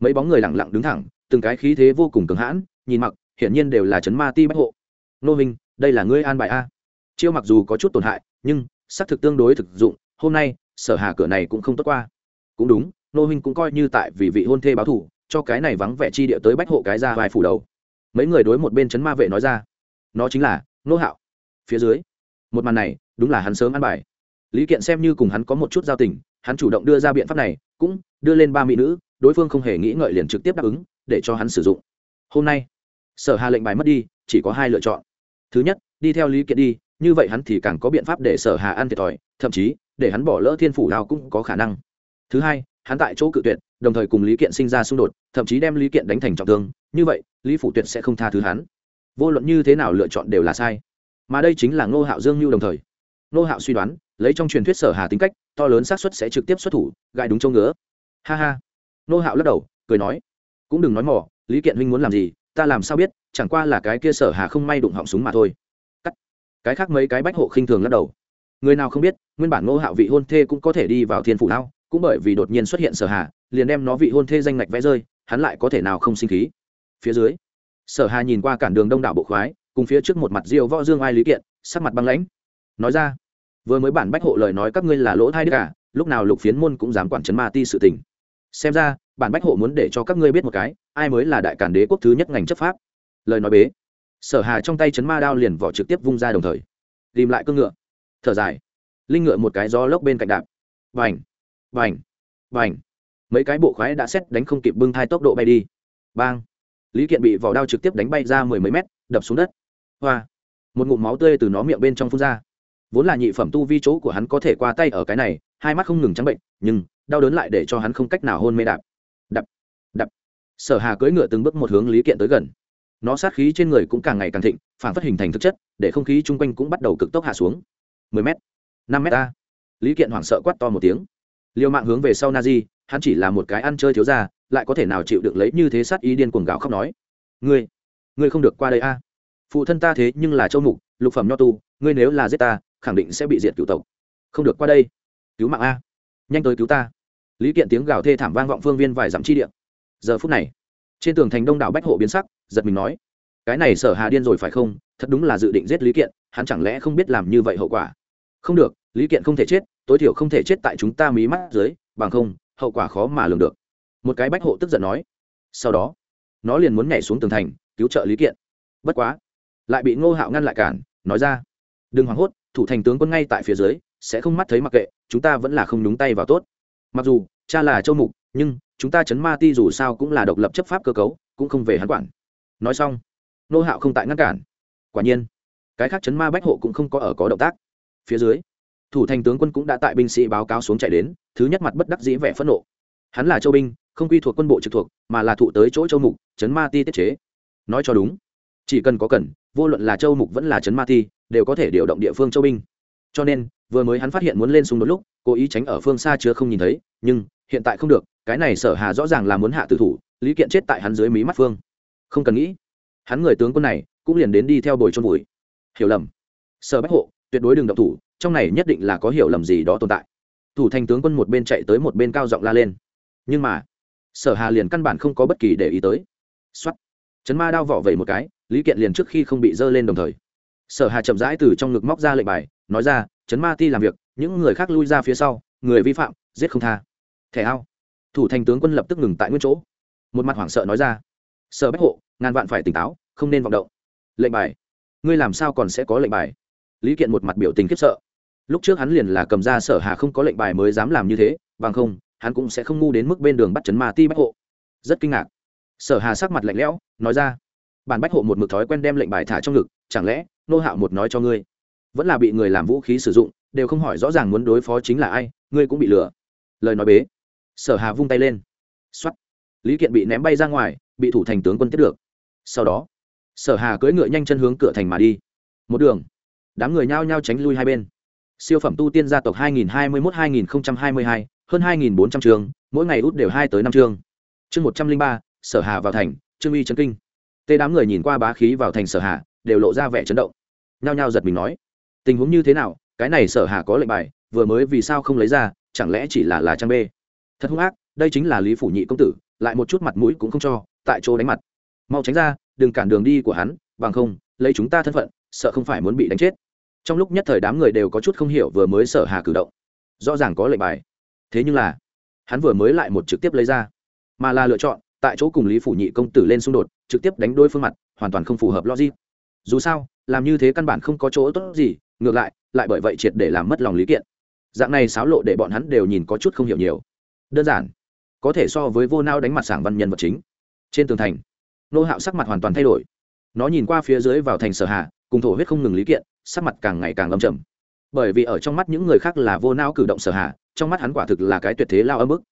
mấy bóng người lặng lặng đứng thẳng, từng cái khí thế vô cùng cường hãn, nhìn mặc, hiển nhiên đều là chấn ma ti bách hộ. Nô minh, đây là ngươi an bài a. Chiêu mặc dù có chút tổn hại, nhưng, xác thực tương đối thực dụng, hôm nay, sở hà cửa này cũng không tốt qua. Cũng đúng, nô minh cũng coi như tại vì vị hôn thê báo thủ cho cái này vắng vẻ chi địa tới bách hộ cái ra vài phủ đầu. Mấy người đối một bên chấn ma vệ nói ra, nó chính là nô hạo. Phía dưới, một màn này đúng là hắn sớm ăn bài. Lý kiện xem như cùng hắn có một chút giao tình, hắn chủ động đưa ra biện pháp này, cũng đưa lên ba mỹ nữ, đối phương không hề nghĩ ngợi liền trực tiếp đáp ứng, để cho hắn sử dụng. Hôm nay, sở hà lệnh bài mất đi, chỉ có hai lựa chọn. Thứ nhất, đi theo lý kiện đi, như vậy hắn thì càng có biện pháp để sở hà ăn thiệt thòi, thậm chí để hắn bỏ lỡ thiên phủ đao cũng có khả năng. Thứ hai, hắn tại chỗ cự tuyệt đồng thời cùng lý kiện sinh ra xung đột, thậm chí đem lý kiện đánh thành trọng thương, như vậy, lý phủ tuyệt sẽ không tha thứ hắn. Vô luận như thế nào lựa chọn đều là sai. Mà đây chính là ngô hạo dương lưu đồng thời. Ngô hạo suy đoán, lấy trong truyền thuyết sở hà tính cách, to lớn xác suất sẽ trực tiếp xuất thủ gại đúng châu ngứa. Ha ha. Ngô hạo lắc đầu, cười nói, cũng đừng nói mỏ lý kiện huynh muốn làm gì, ta làm sao biết, chẳng qua là cái kia sở hà không may đụng họng súng mà thôi. Cắt. Cái khác mấy cái bách hộ khinh thường lắc đầu. Người nào không biết, nguyên bản ngô hạo vị hôn thê cũng có thể đi vào thiên phủ lao cũng bởi vì đột nhiên xuất hiện sở hà liền đem nó vị hôn thê danh ngạch vẽ rơi, hắn lại có thể nào không sinh khí? Phía dưới, sở hà nhìn qua cản đường đông đảo bộ khoái, cùng phía trước một mặt diêu võ dương ai lý kiện, sắc mặt băng lãnh. Nói ra, vừa mới bản bách hộ lời nói các ngươi là lỗ thai đức cả à, lúc nào lục phiến môn cũng dám quản chấn ma ti sự tình. Xem ra, bản bách hộ muốn để cho các ngươi biết một cái, ai mới là đại cản đế quốc thứ nhất ngành chấp pháp. Lời nói bế, sở hà trong tay chấn ma đao liền vỏ trực tiếp vung ra đồng thời tìm lại cương ngựa. Thở dài, linh ngựa một cái gió lốc bên cạnh đạp. Vành vành vành mấy cái bộ khoái đã xét đánh không kịp bưng thai tốc độ bay đi. Bang. Lý kiện bị vỏ đao trực tiếp đánh bay ra mười mấy mét, đập xuống đất. Hoa. Một ngụm máu tươi từ nó miệng bên trong phun ra. Vốn là nhị phẩm tu vi chỗ của hắn có thể qua tay ở cái này, hai mắt không ngừng trắng bệnh, nhưng đau đớn lại để cho hắn không cách nào hôn mê đạp. Đập đập. Sở hà cưỡi ngựa từng bước một hướng lý kiện tới gần. Nó sát khí trên người cũng càng ngày càng thịnh, phản phát hình thành thực chất, để không khí chung quanh cũng bắt đầu cực tốc hạ xuống. mười m năm m a. Lý kiện hoảng sợ quát to một tiếng liều mạng hướng về sau na di hắn chỉ là một cái ăn chơi thiếu ra lại có thể nào chịu được lấy như thế sát ý điên cuồng gạo khóc nói. Ngươi ngươi không được qua đây a. Phụ thân ta thế nhưng là châu mục, lục phẩm nho tu, ngươi nếu là giết ta, khẳng định sẽ bị diệt cựu tộc. Không được qua đây. Cứu mạng a. Nhanh tới cứu ta. Lý kiện tiếng gào thê thảm vang vọng phương viên vài dặm chi điện giờ phút này, trên tường thành đông đảo bách hộ biến sắc, giật mình nói, cái này sở hà điên rồi phải không? Thật đúng là dự định giết lý kiện, hắn chẳng lẽ không biết làm như vậy hậu quả? Không được, lý kiện không thể chết tối thiểu không thể chết tại chúng ta mí mắt dưới, bằng không, hậu quả khó mà lường được. Một cái bách hộ tức giận nói. Sau đó, nó liền muốn nhảy xuống tường thành, cứu trợ lý kiện. Bất quá, lại bị ngô hạo ngăn lại cản, nói ra. Đừng hoảng hốt, thủ thành tướng quân ngay tại phía dưới, sẽ không mắt thấy mặc kệ, chúng ta vẫn là không nhúng tay vào tốt. Mặc dù, cha là châu mục, nhưng chúng ta chấn ma ti dù sao cũng là độc lập chấp pháp cơ cấu, cũng không về hắn quản. Nói xong nô hạo không tại ngăn cản. Quả nhiên, cái khác chấn ma bách hộ cũng không có ở có động tác. Phía dưới thủ thành tướng quân cũng đã tại binh sĩ báo cáo xuống chạy đến, thứ nhất mặt bất đắc dĩ vẻ phẫn nộ. Hắn là châu binh, không quy thuộc quân bộ trực thuộc, mà là thụ tới chỗ châu mục, chấn ma ti tiết chế. Nói cho đúng, chỉ cần có cần, vô luận là châu mục vẫn là chấn ma ti, đều có thể điều động địa phương châu binh. Cho nên, vừa mới hắn phát hiện muốn lên súng đột lúc, cố ý tránh ở phương xa chưa không nhìn thấy, nhưng hiện tại không được, cái này sở hà rõ ràng là muốn hạ tử thủ, lý kiện chết tại hắn dưới mí mắt phương. Không cần nghĩ, hắn người tướng quân này cũng liền đến đi theo bồi trôn vùi hiểu lầm. Sở bách hộ, tuyệt đối đừng động thủ trong này nhất định là có hiểu lầm gì đó tồn tại. Thủ thành tướng quân một bên chạy tới một bên cao giọng la lên. Nhưng mà, sở hà liền căn bản không có bất kỳ để ý tới. Xuất chấn ma đao vỏ vẩy một cái, lý kiện liền trước khi không bị dơ lên đồng thời. Sở hà chậm rãi từ trong ngực móc ra lệnh bài, nói ra chấn ma ti làm việc, những người khác lui ra phía sau, người vi phạm, giết không tha. Thẻ ao. Thủ thành tướng quân lập tức ngừng tại nguyên chỗ. Một mặt hoảng sợ nói ra, sở bách hộ, ngàn vạn phải tỉnh táo, không nên vọng động. Lệnh bài? Ngươi làm sao còn sẽ có lệnh bài? Lý kiện một mặt biểu tình khiếp sợ lúc trước hắn liền là cầm ra sở hà không có lệnh bài mới dám làm như thế, bằng không, hắn cũng sẽ không ngu đến mức bên đường bắt chấn ma ti bách hộ. Rất kinh ngạc. Sở hà sắc mặt lạnh lẽo, nói ra, bản bách hộ một mực thói quen đem lệnh bài thả trong ngực, chẳng lẽ nô hạo một nói cho ngươi, vẫn là bị người làm vũ khí sử dụng, đều không hỏi rõ ràng muốn đối phó chính là ai, ngươi cũng bị lừa. Lời nói bế. Sở hà vung tay lên. X lý kiện bị ném bay ra ngoài, bị thủ thành tướng quân tiếp được. Sau đó, sở hà cưỡi ngựa nhanh chân hướng cửa thành mà đi. Một đường, đám người nhao nhao tránh lui hai bên siêu phẩm tu tiên gia tộc 2021-2022, hơn 2.400 trường mỗi ngày út đều hai tới năm trường. chương một trăm linh ba sở hà vào thành trương uy chấn kinh. Tê đám người nhìn qua bá khí vào thành sở hà đều lộ ra vẻ chấn động. Nhao nhao giật mình nói tình huống như thế nào? Cái này sở hà có lệnh bài vừa mới vì sao không lấy ra chẳng lẽ chỉ là là trang bê? thật hung ác đây chính là lý phủ nhị công tử lại một chút mặt mũi cũng không cho tại chỗ đánh mặt. Mau tránh ra đừng cản đường đi của hắn bằng không lấy chúng ta thân phận sợ không phải muốn bị đánh chết trong lúc nhất thời đám người đều có chút không hiểu vừa mới sở hà cử động. Rõ ràng có lệnh bài. Thế nhưng là, hắn vừa mới lại một trực tiếp lấy ra, mà là lựa chọn, tại chỗ cùng lý phủ nhị công tử lên xung đột, trực tiếp đánh đôi phương mặt, hoàn toàn không phù hợp logic. Dù sao, làm như thế căn bản không có chỗ tốt gì, ngược lại lại bởi vậy triệt để làm mất lòng lý kiện. Dạng này xáo lộ để bọn hắn đều nhìn có chút không hiểu nhiều. Đơn giản, có thể so với vô nao đánh mặt sảng văn nhân vật chính. Trên tường thành, nô hạo sắc mặt hoàn toàn thay đổi. Nó nhìn qua phía dưới vào thành sở hạ cùng thổ huyết không ngừng lý kiện sắc mặt càng ngày càng lâm trầm. Bởi vì ở trong mắt những người khác là vô não cử động sở hạ, trong mắt hắn quả thực là cái tuyệt thế lao âm bức.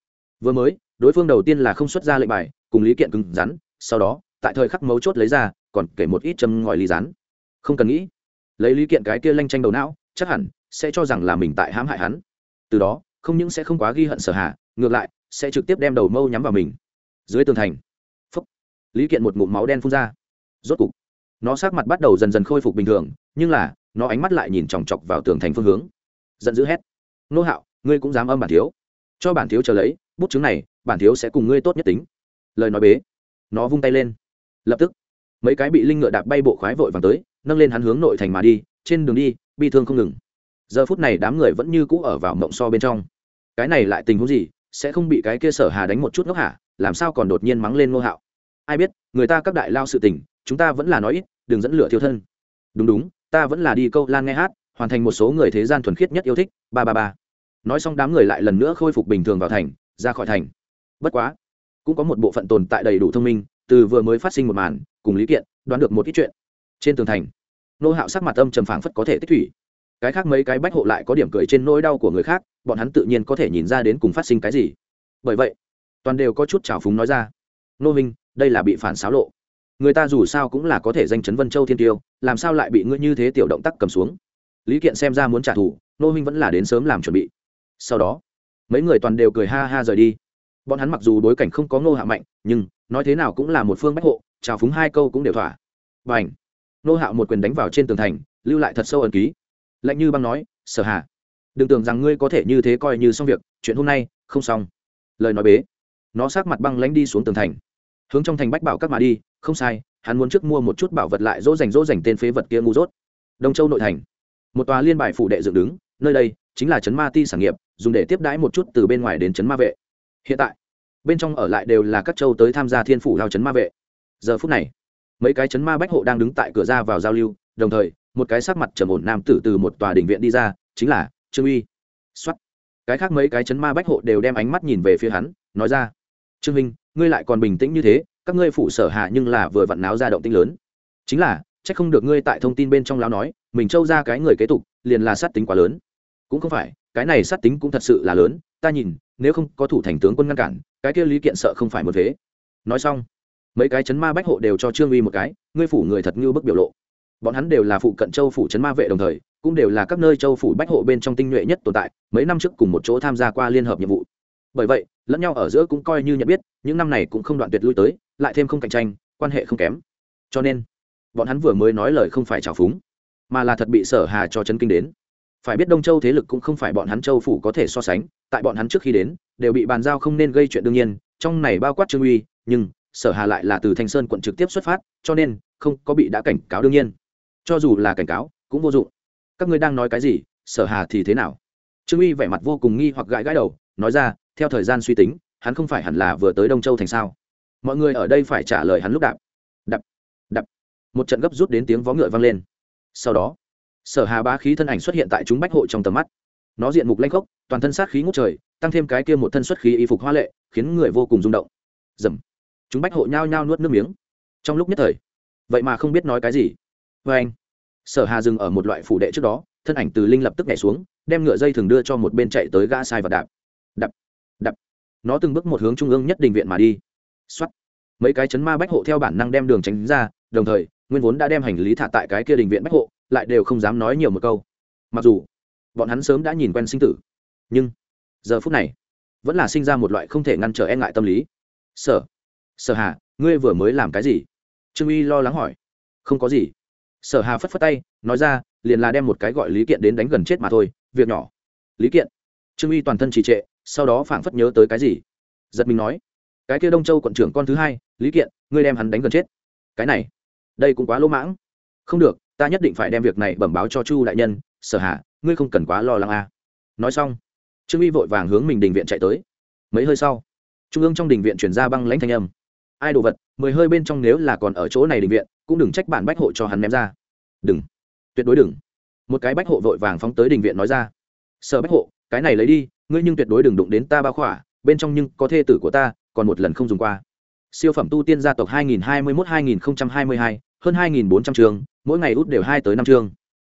Vừa mới, đối phương đầu tiên là không xuất ra lệnh bài, cùng lý kiện cứng rắn, sau đó, tại thời khắc mấu chốt lấy ra, còn kể một ít châm ngòi lý rắn không cần nghĩ. Lấy lý kiện cái kia lanh tranh đầu não, chắc hẳn sẽ cho rằng là mình tại hãm hại hắn. Từ đó, không những sẽ không quá ghi hận sở hạ, ngược lại, sẽ trực tiếp đem đầu mâu nhắm vào mình. Dưới tường thành, phúc, lý kiện một ngụm máu đen phun ra. Rốt cục, nó sát mặt bắt đầu dần dần khôi phục bình thường, nhưng là nó ánh mắt lại nhìn chòng chọc vào tường thành phương hướng. Giận dữ hét. Nô hạo, ngươi cũng dám âm bản thiếu. Cho bản thiếu chờ lấy, bút chứng này, bản thiếu sẽ cùng ngươi tốt nhất tính. Lời nói bế. Nó vung tay lên. Lập tức, mấy cái bị linh ngựa đạp bay bộ khoái vội vàng tới, nâng lên hắn hướng nội thành mà đi, trên đường đi, bi thương không ngừng. Giờ phút này đám người vẫn như cũ ở vào mộng so bên trong. Cái này lại tình huống gì, sẽ không bị cái kia sở hà đánh một chút ngốc hả? Làm sao còn đột nhiên mắng lên ngô hạo? Ai biết, người ta các đại lao sự tình, chúng ta vẫn là nói ít, đừng dẫn lửa thiêu thân. Đúng đúng ta vẫn là đi câu lan nghe hát, hoàn thành một số người thế gian thuần khiết nhất yêu thích, ba ba ba. Nói xong đám người lại lần nữa khôi phục bình thường vào thành, ra khỏi thành. Bất quá, cũng có một bộ phận tồn tại đầy đủ thông minh, từ vừa mới phát sinh một màn, cùng lý kiện, đoán được một ít chuyện. Trên tường thành, nô hạo sắc mặt âm trầm phảng phất có thể tích thủy. Cái khác mấy cái bách hộ lại có điểm cười trên nỗi đau của người khác, bọn hắn tự nhiên có thể nhìn ra đến cùng phát sinh cái gì. Bởi vậy, toàn đều có chút trào phúng nói ra. Nô minh đây là bị phản xáo lộ người ta dù sao cũng là có thể danh chấn vân châu thiên tiêu, làm sao lại bị ngươi như thế tiểu động tác cầm xuống? Lý kiện xem ra muốn trả thù, nô minh vẫn là đến sớm làm chuẩn bị. Sau đó, mấy người toàn đều cười ha ha rời đi. Bọn hắn mặc dù đối cảnh không có ngô hạ mạnh, nhưng, nói thế nào cũng là một phương bách hộ trào phúng hai câu cũng đều thỏa. Và ảnh nô hạo một quyền đánh vào trên tường thành, lưu lại thật sâu ẩn ký. Lạnh như băng nói, sở hạ đừng tưởng rằng ngươi có thể như thế coi như xong việc, chuyện hôm nay, không xong. Lời nói bế, nó sát mặt băng lánh đi xuống tường thành. Hướng trong thành bách bảo các mà đi không sai, hắn muốn trước mua một chút bảo vật lại dỗ dành dỗ dành tên phế vật kia ngu dốt. Đông châu nội thành. Một tòa liên bài phủ đệ dựng đứng, nơi đây chính là trấn ma ti sản nghiệp, dùng để tiếp đãi một chút từ bên ngoài đến trấn ma vệ. Hiện tại, bên trong ở lại đều là các châu tới tham gia thiên phủ lao trấn ma vệ. Giờ phút này, mấy cái trấn ma bách hộ đang đứng tại cửa ra vào giao lưu, đồng thời, một cái sắc mặt trầm ổn nam tử từ một tòa đình viện đi ra, chính là trương uy. Xuất cái khác mấy cái chấn ma bách hộ đều đem ánh mắt nhìn về phía hắn, nói ra, trương minh, ngươi lại còn bình tĩnh như thế các ngươi phụ sở hạ nhưng là vừa vặn náo ra động tinh lớn. Chính là, chắc không được ngươi tại thông tin bên trong lão nói, mình trâu ra cái người kế tục, liền là sát tính quá lớn. Cũng không phải, cái này sát tính cũng thật sự là lớn, ta nhìn, nếu không có thủ thành tướng quân ngăn cản, cái kia lý kiện sợ không phải một thế nói xong, mấy cái chấn ma bách hộ đều cho trương uy một cái, ngươi phủ người thật như bức biểu lộ. Bọn hắn đều là phụ cận châu phủ chấn ma vệ đồng thời, cũng đều là các nơi châu phủ bách hộ bên trong tinh nhuệ nhất tồn tại, mấy năm trước cùng một chỗ tham gia qua liên hợp nhiệm vụ. Bởi vậy, lẫn nhau ở giữa cũng coi như nhận biết, những năm này cũng không đoạn tuyệt lui tới lại thêm không cạnh tranh, quan hệ không kém. Cho nên, bọn hắn vừa mới nói lời không phải trào phúng, mà là thật bị sở hà cho chấn kinh đến. Phải biết đông châu thế lực cũng không phải bọn hắn châu phủ có thể so sánh, tại bọn hắn trước khi đến, đều bị bàn giao không nên gây chuyện đương nhiên, trong này bao quát trương uy, nhưng sở hà lại là từ thanh sơn quận trực tiếp xuất phát, cho nên không có bị đã cảnh cáo đương nhiên. Cho dù là cảnh cáo, cũng vô dụng. Các ngươi đang nói cái gì, sở hà thì thế nào? Trương uy vẻ mặt vô cùng nghi hoặc gãi gãi đầu, nói ra, theo thời gian suy tính, hắn không phải hẳn là vừa tới đông châu thành sao? Mọi người ở đây phải trả lời hắn lúc đạp. Đập đập. Một trận gấp rút đến tiếng vó ngựa vang lên. Sau đó, sở hà bá khí thân ảnh xuất hiện tại chúng bách hộ trong tầm mắt. Nó diện mục lanh khốc, toàn thân sát khí ngút trời, tăng thêm cái kia một thân xuất khí y phục hoa lệ, khiến người vô cùng rung động. Dầm. Chúng bách hộ nhao nhao nuốt nước miếng. Trong lúc nhất thời, vậy mà không biết nói cái gì. Vê anh, sở hà dừng ở một loại phủ đệ trước đó, thân ảnh từ linh lập tức nhảy xuống, đem ngựa dây thường đưa cho một bên chạy tới gã sai và đạp. Đập đập. Nó từng bước một hướng trung ương nhất đình viện mà đi xuất mấy cái chấn ma bách hộ theo bản năng đem đường tránh ra, đồng thời, nguyên vốn đã đem hành lý thả tại cái kia đình viện bách hộ, lại đều không dám nói nhiều một câu. Mặc dù, bọn hắn sớm đã nhìn quen sinh tử, nhưng giờ phút này, vẫn là sinh ra một loại không thể ngăn trở e ngại tâm lý. Sở sở hà, ngươi vừa mới làm cái gì? Trương uy lo lắng hỏi. Không có gì. Sở hà phất phất tay, nói ra, liền là đem một cái gọi lý kiện đến đánh gần chết mà thôi, việc nhỏ. Lý kiện. Trương uy toàn thân trì trệ, sau đó phảng phất nhớ tới cái gì. Giật mình nói cái kia đông châu quận trưởng con thứ hai, lý kiện, ngươi đem hắn đánh gần chết. Cái này, đây cũng quá lỗ mãng. Không được, ta nhất định phải đem việc này bẩm báo cho chu đại nhân, sở hạ ngươi không cần quá lo lắng a. À. nói xong, trương uy vội vàng hướng mình đình viện chạy tới. Mấy hơi sau, trung ương trong đình viện chuyển ra băng lãnh thanh âm. Ai đồ vật, mười hơi bên trong nếu là còn ở chỗ này đình viện, cũng đừng trách bản bách hộ cho hắn ném ra. Đừng, tuyệt đối đừng. Một cái bách hộ vội vàng phóng tới đình viện nói ra. Sở bách hộ, cái này lấy đi, ngươi nhưng tuyệt đối đừng đụng đến ta ba khỏa, bên trong nhưng có thê tử của ta còn một lần không dùng qua. Siêu phẩm tu tiên gia tộc 2021-2022, hơn 2.400 trường mỗi ngày út đều hai tới năm chương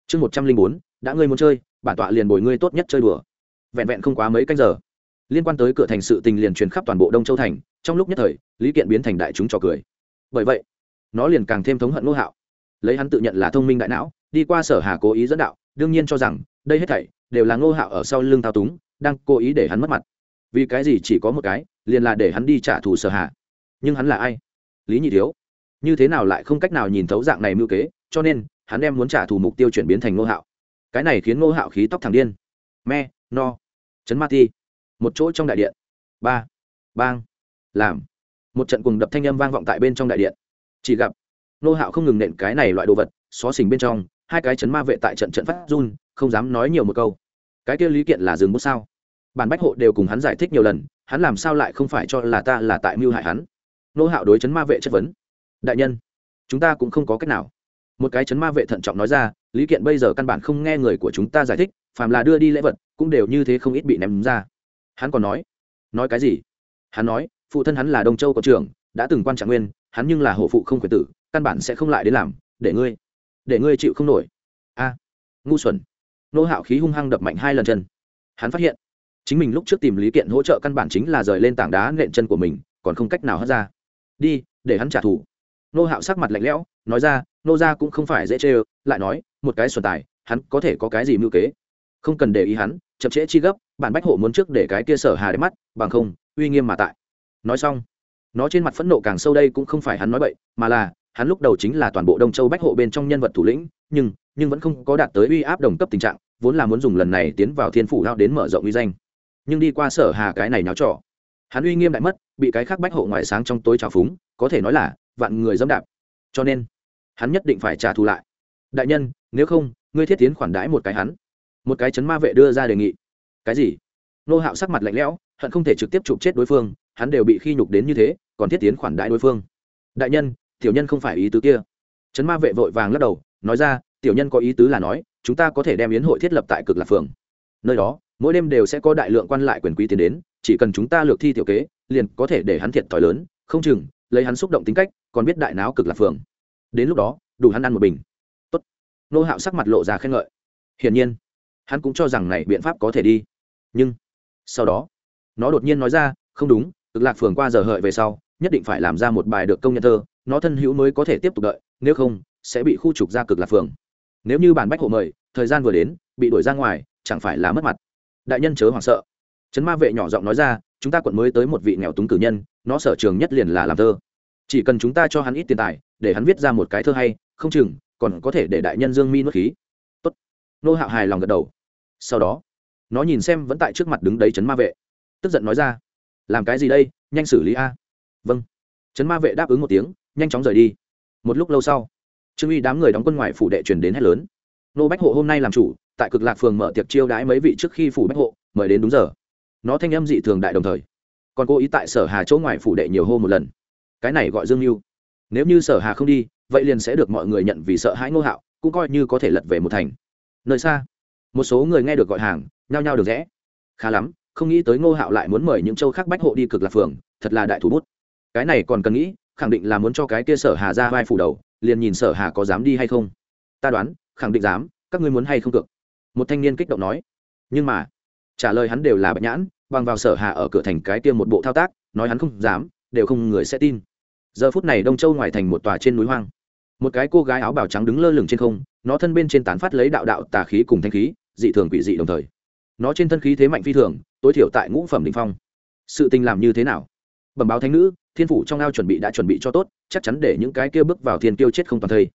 chương một trăm linh bốn đã ngươi muốn chơi bản tọa liền bồi ngươi tốt nhất chơi đùa. Vẹn vẹn không quá mấy canh giờ. Liên quan tới cửa thành sự tình liền truyền khắp toàn bộ đông châu thành trong lúc nhất thời lý kiện biến thành đại chúng trò cười. Bởi vậy nó liền càng thêm thống hận ngô hạo. Lấy hắn tự nhận là thông minh đại não đi qua sở hà cố ý dẫn đạo đương nhiên cho rằng đây hết thảy đều là ngô hạo ở sau lưng thao túng đang cố ý để hắn mất mặt vì cái gì chỉ có một cái, liền là để hắn đi trả thù sở hạ. Nhưng hắn là ai? Lý nhị thiếu. Như thế nào lại không cách nào nhìn thấu dạng này mưu kế, cho nên, hắn đem muốn trả thù mục tiêu chuyển biến thành ngô hạo. Cái này khiến ngô hạo khí tóc thẳng điên. Me, no. Chấn ma ti một chỗ trong đại điện. Ba. Bang. Làm. Một trận cùng đập thanh âm vang vọng tại bên trong đại điện. Chỉ gặp, ngô hạo không ngừng nện cái này loại đồ vật, xó xình bên trong, hai cái chấn ma vệ tại trận trận phát run, không dám nói nhiều một câu. Cái kia lý kiện là dừng bút sao? Bản bách hộ đều cùng hắn giải thích nhiều lần, hắn làm sao lại không phải cho là ta là tại mưu hại hắn? Nô hạo đối chấn ma vệ chất vấn. Đại nhân, chúng ta cũng không có cách nào. Một cái chấn ma vệ thận trọng nói ra, lý kiện bây giờ căn bản không nghe người của chúng ta giải thích, phàm là đưa đi lễ vật, cũng đều như thế không ít bị ném ra. Hắn còn nói nói cái gì? Hắn nói, phụ thân hắn là đông châu có trưởng, đã từng quan trạng nguyên, hắn nhưng là hổ phụ không khuyển tử, căn bản sẽ không lại đến làm, để ngươi để ngươi chịu không nổi. A, ngu xuẩn. Nô hạo khí hung hăng đập mạnh hai lần chân. Hắn phát hiện chính mình lúc trước tìm lý kiện hỗ trợ căn bản chính là rời lên tảng đá nện chân của mình, còn không cách nào hất ra. Đi, để hắn trả thù. Nô hạo sắc mặt lạnh lẽo, nói ra, nô ra cũng không phải dễ chê lại nói, một cái xuân tài, hắn có thể có cái gì mưu kế? Không cần để ý hắn, chậm trễ chi gấp, bản bách hộ muốn trước để cái kia sở hà để mắt, bằng không, uy nghiêm mà tại. Nói xong, nó trên mặt phẫn nộ càng sâu đây cũng không phải hắn nói bậy, mà là, hắn lúc đầu chính là toàn bộ đông châu bách hộ bên trong nhân vật thủ lĩnh, nhưng nhưng vẫn không có đạt tới uy áp đồng cấp tình trạng, vốn là muốn dùng lần này tiến vào thiên phủ lao đến mở rộng uy danh nhưng đi qua sở hà cái này náo trọ hắn uy nghiêm đại mất, bị cái khác bách hộ ngoài sáng trong tối trào phúng, có thể nói là vạn người dẫm đạp. Cho nên, hắn nhất định phải trả thù lại. Đại nhân, nếu không, ngươi thiết tiến khoản đãi một cái hắn. Một cái chấn ma vệ đưa ra đề nghị. Cái gì? Nô hạo sắc mặt lạnh lẽo, hận không thể trực tiếp chụp chết đối phương, hắn đều bị khi nhục đến như thế, còn thiết tiến khoản đãi đối phương. Đại nhân, tiểu nhân không phải ý tứ kia. Chấn ma vệ vội vàng lắc đầu, nói ra, tiểu nhân có ý tứ là nói, chúng ta có thể đem yến hội thiết lập tại cực lạc phường. Nơi đó mỗi đêm đều sẽ có đại lượng quan lại quyền quý tiến đến, chỉ cần chúng ta lược thi tiểu kế, liền có thể để hắn thiệt thòi lớn, không chừng, lấy hắn xúc động tính cách, còn biết đại náo cực lạc phường đến lúc đó, đủ hắn ăn một bình. Tốt. Nô hạo sắc mặt lộ ra khen ngợi. Hiển nhiên, hắn cũng cho rằng này biện pháp có thể đi. Nhưng, sau đó, nó đột nhiên nói ra, không đúng, cực lạc phường qua giờ hợi về sau, nhất định phải làm ra một bài được công nhận thơ, nó thân hữu mới có thể tiếp tục đợi, nếu không, sẽ bị khu trục ra cực lạc phường nếu như bản bách hộ mời, thời gian vừa đến, bị đuổi ra ngoài, chẳng phải là mất mặt đại nhân chớ hoảng sợ. Trấn ma vệ nhỏ giọng nói ra, chúng ta quận mới tới một vị nghèo túng cử nhân, nó sở trường nhất liền là làm thơ. Chỉ cần chúng ta cho hắn ít tiền tài, để hắn viết ra một cái thơ hay, không chừng, còn có thể để đại nhân dương mi nuốt khí. Tốt. Nô hạo hài lòng gật đầu. Sau đó, nó nhìn xem vẫn tại trước mặt đứng đấy trấn ma vệ. Tức giận nói ra, làm cái gì đây? Nhanh xử lý a. Vâng. Trấn ma vệ đáp ứng một tiếng, nhanh chóng rời đi. Một lúc lâu sau, trương uy đám người đóng quân ngoài phủ đệ truyền đến hết lớn. Nô bách hộ hôm nay làm chủ tại cực lạc phường mở tiệc chiêu đãi mấy vị trước khi phủ bách hộ, mời đến đúng giờ. Nó thanh âm dị thường đại đồng thời. Còn cố ý tại sở hà chỗ ngoài phủ đệ nhiều hô một lần. Cái này gọi dương mưu nếu như sở hà không đi, vậy liền sẽ được mọi người nhận vì sợ hãi ngô hạo, cũng coi như có thể lật về một thành. Nơi xa, một số người nghe được gọi hàng, nhao nhao được rẽ. Khá lắm, không nghĩ tới ngô hạo lại muốn mời những châu khác bách hộ đi cực lạc phường, thật là đại thủ bút. Cái này còn cần nghĩ, khẳng định là muốn cho cái kia sở hà ra vai phủ đầu, liền nhìn sở hà có dám đi hay không. Ta đoán, khẳng định dám, các ngươi muốn hay không cực một thanh niên kích động nói. Nhưng mà, trả lời hắn đều là bạch nhãn, bằng vào sở hạ ở cửa thành cái kia một bộ thao tác, nói hắn không dám, đều không người sẽ tin. Giờ phút này đông châu ngoài thành một tòa trên núi hoang. Một cái cô gái áo bào trắng đứng lơ lửng trên không, nó thân bên trên tán phát lấy đạo đạo tà khí cùng thanh khí, dị thường quỷ dị đồng thời. Nó trên thân khí thế mạnh phi thường, tối thiểu tại ngũ phẩm đình phong. Sự tình làm như thế nào? Bẩm báo thánh nữ, thiên phủ trong ao chuẩn bị đã chuẩn bị cho tốt, chắc chắn để những cái kia bước vào thiên tiêu chết không toàn thây.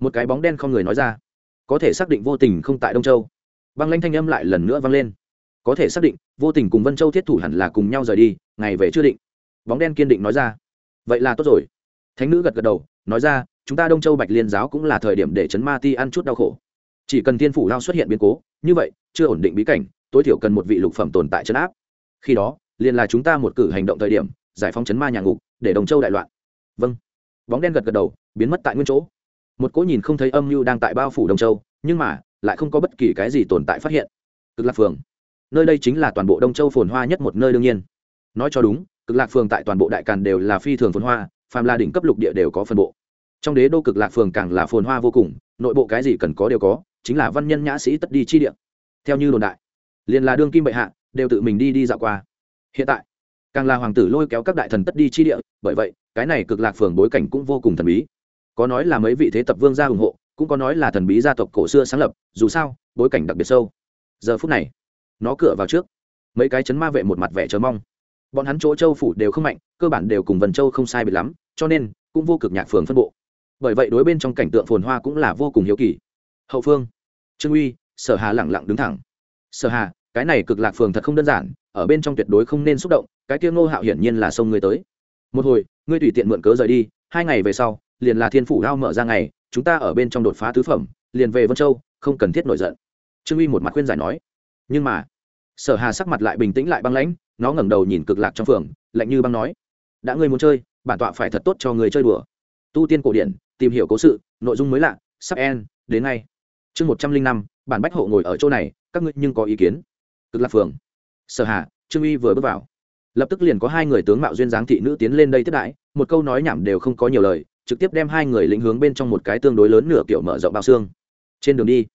Một cái bóng đen không người nói ra. Có thể xác định vô tình không tại đông châu băng lanh thanh âm lại lần nữa vang lên. Có thể xác định, vô tình cùng vân châu thiết thủ hẳn là cùng nhau rời đi, ngày về chưa định. Bóng đen kiên định nói ra. Vậy là tốt rồi. Thánh nữ gật gật đầu, nói ra, chúng ta đông châu bạch liên giáo cũng là thời điểm để chấn ma ti ăn chút đau khổ. Chỉ cần thiên phủ lao xuất hiện biến cố, như vậy, chưa ổn định bí cảnh, tối thiểu cần một vị lục phẩm tồn tại chấn áp. Khi đó, liền là chúng ta một cử hành động thời điểm, giải phóng chấn ma nhà ngục, để đồng châu đại loạn. Vâng. Bóng đen gật gật đầu, biến mất tại nguyên chỗ. Một cỗ nhìn không thấy âm mưu đang tại bao phủ đồng châu, nhưng mà lại không có bất kỳ cái gì tồn tại phát hiện. Cực lạc phường. Nơi đây chính là toàn bộ đông châu phồn hoa nhất một nơi đương nhiên. Nói cho đúng, cực lạc phường tại toàn bộ đại càn đều là phi thường phồn hoa, phàm là đỉnh cấp lục địa đều có phân bộ. Trong đế đô cực lạc phường càng là phồn hoa vô cùng, nội bộ cái gì cần có đều có, chính là văn nhân nhã sĩ tất đi chi địa. Theo như đồn đại, liền là đương kim bệ hạ, đều tự mình đi đi dạo qua. Hiện tại, càng là hoàng tử lôi kéo các đại thần tất đi chi địa, bởi vậy, cái này cực lạc phường bối cảnh cũng vô cùng thần bí. Có nói là mấy vị thế tập vương gia ủng hộ cũng có nói là thần bí gia tộc cổ xưa sáng lập, dù sao, bối cảnh đặc biệt sâu. Giờ phút này, nó cửa vào trước. Mấy cái chấn ma vệ một mặt vẻ chờ mong. Bọn hắn chỗ châu phủ đều không mạnh, cơ bản đều cùng vần châu không sai biệt lắm, cho nên cũng vô cực nhạc phường phân bộ. Bởi vậy đối bên trong cảnh tượng phồn hoa cũng là vô cùng hiếu kỳ. Hậu phương, trương uy, sở hà lẳng lặng đứng thẳng. Sở hà, cái này cực lạc phường thật không đơn giản, ở bên trong tuyệt đối không nên xúc động, cái tiêu ngô hạo hiển nhiên là sông ngươi tới. Một hồi, ngươi tùy tiện mượn cớ rời đi, hai ngày về sau, liền là thiên phủ lao mở ra ngày chúng ta ở bên trong đột phá tứ phẩm, liền về vân châu, không cần thiết nổi giận. Trương uy một mặt khuyên giải nói. Nhưng mà, sở hà sắc mặt lại bình tĩnh lại băng lãnh, nó ngẩng đầu nhìn cực lạc trong phường, lạnh như băng nói, đã ngươi muốn chơi, bản tọa phải thật tốt cho người chơi đùa. Tu tiên cổ điển, tìm hiểu cố sự, nội dung mới lạ, sắp en đến ngay. Chương một trăm linh năm, bản bách hộ ngồi ở chỗ này, các ngươi nhưng có ý kiến? Cực lạc phường. Sở hà, trương uy vừa bước vào. Lập tức liền có hai người tướng mạo duyên dáng thị nữ tiến lên đây tiếp đãi, một câu nói nhảm đều không có nhiều lời trực tiếp đem hai người lĩnh hướng bên trong một cái tương đối lớn nửa kiểu mở rộng bao xương. Trên đường đi,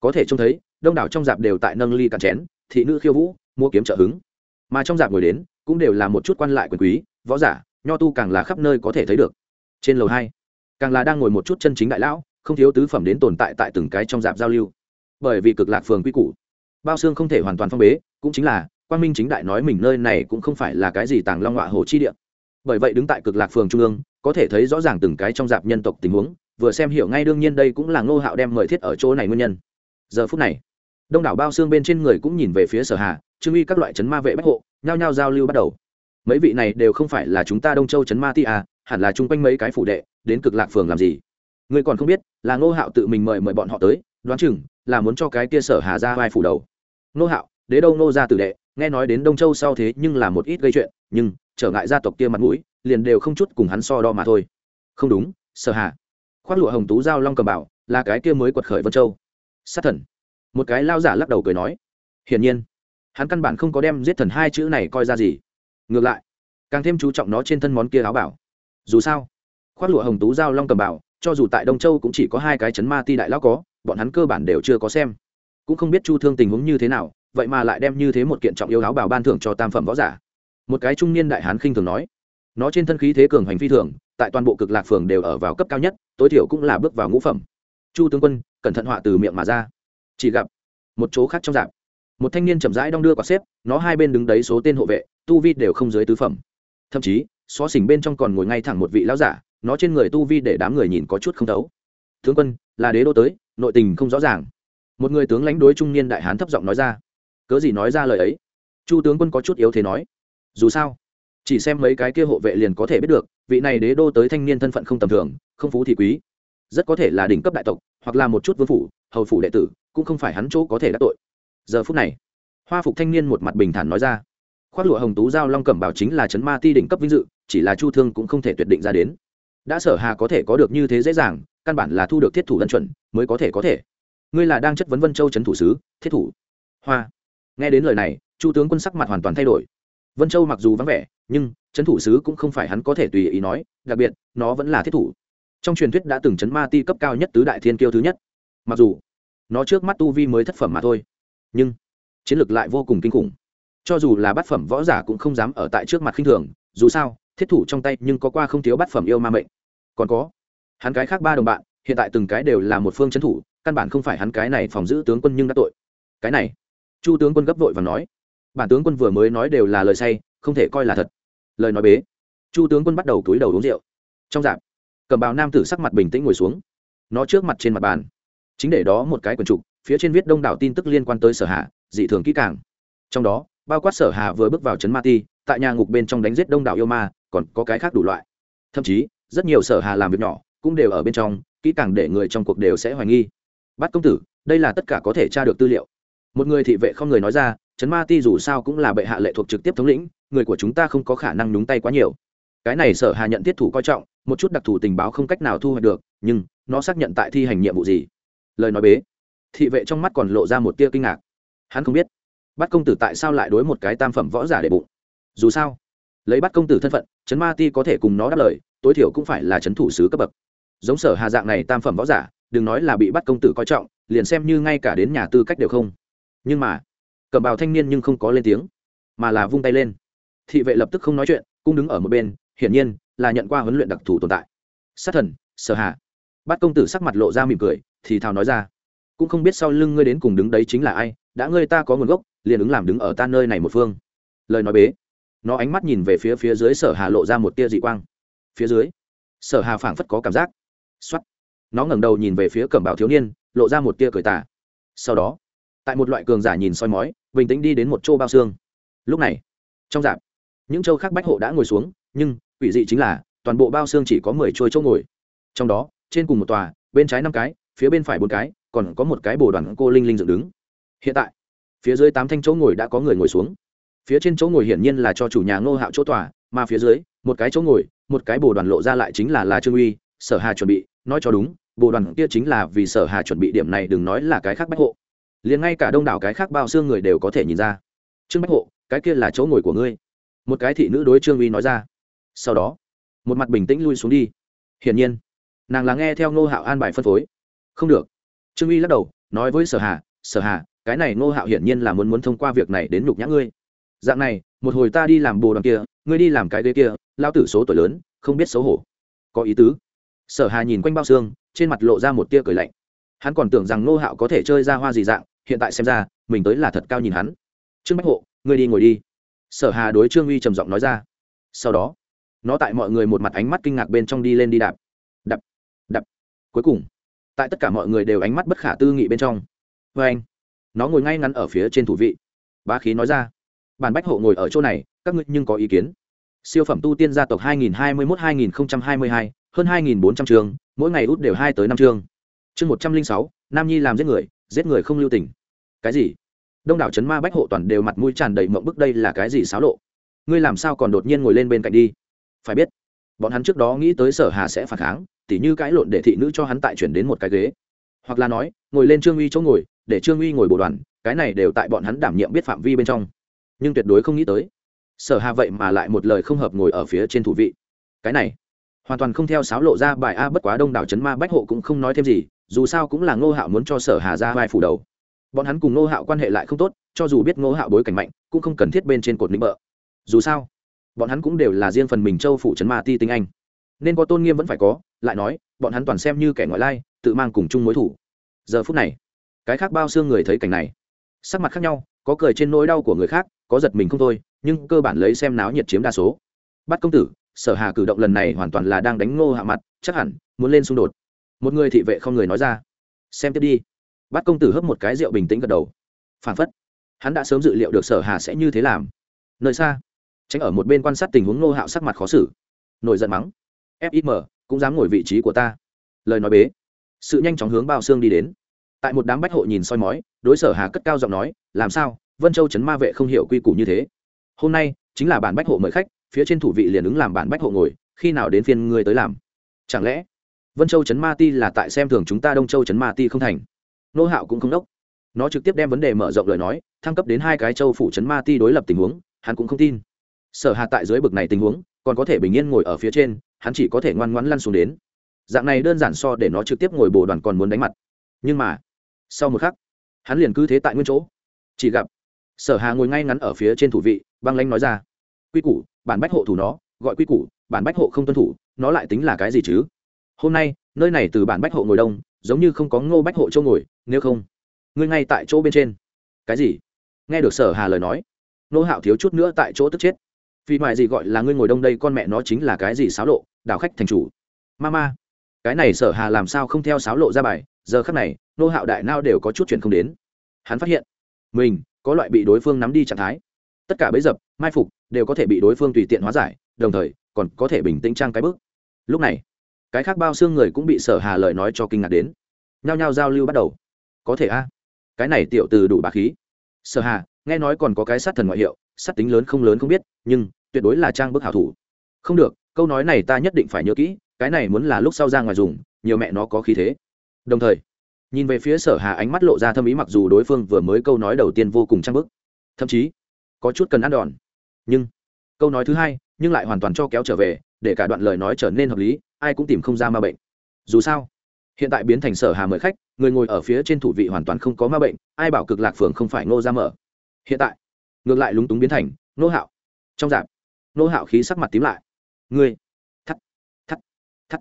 có thể trông thấy, đông đảo trong dạp đều tại nâng ly cạn chén, thị nữ khiêu vũ, mua kiếm trợ hứng. Mà trong dạp ngồi đến, cũng đều là một chút quan lại quyền quý, võ giả, nho tu càng là khắp nơi có thể thấy được. Trên lầu hai, càng là đang ngồi một chút chân chính đại lão, không thiếu tứ phẩm đến tồn tại tại từng cái trong dạp giao lưu. Bởi vì cực lạc phường quy củ, bao xương không thể hoàn toàn phong bế, cũng chính là quan minh chính đại nói mình nơi này cũng không phải là cái gì tàng long họa hồ chi địa. Bởi vậy đứng tại cực lạc phường trung ương có thể thấy rõ ràng từng cái trong dạp nhân tộc tình huống, vừa xem hiểu ngay đương nhiên đây cũng là ngô hạo đem mời thiết ở chỗ này nguyên nhân. Giờ phút này, đông đảo bao xương bên trên người cũng nhìn về phía sở hà, trương uy các loại chấn ma vệ bách hộ, nhao nhao giao lưu bắt đầu. Mấy vị này đều không phải là chúng ta đông châu chấn ma ti à hẳn là chung quanh mấy cái phủ đệ, đến cực lạc phường làm gì? Người còn không biết, là ngô hạo tự mình mời mời bọn họ tới, đoán chừng là muốn cho cái kia sở hà ra vai phủ đầu. Ngô hạo, đế đâu ngô ra tử đệ, nghe nói đến đông châu sau thế nhưng là một ít gây chuyện, nhưng trở ngại gia tộc kia mặt mũi liền đều không chút cùng hắn so đo mà thôi. Không đúng sở hạ, khoác lụa hồng tú giao long cầm bảo là cái kia mới quật khởi vân châu. Sát thần. Một cái lao giả lắc đầu cười nói. Hiển nhiên hắn căn bản không có đem giết thần hai chữ này coi ra gì. Ngược lại càng thêm chú trọng nó trên thân món kia áo bảo. Dù sao khoác lụa hồng tú giao long cầm bảo cho dù tại đông châu cũng chỉ có hai cái chấn ma ti đại lão có bọn hắn cơ bản đều chưa có xem. Cũng không biết chu thương tình huống như thế nào vậy mà lại đem như thế một kiện trọng yêu áo bảo ban thưởng cho tam phẩm võ giả. Một cái trung niên đại hán khinh thường nói nó trên thân khí thế cường hành phi thường, tại toàn bộ cực lạc phường đều ở vào cấp cao nhất, tối thiểu cũng là bước vào ngũ phẩm. Chu tướng quân, cẩn thận họa từ miệng mà ra. Chỉ gặp một chỗ khác trong dạp, một thanh niên chậm rãi đong đưa quả xếp, nó hai bên đứng đấy số tên hộ vệ, tu vi đều không dưới tứ phẩm. Thậm chí, xó xỉnh bên trong còn ngồi ngay thẳng một vị lão giả, nó trên người tu vi để đám người nhìn có chút không thấu. Tướng quân, là đế đô tới, nội tình không rõ ràng. Một người tướng lãnh đối trung niên đại hán thấp giọng nói ra. Cớ gì nói ra lời ấy? Chu tướng quân có chút yếu thế nói. Dù sao chỉ xem mấy cái kia hộ vệ liền có thể biết được, vị này đế đô tới thanh niên thân phận không tầm thường, không phú thì quý. Rất có thể là đỉnh cấp đại tộc, hoặc là một chút vương phủ, hầu phủ đệ tử, cũng không phải hắn chỗ có thể đắc tội. Giờ phút này, hoa phục thanh niên một mặt bình thản nói ra. Khoác lụa hồng tú giao long cẩm bảo chính là chấn ma ti đỉnh cấp vinh dự, chỉ là chu thương cũng không thể tuyệt định ra đến. Đã sở hà có thể có được như thế dễ dàng, căn bản là thu được thiết thủ lân chuẩn, mới có thể có thể. Ngươi là đang chất vấn vân châu trấn thủ sứ, thiết thủ. Hoa. Nghe đến lời này, chu tướng quân sắc mặt hoàn toàn thay đổi. Vân châu mặc dù vắng vẻ nhưng trấn thủ sứ cũng không phải hắn có thể tùy ý nói, đặc biệt, nó vẫn là thiết thủ. Trong truyền thuyết đã từng chấn ma ti cấp cao nhất tứ đại thiên kiêu thứ nhất. Mặc dù, nó trước mắt tu vi mới thất phẩm mà thôi, nhưng chiến lược lại vô cùng kinh khủng. Cho dù là bát phẩm võ giả cũng không dám ở tại trước mặt khinh thường, dù sao, thiết thủ trong tay nhưng có qua không thiếu bát phẩm yêu ma mệnh. Còn có, hắn cái khác ba đồng bạn, hiện tại từng cái đều là một phương trấn thủ, căn bản không phải hắn cái này phòng giữ tướng quân nhưng đã tội. Cái này, chu tướng quân gấp vội và nói. Bản tướng quân vừa mới nói đều là lời say, không thể coi là thật lời nói bế. Chu tướng quân bắt đầu túi đầu uống rượu. Trong dạp, cầm bào nam tử sắc mặt bình tĩnh ngồi xuống. Nó trước mặt trên mặt bàn. Chính để đó một cái quần trục, phía trên viết đông đảo tin tức liên quan tới sở hạ dị thường kỹ càng. Trong đó, bao quát sở hà vừa bước vào trấn ma ti, tại nhà ngục bên trong đánh giết đông đảo yêu ma, còn có cái khác đủ loại. Thậm chí, rất nhiều sở hà làm việc nhỏ, cũng đều ở bên trong, kỹ càng để người trong cuộc đều sẽ hoài nghi. Bắt công tử, đây là tất cả có thể tra được tư liệu. Một người thị vệ không người nói ra, trấn ma ti dù sao cũng là bệ hạ lệ thuộc trực tiếp thống lĩnh người của chúng ta không có khả năng nhúng tay quá nhiều. Cái này sở hà nhận thiết thủ coi trọng, một chút đặc thù tình báo không cách nào thu hoạch được, nhưng nó xác nhận tại thi hành nhiệm vụ gì? Lời nói bế. Thị vệ trong mắt còn lộ ra một tia kinh ngạc. Hắn không biết, bắt công tử tại sao lại đối một cái tam phẩm võ giả để bụng? Dù sao, lấy bắt công tử thân phận, trấn ma ti có thể cùng nó đáp lời, tối thiểu cũng phải là trấn thủ sứ cấp bậc. Giống sở hà dạng này tam phẩm võ giả, đừng nói là bị bắt công tử coi trọng, liền xem như ngay cả đến nhà tư cách đều không. Nhưng mà, cầm bào thanh niên nhưng không có lên tiếng, mà là vung tay lên thị vệ lập tức không nói chuyện, cũng đứng ở một bên, hiển nhiên là nhận qua huấn luyện đặc thù tồn tại. Sát thần, sở hà. Bắt công tử sắc mặt lộ ra mỉm cười, thì thào nói ra, cũng không biết sau lưng ngươi đến cùng đứng đấy chính là ai, đã ngươi ta có nguồn gốc, liền ứng làm đứng ở ta nơi này một phương. Lời nói bế. Nó ánh mắt nhìn về phía phía dưới sở hà lộ ra một tia dị quang. Phía dưới, sở hà phảng phất có cảm giác. Xuất nó ngẩng đầu nhìn về phía cẩm bào thiếu niên, lộ ra một tia cười tà. Sau đó, tại một loại cường giả nhìn soi mói, bình tĩnh đi đến một chỗ bao xương. Lúc này, trong dạp những châu khác bách hộ đã ngồi xuống, nhưng, quỷ dị chính là, toàn bộ bao xương chỉ có mười trôi chỗ ngồi. Trong đó, trên cùng một tòa, bên trái năm cái, phía bên phải bốn cái, còn có một cái bồ đoàn cô linh linh dựng đứng. Hiện tại, phía dưới tám thanh chỗ ngồi đã có người ngồi xuống. Phía trên chỗ ngồi hiển nhiên là cho chủ nhà ngô hạo chỗ tòa, mà phía dưới, một cái chỗ ngồi, một cái bồ đoàn lộ ra lại chính là là trương uy, sở hà chuẩn bị, nói cho đúng, bồ đoàn kia chính là vì sở hà chuẩn bị điểm này đừng nói là cái khác bách hộ. Liền ngay cả đông đảo cái khác bao xương người đều có thể nhìn ra. Trương bách hộ, cái kia là chỗ ngồi của ngươi một cái thị nữ đối trương uy nói ra sau đó một mặt bình tĩnh lui xuống đi hiển nhiên nàng là nghe theo ngô hạo an bài phân phối không được trương uy lắc đầu nói với sở hà sở hà cái này ngô hạo hiển nhiên là muốn muốn thông qua việc này đến nhục nhã ngươi dạng này một hồi ta đi làm bồ đoàn kia ngươi đi làm cái ghế kia lao tử số tuổi lớn không biết xấu hổ có ý tứ sở hà nhìn quanh bao xương trên mặt lộ ra một tia cười lạnh hắn còn tưởng rằng ngô hạo có thể chơi ra hoa gì dạng hiện tại xem ra mình tới là thật cao nhìn hắn trương bách hộ ngươi đi ngồi đi sở hà đối trương uy trầm giọng nói ra. Sau đó nó tại mọi người một mặt ánh mắt kinh ngạc bên trong đi lên đi đạp. Đập đập. Cuối cùng tại tất cả mọi người đều ánh mắt bất khả tư nghị bên trong. Vê anh nó ngồi ngay ngắn ở phía trên thủ vị. Bá khí nói ra bản bách hộ ngồi ở chỗ này các ngươi nhưng có ý kiến. Siêu phẩm tu tiên gia tộc 2021-2022, hơn 2.400 trường mỗi ngày út đều hai tới năm chương. Chương 106, nam nhi làm giết người giết người không lưu tình. Cái gì? Đông đảo chấn ma bách hộ toàn đều mặt mũi tràn đầy mộng bức đây là cái gì xáo lộ? Ngươi làm sao còn đột nhiên ngồi lên bên cạnh đi? Phải biết, bọn hắn trước đó nghĩ tới sở hà sẽ phản kháng, tỉ như cãi lộn để thị nữ cho hắn tại chuyển đến một cái ghế. Hoặc là nói, ngồi lên trương uy chỗ ngồi, để trương uy ngồi bồ đoàn, cái này đều tại bọn hắn đảm nhiệm biết phạm vi bên trong. Nhưng tuyệt đối không nghĩ tới, sở hà vậy mà lại một lời không hợp ngồi ở phía trên thủ vị. Cái này, hoàn toàn không theo sáo lộ ra bài a, bất quá đông đảo chấn ma bách hộ cũng không nói thêm gì, dù sao cũng là ngô hạo muốn cho sở hà ra vai phủ đầu bọn hắn cùng ngô hạo quan hệ lại không tốt, cho dù biết ngô hạo bối cảnh mạnh, cũng không cần thiết bên trên cột nịnh bợ. Dù sao, bọn hắn cũng đều là riêng phần mình châu phủ trấn ma ti tinh anh. Nên có tôn nghiêm vẫn phải có, lại nói, bọn hắn toàn xem như kẻ ngoại lai, tự mang cùng chung mối thủ. Giờ phút này, cái khác bao xương người thấy cảnh này. Sắc mặt khác nhau, có cười trên nỗi đau của người khác, có giật mình không thôi, nhưng cơ bản lấy xem náo nhiệt chiếm đa số. Bắt công tử, sở hà cử động lần này hoàn toàn là đang đánh ngô hạ mặt, chắc hẳn, muốn lên xung đột. Một người thị vệ không người nói ra. Xem tiếp đi. Bát công tử hấp một cái rượu bình tĩnh gật đầu. Phản phất, hắn đã sớm dự liệu được sở hà sẽ như thế làm. Nơi xa, tránh ở một bên quan sát tình huống Nô hạo sắc mặt khó xử. Nổi giận mắng fim cũng dám ngồi vị trí của ta. Lời nói bế, sự nhanh chóng hướng bao xương đi đến. Tại một đám bách hộ nhìn soi mói, đối sở hà cất cao giọng nói, làm sao? Vân châu trấn ma vệ không hiểu quy củ như thế. Hôm nay, chính là bản bách hộ mời khách, phía trên thủ vị liền ứng làm bản bách hộ ngồi, khi nào đến phiên ngươi tới làm? Chẳng lẽ, vân châu trấn ma ti là tại xem thường chúng ta đông châu trấn ma ti không thành? Nô hạo cũng không đốc. Nó trực tiếp đem vấn đề mở rộng lời nói, thăng cấp đến hai cái châu phủ trấn ma ti đối lập tình huống, hắn cũng không tin. Sở hà tại dưới bực này tình huống, còn có thể bình yên ngồi ở phía trên, hắn chỉ có thể ngoan ngoãn lăn xuống đến. Dạng này đơn giản so để nó trực tiếp ngồi bồ đoàn còn muốn đánh mặt. Nhưng mà, sau một khắc, hắn liền cứ thế tại nguyên chỗ. Chỉ gặp, sở hà ngồi ngay ngắn ở phía trên thủ vị, băng lanh nói ra, quy củ, bản bách hộ thủ nó, gọi quy củ, bản bách hộ không tuân thủ, nó lại tính là cái gì chứ? Hôm nay nơi này từ bản bách hộ ngồi đông, giống như không có ngô bách hộ chỗ ngồi, nếu không, ngươi ngay tại chỗ bên trên. Cái gì? Nghe được sở hà lời nói, nô hạo thiếu chút nữa tại chỗ tức chết. Vì mại gì gọi là ngươi ngồi đông đây con mẹ nó chính là cái gì xáo lộ, đảo khách thành chủ. Ma ma. Cái này sở hà làm sao không theo xáo lộ ra bài, giờ khắc này, nô hạo đại nao đều có chút chuyện không đến. Hắn phát hiện, mình, có loại bị đối phương nắm đi trạng thái. Tất cả bấy dập, mai phục, đều có thể bị đối phương tùy tiện hóa giải, đồng thời, còn có thể bình tĩnh trang cái bước. Lúc này cái khác bao xương người cũng bị sở hà lời nói cho kinh ngạc đến. Nhao nhao giao lưu bắt đầu. Có thể a, cái này tiểu từ đủ bà khí. Sở hà, nghe nói còn có cái sát thần ngoại hiệu, sát tính lớn không lớn không biết, nhưng tuyệt đối là trang bức hảo thủ. Không được, câu nói này ta nhất định phải nhớ kỹ, cái này muốn là lúc sau ra ngoài dùng, nhiều mẹ nó có khí thế. Đồng thời, nhìn về phía sở hà ánh mắt lộ ra thâm ý mặc dù đối phương vừa mới câu nói đầu tiên vô cùng trang bức. Thậm chí, có chút cần ăn đòn. Nhưng, câu nói thứ hai, nhưng lại hoàn toàn cho kéo trở về, để cả đoạn lời nói trở nên hợp lý ai cũng tìm không ra ma bệnh. Dù sao, hiện tại biến thành sở hà mời khách, người ngồi ở phía trên thủ vị hoàn toàn không có ma bệnh, ai bảo cực lạc phường không phải ngô ra mở? Hiện tại, ngược lại lúng túng biến thành nô hạo. Trong dạp nô hạo khí sắc mặt tím lại. Ngươi, thắt thắt thắt.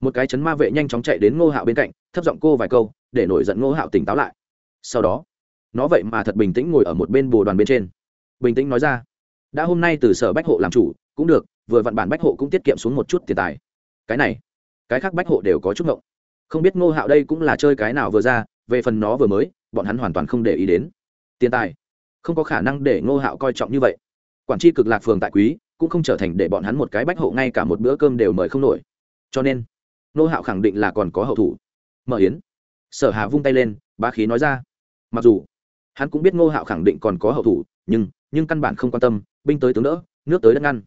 Một cái chấn ma vệ nhanh chóng chạy đến ngô hạo bên cạnh, thấp giọng cô vài câu, để nổi giận ngô hạo tỉnh táo lại. Sau đó, nó vậy mà thật bình tĩnh ngồi ở một bên bồ đoàn bên trên. Bình tĩnh nói ra, đã hôm nay từ sở bách hộ làm chủ, cũng được, vừa vặn bản bách hộ cũng tiết kiệm xuống một chút tiền tài cái này, cái khác bách hộ đều có chút ngộng. Không biết ngô hạo đây cũng là chơi cái nào vừa ra, về phần nó vừa mới, bọn hắn hoàn toàn không để ý đến. Tiền tài, không có khả năng để ngô hạo coi trọng như vậy. Quản tri cực lạc phường tại quý, cũng không trở thành để bọn hắn một cái bách hộ ngay cả một bữa cơm đều mời không nổi. Cho nên, ngô hạo khẳng định là còn có hậu thủ. Mở yến, sở hà vung tay lên, bá khí nói ra. Mặc dù, hắn cũng biết ngô hạo khẳng định còn có hậu thủ, nhưng nhưng căn bản không quan tâm, binh tới tướng đỡ, nước tới đất ngăn.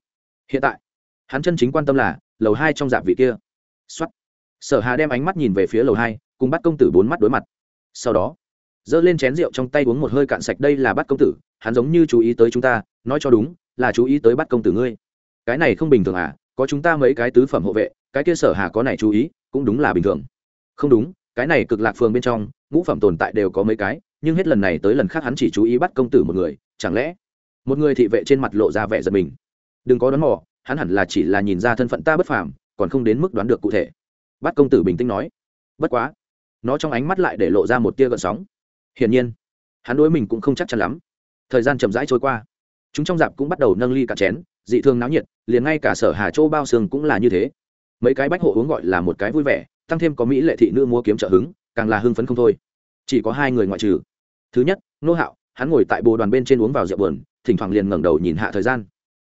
Hiện tại, hắn chân chính quan tâm là lầu hai trong dạp vị kia. Xuất sở hà đem ánh mắt nhìn về phía lầu hai, cùng bắt công tử bốn mắt đối mặt. Sau đó, giơ lên chén rượu trong tay uống một hơi cạn sạch, đây là bắt công tử, hắn giống như chú ý tới chúng ta, nói cho đúng, là chú ý tới bắt công tử ngươi. Cái này không bình thường à có chúng ta mấy cái tứ phẩm hộ vệ, cái kia sở hà có này chú ý, cũng đúng là bình thường. Không đúng, cái này cực lạc phường bên trong, ngũ phẩm tồn tại đều có mấy cái, nhưng hết lần này tới lần khác hắn chỉ chú ý bắt công tử một người, chẳng lẽ? Một người thị vệ trên mặt lộ ra vẻ giật mình. Đừng có đón mò hắn hẳn là chỉ là nhìn ra thân phận ta bất phàm, còn không đến mức đoán được cụ thể. Bát công tử bình tĩnh nói. Bất quá, nó trong ánh mắt lại để lộ ra một tia gợn sóng. Hiển nhiên, hắn đối mình cũng không chắc chắn lắm. Thời gian chậm rãi trôi qua. Chúng trong dạp cũng bắt đầu nâng ly cả chén, dị thường náo nhiệt, liền ngay cả sở hà châu bao xương cũng là như thế. Mấy cái bách hộ uống gọi là một cái vui vẻ, tăng thêm có mỹ lệ thị nữ mua kiếm trợ hứng, càng là hưng phấn không thôi. Chỉ có hai người ngoại trừ. Thứ nhất, nô hạo, hắn ngồi tại bồ đoàn bên trên uống vào rượu buồn, thỉnh thoảng liền ngẩng đầu nhìn hạ thời gian.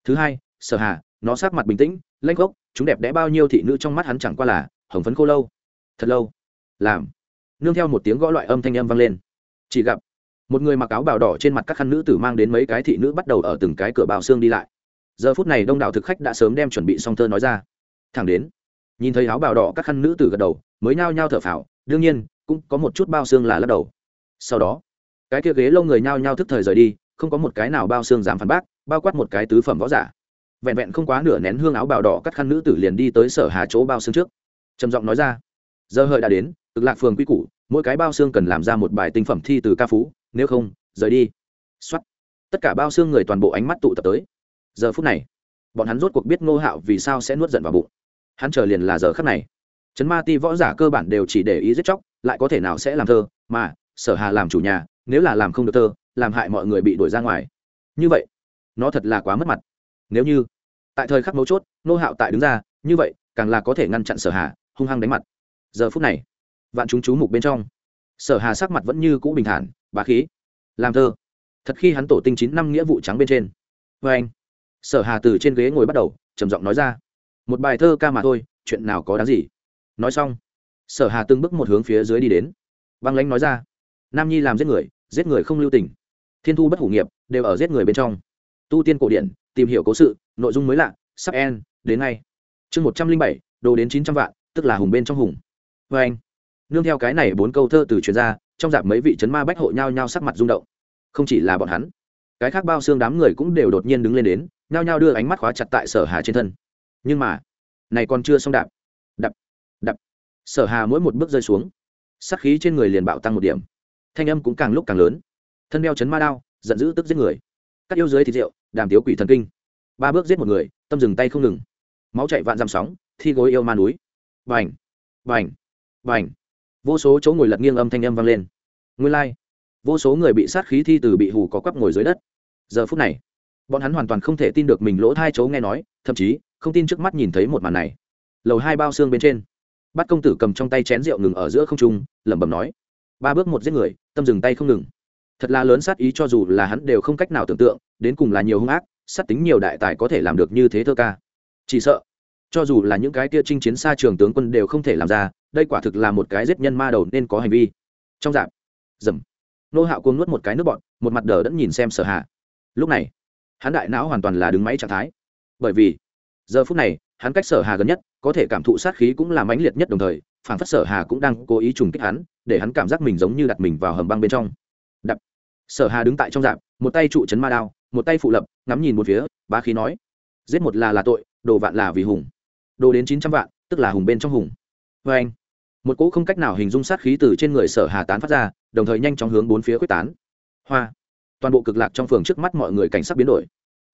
Thứ hai, sở hà nó sát mặt bình tĩnh lanh gốc chúng đẹp đẽ bao nhiêu thị nữ trong mắt hắn chẳng qua là hồng phấn khô lâu. Thật lâu. Làm. Nương theo một tiếng gõ loại âm thanh âm vang lên. Chỉ gặp, một người mặc áo bào đỏ trên mặt các khăn nữ tử mang đến mấy cái thị nữ bắt đầu ở từng cái cửa bào xương đi lại. Giờ phút này đông đảo thực khách đã sớm đem chuẩn bị xong thơ nói ra. Thẳng đến, nhìn thấy áo bào đỏ các khăn nữ tử gật đầu, mới nhao nhao thở phào, đương nhiên, cũng có một chút bao xương là lắc đầu. Sau đó, cái kia ghế lâu người nhao nhao thức thời rời đi, không có một cái nào bao xương dám phản bác, bao quát một cái tứ phẩm võ giả vẹn vẹn không quá nửa nén hương áo bào đỏ cắt khăn nữ tử liền đi tới sở hà chỗ bao xương trước. Trầm giọng nói ra, giờ hợi đã đến, cực lạc phường quy củ, mỗi cái bao xương cần làm ra một bài tinh phẩm thi từ ca phú, nếu không, rời đi. Xuất tất cả bao xương người toàn bộ ánh mắt tụ tập tới. Giờ phút này, bọn hắn rốt cuộc biết ngô hạo vì sao sẽ nuốt giận vào bụng. Hắn chờ liền là giờ khắc này. Chấn ma ti võ giả cơ bản đều chỉ để ý giết chóc, lại có thể nào sẽ làm thơ, mà sở hà làm chủ nhà, nếu là làm không được thơ, làm hại mọi người bị đuổi ra ngoài. Như vậy, nó thật là quá mất mặt nếu như, tại thời khắc mấu chốt, nô hạo tại đứng ra, như vậy, càng là có thể ngăn chặn sở hà, hung hăng đánh mặt. Giờ phút này, vạn chúng chú mục bên trong, sở hà sắc mặt vẫn như cũ bình thản, bá khí. Làm thơ. Thật khi hắn tổ tinh chín năm nghĩa vụ trắng bên trên. Vê anh, sở hà từ trên ghế ngồi bắt đầu, trầm giọng nói ra. Một bài thơ ca mà thôi, chuyện nào có đáng gì? Nói xong, sở hà từng bước một hướng phía dưới đi đến. Băng lãnh nói ra. Nam nhi làm giết người giết người không lưu tình. Thiên thu bất hủ nghiệp, đều ở giết người bên trong. Tu tiên cổ điển tìm hiểu cố sự, nội dung mới lạ, sắp en đến ngay. Chương một trăm linh bảy, đồ đến chín trăm vạn, tức là hùng bên trong hùng. Vê anh, nương theo cái này bốn câu thơ từ chuyên gia trong dạp mấy vị c ma bách hộ nhao nhao sắc mặt rung động. Không chỉ là bọn hắn, cái khác bao xương đám người cũng đều đột nhiên đứng lên đến, nhao nhao đưa ánh mắt khóa chặt tại sở hà trên thân. Nhưng mà, này còn chưa xong đạp. Đập đập. Sở hà mỗi một bước rơi xuống sắc khí trên người liền bạo tăng một điểm. Thanh âm cũng càng lúc càng lớn. Thân đeo chấn ma đao, giận dữ tức giết người. Cắt yêu dưới thịt rượu đàm tiếu quỷ thần kinh. Ba bước giết một người, tâm dừng tay không ngừng. Máu chạy vạn dăm sóng, thi gối yêu ma núi. Vành vành vành vô số chỗ ngồi lật nghiêng âm thanh âm vang lên. Nguyên lai、like. vô số người bị sát khí thi từ bị hù có quắp ngồi dưới đất. Giờ phút này, bọn hắn hoàn toàn không thể tin được mình lỗ thai chỗ nghe nói, thậm chí, không tin trước mắt nhìn thấy một màn này. Lầu hai bao xương bên trên bắt công tử cầm trong tay chén rượu ngừng ở giữa không trung, lẩm bẩm nói. Ba bước một giết người, tâm dừng tay không ngừng thật là lớn sát ý cho dù là hắn đều không cách nào tưởng tượng, đến cùng là nhiều hung ác, sát tính nhiều đại tài có thể làm được như thế thơ ca. Chỉ sợ, cho dù là những cái kia chinh chiến xa trường tướng quân đều không thể làm ra, đây quả thực là một cái giết nhân ma đầu nên có hành vi. Trong dạp dầm, nô hạo cuồng nuốt một cái nước bọn, một mặt đờ đẫn nhìn xem sở hạ lúc này, hắn đại não hoàn toàn là đứng máy trạng thái. Bởi vì, giờ phút này, hắn cách sở hà gần nhất, có thể cảm thụ sát khí cũng là mãnh liệt nhất đồng thời phản phất sở hà cũng đang cố ý trùng kích hắn, để hắn cảm giác mình giống như đặt mình vào hầm băng bên trong. Đập sở hà đứng tại trong dạp, một tay trụ chấn ma đao, một tay phụ lập, ngắm nhìn một phía, bá khí nói, giết một là là tội, đồ vạn là vì hùng. Đồ đến chín trăm vạn, tức là hùng bên trong hùng. Vê anh, một cỗ không cách nào hình dung sát khí từ trên người sở hà tán phát ra, đồng thời nhanh chóng hướng bốn phía quyết tán. Hoa, toàn bộ cực lạc trong phường trước mắt mọi người cảnh sắc biến đổi.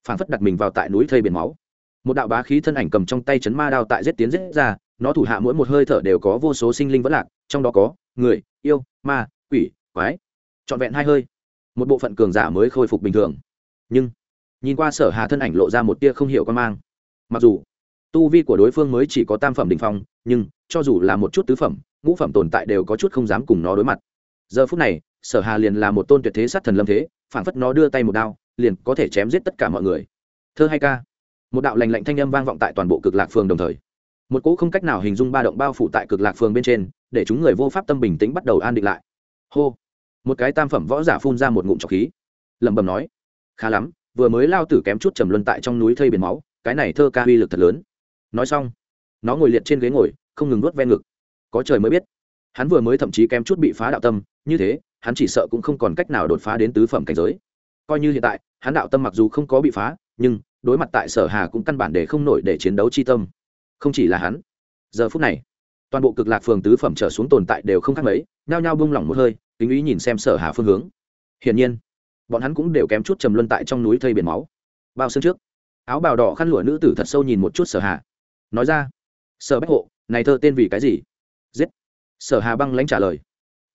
Phản phất đặt mình vào tại núi thây biển máu. Một đạo bá khí thân ảnh cầm trong tay chấn ma đao tại giết tiến giết ra, nó thủ hạ mỗi một hơi thở đều có vô số sinh linh vẫn lạc, trong đó có người, yêu, ma, quỷ, quái. Trọn vẹn hai hơi một bộ phận cường giả mới khôi phục bình thường. Nhưng, nhìn qua sở hà thân ảnh lộ ra một tia không hiểu con mang. Mặc dù, tu vi của đối phương mới chỉ có tam phẩm đ ỉ n h phong, nhưng, cho dù là một chút tứ phẩm, ngũ phẩm tồn tại đều có chút không dám cùng nó đối mặt. Giờ phút này, sở hà liền là một tôn tuyệt thế sát thần lâm thế, phảng phất nó đưa tay một đao, liền có thể chém giết tất cả mọi người. Thơ hay ca. Một đạo lành lạnh thanh âm vang vọng tại toàn bộ cực lạc phường đồng thời. Một cỗ không cách nào hình dung ba động bao phủ tại cực lạc phường bên trên, để chúng người vô pháp tâm bình tĩnh bắt đầu an định lại. Hô một cái tam phẩm võ giả phun ra một ngụm trọc khí. Lẩm bẩm nói, khá lắm, vừa mới lao tử kém chút trầm luân tại trong núi thây biển máu, cái này thơ ca uy lực thật lớn. Nói xong, nó ngồi liệt trên ghế ngồi, không ngừng nuốt ven ngực. Có trời mới biết, hắn vừa mới thậm chí kém chút bị phá đạo tâm, như thế, hắn chỉ sợ cũng không còn cách nào đột phá đến tứ phẩm cảnh giới. Coi như hiện tại, hắn đạo tâm mặc dù không có bị phá, nhưng đối mặt tại sở hà cũng căn bản để không nổi để chiến đấu chi tâm. Không chỉ là hắn, giờ phút này, toàn bộ cực lạc phường tứ phẩm trở xuống tồn tại đều không khác mấy, nhao nhao bung lỏng một hơi kính ý nhìn xem sở hà phương hướng. Hiển nhiên, bọn hắn cũng đều kém chút trầm luân tại trong núi thây biển máu. Bao xương trước, áo bào đỏ khăn lụa nữ tử thật sâu nhìn một chút sở hà. Nói ra, sở bách hộ, này thơ tên vì cái gì? Giết. Sở hà băng lãnh trả lời,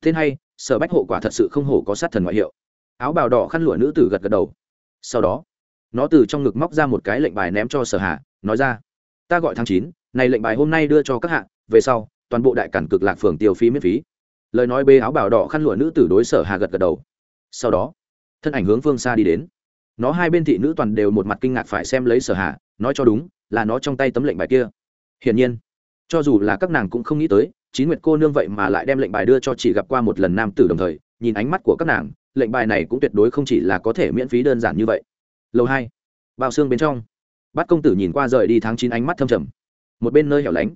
tên hay, sở bách hộ quả thật sự không hổ có sát thần ngoại hiệu. Áo bào đỏ khăn lụa nữ tử gật gật đầu. Sau đó, nó từ trong ngực móc ra một cái lệnh bài ném cho sở hà, nói ra, ta gọi tháng chín, này lệnh bài hôm nay đưa cho các hạ, về sau, toàn bộ đại cản cực lạc phường tiêu phí miễn phí lời nói bê áo bào đỏ khăn lụa nữ tử đối sở hà gật gật đầu. Sau đó, thân ảnh hướng phương xa đi đến. Nó hai bên thị nữ toàn đều một mặt kinh ngạc phải xem lấy sở hà, nói cho đúng, là nó trong tay tấm lệnh bài kia. Hiển nhiên, cho dù là các nàng cũng không nghĩ tới chín nguyệt cô nương vậy mà lại đem lệnh bài đưa cho chỉ gặp qua một lần nam tử đồng thời, nhìn ánh mắt của các nàng, lệnh bài này cũng tuyệt đối không chỉ là có thể miễn phí đơn giản như vậy. Lâu hai, bao xương bên trong. Bắt công tử nhìn qua rời đi tháng chín ánh mắt thâm trầm. Một bên nơi hẻo lánh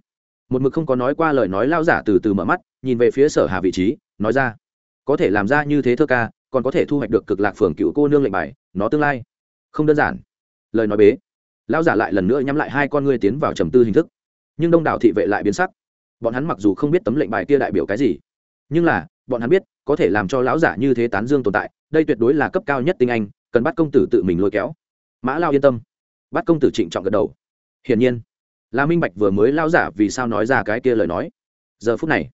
một mực không có nói qua lời nói lao giả từ từ mở mắt, nhìn về phía sở hà vị trí, nói ra, có thể làm ra như thế thơ ca, còn có thể thu hoạch được cực lạc phường cựu cô nương lệnh bài, nó tương lai không đơn giản. Lời nói bế, lao giả lại lần nữa nhắm lại hai con ngươi tiến vào trầm tư hình thức. Nhưng đông đảo thị vệ lại biến sắc. Bọn hắn mặc dù không biết tấm lệnh bài kia đại biểu cái gì, nhưng là, bọn hắn biết, có thể làm cho lão giả như thế tán dương tồn tại, đây tuyệt đối là cấp cao nhất tinh anh, cần bắt công tử tự mình lôi kéo. Mã lao yên tâm. Bắt công tử trịnh trọng gật đầu. Hiển nhiên là minh bạch vừa mới lao giả vì sao nói ra cái kia lời nói. Giờ phút này,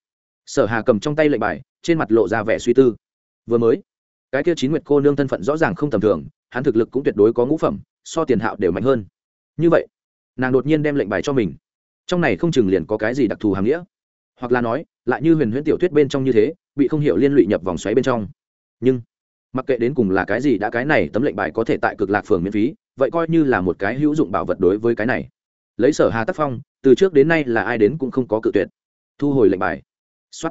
sở hà cầm trong tay lệnh bài, trên mặt lộ ra vẻ suy tư. Vừa mới, cái kia chín nguyệt cô nương thân phận rõ ràng không tầm thường, hắn thực lực cũng tuyệt đối có ngũ phẩm, so tiền hạo đều mạnh hơn. Như vậy, nàng đột nhiên đem lệnh bài cho mình. Trong này không chừng liền có cái gì đặc thù hàm nghĩa. Hoặc là nói, lại như huyền huyễn tiểu thuyết bên trong như thế, bị không hiểu liên lụy nhập vòng xoáy bên trong. Nhưng, mặc kệ đến cùng là cái gì đã cái này, tấm lệnh bài có thể tại cực lạc phường miễn phí, vậy coi như là một cái hữu dụng bảo vật đối với cái này lấy sở hà tác phong từ trước đến nay là ai đến cũng không có cự tuyệt. Thu hồi lệnh bài. Xuất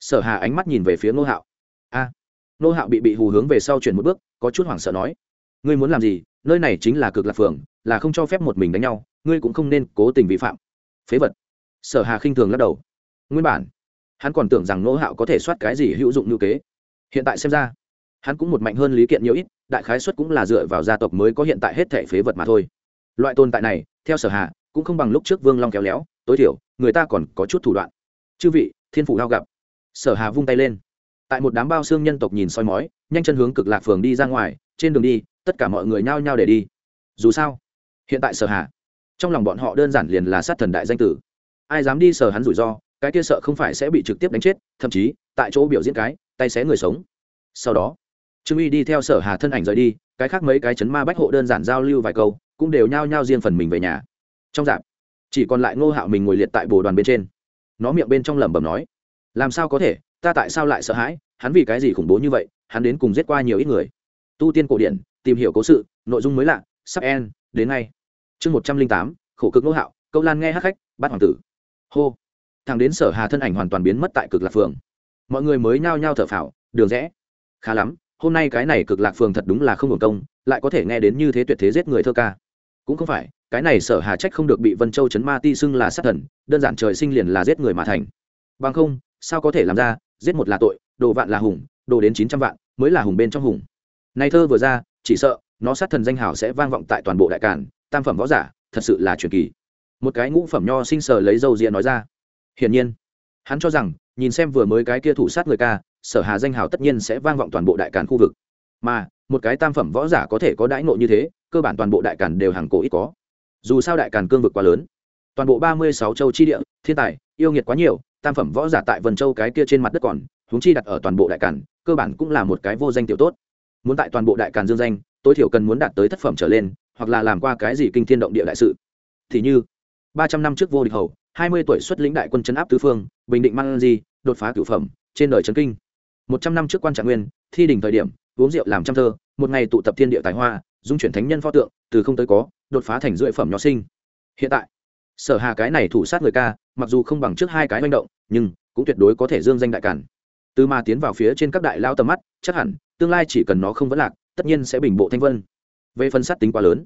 sở hà ánh mắt nhìn về phía ngô hạo. A. À, ngô hạo bị bị hù hướng về sau chuyển một bước có chút hoảng sợ nói. Ngươi muốn làm gì? Nơi này chính là cực lạc phường là không cho phép một mình đánh nhau ngươi cũng không nên cố tình vi phạm. Phế vật. Sở hà khinh thường lắc đầu. Nguyên bản hắn còn tưởng rằng ngô hạo có thể soát cái gì hữu dụng như kế. Hiện tại xem ra hắn cũng một mạnh hơn lý kiện nhiều ít đại khái xuất cũng là dựa vào gia tộc mới có hiện tại hết thể phế vật mà thôi. Loại tồn tại này theo sở hạ cũng không bằng lúc trước vương long kéo léo, tối thiểu, người ta còn có chút thủ đoạn. Chư vị, thiên phủ lao gặp. Sở hà vung tay lên. Tại một đám bao xương nhân tộc nhìn soi mói, nhanh chân hướng cực lạc phường đi ra ngoài, trên đường đi, tất cả mọi người nhao nhao để đi. Dù sao, hiện tại sở hà, trong lòng bọn họ đơn giản liền là sát thần đại danh tử. Ai dám đi sở hắn rủi ro, cái kia sợ không phải sẽ bị trực tiếp đánh chết, thậm chí, tại chỗ biểu diễn cái, tay xé người sống. Sau đó, trương uy đi theo sở hà thân ảnh rời đi, cái khác mấy cái chấn ma bách hộ đơn giản giao lưu vài câu, cũng đều nhao nhao riêng phần mình về nhà trong dạp. Chỉ còn lại ngô hạo mình ngồi liệt tại bồ đoàn bên trên. Nó miệng bên trong lẩm bẩm nói, làm sao có thể? Ta tại sao lại sợ hãi? Hắn vì cái gì khủng bố như vậy? Hắn đến cùng giết qua nhiều ít người. Tu tiên cổ điển, tìm hiểu cố sự, nội dung mới lạ, sắp en đến ngay. Chương một trăm linh tám, khổ cực ngô hạo, câu lan nghe hát khách, bắt hoàng tử. Hô. Thằng đến sở hà thân ảnh hoàn toàn biến mất tại cực lạc phường. Mọi người mới nhao nhao thở phào, đường rẽ. Khá lắm, hôm nay cái này cực lạc phường thật đúng là không hưởng công, lại có thể nghe đến như thế tuyệt thế giết người thơ ca. Cũng không phải cái này sở hà trách không được bị vân châu chấn ma ti xưng là sát thần, đơn giản trời sinh liền là giết người mà thành. Bằng không, sao có thể làm ra, giết một là tội, đồ vạn là hùng, đồ đến chín trăm vạn, mới là hùng bên trong hùng. Nay thơ vừa ra, chỉ sợ, nó sát thần danh hào sẽ vang vọng tại toàn bộ đại cản tam phẩm võ giả, thật sự là truyền kỳ. Một cái ngũ phẩm nho sinh sờ lấy dâu diện nói ra. Hiển nhiên, hắn cho rằng, nhìn xem vừa mới cái kia thủ sát người ca, sở hà danh hào tất nhiên sẽ vang vọng toàn bộ đại cản khu vực. Mà, một cái tam phẩm võ giả có thể có đãi ngộ như thế, cơ bản toàn bộ đại cản đều hàng cổ ít có dù sao đại càn cương vực quá lớn. Toàn bộ ba mươi sáu châu chi địa thiên tài yêu nghiệt quá nhiều tam phẩm võ giả tại vân châu cái kia trên mặt đất còn huống chi đặt ở toàn bộ đại càn, cơ bản cũng là một cái vô danh tiểu tốt. Muốn tại toàn bộ đại càn dương danh tối thiểu cần muốn đạt tới thất phẩm trở lên hoặc là làm qua cái gì kinh thiên động địa đại sự. Thì như ba trăm năm trước vô địch hầu hai mươi tuổi xuất lĩnh đại quân chấn áp tứ phương bình định mang di đột phá cửu phẩm trên đời trấn kinh. Một trăm năm trước quan trạng nguyên thi đỉnh thời điểm uống rượu làm trăm thơ một ngày tụ tập thiên địa tài hoa dung chuyển thánh nhân pho tượng từ không tới có đột phá thành rưỡi phẩm nho sinh. Hiện tại, sở hà cái này thủ sát người ca, mặc dù không bằng trước hai cái manh động, nhưng cũng tuyệt đối có thể dương danh đại cản từ mà tiến vào phía trên các đại lao tầm mắt, chắc hẳn tương lai chỉ cần nó không vẫn lạc, tất nhiên sẽ bình bộ thanh vân. Về phân sát tính quá lớn,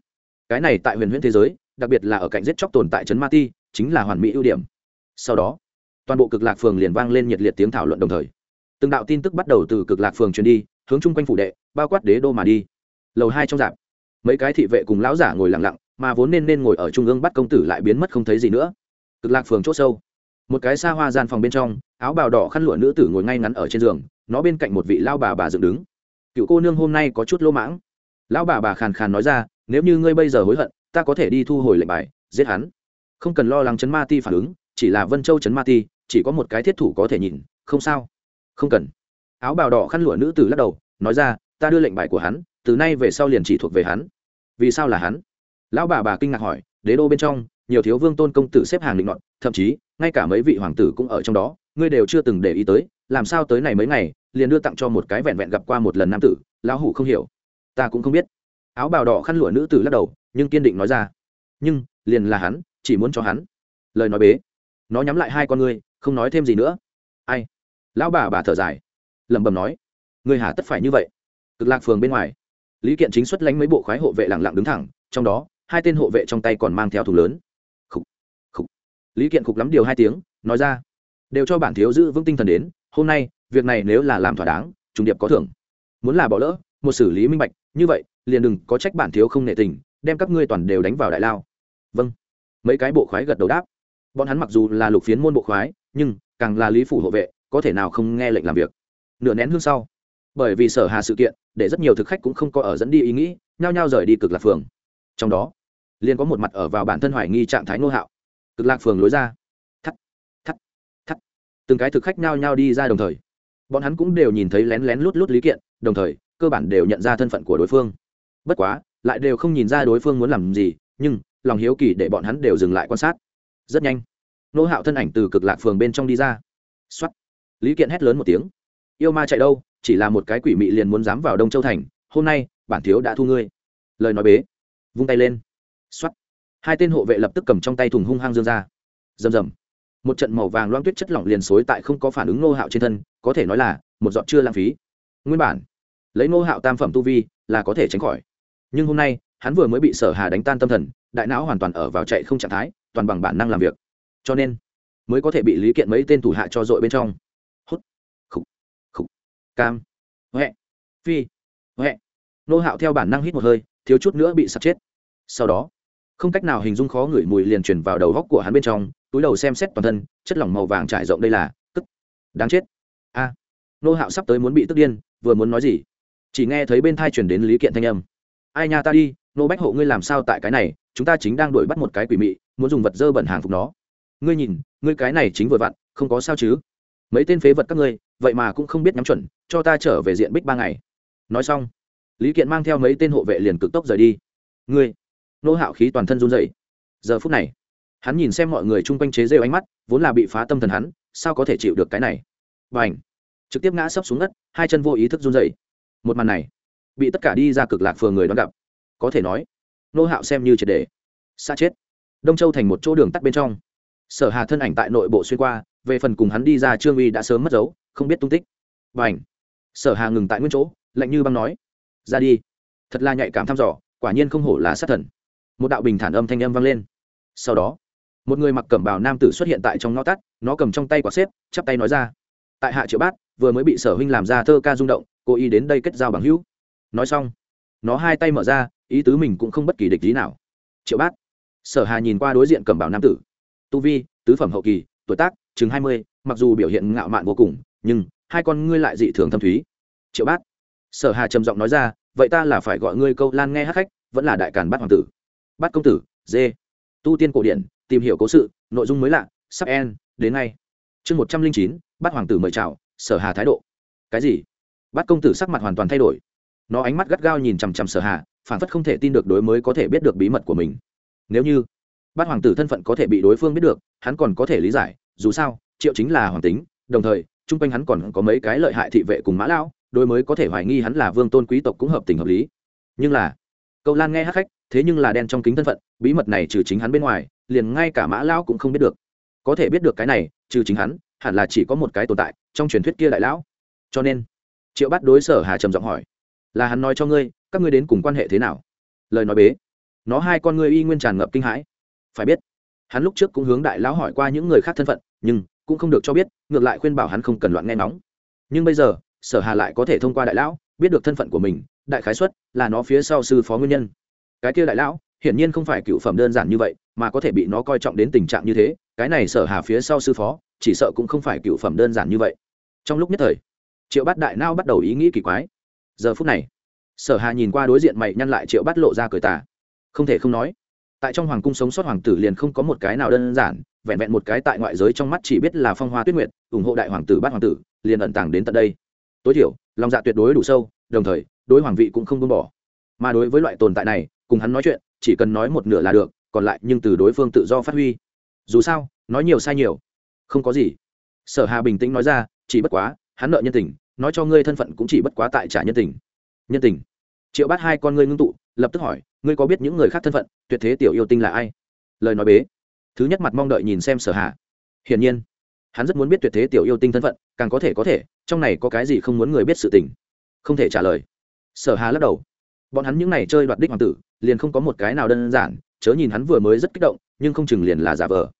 cái này tại huyền huyễn thế giới, đặc biệt là ở cạnh giết chóc tồn tại trấn ma ti, chính là hoàn mỹ ưu điểm. Sau đó, toàn bộ cực lạc phường liền vang lên nhiệt liệt tiếng thảo luận đồng thời. Từng đạo tin tức bắt đầu từ cực lạc phường truyền đi, hướng chung quanh phủ đệ, bao quát đế đô mà đi. Lầu hai trong dạp mấy cái thị vệ cùng lão giả ngồi lặng lặng, mà vốn nên nên ngồi ở trung ương bắt công tử lại biến mất không thấy gì nữa. Cực lạc phường c h ỗ sâu, một cái xa hoa gian phòng bên trong, áo bào đỏ khăn lụa nữ tử ngồi ngay ngắn ở trên giường, nó bên cạnh một vị lao bà bà dựng đứng. Cựu cô nương hôm nay có chút lỗ mãng. Lão bà bà khàn khàn nói ra, nếu như ngươi bây giờ hối hận, ta có thể đi thu hồi lệnh bài, giết hắn. Không cần lo lắng chấn ma ti phản ứng, chỉ là vân châu chấn ma ti, chỉ có một cái thiết thủ có thể nhìn, không sao. Không cần. Áo bào đỏ khăn lụa nữ tử lắc đầu, nói ra, ta đưa lệnh bài của hắn từ nay về sau liền chỉ thuộc về hắn. Vì sao là hắn? Lão bà bà kinh ngạc hỏi, đế đô bên trong, nhiều thiếu vương tôn công tử xếp hàng định luận thậm chí, ngay cả mấy vị hoàng tử cũng ở trong đó, ngươi đều chưa từng để ý tới, làm sao tới này mấy ngày, liền đưa tặng cho một cái vẹn vẹn gặp qua một lần nam tử, lão hủ không hiểu. Ta cũng không biết. Áo bào đỏ khăn lụa nữ tử lắc đầu, nhưng kiên định nói ra. Nhưng, liền là hắn, chỉ muốn cho hắn. Lời nói bế. Nó nhắm lại hai con ngươi, không nói thêm gì nữa. Ai? Lão bà bà thở dài. Lẩm bẩm nói. Người hà tất phải như vậy. Cực lạc phường bên ngoài lý kiện chính xuất lánh mấy bộ khoái hộ vệ lẳng lặng đứng thẳng trong đó hai tên hộ vệ trong tay còn mang theo thùng lớn. Khúc, khúc. lý kiện khục lắm điều hai tiếng nói ra đều cho bản thiếu giữ vững tinh thần đến hôm nay việc này nếu là làm thỏa đáng trùng điệp có thưởng. Muốn là bỏ lỡ một xử lý minh bạch như vậy liền đừng có trách bản thiếu không nệ tình đem các ngươi toàn đều đánh vào đại lao. Vâng. Mấy cái bộ khoái gật đầu đáp. Bọn hắn mặc dù là lục phiến môn bộ khoái nhưng càng là lý phủ hộ vệ có thể nào không nghe lệnh làm việc. Nửa nén hương sau bởi vì sở hà sự kiện, để rất nhiều thực khách cũng không có ở dẫn đi ý nghĩ, nhao nhao rời đi cực lạc phường. Trong đó, liền có một mặt ở vào bản thân hoài nghi trạng thái nô hạo. Cực lạc phường lối ra. Thắt thắt thắt. Từng cái thực khách nhao nhao đi ra đồng thời. Bọn hắn cũng đều nhìn thấy lén lén lút lút lý kiện, đồng thời, cơ bản đều nhận ra thân phận của đối phương. Bất quá, lại đều không nhìn ra đối phương muốn làm gì, nhưng, lòng hiếu kỳ để bọn hắn đều dừng lại quan sát. Rất nhanh nô hạo thân ảnh từ cực lạc phường bên trong đi ra. X o á t lý kiện hét lớn một tiếng. Yêu ma chạy đâu? Chỉ là một cái quỷ mị liền muốn dám vào đông châu thành, hôm nay, bản thiếu đã thu ngươi. Lời nói bế. Vung tay lên. X o á t hai tên hộ vệ lập tức cầm trong tay thùng hung hăng dương ra. Rầm rầm. Một trận màu vàng loang tuyết chất lỏng liền xối tại không có phản ứng nô hạo trên thân, có thể nói là, một giọt chưa lãng phí. Nguyên bản, lấy nô hạo tam phẩm tu vi là có thể tránh khỏi. Nhưng hôm nay, hắn vừa mới bị sở hà đánh tan tâm thần, đại não hoàn toàn ở vào chạy không trạng thái, toàn bằng bản năng làm việc. Cho nên, mới có thể bị lý kiện mấy tên thủ hạ cho dội bên trong cam. Huệ. Phi. Huệ. Nô hạo theo bản năng hít một hơi, thiếu chút nữa bị sắp chết. Sau đó, không cách nào hình dung khó ngửi mùi liền truyền vào đầu góc của hắn bên trong, túi đầu xem xét toàn thân, chất lỏng màu vàng trải rộng đây là, tức, đáng chết. A. Nô hạo sắp tới muốn bị tức điên, vừa muốn nói gì? Chỉ nghe thấy bên thai chuyển đến lý kiện thanh âm. Ai nha ta đi, nô bách hộ ngươi làm sao tại cái này, chúng ta chính đang đuổi bắt một cái quỷ mị, muốn dùng vật dơ bẩn hàng phục nó. Ngươi nhìn, ngươi cái này chính vừa vặn, không có sao chứ? Mấy tên phế vật các ngươi, vậy mà cũng không biết nhắm chuẩn, cho ta trở về diện bích ba ngày. Nói xong, lý kiện mang theo mấy tên hộ vệ liền cực tốc rời đi. Ngươi, nô hạo khí toàn thân run dậy giờ phút này, hắn nhìn xem mọi người chung quanh chế rêu ánh mắt, vốn là bị phá tâm thần hắn, sao có thể chịu được cái này? B à ảnh trực tiếp ngã sấp xuống đất, hai chân vô ý thức run dậy một màn này, bị tất cả đi ra cực lạc phường người đón gặp. Có thể nói, nô hạo xem như triệt đề xa chết. Đông châu thành một chỗ đường tắt bên trong sở hà thân ảnh tại nội bộ xuyên qua, về phần cùng hắn đi ra trương uy đã sớm mất dấu, không biết tung tích. Và ảnh sở hà ngừng tại nguyên chỗ, lạnh như băng nói, ra đi. Thật là nhạy cảm thăm dò, quả nhiên không hổ là sát thần. Một đạo bình thản âm thanh âm vang lên. Sau đó, một người mặc cẩm bào nam tử xuất hiện tại trong ngõ tắt, nó cầm trong tay quả xếp, chắp tay nói ra, tại hạ triệu bát, vừa mới bị sở huynh làm ra thơ ca rung động cô ý đến đây kết giao bằng hữu. Nói xong, nó hai tay mở ra, ý tứ mình cũng không bất kỳ địch lý nào. Triệu bát. Sở hà nhìn qua đối diện cầm bảo nam tử tu vi, tứ phẩm hậu kỳ, tuổi tác, chừng hai mươi, mặc dù biểu hiện ngạo mạn vô cùng, nhưng hai con ngươi lại dị thường thâm thúy. Triệu bát. Sở hà trầm giọng nói ra, vậy ta là phải gọi ngươi câu lan nghe hát khách, vẫn là đại càn bát hoàng tử. Bát công tử dê tu tiên cổ điển, tìm hiểu cố sự, nội dung mới lạ, sắp en đến ngay. Chương một trăm linh chín, bát hoàng tử mời chào, sở hà thái độ. Cái gì? Bát công tử sắc mặt hoàn toàn thay đổi. Nó ánh mắt gắt gao nhìn chằm chằm sở hà phản phất không thể tin được đối mới có thể biết được bí mật của mình. Nếu như bát hoàng tử thân phận có thể bị đối phương biết được, hắn còn có thể lý giải, dù sao, triệu chính là hoàng tính, đồng thời, chung quanh hắn còn có mấy cái lợi hại thị vệ cùng mã lão đôi mới có thể hoài nghi hắn là vương tôn quý tộc cũng hợp tình hợp lý. Nhưng là, câu lan nghe hát khách, thế nhưng là đen trong kính thân phận, bí mật này trừ chính hắn bên ngoài, liền ngay cả mã lão cũng không biết được. Có thể biết được cái này, trừ chính hắn, hẳn là chỉ có một cái tồn tại trong truyền thuyết kia đại lão. Cho nên, triệu bắt đối sở hà trầm giọng hỏi, là hắn nói cho ngươi, các ngươi đến cùng quan hệ thế nào? Lời nói bế, nó hai con ngươi y nguyên tràn ngập kinh hãi phải biết, hắn lúc trước cũng hướng đại lão hỏi qua những người khác thân phận, nhưng cũng không được cho biết, ngược lại khuyên bảo hắn không cần loạn nghe nóng nhưng bây giờ, sở hà lại có thể thông qua đại lão, biết được thân phận của mình, đại khái xuất là nó phía sau sư phó nguyên nhân. Cái kia đại lão, hiển nhiên không phải cựu phẩm đơn giản như vậy, mà có thể bị nó coi trọng đến tình trạng như thế, cái này sở hà phía sau sư phó, chỉ sợ cũng không phải cựu phẩm đơn giản như vậy. Trong lúc nhất thời, triệu bát đại nao bắt đầu ý nghĩ kỳ quái. Giờ phút này, sở hà nhìn qua đối diện mày nhăn lại triệu bát lộ ra cười tà. Không thể không nói tại trong hoàng cung sống sót hoàng tử liền không có một cái nào đơn giản, vẹn vẹn một cái tại ngoại giới trong mắt chỉ biết là phong hoa tuyết nguyệt, ủng hộ đại hoàng tử bát hoàng tử, liền ẩn tàng đến tận đây. Tối thiểu, lòng dạ tuyệt đối đủ sâu, đồng thời, đối hoàng vị cũng không buông bỏ. Mà đối với loại tồn tại này, cùng hắn nói chuyện, chỉ cần nói một nửa là được, còn lại nhưng từ đối phương tự do phát huy. Dù sao, nói nhiều sai nhiều. Không có gì. Sở hà bình tĩnh nói ra, chỉ bất quá, hắn nợ nhân tình, nói cho ngươi thân phận cũng chỉ bất quá tại trả nhân tình. Nhân tình triệu bát hai con ngươi ngưng tụ, lập tức hỏi, ngươi có biết những người khác thân phận, tuyệt thế tiểu yêu tinh là ai? Lời nói bế. Thứ nhất mặt mong đợi nhìn xem sở hà. Hiển nhiên, hắn rất muốn biết tuyệt thế tiểu yêu tinh thân phận, càng có thể có thể, trong này có cái gì không muốn người biết sự tình. Không thể trả lời. Sở hà lắc đầu. Bọn hắn những n à y chơi đoạt đích hoàng tử, liền không có một cái nào đơn giản, chớ nhìn hắn vừa mới rất kích động, nhưng không chừng liền là giả vờ.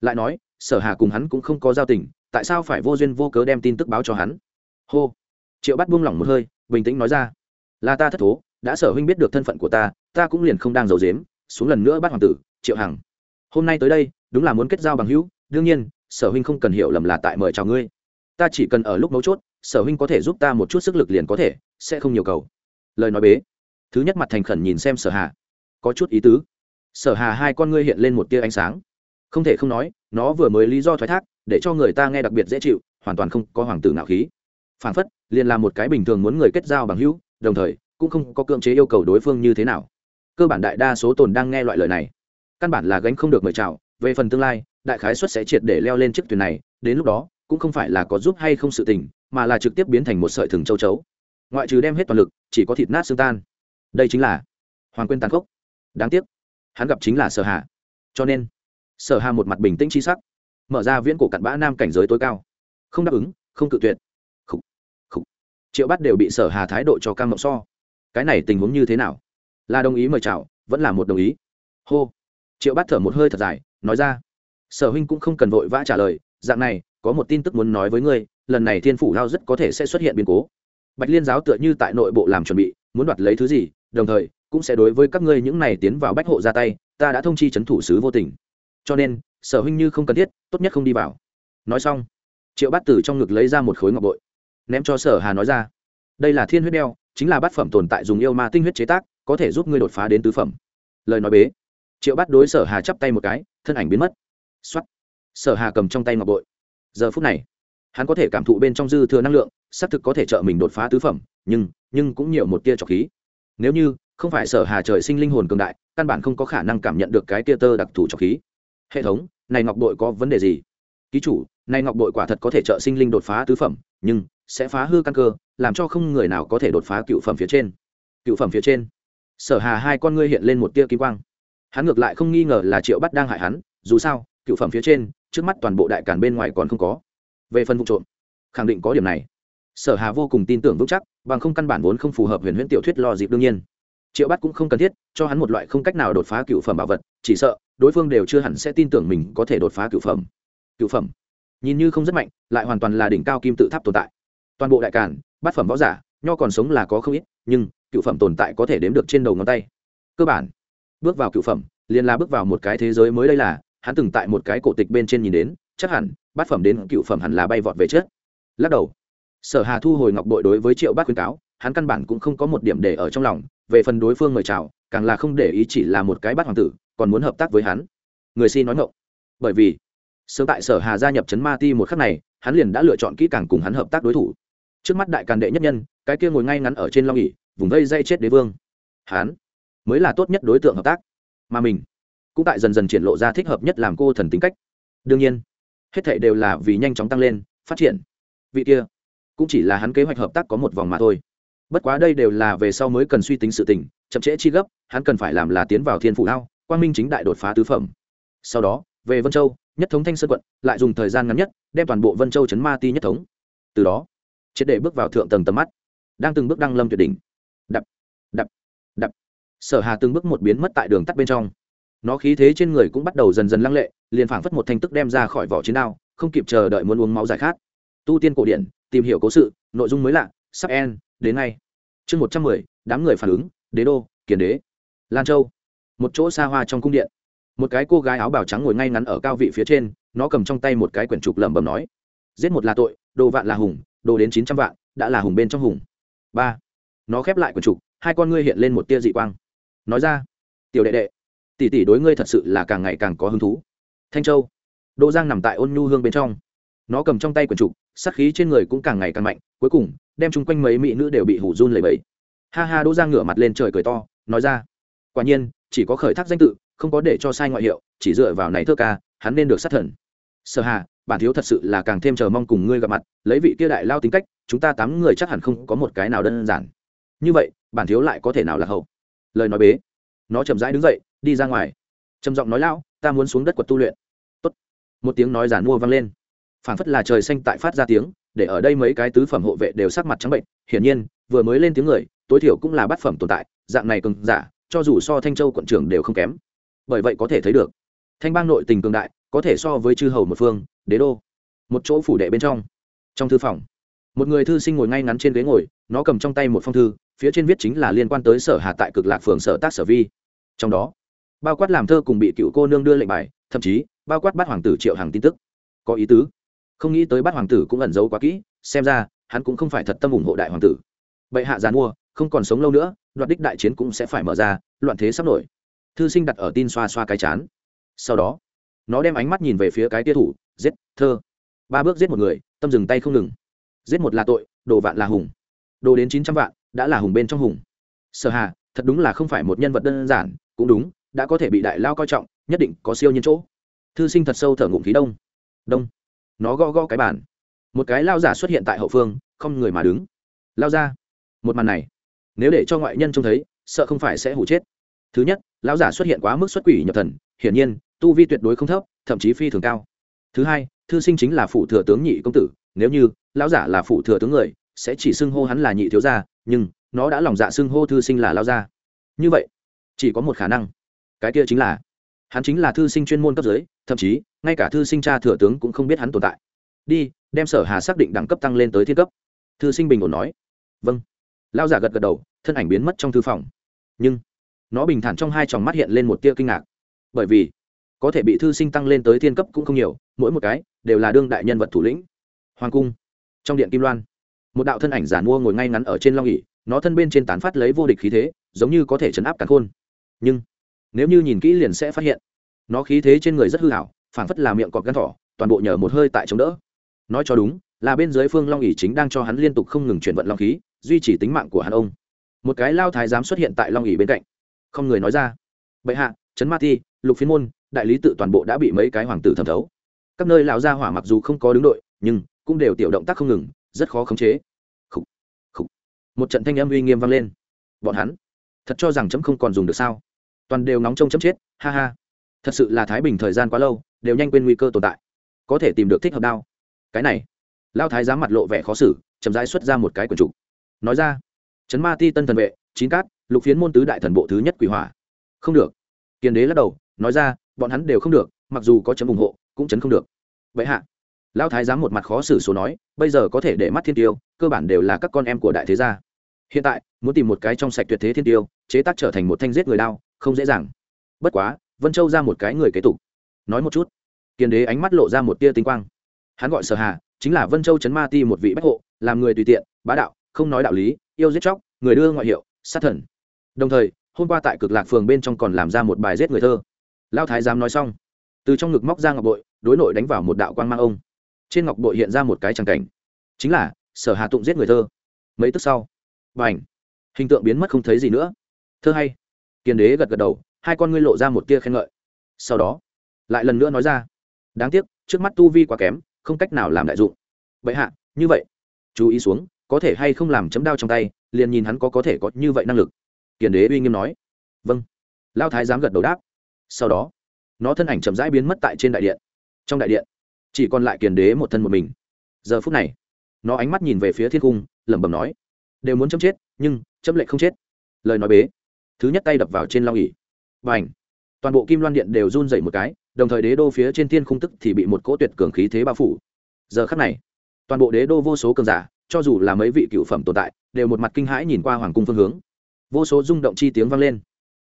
Lại nói, sở hà cùng hắn cũng không có giao tình, tại sao phải vô duyên vô cớ đem tin tức báo cho hắn? Hô. Triệu bắt buông lỏng một hơi, bình tĩnh nói ra là ta thất thố, đã sở huynh biết được thân phận của ta ta cũng liền không đang giấu dếm xuống lần nữa bắt hoàng tử, triệu hằng. Hôm nay tới đây, đúng là muốn kết giao bằng hữu, đương nhiên, sở huynh không cần hiểu lầm là tại mời chào ngươi. Ta chỉ cần ở lúc mấu chốt, sở huynh có thể giúp ta một chút sức lực liền có thể, sẽ không nhiều cầu. Lời nói bế. Thứ nhất mặt thành khẩn nhìn xem sở hà. Có chút ý tứ. Sở hà hai con ngươi hiện lên một tia ánh sáng. Không thể không nói, nó vừa mới lý do thoái thác, để cho người ta nghe đặc biệt dễ chịu, hoàn toàn không có hoàng tử nào khí. Phản phất, liền là một cái bình thường muốn người kết giao bằng hữu đồng thời, cũng không có cưỡng chế yêu cầu đối phương như thế nào. Cơ bản đại đa số tồn đang nghe loại lời này. Căn bản là gánh không được mời chào, về phần tương lai, đại khái xuất sẽ triệt để leo lên chiếc thuyền này, đến lúc đó, cũng không phải là có giúp hay không sự tình, mà là trực tiếp biến thành một sợi thừng châu chấu. Ngoại trừ đem hết toàn lực, chỉ có thịt nát xương tan. Đây chính là hoàng quên tàn khốc. Đáng tiếc, hắn gặp chính là sở hà. Cho nên, sở hà một mặt bình tĩnh chi sắc, mở ra viễn cổ cặn bã nam cảnh giới tối cao. Không đáp ứng, không cự tuyệt triệu bắt đều bị sở hà thái độ cho cam mộng so. Cái này tình huống như thế nào? Là đồng ý mời chào, vẫn là một đồng ý? Hô. Triệu bắt thở một hơi thật dài, nói ra. Sở huynh cũng không cần vội vã trả lời, dạng này, có một tin tức muốn nói với ngươi, lần này thiên phủ lao rất có thể sẽ xuất hiện biến cố. Bạch liên giáo tựa như tại nội bộ làm chuẩn bị, muốn đoạt lấy thứ gì, đồng thời, cũng sẽ đối với các ngươi những này tiến vào bách hộ ra tay, ta đã thông chi c h ấ n thủ sứ vô tình. Cho nên, sở huynh như không cần thiết, tốt nhất không đi vào. Nói xong, triệu bát tử trong ngực lấy ra một khối ngọc bội ném cho sở hà nói ra. Đây là thiên huyết đeo, chính là bát phẩm tồn tại dùng yêu ma tinh huyết chế tác, có thể giúp ngươi đột phá đến tứ phẩm. Lời nói bế. Triệu bát đối sở hà chắp tay một cái, thân ảnh biến mất. X o á t sở hà cầm trong tay ngọc bội. Giờ phút này, hắn có thể cảm thụ bên trong dư thừa năng lượng, xác thực có thể trợ mình đột phá tứ phẩm, nhưng nhưng cũng nhiều một tia trọc khí. Nếu như, không phải sở hà trời sinh linh hồn cường đại, căn bản không có khả năng cảm nhận được cái tia tơ đặc thù trọc khí. Hệ thống, này ngọc bội có vấn đề gì? Ký chủ, này ngọc bội quả thật có thể trợ sinh linh đột phá tứ phẩm, nhưng sẽ phá hư căn cơ, làm cho không người nào có thể đột phá cựu phẩm phía trên. Cựu phẩm phía trên. Sở hà hai con ngươi hiện lên một tia kim quang. Hắn ngược lại không nghi ngờ là triệu bắt đang hại hắn, dù sao, cựu phẩm phía trên, trước mắt toàn bộ đại càn bên ngoài còn không có. Về phần vụ trộm, khẳng định có điểm này. Sở hà vô cùng tin tưởng vững chắc, bằng không căn bản vốn không phù hợp huyền huyễn tiểu thuyết lo dịp đương nhiên. Triệu bắt cũng không cần thiết cho hắn một loại không cách nào đột phá cựu phẩm bảo vật, chỉ sợ, đối phương đều chưa hẳn sẽ tin tưởng mình có thể đột phá cựu phẩm. Cựu phẩm. Nhìn như không rất mạnh, lại hoàn toàn là đỉnh cao kim tự tháp tồn tại toàn bộ đại càn, bát phẩm võ giả, nho còn sống là có không ít, nhưng, cựu phẩm tồn tại có thể đếm được trên đầu ngón tay. Cơ bản, bước vào cựu phẩm, liền là bước vào một cái thế giới mới đây là, hắn từng tại một cái cổ tịch bên trên nhìn đến, chắc hẳn, bát phẩm đến cựu phẩm hẳn là bay vọt về chết lắc đầu, sở hà thu hồi ngọc bội đối với triệu bát khuyên cáo, hắn căn bản cũng không có một điểm để ở trong lòng, về phần đối phương mời chào, càng là không để ý chỉ là một cái bát hoàng tử, còn muốn hợp tác với hắn. Người xin nói ngộng bởi vì, sớm tại sở hà gia nhập trấn ma ti một khắc này, hắn liền đã lựa chọn kỹ càng cùng hắn hợp tác đối thủ trước mắt đại càn đệ nhất nhân, cái kia ngồi ngay ngắn ở trên long ỉ vùng vây dây chết đế vương. Hắn mới là tốt nhất đối tượng hợp tác. Mà mình, cũng tại dần dần triển lộ ra thích hợp nhất làm cô thần tính cách. Đương nhiên, hết thệ đều là vì nhanh chóng tăng lên, phát triển. Vị kia, cũng chỉ là hắn kế hoạch hợp tác có một vòng mà thôi. Bất quá đây đều là về sau mới cần suy tính sự tình, chậm trễ chi gấp, hắn cần phải làm là tiến vào thiên phủ lao quang minh chính đại đột phá tứ phẩm. Sau đó, về vân châu, nhất thống thanh sơn quận, lại dùng thời gian ngắn nhất, đem toàn bộ vân châu chấn ma ti nhất thống. Từ đó triệt để bước vào thượng tầng tầm mắt, đang từng bước đăng lâm tuyệt đỉnh. Đập đập đập. Sở hà từng bước một biến mất tại đường tắt bên trong. Nó khí thế trên người cũng bắt đầu dần dần lăng lệ, liền phảng phất một thanh tức đem ra khỏi vỏ chiến đao, không kịp chờ đợi muốn uống máu giải khát. Tu tiên cổ điển, tìm hiểu cố sự, nội dung mới lạ, sắp en đến ngay. Chương một trăm mười, đám người phản ứng, đế đô, kiền đế. Lan châu. Một chỗ xa hoa trong cung điện. Một cái cô gái áo bào trắng ngồi ngay ngắn ở cao vị phía trên, nó cầm trong tay một cái quyển trục lẩm bẩm nói, giết một là tội, đồ vạn là hùng đồ đến chín trăm vạn, đã là hùng bên trong hùng. Ba, nó khép lại quần trục hai con ngươi hiện lên một tia dị quang. Nói ra, tiểu đệ đệ, tỷ tỷ đối ngươi thật sự là càng ngày càng có hứng thú. Thanh châu, đỗ giang nằm tại ôn nhu hương bên trong. Nó cầm trong tay quần trục sắc khí trên người cũng càng ngày càng mạnh, cuối cùng, đem chung quanh mấy mỹ nữ đều bị hủ run lẩy bẩy. Ha ha, đỗ giang ngửa mặt lên trời cười to, nói ra, quả nhiên, chỉ có khởi thác danh tự, không có để cho sai ngoại hiệu, chỉ dựa vào này thơ ca, hắn nên được sát thần. Sở hà bản thiếu thật sự là càng thêm chờ mong cùng ngươi gặp mặt, lấy vị kia đại lao tính cách, chúng ta tám người chắc hẳn không có một cái nào đơn giản. Như vậy, bản thiếu lại có thể nào là hậu? Lời nói bế. Nó chậm rãi đứng dậy, đi ra ngoài. Trầm giọng nói lao ta muốn xuống đất quật tu luyện. Tốt. một tiếng nói giản mua vang lên. Phảng phất là trời xanh tại phát ra tiếng, để ở đây mấy cái tứ phẩm hộ vệ đều sắc mặt trắng bệnh. Hiển nhiên, vừa mới lên tiếng người, tối thiểu cũng là bát phẩm tồn tại, dạng này cường giả, cho dù so thanh châu quận trưởng đều không kém. Bởi vậy có thể thấy được, thanh bang nội tình cường đại, có thể so với chư hầu một phương đế đô. Một chỗ phủ đệ bên trong. Trong thư phòng, một người thư sinh ngồi ngay ngắn trên ghế ngồi, nó cầm trong tay một phong thư, phía trên viết chính là liên quan tới sở hà tại cực lạc phường sở tác sở vi. Trong đó, bao quát làm thơ cùng bị cựu cô nương đưa lệnh bài, thậm chí, bao quát bắt hoàng tử triệu hàng tin tức. Có ý tứ. Không nghĩ tới bắt hoàng tử cũng ẩn giấu quá kỹ, xem ra, hắn cũng không phải thật tâm ủng hộ đại hoàng tử. Bệ hạ giàn mua không còn sống lâu nữa, đoạt đích đại chiến cũng sẽ phải mở ra, loạn thế sắp nổi. Thư sinh đặt ở tin xoa xoa cái chán. Sau đó, nó đem ánh mắt nhìn về phía cái tia thủ giết, thơ. Ba bước giết một người, tâm dừng tay không ngừng. Giết một là tội, đồ vạn là hùng. Đồ đến chín trăm vạn, đã là hùng bên trong hùng. Sở hà, thật đúng là không phải một nhân vật đơn giản, cũng đúng, đã có thể bị đại lao coi trọng, nhất định có siêu nhân chỗ. Thư sinh thật sâu thở ngụm khí đông. Đông. Nó gõ gõ cái bàn. Một cái lao giả xuất hiện tại hậu phương, không người mà đứng. Lao ra. Một màn này, nếu để cho ngoại nhân trông thấy, sợ không phải sẽ hủ chết. Thứ nhất lão giả xuất hiện quá mức xuất quỷ nhập thần, hiển nhiên, tu vi tuyệt đối không thấp, thậm chí phi thường cao thứ hai, thư sinh chính là phụ thừa tướng nhị công tử, nếu như lão giả là phụ thừa tướng người, sẽ chỉ xưng hô hắn là nhị thiếu gia, nhưng nó đã lòng dạ xưng hô thư sinh là lao gia. Như vậy, chỉ có một khả năng. Cái kia chính là, hắn chính là thư sinh chuyên môn cấp dưới, thậm chí, ngay cả thư sinh cha thừa tướng cũng không biết hắn tồn tại. Đi, đem sở hà xác định đẳng cấp tăng lên tới thiên cấp. Thư sinh bình ổn nói. Vâng. Lao giả gật gật đầu, thân ảnh biến mất trong thư phòng. Nhưng, nó bình thản trong hai tròng mắt hiện lên một tia kinh ngạc. Bởi vì, có thể bị thư sinh tăng lên tới thiên cấp cũng không nhiều mỗi một cái đều là đương đại nhân vật thủ lĩnh. Hoàng cung, trong điện kim loan, một đạo thân ảnh giản mua ngồi ngay ngắn ở trên long ỉ nó thân bên trên tán phát lấy vô địch khí thế, giống như có thể chấn áp cả khôn. Nhưng, nếu như nhìn kỹ liền sẽ phát hiện, nó khí thế trên người rất hư hảo phảng phất là miệng cọp gắn thỏ, toàn bộ nhờ một hơi tại chống đỡ. Nói cho đúng, là bên dưới phương long ỉ chính đang cho hắn liên tục không ngừng chuyển vận long khí, duy trì tính mạng của hắn ông. Một cái lao thái giám xuất hiện tại long ỉ bên cạnh. Không người nói ra. Bệ hạ, trấn ma ti lục phiên môn, đại lý tự toàn bộ đã bị mấy cái hoàng tử thẩm thấu các nơi lão gia hỏa mặc dù không có đứng đội, nhưng cũng đều tiểu động tác không ngừng, rất khó khống chế. Khủ. Khủ. một trận thanh âm uy nghiêm vang lên. Bọn hắn, thật cho rằng chấm không còn dùng được sao? Toàn đều nóng trông chấm chết, ha ha. Thật sự là thái bình thời gian quá lâu, đều nhanh quên nguy cơ tồn tại. Có thể tìm được thích hợp đao. Cái này lao thái giám mặt lộ vẻ khó xử, chậm rãi xuất ra một cái quần trục nói ra, chấn ma ti tân thần vệ, chín cát, lục phiến môn tứ đại thần bộ thứ nhất quỷ hỏa. Không được. Kiên đế lắc đầu, nói ra, bọn hắn đều không được, mặc dù có chấm ủng hộ cũng chấn không được. Vậy hạ, lão thái giám một mặt khó xử số nói, bây giờ có thể để mắt thiên tiêu, cơ bản đều là các con em của đại thế gia. Hiện tại, muốn tìm một cái trong sạch tuyệt thế thiên tiêu, chế tác trở thành một thanh giết người đao, không dễ dàng. Bất quá, vân châu ra một cái người kế tục. Nói một chút, kiên đế ánh mắt lộ ra một tia tinh quang. Hắn gọi sở hà, chính là vân châu chấn ma ti một vị bách hộ, làm người tùy tiện, bá đạo, không nói đạo lý, yêu giết chóc, người đưa ngoại hiệu, sát thần. Đồng thời, hôm qua tại cực lạc phường bên trong còn làm ra một bài giết người thơ. Lao thái giám nói xong, từ trong ngực móc ra ngọc bội đối nội đánh vào một đạo quan mang ông. Trên ngọc bội hiện ra một cái tràng cảnh. Chính là, sở hà tụng giết người thơ. Mấy tức sau và ảnh hình tượng biến mất không thấy gì nữa. Thơ hay. Kiên đế gật gật đầu, hai con ngươi lộ ra một tia khen ngợi. Sau đó, lại lần nữa nói ra, đáng tiếc, trước mắt tu vi quá kém, không cách nào làm đại dụng. Vậy hạ, như vậy. Chú ý xuống, có thể hay không làm chấm đao trong tay, liền nhìn hắn có có thể có như vậy năng lực. Kiền đế uy nghiêm nói vâng. Lao thái dám gật đầu đáp. Sau đó, nó thân ảnh chậm rãi biến mất tại trên đại điện trong đại điện. Chỉ còn lại kiền đế một thân một mình. Giờ phút này, nó ánh mắt nhìn về phía thiên cung, lẩm bẩm nói, đều muốn chấm chết, nhưng chấm lệ không chết. Lời nói bế, thứ nhất tay đập vào trên long ỉ và ảnh toàn bộ kim loan điện đều run dậy một cái, đồng thời đế đô phía trên thiên khung tức thì bị một cỗ tuyệt cường khí thế bao phủ. Giờ khắc này, toàn bộ đế đô vô số cường giả, cho dù là mấy vị cựu phẩm tồn tại, đều một mặt kinh hãi nhìn qua hoàng cung phương hướng. Vô số rung động chi tiếng vang lên.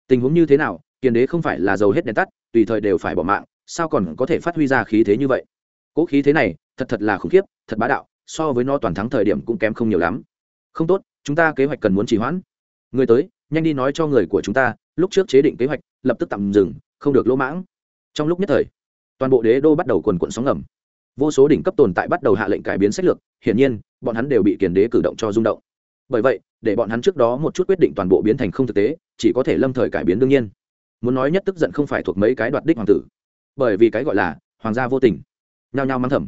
Tình huống như thế nào, kiền đế không phải là giàu hết đèn tắt, tùy thời đều phải bỏ mạng sao còn có thể phát huy ra khí thế như vậy? Cỗ khí thế này, thật thật là khủng khiếp, thật bá đạo, so với nó toàn thắng thời điểm cũng kém không nhiều lắm. Không tốt, chúng ta kế hoạch cần muốn trì hoãn. Người tới, nhanh đi nói cho người của chúng ta, lúc trước chế định kế hoạch, lập tức tạm dừng, không được lỗ mãng. Trong lúc nhất thời, toàn bộ đế đô bắt đầu quần quận sóng ngầm. Vô số đỉnh cấp tồn tại bắt đầu hạ lệnh cải biến sách lược, hiển nhiên, bọn hắn đều bị kiền đế cử động cho rung động. Bởi vậy, để bọn hắn trước đó một chút quyết định toàn bộ biến thành không thực tế, chỉ có thể lâm thời cải biến đương nhiên. Muốn nói nhất tức giận không phải thuộc mấy cái đoạt đích hoàng tử bởi vì cái gọi là hoàng gia vô tình. Nhao nhao mắng thầm.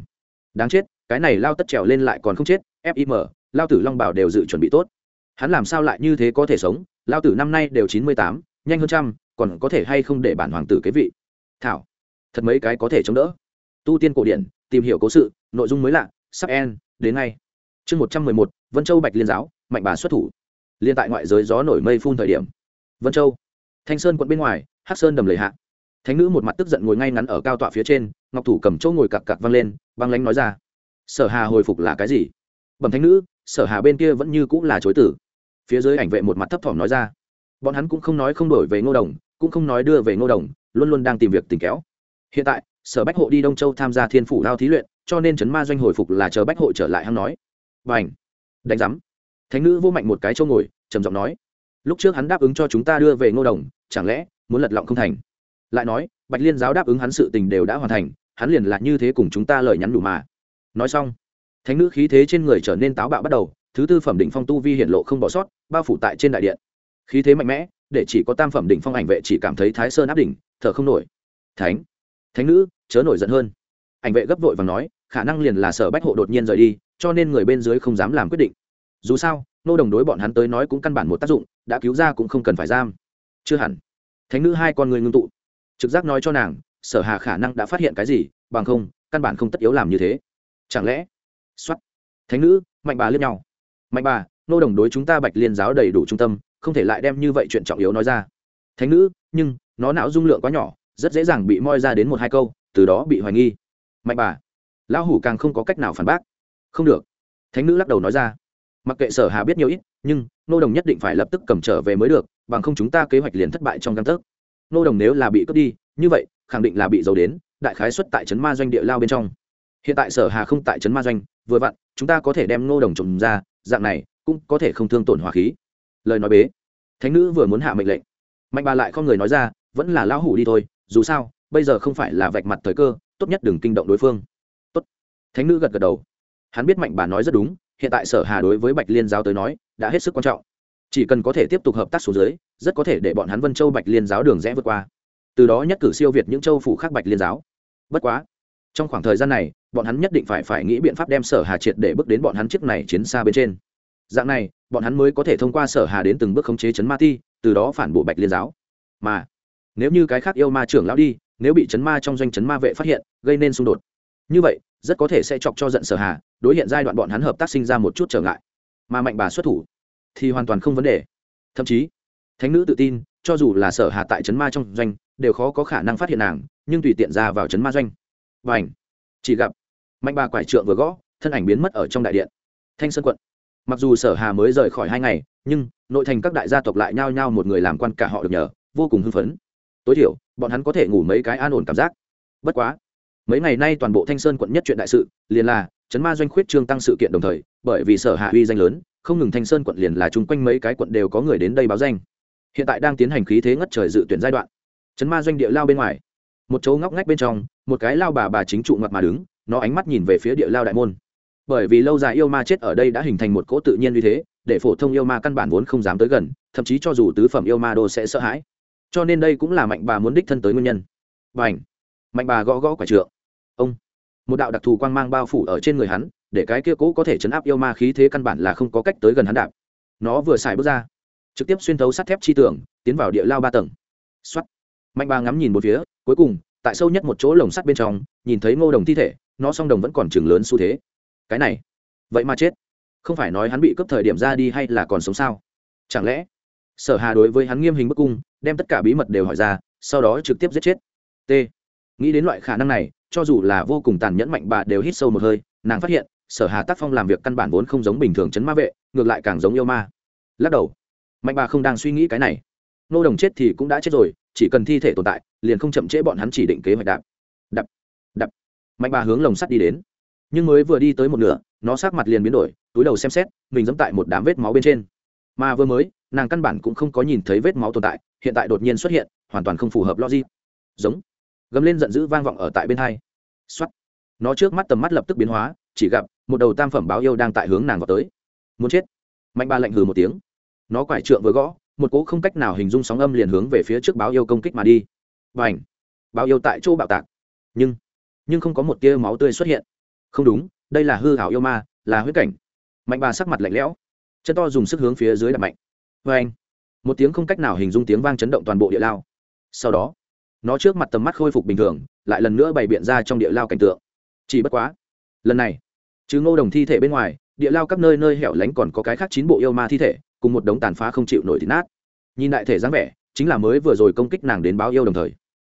Đáng chết, cái này lao tất trèo lên lại còn không chết fim lao tử long bảo đều dự chuẩn bị tốt. Hắn làm sao lại như thế có thể sống? Lao tử năm nay đều chín mươi tám, nhanh hơn trăm, còn có thể hay không để bản hoàng tử kế vị? Thảo, thật mấy cái có thể chống đỡ. Tu tiên cổ điển, tìm hiểu cố sự, nội dung mới lạ, sắp en đến ngay. Chương một trăm mười một, vân châu bạch liên giáo, mạnh bà xuất thủ. Liên tại ngoại giới gió nổi mây phun thời điểm. Vân châu, thanh sơn quận bên ngoài, hắc sơn đầm lầy hạ thánh nữ một mặt tức giận ngồi ngay ngắn ở cao tọa phía trên, ngọc thủ cầm chỗ ngồi cặc cặc văng lên, băng lánh nói ra, sở hà hồi phục là cái gì? Bẩm thánh nữ, sở hà bên kia vẫn như cũng là chối tử. Phía dưới ảnh vệ một mặt thấp thỏm nói ra, bọn hắn cũng không nói không đổi về ngô đồng, cũng không nói đưa về ngô đồng, luôn luôn đang tìm việc tình kéo. Hiện tại, sở bách hộ đi đông châu tham gia thiên phủ đao thí luyện, cho nên trấn ma doanh hồi phục là chờ bách hộ trở lại hắn nói. Và ảnh đánh giám! Thánh nữ vô mạnh một cái châu ngồi, trầm giọng nói, lúc trước hắn đáp ứng cho chúng ta đưa về ngô đồng, chẳng lẽ muốn lật lọng không thành? Lại nói, bạch liên giáo đáp ứng hắn sự tình đều đã hoàn thành, hắn liền là như thế cùng chúng ta lời nhắn đủ mà. Nói xong, thánh nữ khí thế trên người trở nên táo bạo bắt đầu, thứ tư phẩm đỉnh phong tu vi hiện lộ không bỏ sót, bao phủ tại trên đại điện. Khí thế mạnh mẽ, để chỉ có tam phẩm đỉnh phong ảnh vệ chỉ cảm thấy thái sơn áp đỉnh, thở không nổi. Thánh thánh nữ, chớ nổi giận hơn. Ảnh vệ gấp vội và nói, khả năng liền là sở bách hộ đột nhiên rời đi, cho nên người bên dưới không dám làm quyết định. Dù sao, nô đồng đối bọn hắn tới nói cũng căn bản một tác dụng, đã cứu ra cũng không cần phải giam. Chưa hẳn. Thánh nữ hai con người ngưng tụ trực giác nói cho nàng, sở hà khả năng đã phát hiện cái gì, bằng không, căn bản không tất yếu làm như thế. Chẳng lẽ? Xuất thánh nữ, mạnh bà liếc nhau. Mạnh bà, nô đồng đối chúng ta bạch liên giáo đầy đủ trung tâm, không thể lại đem như vậy chuyện trọng yếu nói ra. Thánh nữ, nhưng nó não dung lượng quá nhỏ, rất dễ dàng bị moi ra đến một hai câu, từ đó bị hoài nghi. Mạnh bà. Lão hủ càng không có cách nào phản bác. Không được. Thánh nữ lắc đầu nói ra. Mặc kệ sở hà biết nhiều ít, nhưng nô đồng nhất định phải lập tức cầm trở về mới được, bằng không chúng ta kế hoạch liền thất bại trong căn tấc nô đồng nếu là bị cướp đi, như vậy, khẳng định là bị giấu đến, đại khái xuất tại trấn ma doanh địa lao bên trong. Hiện tại sở hà không tại trấn ma doanh, vừa vặn, chúng ta có thể đem nô đồng trồng ra, dạng này, cũng có thể không thương tổn hòa khí. Lời nói bế. Thánh nữ vừa muốn hạ mệnh lệnh. Mạnh bà lại không người nói ra, vẫn là lão hủ đi thôi, dù sao, bây giờ không phải là vạch mặt thời cơ, tốt nhất đừng kinh động đối phương. Tốt. Thánh nữ gật gật đầu. Hắn biết mạnh bà nói rất đúng, hiện tại sở hà đối với bạch liên giáo tới nói, đã hết sức quan trọng chỉ cần có thể tiếp tục hợp tác xuống dưới, rất có thể để bọn hắn vân châu bạch liên giáo đường rẽ vượt qua. Từ đó nhất cử siêu việt những châu phủ khác bạch liên giáo. Bất quá, trong khoảng thời gian này, bọn hắn nhất định phải phải nghĩ biện pháp đem sở hà triệt để bước đến bọn hắn chiếc này chiến xa bên trên. Dạng này, bọn hắn mới có thể thông qua sở hà đến từng bước khống chế chấn ma ti, từ đó phản bộ bạch liên giáo. Mà, nếu như cái khác yêu ma trưởng lão đi, nếu bị chấn ma trong doanh chấn ma vệ phát hiện, gây nên xung đột. Như vậy, rất có thể sẽ chọc cho giận sở hà, đối hiện giai đoạn bọn hắn hợp tác sinh ra một chút trở ngại. Mà mạnh bà xuất thủ thì hoàn toàn không vấn đề. Thậm chí, thánh nữ tự tin, cho dù là sở hạ tại chấn ma trong doanh, đều khó có khả năng phát hiện nàng, nhưng tùy tiện ra vào chấn ma doanh. Và ảnh chỉ gặp, mạnh bà quải trượng vừa gõ, thân ảnh biến mất ở trong đại điện. Thanh sơn quận. Mặc dù sở hà mới rời khỏi hai ngày, nhưng nội thành các đại gia tộc lại nhao nhao một người làm quan cả họ được nhờ, vô cùng hưng phấn. Tối thiểu, bọn hắn có thể ngủ mấy cái an ổn cảm giác. Bất quá, mấy ngày nay toàn bộ thanh sơn quận nhất chuyện đại sự, liền là chấn ma doanh khuyết trương tăng sự kiện đồng thời, bởi vì sở hạ uy danh lớn không ngừng thanh sơn quận liền là chung quanh mấy cái quận đều có người đến đây báo danh. Hiện tại đang tiến hành khí thế ngất trời dự tuyển giai đoạn. Chấn ma doanh địa lao bên ngoài. Một chỗ ngóc ngách bên trong, một cái lao bà bà chính trụ ngặt mà đứng, nó ánh mắt nhìn về phía địa lao đại môn. Bởi vì lâu dài yêu ma chết ở đây đã hình thành một cỗ tự nhiên như thế, để phổ thông yêu ma căn bản vốn không dám tới gần, thậm chí cho dù tứ phẩm yêu ma đô sẽ sợ hãi. Cho nên đây cũng là mạnh bà muốn đích thân tới nguyên nhân. Và ảnh mạnh bà gõ gõ quả trượng. Ông! Một đạo đặc thù quang mang bao phủ ở trên người hắn để cái kia cũ có thể chấn áp yêu ma khí thế căn bản là không có cách tới gần hắn đạp. Nó vừa xài bước ra, trực tiếp xuyên thấu sắt thép chi tưởng tiến vào địa lao ba tầng. Xuất mạnh bà ngắm nhìn một phía, cuối cùng, tại sâu nhất một chỗ lồng sắt bên trong, nhìn thấy ngô đồng thi thể, nó song đồng vẫn còn chừng lớn xu thế. Cái này, vậy mà chết. Không phải nói hắn bị cướp thời điểm ra đi hay là còn sống sao? Chẳng lẽ, sở hà đối với hắn nghiêm hình bức cung, đem tất cả bí mật đều hỏi ra, sau đó trực tiếp giết chết. T. Nghĩ đến loại khả năng này, cho dù là vô cùng tàn nhẫn mạnh bà đều hít sâu một hơi, nàng phát hiện sở hà tác phong làm việc căn bản vốn không giống bình thường chấn ma vệ, ngược lại càng giống yêu ma. Lắc đầu. Mạnh bà không đang suy nghĩ cái này. Nô đồng chết thì cũng đã chết rồi, chỉ cần thi thể tồn tại, liền không chậm trễ bọn hắn chỉ định kế hoạch đạp. Đập đập. Mạnh bà hướng lồng sắt đi đến. Nhưng mới vừa đi tới một nửa, nó sát mặt liền biến đổi, túi đầu xem xét, mình dẫm tại một đám vết máu bên trên. Mà vừa mới, nàng căn bản cũng không có nhìn thấy vết máu tồn tại, hiện tại đột nhiên xuất hiện, hoàn toàn không phù hợp logic. Giống. Gầm lên giận dữ vang vọng ở tại bên hai. X nó trước mắt tầm mắt lập tức biến hóa chỉ gặp một đầu tam phẩm báo yêu đang tại hướng nàng vào tới. Muốn chết? Mạnh ba lạnh hừ một tiếng. Nó quải trượng vừa gõ, một cỗ không cách nào hình dung sóng âm liền hướng về phía trước báo yêu công kích mà đi. Và ảnh báo yêu tại chỗ bạo tạc. Nhưng nhưng không có một tia máu tươi xuất hiện. Không đúng, đây là hư hảo yêu ma, là huyết cảnh. Mạnh bà sắc mặt lạnh lẽo. Chân to dùng sức hướng phía dưới đập mạnh. Vê anh một tiếng không cách nào hình dung tiếng vang chấn động toàn bộ địa lao. Sau đó, nó trước mặt tầm mắt khôi phục bình thường, lại lần nữa bày biện ra trong địa lao cảnh tượng. Chỉ bất quá lần này, chứ ngô đồng thi thể bên ngoài, địa lao các nơi nơi hẻo lánh còn có cái khác chín bộ yêu ma thi thể, cùng một đống tàn phá không chịu nổi thịt nát. Nhìn đại thể dáng vẻ, chính là mới vừa rồi công kích nàng đến báo yêu đồng thời.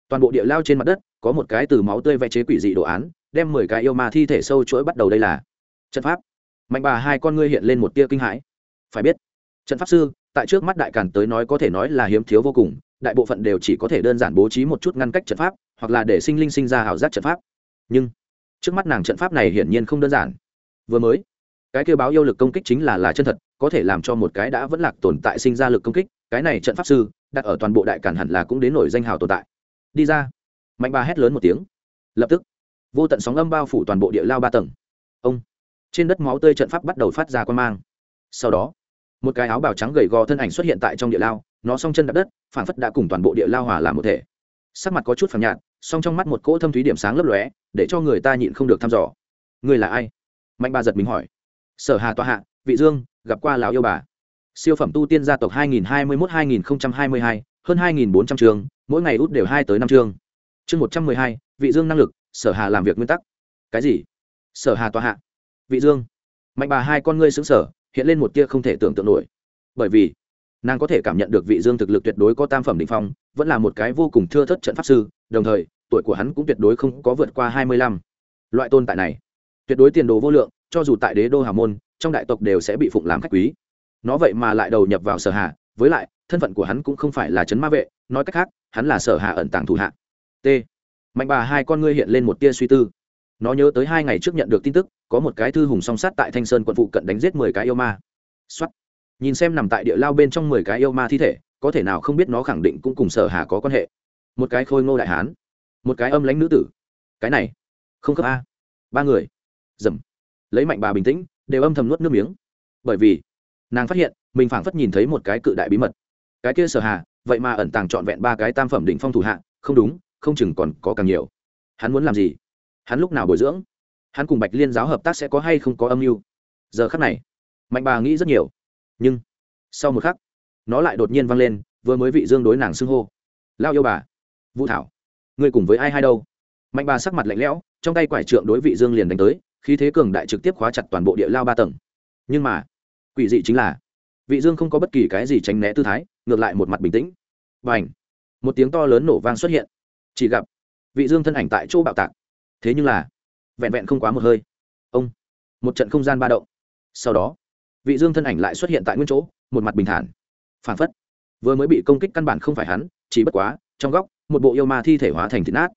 Toàn bộ địa lao trên mặt đất, có một cái từ máu tươi vẽ chế quỷ dị đồ án, đem mười cái yêu ma thi thể sâu chuỗi bắt đầu đây là trận pháp. Mạnh bà hai con ngươi hiện lên một tia kinh hãi. Phải biết, trận pháp sư, tại trước mắt đại càn tới nói có thể nói là hiếm thiếu vô cùng, đại bộ phận đều chỉ có thể đơn giản bố trí một chút ngăn cách trận pháp, hoặc là để sinh linh sinh ra ảo giác trận pháp. Nhưng trước mắt nàng trận pháp này hiển nhiên không đơn giản. Vừa mới, cái kêu báo yêu lực công kích chính là là chân thật, có thể làm cho một cái đã vẫn lạc tồn tại sinh ra lực công kích, cái này trận pháp sư, đặt ở toàn bộ đại cản hẳn là cũng đến nổi danh hào tồn tại. Đi ra. Mạnh ba hét lớn một tiếng. Lập tức, vô tận sóng âm bao phủ toàn bộ địa lao ba tầng. Ông, trên đất máu tươi trận pháp bắt đầu phát ra quan mang. Sau đó, một cái áo bào trắng gầy gò thân ảnh xuất hiện tại trong địa lao, nó s o n g chân đập đất phản phất đã cùng toàn bộ địa lao hòa làm một thể. Sắc mặt có chút phẳng nhạt song trong mắt một cỗ thâm thúy điểm sáng lấp lóe để cho người ta nhịn không được thăm dò. Người là ai? Mạnh ba giật mình hỏi. Sở hà tòa hạ vị dương gặp qua lão yêu bà. Siêu phẩm tu tiên gia tộc 2021-2022, hơn 2.400 trường mỗi ngày út đều hai tới năm chương. Chương 112, vị dương năng lực sở hà làm việc nguyên tắc. Cái gì? Sở hà tòa hạ. Vị dương. Mạnh bà hai con ngươi xứng sở hiện lên một tia không thể tưởng tượng nổi. Bởi vì nàng có thể cảm nhận được vị dương thực lực tuyệt đối có tam phẩm định phong vẫn là một cái vô cùng thưa thất trận pháp sư đồng thời tuổi của hắn cũng tuyệt đối không có vượt qua hai mươi lăm. Loại tồn tại này, tuyệt đối tiền đồ vô lượng, cho dù tại đế đô hà môn, trong đại tộc đều sẽ bị phụng làm khách quý. Nó vậy mà lại đầu nhập vào sở hà với lại, thân phận của hắn cũng không phải là trấn ma vệ, nói cách khác, hắn là sở hà ẩn tàng thủ hạ. T. Mạnh bà hai con ngươi hiện lên một tia suy tư. Nó nhớ tới hai ngày trước nhận được tin tức, có một cái thư hùng song sát tại thanh sơn quận phụ cận đánh giết mười cái yêu ma. Xuất nhìn xem nằm tại địa lao bên trong mười cái yêu ma thi thể, có thể nào không biết nó khẳng định cũng cùng sở hà có quan hệ. Một cái khôi ngô đại hán một cái âm lãnh nữ tử. Cái này, không cấp a. Ba người, dầm. Lấy mạnh bà bình tĩnh, đều âm thầm nuốt nước miếng. Bởi vì, nàng phát hiện, mình phảng phất nhìn thấy một cái cự đại bí mật. Cái kia sở hà, vậy mà ẩn tàng trọn vẹn ba cái tam phẩm đỉnh phong thủ hạ, không đúng, không chừng còn có càng nhiều. Hắn muốn làm gì? Hắn lúc nào bồi dưỡng? Hắn cùng bạch liên giáo hợp tác sẽ có hay không có âm mưu? Giờ khắc này, mạnh bà nghĩ rất nhiều. Nhưng, sau một khắc, nó lại đột nhiên vang lên, vừa mới vị dương đối nàng xưng hô. Lao yêu bà, vũ thảo ngươi cùng với ai hai đâu? Mạnh bà sắc mặt lạnh lẽo, trong tay quải trượng đối vị dương liền đánh tới, khí thế cường đại trực tiếp khóa chặt toàn bộ địa lao ba tầng. Nhưng mà, quỷ dị chính là, vị dương không có bất kỳ cái gì tránh né tư thái, ngược lại một mặt bình tĩnh. Và ảnh một tiếng to lớn nổ vang xuất hiện. Chỉ gặp, vị dương thân ảnh tại chỗ bạo tạc. Thế nhưng là, vẹn vẹn không quá một hơi. Ông! Một trận không gian ba động. Sau đó, vị dương thân ảnh lại xuất hiện tại nguyên chỗ, một mặt bình thản. Phản phất, vừa mới bị công kích căn bản không phải hắn, chỉ bất quá, trong góc một bộ yêu ma thi thể hóa thành thịt nát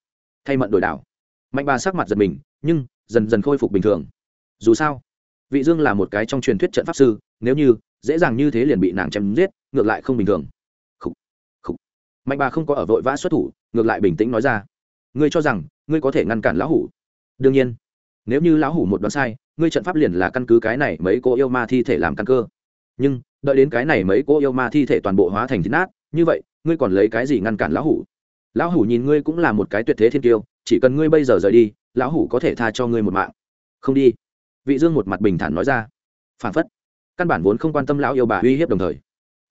thay mận đổi đảo. Mạnh bà sắc mặt giật mình nhưng dần dần khôi phục bình thường. Dù sao vị dương là một cái trong truyền thuyết trận pháp sư nếu như dễ dàng như thế liền bị nàng chém giết ngược lại không bình thường. Khủ, khủ. mạnh bà không có ở vội vã xuất thủ ngược lại bình tĩnh nói ra. Ngươi cho rằng ngươi có thể ngăn cản lão hủ? Đương nhiên. Nếu như lão hủ một đoán sai ngươi trận pháp liền là căn cứ cái này mấy cô yêu ma thi thể làm căn cơ. Nhưng đợi đến cái này mấy cô yêu ma thi thể toàn bộ hóa thành thịt nát như vậy ngươi còn lấy cái gì ngăn cản lão hủ? Lão hủ nhìn ngươi cũng là một cái tuyệt thế thiên tiêu chỉ cần ngươi bây giờ rời đi, lão hủ có thể tha cho ngươi một mạng. Không đi. Vị dương một mặt bình thản nói ra. Phản phất. Căn bản vốn không quan tâm lão yêu bà uy hiếp đồng thời.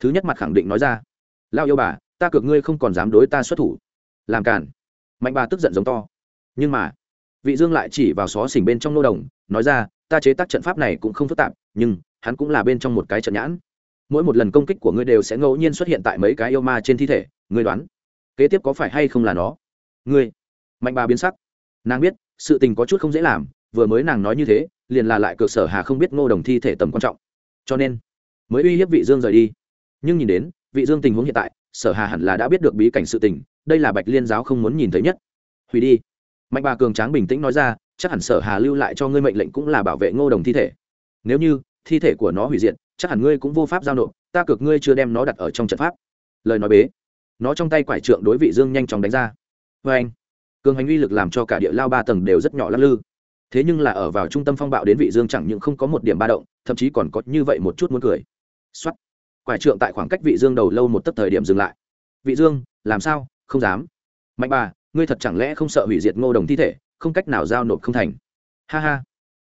Thứ nhất mặt khẳng định nói ra. Lão yêu bà, ta cược ngươi không còn dám đối ta xuất thủ. Làm cản mạnh bà tức giận giống to. Nhưng mà, vị dương lại chỉ vào xó xỉnh bên trong nô đồng, nói ra, ta chế tác trận pháp này cũng không phức tạp, nhưng hắn cũng là bên trong một cái trận nhãn. Mỗi một lần công kích của ngươi đều sẽ ngẫu nhiên xuất hiện tại mấy cái yêu ma trên thi thể, ngươi đoán? Kế tiếp có phải hay không là nó? Ngươi, mạnh bà biến sắc. Nàng biết, sự tình có chút không dễ làm, vừa mới nàng nói như thế, liền là lại cược sở hà không biết ngô đồng thi thể tầm quan trọng. Cho nên, mới uy hiếp vị dương rời đi. Nhưng nhìn đến, vị dương tình huống hiện tại, sở hà hẳn là đã biết được bí cảnh sự tình, đây là bạch liên giáo không muốn nhìn thấy nhất. Hủy đi. Mạnh bà cường tráng bình tĩnh nói ra, chắc hẳn sở hà lưu lại cho ngươi mệnh lệnh cũng là bảo vệ ngô đồng thi thể. Nếu như, thi thể của nó hủy diệt, chắc hẳn ngươi cũng vô pháp giao nộp, ta cược ngươi chưa đem nó đặt ở trong trận pháp. Lời nói bế nó trong tay quải trượng đối vị dương nhanh chóng đánh ra. Vê anh, cường hành uy lực làm cho cả địa lao ba tầng đều rất nhỏ lắc lư. Thế nhưng là ở vào trung tâm phong bạo đến vị dương chẳng những không có một điểm ba động, thậm chí còn có như vậy một chút muốn cười. Xuất quải trượng tại khoảng cách vị dương đầu lâu một tấc thời điểm dừng lại. Vị dương, làm sao? Không dám. Mạnh bà, ngươi thật chẳng lẽ không sợ hủy diệt ngô đồng thi thể, không cách nào giao nộp không thành. Ha ha.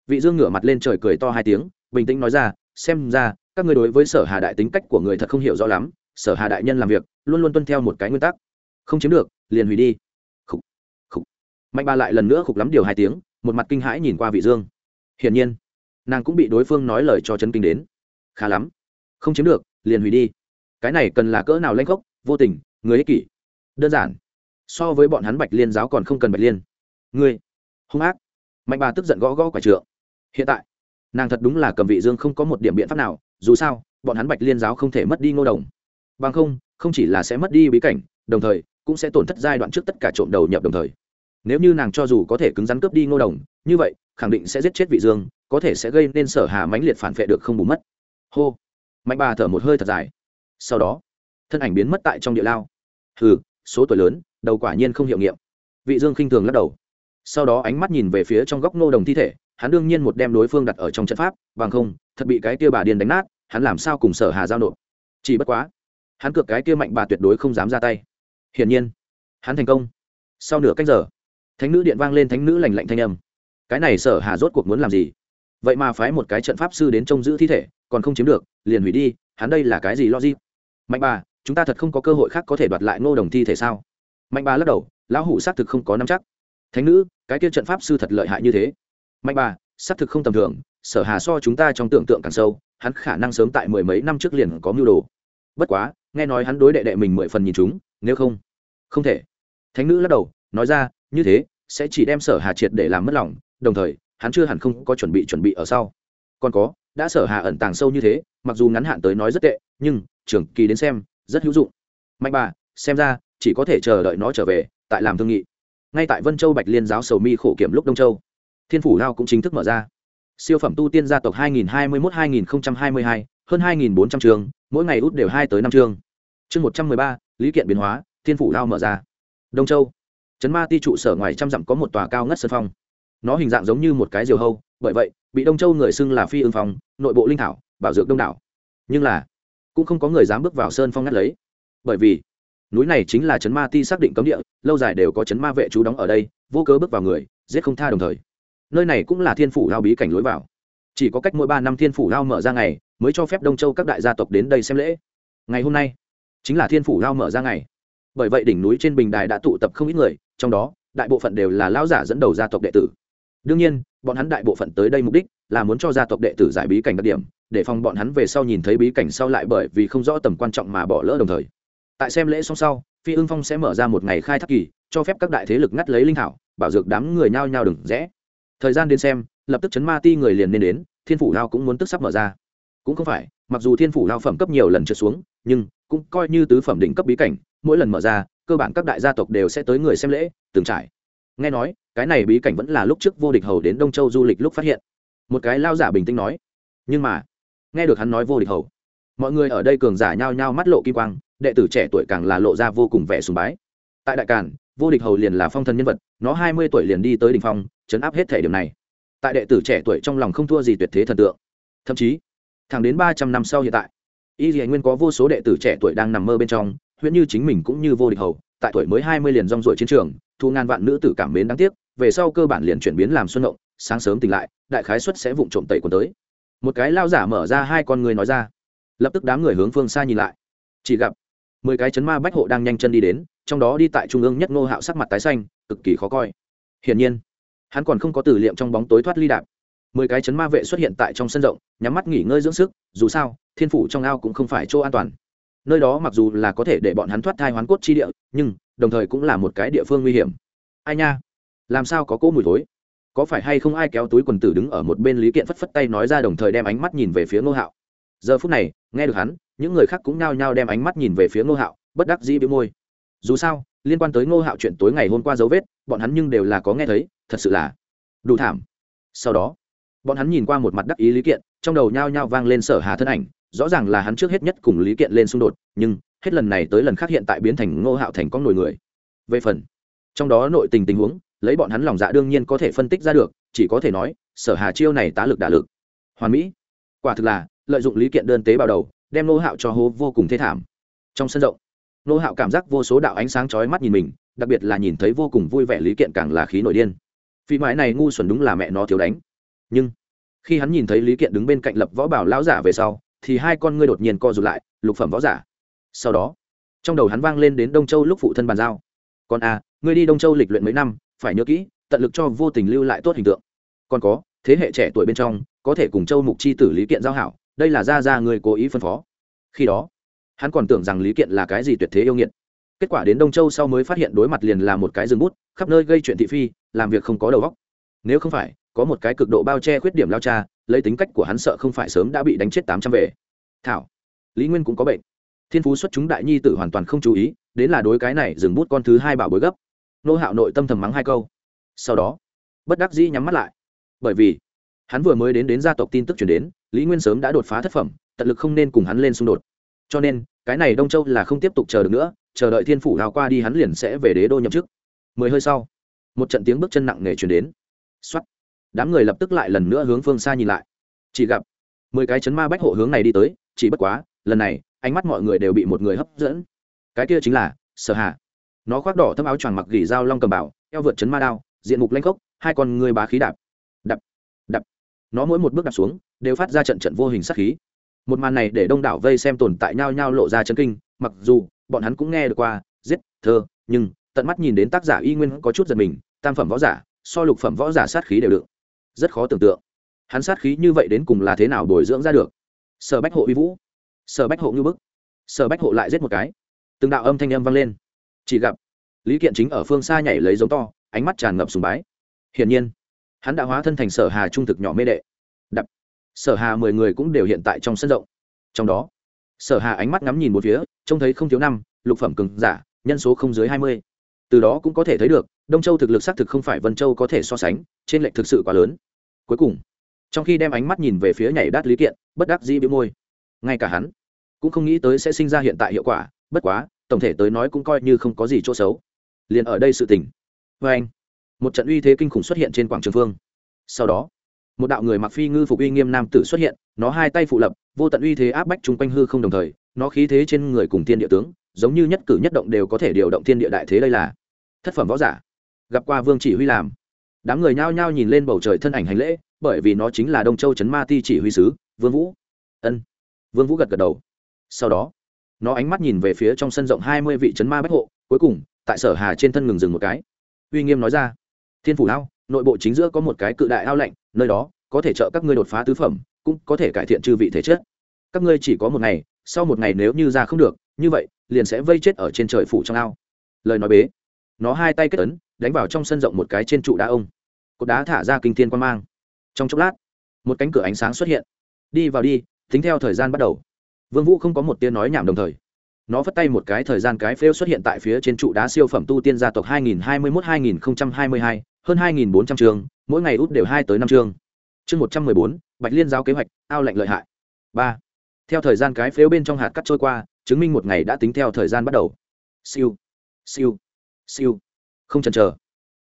Vị dương ngửa mặt lên trời cười to hai tiếng, bình tĩnh nói ra, xem ra, các ngươi đối với sở hà đại tính cách của người thật không hiểu rõ lắm sở hà đại nhân làm việc luôn luôn tuân theo một cái nguyên tắc. Không chiếm được liền hủy đi. Khục, khục. mạnh ba lại lần nữa khục lắm điều hai tiếng một mặt kinh hãi nhìn qua vị dương. Hiển nhiên nàng cũng bị đối phương nói lời cho chấn kinh đến. Khá lắm. Không chiếm được liền hủy đi. Cái này cần là cỡ nào lanh khốc vô tình người ích kỷ. Đơn giản. So với bọn hắn bạch liên giáo còn không cần bạch liên. Ngươi hung ác. Mạnh bà tức giận gõ gõ quả trượng. Hiện tại nàng thật đúng là cầm vị dương không có một điểm biện pháp nào dù sao bọn hắn bạch liên giáo không thể mất đi ngô đồng bằng không không chỉ là sẽ mất đi bí cảnh, đồng thời, cũng sẽ tổn thất giai đoạn trước tất cả trộm đầu nhập đồng thời. Nếu như nàng cho dù có thể cứng rắn cướp đi ngô đồng, như vậy, khẳng định sẽ giết chết vị dương, có thể sẽ gây nên sở hà mãnh liệt phản vệ được không bù mất. Hô. Mạnh bà thở một hơi thật dài. Sau đó, thân ảnh biến mất tại trong địa lao. Hừ, số tuổi lớn, đầu quả nhiên không hiệu nghiệm. Vị dương khinh thường lắc đầu. Sau đó ánh mắt nhìn về phía trong góc Ngô đồng thi thể, hắn đương nhiên một đem đối phương đặt ở trong trận pháp, bằng không, thật bị cái tia bà điên đánh nát, hắn làm sao cùng sở hà giao nộp? Chỉ bất quá hắn cược cái kia mạnh bà tuyệt đối không dám ra tay. Hiển nhiên, hắn thành công. Sau nửa cách giờ, thánh nữ điện vang lên thánh nữ lành lạnh thanh âm. Cái này sở hà rốt cuộc muốn làm gì? Vậy mà phái một cái trận pháp sư đến trông giữ thi thể, còn không chiếm được, liền hủy đi, hắn đây là cái gì logic? Mạnh bà, chúng ta thật không có cơ hội khác có thể đoạt lại ngô đồng thi thể sao? Mạnh bà lắc đầu, lão hủ xác thực không có nắm chắc. Thánh nữ, cái kia trận pháp sư thật lợi hại như thế. Mạnh bà, xác thực không tầm thường, sở hà so chúng ta trong tưởng tượng càng sâu, hắn khả năng sớm tại mười mấy năm trước liền có mưu đồ. Bất quá nghe nói hắn đối đệ đệ mình mười phần nhìn chúng nếu không không thể. Thánh nữ lắc đầu nói ra như thế sẽ chỉ đem sở hà triệt để làm mất lòng đồng thời hắn chưa hẳn không có chuẩn bị chuẩn bị ở sau. Còn có đã sở hà ẩn tàng sâu như thế mặc dù ngắn hạn tới nói rất tệ nhưng trường kỳ đến xem rất hữu dụng. Mạnh bà xem ra chỉ có thể chờ đợi nó trở về tại làm thương nghị. Ngay tại vân châu bạch liên giáo sầu mi khổ kiểm lúc đông châu thiên phủ lao cũng chính thức mở ra. Siêu phẩm tu tiên gia tộc 2021-2022, hơn 2.400 trường mỗi ngày út đều hai tới năm chương. Chương 113, lý kiện biến hóa thiên phủ lao mở ra. Đông châu. Trấn ma ti trụ sở ngoài trăm dặm có một tòa cao ngất sân phong. Nó hình dạng giống như một cái diều hâu bởi vậy bị đông châu người xưng là phi ương phong nội bộ linh thảo bảo dược đông đảo. Nhưng là cũng không có người dám bước vào sơn phong ngắt lấy. Bởi vì núi này chính là trấn ma ti xác định cấm địa lâu dài đều có trấn ma vệ chú đóng ở đây vô cớ bước vào người giết không tha đồng thời. Nơi này cũng là thiên phủ lao bí cảnh lối vào chỉ có cách mỗi ba năm thiên phủ lao mở ra ngày, mới cho phép đông châu các đại gia tộc đến đây xem lễ. Ngày hôm nay, chính là thiên phủ lao mở ra ngày. Bởi vậy đỉnh núi trên bình đài đã tụ tập không ít người, trong đó, đại bộ phận đều là lao giả dẫn đầu gia tộc đệ tử. Đương nhiên, bọn hắn đại bộ phận tới đây mục đích là muốn cho gia tộc đệ tử giải bí cảnh đặc điểm, để phòng bọn hắn về sau nhìn thấy bí cảnh sau lại bởi vì không rõ tầm quan trọng mà bỏ lỡ đồng thời. Tại xem lễ xong sau, phi ưng phong sẽ mở ra một ngày khai thác kỳ, cho phép các đại thế lực ngắt lấy linh thảo, bảo dược đám người nhao nhao đừng rẽ. Thời gian đến xem lập tức chấn ma ti người liền nên đến, thiên phủ lao cũng muốn tức sắp mở ra. Cũng không phải, mặc dù thiên phủ lao phẩm cấp nhiều lần trượt xuống, nhưng cũng coi như tứ phẩm đỉnh cấp bí cảnh, mỗi lần mở ra, cơ bản các đại gia tộc đều sẽ tới người xem lễ, từng trải. Nghe nói, cái này bí cảnh vẫn là lúc trước vô địch hầu đến đông châu du lịch lúc phát hiện. Một cái lao giả bình tĩnh nói. Nhưng mà, nghe được hắn nói vô địch hầu, mọi người ở đây cường giả nhao nhao mắt lộ kim quang, đệ tử trẻ tuổi càng là lộ ra vô cùng vẻ sùng bái. Tại đại càn, vô địch hầu liền là phong thần nhân vật, nó hai mươi tuổi liền đi tới đ ỉ n h phong, chấn áp hết thể điểm này tại đệ tử trẻ tuổi trong lòng không thua gì tuyệt thế thần tượng. Thậm chí, thẳng đến ba trăm năm sau hiện tại, y dì nguyên có vô số đệ tử trẻ tuổi đang nằm mơ bên trong, huyễn như chính mình cũng như vô địch hầu, tại tuổi mới hai mươi liền rong ruổi chiến trường, thu ngàn vạn nữ tử cảm mến đáng tiếc, về sau cơ bản liền chuyển biến làm xuân ngộng sáng sớm tỉnh lại, đại khái xuất sẽ vụng trộm tẩy quần tới. Một cái lao giả mở ra hai con người nói ra. Lập tức đám người hướng phương xa nhìn lại. Chỉ gặp, mười cái chấn ma bách hộ đang nhanh chân đi đến, trong đó đi tại trung ương nhất ngô hạo sắc mặt tái xanh, cực kỳ khó coi. Hiển nhiên hắn còn không có tử liệm trong bóng tối thoát ly đạp. Mười cái chấn ma vệ xuất hiện tại trong sân rộng, nhắm mắt nghỉ ngơi dưỡng sức, dù sao, thiên phủ trong ao cũng không phải chỗ an toàn. Nơi đó mặc dù là có thể để bọn hắn thoát thai hoán cốt chi địa, nhưng đồng thời cũng là một cái địa phương nguy hiểm. Ai nha? Làm sao có cỗ mùi thối? Có phải hay không ai kéo túi quần tử đứng ở một bên lý kiện phất phất tay nói ra đồng thời đem ánh mắt nhìn về phía ngô hạo. Giờ phút này, nghe được hắn, những người khác cũng nhao nhao đem ánh mắt nhìn về phía ngô hạo, bất đắc dĩ bị môi. Dù sao, liên quan tới ngô hạo chuyện tối ngày hôm qua dấu vết, bọn hắn nhưng đều là có nghe thấy thật sự là đủ thảm. Sau đó, bọn hắn nhìn qua một mặt đắc ý lý kiện, trong đầu nhao nhao vang lên sở hà thân ảnh, rõ ràng là hắn trước hết nhất cùng lý kiện lên xung đột, nhưng hết lần này tới lần khác hiện tại biến thành ngô hạo thành con nổi người. Về phần, trong đó nội tình tình huống, lấy bọn hắn lòng dạ đương nhiên có thể phân tích ra được, chỉ có thể nói, sở hà chiêu này tá lực đả lực. Hoàn mỹ. Quả thực là, lợi dụng lý kiện đơn tế bào đầu, đem nô hạo cho hố vô cùng thê thảm. Trong sân rộng nô hạo cảm giác vô số đạo ánh sáng chói mắt nhìn mình, đặc biệt là nhìn thấy vô cùng vui vẻ lý kiện càng là khí nổi điên phi mãi này ngu xuẩn đúng là mẹ nó thiếu đánh. Nhưng khi hắn nhìn thấy lý kiện đứng bên cạnh lập võ bảo lão giả về sau thì hai con ngươi đột nhiên co rụt lại lục phẩm võ giả. Sau đó trong đầu hắn vang lên đến đông châu lúc phụ thân bàn giao. Còn a à, ngươi đi đông châu lịch luyện mấy năm phải nhớ kỹ tận lực cho vô tình lưu lại tốt hình tượng. Còn có thế hệ trẻ tuổi bên trong có thể cùng châu mục chi tử lý kiện giao hảo đây là ra ra người cố ý phân phó. Khi đó hắn còn tưởng rằng lý kiện là cái gì tuyệt thế yêu nghiệt. Kết quả đến đông châu sau mới phát hiện đối mặt liền là một cái rừng bút khắp nơi gây chuyện thị phi làm việc không có đầu óc. Nếu không phải, có một cái cực độ bao che khuyết điểm lao cha, lấy tính cách của hắn sợ không phải sớm đã bị đánh chết tám trăm về. Thảo, lý nguyên cũng có bệnh. Thiên phú xuất chúng đại nhi tử hoàn toàn không chú ý, đến là đối cái này dừng bút con thứ hai bảo bối gấp. Nô hạo nội tâm thầm mắng hai câu. Sau đó, bất đắc dĩ nhắm mắt lại. Bởi vì, hắn vừa mới đến đến gia tộc tin tức chuyển đến, lý nguyên sớm đã đột phá thất phẩm, tận lực không nên cùng hắn lên xung đột. Cho nên, cái này đông châu là không tiếp tục chờ được nữa, chờ đợi thiên phủ hào qua đi hắn liền sẽ về đế đô nhậm chức. Mười hơi sau một trận tiếng bước chân nặng nề chuyển đến. X o á t đám người lập tức lại lần nữa hướng phương xa nhìn lại. Chỉ gặp mười cái chấn ma bách hộ hướng này đi tới, chỉ bất quá, lần này, ánh mắt mọi người đều bị một người hấp dẫn. Cái kia chính là sở hạ nó khoác đỏ thâm áo choàng mặc gỉ dao long cầm bảo, eo vượt chấn ma đao, diện mục lanh khốc, hai con người bá khí đạp. Đập đập. Nó mỗi một bước đạp xuống, đều phát ra trận trận vô hình sát khí. Một màn này để đông đảo vây xem tồn tại nhau nhau lộ ra chân kinh, mặc dù bọn hắn cũng nghe được qua, giết, thơ, nhưng tận mắt nhìn đến tác giả y nguyên có chút giật mình, tam phẩm võ giả, so lục phẩm võ giả sát khí đều được rất khó tưởng tượng. Hắn sát khí như vậy đến cùng là thế nào bồi dưỡng ra được? Sở bách hộ uy vũ. Sở bách hộ ngư bức. Sở bách hộ lại giết một cái. Từng đạo âm thanh âm vang lên. Chỉ gặp, lý kiện chính ở phương xa nhảy lấy giống to, ánh mắt tràn ngập sùng bái. Hiển nhiên, hắn đã hóa thân thành sở hà trung thực nhỏ mê đệ. Đập. Sở hà mười người cũng đều hiện tại trong sân rộng. Trong đó, sở hà ánh mắt ngắm nhìn một phía, trông thấy không thiếu năm, lục phẩm cường giả, nhân số không dưới hai mươi từ đó cũng có thể thấy được, đông châu thực lực xác thực không phải vân châu có thể so sánh, trên lệnh thực sự quá lớn. Cuối cùng, trong khi đem ánh mắt nhìn về phía nhảy đát lý kiện, bất đắc dĩ bĩu môi. Ngay cả hắn cũng không nghĩ tới sẽ sinh ra hiện tại hiệu quả, bất quá, tổng thể tới nói cũng coi như không có gì chỗ xấu. Liền ở đây sự tình. Vê anh, một trận uy thế kinh khủng xuất hiện trên quảng trường phương. Sau đó, một đạo người mặc phi ngư phục uy nghiêm nam tử xuất hiện, nó hai tay phụ lập, vô tận uy thế áp bách chung quanh hư không đồng thời, nó khí thế trên người cùng thiên địa tướng, giống như nhất cử nhất động đều có thể điều động thiên địa đại thế đây là thất phẩm võ giả. Gặp qua vương chỉ huy làm. Đám người nhao nhao nhìn lên bầu trời thân ảnh hành lễ, bởi vì nó chính là đông châu trấn ma ti chỉ huy sứ, vương vũ. Ân. Vương vũ gật gật đầu. Sau đó, nó ánh mắt nhìn về phía trong sân rộng hai mươi vị trấn ma bách hộ, cuối cùng, tại sở hà trên thân ngừng dừng một cái. Uy nghiêm nói ra, thiên phủ ao, nội bộ chính giữa có một cái cự đại ao lạnh, nơi đó có thể trợ các ngươi đột phá tứ phẩm, cũng có thể cải thiện chư vị thể chất. Các ngươi chỉ có một ngày, sau một ngày nếu như ra không được, như vậy, liền sẽ vây chết ở trên trời phủ trong ao. Lời nói bế nó hai tay kết ấn đánh vào trong sân rộng một cái trên trụ đá ông. Cột đá thả ra kinh thiên quan mang. Trong chốc lát một cánh cửa ánh sáng xuất hiện. Đi vào đi tính theo thời gian bắt đầu. Vương vũ không có một tiếng nói nhảm đồng thời. Nó phất tay một cái thời gian cái phêu xuất hiện tại phía trên trụ đá siêu phẩm tu tiên gia tộc 2021-2022, hơn 2.400 trường mỗi ngày út đều hai tới năm chương chương 114, bạch liên giáo kế hoạch ao lạnh lợi hại. Ba. Theo thời gian cái phếu bên trong hạt cắt trôi qua chứng minh một ngày đã tính theo thời gian bắt đầu. Siêu. Siêu siêu. Không chần chờ.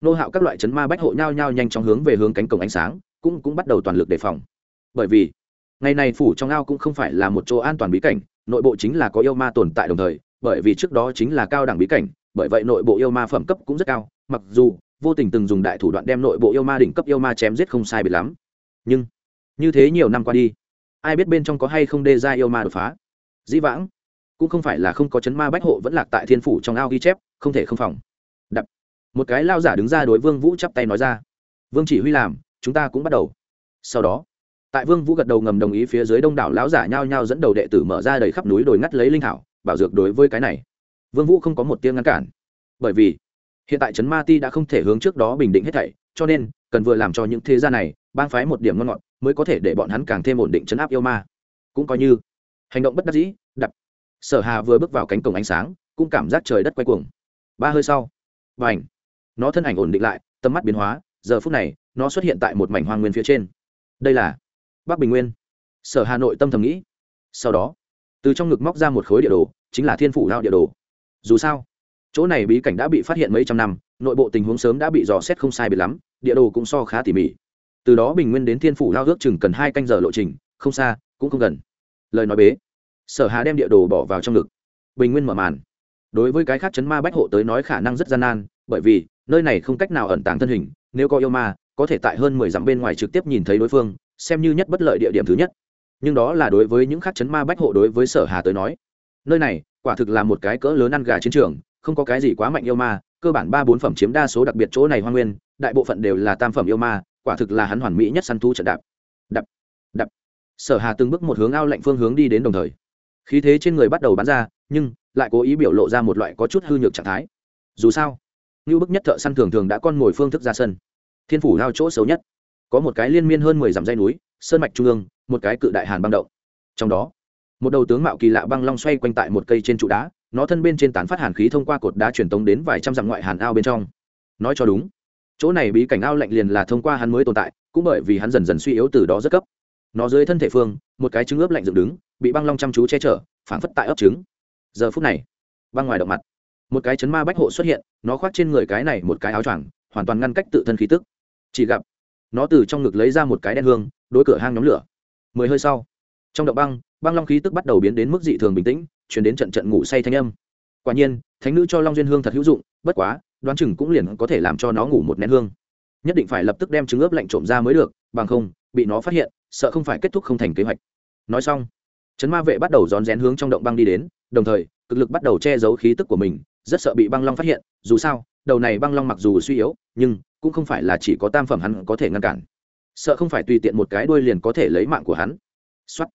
Nô hạo các loại chấn ma bách hộ nhau nhau nhanh chóng hướng về hướng cánh cổng ánh sáng, cũng cũng bắt đầu toàn lực đề phòng. Bởi vì, ngày này phủ trong ao cũng không phải là một chỗ an toàn bí cảnh, nội bộ chính là có yêu ma tồn tại đồng thời, bởi vì trước đó chính là cao đẳng bí cảnh, bởi vậy nội bộ yêu ma phẩm cấp cũng rất cao, mặc dù vô tình từng dùng đại thủ đoạn đem nội bộ yêu ma đỉnh cấp yêu ma chém giết không sai biệt lắm. Nhưng, như thế nhiều năm qua đi, ai biết bên trong có hay không đê ra yêu ma đột phá. Dĩ vãng, cũng không phải là không có chấn ma bách hộ vẫn lạc tại thiên phủ trong ao ghi chép, không thể không phòng một cái lao giả đứng ra đối vương vũ chắp tay nói ra. Vương chỉ huy làm, chúng ta cũng bắt đầu. Sau đó, tại vương vũ gật đầu ngầm đồng ý phía dưới đông đảo lão giả nhao nhao dẫn đầu đệ tử mở ra đầy khắp núi đồi ngắt lấy linh thảo, bảo dược đối với cái này. Vương vũ không có một tiếng ngăn cản. Bởi vì, hiện tại trấn ma ti đã không thể hướng trước đó bình định hết thảy, cho nên, cần vừa làm cho những thế gia này, bang phái một điểm ngon ngọt, mới có thể để bọn hắn càng thêm ổn định chấn áp yêu ma. Cũng coi như, hành động bất đắc dĩ đặt sở hà vừa bước vào cánh cổng ánh sáng, cũng cảm giác trời đất quay cuồng. Ba hơi sau và ảnh nó thân ảnh ổn định lại, tầm mắt biến hóa, giờ phút này, nó xuất hiện tại một mảnh hoang nguyên phía trên. Đây là bắc bình nguyên. Sở hà nội tâm thầm nghĩ. Sau đó, từ trong ngực móc ra một khối địa đồ, chính là thiên phủ lao địa đồ. Dù sao, chỗ này bí cảnh đã bị phát hiện mấy trăm năm, nội bộ tình huống sớm đã bị dò xét không sai biệt lắm, địa đồ cũng so khá tỉ mỉ. Từ đó bình nguyên đến thiên phủ lao ước chừng cần hai canh giờ lộ trình, không xa, cũng không gần. Lời nói bế, sở hà đem địa đồ bỏ vào trong ngực. Bình nguyên mở màn. Đối với cái khác chấn ma bách hộ tới nói khả năng rất gian nan, bởi vì nơi này không cách nào ẩn tàng thân hình, nếu có yêu ma, có thể tại hơn mười dặm bên ngoài trực tiếp nhìn thấy đối phương, xem như nhất bất lợi địa điểm thứ nhất. Nhưng đó là đối với những khác chấn ma bách hộ đối với sở hà tới nói. Nơi này, quả thực là một cái cỡ lớn ăn gà chiến trường, không có cái gì quá mạnh yêu ma, cơ bản ba bốn phẩm chiếm đa số đặc biệt chỗ này hoa nguyên, đại bộ phận đều là tam phẩm yêu ma, quả thực là hắn hoàn mỹ nhất săn thu trận đạp. Đập đập. Sở hà từng bước một hướng ao lạnh phương hướng đi đến đồng thời. Khí thế trên người bắt đầu bắn ra, nhưng lại cố ý biểu lộ ra một loại có chút hư nhược trạng thái. Dù sao như bức nhất thợ săn thường thường đã con ngồi phương thức ra sân. Thiên phủ lao chỗ xấu nhất. Có một cái liên miên hơn mười dặm dây núi, sơn mạch trung ương, một cái cự đại hàn băng động. Trong đó, một đầu tướng mạo kỳ lạ băng long xoay quanh tại một cây trên trụ đá, nó thân bên trên tán phát hàn khí thông qua cột đá truyền tống đến vài trăm dặm ngoại hàn ao bên trong. Nói cho đúng, chỗ này bí cảnh ao lạnh liền là thông qua hắn mới tồn tại, cũng bởi vì hắn dần dần suy yếu từ đó rất cấp. Nó dưới thân thể phương, một cái trứng ướp lạnh dựng đứng, bị băng long chăm chú che chở, phảng phất tại ấp trứng. Giờ phút này, băng ngoài động mặt một cái chấn ma bách hộ xuất hiện, nó khoác trên người cái này một cái áo choàng, hoàn toàn ngăn cách tự thân khí tức. Chỉ gặp, nó từ trong ngực lấy ra một cái đen hương, đối cửa hang nhóm lửa. Mười hơi sau, trong động băng băng long khí tức bắt đầu biến đến mức dị thường bình tĩnh, chuyển đến trận trận ngủ say thanh âm. Quả nhiên, thánh nữ cho long duyên hương thật hữu dụng, bất quá, đoán chừng cũng liền có thể làm cho nó ngủ một nén hương. Nhất định phải lập tức đem trứng ướp lạnh trộm ra mới được, bằng không, bị nó phát hiện, sợ không phải kết thúc không thành kế hoạch. Nói xong trấn ma vệ bắt đầu rón rén hướng trong động băng đi đến, đồng thời, cực lực bắt đầu che giấu khí tức của mình rất sợ bị băng long phát hiện, dù sao, đầu này băng long mặc dù suy yếu, nhưng cũng không phải là chỉ có tam phẩm hắn có thể ngăn cản. Sợ không phải tùy tiện một cái đuôi liền có thể lấy mạng của hắn. Xuất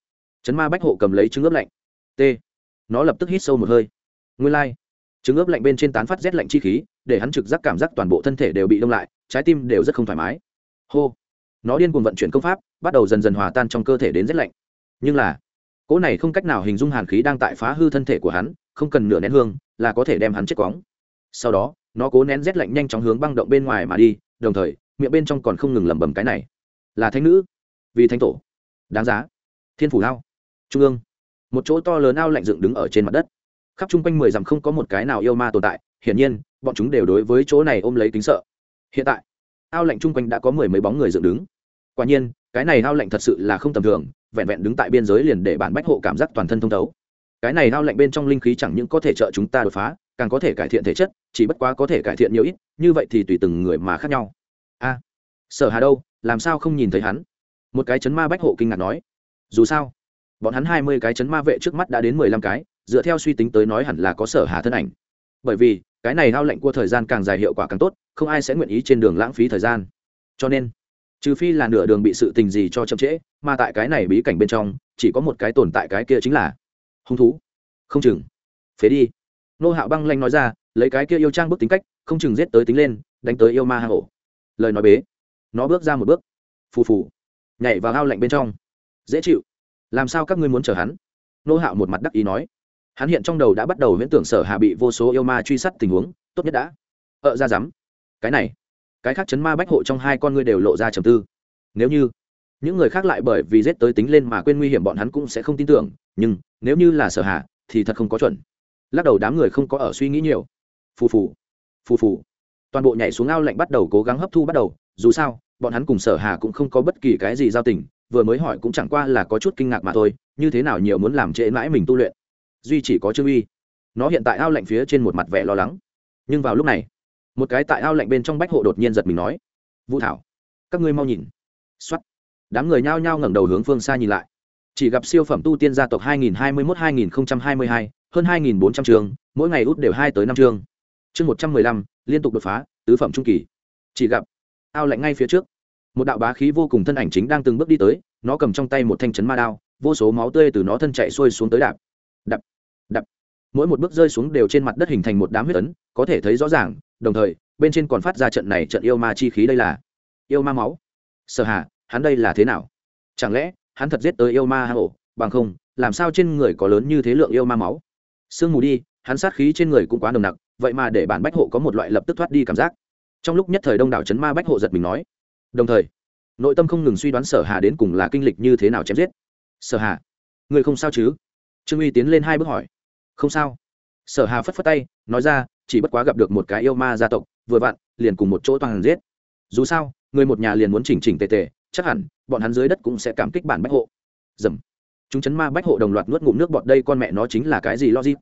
chấn ma bách hộ cầm lấy trứng ướp lạnh. T. Nó lập tức hít sâu một hơi. Nguyên lai、like. trứng ướp lạnh bên trên tán phát rét lạnh chi khí, để hắn trực giác cảm giác toàn bộ thân thể đều bị đông lại, trái tim đều rất không thoải mái. Hô. Nó điên cuồng vận chuyển công pháp, bắt đầu dần dần hòa tan trong cơ thể đến rét lạnh. Nhưng là, cỗ này không cách nào hình dung hàn khí đang tại phá hư thân thể của hắn không cần nửa nén hương, là có thể đem hắn chết cóng sau đó, nó cố nén rét lạnh nhanh chóng hướng băng động bên ngoài mà đi, đồng thời, miệng bên trong còn không ngừng lẩm bẩm cái này. Là thánh nữ. Vì thánh tổ. Đáng giá. Thiên phủ ao. Trung ương. Một chỗ to lớn ao lạnh dựng đứng ở trên mặt đất. Khắp chung quanh mười dặm không có một cái nào yêu ma tồn tại, hiển nhiên, bọn chúng đều đối với chỗ này ôm lấy kính sợ. Hiện tại, ao lạnh chung quanh đã có mười mấy bóng người dựng đứng. Quả nhiên, cái này ao lạnh thật sự là không tầm thường, vẹn vẹn đứng tại biên giới liền để bản bách hộ cảm giác toàn thân thông thấu cái này ao lạnh bên trong linh khí chẳng những có thể trợ chúng ta đột phá, càng có thể cải thiện thể chất, chỉ bất quá có thể cải thiện nhiều ít, như vậy thì tùy từng người mà khác nhau. A, sở hà đâu? Làm sao không nhìn thấy hắn? Một cái chấn ma bách hộ kinh ngạc nói. Dù sao, bọn hắn hai mươi cái chấn ma vệ trước mắt đã đến mười lăm cái, dựa theo suy tính tới nói hẳn là có sở hà thân ảnh. Bởi vì, cái này hao lạnh của thời gian càng dài hiệu quả càng tốt, không ai sẽ nguyện ý trên đường lãng phí thời gian. Cho nên, trừ phi là nửa đường bị sự tình gì cho chậm trễ, mà tại cái này bí cảnh bên trong, chỉ có một cái tồn tại cái kia chính là hung thú. Không chừng. Phế đi. Nô hạo băng lanh nói ra, lấy cái kia yêu trang bước tính cách, không chừng giết tới tính lên, đánh tới yêu ma hạ hổ lời nói bế. Nó bước ra một bước. Phù phù. Nhảy vào ao lạnh bên trong. Dễ chịu. Làm sao các ngươi muốn chờ hắn? Nô hạo một mặt đắc ý nói. Hắn hiện trong đầu đã bắt đầu viễn tưởng sở hạ bị vô số yêu ma truy sát tình huống, tốt nhất đã. Ợ ra dám. Cái này. Cái khác chấn ma bách hộ trong hai con ngươi đều lộ ra trầm tư. Nếu như những người khác lại bởi vì rét tới tính lên mà quên nguy hiểm bọn hắn cũng sẽ không tin tưởng nhưng nếu như là sở hạ, thì thật không có chuẩn. Lắc đầu đám người không có ở suy nghĩ nhiều. Phù phù phù phù. Toàn bộ nhảy xuống ao lạnh bắt đầu cố gắng hấp thu bắt đầu, dù sao, bọn hắn cùng sở hà cũng không có bất kỳ cái gì giao tình, vừa mới hỏi cũng chẳng qua là có chút kinh ngạc mà thôi, như thế nào nhiều muốn làm trễ mãi mình tu luyện. Duy chỉ có trương uy. Nó hiện tại ao lạnh phía trên một mặt vẻ lo lắng. Nhưng vào lúc này, một cái tại ao lạnh bên trong bách hộ đột nhiên giật mình nói, vũ thảo, các ngươi mau nhìn. X o á t đám người nhao nhao ngẩng đầu hướng phương xa nhìn lại chỉ gặp siêu phẩm tu tiên gia tộc 2021-2022, hơn 2.400 trường mỗi ngày út đều hai tới năm chương chương 115, liên tục đột phá tứ phẩm trung kỳ. Chỉ gặp ao lạnh ngay phía trước. Một đạo bá khí vô cùng thân ảnh chính đang từng bước đi tới nó cầm trong tay một thanh chấn ma đao vô số máu tươi từ nó thân chạy xuôi xuống tới đạp. Đập đập mỗi một bước rơi xuống đều trên mặt đất hình thành một đám huyết ấn có thể thấy rõ ràng đồng thời bên trên còn phát ra trận này trận yêu ma chi khí đây là. Yêu ma máu. Sở hà hắn đây là thế nào? Chẳng lẽ hắn thật giết tới yêu ma hang ổ, bằng không, làm sao trên người có lớn như thế lượng yêu ma máu? Sương mù đi, hắn sát khí trên người cũng quá nồng nặc, vậy mà để bản bách hộ có một loại lập tức thoát đi cảm giác. Trong lúc nhất thời đông đảo chấn ma bách hộ giật mình nói, đồng thời, nội tâm không ngừng suy đoán sở hà đến cùng là kinh lịch như thế nào chém giết. Sở hà người không sao chứ? Trương uy tiến lên hai bước hỏi. Không sao. Sở hà phất phất tay, nói ra, chỉ bất quá gặp được một cái yêu ma gia tộc, vừa vặn, liền cùng một chỗ toàn giết. Dù sao, người một nhà liền muốn chỉnh chỉnh tề tề chắc hẳn bọn hắn dưới đất cũng sẽ cảm kích bản bách hộ. Dầm. Chúng chấn ma bách hộ đồng loạt nuốt ngụm nước bọt đây con mẹ nó chính là cái gì logic?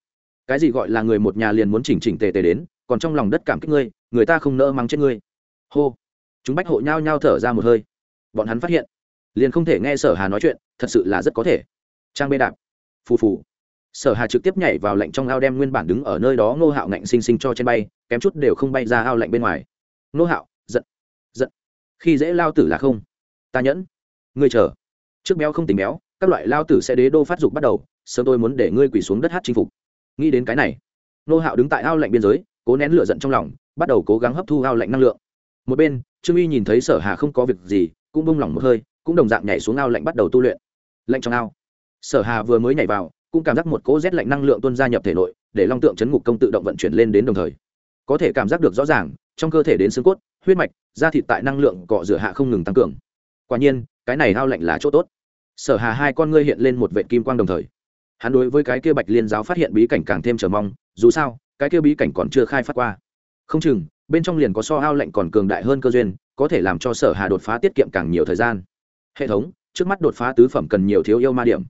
Cái gì gọi là người một nhà liền muốn chỉnh chỉnh tề tề đến, còn trong lòng đất cảm kích ngươi, người ta không nỡ mắng chết ngươi. Hô. Chúng bách hộ nhao nhao thở ra một hơi. Bọn hắn phát hiện, liền không thể nghe sở hà nói chuyện, thật sự là rất có thể. Trang bê đạp. Phù phù. Sở hà trực tiếp nhảy vào lạnh trong ao đem nguyên bản đứng ở nơi đó ngô hạo ngạnh xinh xinh cho trên bay, kém chút đều không bay ra ao lạnh bên ngoài. Ngô hạo, giận. Giận. Khi dễ lao tử là không ta nhẫn. Ngươi chờ. Trước béo không tính béo, các loại lao tử sẽ đế đô phát dục bắt đầu, sớm tôi muốn để ngươi quỳ xuống đất hát chinh phục. Nghĩ đến cái này, nô hạo đứng tại ao lạnh biên giới, cố nén lửa giận trong lòng, bắt đầu cố gắng hấp thu ao lạnh năng lượng. Một bên, trương uy nhìn thấy sở hà không có việc gì, cũng bông lỏng một hơi, cũng đồng dạng nhảy xuống ao lạnh bắt đầu tu luyện. Lạnh trong ao. Sở hà vừa mới nhảy vào, cũng cảm giác một cỗ rét lạnh năng lượng tuôn ra nhập thể nội, để long tượng chấn ngục công tự động vận chuyển lên đến đồng thời. Có thể cảm giác được rõ ràng, trong cơ thể đến xương cốt, huyết mạch, da thịt tại năng lượng cọ rửa hạ không ngừng tăng cường quả nhiên, cái này hao lạnh là chỗ tốt. Sở hà hai con ngươi hiện lên một vệ kim quang đồng thời. Hắn đối với cái kia bạch liên giáo phát hiện bí cảnh càng thêm chờ mong, dù sao, cái kia bí cảnh còn chưa khai phát qua. Không chừng, bên trong liền có so hao lạnh còn cường đại hơn cơ duyên, có thể làm cho sở hà đột phá tiết kiệm càng nhiều thời gian. Hệ thống, trước mắt đột phá tứ phẩm cần nhiều thiếu yêu ma điểm.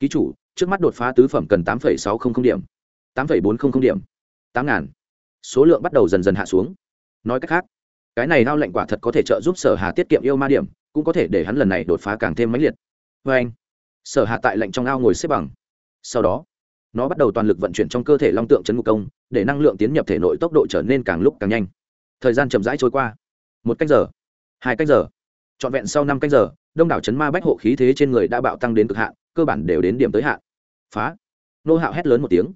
Ký chủ, trước mắt đột phá tứ phẩm cần tám sáu trăm linh điểm. tám bốn trăm linh điểm. Tám ngàn. Số lượng bắt đầu dần dần hạ xuống. Nói cách khác, cái này hao lạnh quả thật có thể trợ giúp sở hà tiết kiệm yêu ma điểm cũng có thể để hắn lần này đột phá càng thêm mãnh liệt. Vê anh, sở hạ tại lạnh trong ao ngồi xếp bằng. Sau đó, nó bắt đầu toàn lực vận chuyển trong cơ thể long tượng chấn ngục công, để năng lượng tiến nhập thể nội tốc độ trở nên càng lúc càng nhanh. Thời gian chậm rãi trôi qua. Một cách giờ, hai cách giờ, trọn vẹn sau năm cách giờ, đông đảo chấn ma bách hộ khí thế trên người đã bạo tăng đến cực hạn, cơ bản đều đến điểm tới hạn. Phá. Nô hạo hét lớn một tiếng.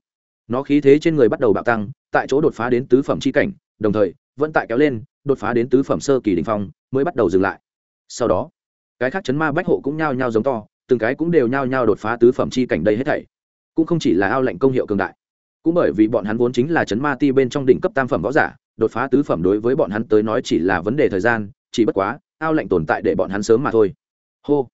Nó khí thế trên người bắt đầu bạo tăng, tại chỗ đột phá đến tứ phẩm c h i cảnh, đồng thời, vẫn tại kéo lên, đột phá đến tứ phẩm sơ kỳ đình phong, mới bắt đầu dừng lại sau đó, cái khác chấn ma bách hộ cũng nhao nhao giống to, từng cái cũng đều nhao nhao đột phá tứ phẩm chi cảnh đây hết thảy. Cũng không chỉ là ao lệnh công hiệu cường đại, cũng bởi vì bọn hắn vốn chính là chấn ma ti bên trong đỉnh cấp tam phẩm võ giả, đột phá tứ phẩm đối với bọn hắn tới nói chỉ là vấn đề thời gian, chỉ bất quá, ao lệnh tồn tại để bọn hắn sớm mà thôi. Hô,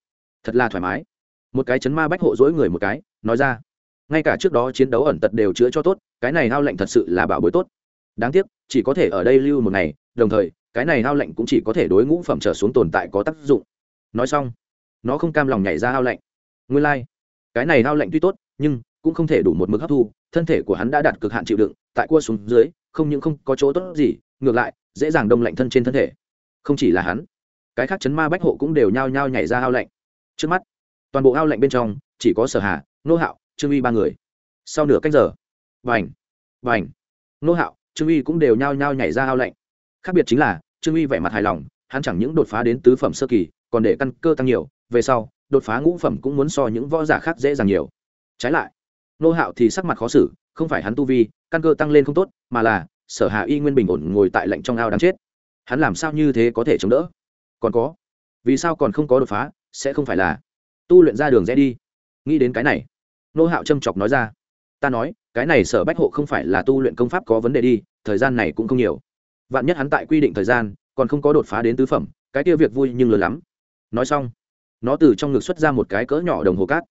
thật là thoải mái. Một cái chấn ma bách hộ dỗi người một cái, nói ra, ngay cả trước đó chiến đấu ẩn tật đều chữa cho tốt, cái này ao lệnh thật sự là bảo bối tốt. Đáng tiếc, chỉ có thể ở đây lưu một ngày, đồng thời cái này hao lạnh cũng chỉ có thể đối ngũ phẩm trở xuống tồn tại có tác dụng. Nói xong, nó không cam lòng nhảy ra hao lạnh. Nguyên lai、like. cái này hao lạnh tuy tốt, nhưng cũng không thể đủ một mực hấp thu, thân thể của hắn đã đạt cực hạn chịu đựng, tại cua xuống dưới, không những không có chỗ tốt gì, ngược lại, dễ dàng đông lạnh thân trên thân thể. Không chỉ là hắn, cái khác chấn ma bách hộ cũng đều nhao nhao nhảy ra hao lạnh. Trước mắt, toàn bộ hao lạnh bên trong, chỉ có sở hà nô hạo, trương uy ba người. Sau nửa cách giờ, vành vành nô hạo, trương uy cũng đều nhao nhao nhảy ra hao lạnh khác biệt chính là, trương uy vẻ mặt hài lòng, hắn chẳng những đột phá đến tứ phẩm sơ kỳ, còn để căn cơ tăng nhiều, về sau, đột phá ngũ phẩm cũng muốn so những võ giả khác dễ dàng nhiều. Trái lại, nô hạo thì sắc mặt khó xử, không phải hắn tu vi, căn cơ tăng lên không tốt, mà là, sở hạ y nguyên bình ổn ngồi tại lạnh trong ao đáng chết. Hắn làm sao như thế có thể chống đỡ? Còn có, vì sao còn không có đột phá, sẽ không phải là, tu luyện ra đường rẽ đi? Nghĩ đến cái này, nô hạo châm chọc nói ra. Ta nói, cái này sở bách hộ không phải là tu luyện công pháp có vấn đề đi, thời gian này cũng không nhiều vạn nhất hắn tại quy định thời gian, còn không có đột phá đến tứ phẩm, cái kia việc vui nhưng lớn lắm. Nói xong, nó từ trong ngực xuất ra một cái cỡ nhỏ đồng hồ cát,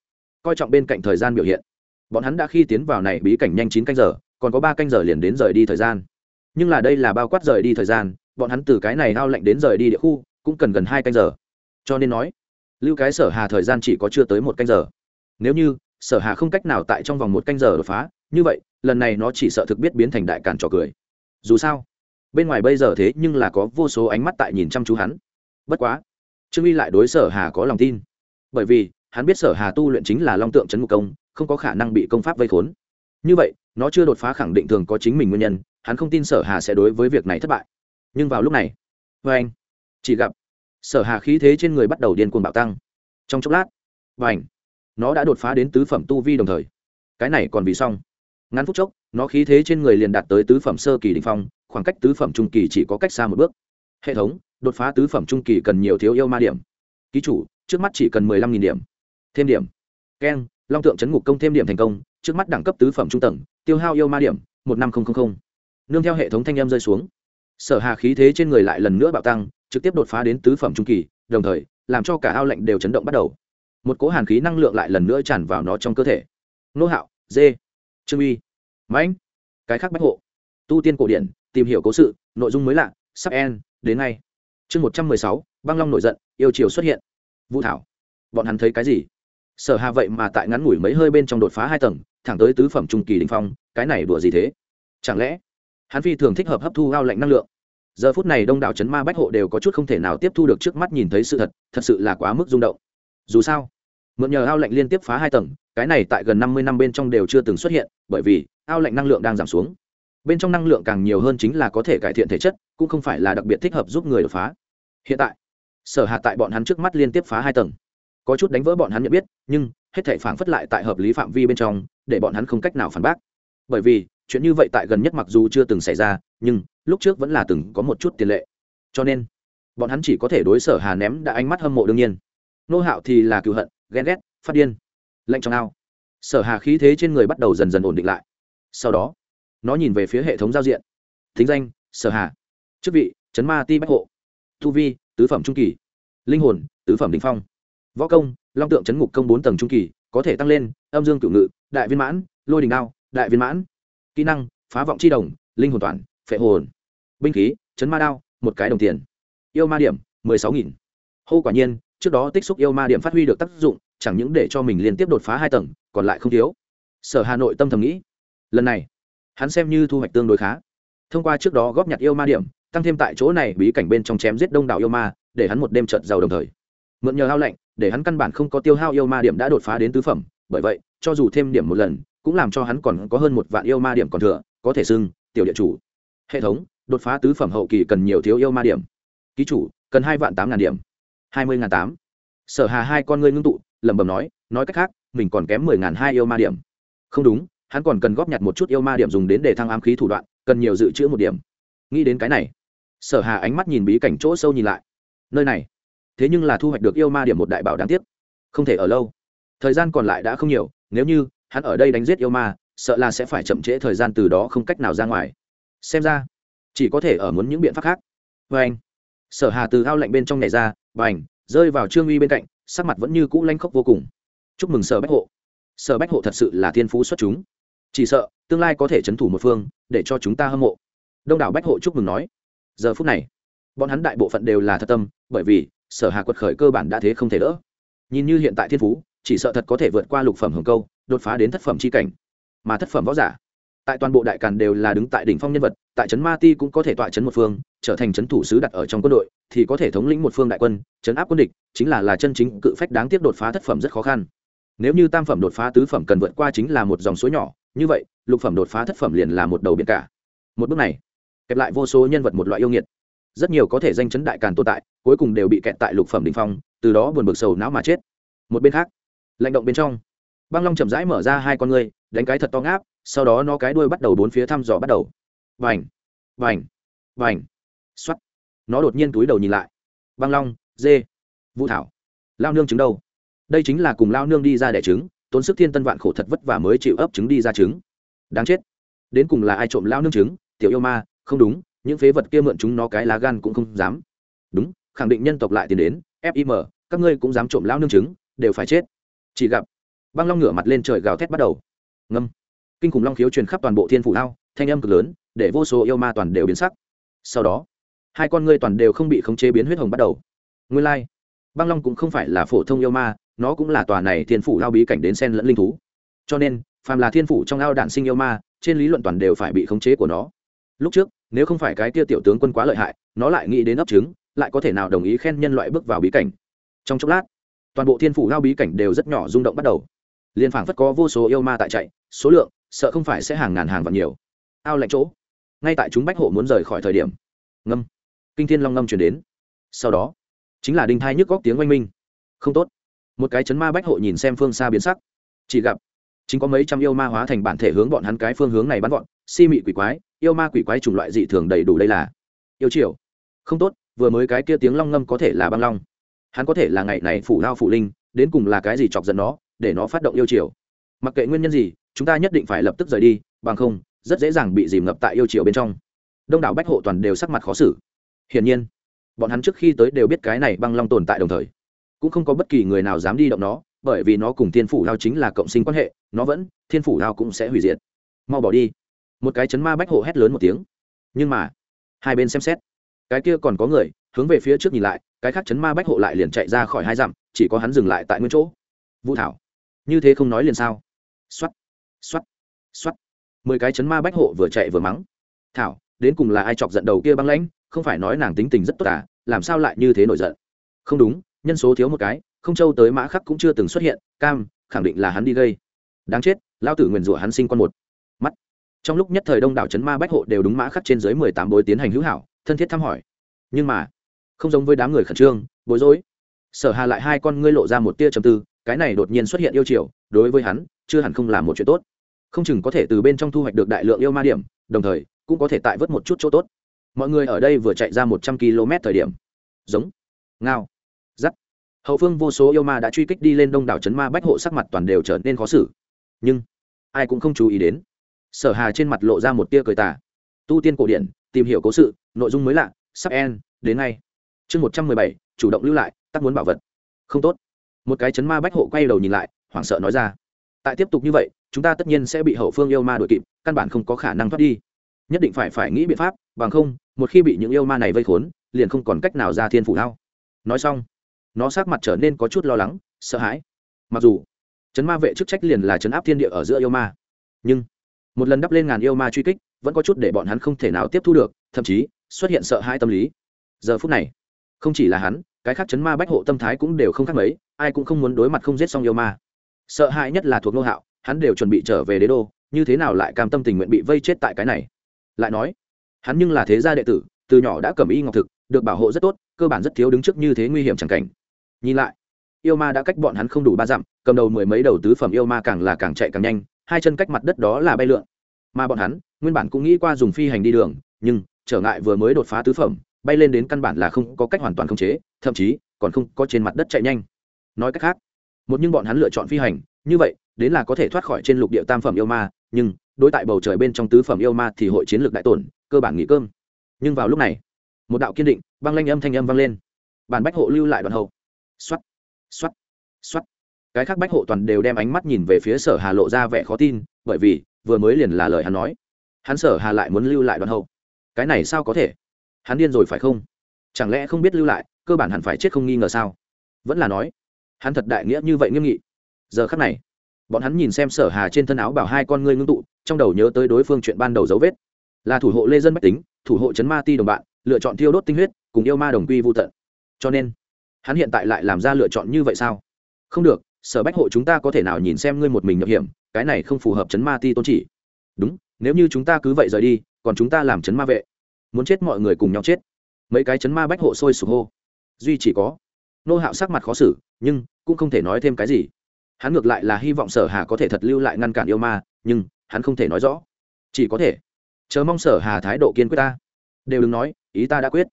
coi trọng bên cạnh thời gian biểu hiện. Bọn hắn đã khi tiến vào này bí cảnh nhanh chín canh giờ, còn có ba canh giờ liền đến rời đi thời gian. Nhưng là đây là bao quát rời đi thời gian, bọn hắn từ cái này hao lạnh đến rời đi địa khu, cũng cần gần hai canh giờ. Cho nên nói, lưu cái sở hà thời gian chỉ có chưa tới một canh giờ. Nếu như, sở hà không cách nào tại trong vòng một canh giờ đột phá, như vậy, lần này nó chỉ sợ thực biết biến thành đại cản trò cười. Dù sao bên ngoài bây giờ thế nhưng là có vô số ánh mắt tại nhìn chăm chú hắn. Bất quá, trương uy lại đối sở hà có lòng tin. Bởi vì, hắn biết sở hà tu luyện chính là long tượng c h ấ n ngục công, không có khả năng bị công pháp vây khốn. Như vậy, nó chưa đột phá khẳng định thường có chính mình nguyên nhân, hắn không tin sở hà sẽ đối với việc này thất bại. Nhưng vào lúc này vê anh, chỉ gặp sở hà khí thế trên người bắt đầu điên cuồng bạo tăng. Trong chốc lát, và ảnh nó đã đột phá đến tứ phẩm tu vi đồng thời. Cái này còn vì xong. Ngắn phút chốc, nó khí thế trên người liền đạt tới tứ phẩm sơ kỳ đình phong khoảng cách tứ phẩm trung kỳ chỉ có cách xa một bước. Hệ thống, đột phá tứ phẩm trung kỳ cần nhiều thiếu yêu ma điểm. Ký chủ, trước mắt chỉ cần mười lăm nghìn điểm. Thêm điểm. Keng long tượng chấn ngục công thêm điểm thành công, trước mắt đẳng cấp tứ phẩm trung tầng, tiêu hao yêu ma điểm, một năm nghìn nương theo hệ thống thanh âm rơi xuống. Sở hà khí thế trên người lại lần nữa bạo tăng, trực tiếp đột phá đến tứ phẩm trung kỳ, đồng thời, làm cho cả ao lạnh đều chấn động bắt đầu. Một cỗ hàn khí năng lượng lại lần nữa tràn vào nó trong cơ thể. Nô hạo, dê, trương uy, mãnh, cái khác bách hộ. Tu tiên cổ điển tìm hiểu cố sự, nội dung mới lạ, sắp en đến ngay. Chương một trăm mười sáu, băng long nổi giận, yêu chiều xuất hiện. Vũ thảo, bọn hắn thấy cái gì? Sở hà vậy mà tại ngắn ngủi mấy hơi bên trong đột phá hai tầng, thẳng tới tứ phẩm trung kỳ đình phong, cái này đùa gì thế? Chẳng lẽ, hắn phi thường thích hợp hấp thu ao lạnh năng lượng? Giờ phút này đông đảo c ma bách hộ đều có chút không thể nào tiếp thu được trước mắt nhìn thấy sự thật thật sự là quá mức rung động. Dù sao, mượn nhờ ao lạnh liên tiếp phá hai tầng, cái này tại gần năm mươi năm bên trong đều chưa từng xuất hiện, bởi vì ao lạnh năng lượng đang giảm xuống bên trong năng lượng càng nhiều hơn chính là có thể cải thiện thể chất, cũng không phải là đặc biệt thích hợp giúp người đột phá. Hiện tại, sở hạ tại bọn hắn trước mắt liên tiếp phá hai tầng. Có chút đánh vỡ bọn hắn nhận biết, nhưng hết thể phản phất lại tại hợp lý phạm vi bên trong, để bọn hắn không cách nào phản bác. Bởi vì, chuyện như vậy tại gần nhất mặc dù chưa từng xảy ra, nhưng lúc trước vẫn là từng có một chút tiền lệ. Cho nên, bọn hắn chỉ có thể đối sở hà ném đã ánh mắt hâm mộ đương nhiên. Nô hạo thì là cựu hận, ghen ghét, phát điên, lạnh trong ao. Sở hà khí thế trên người bắt đầu dần dần ổn định lại. Sau đó nó nhìn về phía hệ thống giao diện. Thính danh, sở hà. Chức vị chấn ma ti bách hộ. Thu vi, tứ phẩm trung kỳ. Linh hồn, tứ phẩm đình phong. Võ công, long tượng chấn ngục công bốn tầng trung kỳ, có thể tăng lên, âm dương cửu ngự, đại viên mãn, lôi đình đao, đại viên mãn. Kỹ năng, phá vọng c h i đồng, linh hồn toàn, phệ hồn. Binh khí, chấn ma đao, một cái đồng tiền. Yêu ma điểm, mười sáu nghìn. Hô quả nhiên, trước đó tích xúc yêu ma điểm phát huy được tác dụng, chẳng những để cho mình liên tiếp đột phá hai tầng, còn lại không thiếu. Sở hà nội tâm thầm nghĩ, lần này hắn xem như thu hoạch tương đối khá. Thông qua trước đó góp nhặt yêu ma điểm, tăng thêm tại chỗ này bí cảnh bên trong chém giết đông đảo yêu ma, để hắn một đêm trận giàu đồng thời. Mượn nhờ hao lạnh để hắn căn bản không có tiêu hao yêu ma điểm đã đột phá đến tứ phẩm, bởi vậy, cho dù thêm điểm một lần, cũng làm cho hắn còn có hơn một vạn yêu ma điểm còn thừa, có thể xưng, tiểu địa chủ. Hệ thống, đột phá tứ phẩm hậu kỳ cần nhiều thiếu yêu ma điểm. Ký chủ, cần hai vạn tám ngàn điểm. Hai mươi ngàn tám. Sở hà hai con ngươi ngưng tụ, lẩm bẩm nói nói cách khác, mình còn kém mười ngàn hai yêu ma điểm. Không đúng hắn còn cần góp nhặt một chút yêu ma điểm dùng đến để thăng ám khí thủ đoạn, cần nhiều dự trữ một điểm. Nghĩ đến cái này, sở hà ánh mắt nhìn bí cảnh chỗ sâu nhìn lại. Nơi này, thế nhưng là thu hoạch được yêu ma điểm một đại bảo đáng tiếc. Không thể ở lâu. Thời gian còn lại đã không nhiều, nếu như hắn ở đây đánh giết yêu ma, sợ là sẽ phải chậm trễ thời gian từ đó không cách nào ra ngoài. Xem ra, chỉ có thể ở muốn những biện pháp khác. Vê anh, sở hà từ ao lạnh bên trong nhảy ra, và ảnh rơi vào trương uy bên cạnh, sắc mặt vẫn như cũ lanh khốc vô cùng. Chúc mừng sở bách hộ. Sở bách hộ thật sự là thiên phú xuất chúng chỉ sợ, tương lai có thể c h ấ n thủ một phương, để cho chúng ta hâm mộ. Đông đảo bách hộ chúc mừng nói. Giờ phút này, bọn hắn đại bộ phận đều là thật tâm, bởi vì, sở hà quật khởi cơ bản đã thế không thể đỡ. Nhìn như hiện tại thiên phú, chỉ sợ thật có thể vượt qua lục phẩm hồng câu, đột phá đến thất phẩm c h i cảnh. Mà thất phẩm võ giả, tại toàn bộ đại càn đều là đứng tại đỉnh phong nhân vật, tại trấn ma ti cũng có thể tọa trấn một phương, trở thành trấn thủ sứ đặt ở trong quân đội, thì có thể thống lĩnh một phương đại quân trấn áp quân địch, chính là là chân chính cự phách đáng tiếc đột phá thất phẩm rất khó khăn. Nếu như tam phẩm đột phá tứ phẩm cần vượt qua chính là một dòng suối nhỏ như vậy, lục phẩm đột phá thất phẩm liền là một đầu biển cả. Một bước này, kẹp lại vô số nhân vật một loại yêu nghiệt. Rất nhiều có thể danh chấn đại càn tồn tại, cuối cùng đều bị kẹt tại lục phẩm đình phong, từ đó buồn bực sầu não mà chết. Một bên khác, lạnh động bên trong, băng long chậm rãi mở ra hai con ngươi, đánh cái thật to ngáp, sau đó nó cái đuôi bắt đầu bốn phía thăm dò bắt đầu. Vành vành vành. X o á t nó đột nhiên túi đầu nhìn lại. Băng long, dê, vũ thảo. Lao nương trứng đâu? Đây chính là cùng lao nương đi ra đẻ trứng tốn sức thiên tân vạn khổ thật vất vả mới chịu ấp trứng đi ra trứng. Đáng chết. Đến cùng là ai trộm lao nương trứng? Tiểu yêu ma, không đúng, những phế vật kia mượn chúng nó cái lá gan cũng không dám. Đúng, khẳng định nhân tộc lại tiến đến fim các ngươi cũng dám trộm lao nương trứng, đều phải chết. Chỉ gặp, băng long ngửa mặt lên trời gào thét bắt đầu. Ngâm. Kinh khủng long khiếu truyền khắp toàn bộ thiên phủ lao thanh âm cực lớn, để vô số yêu ma toàn đều biến sắc. Sau đó, hai con ngươi toàn đều không bị khống chế biến huyết hồng bắt đầu. Nguyên lai、like. băng long cũng không phải là phổ thông yêu ma nó cũng là tòa này thiên phủ lao bí cảnh đến sen lẫn linh thú. Cho nên, phàm là thiên phủ trong ao đản sinh yêu ma, trên lý luận toàn đều phải bị khống chế của nó. Lúc trước, nếu không phải cái tia tiểu tướng quân quá lợi hại, nó lại nghĩ đến ấp trứng, lại có thể nào đồng ý khen nhân loại bước vào bí cảnh. Trong chốc lát, toàn bộ thiên phủ lao bí cảnh đều rất nhỏ rung động bắt đầu. Liên phảng phất có vô số yêu ma tại chạy, số lượng, sợ không phải sẽ hàng ngàn hàng và nhiều. Ao lạnh chỗ. Ngay tại chúng bách hộ muốn rời khỏi thời điểm, ngâm, kinh thiên long ngâm chuyển đến. Sau đó, chính là đinh thai nhức góc tiếng oanh minh. Không tốt một cái chấn ma bách hộ nhìn xem phương xa biến sắc. Chỉ gặp, chính có mấy trăm yêu ma hóa thành bản thể hướng bọn hắn cái phương hướng này bắn gọn si mị quỷ quái, yêu ma quỷ quái chủng loại dị thường đầy đủ đây là. Yêu triều. Không tốt, vừa mới cái kia tiếng long ngâm có thể là băng long. Hắn có thể là ngày này phủ lao phủ linh, đến cùng là cái gì chọc giận nó, để nó phát động yêu triều. Mặc kệ nguyên nhân gì, chúng ta nhất định phải lập tức rời đi, bằng không, rất dễ dàng bị dìm ngập tại yêu triều bên trong. Đông đảo bách hộ toàn đều sắc mặt khó xử. Hiển nhiên, bọn hắn trước khi tới đều biết cái này băng long tồn tại đồng thời cũng không có bất kỳ người nào dám đi động nó, bởi vì nó cùng thiên phủ lao chính là cộng sinh quan hệ, nó vẫn, thiên phủ lao cũng sẽ hủy diệt. Mau bỏ đi. Một cái chấn ma bách hộ hét lớn một tiếng. Nhưng mà, hai bên xem xét, cái kia còn có người, hướng về phía trước nhìn lại, cái khác chấn ma bách hộ lại liền chạy ra khỏi hai dặm, chỉ có hắn dừng lại tại nguyên chỗ. Vũ thảo, như thế không nói liền sao? X o á t x o á t x o á t mười cái chấn ma bách hộ vừa chạy vừa mắng. Thảo, đến cùng là ai chọc giận đầu kia băng lãnh? Không phải nói nàng tính tình rất tốt à làm sao lại như thế nổi giận? Không đúng nhân số thiếu một cái, không châu tới mã khắc cũng chưa từng xuất hiện, cam, khẳng định là hắn đi gây. Đáng chết lao tử nguyền rủa hắn sinh con một. Mắt. Trong lúc nhất thời đông đảo trấn ma bách hộ đều đúng mã khắc trên dưới mười tám bối tiến hành hữu hảo, thân thiết thăm hỏi. Nhưng mà, không giống với đám người khẩn trương, bối rối. Sở hà lại hai con ngươi lộ ra một tia trầm tư, cái này đột nhiên xuất hiện yêu triều, đối với hắn, chưa hẳn không là một chuyện tốt. Không chừng có thể từ bên trong thu hoạch được đại lượng yêu ma điểm, đồng thời, cũng có thể tại vớt một chút chỗ tốt. Mọi người ở đây vừa chạy ra một trăm km thời điểm. Giống. Ngao giắt. Hậu phương vô số yêu ma đã truy kích đi lên đông đảo trấn ma bách hộ sắc mặt toàn đều trở nên khó xử. Nhưng, ai cũng không chú ý đến. Sở hà trên mặt lộ ra một tia cười tà. Tu tiên cổ điển, tìm hiểu cố sự, nội dung mới lạ, sắp en đến ngay. Chương một trăm mười bảy, chủ động lưu lại, tắc muốn bảo vật. Không tốt. Một cái chấn ma bách hộ quay đầu nhìn lại, hoảng sợ nói ra. Tại tiếp tục như vậy, chúng ta tất nhiên sẽ bị hậu phương yêu ma đuổi kịp, căn bản không có khả năng thoát đi. Nhất định phải phải nghĩ biện pháp, bằng không, một khi bị những yêu ma này vây khốn, liền không còn cách nào ra thiên phủ lao nói xong nó sát mặt trở nên có chút lo lắng, sợ hãi. Mặc dù, chấn ma vệ chức trách liền là chấn áp thiên địa ở giữa yêu ma. Nhưng, một lần đắp lên ngàn yêu ma truy kích, vẫn có chút để bọn hắn không thể nào tiếp thu được, thậm chí, xuất hiện sợ hãi tâm lý. Giờ phút này, không chỉ là hắn, cái khác chấn ma bách hộ tâm thái cũng đều không khác mấy, ai cũng không muốn đối mặt không giết xong yêu ma. Sợ hãi nhất là thuộc nô hạo, hắn đều chuẩn bị trở về đế đô, như thế nào lại cam tâm tình nguyện bị vây chết tại cái này? Lại nói, hắn nhưng là thế gia đệ tử, từ nhỏ đã cầm y ngọc thực, được bảo hộ rất tốt, cơ bản rất thiếu đứng trước như thế nguy hiểm chẳng cảnh nhìn lại, yêu ma đã cách bọn hắn không đủ ba dặm, cầm đầu mười mấy đầu tứ phẩm yêu ma càng là càng chạy càng nhanh, hai chân cách mặt đất đó là bay lượn. Mà bọn hắn, nguyên bản cũng nghĩ qua dùng phi hành đi đường, nhưng trở ngại vừa mới đột phá tứ phẩm, bay lên đến căn bản là không có cách hoàn toàn khống chế, thậm chí còn không có trên mặt đất chạy nhanh. Nói cách khác, một nhưng bọn hắn lựa chọn phi hành, như vậy, đến là có thể thoát khỏi trên lục địa tam phẩm yêu ma, nhưng đối tại bầu trời bên trong tứ phẩm yêu ma thì hội chiến lược đại tổn, cơ bản nghỉ cơm. Nhưng vào lúc này, một đạo kiên định, băng lanh âm thanh âm vang lên. Bản bách hộ lưu lại đoạn hậu xoắt xoắt xoắt cái khác bách hộ toàn đều đem ánh mắt nhìn về phía sở hà lộ ra vẻ khó tin, bởi vì, vừa mới liền là lời hắn nói. Hắn sở hà lại muốn lưu lại đoạn hậu. Cái này sao có thể? Hắn điên rồi phải không? Chẳng lẽ không biết lưu lại, cơ bản hẳn phải chết không nghi ngờ sao? Vẫn là nói, hắn thật đại nghĩa như vậy nghiêm nghị. Giờ khắc này, bọn hắn nhìn xem sở hà trên thân áo bảo hai con ngươi ngưng tụ, trong đầu nhớ tới đối phương chuyện ban đầu dấu vết. Là thủ hộ lê dân bách tính, thủ hộ chấn ma ti đồng bạn, lựa chọn thiêu đốt tinh huyết, cùng yêu ma đồng quy vô tận. Cho nên hắn hiện tại lại làm ra lựa chọn như vậy sao? Không được, sở bách hộ chúng ta có thể nào nhìn xem ngươi một mình nhập hiểm, cái này không phù hợp chấn ma ti tôn chỉ. Đúng, nếu như chúng ta cứ vậy rời đi, còn chúng ta làm chấn ma vệ. Muốn chết mọi người cùng nhau chết. Mấy cái chấn ma bách hộ sôi sục hô. Duy chỉ có. Nô hạo sắc mặt khó xử, nhưng cũng không thể nói thêm cái gì. Hắn ngược lại là hy vọng sở hà có thể thật lưu lại ngăn cản yêu ma, nhưng hắn không thể nói rõ. Chỉ có thể chờ mong sở hà thái độ kiên quyết ta. Đều đừng nói, ý ta đã quyết.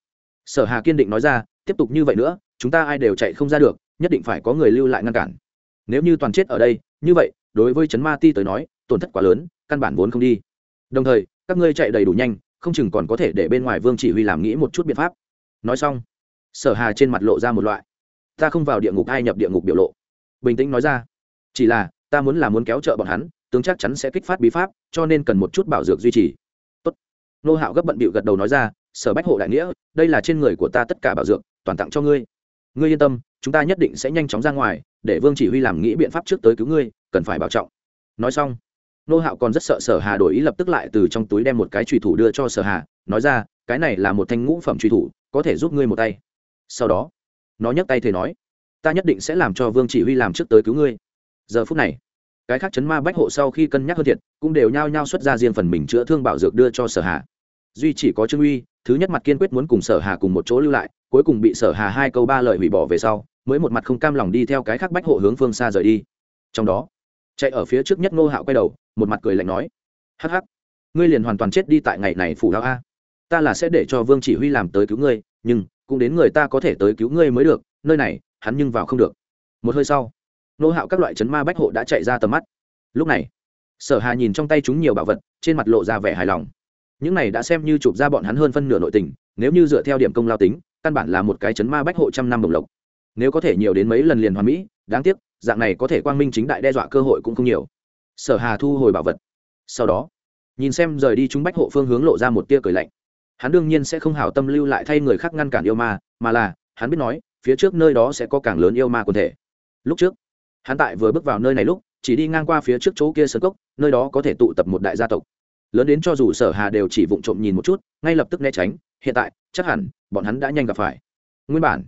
Sở hà kiên định nói ra, tiếp tục như vậy nữa chúng ta ai đều chạy không ra được, nhất định phải có người lưu lại ngăn cản. Nếu như toàn chết ở đây, như vậy, đối với chấn ma ti tới nói, tổn thất quá lớn, căn bản vốn không đi. Đồng thời, các ngươi chạy đầy đủ nhanh, không chừng còn có thể để bên ngoài vương chỉ huy làm nghĩ một chút biện pháp. Nói xong, sở hà trên mặt lộ ra một loại, ta không vào địa ngục, ai nhập địa ngục biểu lộ. Bình tĩnh nói ra, chỉ là, ta muốn là muốn kéo trợ bọn hắn, tướng chắc chắn sẽ kích phát bí pháp, cho nên cần một chút bảo dược duy trì. Tốt. Nô hạo gấp bận bịu gật đầu nói ra, sở bách hộ đại nghĩa, đây là trên người của ta tất cả bảo dược, toàn tặng cho ngươi ngươi yên tâm, chúng ta nhất định sẽ nhanh chóng ra ngoài, để vương chỉ huy làm nghĩ biện pháp trước tới cứu ngươi, cần phải bảo trọng. Nói xong, nô hạo còn rất sợ sở hà đổi ý lập tức lại từ trong túi đem một cái trùy thủ đưa cho sở hà, nói ra, cái này là một thanh ngũ phẩm trùy thủ, có thể giúp ngươi một tay. Sau đó, nó nhấc tay thề nói, ta nhất định sẽ làm cho vương chỉ huy làm trước tới cứu ngươi. Giờ phút này, cái khác chấn ma bách hộ sau khi cân nhắc hơn thiệt, cũng đều nhao nhao xuất ra riêng phần mình chữa thương bảo dược đưa cho sở hà duy chỉ có trương uy, thứ nhất mặt kiên quyết muốn cùng sở hà cùng một chỗ lưu lại, cuối cùng bị sở hà hai câu ba lời hủy bỏ về sau, mới một mặt không cam lòng đi theo cái khác bách hộ hướng phương xa rời đi. Trong đó, chạy ở phía trước nhất ngô hạo quay đầu, một mặt cười lạnh nói, hắc hắc, ngươi liền hoàn toàn chết đi tại ngày này phủ đạo a. Ta là sẽ để cho vương chỉ huy làm tới cứu ngươi, nhưng cũng đến người ta có thể tới cứu ngươi mới được, nơi này, hắn nhưng vào không được. Một hơi sau nô hạo các loại chấn ma bách hộ đã chạy ra tầm mắt. Lúc này, sở hà nhìn trong tay chúng nhiều bảo vật, trên mặt lộ ra vẻ hài lòng những này đã xem như chụp ra bọn hắn hơn phân nửa nội tình, nếu như dựa theo điểm công lao tính, căn bản là một cái chấn ma bách hộ trăm năm đồng lộc. Nếu có thể nhiều đến mấy lần liền hoàn mỹ, đáng tiếc, dạng này có thể quang minh chính đại đe dọa cơ hội cũng không nhiều. Sở hà thu hồi bảo vật. Sau đó, nhìn xem rời đi chúng bách hộ phương hướng lộ ra một tia cười lạnh. Hắn đương nhiên sẽ không hảo tâm lưu lại thay người khác ngăn cản yêu ma, mà là, hắn biết nói, phía trước nơi đó sẽ có càng lớn yêu ma quần thể. Lúc trước, hắn tại vừa bước vào nơi này lúc, chỉ đi ngang qua phía trước chỗ kia sơn cốc, nơi đó có thể tụ tập một đại gia tộc lớn đến cho dù sở hà đều chỉ vụng trộm nhìn một chút, ngay lập tức né tránh, hiện tại, chắc hẳn, bọn hắn đã nhanh gặp phải. Nguyên bản,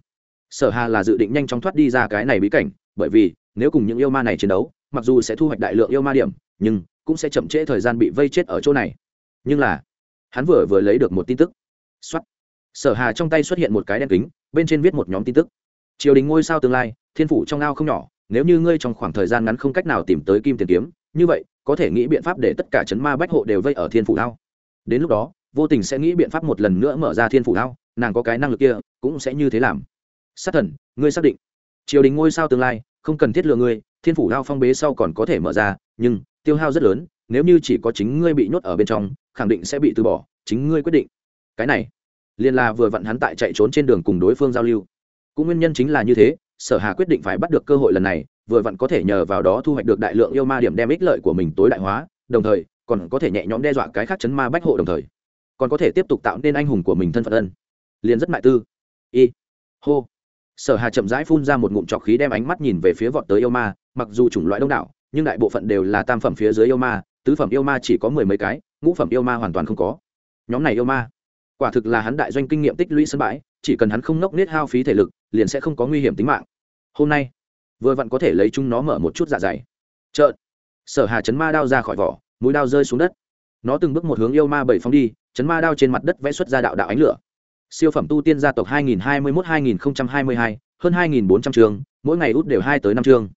sở hà là dự định nhanh chóng thoát đi ra cái này bí cảnh, bởi vì, nếu cùng những yêu ma này chiến đấu, mặc dù sẽ thu hoạch đại lượng yêu ma điểm, nhưng cũng sẽ chậm trễ thời gian bị vây chết ở chỗ này. Nhưng là, hắn vừa vừa lấy được một tin tức. Xuất sở hà trong tay xuất hiện một cái đen kính, bên trên viết một nhóm tin tức. Triều đình ngôi sao tương lai, thiên phủ trong ao không nhỏ, nếu như ngươi trong khoảng thời gian ngắn không cách nào tìm tới kim tiền kiếm như vậy, có thể nghĩ biện pháp để tất cả chấn ma bách hộ đều vây ở thiên phủ thao. đến lúc đó, vô tình sẽ nghĩ biện pháp một lần nữa mở ra thiên phủ thao. nàng có cái năng lực kia, cũng sẽ như thế làm sát thần, ngươi xác định triều đình ngôi sao tương lai, không cần thiết lựa ngươi, thiên phủ thao phong bế sau còn có thể mở ra, nhưng, tiêu hao rất lớn, nếu như chỉ có chính ngươi bị nhốt ở bên trong, khẳng định sẽ bị từ bỏ, chính ngươi quyết định cái này liên la vừa vặn hắn tại chạy trốn trên đường cùng đối phương giao lưu cũng nguyên nhân chính là như thế, sở hà quyết định phải bắt được cơ hội lần này vừa vặn có thể nhờ vào đó thu hoạch được đại lượng yêu ma điểm đem ích lợi của mình tối đại hóa, đồng thời, còn có thể nhẹ nhõm đe dọa cái khác chấn ma bách hộ đồng thời. Còn có thể tiếp tục tạo nên anh hùng của mình thân phận ân. Liền rất mại tư. Y. Hô. Sở hà chậm rãi phun ra một ngụm trọc khí đem ánh mắt nhìn về phía vọt tới yêu ma, mặc dù chủng loại đông đảo, nhưng đại bộ phận đều là tam phẩm phía dưới yêu ma, tứ phẩm yêu ma chỉ có mười mấy cái, ngũ phẩm yêu ma hoàn toàn không có. Nhóm này yêu ma, quả thực là hắn đại doanh kinh nghiệm tích lũy sân bãi, chỉ cần hắn không nốc nết hao phí thể lực, liền sẽ không có nguy hiểm tính mạng. Hôm nay vừa vặn có thể lấy chúng nó mở một chút dạ dày. Trợn sở hà chấn ma đao ra khỏi vỏ mũi đao rơi xuống đất. Nó từng bước một hướng yêu ma bảy phóng đi chấn ma đao trên mặt đất vẽ xuất ra đạo đạo ánh lửa. Siêu phẩm tu tiên gia tộc 2021-2022, hơn 2.400 trường mỗi ngày út đều hai tới năm trường.